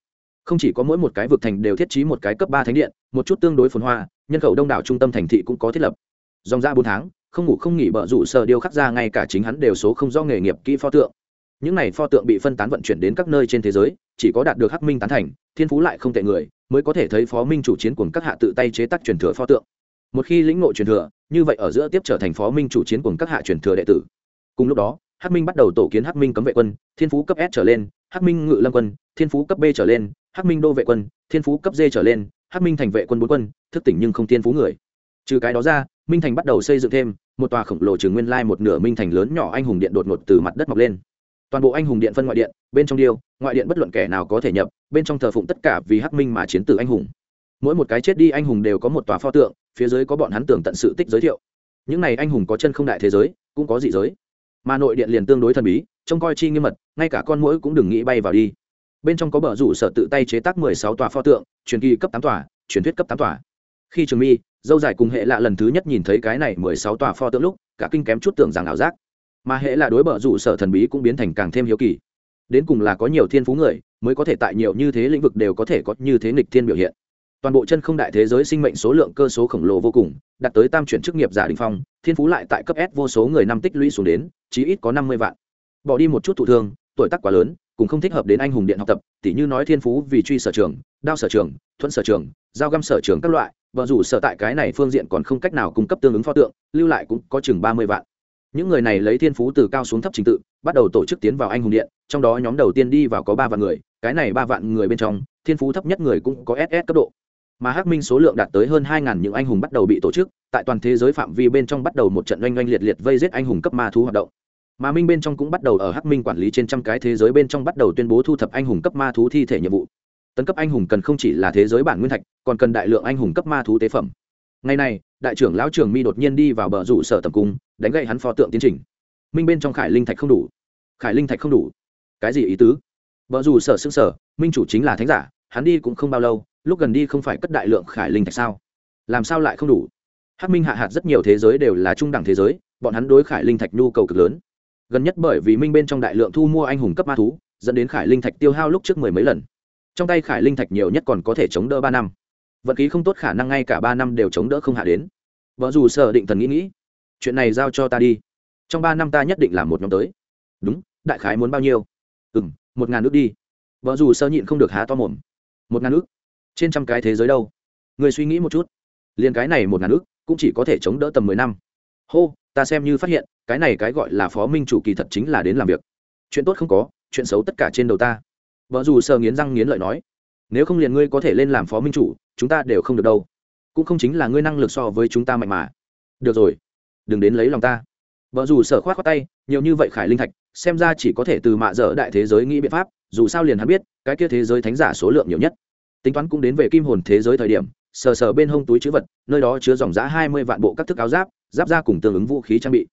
Không chỉ có mỗi một cái vực thành đều thiết trí một cái cấp ba thánh điện, một chút tương đối phồn hoa, nhân khẩu đông đảo trung tâm thành thị cũng có thiết lập. Dòng ra bốn tháng, không ngủ không nghỉ bợ rủ sở điêu khắc ra ngay cả chính hắn đều số không do nghề nghiệp kỹ pho tượng. Những này pho tượng bị phân tán vận chuyển đến các nơi trên thế giới, chỉ có đạt được hắc minh tán thành, thiên phú lại không tệ người, mới có thể thấy phó minh chủ chiến cùng các hạ tự tay chế tác truyền thừa pho tượng một khi lĩnh ngộ truyền thừa, như vậy ở giữa tiếp trở thành phó minh chủ chiến cùng các hạ truyền thừa đệ tử. Cùng lúc đó, hắc minh bắt đầu tổ kiến hắc minh cấm vệ quân, thiên phú cấp s trở lên, hắc minh ngự lâm quân, thiên phú cấp b trở lên, hắc minh đô vệ quân, thiên phú cấp d trở lên, hắc minh thành vệ quân bốn quân, thức tỉnh nhưng không thiên phú người. Trừ cái đó ra, minh thành bắt đầu xây dựng thêm một tòa khổng lồ trường nguyên lai một nửa minh thành lớn nhỏ anh hùng điện đột ngột từ mặt đất mọc lên. Toàn bộ anh hùng điện phân ngoại điện, bên trong điêu, ngoại điện bất luận kẻ nào có thể nhập, bên trong thờ phụng tất cả vì hắc minh mà chiến tử anh hùng mỗi một cái chết đi anh hùng đều có một tòa pho tượng, phía dưới có bọn hắn tưởng tận sự tích giới thiệu. Những này anh hùng có chân không đại thế giới, cũng có dị giới. Mà nội điện liền tương đối thần bí, trông coi chi nghiêm mật, ngay cả con mũi cũng đừng nghĩ bay vào đi. Bên trong có bờ rủ sở tự tay chế tác mười sáu tòa pho tượng, truyền kỳ cấp tám tòa, truyền thuyết cấp tám tòa. Khi trường mi, dâu dài cùng hệ lạ lần thứ nhất nhìn thấy cái này mười sáu tòa pho tượng lúc, cả kinh kém chút tưởng rằng ảo giác. Mà hệ là đối bờ rủ sở thần bí cũng biến thành càng thêm hiếu kỳ. Đến cùng là có nhiều thiên phú người, mới có thể tại nhiều như thế lĩnh vực đều có thể có như thế nghịch thiên biểu hiện toàn bộ chân không đại thế giới sinh mệnh số lượng cơ số khổng lồ vô cùng, đạt tới tam chuyển chức nghiệp giả đình phong, thiên phú lại tại cấp s vô số người năm tích lũy xuống đến, chí ít có năm mươi vạn. Bỏ đi một chút thụ thương, tuổi tác quá lớn, cũng không thích hợp đến anh hùng điện học tập, tỉ như nói thiên phú vì truy sở trường, đao sở trường thuận sở trường giao găm sở trường các loại, vợ dù sở tại cái này phương diện còn không cách nào cung cấp tương ứng pho tượng, lưu lại cũng có chừng ba mươi vạn. Những người này lấy thiên phú từ cao xuống thấp trình tự, bắt đầu tổ chức tiến vào anh hùng điện, trong đó nhóm đầu tiên đi vào có ba vạn người, cái này ba vạn người bên trong, thiên phú thấp nhất người cũng có ss cấp độ mà hắc minh số lượng đạt tới hơn hai ngàn những anh hùng bắt đầu bị tổ chức, tại toàn thế giới phạm vi bên trong bắt đầu một trận oanh oanh liệt liệt vây giết anh hùng cấp ma thú hoạt động. Mà minh bên trong cũng bắt đầu ở hắc minh quản lý trên trăm cái thế giới bên trong bắt đầu tuyên bố thu thập anh hùng cấp ma thú thi thể nhiệm vụ. Tấn cấp anh hùng cần không chỉ là thế giới bản nguyên thạch, còn cần đại lượng anh hùng cấp ma thú tế phẩm. Ngày nay, đại trưởng lão trường mi đột nhiên đi vào bờ rủ sở tầm cung, đánh gậy hắn pho tượng tiến trình. Minh bên trong khải linh thạch không đủ. Khải linh thạch không đủ. Cái gì ý tứ? Vợ dù sở xưng sở minh chủ chính là thánh giả, hắn đi cũng không bao lâu lúc gần đi không phải cất đại lượng khải linh thạch sao? Làm sao lại không đủ? Hắc minh hạ hạt rất nhiều thế giới đều là trung đẳng thế giới, bọn hắn đối khải linh thạch nhu cầu cực lớn. Gần nhất bởi vì minh bên trong đại lượng thu mua anh hùng cấp ma thú, dẫn đến khải linh thạch tiêu hao lúc trước mười mấy lần. Trong tay khải linh thạch nhiều nhất còn có thể chống đỡ ba năm. Vật khí không tốt khả năng ngay cả ba năm đều chống đỡ không hạ đến. Vợ dù sợ định thần nghĩ nghĩ, chuyện này giao cho ta đi. Trong ba năm ta nhất định làm một nhóm tới. Đúng, đại khái muốn bao nhiêu? Ừ m một ngàn nước đi. Vợ dù sơ nhịn không được há to mồm. Một ngàn nước trên trăm cái thế giới đâu? Người suy nghĩ một chút. Liền cái này một ngàn nước cũng chỉ có thể chống đỡ tầm mười năm. Hô, ta xem như phát hiện, cái này cái gọi là phó minh chủ kỳ thật chính là đến làm việc. Chuyện tốt không có, chuyện xấu tất cả trên đầu ta. Vợ dù sờ nghiến răng nghiến lợi nói, nếu không liền ngươi có thể lên làm phó minh chủ, chúng ta đều không được đâu. Cũng không chính là ngươi năng lực so với chúng ta mạnh mà. Được rồi, đừng đến lấy lòng ta. Vợ dù sở khoát khoát tay, nhiều như vậy khải linh thạch, xem ra chỉ có thể từ mạ dở đại thế giới nghĩ biện pháp, dù sao liền hắn biết, cái kia thế giới thánh giả số lượng nhiều nhất tính toán cũng đến về kim hồn thế giới thời điểm, sờ sờ bên hông túi chữ vật, nơi đó chứa dòng giá hai mươi vạn bộ các thức áo giáp giáp ra cùng tương ứng vũ khí trang bị.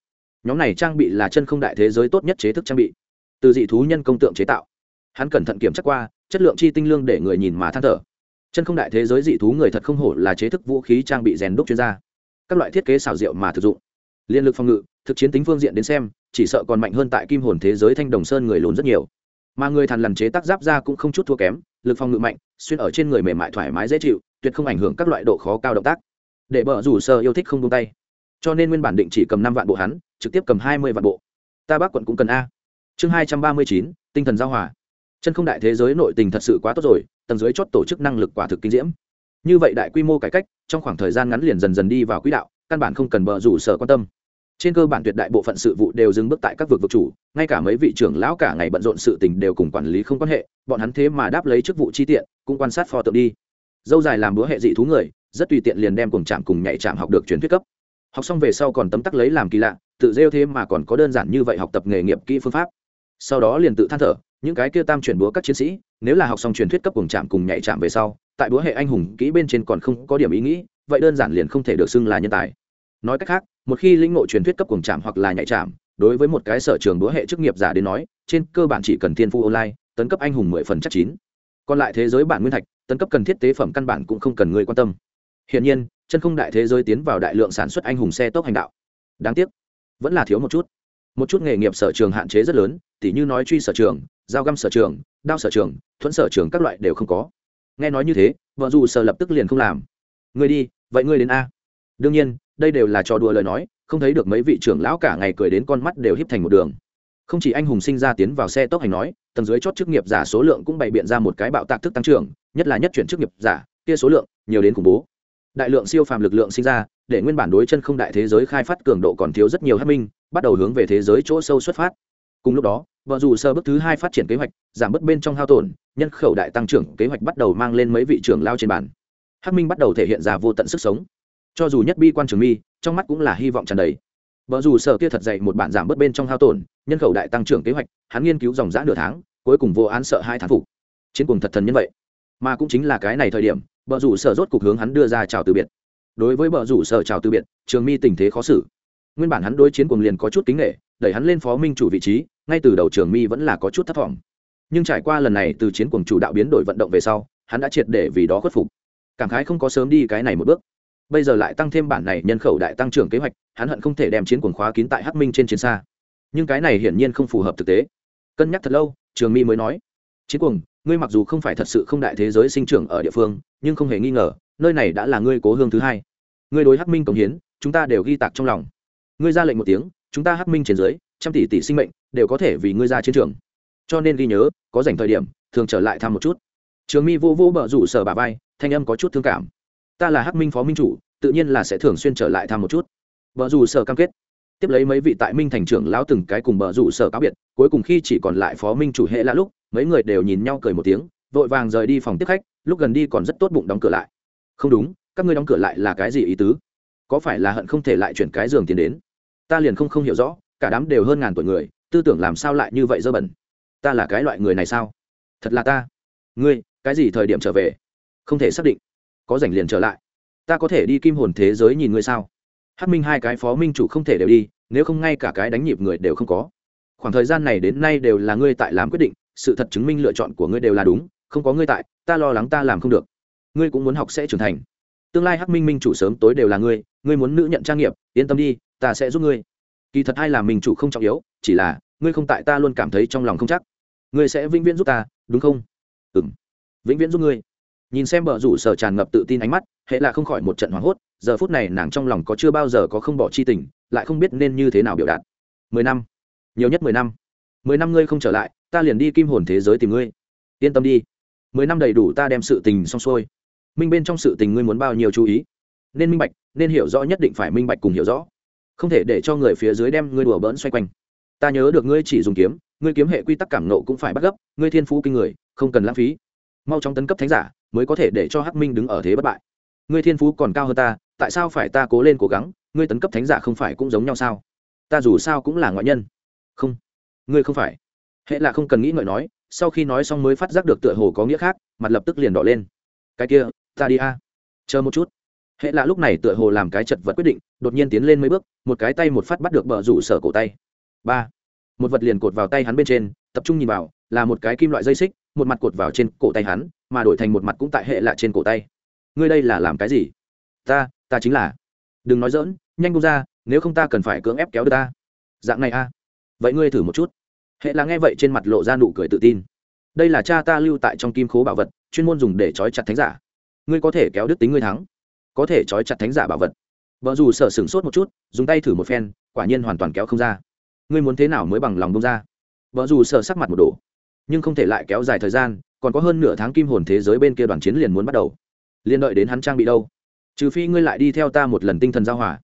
Nhóm này trang bị là chân không đại thế giới tốt nhất chế thức trang bị. Từ dị thú nhân công tượng chế tạo. Hắn cẩn thận kiểm tra qua, chất lượng chi tinh lương để người nhìn mà than thở. Chân không đại thế giới dị thú người thật không hổ là chế thức vũ khí trang bị rèn đúc chuyên gia. Các loại thiết kế xảo diệu mà thực dụng. Liên lực phòng ngự, thực chiến tính phương diện đến xem, chỉ sợ còn mạnh hơn tại kim hồn thế giới thanh đồng sơn người lùn rất nhiều mà người thằn lằn chế tác giáp ra cũng không chút thua kém, lực phòng ngự mạnh, xuyên ở trên người mềm mại thoải mái dễ chịu, tuyệt không ảnh hưởng các loại độ khó cao động tác. Để bờ rủ sơ yêu thích không tung tay. Cho nên nguyên bản định chỉ cầm năm vạn bộ hắn, trực tiếp cầm hai mươi vạn bộ. Ta bác quận cũng cần a. Chương hai trăm ba mươi chín, tinh thần giao hòa. Chân không đại thế giới nội tình thật sự quá tốt rồi, tầng dưới chót tổ chức năng lực quả thực kinh diễm. Như vậy đại quy mô cải cách, trong khoảng thời gian ngắn liền dần dần đi vào quỹ đạo, căn bản không cần bờ rủ sở quan tâm trên cơ bản tuyệt đại bộ phận sự vụ đều dừng bước tại các vực vực chủ, ngay cả mấy vị trưởng lão cả ngày bận rộn sự tình đều cùng quản lý không quan hệ, bọn hắn thế mà đáp lấy chức vụ chi tiện, cũng quan sát pho tượng đi. Dâu dài làm búa hệ dị thú người, rất tùy tiện liền đem cùng chạm cùng nhảy chạm học được truyền thuyết cấp. Học xong về sau còn tấm tắc lấy làm kỳ lạ, tự rêu thế mà còn có đơn giản như vậy học tập nghề nghiệp kỹ phương pháp. Sau đó liền tự than thở, những cái kia tam chuyển búa các chiến sĩ, nếu là học xong truyền thuyết cấp cùng chạm cùng nhảy chạm về sau, tại búa hệ anh hùng kỹ bên trên còn không có điểm ý nghĩ, vậy đơn giản liền không thể được xưng là nhân tài. Nói cách khác một khi lĩnh ngộ truyền thuyết cấp cuồng chạm hoặc là nhạy chạm đối với một cái sở trường đũa hệ chức nghiệp giả đến nói, trên cơ bản chỉ cần thiên phu online, tấn cấp anh hùng mười phần chắc chín. Còn lại thế giới bản nguyên thạch, tấn cấp cần thiết tế phẩm căn bản cũng không cần người quan tâm. Hiện nhiên, chân không đại thế giới tiến vào đại lượng sản xuất anh hùng xe tốc hành đạo. Đáng tiếc, vẫn là thiếu một chút. Một chút nghề nghiệp sở trường hạn chế rất lớn, tỉ như nói truy sở trường giao găm sở trường, đao sở trường, thuẫn sở trường các loại đều không có. Nghe nói như thế, vợ dù sở lập tức liền không làm. Người đi, vậy ngươi đến a. Đương nhiên đây đều là trò đùa lời nói, không thấy được mấy vị trưởng lão cả ngày cười đến con mắt đều híp thành một đường. Không chỉ anh hùng sinh ra tiến vào xe tốc hành nói, tầng dưới chót chức nghiệp giả số lượng cũng bày biện ra một cái bạo tạc thức tăng trưởng, nhất là nhất chuyển chức nghiệp giả, kia số lượng nhiều đến khủng bố. Đại lượng siêu phàm lực lượng sinh ra, để nguyên bản đối chân không đại thế giới khai phát cường độ còn thiếu rất nhiều hát minh, bắt đầu hướng về thế giới chỗ sâu xuất phát. Cùng lúc đó vợ dù sơ bước thứ hai phát triển kế hoạch, giảm bớt bên trong hao tổn, nhân khẩu đại tăng trưởng kế hoạch bắt đầu mang lên mấy vị trưởng lao trên bàn. Hắc minh bắt đầu thể hiện ra vô tận sức sống cho dù nhất bi quan trường mi, trong mắt cũng là hy vọng tràn đầy. Vợ dù sở kia thật dậy một bản giảm bớt bên trong hao tổn, nhân khẩu đại tăng trưởng kế hoạch, hắn nghiên cứu dòng giã nửa tháng, cuối cùng vô án sợ hai thán phục. Chiến cùng thật thần như vậy. Mà cũng chính là cái này thời điểm, vợ rủ sở rốt cục hướng hắn đưa ra chào từ biệt. Đối với vợ rủ sở chào từ biệt, trường mi tình thế khó xử. Nguyên bản hắn đối chiến cùng liền có chút kính nghệ đẩy hắn lên phó minh chủ vị trí, ngay từ đầu trường mi vẫn là có chút thất vọng. Nhưng trải qua lần này từ chiến cùng chủ đạo biến đổi vận động về sau, hắn đã triệt để vì đó khuất phục. Cảm khái không có sớm đi cái này một bước bây giờ lại tăng thêm bản này nhân khẩu đại tăng trưởng kế hoạch, hắn hận không thể đem chiến cuồng khóa kín tại hắc minh trên chiến xa. Nhưng cái này hiển nhiên không phù hợp thực tế. Cân nhắc thật lâu, trường mi mới nói, chiến cuồng, ngươi mặc dù không phải thật sự không đại thế giới sinh trưởng ở địa phương, nhưng không hề nghi ngờ, nơi này đã là ngươi cố hương thứ hai. Ngươi đối hắc minh cống hiến, chúng ta đều ghi tạc trong lòng. Ngươi ra lệnh một tiếng, chúng ta hắc minh trên dưới, trăm tỷ tỷ sinh mệnh, đều có thể vì ngươi ra chiến trường. Cho nên ghi nhớ, có dành thời điểm, thường trở lại thăm một chút. Trường mi vô vô bờ rủ sở bà vai, thanh âm có chút thương cảm ta là hắc minh phó minh chủ, tự nhiên là sẽ thường xuyên trở lại thăm một chút. Bờ rủ sở cam kết. Tiếp lấy mấy vị tại minh thành trưởng lão từng cái cùng bờ rủ sở cáo biệt, cuối cùng khi chỉ còn lại phó minh chủ hệ lạ lúc, mấy người đều nhìn nhau cười một tiếng, vội vàng rời đi phòng tiếp khách, lúc gần đi còn rất tốt bụng đóng cửa lại. Không đúng, các ngươi đóng cửa lại là cái gì ý tứ? Có phải là hận không thể lại chuyển cái giường tiền đến? Ta liền không không hiểu rõ, cả đám đều hơn ngàn tuổi người, tư tưởng làm sao lại như vậy dơ bẩn? Ta là cái loại người này sao? Thật là ta. Ngươi, cái gì thời điểm trở về? Không thể xác định có rảnh liền trở lại. Ta có thể đi kim hồn thế giới nhìn ngươi sao? Hát minh hai cái phó minh chủ không thể đều đi, nếu không ngay cả cái đánh nhịp người đều không có. Khoảng thời gian này đến nay đều là ngươi tại làm quyết định, sự thật chứng minh lựa chọn của ngươi đều là đúng, không có ngươi tại, ta lo lắng ta làm không được. Ngươi cũng muốn học sẽ trưởng thành. Tương lai hắc minh minh chủ sớm tối đều là ngươi ngươi muốn nữ nhận trang nghiệp, yên tâm đi, ta sẽ giúp ngươi. Kỳ thật ai làm mình chủ không trọng yếu, chỉ là, ngươi không tại ta luôn cảm thấy trong lòng không chắc. Ngươi sẽ vĩnh viễn giúp ta, đúng không? Ừ m vĩnh viễn giúp ngươi nhìn xem bờ rủ sở tràn ngập tự tin ánh mắt, hệ là không khỏi một trận hoảng hốt, giờ phút này nàng trong lòng có chưa bao giờ có không bỏ chi tình, lại không biết nên như thế nào biểu đạt. Mười năm. Nhiều nhất mười năm. Mười năm ngươi không trở lại, ta liền đi kim hồn thế giới tìm ngươi. Yên tâm đi. Mười năm đầy đủ ta đem sự tình xong xuôi. Minh bên trong sự tình ngươi muốn bao nhiêu chú ý? Nên minh bạch, nên hiểu rõ nhất định phải minh bạch cùng hiểu rõ. Không thể để cho người phía dưới đem ngươi đùa bỡn xoay quanh. Ta nhớ được ngươi chỉ dùng kiếm, ngươi kiếm hệ quy tắc cảm nộ cũng phải bắt gấp, ngươi thiên phú kinh người, không cần lãng phí. Mau chóng tấn cấp thánh giả mới có thể để cho hắc minh đứng ở thế bất bại. Ngươi thiên phú còn cao hơn ta, tại sao phải ta cố lên cố gắng, ngươi tấn cấp thánh giả không phải cũng giống nhau sao? Ta dù sao cũng là ngoại nhân. Không. Ngươi không phải. Hệ là không cần nghĩ ngợi nói, sau khi nói xong mới phát giác được tựa hồ có nghĩa khác, mặt lập tức liền đỏ lên. Cái kia, ta đi a. Chờ một chút. Hệ là lúc này tựa hồ làm cái chật vật quyết định, đột nhiên tiến lên mấy bước, một cái tay một phát bắt được bờ rủ sở cổ tay. Ba. Một vật liền cột vào tay hắn bên trên, tập trung nhìn vào, là một cái kim loại dây xích, một mặt cột vào trên cổ tay hắn mà đổi thành một mặt cũng tại hệ lạ trên cổ tay. Ngươi đây là làm cái gì? Ta ta chính là. Đừng nói dỡn nhanh bung ra, nếu không ta cần phải cưỡng ép kéo được ta. Dạng này a vậy ngươi thử một chút. Hệ là nghe vậy trên mặt lộ ra nụ cười tự tin. Đây là cha ta lưu tại trong kim khố bảo vật, chuyên môn dùng để trói chặt thánh giả. Ngươi có thể kéo đức tính ngươi thắng. Có thể trói chặt thánh giả bảo vật. Vợ dù sợ sửng sốt một chút, dùng tay thử một phen, quả nhiên hoàn toàn kéo không ra. Ngươi muốn thế nào mới bằng lòng bông ra? Vợ dù sợ sắc mặt một đổ, nhưng không thể lại kéo dài thời gian còn có hơn nửa tháng kim hồn thế giới bên kia đoàn chiến liền muốn bắt đầu. Liên đợi đến hắn trang bị đâu? Trừ phi ngươi lại đi theo ta một lần tinh thần giao hòa.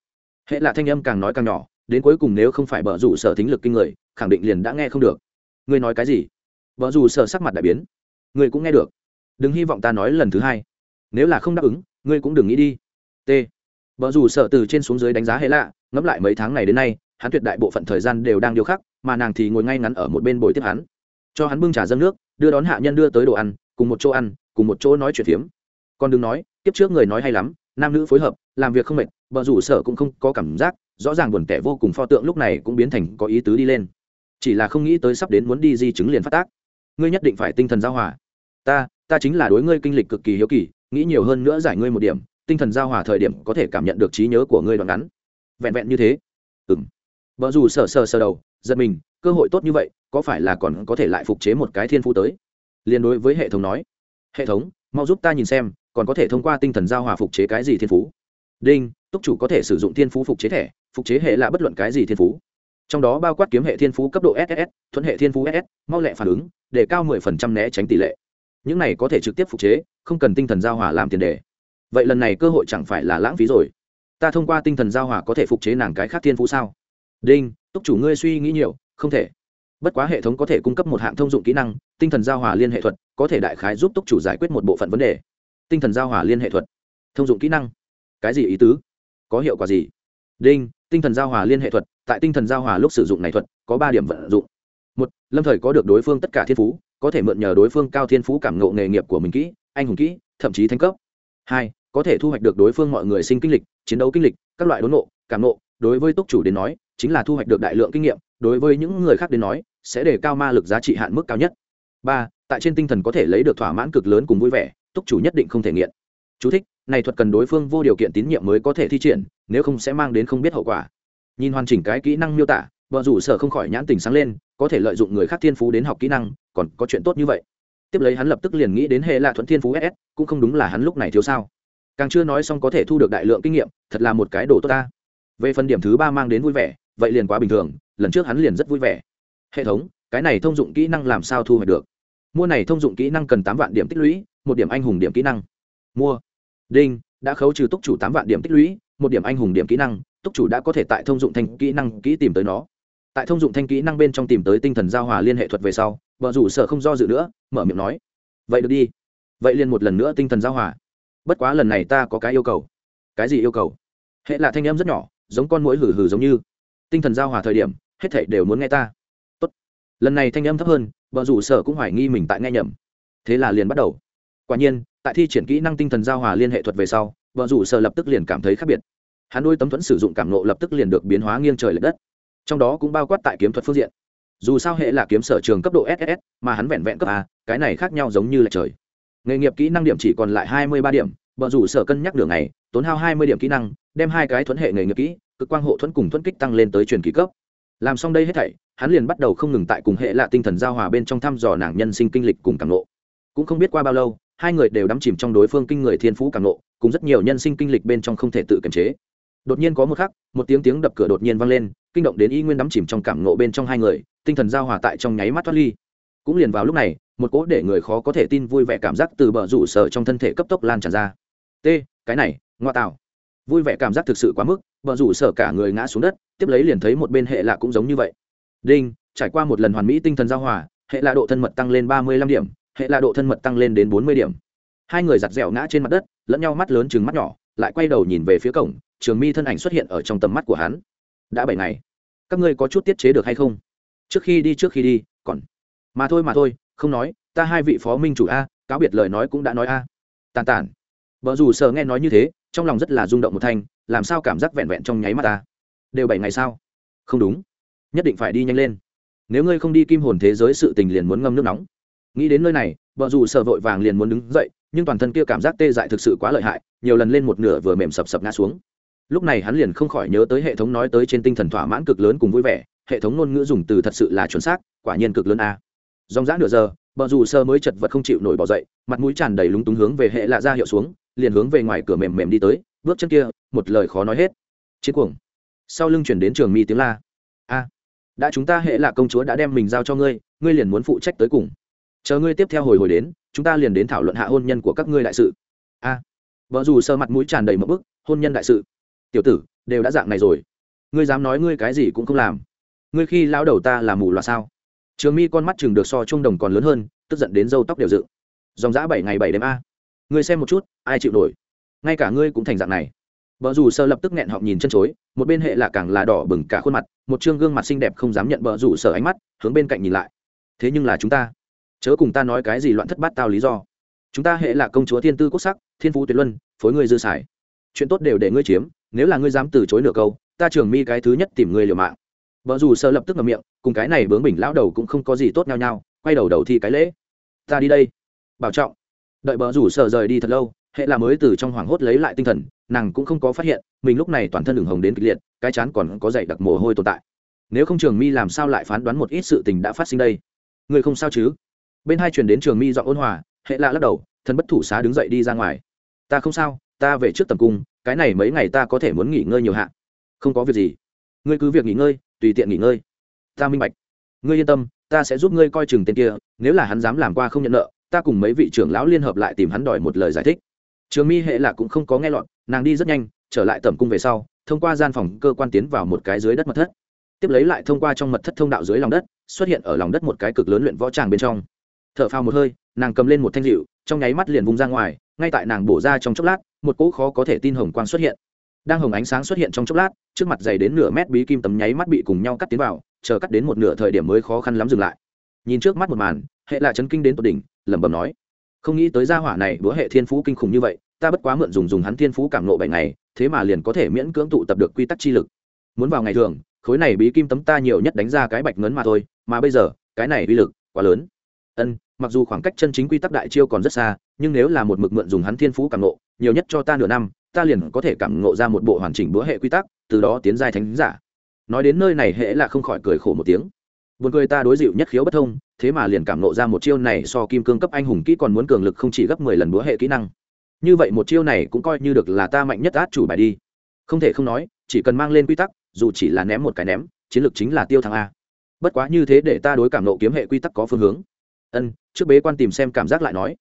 Hệ là thanh âm càng nói càng nhỏ, đến cuối cùng nếu không phải bờ rủ sở thính lực kinh người, khẳng định liền đã nghe không được. Ngươi nói cái gì? Bờ rủ sở sắc mặt đại biến. Ngươi cũng nghe được. Đừng hy vọng ta nói lần thứ hai. Nếu là không đáp ứng, ngươi cũng đừng nghĩ đi. T. Bờ rủ sở từ trên xuống dưới đánh giá hệ lạ, ngẫm lại mấy tháng này đến nay, hắn tuyệt đại bộ phận thời gian đều đang điều khắc, mà nàng thì ngồi ngay ngắn ở một bên bồi tiếp hắn. Cho hắn bưng trà dâng nước đưa đón hạ nhân đưa tới đồ ăn, cùng một chỗ ăn, cùng một chỗ nói chuyện phiếm. Còn đừng nói tiếp trước người nói hay lắm, nam nữ phối hợp, làm việc không mệt, bờ rủ sở cũng không có cảm giác, rõ ràng buồn tẻ vô cùng pho tượng lúc này cũng biến thành có ý tứ đi lên. Chỉ là không nghĩ tới sắp đến muốn đi di chứng liền phát tác. Ngươi nhất định phải tinh thần giao hòa. Ta ta chính là đối ngươi kinh lịch cực kỳ hiếu kỳ, nghĩ nhiều hơn nữa giải ngươi một điểm, tinh thần giao hòa thời điểm có thể cảm nhận được trí nhớ của ngươi đoạn ngắn. Vẹn vẹn như thế. Ừng vợ dù sờ sờ sờ đầu, giật mình cơ hội tốt như vậy, có phải là còn có thể lại phục chế một cái thiên phú tới? Liên đối với hệ thống nói, hệ thống, mau giúp ta nhìn xem, còn có thể thông qua tinh thần giao hòa phục chế cái gì thiên phú? Đinh, túc chủ có thể sử dụng thiên phú phục chế thẻ, phục chế hệ là bất luận cái gì thiên phú. Trong đó bao quát kiếm hệ thiên phú cấp độ ss thuận hệ thiên phú ss mau lẹ phản ứng, để cao 10% né tránh tỷ lệ. Những này có thể trực tiếp phục chế, không cần tinh thần giao hòa làm tiền đề. Vậy lần này cơ hội chẳng phải là lãng phí rồi. Ta thông qua tinh thần giao hòa có thể phục chế nàng cái khác thiên phú sao? Đinh, túc chủ ngươi suy nghĩ nhiều không thể. Bất quá hệ thống có thể cung cấp một hạng thông dụng kỹ năng, tinh thần giao hòa liên hệ thuật, có thể đại khái giúp túc chủ giải quyết một bộ phận vấn đề. Tinh thần giao hòa liên hệ thuật. Thông dụng kỹ năng. Cái gì ý tứ? Có hiệu quả gì? Đinh, tinh thần giao hòa liên hệ thuật. Tại tinh thần giao hòa lúc sử dụng này thuật, có ba điểm vận dụng. Một, lâm thời có được đối phương tất cả thiên phú, có thể mượn nhờ đối phương cao thiên phú cảm ngộ nghề nghiệp của mình kỹ, anh hùng kỹ, thậm chí thành cấp. Hai, có thể thu hoạch được đối phương mọi người sinh kinh lịch, chiến đấu kinh lịch, các loại đốn ngộ, cảm ngộ. Đối với túc chủ đến nói, chính là thu hoạch được đại lượng kinh nghiệm đối với những người khác đến nói sẽ đề cao ma lực giá trị hạn mức cao nhất. Ba tại trên tinh thần có thể lấy được thỏa mãn cực lớn cùng vui vẻ túc chủ nhất định không thể nghiện. Chú thích, này thuật cần đối phương vô điều kiện tín nhiệm mới có thể thi triển nếu không sẽ mang đến không biết hậu quả. Nhìn hoàn chỉnh cái kỹ năng miêu tả vợ rủ sở không khỏi nhãn tình sáng lên có thể lợi dụng người khác thiên phú đến học kỹ năng còn có chuyện tốt như vậy. Tiếp lấy hắn lập tức liền nghĩ đến hệ là thuận thiên phú ss cũng không đúng là hắn lúc này thiếu sao. Càng chưa nói xong có thể thu được đại lượng kinh nghiệm thật là một cái đồ tốt ta. Về phần điểm thứ ba mang đến vui vẻ vậy liền quá bình thường lần trước hắn liền rất vui vẻ. Hệ thống, cái này thông dụng kỹ năng làm sao thu hoạch được? Mua này thông dụng kỹ năng cần tám vạn điểm tích lũy, một điểm anh hùng điểm kỹ năng. Mua. Đinh, đã khấu trừ túc chủ tám vạn điểm tích lũy, một điểm anh hùng điểm kỹ năng, túc chủ đã có thể tại thông dụng thanh kỹ năng kỹ tìm tới nó. Tại thông dụng thanh kỹ năng bên trong tìm tới tinh thần giao hòa liên hệ thuật về sau, vợ rủ sợ không do dự nữa, mở miệng nói. Vậy được đi. Vậy liền một lần nữa tinh thần giao hòa. Bất quá lần này ta có cái yêu cầu. Cái gì yêu cầu? Hệ là thanh âm rất nhỏ, giống con mũi hử hử giống như. Tinh thần giao hòa thời điểm hết thảy đều muốn nghe ta. Tốt. lần này thanh âm thấp hơn vợ rủ sở cũng hoài nghi mình tại nghe nhầm. Thế là liền bắt đầu. Quả nhiên, tại thi triển kỹ năng tinh thần giao hòa liên hệ thuật về sau vợ rủ sở lập tức liền cảm thấy khác biệt. Hắn đôi tấm thuẫn sử dụng cảm nộ lập tức liền được biến hóa nghiêng trời l ệ đất. Trong đó cũng bao quát tại kiếm thuật phương diện. Dù sao hệ là kiếm sở trường cấp độ ss mà hắn vẹn vẹn cấp a, cái này khác nhau giống như là trời. Nghề nghiệp kỹ năng điểm chỉ còn lại hai mươi ba điểm vợ rủ sở cân nhắc đường này, tốn hao hai mươi điểm kỹ năng, đem hai cái thuẫn hệ nghề nghiệp kỹ, cực quang hộ thuẫn cùng thuẫn kích tăng lên tới truyền kỳ cấp làm xong đây hết thảy, hắn liền bắt đầu không ngừng tại cùng hệ lạ tinh thần giao hòa bên trong thăm dò nàng nhân sinh kinh lịch cùng cảm nộ cũng không biết qua bao lâu, hai người đều đắm chìm trong đối phương kinh người thiên phú cảm nộ cùng rất nhiều nhân sinh kinh lịch bên trong không thể tự kiềm chế. Đột nhiên có một khắc, một tiếng tiếng đập cửa đột nhiên vang lên, kinh động đến y nguyên đắm chìm trong cảm nộ bên trong hai người, tinh thần giao hòa tại trong nháy mắt thoát ly. Cũng liền vào lúc này, một cỗ để người khó có thể tin vui vẻ cảm giác từ bờ rủ sở trong thân thể cấp tốc lan tràn ra. T, cái này ngoa tạo vui vẻ cảm giác thực sự quá mức bờ rủ sở cả người ngã xuống đất, tiếp lấy liền thấy một bên hệ lạ cũng giống như vậy. Đinh, trải qua một lần hoàn mỹ tinh thần giao hòa, hệ lạ độ thân mật tăng lên ba mươi lăm điểm, hệ lạ độ thân mật tăng lên đến bốn mươi điểm. Hai người giặt dẻo ngã trên mặt đất, lẫn nhau mắt lớn chừng mắt nhỏ, lại quay đầu nhìn về phía cổng, trường mi thân ảnh xuất hiện ở trong tầm mắt của hắn. Đã bảy ngày. Các ngươi có chút tiết chế được hay không? Trước khi đi, trước khi đi, còn. Mà thôi mà thôi, không nói, ta hai vị phó minh chủ a, cáo biệt lời nói cũng đã nói a. Tàn tản vợ dù sợ nghe nói như thế, trong lòng rất là rung động một thanh, làm sao cảm giác vẹn vẹn trong nháy mắt ta? Đều bảy ngày sao? Không đúng. Nhất định phải đi nhanh lên. Nếu ngươi không đi kim hồn thế giới sự tình liền muốn ngâm nước nóng. Nghĩ đến nơi này vợ dù sợ vội vàng liền muốn đứng dậy, nhưng toàn thân kia cảm giác tê dại thực sự quá lợi hại, nhiều lần lên một nửa vừa mềm sập sập ngã xuống. Lúc này hắn liền không khỏi nhớ tới hệ thống nói tới trên tinh thần thỏa mãn cực lớn cùng vui vẻ, hệ thống ngôn ngữ dùng từ thật sự là chuẩn xác, quả nhiên cực lớn a. Dòng dã nửa giờ vợ dù sơ mới chật vật không chịu nổi bỏ dậy, mặt mũi tràn đầy lúng túng hướng về hệ lạ ra hiệu xuống liền hướng về ngoài cửa mềm mềm đi tới, bước chân kia, một lời khó nói hết. Chiến cuồng. Sau lưng chuyển đến trường mi tiếng la. A, đã chúng ta hệ là công chúa đã đem mình giao cho ngươi ngươi liền muốn phụ trách tới cùng. Chờ ngươi tiếp theo hồi hồi đến, chúng ta liền đến thảo luận hạ hôn nhân của các ngươi đại sự. A, vợ dù sơ mặt mũi tràn đầy một bức, hôn nhân đại sự. Tiểu tử, đều đã dạng này rồi. Ngươi dám nói ngươi cái gì cũng không làm. Ngươi khi lão đầu ta là mù loà sao? Trường mi con mắt chừng được so trung đồng còn lớn hơn, tức giận đến râu tóc đều dựng. Dòng dã bảy ngày bảy đêm a ngươi xem một chút, ai chịu nổi? Ngay cả ngươi cũng thành dạng này. Vợ dù sơ lập tức nghẹn họng nhìn chân chối, một bên hệ là càng là đỏ bừng cả khuôn mặt, một chương gương mặt xinh đẹp không dám nhận vợ rủ sợ ánh mắt, hướng bên cạnh nhìn lại. Thế nhưng là chúng ta. Chớ cùng ta nói cái gì loạn thất bát tao lý do. Chúng ta hệ là công chúa thiên tư quốc sắc, thiên phú tuyệt luân, phối ngươi dư xài. Chuyện tốt đều để ngươi chiếm, nếu là ngươi dám từ chối nửa câu, ta trường mi cái thứ nhất tìm ngươi liều mạng. Vợ dù sơ lập tức ngậm miệng, cùng cái này bướng bỉnh lão đầu cũng không có gì tốt nhau nhau quay đầu đầu thi cái lễ. Ta đi đây. Bảo trọng đợi bờ rủ sợ rời đi thật lâu, hệ là mới từ trong hoảng hốt lấy lại tinh thần, nàng cũng không có phát hiện, mình lúc này toàn thân đường hồng đến kịch liệt, cái chán còn có dày đặc mồ hôi tồn tại. Nếu không trường mi làm sao lại phán đoán một ít sự tình đã phát sinh đây? Người không sao chứ? Bên hai chuyển đến trường mi dọn ôn hòa, hệ lạ lắc đầu, thân bất thủ xá đứng dậy đi ra ngoài. Ta không sao, ta về trước tầm cung, cái này mấy ngày ta có thể muốn nghỉ ngơi nhiều hạn không có việc gì. Ngươi cứ việc nghỉ ngơi, tùy tiện nghỉ ngơi. Ta minh bạch. Ngươi yên tâm, ta sẽ giúp ngươi coi chừng tên kia, nếu là hắn dám làm qua không nhận nợ ta cùng mấy vị trưởng lão liên hợp lại tìm hắn đòi một lời giải thích. Trường mi hệ là cũng không có nghe lọt, nàng đi rất nhanh, trở lại tẩm cung về sau, thông qua gian phòng cơ quan tiến vào một cái dưới đất mật thất. Tiếp lấy lại thông qua trong mật thất thông đạo dưới lòng đất, xuất hiện ở lòng đất một cái cực lớn luyện võ tràng bên trong. T h ở phao một hơi, nàng cầm lên một thanh dịu trong nháy mắt liền vung ra ngoài, ngay tại nàng bổ ra trong chốc lát, một cỗ khó có thể tin hồng quang xuất hiện. Đang hồng ánh sáng xuất hiện trong chốc lát, trước mặt dày đến nửa mét bí kim tấm nháy mắt bị cùng nhau cắt tiến vào, chờ cắt đến một nửa thời điểm mới khó khăn lắm dừng lại. Nhìn trước mắt một màn, hệ là chấn kinh đến tột đỉnh lẩm bẩm nói, không nghĩ tới gia hỏa này, bữa hệ thiên phú kinh khủng như vậy, ta bất quá mượn dùng dùng hắn thiên phú cảm nộ bảy ngày, thế mà liền có thể miễn cưỡng tụ tập được quy tắc chi lực. Muốn vào ngày thường, khối này bí kim tấm ta nhiều nhất đánh ra cái bạch ngấn mà thôi, mà bây giờ, cái này uy lực quá lớn. Ân, mặc dù khoảng cách chân chính quy tắc đại chiêu còn rất xa, nhưng nếu là một mực mượn dùng hắn thiên phú cảm nộ, nhiều nhất cho ta nửa năm, ta liền có thể cảm nộ ra một bộ hoàn chỉnh bữa hệ quy tắc, từ đó tiến giai thánh giả. Nói đến nơi này hệ là không khỏi cười khổ một tiếng buồn cười ta đối dịu nhất khiếu bất thông, thế mà liền cảm ngộ ra một chiêu này so kim cương cấp anh hùng kỹ còn muốn cường lực không chỉ gấp mười lần búa hệ kỹ năng. Như vậy một chiêu này cũng coi như được là ta mạnh nhất át chủ bài đi. Không thể không nói, chỉ cần mang lên quy tắc, dù chỉ là ném một cái ném, chiến lược chính là tiêu thắng a. Bất quá như thế để ta đối cảm nộ kiếm hệ quy tắc có phương hướng. Ân, trước bế quan tìm xem cảm giác lại nói.